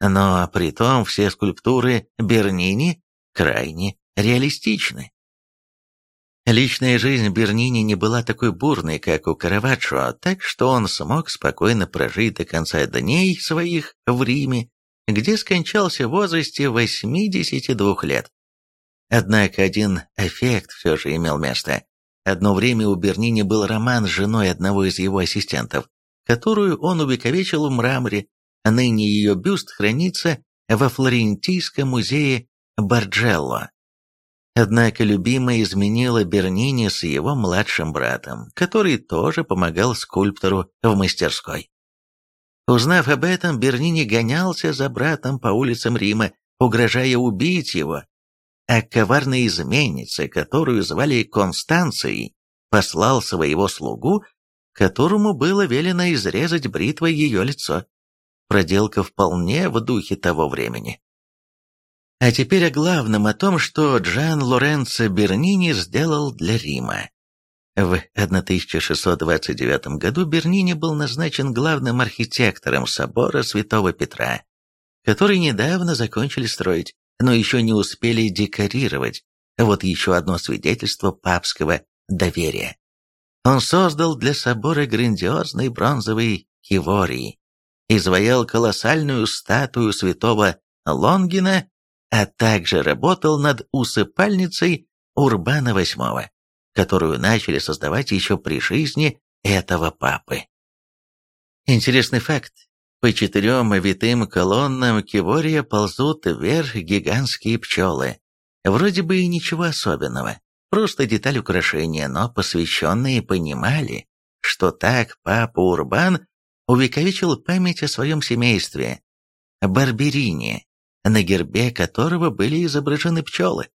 Но при том все скульптуры Бернини крайне реалистичны. Личная жизнь Бернини не была такой бурной, как у Караваджо, так что он смог спокойно прожить до конца дней своих в Риме, где скончался в возрасте 82 лет. Однако один эффект все же имел место. Одно время у Бернини был роман с женой одного из его ассистентов, которую он увековечил в мраморе, ныне ее бюст хранится во Флорентийском музее Барджелло. Однако любимая изменила Бернини с его младшим братом, который тоже помогал скульптору в мастерской. Узнав об этом, Бернини гонялся за братом по улицам Рима, угрожая убить его, а коварной изменнице, которую звали Констанцией, послал своего слугу, которому было велено изрезать бритвой ее лицо. Проделка вполне в духе того времени. А теперь о главном, о том, что Джан Лоренцо Бернини сделал для Рима. В 1629 году Бернини был назначен главным архитектором собора Святого Петра, который недавно закончили строить но еще не успели декорировать. Вот еще одно свидетельство папского доверия. Он создал для собора грандиозный бронзовый киворий, изваял колоссальную статую святого Лонгина, а также работал над усыпальницей Урбана VIII, которую начали создавать еще при жизни этого папы. Интересный факт. По четырем витым колоннам Кивория ползут вверх гигантские пчелы. Вроде бы и ничего особенного, просто деталь украшения, но посвященные понимали, что так папа Урбан увековечил память о своем семействе, Барберине, на гербе которого были изображены пчелы.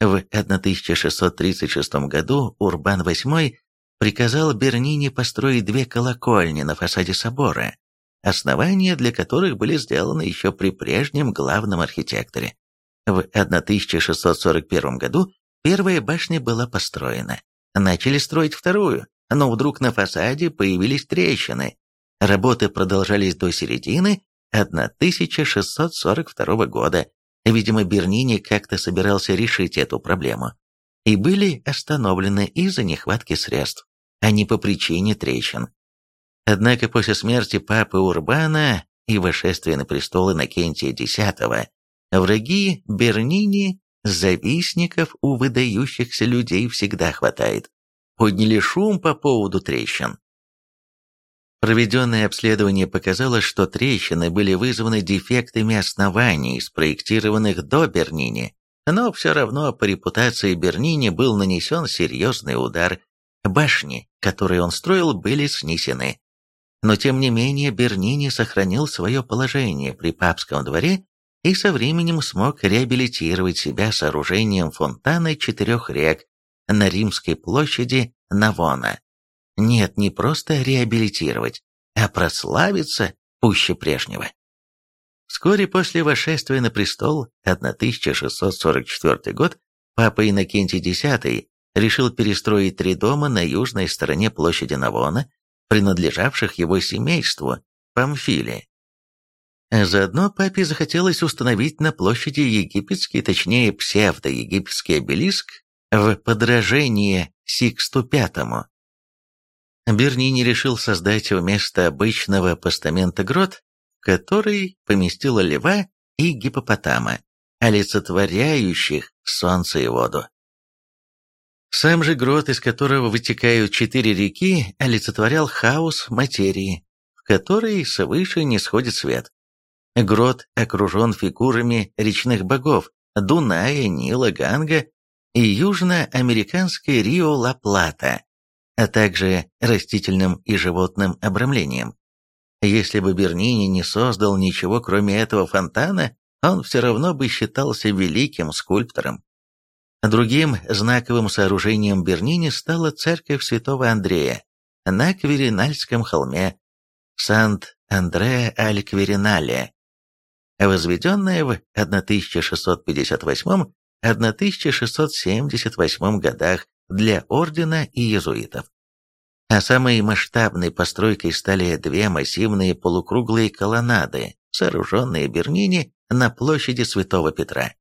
В 1636 году Урбан VIII приказал Бернини построить две колокольни на фасаде собора, основания для которых были сделаны еще при прежнем главном архитекторе. В 1641 году первая башня была построена. Начали строить вторую, но вдруг на фасаде появились трещины. Работы продолжались до середины 1642 года. Видимо, Бернини как-то собирался решить эту проблему. И были остановлены из-за нехватки средств, а не по причине трещин. Однако после смерти папы Урбана и вошествия на престол Иннокентия X, враги Бернини, завистников у выдающихся людей всегда хватает. Подняли шум по поводу трещин. Проведенное обследование показало, что трещины были вызваны дефектами оснований, спроектированных до Бернини, но все равно по репутации Бернини был нанесен серьезный удар. Башни, которые он строил, были снесены. Но тем не менее Бернини сохранил свое положение при папском дворе и со временем смог реабилитировать себя сооружением фонтана четырех рек на Римской площади Навона. Нет, не просто реабилитировать, а прославиться пуще прежнего. Вскоре после восшествия на престол 1644 год папа Иннокентий X решил перестроить три дома на южной стороне площади Навона, принадлежавших его семейству, Памфиле. Заодно папе захотелось установить на площади египетский, точнее псевдоегипетский обелиск в подражение Сиксту Пятому. Бернини решил создать вместо обычного постамента грот, который поместил льва и гипопотама, олицетворяющих солнце и воду. Сам же грот, из которого вытекают четыре реки, олицетворял хаос материи, в которой свыше не сходит свет. Грот окружен фигурами речных богов Дуная, Нила, Ганга и южноамериканской Рио-Ла-Плата, а также растительным и животным обрамлением. Если бы Бернини не создал ничего кроме этого фонтана, он все равно бы считался великим скульптором. Другим знаковым сооружением Бернини стала церковь святого Андрея на Кверинальском холме Сант-Андреа-аль-Кверинале, возведенная в 1658-1678 годах для ордена и иезуитов. А самой масштабной постройкой стали две массивные полукруглые колоннады, сооруженные Бернини на площади Святого Петра.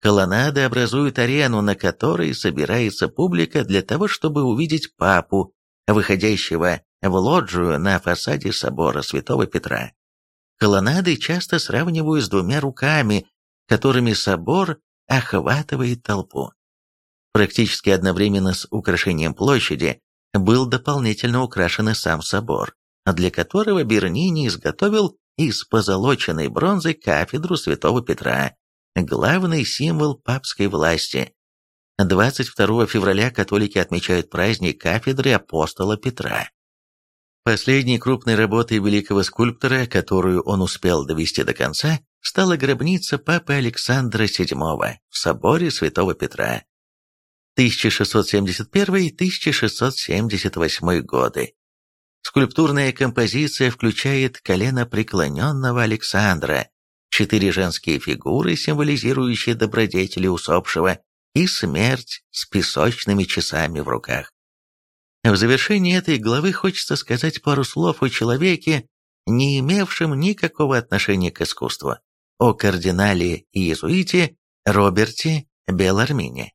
Колоннады образуют арену, на которой собирается публика для того, чтобы увидеть папу, выходящего в лоджию на фасаде собора Святого Петра. Колоннады часто сравнивают с двумя руками, которыми собор охватывает толпу. Практически одновременно с украшением площади был дополнительно украшен и сам собор, для которого Бернини изготовил из позолоченной бронзы кафедру святого Петра, главный символ папской власти. 22 февраля католики отмечают праздник кафедры апостола Петра. Последней крупной работой великого скульптора, которую он успел довести до конца, стала гробница папы Александра VII в соборе Святого Петра. 1671-1678 годы. Скульптурная композиция включает колено преклоненного Александра, четыре женские фигуры, символизирующие добродетели усопшего, и смерть с песочными часами в руках. В завершении этой главы хочется сказать пару слов о человеке, не имевшем никакого отношения к искусству, о кардинале и иезуите Роберте Белармине.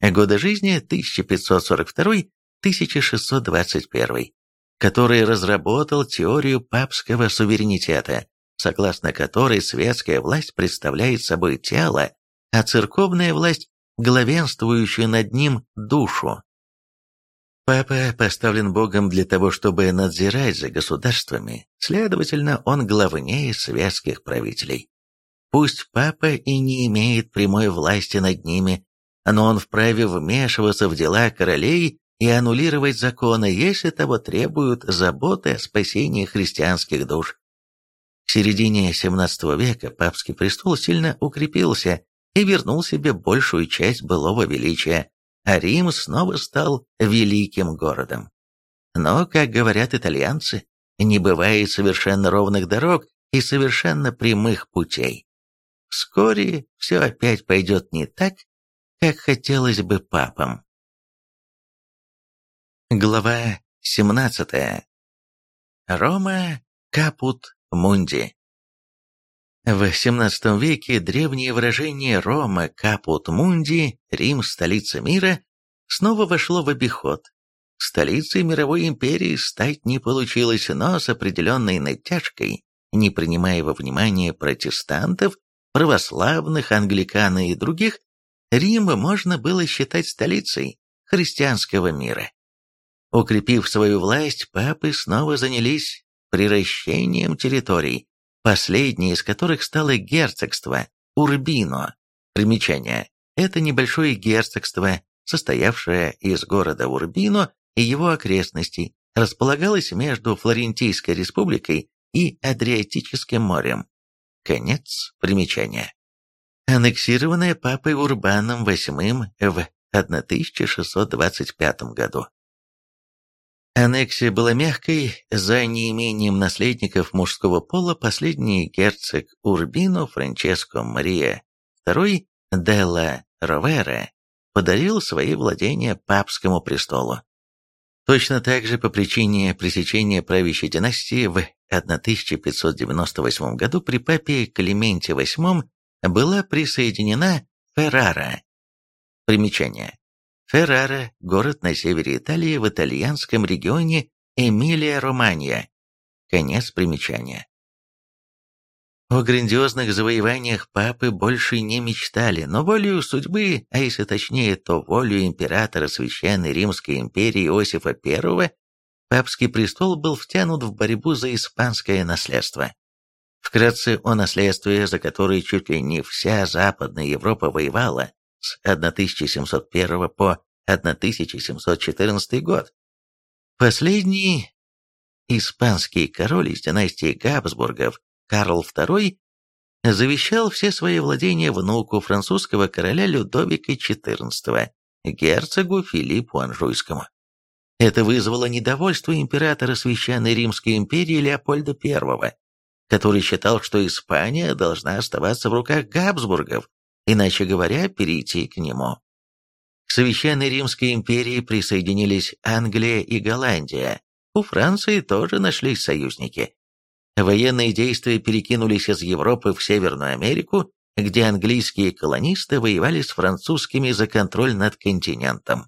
Годы жизни 1542-1621, который разработал теорию папского суверенитета, согласно которой светская власть представляет собой тело, а церковная власть – главенствующую над ним душу. Папа поставлен Богом для того, чтобы надзирать за государствами, следовательно, он главнее светских правителей. Пусть папа и не имеет прямой власти над ними, но он вправе вмешиваться в дела королей и аннулировать законы, если того требуют заботы о спасении христианских душ. К середине XVII века папский престол сильно укрепился и вернул себе большую часть былого величия, а Рим снова стал великим городом. Но, как говорят итальянцы, не бывает совершенно ровных дорог и совершенно прямых путей. Вскоре все опять пойдет не так, как хотелось бы папам. Глава 17. Рома Капут Мунди В XVII веке древнее выражение «Рома Капут Мунди» Рим – столица мира снова вошло в обиход. Столицей мировой империи стать не получилось, но с определенной натяжкой, не принимая во внимание протестантов, православных, англикан и других, Рим можно было считать столицей христианского мира. Укрепив свою власть, папы снова занялись приращением территорий, последнее из которых стало герцогство Урбино. Примечание. Это небольшое герцогство, состоявшее из города Урбино и его окрестностей, располагалось между Флорентийской республикой и Адриатическим морем. Конец примечания. Аннексированная папой Урбаном VIII в 1625 году. Аннексия была мягкой, за неимением наследников мужского пола последний герцог Урбино Франческо Мария II Делла Ровера подарил свои владения папскому престолу. Точно так же по причине пресечения правящей династии в 1598 году при папе Клименте VIII была присоединена Феррара. Примечание. Феррара – город на севере Италии в итальянском регионе Эмилия-Романья. Конец примечания. О грандиозных завоеваниях папы больше не мечтали, но волею судьбы, а если точнее, то волю императора Священной Римской империи Иосифа I, папский престол был втянут в борьбу за испанское наследство. Вкратце о наследстве, за которое чуть ли не вся Западная Европа воевала с 1701 по 1714 год. Последний испанский король из династии Габсбургов Карл II завещал все свои владения внуку французского короля Людовика XIV, герцогу Филиппу Анжуйскому. Это вызвало недовольство императора Священной Римской империи Леопольда I, который считал, что Испания должна оставаться в руках Габсбургов, иначе говоря, перейти к нему. К Священной Римской империи присоединились Англия и Голландия. У Франции тоже нашлись союзники. Военные действия перекинулись из Европы в Северную Америку, где английские колонисты воевали с французскими за контроль над континентом.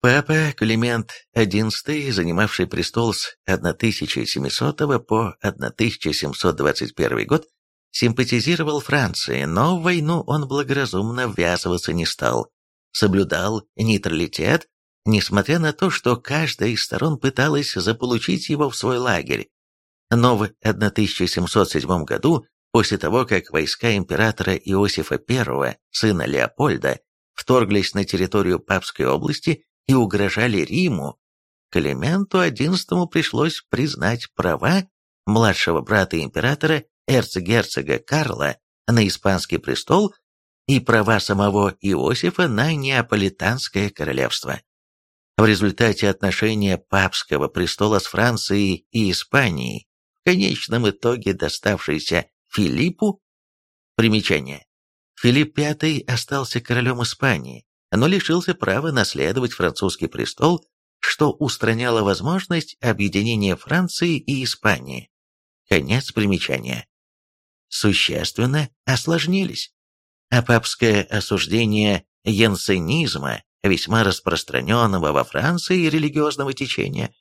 Папа Климент XI, занимавший престол с 1700 по 1721 год, симпатизировал Франции, но в войну он благоразумно ввязываться не стал, соблюдал нейтралитет, несмотря на то, что каждая из сторон пыталась заполучить его в свой лагерь, но в 1707 году, после того, как войска императора Иосифа I, сына Леопольда, вторглись на территорию Папской области и угрожали Риму, Клименту XI пришлось признать права младшего брата императора, эрцгерцога Карла, на испанский престол и права самого Иосифа на Неаполитанское королевство. В результате отношения папского престола с Францией и Испанией в конечном итоге доставшийся Филиппу. Примечание. Филипп V остался королем Испании, но лишился права наследовать французский престол, что устраняло возможность объединения Франции и Испании. Конец примечания. Существенно осложнились. А папское осуждение янсенизма, весьма распространенного во Франции религиозного течения,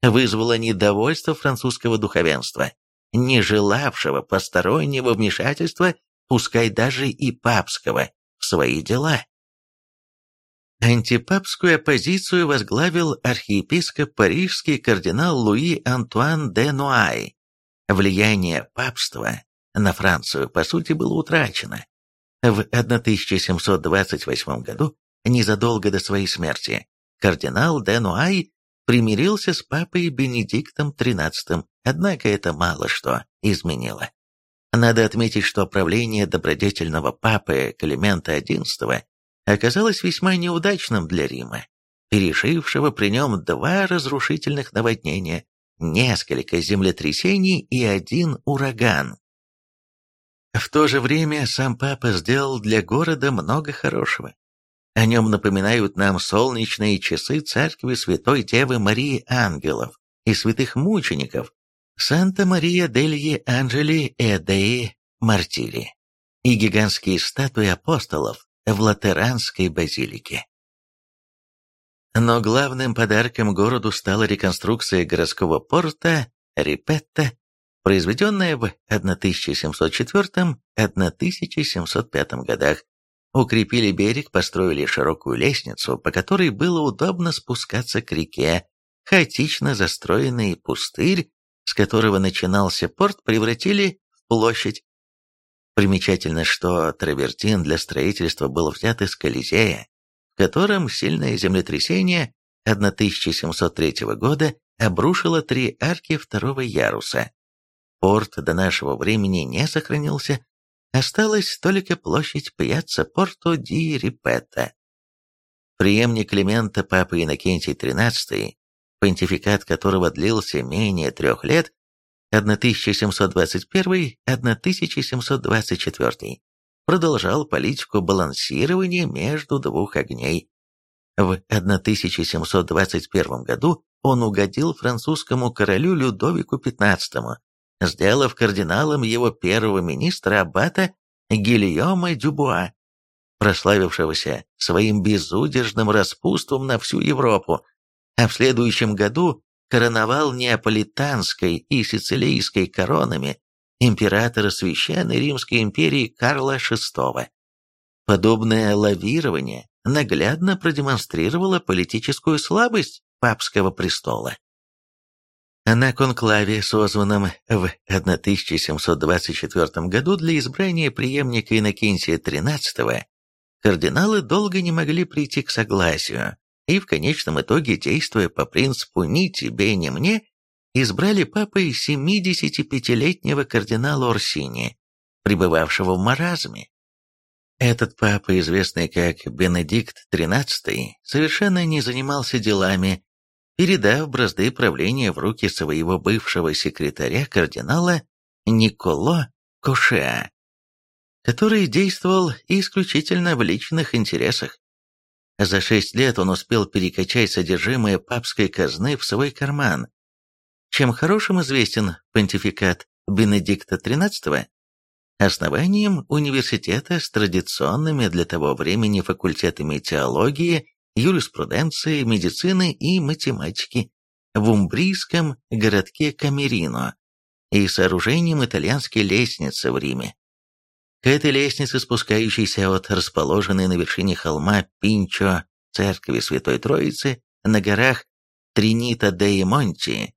вызвало недовольство французского духовенства, не желавшего постороннего вмешательства, пускай даже и папского, в свои дела. Антипапскую оппозицию возглавил архиепископ парижский кардинал Луи Антуан де Нуай. Влияние папства на Францию, по сути, было утрачено. В 1728 году, незадолго до своей смерти, кардинал де Нуай примирился с папой Бенедиктом XIII, однако это мало что изменило. Надо отметить, что правление добродетельного папы Климента XI оказалось весьма неудачным для Рима, перешившего при нем два разрушительных наводнения, несколько землетрясений и один ураган. В то же время сам папа сделал для города много хорошего. О нем напоминают нам солнечные часы церкви Святой Девы Марии Ангелов и святых мучеников Санта-Мария дельи Анджели Эдеи Мартири и гигантские статуи апостолов в Латеранской базилике. Но главным подарком городу стала реконструкция городского порта Рипетта, произведенная в 1704-1705 годах Укрепили берег, построили широкую лестницу, по которой было удобно спускаться к реке. Хаотично застроенный пустырь, с которого начинался порт, превратили в площадь. Примечательно, что травертин для строительства был взят из Колизея, в котором сильное землетрясение 1703 года обрушило три арки второго яруса. Порт до нашего времени не сохранился, осталась только площадь Пьяцца Порто ди Рипетто. Преемник Климента Папы Иннокентий XIII, понтификат которого длился менее трех лет, 1721-1724, продолжал политику балансирования между двух огней. В 1721 году он угодил французскому королю Людовику XV, сделав кардиналом его первого министра аббата Гильома Дюбуа, прославившегося своим безудержным распутством на всю Европу, а в следующем году короновал неаполитанской и сицилийской коронами императора Священной Римской империи Карла VI. Подобное лавирование наглядно продемонстрировало политическую слабость папского престола. На конклаве, созванном в 1724 году для избрания преемника Иннокентия XIII, кардиналы долго не могли прийти к согласию, и в конечном итоге, действуя по принципу «ни тебе, ни мне», избрали папой 75-летнего кардинала Орсини, пребывавшего в маразме. Этот папа, известный как Бенедикт XIII, совершенно не занимался делами, передав бразды правления в руки своего бывшего секретаря кардинала Николо Кошеа, который действовал исключительно в личных интересах. За шесть лет он успел перекачать содержимое папской казны в свой карман. Чем хорошим известен понтификат Бенедикта XIII? Основанием университета с традиционными для того времени факультетами теологии юриспруденции, медицины и математики в умбрийском городке Камерино и сооружением итальянской лестницы в Риме. К этой лестнице, спускающейся от расположенной на вершине холма Пинчо церкви Святой Троицы на горах Тринита де Монти,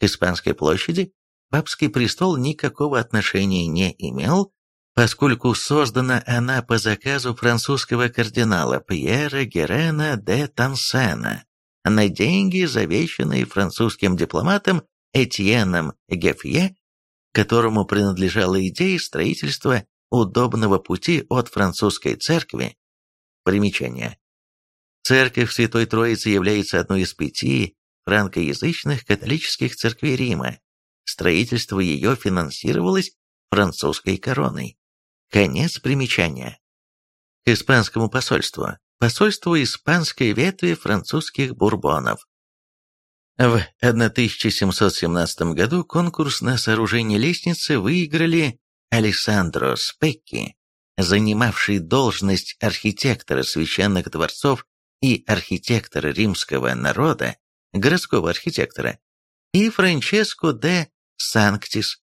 к Испанской площади, папский престол никакого отношения не имел, поскольку создана она по заказу французского кардинала Пьера Герена де Тансена на деньги, завещанные французским дипломатом Этьеном Гефье, которому принадлежала идея строительства удобного пути от французской церкви. Примечание. Церковь Святой Троицы является одной из пяти франкоязычных католических церквей Рима. Строительство ее финансировалось французской короной. Конец примечания. К испанскому посольству. Посольству испанской ветви французских бурбонов. В 1717 году конкурс на сооружение лестницы выиграли Алессандро Спекки, занимавший должность архитектора священных дворцов и архитектора римского народа, городского архитектора, и Франческо де Санктис,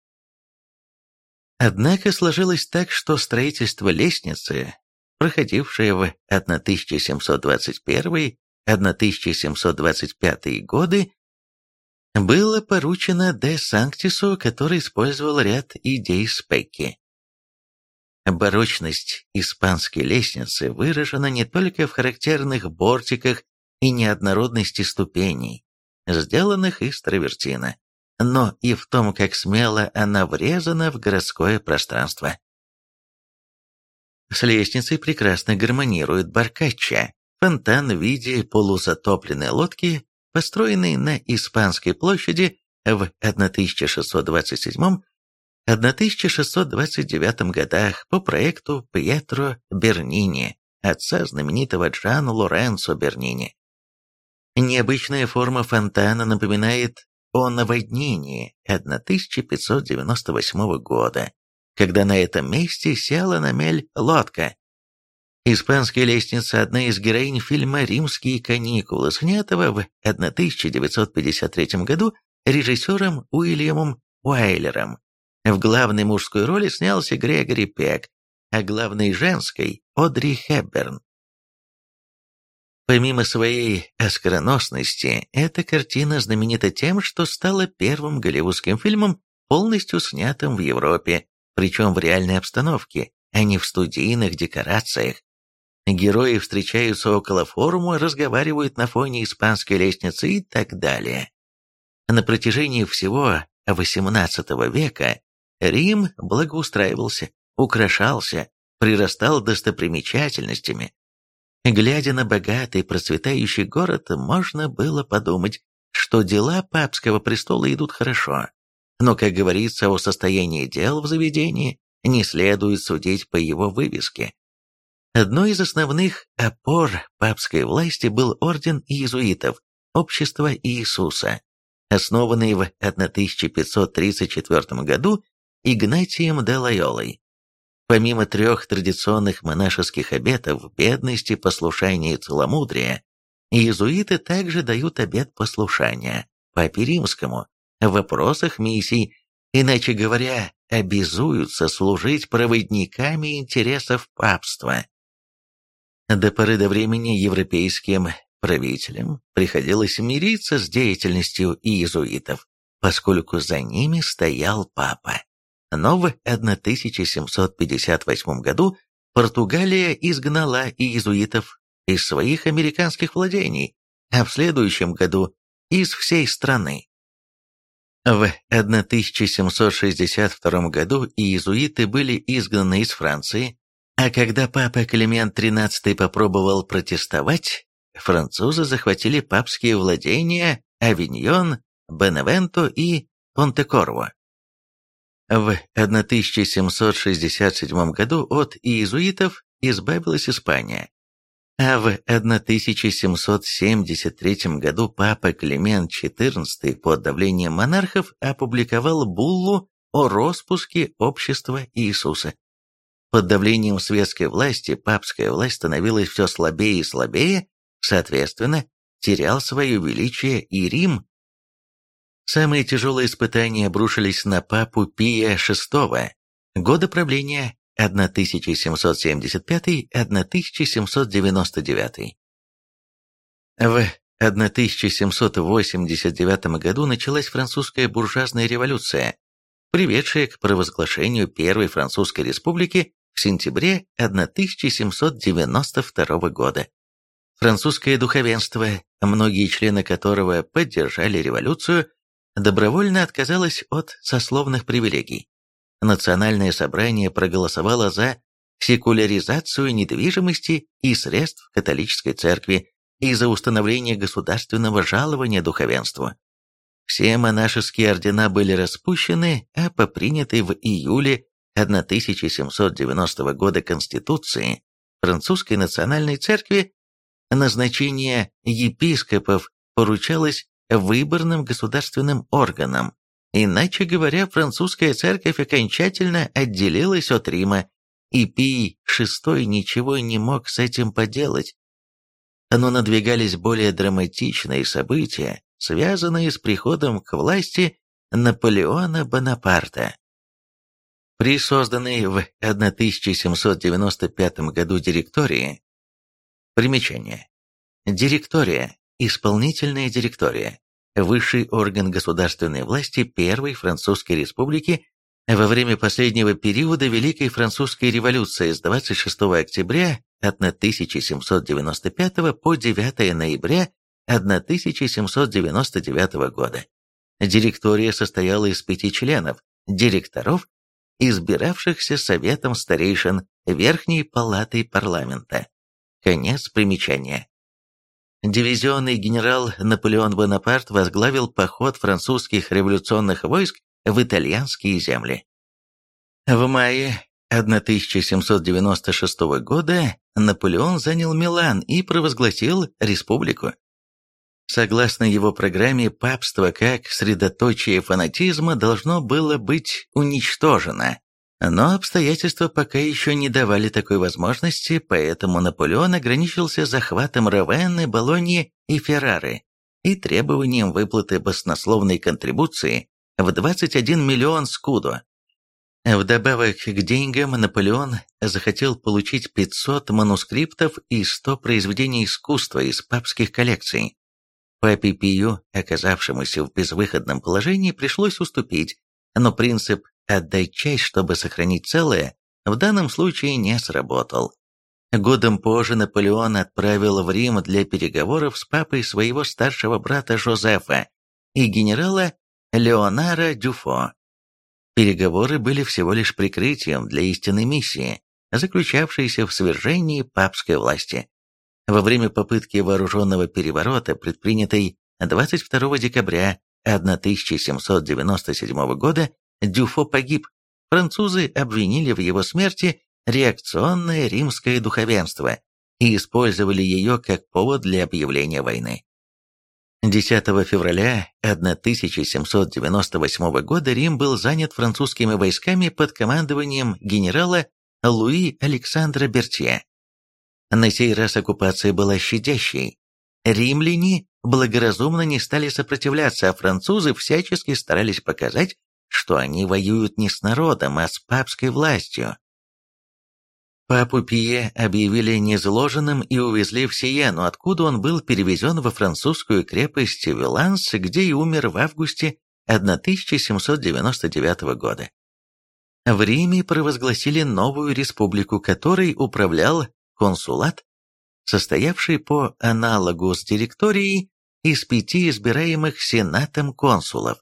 Однако сложилось так, что строительство лестницы, проходившее в 1721-1725 годы, было поручено де Санктису, который использовал ряд идей Спекки. Барочность испанской лестницы выражена не только в характерных бортиках и неоднородности ступеней, сделанных из травертина, но и в том, как смело она врезана в городское пространство. С лестницей прекрасно гармонирует баркачча, фонтан в виде полузатопленной лодки, построенный на Испанской площади в 1627-1629 годах по проекту Пьетро Бернини, отца знаменитого Джану Лоренцо Бернини. Необычная форма фонтана напоминает о наводнении 1598 года, когда на этом месте села на мель лодка. Испанская лестница – одна из героинь фильма «Римские каникулы», снятого в 1953 году режиссером Уильямом Уайлером. В главной мужской роли снялся Грегори Пек, а главной женской – Одри Хепберн. Помимо своей оскароносности, эта картина знаменита тем, что стала первым голливудским фильмом, полностью снятым в Европе, причем в реальной обстановке, а не в студийных декорациях. Герои встречаются около форума, разговаривают на фоне испанской лестницы и так далее. На протяжении всего XVIII века Рим благоустраивался, украшался, прирастал достопримечательностями. Глядя на богатый, процветающий город, можно было подумать, что дела папского престола идут хорошо. Но, как говорится о состоянии дел в заведении, не следует судить по его вывеске. Одной из основных опор папской власти был орден иезуитов, Общество Иисуса, основанный в 1534 году Игнатием де Лайолой. Помимо трех традиционных монашеских обетов бедности, послушания и целомудрия, иезуиты также дают обет послушания Папе Римскому в вопросах миссий, иначе говоря, обязуются служить проводниками интересов папства. До поры до времени европейским правителям приходилось мириться с деятельностью иезуитов, поскольку за ними стоял папа. Но в 1758 году Португалия изгнала иезуитов из своих американских владений, а в следующем году из всей страны. В 1762 году иезуиты были изгнаны из Франции, а когда папа Климент XIII попробовал протестовать, французы захватили папские владения Авиньон, Беневенто и Понтекорво. В 1767 году от иезуитов избавилась Испания, а в 1773 году папа Климент XIV под давлением монархов опубликовал буллу о распуске общества Иисуса. Под давлением светской власти папская власть становилась все слабее и слабее, соответственно, терял свое величие и Рим. Самые тяжелые испытания обрушились на папу Пия VI, годы правления 1775-1799. В 1789 году началась французская буржуазная революция, приведшая к провозглашению Первой Французской Республики в сентябре 1792 года. Французское духовенство, многие члены которого поддержали революцию, добровольно отказалось от сословных привилегий. Национальное собрание проголосовало за секуляризацию недвижимости и средств католической церкви и за установление государственного жалования духовенству. Все монашеские ордена были распущены, а по принятой в июле 1790 года Конституции Французской национальной церкви назначение епископов поручалось выборным государственным органам, Иначе говоря, французская церковь окончательно отделилась от Рима, и Пий VI ничего не мог с этим поделать. Но надвигались более драматичные события, связанные с приходом к власти Наполеона Бонапарта. При созданной в 1795 году директории Примечание. Директория, исполнительная директория, высший орган государственной власти Первой Французской Республики во время последнего периода Великой Французской революции с 26 октября 1795 по 9 ноября 1799 года. Директория состояла из пяти членов, директоров, избиравшихся Советом старейшин Верхней палаты парламента. Конец примечания. Дивизионный генерал Наполеон Бонапарт возглавил поход французских революционных войск в итальянские земли. В мае 1796 года Наполеон занял Милан и провозгласил республику. Согласно его программе, папство как средоточие фанатизма должно было быть уничтожено. Но обстоятельства пока еще не давали такой возможности, поэтому Наполеон ограничился захватом Равенны, Болоньи и Феррары и требованием выплаты баснословной контрибуции в 21 миллион скудо. Вдобавок к деньгам Наполеон захотел получить 500 манускриптов и 100 произведений искусства из папских коллекций. Папе Пию, оказавшемуся в безвыходном положении, пришлось уступить, но принцип отдать часть, чтобы сохранить целое, в данном случае не сработал. Годом позже Наполеон отправил в Рим для переговоров с папой своего старшего брата Жозефа и генерала Леонара Дюфо. Переговоры были всего лишь прикрытием для истинной миссии, заключавшейся в свержении папской власти. Во время попытки вооруженного переворота, предпринятой 22 декабря 1797 года, Дюфо погиб. Французы обвинили в его смерти реакционное римское духовенство и использовали ее как повод для объявления войны. 10 февраля 1798 года Рим был занят французскими войсками под командованием генерала Луи Александра Бертье. На сей раз оккупация была щадящей. Римляне благоразумно не стали сопротивляться, а французы всячески старались показать, что они воюют не с народом, а с папской властью. Папу Пие объявили незложенным и увезли в Сиену, откуда он был перевезен во французскую крепость Виланс, где и умер в августе 1799 года. В Риме провозгласили новую республику, которой управлял консулат, состоявший по аналогу с директорией из пяти избираемых сенатом консулов.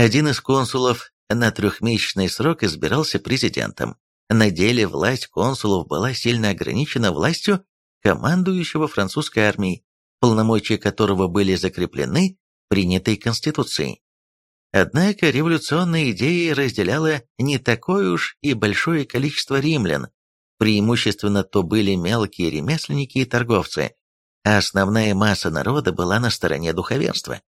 Один из консулов на трехмесячный срок избирался президентом, на деле власть консулов была сильно ограничена властью командующего французской армией, полномочия которого были закреплены принятой Конституцией. Однако революционные идеи разделяло не такое уж и большое количество римлян, преимущественно то были мелкие ремесленники и торговцы, а основная масса народа была на стороне духовенства.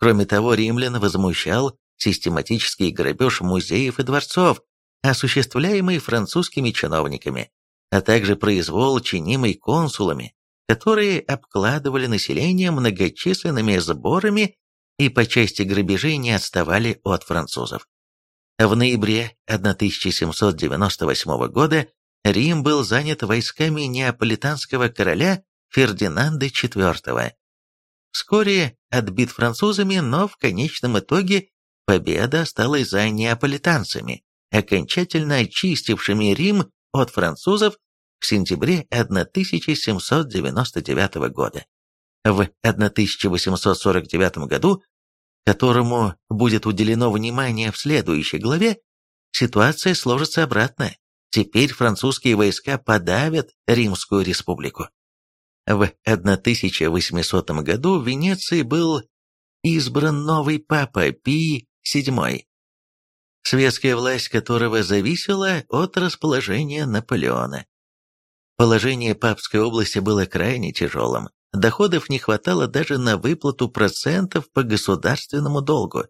Кроме того, римлян возмущал систематический грабеж музеев и дворцов, осуществляемый французскими чиновниками, а также произвол, чинимый консулами, которые обкладывали население многочисленными сборами и по части грабежей не отставали от французов. В ноябре 1798 года Рим был занят войсками неаполитанского короля Фердинанда IV. Вскоре отбит французами, но в конечном итоге победа осталась за неаполитанцами окончательно очистившими Рим от французов в сентябре 1799 года. В 1849 году, которому будет уделено внимание в следующей главе, ситуация сложится обратно. Теперь французские войска подавят Римскую республику. В 1800 году в Венеции был избран новый папа Пий VII, светская власть которого зависела от расположения Наполеона. Положение Папской области было крайне тяжелым, доходов не хватало даже на выплату процентов по государственному долгу.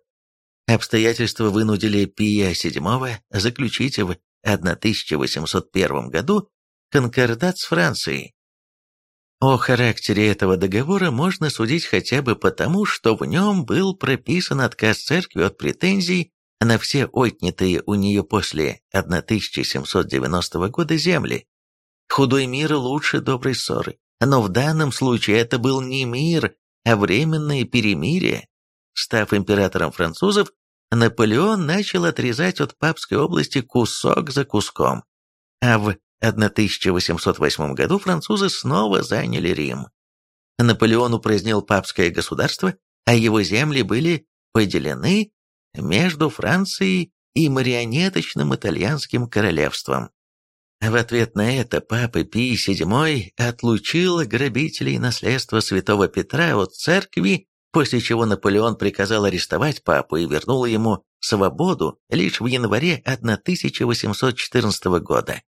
Обстоятельства вынудили Пия VII заключить в 1801 году конкордат с Францией. О характере этого договора можно судить хотя бы потому, что в нем был прописан отказ церкви от претензий на все отнятые у нее после 1790 года земли. Худой мир лучше доброй ссоры, но в данном случае это был не мир, а временное перемирие. Став императором французов, Наполеон начал отрезать от папской области кусок за куском, а в 1808 году французы снова заняли Рим. Наполеон упразднил папское государство, а его земли были поделены между Францией и марионеточным итальянским королевством. В ответ на это папа Пий VII отлучил грабителей наследства святого Петра от церкви, после чего Наполеон приказал арестовать папу и вернул ему свободу лишь в январе 1814 года,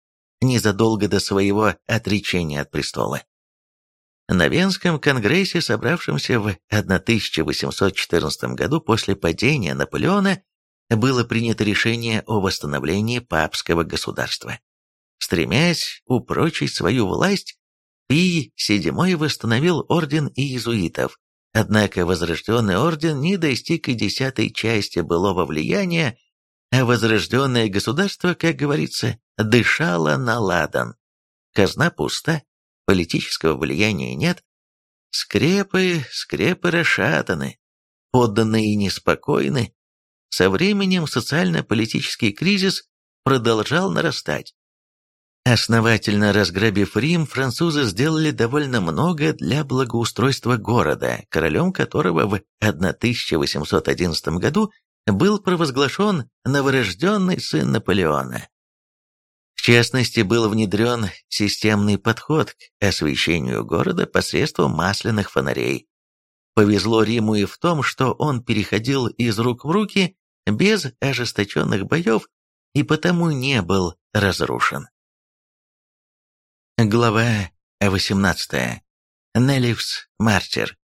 незадолго до своего отречения от престола. На Венском конгрессе, собравшемся в 1814 году после падения Наполеона, было принято решение о восстановлении папского государства. Стремясь упрочить свою власть, Пий VII восстановил орден иезуитов, однако возрожденный орден не достиг и десятой части былого влияния, возрожденное государство, как говорится, дышало на ладан. Казна пуста, политического влияния нет, скрепы, скрепы расшатаны, подданные неспокойны. Со временем социально-политический кризис продолжал нарастать. Основательно разграбив Рим, французы сделали довольно много для благоустройства города, королем которого в 1811 году был провозглашен новорожденный сын Наполеона. В частности, был внедрен системный подход к освещению города посредством масляных фонарей. Повезло Риму и в том, что он переходил из рук в руки без ожесточенных боев и потому не был разрушен. Глава 18. Нелливс Мартир.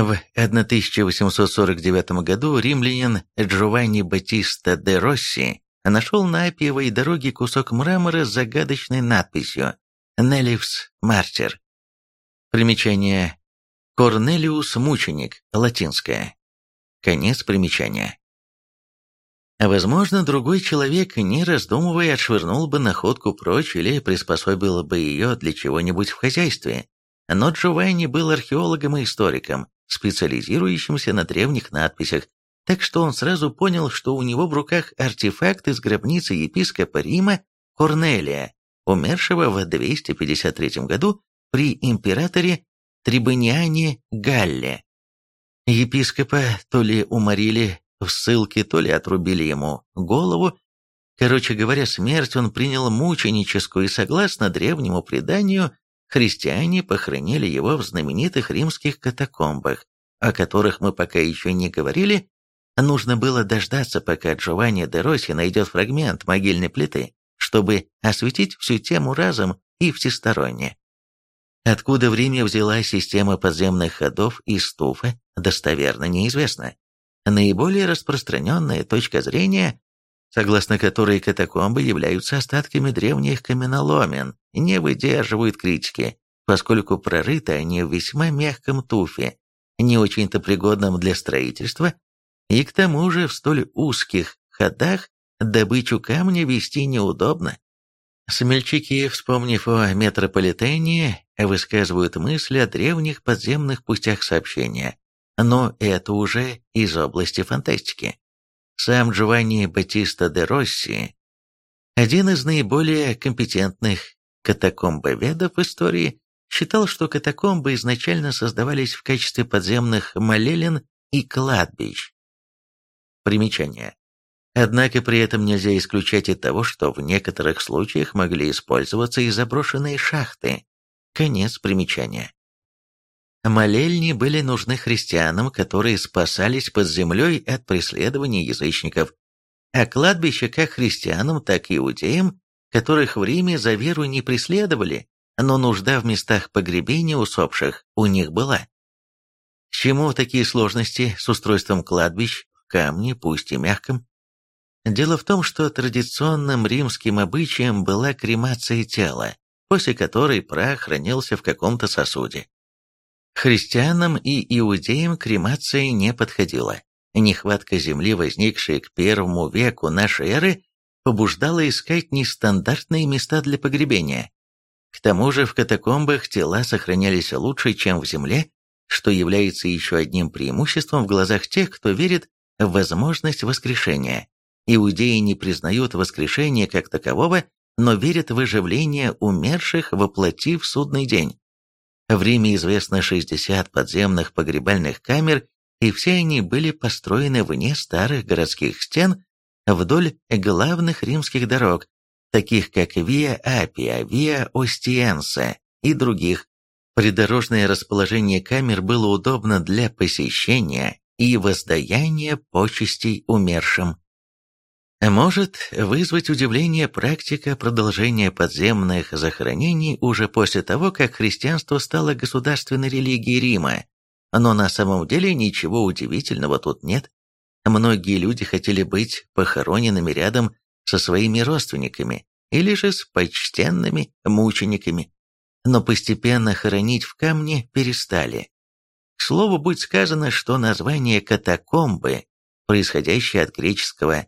В 1849 году римлянин Джованни Батиста де Росси нашел на Апиевой дороге кусок мрамора с загадочной надписью «Нелливс Мартир». Примечание «Корнелиус Мученик», латинское. Конец примечания. Возможно, другой человек, не раздумывая, отшвырнул бы находку прочь или приспособил бы ее для чего-нибудь в хозяйстве. Но Джованни был археологом и историком, специализирующимся на древних надписях, так что он сразу понял, что у него в руках артефакт из гробницы епископа Рима Корнелия, умершего в 253 году при императоре Трибониане Галле. Епископа то ли уморили в ссылке, то ли отрубили ему голову. Короче говоря, смерть он принял мученическую, и согласно древнему преданию, христиане похоронили его в знаменитых римских катакомбах, о которых мы пока еще не говорили. Нужно было дождаться, пока Джованни де Росси найдет фрагмент могильной плиты, чтобы осветить всю тему разом и всесторонне. Откуда в Риме взялась система подземных ходов и стуфа, достоверно неизвестно наиболее распространенная точка зрения, согласно которой катакомбы являются остатками древних каменоломен, не выдерживают критики, поскольку прорыты они в весьма мягком туфе, не очень-то пригодном для строительства, и к тому же в столь узких ходах добычу камня вести неудобно. Смельчаки, вспомнив о метрополитене, высказывают мысли о древних подземных путях сообщения, но это уже из области фантастики. Сам Джованни Батиста де Росси, один из наиболее компетентных катакомбоведов истории, считал, что катакомбы изначально создавались в качестве подземных молелин и кладбищ. Примечание. Однако при этом нельзя исключать и того, что в некоторых случаях могли использоваться и заброшенные шахты. Конец примечания. Молельни были нужны христианам, которые спасались под землей от преследования язычников, а кладбище как христианам, так и иудеям, которых в Риме за веру не преследовали, но нужда в местах погребения усопших у них была. К чему такие сложности с устройством кладбищ в камне, пусть и мягком? Дело в том, что традиционным римским обычаем была кремация тела, после которой прах хранился в каком-то сосуде. Христианам и иудеям кремация не подходила. Нехватка земли, возникшая к первому веку нашей эры, побуждала искать нестандартные места для погребения. К тому же в катакомбах тела сохранялись лучше, чем в земле, что является еще одним преимуществом в глазах тех, кто верит в возможность воскрешения. Иудеи не признают воскрешения как такового, но верят в оживление умерших, воплотив судный день. В Риме известно 60 подземных погребальных камер, и все они были построены вне старых городских стен вдоль главных римских дорог, таких как Виа Апия, Виа Остиенса и других. Придорожное расположение камер было удобно для посещения и воздаяния почестей умершим. Может вызвать удивление практика продолжения подземных захоронений уже после того, как христианство стало государственной религией Рима. Но на самом деле ничего удивительного тут нет. Многие люди хотели быть похороненными рядом со своими родственниками или же с почтенными мучениками, но постепенно хоронить в камне перестали. К слову, будь сказано, что название «катакомбы», происходящее от греческого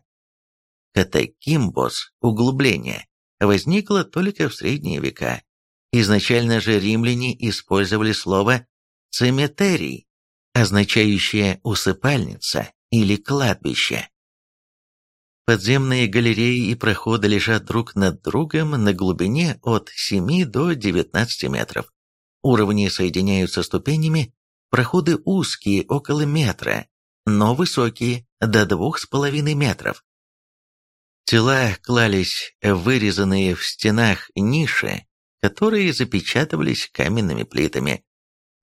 катакимбос, углубление, возникло только в средние века. Изначально же римляне использовали слово «цеметерий», означающее «усыпальница» или «кладбище». Подземные галереи и проходы лежат друг над другом на глубине от 7 до 19 метров. Уровни соединяются ступенями, проходы узкие, около метра, но высокие, до двух с половиной метров. Тела клались вырезанные в стенах ниши, которые запечатывались каменными плитами,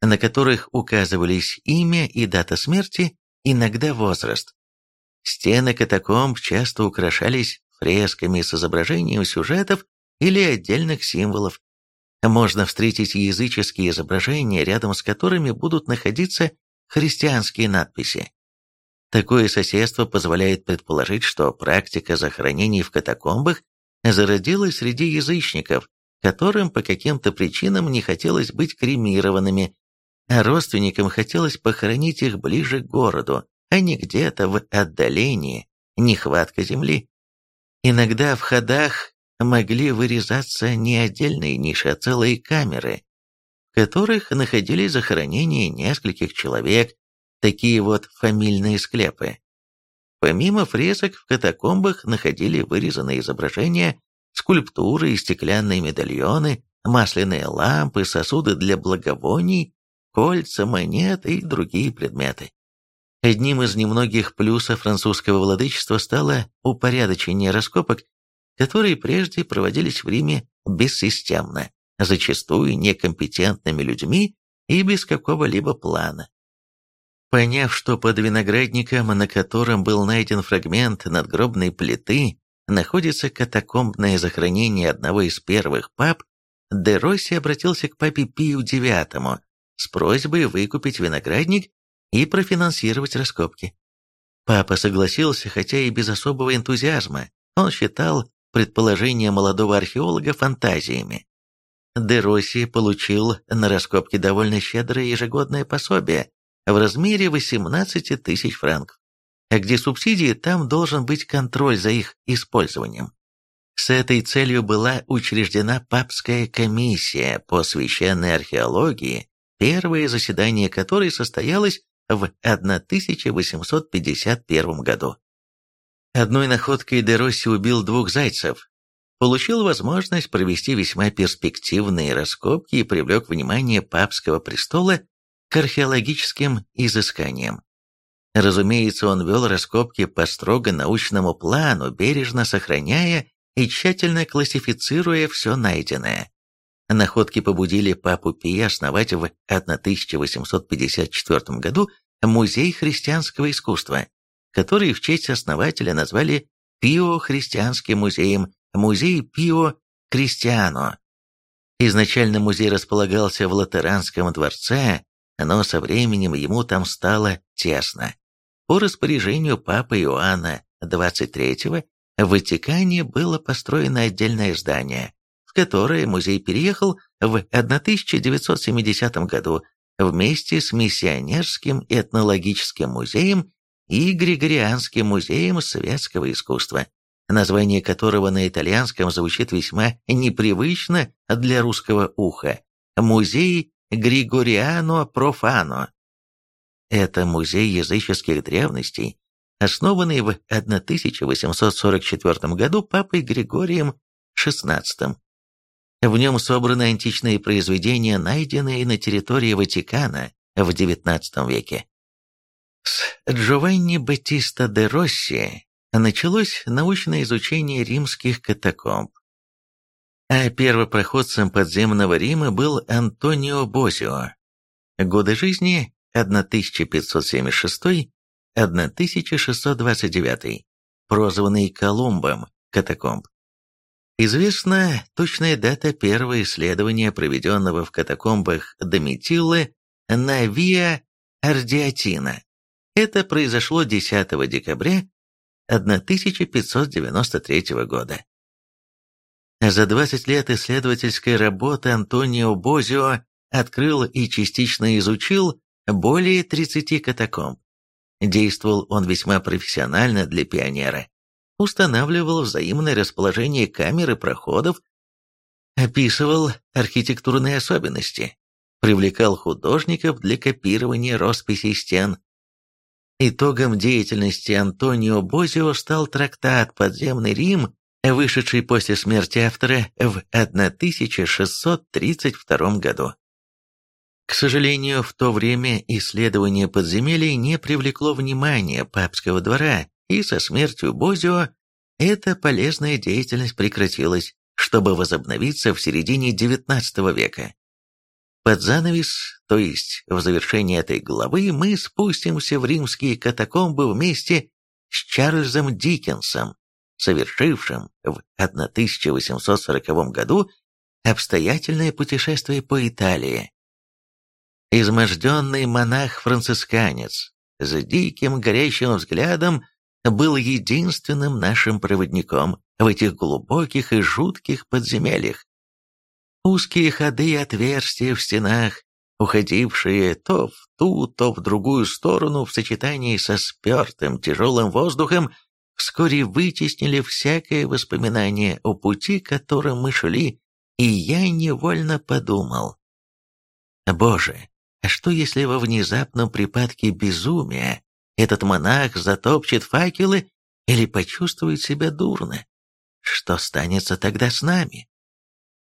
на которых указывались имя и дата смерти, иногда возраст. Стены катакомб часто украшались фресками с изображением сюжетов или отдельных символов. Можно встретить языческие изображения, рядом с которыми будут находиться христианские надписи. Такое соседство позволяет предположить, что практика захоронений в катакомбах зародилась среди язычников, которым по каким-то причинам не хотелось быть кремированными, а родственникам хотелось похоронить их ближе к городу, а не где-то в отдалении, нехватка земли. Иногда в ходах могли вырезаться не отдельные ниши, а целые камеры, в которых находились захоронения нескольких человек, такие вот фамильные склепы. Помимо фресок в катакомбах находили вырезанные изображения, скульптуры и стеклянные медальоны, масляные лампы, сосуды для благовоний, кольца, монеты и другие предметы. Одним из немногих плюсов французского владычества стало упорядочение раскопок, которые прежде проводились в Риме бессистемно, зачастую некомпетентными людьми и без какого-либо плана. Поняв, что под виноградником, на котором был найден фрагмент надгробной плиты, находится катакомбное захоронение одного из первых пап, де Росси обратился к папе Пию IX с просьбой выкупить виноградник и профинансировать раскопки. Папа согласился, хотя и без особого энтузиазма. Он считал предположения молодого археолога фантазиями. Де Росси получил на раскопки довольно щедрое ежегодное пособие в размере 18 тысяч франков. А где субсидии, там должен быть контроль за их использованием. С этой целью была учреждена папская комиссия по священной археологии, первое заседание которой состоялось в 1851 году. Одной находкой де Росси убил двух зайцев, получил возможность провести весьма перспективные раскопки и привлек внимание папского престола к археологическим изысканиям. Разумеется, он вел раскопки по строго научному плану, бережно сохраняя и тщательно классифицируя все найденное. Находки побудили папу Пия основать в 1854 году Музей христианского искусства, который в честь основателя назвали Пио Христианским музеем, музей Пио Кристиано. Изначально музей располагался в Латеранском дворце, но со временем ему там стало тесно. По распоряжению папы Иоанна XXIII в Ватикане было построено отдельное здание, в которое музей переехал в 1970 году вместе с Миссионерским этнологическим музеем и Григорианским музеем светского искусства, название которого на итальянском звучит весьма непривычно для русского уха – музей Григориано Профано. Это музей языческих древностей, основанный в 1844 году папой Григорием XVI. В нем собраны античные произведения, найденные на территории Ватикана в XIX веке. С Джованни Баттиста де Росси началось научное изучение римских катакомб, а первопроходцем подземного Рима был Антонио Бозио. Годы жизни 1576-1629, прозванный Колумбом катакомб. Известна точная дата первого исследования, проведенного в катакомбах Доmitиллы на Виа Ардиатина. Это произошло 10 декабря 1593 года. За 20 лет исследовательской работы Антонио Бозио открыл и частично изучил более 30 катакомб. Действовал он весьма профессионально для пионера устанавливал взаимное расположение камер и проходов, описывал архитектурные особенности, привлекал художников для копирования росписей стен. Итогом деятельности Антонио Бозио стал трактат «Подземный Рим», вышедший после смерти автора в 1632 году. К сожалению, в то время исследование подземелий не привлекло внимания папского двора, и со смертью Бозио эта полезная деятельность прекратилась, чтобы возобновиться в середине XIX века. Под занавес, то есть в завершении этой главы, мы спустимся в римские катакомбы вместе с Чарльзом Диккенсом, совершившим в 1840 году обстоятельное путешествие по Италии. Изможденный монах-францисканец с диким горящим взглядом был единственным нашим проводником в этих глубоких и жутких подземельях. Узкие ходы и отверстия в стенах, уходившие то в ту, то в другую сторону в сочетании со спертым тяжелым воздухом, вскоре вытеснили всякое воспоминание о пути, которым мы шли, и я невольно подумал. Боже, а что если во внезапном припадке безумия этот монах затопчет факелы или почувствует себя дурно? Что станется тогда с нами?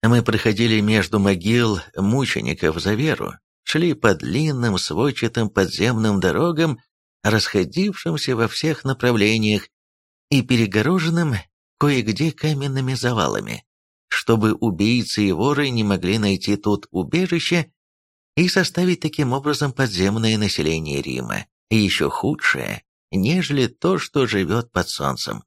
Мы проходили между могил мучеников за веру, шли по длинным сводчатым подземным дорогам, расходившимся во всех направлениях и перегороженным кое-где каменными завалами, чтобы убийцы и воры не могли найти тут убежище и составить таким образом подземное население Рима, еще худшее, нежели то, что живет под солнцем.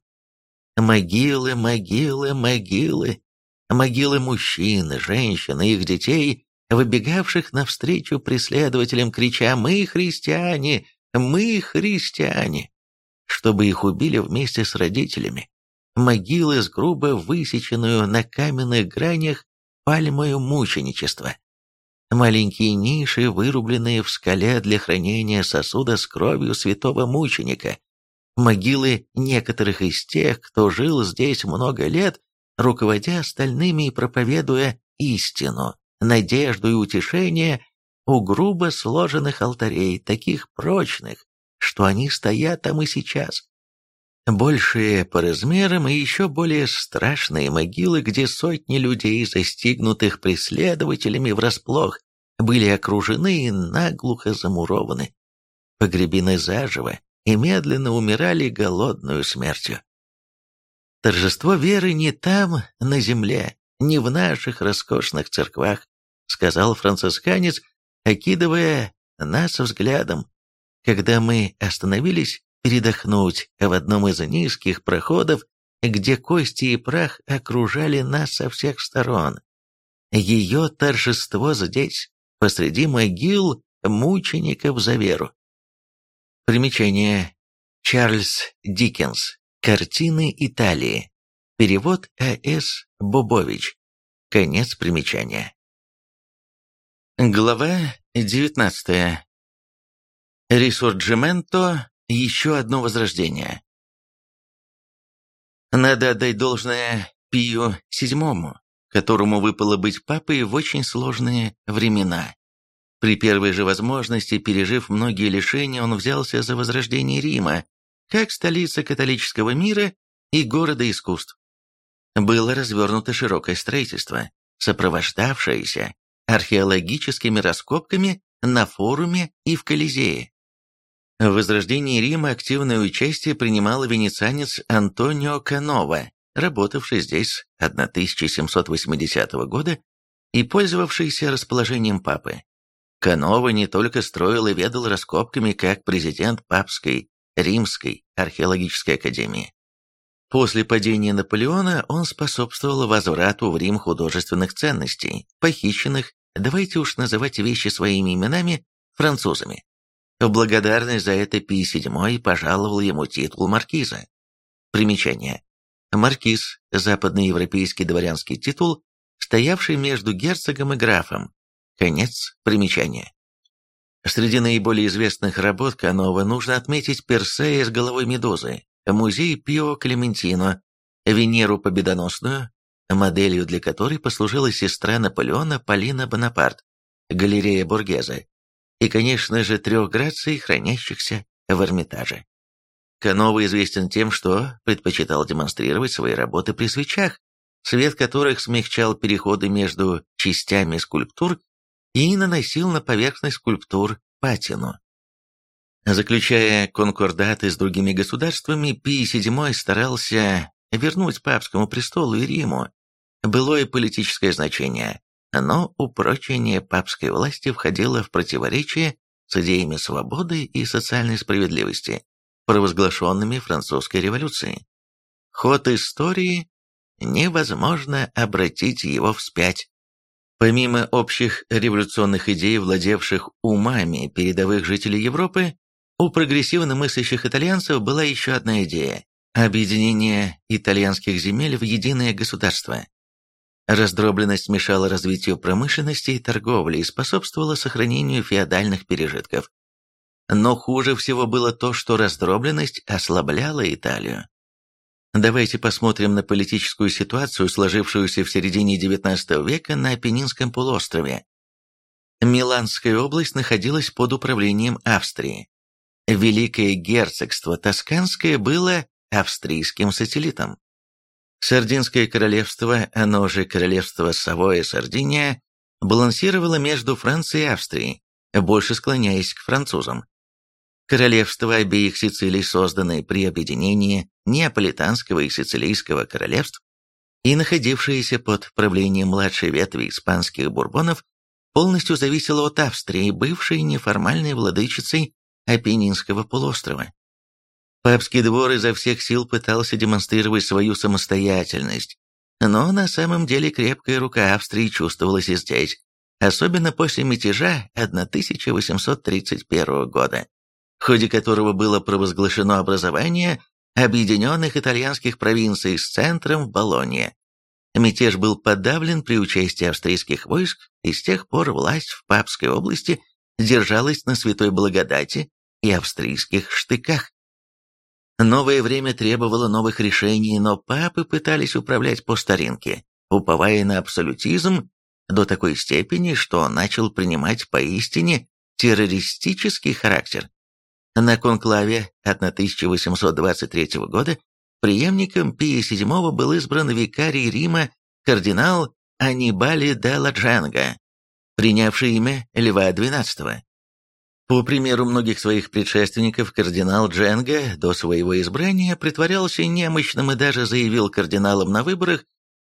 Могилы, могилы, могилы, могилы мужчин, женщин и их детей, выбегавших навстречу преследователям, крича «Мы христиане! Мы христиане!», чтобы их убили вместе с родителями. Могилы с грубо высеченную на каменных гранях пальмою мученичества. Маленькие ниши, вырубленные в скале для хранения сосуда с кровью святого мученика. Могилы некоторых из тех, кто жил здесь много лет, руководя остальными и проповедуя истину, надежду и утешение у грубо сложенных алтарей, таких прочных, что они стоят там и сейчас. Большие по размерам и еще более страшные могилы, где сотни людей, застигнутых преследователями врасплох, были окружены и наглухо замурованы, погребены заживо и медленно умирали голодную смертью. Торжество веры не там, на земле, не в наших роскошных церквах, сказал францисканец, окидывая нас взглядом, когда мы остановились передохнуть в одном из низких проходов, где кости и прах окружали нас со всех сторон. Ее торжество здесь, посреди могил мучеников за веру. Примечание. Чарльз Диккенс. Картины Италии. Перевод А.С. Бобович. Конец примечания. Глава 19. Рисорджименто еще одно возрождение. Надо отдать должное Пию VII, которому выпало быть папой в очень сложные времена. При первой же возможности, пережив многие лишения, он взялся за возрождение Рима, как столица католического мира и города искусств. Было развернуто широкое строительство, сопровождавшееся археологическими раскопками на форуме и в Колизее. В возрождении Рима активное участие принимал венецианец Антонио Канова, работавший здесь с 1780 года и пользовавшийся расположением папы. Канова не только строил и ведал раскопками как президент папской Римской археологической академии. После падения Наполеона он способствовал возврату в Рим художественных ценностей, похищенных, давайте уж называть вещи своими именами, французами. В благодарность за это Пий VII пожаловал ему титул маркиза. Примечание. Маркиз – западноевропейский дворянский титул, стоявший между герцогом и графом. Конец примечания. Среди наиболее известных работ Канова нужно отметить Персея с головой Медузы, музей Пио Клементино, Венеру Победоносную, моделью для которой послужила сестра Наполеона Полина Бонапарт, галерея Бургеза, и, конечно же, трех граций, хранящихся в Эрмитаже. Канова известен тем, что предпочитал демонстрировать свои работы при свечах, свет которых смягчал переходы между частями скульптур и наносил на поверхность скульптур патину. Заключая конкордаты с другими государствами, Пий VII старался вернуть папскому престолу и Риму былое политическое значение, но упрочение папской власти входило в противоречие с идеями свободы и социальной справедливости, провозглашенными французской революцией. Ход истории невозможно обратить его вспять. Помимо общих революционных идей, владевших умами передовых жителей Европы, у прогрессивно мыслящих итальянцев была еще одна идея – объединение итальянских земель в единое государство. Раздробленность мешала развитию промышленности и торговли и способствовала сохранению феодальных пережитков. Но хуже всего было то, что раздробленность ослабляла Италию. Давайте посмотрим на политическую ситуацию, сложившуюся в середине XIX века на Апеннинском полуострове. Миланская область находилась под управлением Австрии. Великое герцогство Тосканское было австрийским сателлитом. Сардинское королевство, оно же королевство Савоя-Сардиния, балансировало между Францией и Австрией, больше склоняясь к французам. Королевства обеих Сицилий, созданные при объединении Неаполитанского и Сицилийского королевств и находившиеся под правлением младшей ветви испанских бурбонов, полностью зависело от Австрии, бывшей неформальной владычицей Апеннинского полуострова. Папский двор изо всех сил пытался демонстрировать свою самостоятельность, но на самом деле крепкая рука Австрии чувствовалась и здесь, особенно после мятежа 1831 года, в ходе которого было провозглашено образование объединенных итальянских провинций с центром в Болонье. Мятеж был подавлен при участии австрийских войск, и с тех пор власть в Папской области держалась на святой благодати и австрийских штыках. Новое время требовало новых решений, но папы пытались управлять по старинке, уповая на абсолютизм до такой степени, что начал принимать поистине террористический характер. На конклаве 1823 года преемником Пия VII был избран викарий Рима кардинал Анибали де Ладжанга, принявший имя Льва XII. По примеру многих своих предшественников, кардинал Дженга до своего избрания притворялся немощным и даже заявил кардиналам на выборах,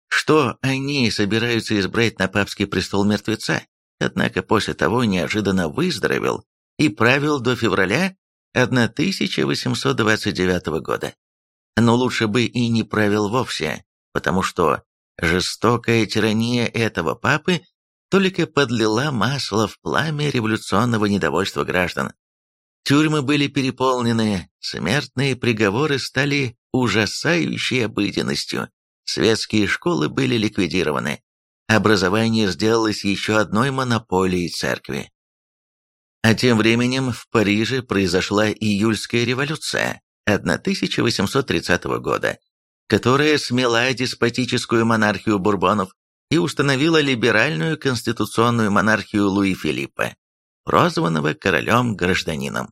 что они собираются избрать на папский престол мертвеца, однако после того неожиданно выздоровел и правил до февраля 1829 года. Но лучше бы и не правил вовсе, потому что жестокая тирания этого папы только подлила масло в пламя революционного недовольства граждан. Тюрьмы были переполнены, смертные приговоры стали ужасающей обыденностью, светские школы были ликвидированы, образование сделалось еще одной монополией церкви. А тем временем в Париже произошла июльская революция 1830 года, которая смела деспотическую монархию бурбонов и установила либеральную конституционную монархию Луи Филиппа, прозванного королем-гражданином.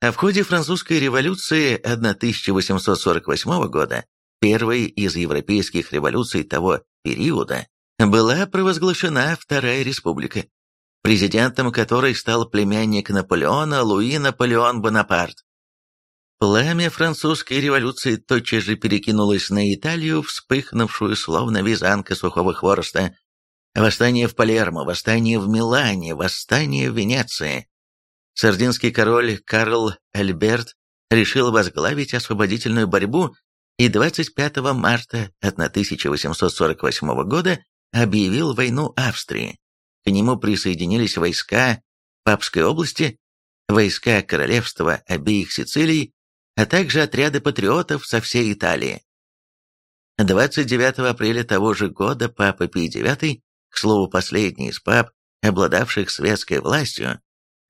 А в ходе французской революции 1848 года, первой из европейских революций того периода, была провозглашена Вторая Республика, президентом которой стал племянник Наполеона Луи Наполеон Бонапарт. Пламя французской революции тотчас же перекинулось на Италию, вспыхнувшую словно вязанка сухого хвороста. Восстание в Палермо, восстание в Милане, восстание в Венеции. Сардинский король Карл Альберт решил возглавить освободительную борьбу и 25 марта 1848 года объявил войну Австрии. К нему присоединились войска Папской области, войска королевства обеих Сицилий а также отряды патриотов со всей Италии. 29 апреля того же года Папа Пий IX, к слову последний из пап, обладавших светской властью,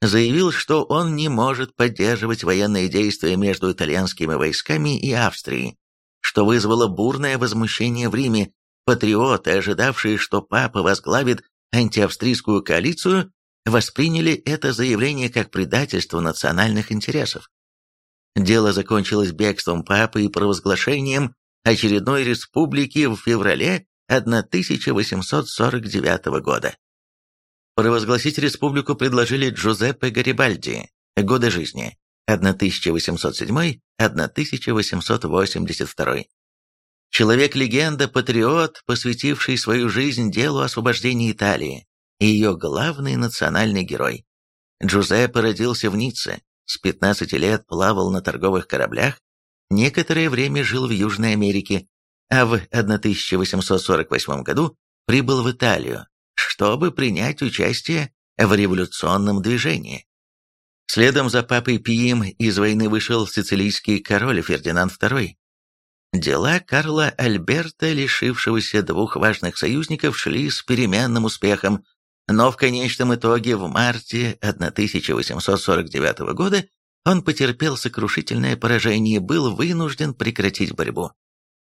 заявил, что он не может поддерживать военные действия между итальянскими войсками и Австрией, что вызвало бурное возмущение в Риме. Патриоты, ожидавшие, что папа возглавит антиавстрийскую коалицию, восприняли это заявление как предательство национальных интересов. Дело закончилось бегством папы и провозглашением очередной республики в феврале 1849 года. Провозгласить республику предложили Джузеппе Гарибальди. Годы жизни 1807-1882. Человек-легенда, патриот, посвятивший свою жизнь делу освобождения Италии, и ее главный национальный герой. Джузеппе родился в Ницце, с 15 лет плавал на торговых кораблях, некоторое время жил в Южной Америке, а в 1848 году прибыл в Италию, чтобы принять участие в революционном движении. Следом за папой Пием из войны вышел сицилийский король Фердинанд II. Дела Карла Альберта, лишившегося двух важных союзников, шли с переменным успехом, но в конечном итоге в марте 1849 года он потерпел сокрушительное поражение и был вынужден прекратить борьбу.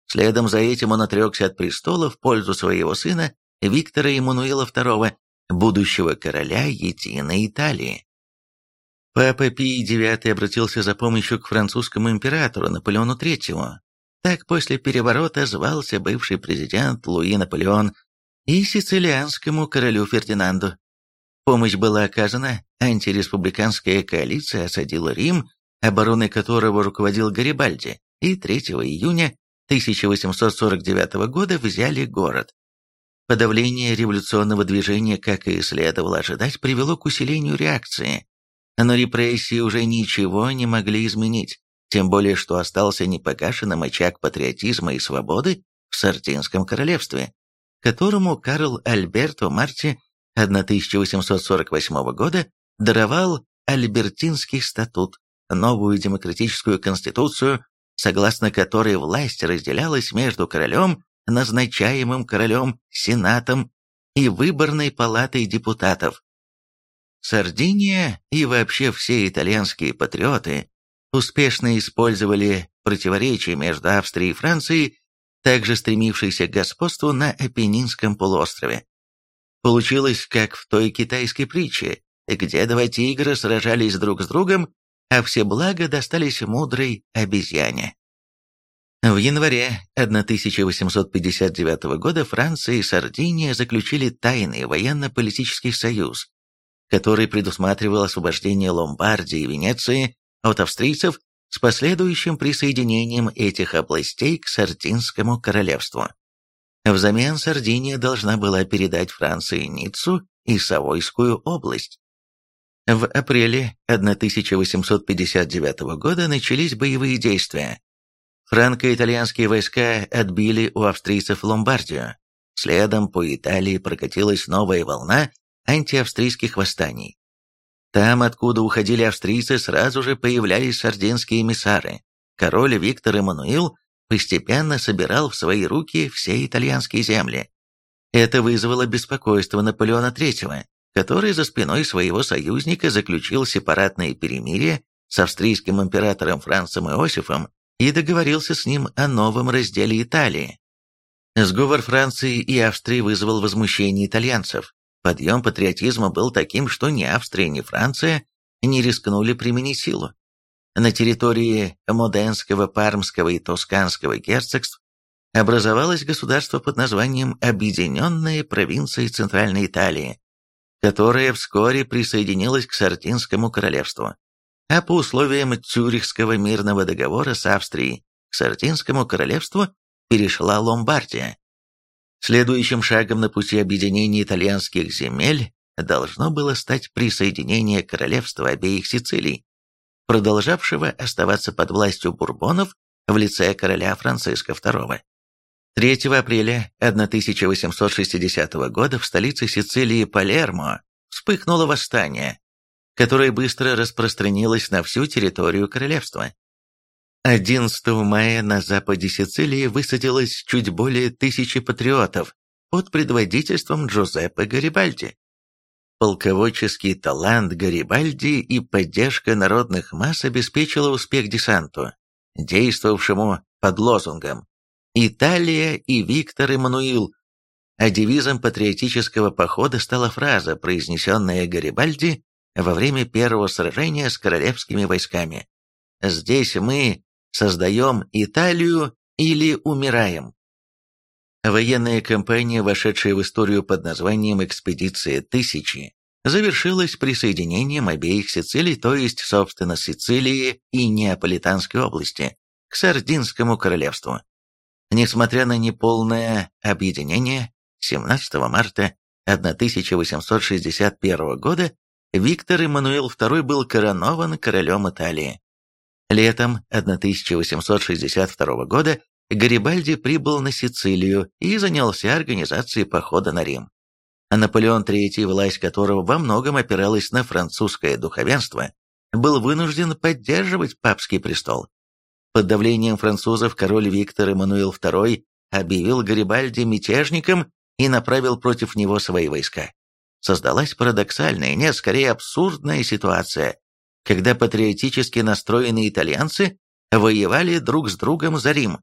Следом за этим он отрекся от престола в пользу своего сына Виктора Эммануила II, будущего короля Единой Италии. Папа Пий IX обратился за помощью к французскому императору Наполеону III. Так после переворота звался бывший президент Луи Наполеон и сицилианскому королю Фердинанду. Помощь была оказана, антиреспубликанская коалиция осадила Рим, обороной которого руководил Гарибальди, и 3 июня 1849 года взяли город. Подавление революционного движения, как и следовало ожидать, привело к усилению реакции. Но репрессии уже ничего не могли изменить, тем более что остался непогашенным очаг патриотизма и свободы в Сардинском королевстве, которому Карл Альберт в марте 1848 года даровал Альбертинский статут, новую демократическую конституцию, согласно которой власть разделялась между королем, назначаемым королем, сенатом и выборной палатой депутатов. Сардиния и вообще все итальянские патриоты успешно использовали противоречия между Австрией и Францией, также стремившиеся к господству на Апеннинском полуострове. Получилось, как в той китайской притче, где два тигра сражались друг с другом, а все блага достались мудрой обезьяне. В январе 1859 года Франция и Сардиния заключили тайный военно-политический союз, который предусматривал освобождение Ломбардии и Венеции от австрийцев с последующим присоединением этих областей к Сардинскому королевству. Взамен Сардиния должна была передать Франции Ниццу и Савойскую область. В апреле 1859 года начались боевые действия. Франко-итальянские войска отбили у австрийцев Ломбардию. Следом по Италии прокатилась новая волна антиавстрийских восстаний. Там, откуда уходили австрийцы, сразу же появлялись сардинские эмиссары. Король Виктор Эммануил постепенно собирал в свои руки все итальянские земли. Это вызвало беспокойство Наполеона III, который за спиной своего союзника заключил сепаратное перемирие с австрийским императором Францем Иосифом и договорился с ним о новом разделе Италии. Сговор Франции и Австрии вызвал возмущение итальянцев. Подъем патриотизма был таким, что ни Австрия, ни Франция не рискнули применить силу на территории Моденского, Пармского и Тосканского герцогств образовалось государство под названием Объединенные провинции Центральной Италии, которое вскоре присоединилось к Сардинскому королевству, а по условиям Цюрихского мирного договора с Австрией к Сардинскому королевству перешла Ломбардия. Следующим шагом на пути объединения итальянских земель должно было стать присоединение королевства обеих Сицилий, продолжавшего оставаться под властью бурбонов в лице короля Франциска II. 3 апреля 1860 года в столице Сицилии Палермо вспыхнуло восстание, которое быстро распространилось на всю территорию королевства. 11 мая на западе Сицилии высадилось чуть более тысячи патриотов под предводительством Джузеппе Гарибальди. Полководческий талант Гарибальди и поддержка народных масс обеспечила успех десанту, действовавшему под лозунгом «Италия и Виктор Эммануил», а девизом патриотического похода стала фраза, произнесенная Гарибальди во время первого сражения с королевскими войсками. «Здесь мы создаем Италию или умираем». Военная кампания, вошедшая в историю под названием «Экспедиция Тысячи», завершилась присоединением обеих Сицилий, то есть, собственно, Сицилии и Неаполитанской области, к Сардинскому королевству. Несмотря на неполное объединение, 17 марта 1861 года Виктор Эммануил II был коронован королем Италии. Летом 1862 года Гарибальди прибыл на Сицилию и занялся организацией похода на Рим. Наполеон III, власть которого во многом опиралась на французское духовенство, был вынужден поддерживать папский престол. Под давлением французов король Виктор Эммануил II объявил Гарибальди мятежником и направил против него свои войска. Создалась парадоксальная, нет, скорее абсурдная ситуация, когда патриотически настроенные итальянцы воевали друг с другом за Рим.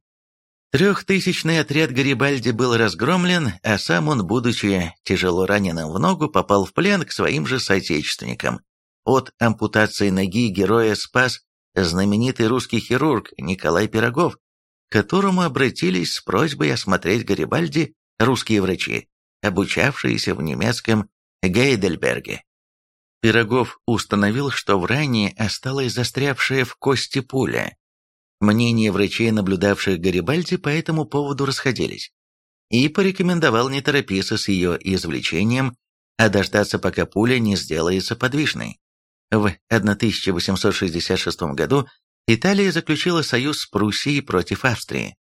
Трехтысячный отряд Гарибальди был разгромлен, а сам он, будучи тяжело раненым в ногу, попал в плен к своим же соотечественникам. От ампутации ноги героя спас знаменитый русский хирург Николай Пирогов, к которому обратились с просьбой осмотреть Гарибальди русские врачи, обучавшиеся в немецком Гейдельберге. Пирогов установил, что в ране осталась застрявшая в кости пуля, Мнения врачей, наблюдавших Гарибальди, по этому поводу расходились. И порекомендовал не торопиться с ее извлечением, а дождаться, пока пуля не сделается подвижной. В 1866 году Италия заключила союз с Пруссией против Австрии.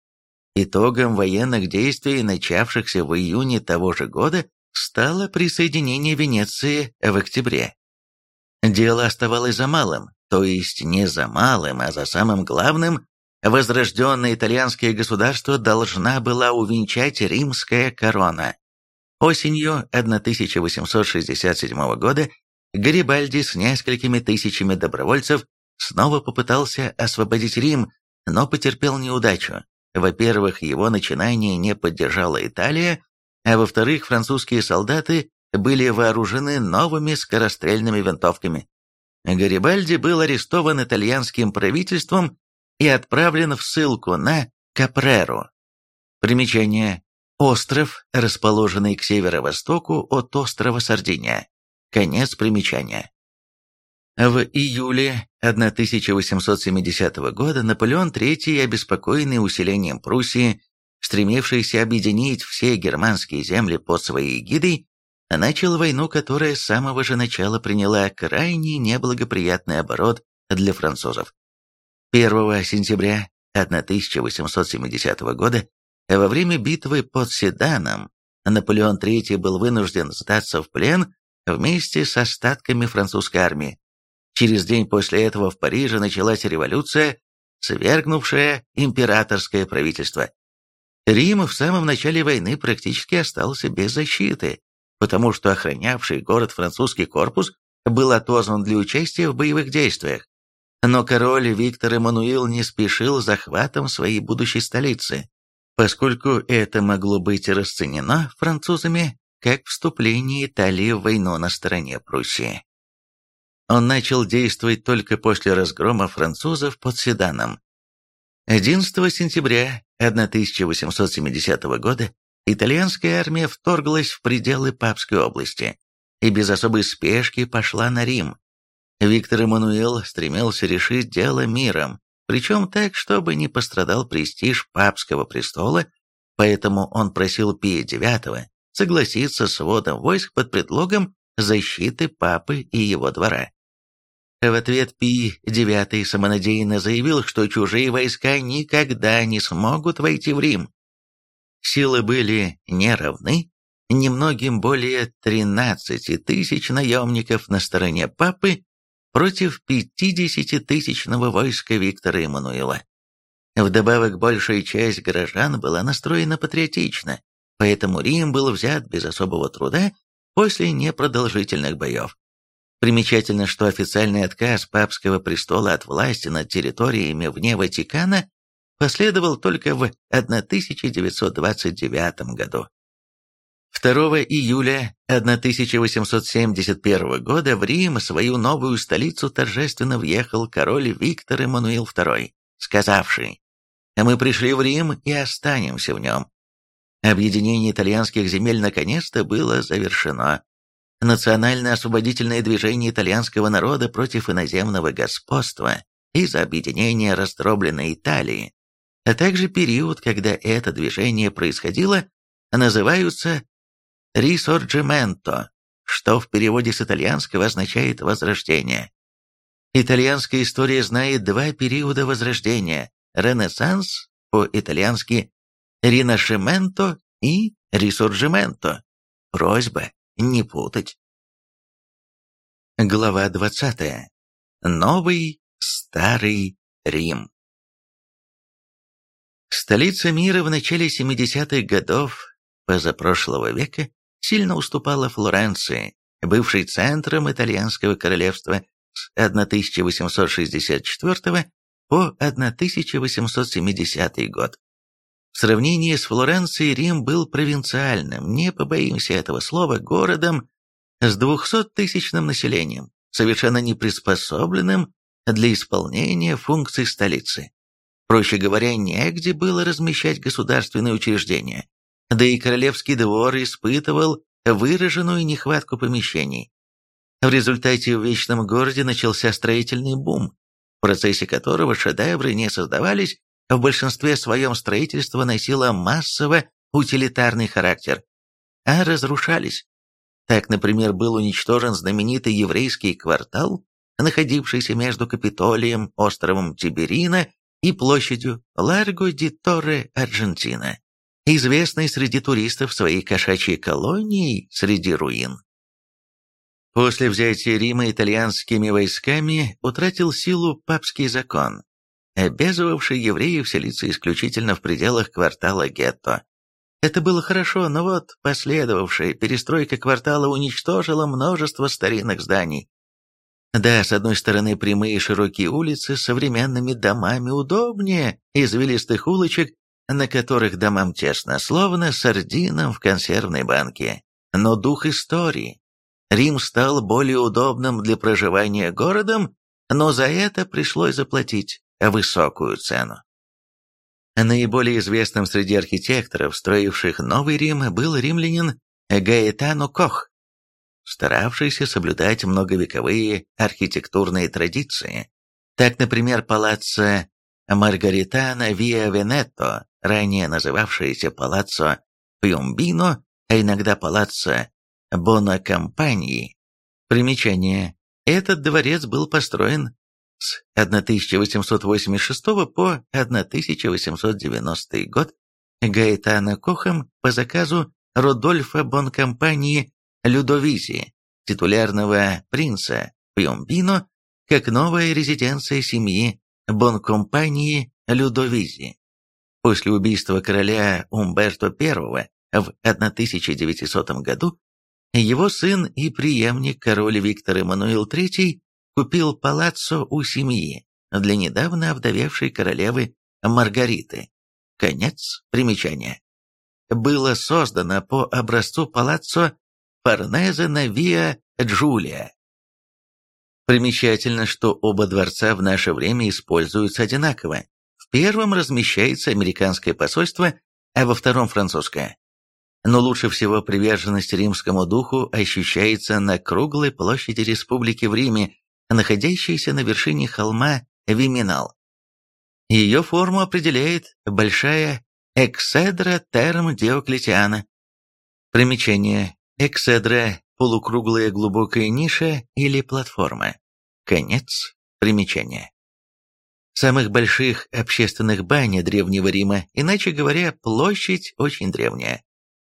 Итогом военных действий, начавшихся в июне того же года, стало присоединение Венеции в октябре. Дело оставалось за малым то есть не за малым, а за самым главным, возрожденное итальянское государство должна была увенчать римская корона. Осенью 1867 года Гарибальди с несколькими тысячами добровольцев снова попытался освободить Рим, но потерпел неудачу. Во-первых, его начинание не поддержала Италия, а во-вторых, французские солдаты были вооружены новыми скорострельными винтовками. Гарибальди был арестован итальянским правительством и отправлен в ссылку на Капреру. Примечание. Остров, расположенный к северо-востоку от острова Сардиния. Конец примечания. В июле 1870 года Наполеон III, обеспокоенный усилением Пруссии, стремившийся объединить все германские земли под своей эгидой, начал войну, которая с самого же начала приняла крайне неблагоприятный оборот для французов. 1 сентября 1870 года, во время битвы под Седаном, Наполеон III был вынужден сдаться в плен вместе с остатками французской армии. Через день после этого в Париже началась революция, свергнувшая императорское правительство. Рим в самом начале войны практически остался без защиты, потому что охранявший город французский корпус был отозван для участия в боевых действиях. Но король Виктор Эммануил не спешил захватом своей будущей столицы, поскольку это могло быть расценено французами как вступление Италии в войну на стороне Пруссии. Он начал действовать только после разгрома французов под Седаном. 11 сентября 1870 года итальянская армия вторглась в пределы Папской области и без особой спешки пошла на Рим. Виктор Эммануил стремился решить дело миром, причем так, чтобы не пострадал престиж папского престола, поэтому он просил Пия IX согласиться с вводом войск под предлогом защиты папы и его двора. В ответ Пий IX самонадеянно заявил, что чужие войска никогда не смогут войти в Рим, Силы были неравны, немногим более 13 тысяч наемников на стороне папы против 50-тысячного войска Виктора Эммануила. Вдобавок, большая часть горожан была настроена патриотично, поэтому Рим был взят без особого труда после непродолжительных боев. Примечательно, что официальный отказ папского престола от власти над территориями вне Ватикана последовал только в 1929 году. 2 июля 1871 года в Рим свою новую столицу торжественно въехал король Виктор Эммануил II, сказавший «Мы пришли в Рим и останемся в нем». Объединение итальянских земель наконец-то было завершено. Национально-освободительное движение итальянского народа против иноземного господства из-за объединения раздробленной Италии, а также период, когда это движение происходило, называются «рисорджименто», что в переводе с итальянского означает «возрождение». Итальянская история знает два периода возрождения – Ренессанс, по-итальянски «ринашименто» и «рисорджименто». Просьба не путать. Глава 20. Новый Старый Рим. Столица мира в начале 70-х годов позапрошлого века сильно уступала Флоренции, бывшей центром итальянского королевства с 1864 по 1870 год. В сравнении с Флоренцией Рим был провинциальным, не побоимся этого слова, городом с 200-тысячным населением, совершенно не приспособленным для исполнения функций столицы. Проще говоря, негде было размещать государственные учреждения, да и королевский двор испытывал выраженную нехватку помещений. В результате в Вечном городе начался строительный бум, в процессе которого шедевры не создавались, в большинстве своем строительство носило массово-утилитарный характер, а разрушались. Так, например, был уничтожен знаменитый еврейский квартал, находившийся между Капитолием, островом Тиберина и площадью Ларго ди Торре Аргентина, известной среди туристов своей кошачьей колонией среди руин. После взятия Рима итальянскими войсками утратил силу папский закон, обязывавший евреев селиться исключительно в пределах квартала гетто. Это было хорошо, но вот последовавшая перестройка квартала уничтожила множество старинных зданий. Да, с одной стороны, прямые широкие улицы с современными домами удобнее извилистых улочек, на которых домам тесно, словно сардинам в консервной банке. Но дух истории. Рим стал более удобным для проживания городом, но за это пришлось заплатить высокую цену. Наиболее известным среди архитекторов, строивших Новый Рим, был римлянин Гаэтано Кох, старавшийся соблюдать многовековые архитектурные традиции. Так, например, палаццо Маргаритана Виа Венетто, ранее называвшееся палаццо Пьюмбино, а иногда палаццо Бонакомпании. Примечание. Этот дворец был построен с 1886 по 1890 год Гаэтано Кохом по заказу Рудольфа Бонкомпании Людовизи, титулярного принца Пьомбино, как новая резиденция семьи Бонкомпании Людовизи. После убийства короля Умберто I в 1900 году его сын и преемник король Виктор Эммануил III купил палаццо у семьи для недавно овдовевшей королевы Маргариты. Конец примечания. Было создано по образцу палаццо Форнезе на Виа Джулия. Примечательно, что оба дворца в наше время используются одинаково. В первом размещается американское посольство, а во втором французское. Но лучше всего приверженность римскому духу ощущается на круглой площади республики в Риме, находящейся на вершине холма Виминал. Ее форму определяет большая экседра терм Диоклетиана. Примечание. Экседра – полукруглая глубокая ниша или платформа. Конец примечания. Самых больших общественных бань Древнего Рима, иначе говоря, площадь очень древняя.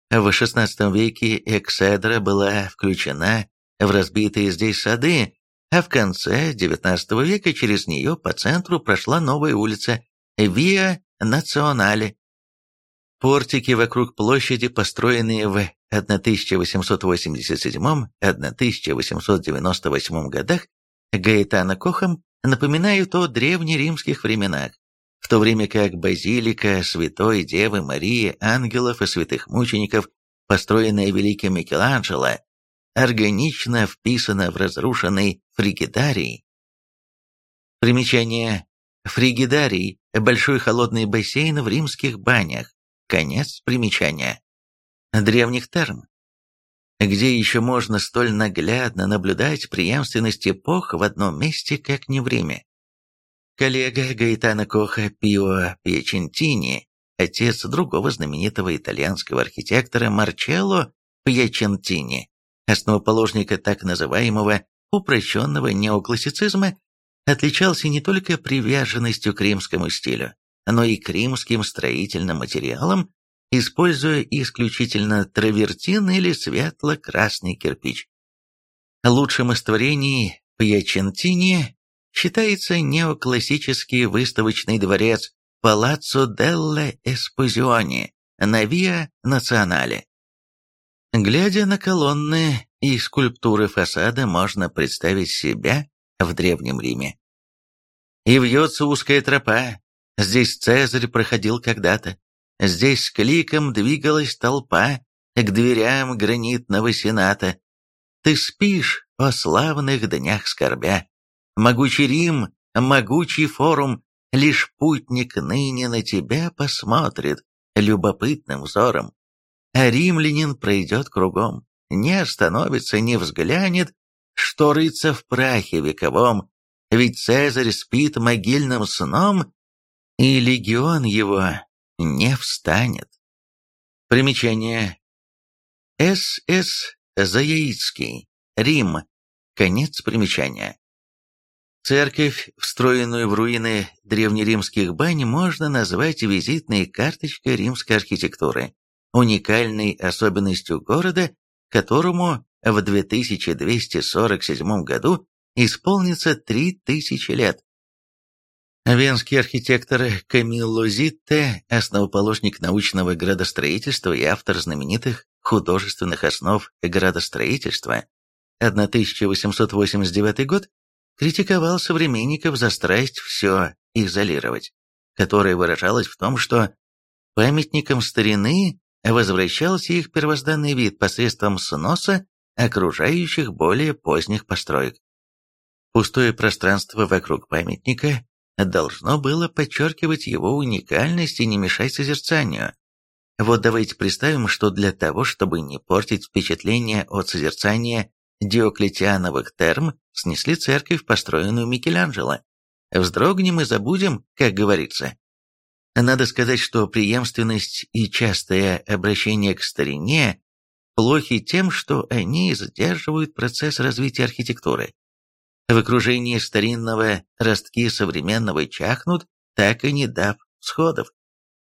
В XVI веке Экседра была включена в разбитые здесь сады, а в конце XIX века через нее по центру прошла новая улица Виа Национале. Портики вокруг площади, построенные в 1887-1898 годах Гаэтана Кохом, напоминают о древнеримских временах, в то время как базилика Святой Девы Марии, ангелов и святых мучеников построенная великим Микеланджело, органично вписана в разрушенный фригидарий. Примечание. Фригидарий – большой холодный бассейн в римских банях. Конец примечания. Древних терм. Где еще можно столь наглядно наблюдать преемственность эпох в одном месте, как не в Риме? Коллега Гаэтана Коха Пио Пьячентини, отец другого знаменитого итальянского архитектора Марчелло Пьячентини, основоположника так называемого упрощенного неоклассицизма, отличался не только приверженностью к римскому стилю, но и к римским строительным материалам, используя исключительно травертин или светло-красный кирпич. Лучшим из творений Пьячентини считается неоклассический выставочный дворец Палаццо делле Эспозиони на Виа Национале. Глядя на колонны и скульптуры фасада, можно представить себя в Древнем Риме. И вьется узкая тропа, здесь Цезарь проходил когда-то, здесь с кликом двигалась толпа к дверям гранитного сената. Ты спишь о славных днях скорбя. Могучий Рим, могучий форум, лишь путник ныне на тебя посмотрит любопытным взором а римлянин пройдет кругом, не остановится, не взглянет, что рыться в прахе вековом, ведь Цезарь спит могильным сном, и легион его не встанет. Примечание. С.С. Заяицкий. Рим. Конец примечания. Церковь, встроенную в руины древнеримских бань, можно назвать визитной карточкой римской архитектуры уникальной особенностью города, которому в 2247 году исполнится 3000 лет. Венский архитектор Камилло Зитте, основоположник научного градостроительства и автор знаменитых художественных основ градостроительства, 1889 год, критиковал современников за страсть все изолировать, которая выражалась в том, что памятникам старины возвращался их первозданный вид посредством сноса окружающих более поздних построек. Пустое пространство вокруг памятника должно было подчеркивать его уникальность и не мешать созерцанию. Вот давайте представим, что для того, чтобы не портить впечатление от созерцания Диоклетиановых терм, снесли церковь, построенную Микеланджело. Вздрогнем и забудем, как говорится. Надо сказать, что преемственность и частое обращение к старине плохи тем, что они задерживают процесс развития архитектуры. В окружении старинного ростки современного чахнут, так и не дав сходов.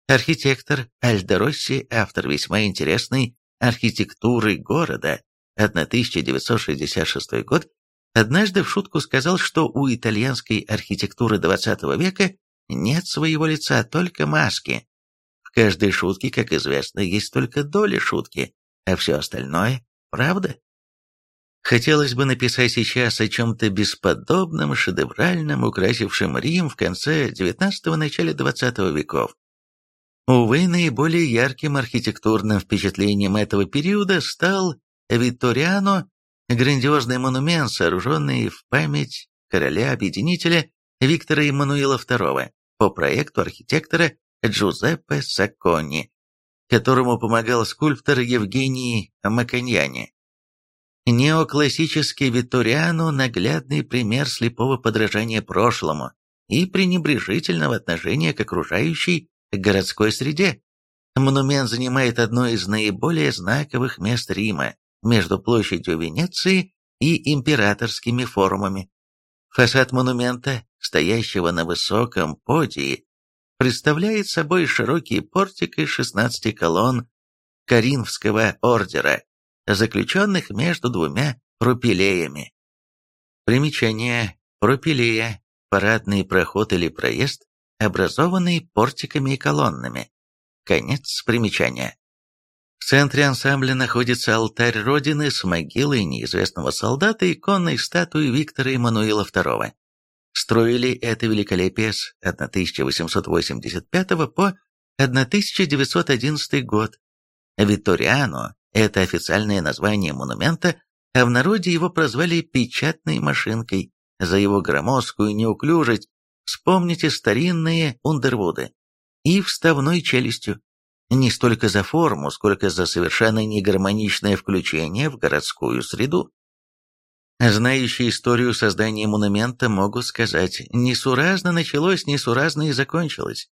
Архитектор Альдеросси, автор весьма интересной архитектуры города, 1966 год, однажды в шутку сказал, что у итальянской архитектуры XX века нет своего лица, только маски. В каждой шутке, как известно, есть только доля шутки, а все остальное – правда. Хотелось бы написать сейчас о чем-то бесподобном, шедевральном, украсившем Рим в конце XIX – начале XX веков. Увы, наиболее ярким архитектурным впечатлением этого периода стал Витториано, грандиозный монумент, сооруженный в память короля-объединителя Виктора Эммануила II по проекту архитектора Джузеппе Саккони, которому помогал скульптор Евгений Маканьяни. Неоклассический Витториано – наглядный пример слепого подражания прошлому и пренебрежительного отношения к окружающей городской среде. Монумент занимает одно из наиболее знаковых мест Рима между площадью Венеции и императорскими форумами. Фасад монумента, стоящего на высоком подии, представляет собой широкий портик из 16 колонн Каринфского ордера, заключенных между двумя пропилеями. Примечание. Пропилея – парадный проход или проезд, образованный портиками и колоннами. Конец примечания. В центре ансамбля находится алтарь Родины с могилой неизвестного солдата и конной статуей Виктора Эммануила II. Строили это великолепие с 1885 по 1911 год. Витториано Это официальное название монумента, а в народе его прозвали «печатной машинкой» за его громоздкую неуклюжесть, вспомните старинные Ундервуды, и вставной челюстью. Не столько за форму, сколько за совершенно негармоничное включение в городскую среду. Знающие историю создания монумента могут сказать, несуразно началось, несуразно и закончилось.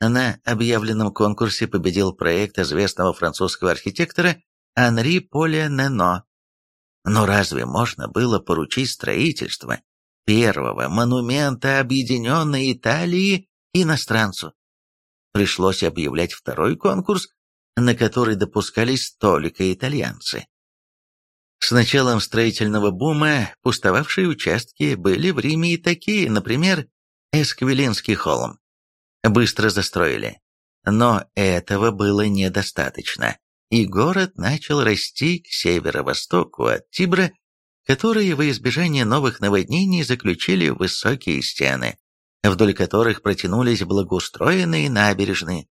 На объявленном конкурсе победил проект известного французского архитектора Анри Поля Нено. Но разве можно было поручить строительство первого монумента объединенной Италии иностранцу? Пришлось объявлять второй конкурс, на который допускались только итальянцы. С началом строительного бума пустовавшие участки были в Риме и такие, например, Эсквилинский холм. Быстро застроили. Но этого было недостаточно, и город начал расти к северо-востоку от Тибра, которые во избежание новых наводнений заключили высокие стены, вдоль которых протянулись благоустроенные набережные.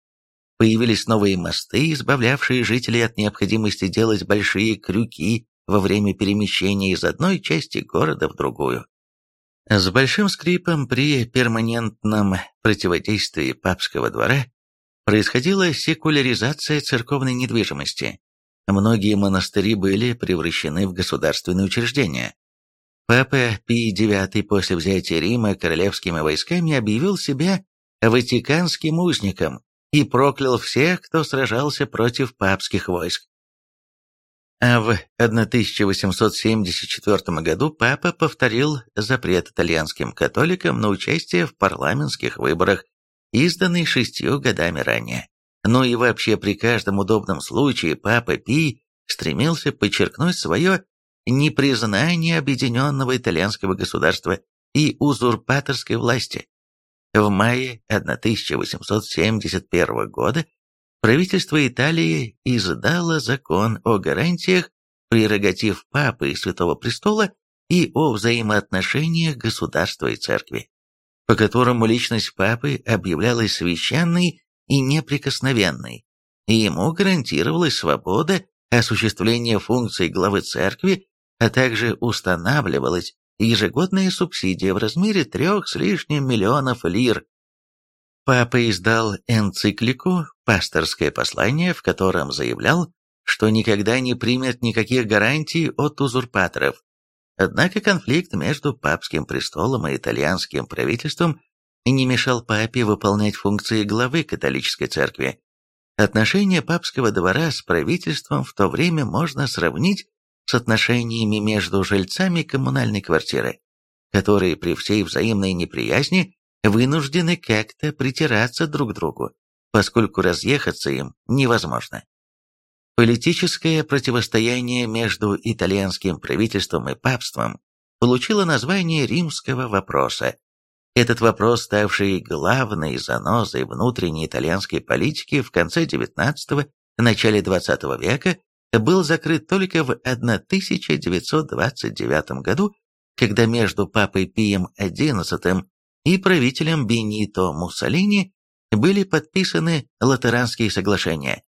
Появились новые мосты, избавлявшие жителей от необходимости делать большие крюки во время перемещения из одной части города в другую. С большим скрипом при перманентном противодействии папского двора происходила секуляризация церковной недвижимости. Многие монастыри были превращены в государственные учреждения. Папа Пий IX после взятия Рима королевскими войсками объявил себя ватиканским узником и проклял всех, кто сражался против папских войск. А в 1874 году папа повторил запрет итальянским католикам на участие в парламентских выборах, изданный шестью годами ранее. Ну и вообще при каждом удобном случае папа Пий стремился подчеркнуть свое непризнание объединенного итальянского государства и узурпаторской власти. В мае 1871 года правительство Италии издало закон о гарантиях прерогатив Папы и Святого Престола и о взаимоотношениях государства и церкви, по которому личность Папы объявлялась священной и неприкосновенной, и ему гарантировалась свобода осуществления функций главы церкви, а также устанавливалась ежегодная субсидия в размере трех с лишним миллионов лир Папа издал энциклику «Пасторское послание», в котором заявлял, что никогда не примет никаких гарантий от узурпаторов. Однако конфликт между папским престолом и итальянским правительством не мешал папе выполнять функции главы католической церкви. Отношения папского двора с правительством в то время можно сравнить с отношениями между жильцами коммунальной квартиры, которые при всей взаимной неприязни вынуждены как-то притираться друг к другу, поскольку разъехаться им невозможно. Политическое противостояние между итальянским правительством и папством получило название римского вопроса. Этот вопрос, ставший главной занозой внутренней итальянской политики в конце XIX – начале XX века, был закрыт только в 1929 году, когда между папой Пием XI и правителем Бенито Муссолини были подписаны Латеранские соглашения,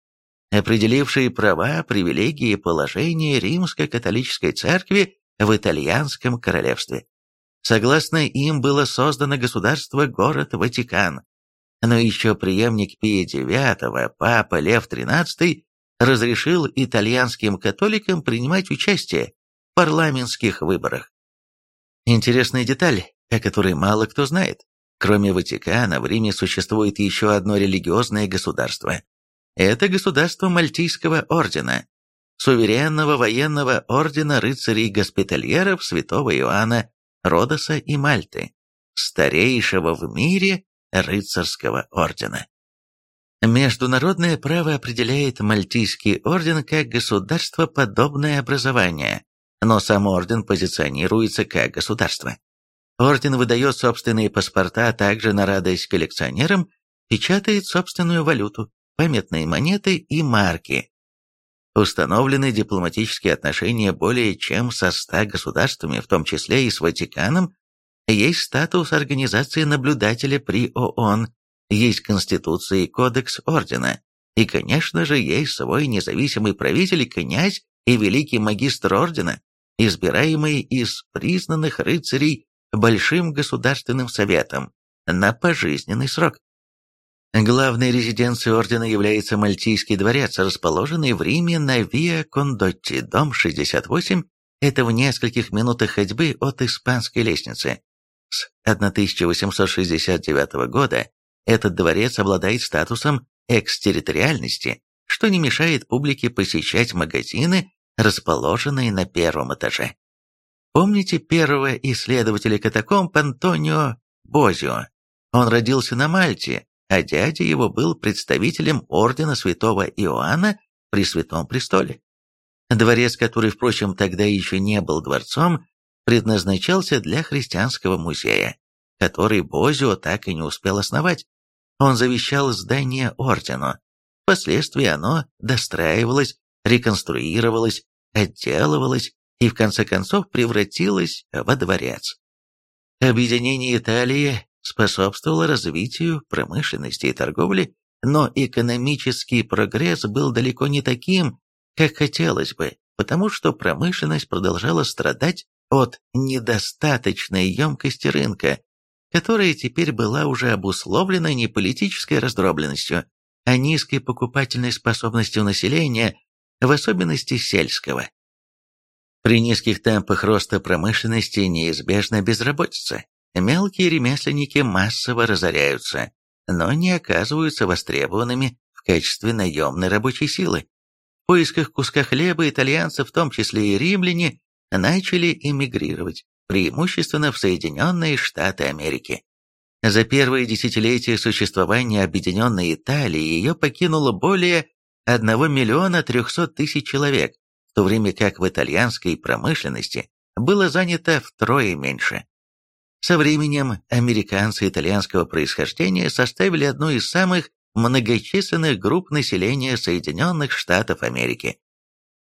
определившие права, привилегии и положение римско-католической церкви в итальянском королевстве. Согласно им было создано государство-город Ватикан, но еще преемник Пия IX, папа Лев XIII, разрешил итальянским католикам принимать участие в парламентских выборах. Интересная деталь о которой мало кто знает. Кроме Ватикана, в Риме существует еще одно религиозное государство. Это государство Мальтийского ордена, суверенного военного ордена рыцарей-госпитальеров святого Иоанна, Родоса и Мальты, старейшего в мире рыцарского ордена. Международное право определяет Мальтийский орден как государство-подобное образование, но сам орден позиционируется как государство. Орден выдает собственные паспорта также на радость коллекционерам, печатает собственную валюту, памятные монеты и марки. Установлены дипломатические отношения более чем со 100 государствами, в том числе и с Ватиканом, есть статус организации наблюдателя при ООН, есть Конституция и Кодекс Ордена, И, конечно же, есть свой независимый правитель, князь и великий магистр ордена, избираемый из признанных рыцарей Большим государственным советом на пожизненный срок. Главной резиденцией ордена является Мальтийский дворец, расположенный в Риме на Виа Кондотти, дом 68, это в нескольких минутах ходьбы от Испанской лестницы. С 1869 года этот дворец обладает статусом экстерриториальности, что не мешает публике посещать магазины, расположенные на первом этаже. Помните первого исследователя катакомб Антонио Бозио? Он родился на Мальте, а дядя его был представителем ордена святого Иоанна при Святом Престоле. Дворец, который, впрочем, тогда еще не был дворцом, предназначался для христианского музея, который Бозио так и не успел основать. Он завещал здание ордену. Впоследствии оно достраивалось, реконструировалось, отделывалось и в конце концов превратилось во дворец. Объединение Италии способствовало развитию промышленности и торговли, но экономический прогресс был далеко не таким, как хотелось бы, потому что промышленность продолжала страдать от недостаточной емкости рынка, которая теперь была уже обусловлена не политической раздробленностью, а низкой покупательной способностью населения, в особенности сельского. При низких темпах роста промышленности неизбежна безработица. Мелкие ремесленники массово разоряются, но не оказываются востребованными в качестве наемной рабочей силы. В поисках куска хлеба итальянцы, в том числе и римляне, начали эмигрировать, преимущественно в Соединенные Штаты Америки. За первые десятилетия существования Объединенной Италии ее покинуло более 1 миллиона 300 тысяч человек, в то время как в итальянской промышленности было занято втрое меньше. Со временем американцы итальянского происхождения составили одну из самых многочисленных групп населения Соединенных Штатов Америки.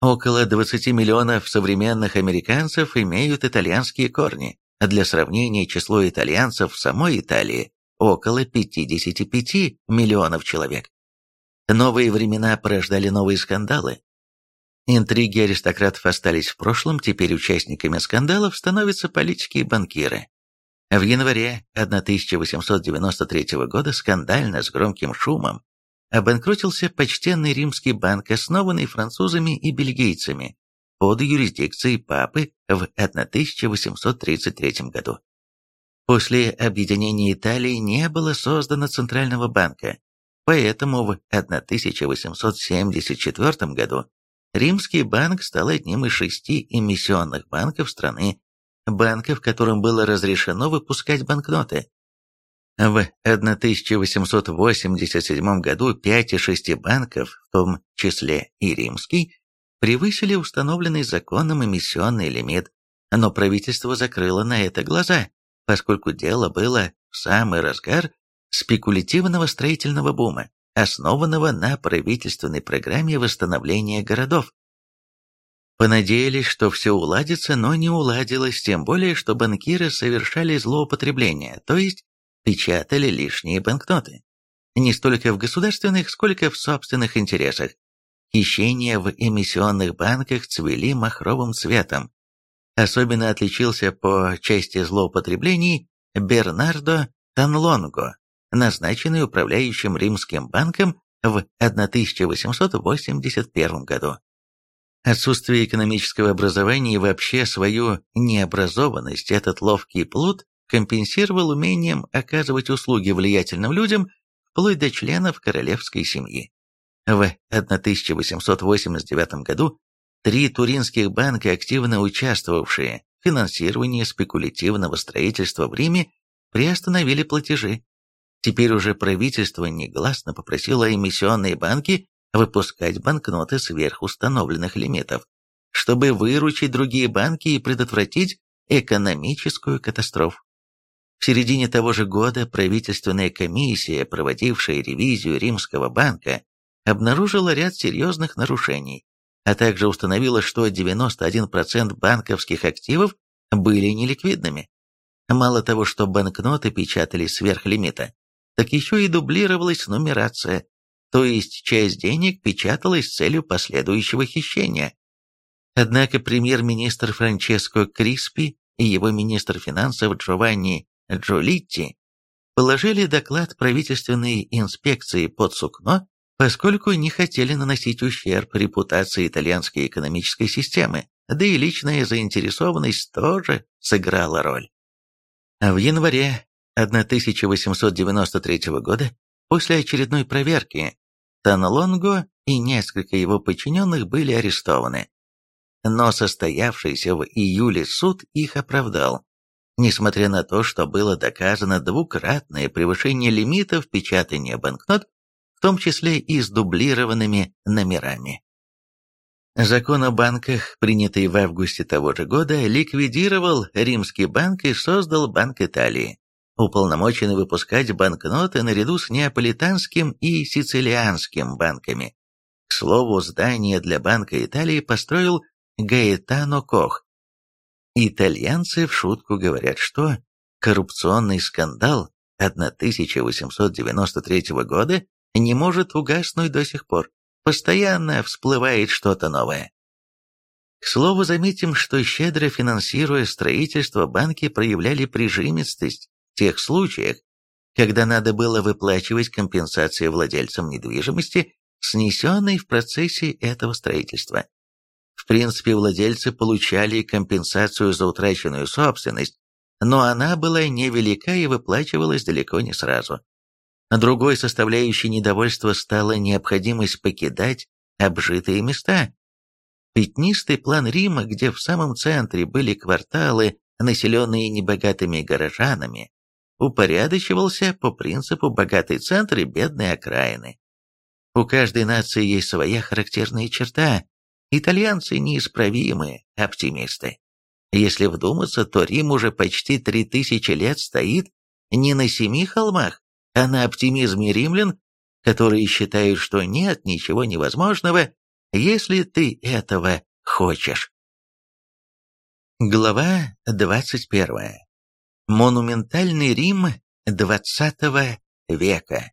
Около 20 миллионов современных американцев имеют итальянские корни. Для сравнения, число итальянцев в самой Италии около 55 миллионов человек. Новые времена порождали новые скандалы, Интриги аристократов остались в прошлом, теперь участниками скандалов становятся политики и банкиры. В январе 1893 года скандально с громким шумом обанкротился почтенный римский банк, основанный французами и бельгийцами под юрисдикцией папы в 1833 году. После объединения Италии не было создано Центрального банка, поэтому в 1874 году Римский банк стал одним из шести эмиссионных банков страны, банков, которым было разрешено выпускать банкноты. В 1887 году пять из шести банков, в том числе и римский, превысили установленный законом эмиссионный лимит, но правительство закрыло на это глаза, поскольку дело было в самый разгар спекулятивного строительного бума основанного на правительственной программе восстановления городов. Понадеялись, что все уладится, но не уладилось, тем более, что банкиры совершали злоупотребление, то есть печатали лишние банкноты. Не столько в государственных, сколько в собственных интересах. Хищения в эмиссионных банках цвели махровым цветом. Особенно отличился по части злоупотреблений Бернардо Танлонго, назначенный управляющим римским банком в 1881 году. Отсутствие экономического образования и вообще свою необразованность этот ловкий плут компенсировал умением оказывать услуги влиятельным людям, вплоть до членов королевской семьи. В 1889 году три туринских банка, активно участвовавшие в финансировании спекулятивного строительства в Риме, приостановили платежи, Теперь уже правительство негласно попросило эмиссионные банки выпускать банкноты сверх установленных лимитов, чтобы выручить другие банки и предотвратить экономическую катастрофу. В середине того же года правительственная комиссия, проводившая ревизию Римского банка, обнаружила ряд серьезных нарушений, а также установила, что 91% банковских активов были неликвидными. Мало того, что банкноты печатали сверх лимита, так еще и дублировалась нумерация. То есть часть денег печаталась с целью последующего хищения. Однако премьер-министр Франческо Криспи и его министр финансов Джованни Джолитти положили доклад правительственной инспекции под сукно, поскольку не хотели наносить ущерб репутации итальянской экономической системы, да и личная заинтересованность тоже сыграла роль. В январе 1893 года, после очередной проверки, Танлонго и несколько его подчиненных были арестованы. Но состоявшийся в июле суд их оправдал, несмотря на то, что было доказано двукратное превышение лимитов печатания банкнот, в том числе и с дублированными номерами. Закон о банках, принятый в августе того же года, ликвидировал Римский банк и создал Банк Италии, уполномоченный выпускать банкноты наряду с Неаполитанским и Сицилианским банками. К слову, здание для Банка Италии построил Гаэтано Кох. Итальянцы в шутку говорят, что коррупционный скандал 1893 года не может угаснуть до сих пор. Постоянно всплывает что-то новое. К слову, заметим, что щедро финансируя строительство, банки проявляли прижимистость тех случаях, когда надо было выплачивать компенсации владельцам недвижимости, снесенной в процессе этого строительства. В принципе, владельцы получали компенсацию за утраченную собственность, но она была невелика и выплачивалась далеко не сразу. Другой составляющей недовольства стала необходимость покидать обжитые места. Пятнистый план Рима, где в самом центре были кварталы, населенные небогатыми горожанами, упорядочивался по принципу «богатый центр и бедные окраины». У каждой нации есть своя характерная черта. Итальянцы неисправимые оптимисты. Если вдуматься, то Рим уже почти три тысячи лет стоит не на семи холмах, а на оптимизме римлян, которые считают, что нет ничего невозможного, если ты этого хочешь. Глава 21. Монументальный Рим XX века.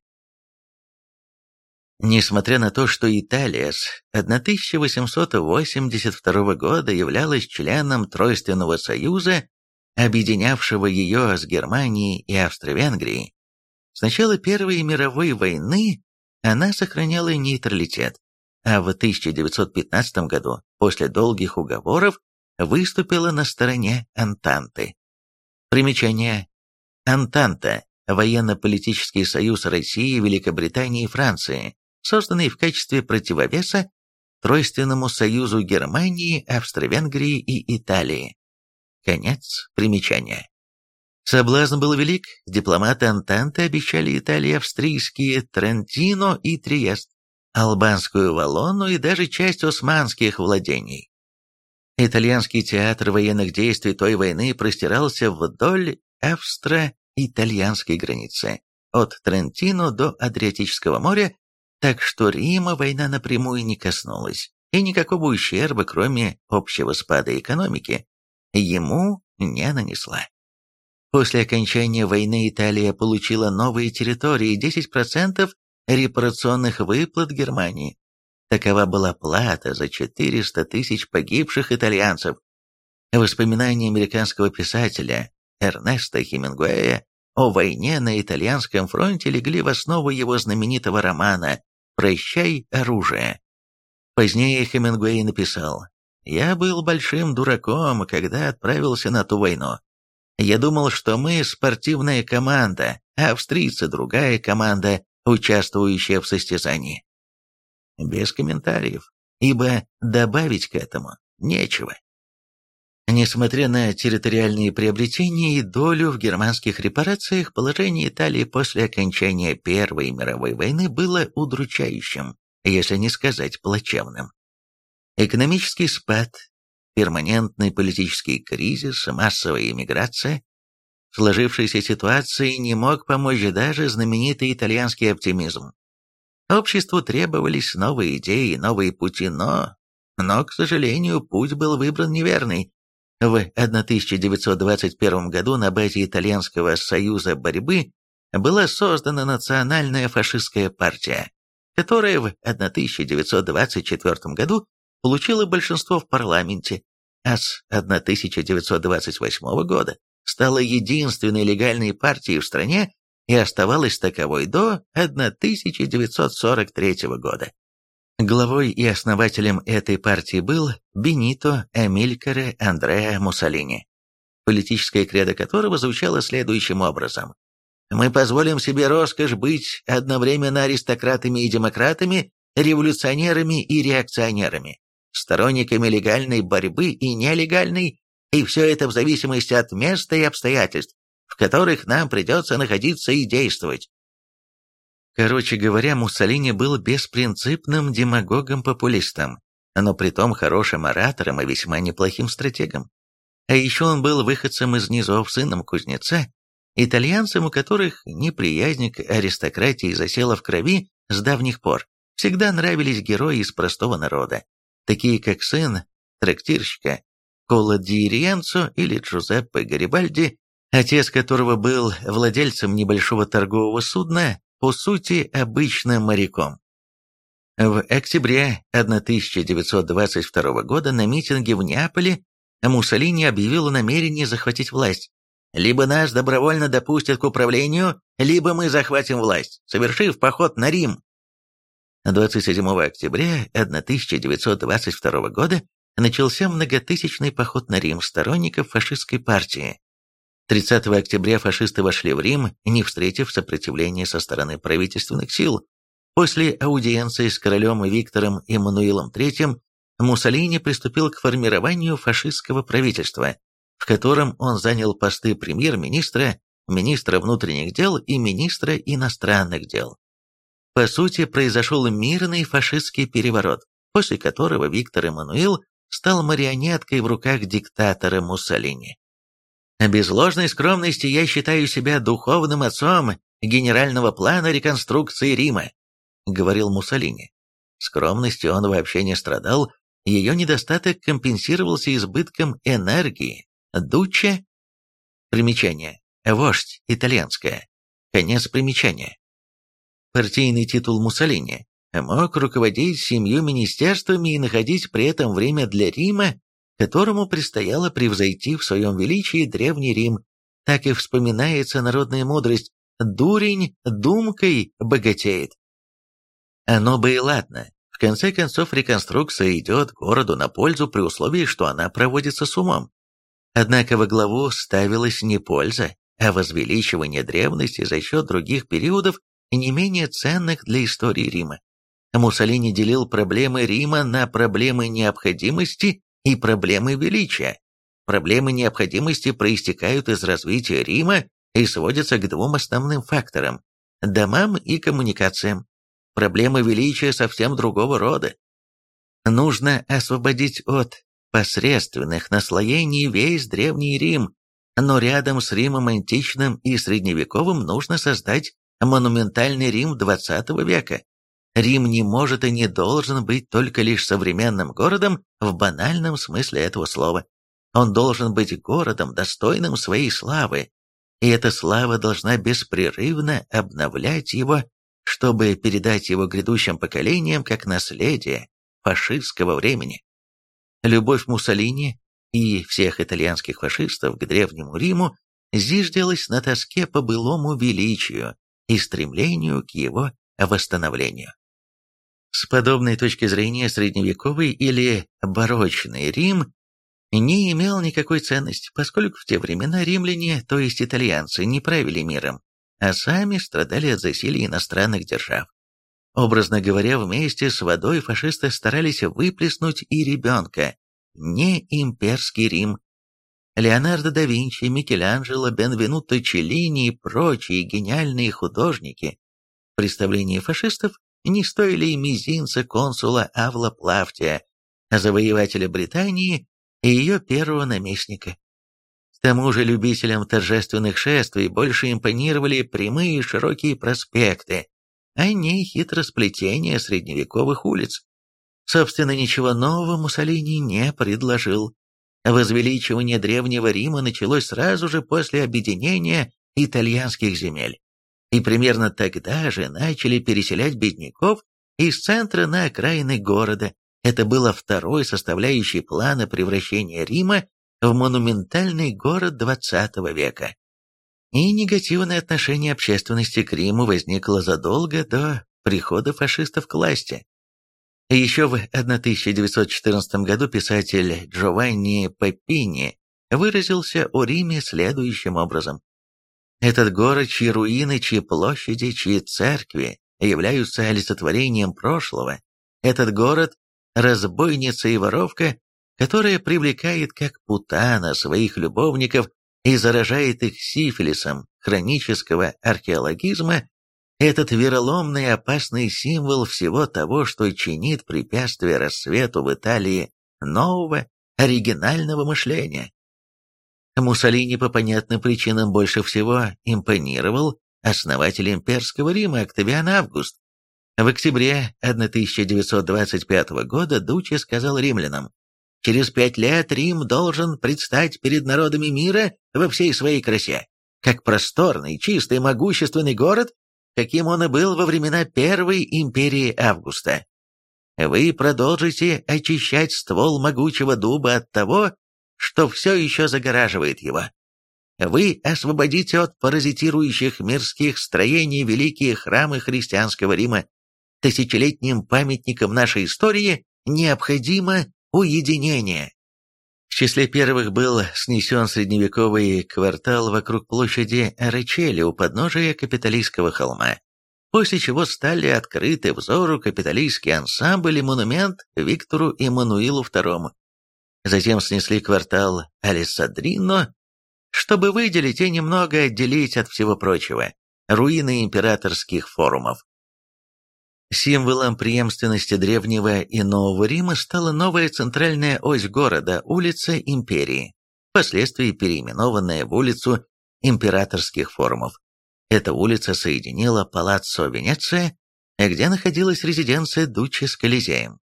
Несмотря на то, что Италия с 1882 года являлась членом Тройственного союза, объединявшего ее с Германией и Австро-Венгрией, с начала Первой мировой войны она сохраняла нейтралитет, а в 1915 году, после долгих уговоров, выступила на стороне Антанты. Примечание. Антанта – военно-политический союз России, Великобритании и Франции, созданный в качестве противовеса Тройственному союзу Германии, Австро-Венгрии и Италии. Конец примечания. Соблазн был велик, дипломаты Антанты обещали Италии австрийские Трентино и Триест, албанскую Валону и даже часть османских владений. Итальянский театр военных действий той войны простирался вдоль австро-итальянской границы, от Трентино до Адриатического моря, так что Рима война напрямую не коснулась, и никакого ущерба, кроме общего спада экономики, ему не нанесла. После окончания войны Италия получила новые территории, 10% репарационных выплат Германии. Такова была плата за 400 тысяч погибших итальянцев. Воспоминания американского писателя Эрнеста Хемингуэя о войне на итальянском фронте легли в основу его знаменитого романа «Прощай, оружие». Позднее Хемингуэй написал «Я был большим дураком, когда отправился на ту войну. Я думал, что мы спортивная команда, а австрийцы другая команда, участвующая в состязании. Без комментариев, ибо добавить к этому нечего. Несмотря на территориальные приобретения и долю в германских репарациях, положение Италии после окончания Первой мировой войны было удручающим, если не сказать плачевным. Экономический спад, перманентный политический кризис, массовая иммиграция. В сложившейся ситуации не мог помочь даже знаменитый итальянский оптимизм. Обществу требовались новые идеи, новые пути, но... Но, к сожалению, путь был выбран неверный. В 1921 году на базе Итальянского союза борьбы была создана национальная фашистская партия. которая в 1924 году получила большинство в парламенте, а с 1928 года стала единственной легальной партией в стране и оставалась таковой до 1943 года. Главой и основателем этой партии был Бенито Эмилькаре Андреа Муссолини, политическая кредо которого звучало следующим образом. «Мы позволим себе роскошь быть одновременно аристократами и демократами, революционерами и реакционерами, сторонниками легальной борьбы и нелегальной, и все это в зависимости от места и обстоятельств, в которых нам придется находиться и действовать. Короче говоря, Муссолини был беспринципным демагогом-популистом, но притом хорошим оратором и весьма неплохим стратегом. А еще он был выходцем из низов, сыном кузнеца, итальянцем, у которых неприязнь к аристократии засела в крови с давних пор. Всегда нравились герои из простого народа, такие как сын трактирщика Кола Ди Риенцо или Джузеппе Гарибальди, отец которого был владельцем небольшого торгового судна, по сути, обычным моряком. В октябре 1922 года на митинге в Неаполе Муссолини объявил о намерении захватить власть. «Либо нас добровольно допустят к управлению, либо мы захватим власть, совершив поход на Рим». 27 октября 1922 года начался многотысячный поход на Рим сторонников фашистской партии. 30 октября фашисты вошли в Рим, не встретив сопротивления со стороны правительственных сил. После аудиенции с королем Виктором Эммануилом III Муссолини приступил к формированию фашистского правительства, в котором он занял посты премьер-министра, министра внутренних дел и министра иностранных дел. По сути, произошел мирный фашистский переворот, после которого Виктор Эммануил стал марионеткой в руках диктатора Муссолини. Без ложной скромности я считаю себя духовным отцом генерального плана реконструкции Рима, говорил Муссолини. Скромностью он вообще не страдал, ее недостаток компенсировался избытком энергии. Дучча. Примечание. Вождь. Итальянское. Конец примечания партийный титул Муссолини, мог руководить семью министерствами и находить при этом время для Рима, которому предстояло превзойти в своем величии Древний Рим. Так и вспоминается народная мудрость «дурень думкой богатеет». Оно бы и ладно. В конце концов, реконструкция идет городу на пользу при условии, что она проводится с умом. Однако во главу ставилась не польза, а возвеличивание древности за счет других периодов не менее ценных для истории Рима. Муссолини делил проблемы Рима на проблемы необходимости и проблемы величия. Проблемы необходимости проистекают из развития Рима и сводятся к двум основным факторам – домам и коммуникациям. Проблемы величия совсем другого рода. Нужно освободить от посредственных наслоений весь Древний Рим, но рядом с Римом античным и средневековым нужно создать монументальный Рим XX века. Рим не может и не должен быть только лишь современным городом в банальном смысле этого слова. Он должен быть городом, достойным своей славы, и эта слава должна беспрерывно обновлять его, чтобы передать его грядущим поколениям как наследие фашистского времени. Любовь Муссолини и всех итальянских фашистов к Древнему Риму зиждилась на тоске по былому величию, и стремлению к его восстановлению. С подобной точки зрения средневековый или барочный Рим не имел никакой ценности, поскольку в те времена римляне, то есть итальянцы, не правили миром, а сами страдали от засилия иностранных держав. Образно говоря, вместе с водой фашисты старались выплеснуть и ребенка, не имперский Рим, Леонардо да Винчи, Микеланджело, Бенвенуто Челлини и прочие гениальные художники в фашистов не стоили и мизинца консула Авла Плавтия, завоевателя Британии и ее первого наместника. К тому же любителям торжественных шествий больше импонировали прямые широкие проспекты, а не хитросплетения средневековых улиц. Собственно, ничего нового Муссолини не предложил. Возвеличивание Древнего Рима началось сразу же после объединения итальянских земель. И примерно тогда же начали переселять бедняков из центра на окраины города. Это было второй составляющей плана превращения Рима в монументальный город XX века. И негативное отношение общественности к Риму возникло задолго до прихода фашистов к власти. Еще в 1914 году писатель Джованни Пеппини выразился о Риме следующим образом. Этот город, чьи руины, чьи площади, чьи церкви являются олицетворением прошлого, этот город – разбойница и воровка, которая привлекает как путана своих любовников и заражает их сифилисом хронического археологизма, этот вероломный опасный символ всего того, что чинит препятствие рассвету в Италии нового, оригинального мышления. Муссолини по понятным причинам больше всего импонировал основатель имперского Рима Октавиан Август. В октябре 1925 года Дучи сказал римлянам, «Через пять лет Рим должен предстать перед народами мира во всей своей красе, как просторный, чистый, могущественный город, каким он и был во времена Первой империи Августа. Вы продолжите очищать ствол могучего дуба от того, что все еще загораживает его. Вы освободите от паразитирующих мирских строений великие храмы христианского Рима. Тысячелетним памятником нашей истории необходимо уединение. В числе первых был снесен средневековый квартал вокруг площади Речели у подножия Капитолийского холма, после чего стали открыты взору капитолийский ансамбль и монумент Виктору Эммануилу II. Затем снесли квартал Алессандрино, чтобы выделить и немного отделить от всего прочего руины императорских форумов. Символом преемственности древнего и нового Рима стала новая центральная ось города, улица Империи, впоследствии переименованная в улицу императорских форумов. Эта улица соединила Палаццо Венеция, где находилась резиденция Дуччи с Колизеем.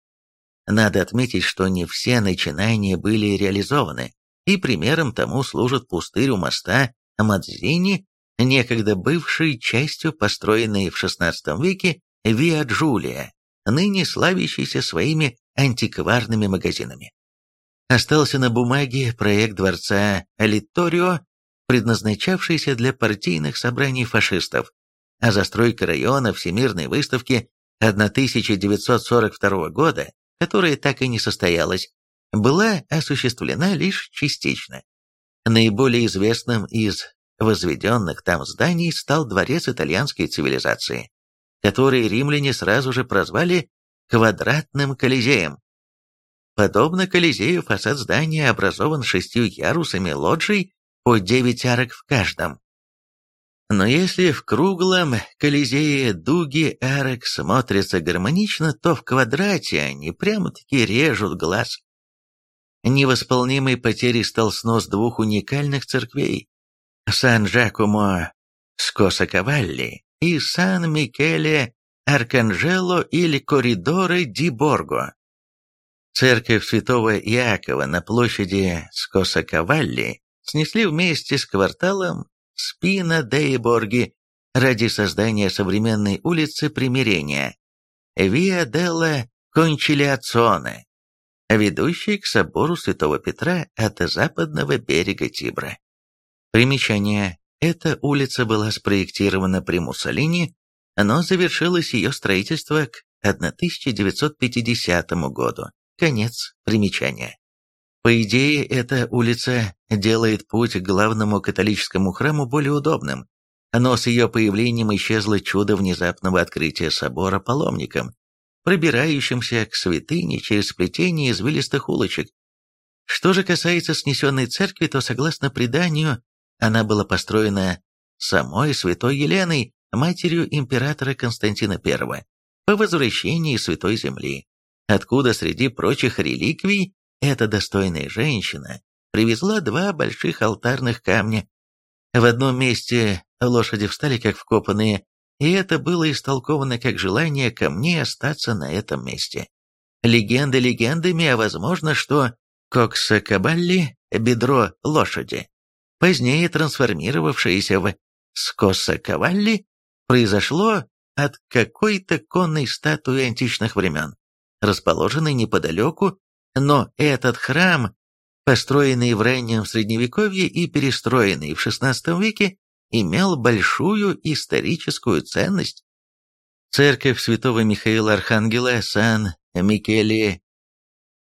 Надо отметить, что не все начинания были реализованы, и примером тому служит пустырь у моста Мадзини, некогда бывшей частью построенной в XVI веке Виа Джулия, ныне славящейся своими антикварными магазинами. Остался на бумаге проект дворца Литторио, предназначавшийся для партийных собраний фашистов, а застройка района Всемирной выставки 1942 года которая так и не состоялась, была осуществлена лишь частично. Наиболее известным из возведенных там зданий стал дворец итальянской цивилизации, который римляне сразу же прозвали «квадратным колизеем». Подобно колизею, фасад здания образован шестью ярусами лоджий по девять арок в каждом. Но если в круглом колизее дуги арок смотрятся гармонично, то в квадрате они прямо-таки режут глаз. Невосполнимой потерей стал снос двух уникальных церквей – Сан-Жакомо Скосакавалли и Сан-Микеле Арканжело или Коридоры ди Борго. Церковь святого Иакова на площади Скосакавалли снесли вместе с кварталом Спина Дейборги ради создания современной улицы Примирения, Виа Делла Кончилиационе, ведущей к собору Святого Петра от западного берега Тибра. Примечание. Эта улица была спроектирована при Муссолини, но завершилось ее строительство к 1950 году. Конец примечания. По идее, эта улица делает путь к главному католическому храму более удобным, но с ее появлением исчезло чудо внезапного открытия собора паломникам, пробирающимся к святыне через сплетение извилистых улочек. Что же касается снесенной церкви, то, согласно преданию, она была построена самой святой Еленой, матерью императора Константина I, по возвращении Святой Земли, откуда среди прочих реликвий эта достойная женщина привезла два больших алтарных камня. В одном месте лошади встали как вкопанные, и это было истолковано как желание камней остаться на этом месте. Легенды легендами, а возможно, что Коксакабалли – бедро лошади, позднее трансформировавшееся в Скоссакавалли, произошло от какой-то конной статуи античных времен, расположенной неподалеку, но этот храм, построенный в раннем Средневековье и перестроенный в XVI веке, имел большую историческую ценность. Церковь святого Михаила Архангела Сан-Микеле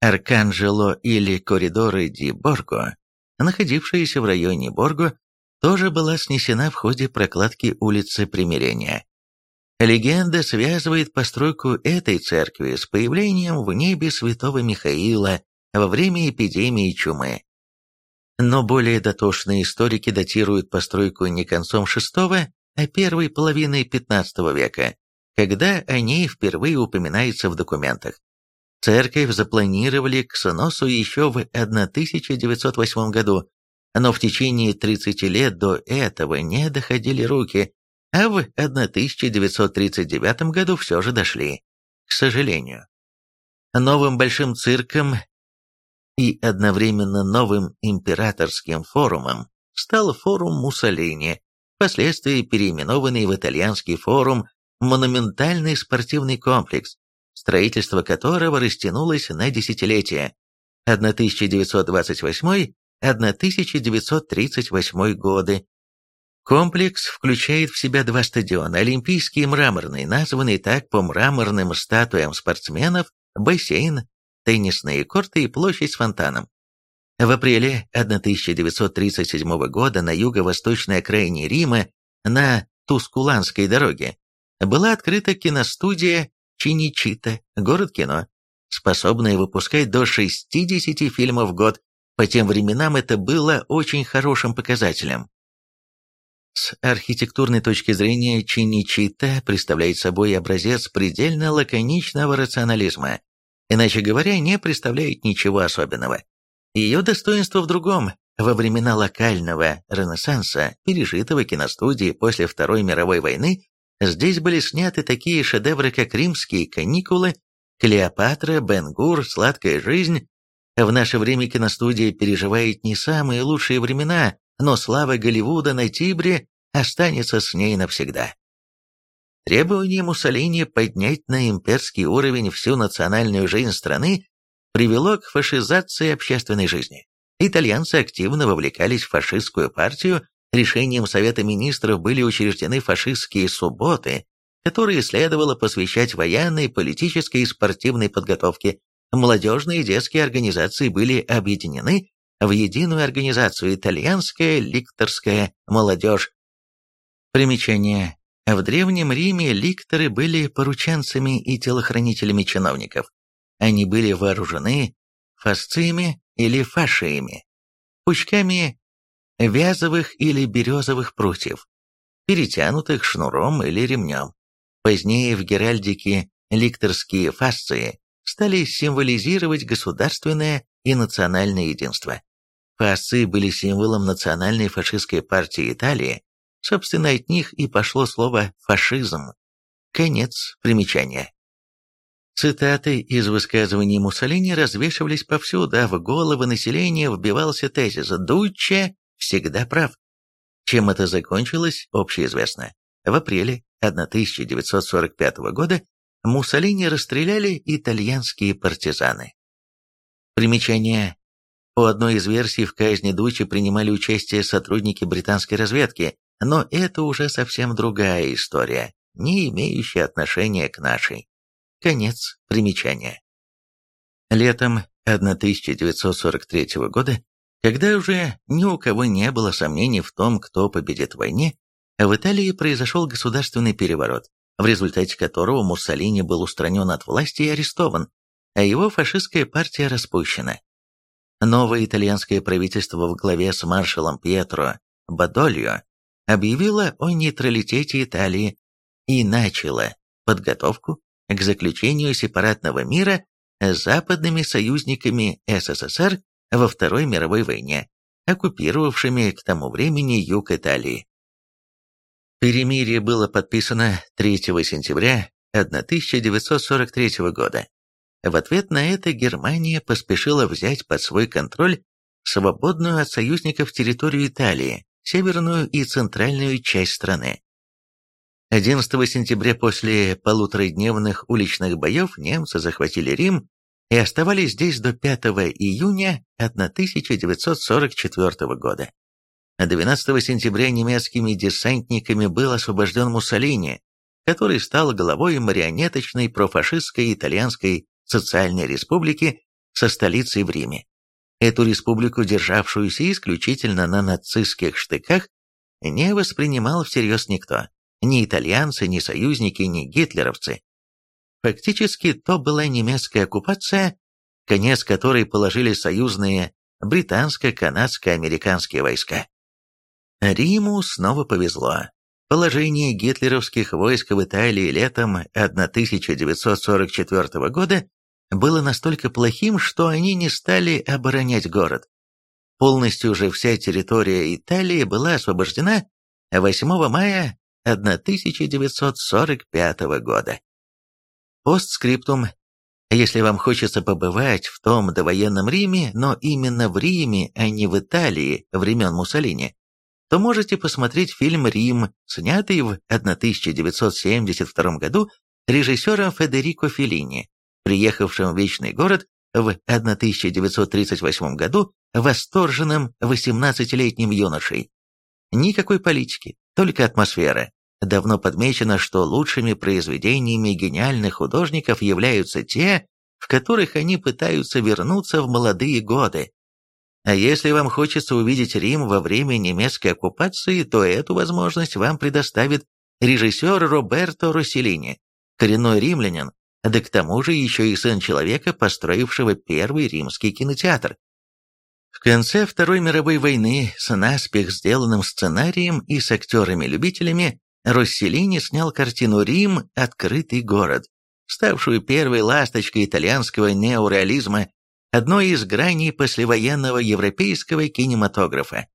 Арканджело или Коридоры ди Борго, находившаяся в районе Борго, тоже была снесена в ходе прокладки улицы Примирения. Легенда связывает постройку этой церкви с появлением в небе святого Михаила во время эпидемии чумы. Но более дотошные историки датируют постройку не концом VI, а первой половиной XV века, когда о ней впервые упоминается в документах. Церковь запланировали к сносу еще в 1908 году, но в течение 30 лет до этого не доходили руки, а в 1939 году все же дошли, к сожалению. Новым большим цирком и одновременно новым императорским форумом стал форум Муссолини, впоследствии переименованный в итальянский форум «Монументальный спортивный комплекс», строительство которого растянулось на десятилетия 1928-1938 годы. Комплекс включает в себя два стадиона, Олимпийский и Мраморный, названный так по мраморным статуям спортсменов, бассейн, теннисные корты и площадь с фонтаном. В апреле 1937 года на юго-восточной окраине Рима на Тускуланской дороге была открыта киностудия Чиничита, город кино, способная выпускать до 60 фильмов в год. По тем временам это было очень хорошим показателем. С архитектурной точки зрения Чиничита представляет собой образец предельно лаконичного рационализма, иначе говоря, не представляет ничего особенного. Ее достоинство в другом. Во времена локального ренессанса, пережитого киностудии после Второй мировой войны, Здесь были сняты такие шедевры, как «Римские каникулы», «Клеопатра», «Бен-Гур», «Сладкая жизнь». В наше время киностудия переживает не самые лучшие времена, но слава Голливуда на Тибре останется с ней навсегда. Требование Муссолини поднять на имперский уровень всю национальную жизнь страны привело к фашизации общественной жизни. Итальянцы активно вовлекались в фашистскую партию Решением Совета Министров были учреждены фашистские субботы, которые следовало посвящать военной, политической и спортивной подготовке. Молодежные и детские организации были объединены в единую организацию «Итальянская ликторская молодежь». Примечание. В Древнем Риме ликторы были порученцами и телохранителями чиновников. Они были вооружены фасциями или фашиями, пучками вязовых или березовых прутьев, перетянутых шнуром или ремнем. Позднее в геральдике ликторские фасции стали символизировать государственное и национальное единство. Фасции были символом национальной фашистской партии Италии, собственно, от них и пошло слово «фашизм». Конец примечания. Цитаты из высказываний Муссолини развешивались повсюду, а в головы населения вбивался тезис «Дучче всегда прав. Чем это закончилось, общеизвестно. В апреле 1945 года Муссолини расстреляли итальянские партизаны. Примечание. По одной из версий в казни Дучи принимали участие сотрудники британской разведки, но это уже совсем другая история, не имеющая отношения к нашей. Конец примечания. Летом 1943 года когда уже ни у кого не было сомнений в том, кто победит в войне, в Италии произошел государственный переворот, в результате которого Муссолини был устранен от власти и арестован, а его фашистская партия распущена. Новое итальянское правительство в главе с маршалом Пьетро Бадольо объявило о нейтралитете Италии и начало подготовку к заключению сепаратного мира с западными союзниками СССР во Второй мировой войне, оккупировавшими к тому времени юг Италии. Перемирие было подписано 3 сентября 1943 года. В ответ на это Германия поспешила взять под свой контроль свободную от союзников территорию Италии, северную и центральную часть страны. 11 сентября после полуторадневных уличных боев немцы захватили Рим и оставались здесь до 5 июня 1944 года. 12 сентября немецкими десантниками был освобожден Муссолини, который стал главой марионеточной профашистской итальянской социальной республики со столицей в Риме. Эту республику, державшуюся исключительно на нацистских штыках, не воспринимал всерьез никто. Ни итальянцы, ни союзники, ни гитлеровцы. Фактически, то была немецкая оккупация, конец которой положили союзные британско-канадско-американские войска. Риму снова повезло. Положение гитлеровских войск в Италии летом 1944 года было настолько плохим, что они не стали оборонять город. Полностью же вся территория Италии была освобождена 8 мая 1945 года. Постскриптум. Если вам хочется побывать в том довоенном Риме, но именно в Риме, а не в Италии времен Муссолини, то можете посмотреть фильм «Рим», снятый в 1972 году режиссером Федерико Феллини, приехавшим в Вечный город в 1938 году восторженным 18-летним юношей. Никакой политики, только атмосфера. Давно подмечено, что лучшими произведениями гениальных художников являются те, в которых они пытаются вернуться в молодые годы. А если вам хочется увидеть Рим во время немецкой оккупации, то эту возможность вам предоставит режиссер Роберто Росселлини, коренной римлянин, да к тому же еще и сын человека, построившего первый римский кинотеатр. В конце Второй мировой войны с наспех сделанным сценарием и с актерами-любителями Росселлини снял картину «Рим. Открытый город», ставшую первой ласточкой итальянского неореализма, одной из граней послевоенного европейского кинематографа.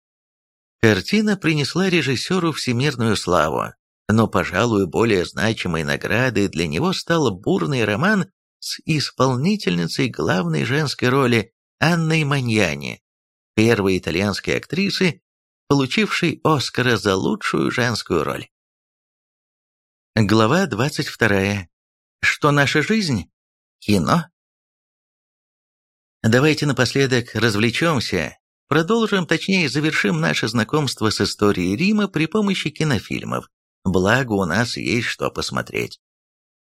Картина принесла режиссеру всемирную славу, но, пожалуй, более значимой наградой для него стал бурный роман с исполнительницей главной женской роли Анной Маньяни, первой итальянской актрисы, получившей Оскара за лучшую женскую роль. Глава 22. Что наша жизнь? Кино? Давайте напоследок развлечемся, продолжим, точнее завершим наше знакомство с историей Рима при помощи кинофильмов, благо у нас есть что посмотреть.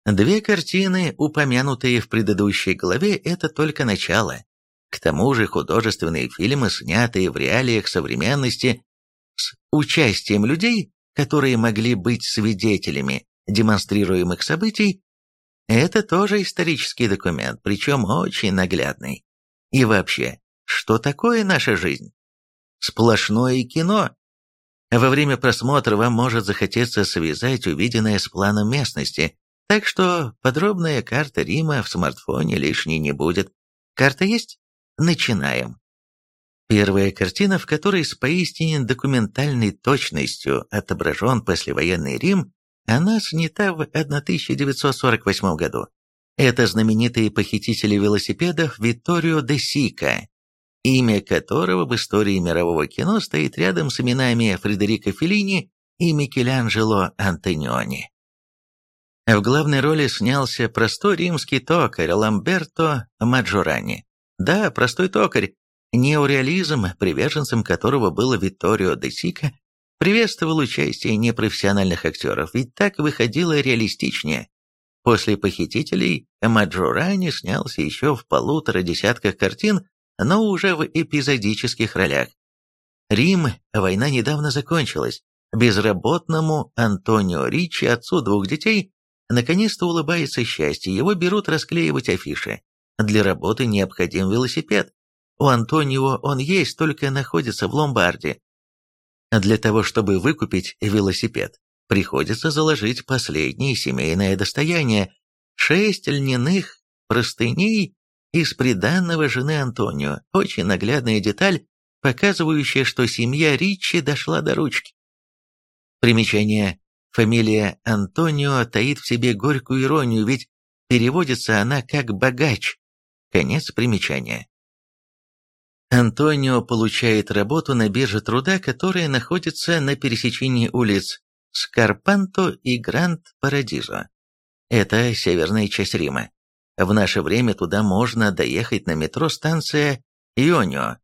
Две картины, упомянутые в предыдущей главе, это только начало. К тому же художественные фильмы, снятые в реалиях современности, с участием людей, которые могли быть свидетелями демонстрируемых событий, это тоже исторический документ, причем очень наглядный. И вообще, что такое наша жизнь? Сплошное кино. Во время просмотра вам может захотеться связать увиденное с планом местности, так что подробная карта Рима в смартфоне лишней не будет. Карта есть? Начинаем. Первая картина, в которой с поистине документальной точностью отображен послевоенный Рим, она снята в 1948 году. Это знаменитые похитители велосипедов Витторио де Сика, имя которого в истории мирового кино стоит рядом с именами Фредерико Феллини и Микеланджело Антониони. В главной роли снялся простой римский токарь Ламберто Маджорани. Да, простой токарь, неореализм, приверженцем которого было Витторио де Сика, приветствовал участие непрофессиональных актеров, ведь так выходило реалистичнее. После «Похитителей» Маджорани снялся еще в полутора десятках картин, но уже в эпизодических ролях. Рим, война недавно закончилась. Безработному Антонио Ричи, отцу двух детей, наконец-то улыбается счастье, его берут расклеивать афиши. Для работы необходим велосипед. У Антонио он есть, только находится в ломбарде. Для того, чтобы выкупить велосипед, приходится заложить последнее семейное достояние – шесть льняных простыней из приданного жены Антонио. Очень наглядная деталь, показывающая, что семья Ричи дошла до ручки. Примечание. Фамилия Антонио таит в себе горькую иронию, ведь переводится она как «богач». Конец примечания. Антонио получает работу на бирже труда, которая находится на пересечении улиц Скарпанто и Гранд-Парадизо. Это северная часть Рима. В наше время туда можно доехать на метро станция Ионио.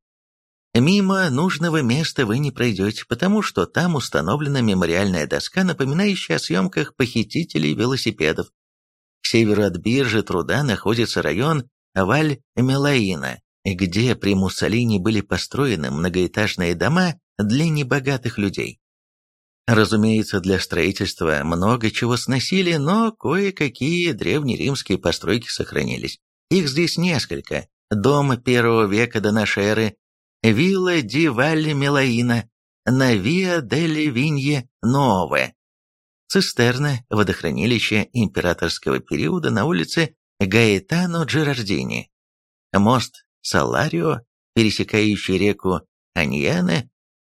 Мимо нужного места вы не пройдете, потому что там установлена мемориальная доска, напоминающая о съемках похитителей велосипедов. К северу от биржи труда находится район Валь-Мелаина, где при Муссолини были построены многоэтажные дома для небогатых людей. Разумеется, для строительства много чего сносили, но кое-какие древнеримские постройки сохранились. Их здесь несколько. Дом первого века до нашей эры, Вилла ди Валли Мелаина, на Виа дель Винье Нове, цистерна, водохранилище императорского периода на улице Гаэтано Джерардини, мост Саларио, пересекающий реку Аньяне,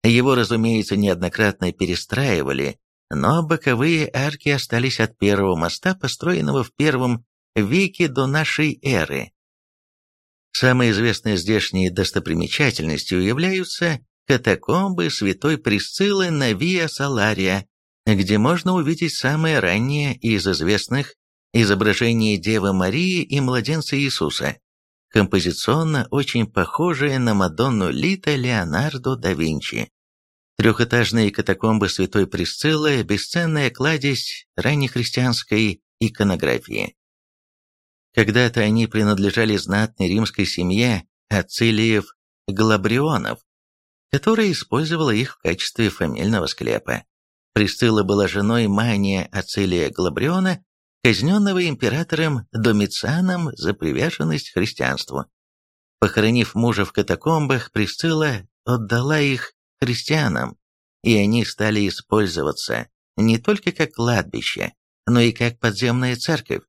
его, разумеется, неоднократно перестраивали, но боковые арки остались от первого моста, построенного в первом веке до нашей эры. Самой известной здешней достопримечательностью являются катакомбы святой Присциллы на Виа Салария, где можно увидеть самое раннее из известных изображений Девы Марии и младенца Иисуса, композиционно очень похожее на Мадонну Лита Леонардо да Винчи. Трехэтажные катакомбы Святой Пресциллы – бесценная кладезь раннехристианской иконографии. Когда-то они принадлежали знатной римской семье Ацилиев Глабрионов, которая использовала их в качестве фамильного склепа. Присцилла была женой Мания Ацилия Глабриона, казненного императором Домицианом за приверженность христианству. Похоронив мужа в катакомбах, Присцилла отдала их христианам, и они стали использоваться не только как кладбище, но и как подземная церковь.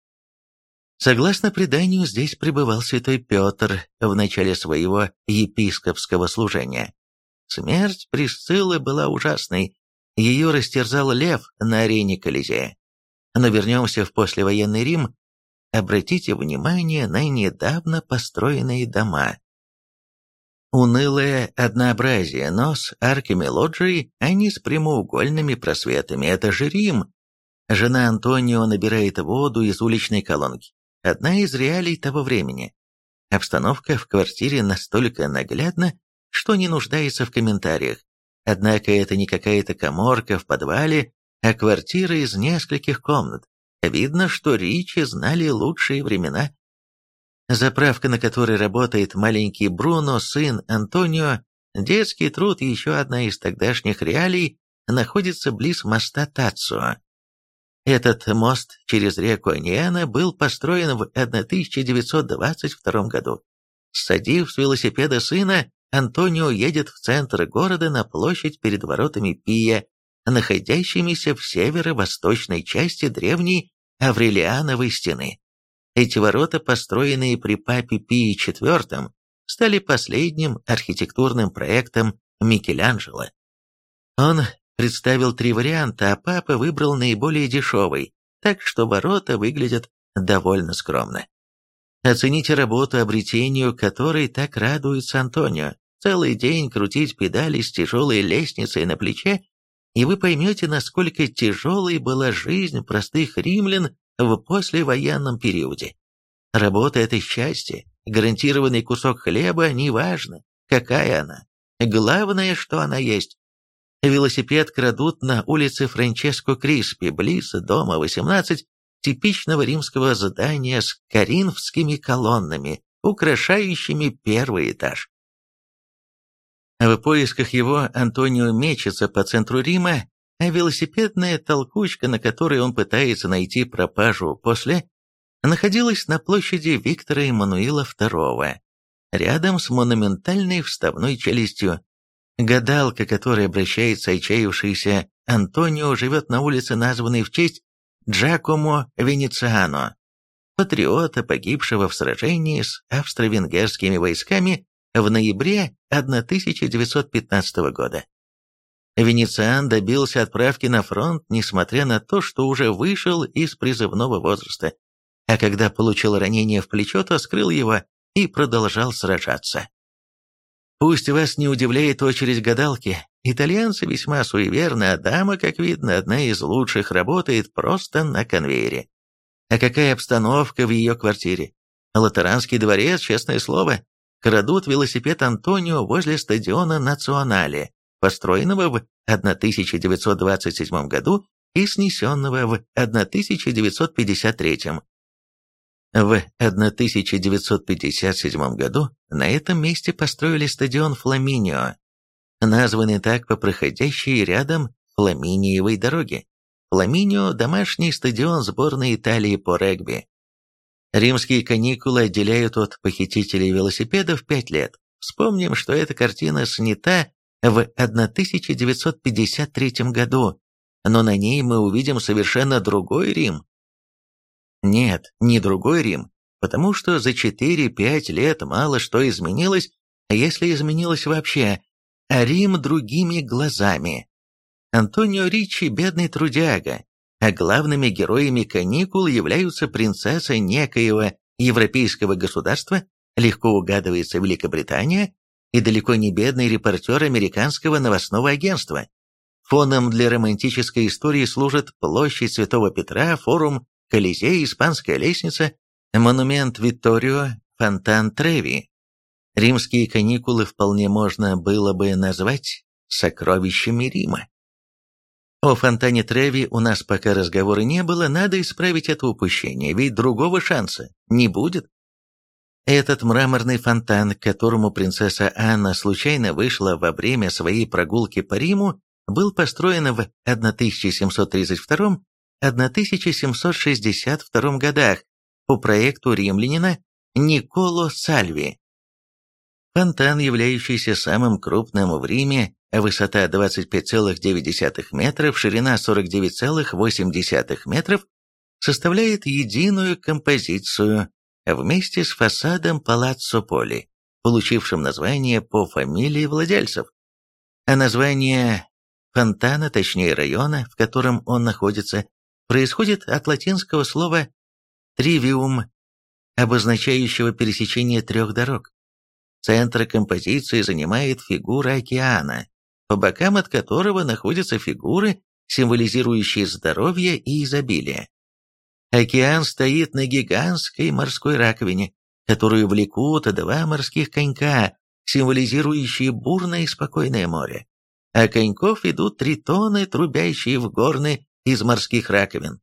Согласно преданию, здесь пребывал святой Петр в начале своего епископского служения. Смерть Присциллы была ужасной, ее растерзал лев на арене Колизея. Но вернемся в послевоенный Рим. Обратите внимание на недавно построенные дома. Унылое однообразие, но с арками лоджии, а не с прямоугольными просветами. Это же Рим. Жена Антонио набирает воду из уличной колонки. Одна из реалий того времени. Обстановка в квартире настолько наглядна, что не нуждается в комментариях. Однако это не какая-то коморка в подвале, а квартира из нескольких комнат. Видно, что Ричи знали лучшие времена Заправка, на которой работает маленький Бруно, сын Антонио, детский труд еще одна из тогдашних реалий, находится близ моста Тацио. Этот мост через реку Аниана был построен в 1922 году. Садив с велосипеда сына, Антонио едет в центр города на площадь перед воротами Пия, находящимися в северо-восточной части древней Аврелиановой стены. Эти ворота, построенные при папе Пии IV, стали последним архитектурным проектом Микеланджело. Он представил три варианта, а папа выбрал наиболее дешевый, так что ворота выглядят довольно скромно. Оцените работу, обретению которой так радуется Антонио. Целый день крутить педали с тяжелой лестницей на плече, и вы поймете, насколько тяжелой была жизнь простых римлян в послевоенном периоде. Работа – это счастье, гарантированный кусок хлеба, неважно, какая она. Главное, что она есть. Велосипед крадут на улице Франческо Криспи, близ дома 18, типичного римского здания с коринфскими колоннами, украшающими первый этаж. В поисках его Антонио мечется по центру Рима, а велосипедная толкучка, на которой он пытается найти пропажу после, находилась на площади Виктора Эммануила II, рядом с монументальной вставной челюстью. Гадалка, которая обращается отчаявшийся Антонио, живет на улице, названной в честь Джакомо Венециано, патриота, погибшего в сражении с австро-венгерскими войсками в ноябре 1915 года. Венециан добился отправки на фронт, несмотря на то, что уже вышел из призывного возраста, а когда получил ранение в плечо, то скрыл его и продолжал сражаться. Пусть вас не удивляет очередь гадалки, итальянцы весьма суеверны, а дама, как видно, одна из лучших, работает просто на конвейере. А какая обстановка в ее квартире? Латеранский дворец, честное слово. Крадут велосипед Антонио возле стадиона Национале, построенного в 1927 году и снесенного в 1953. В 1957 году на этом месте построили стадион Фламинио, названный так по проходящей рядом Фламиниевой дороге. Фламинио – домашний стадион сборной Италии по регби. Римские каникулы отделяют от похитителей велосипедов пять лет. Вспомним, что эта картина снята в 1953 году, но на ней мы увидим совершенно другой Рим. Нет, не другой Рим, потому что за 4-5 лет мало что изменилось, если изменилось вообще, а Рим другими глазами. Антонио Ричи – бедный трудяга, а главными героями каникул являются принцесса некоего европейского государства, легко угадывается Великобритания, и далеко не бедный репортер американского новостного агентства. Фоном для романтической истории служат площадь Святого Петра, форум Колизей, Испанская лестница, монумент Витторио, фонтан Треви. Римские каникулы вполне можно было бы назвать сокровищами Рима. О фонтане Треви у нас пока разговора не было, надо исправить это упущение, ведь другого шанса не будет. Этот мраморный фонтан, к которому принцесса Анна случайно вышла во время своей прогулки по Риму, был построен в 1732-1762 годах по проекту римлянина Николо Сальви. Фонтан, являющийся самым крупным в Риме, высота 25,9 метров, ширина 49,8 метров, составляет единую композицию вместе с фасадом Палаццо Поли, получившим название по фамилии владельцев. А название фонтана, точнее района, в котором он находится, происходит от латинского слова «тривиум», обозначающего пересечение трех дорог. Центр композиции занимает фигура океана, по бокам от которого находятся фигуры, символизирующие здоровье и изобилие. Океан стоит на гигантской морской раковине, которую влекут два морских конька, символизирующие бурное и спокойное море. А коньков идут тритоны, трубящие в горны из морских раковин.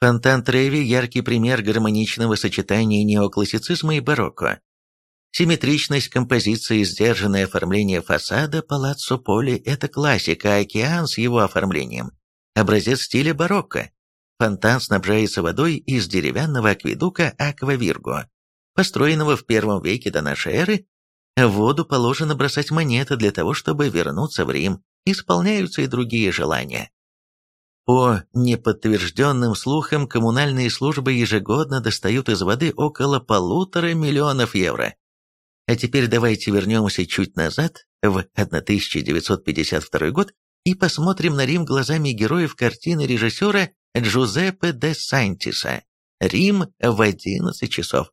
Фонтан Треви – яркий пример гармоничного сочетания неоклассицизма и барокко. Симметричность композиции сдержанное оформление фасада Палаццо Поли – это классика, а океан с его оформлением – образец стиля барокко. Фонтан снабжается водой из деревянного акведука Аквавирго, построенного в первом веке до нашей эры. В воду положено бросать монеты для того, чтобы вернуться в Рим, исполняются и другие желания. По неподтвержденным слухам, коммунальные службы ежегодно достают из воды около полутора миллионов евро. А теперь давайте вернемся чуть назад, в 1952 год, и посмотрим на Рим глазами героев картины режиссера Джузеппе де Сантиса «Рим в 11 часов».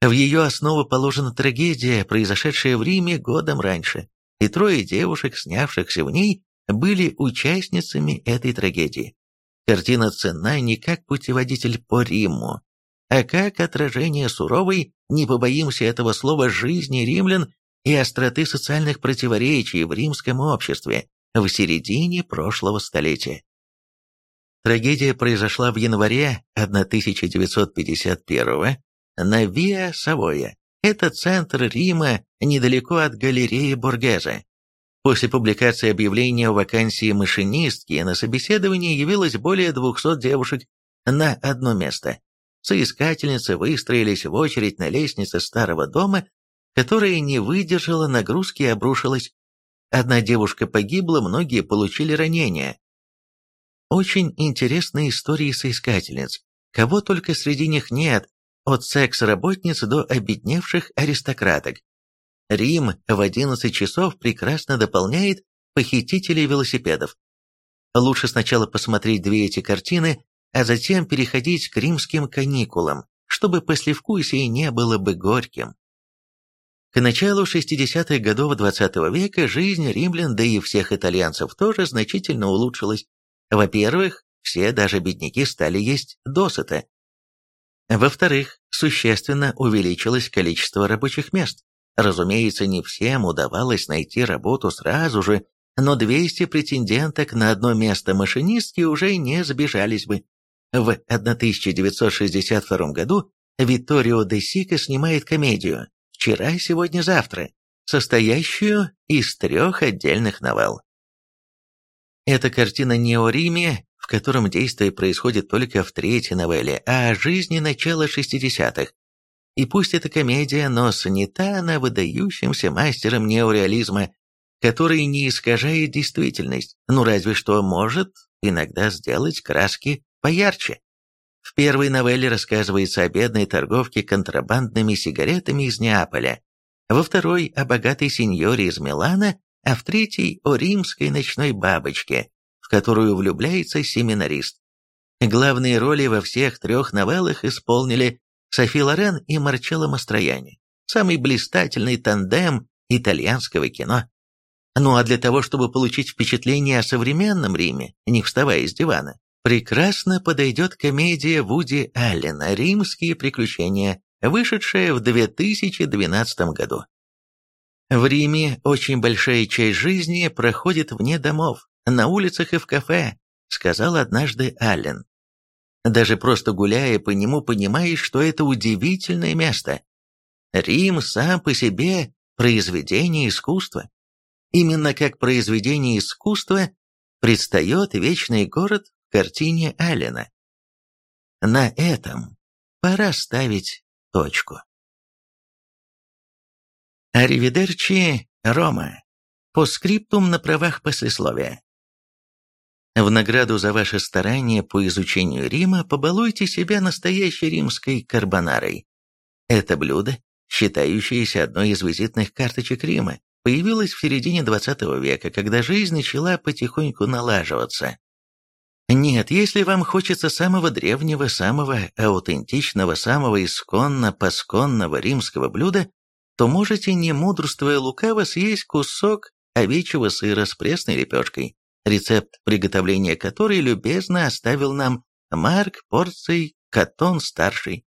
В ее основу положена трагедия, произошедшая в Риме годом раньше, и трое девушек, снявшихся в ней, были участницами этой трагедии. Картина ценна не как путеводитель по Риму, а как отражение суровой, не побоимся этого слова, жизни римлян и остроты социальных противоречий в римском обществе в середине прошлого столетия. Трагедия произошла в январе 1951 на Виа Савоя. Это центр Рима, недалеко от галереи Боргезе. После публикации объявления о вакансии машинистки на собеседование явилось более 200 девушек на одно место. Соискательницы выстроились в очередь на лестнице старого дома, которая не выдержала нагрузки и обрушилась. Одна девушка погибла, многие получили ранения. Очень интересные истории соискательниц. Кого только среди них нет, от секс-работниц до обедневших аристократок. Рим в 11 часов прекрасно дополняет похитителей велосипедов. Лучше сначала посмотреть две эти картины, а затем переходить к римским каникулам, чтобы послевкусие не было бы горьким. К началу 60-х годов XX -го века жизнь римлян, да и всех итальянцев тоже значительно улучшилась. Во-первых, все, даже бедняки, стали есть досыта. Во-вторых, существенно увеличилось количество рабочих мест. Разумеется, не всем удавалось найти работу сразу же, но 200 претенденток на одно место машинистки уже не сбежались бы. В 1962 году Витторио де Сика снимает комедию «Вчера, сегодня, завтра», состоящую из трех отдельных новелл. Эта картина не о Риме, в котором действие происходит только в третьей новелле, а о жизни начала 60-х. И пусть это комедия, но снята она выдающимся мастером неореализма, который не искажает действительность, ну разве что может иногда сделать краски поярче. В первой новелле рассказывается о бедной торговке контрабандными сигаретами из Неаполя, во второй – о богатой сеньоре из Милана, а в третьей – о римской ночной бабочке, в которую влюбляется семинарист. Главные роли во всех трех новеллах исполнили Софи Лорен и Марчелло Мастрояни, самый блистательный тандем итальянского кино. Ну а для того, чтобы получить впечатление о современном Риме, не вставая из дивана, прекрасно подойдет комедия Вуди Аллена «Римские приключения», вышедшая в 2012 году. В Риме очень большая часть жизни проходит вне домов, на улицах и в кафе, сказал однажды Аллен. Даже просто гуляя по нему, понимаешь, что это удивительное место. Рим сам по себе произведение искусства. Именно как произведение искусства предстает вечный город картине Аллена. На этом пора ставить точку. Аривидерчи, Рома. По скриптум на правах послесловия. В награду за ваше старание по изучению Рима побалуйте себя настоящей римской карбонарой. Это блюдо, считающееся одной из визитных карточек Рима, появилось в середине XX века, когда жизнь начала потихоньку налаживаться. Нет, если вам хочется самого древнего, самого аутентичного, самого исконно-посконного римского блюда, то можете, не мудрствуя лукаво, съесть кусок овечьего сыра с пресной лепешкой, рецепт приготовления которой любезно оставил нам Марк Порций Катон-старший,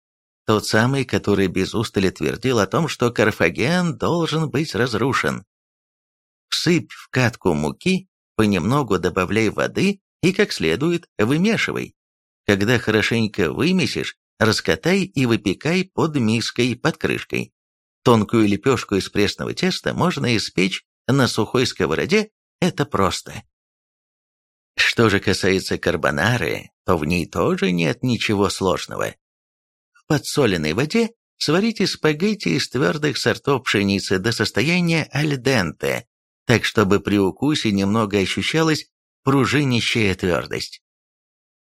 тот самый, который без устали твердил о том, что Карфаген должен быть разрушен. Всыпь в катку муки, понемногу добавляй воды и как следует вымешивай. Когда хорошенько вымесишь, раскатай и выпекай под миской под крышкой. Тонкую лепешку из пресного теста можно испечь на сухой сковороде, это просто. Что же касается карбонары, то в ней тоже нет ничего сложного. В подсоленной воде сварите спагетти из твердых сортов пшеницы до состояния альденте, так чтобы при укусе немного ощущалась пружинищая твердость.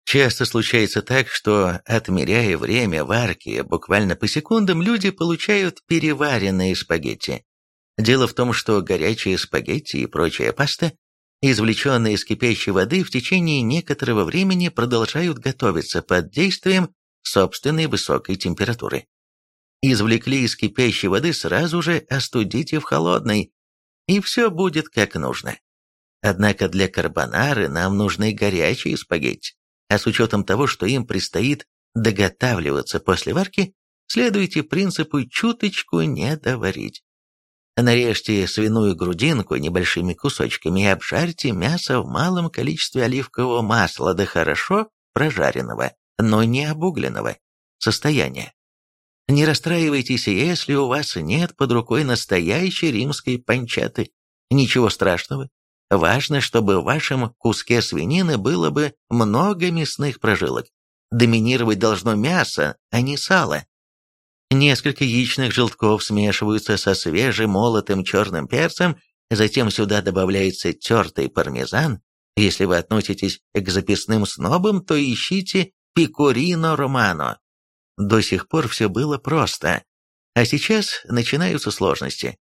Часто случается так, что, отмеряя время варки буквально по секундам, люди получают переваренные спагетти. Дело в том, что горячие спагетти и прочая паста, извлеченные из кипящей воды, в течение некоторого времени продолжают готовиться под действием собственной высокой температуры. Извлекли из кипящей воды, сразу же остудите в холодной, и все будет как нужно. Однако для карбонары нам нужны горячие спагетти, а с учетом того, что им предстоит доготавливаться после варки, следуйте принципу чуточку не доварить. Нарежьте свиную грудинку небольшими кусочками и обжарьте мясо в малом количестве оливкового масла до хорошо прожаренного, но не обугленного состояния. Не расстраивайтесь, если у вас нет под рукой настоящей римской панчаты. Ничего страшного, Важно, чтобы в вашем куске свинины было бы много мясных прожилок. Доминировать должно мясо, а не сало. Несколько яичных желтков смешиваются со свежемолотым черным перцем, затем сюда добавляется тертый пармезан. Если вы относитесь к записным снобам, то ищите пикорино романо. До сих пор все было просто, а сейчас начинаются сложности.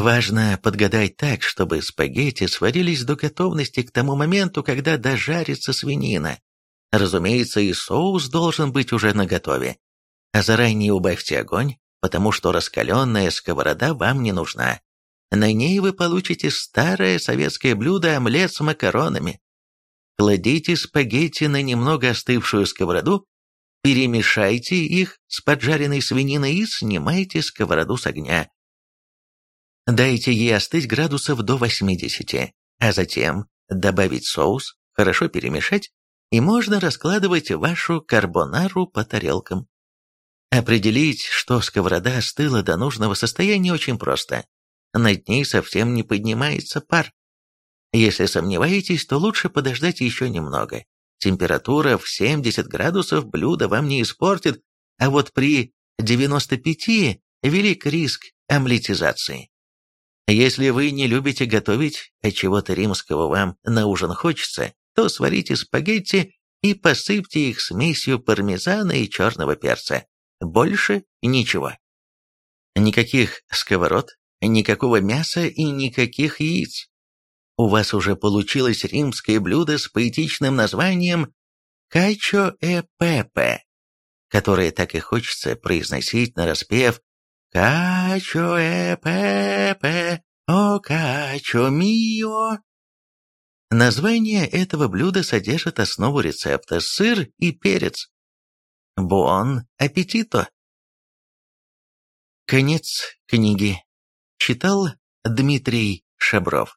Важно подгадать так, чтобы спагетти сварились до готовности к тому моменту, когда дожарится свинина. Разумеется, и соус должен быть уже наготове. А заранее убавьте огонь, потому что раскаленная сковорода вам не нужна. На ней вы получите старое советское блюдо омлет с макаронами. Кладите спагетти на немного остывшую сковороду, перемешайте их с поджаренной свининой и снимайте сковороду с огня. Дайте ей остыть градусов до 80, а затем добавить соус, хорошо перемешать, и можно раскладывать вашу карбонару по тарелкам. Определить, что сковорода остыла до нужного состояния, очень просто. Над ней совсем не поднимается пар. Если сомневаетесь, то лучше подождать еще немного. Температура в 70 градусов блюдо вам не испортит, а вот при 95 велик риск омлетизации. Если вы не любите готовить, а чего-то римского вам на ужин хочется, то сварите спагетти и посыпьте их смесью пармезана и черного перца. Больше ничего. Никаких сковород, никакого мяса и никаких яиц. У вас уже получилось римское блюдо с поэтичным названием «качо э пепе», которое так и хочется произносить на распев «Качо э пепе, о качо мио». Название этого блюда содержит основу рецепта сыр и перец. Бон аппетито! Конец книги. Читал Дмитрий Шабров.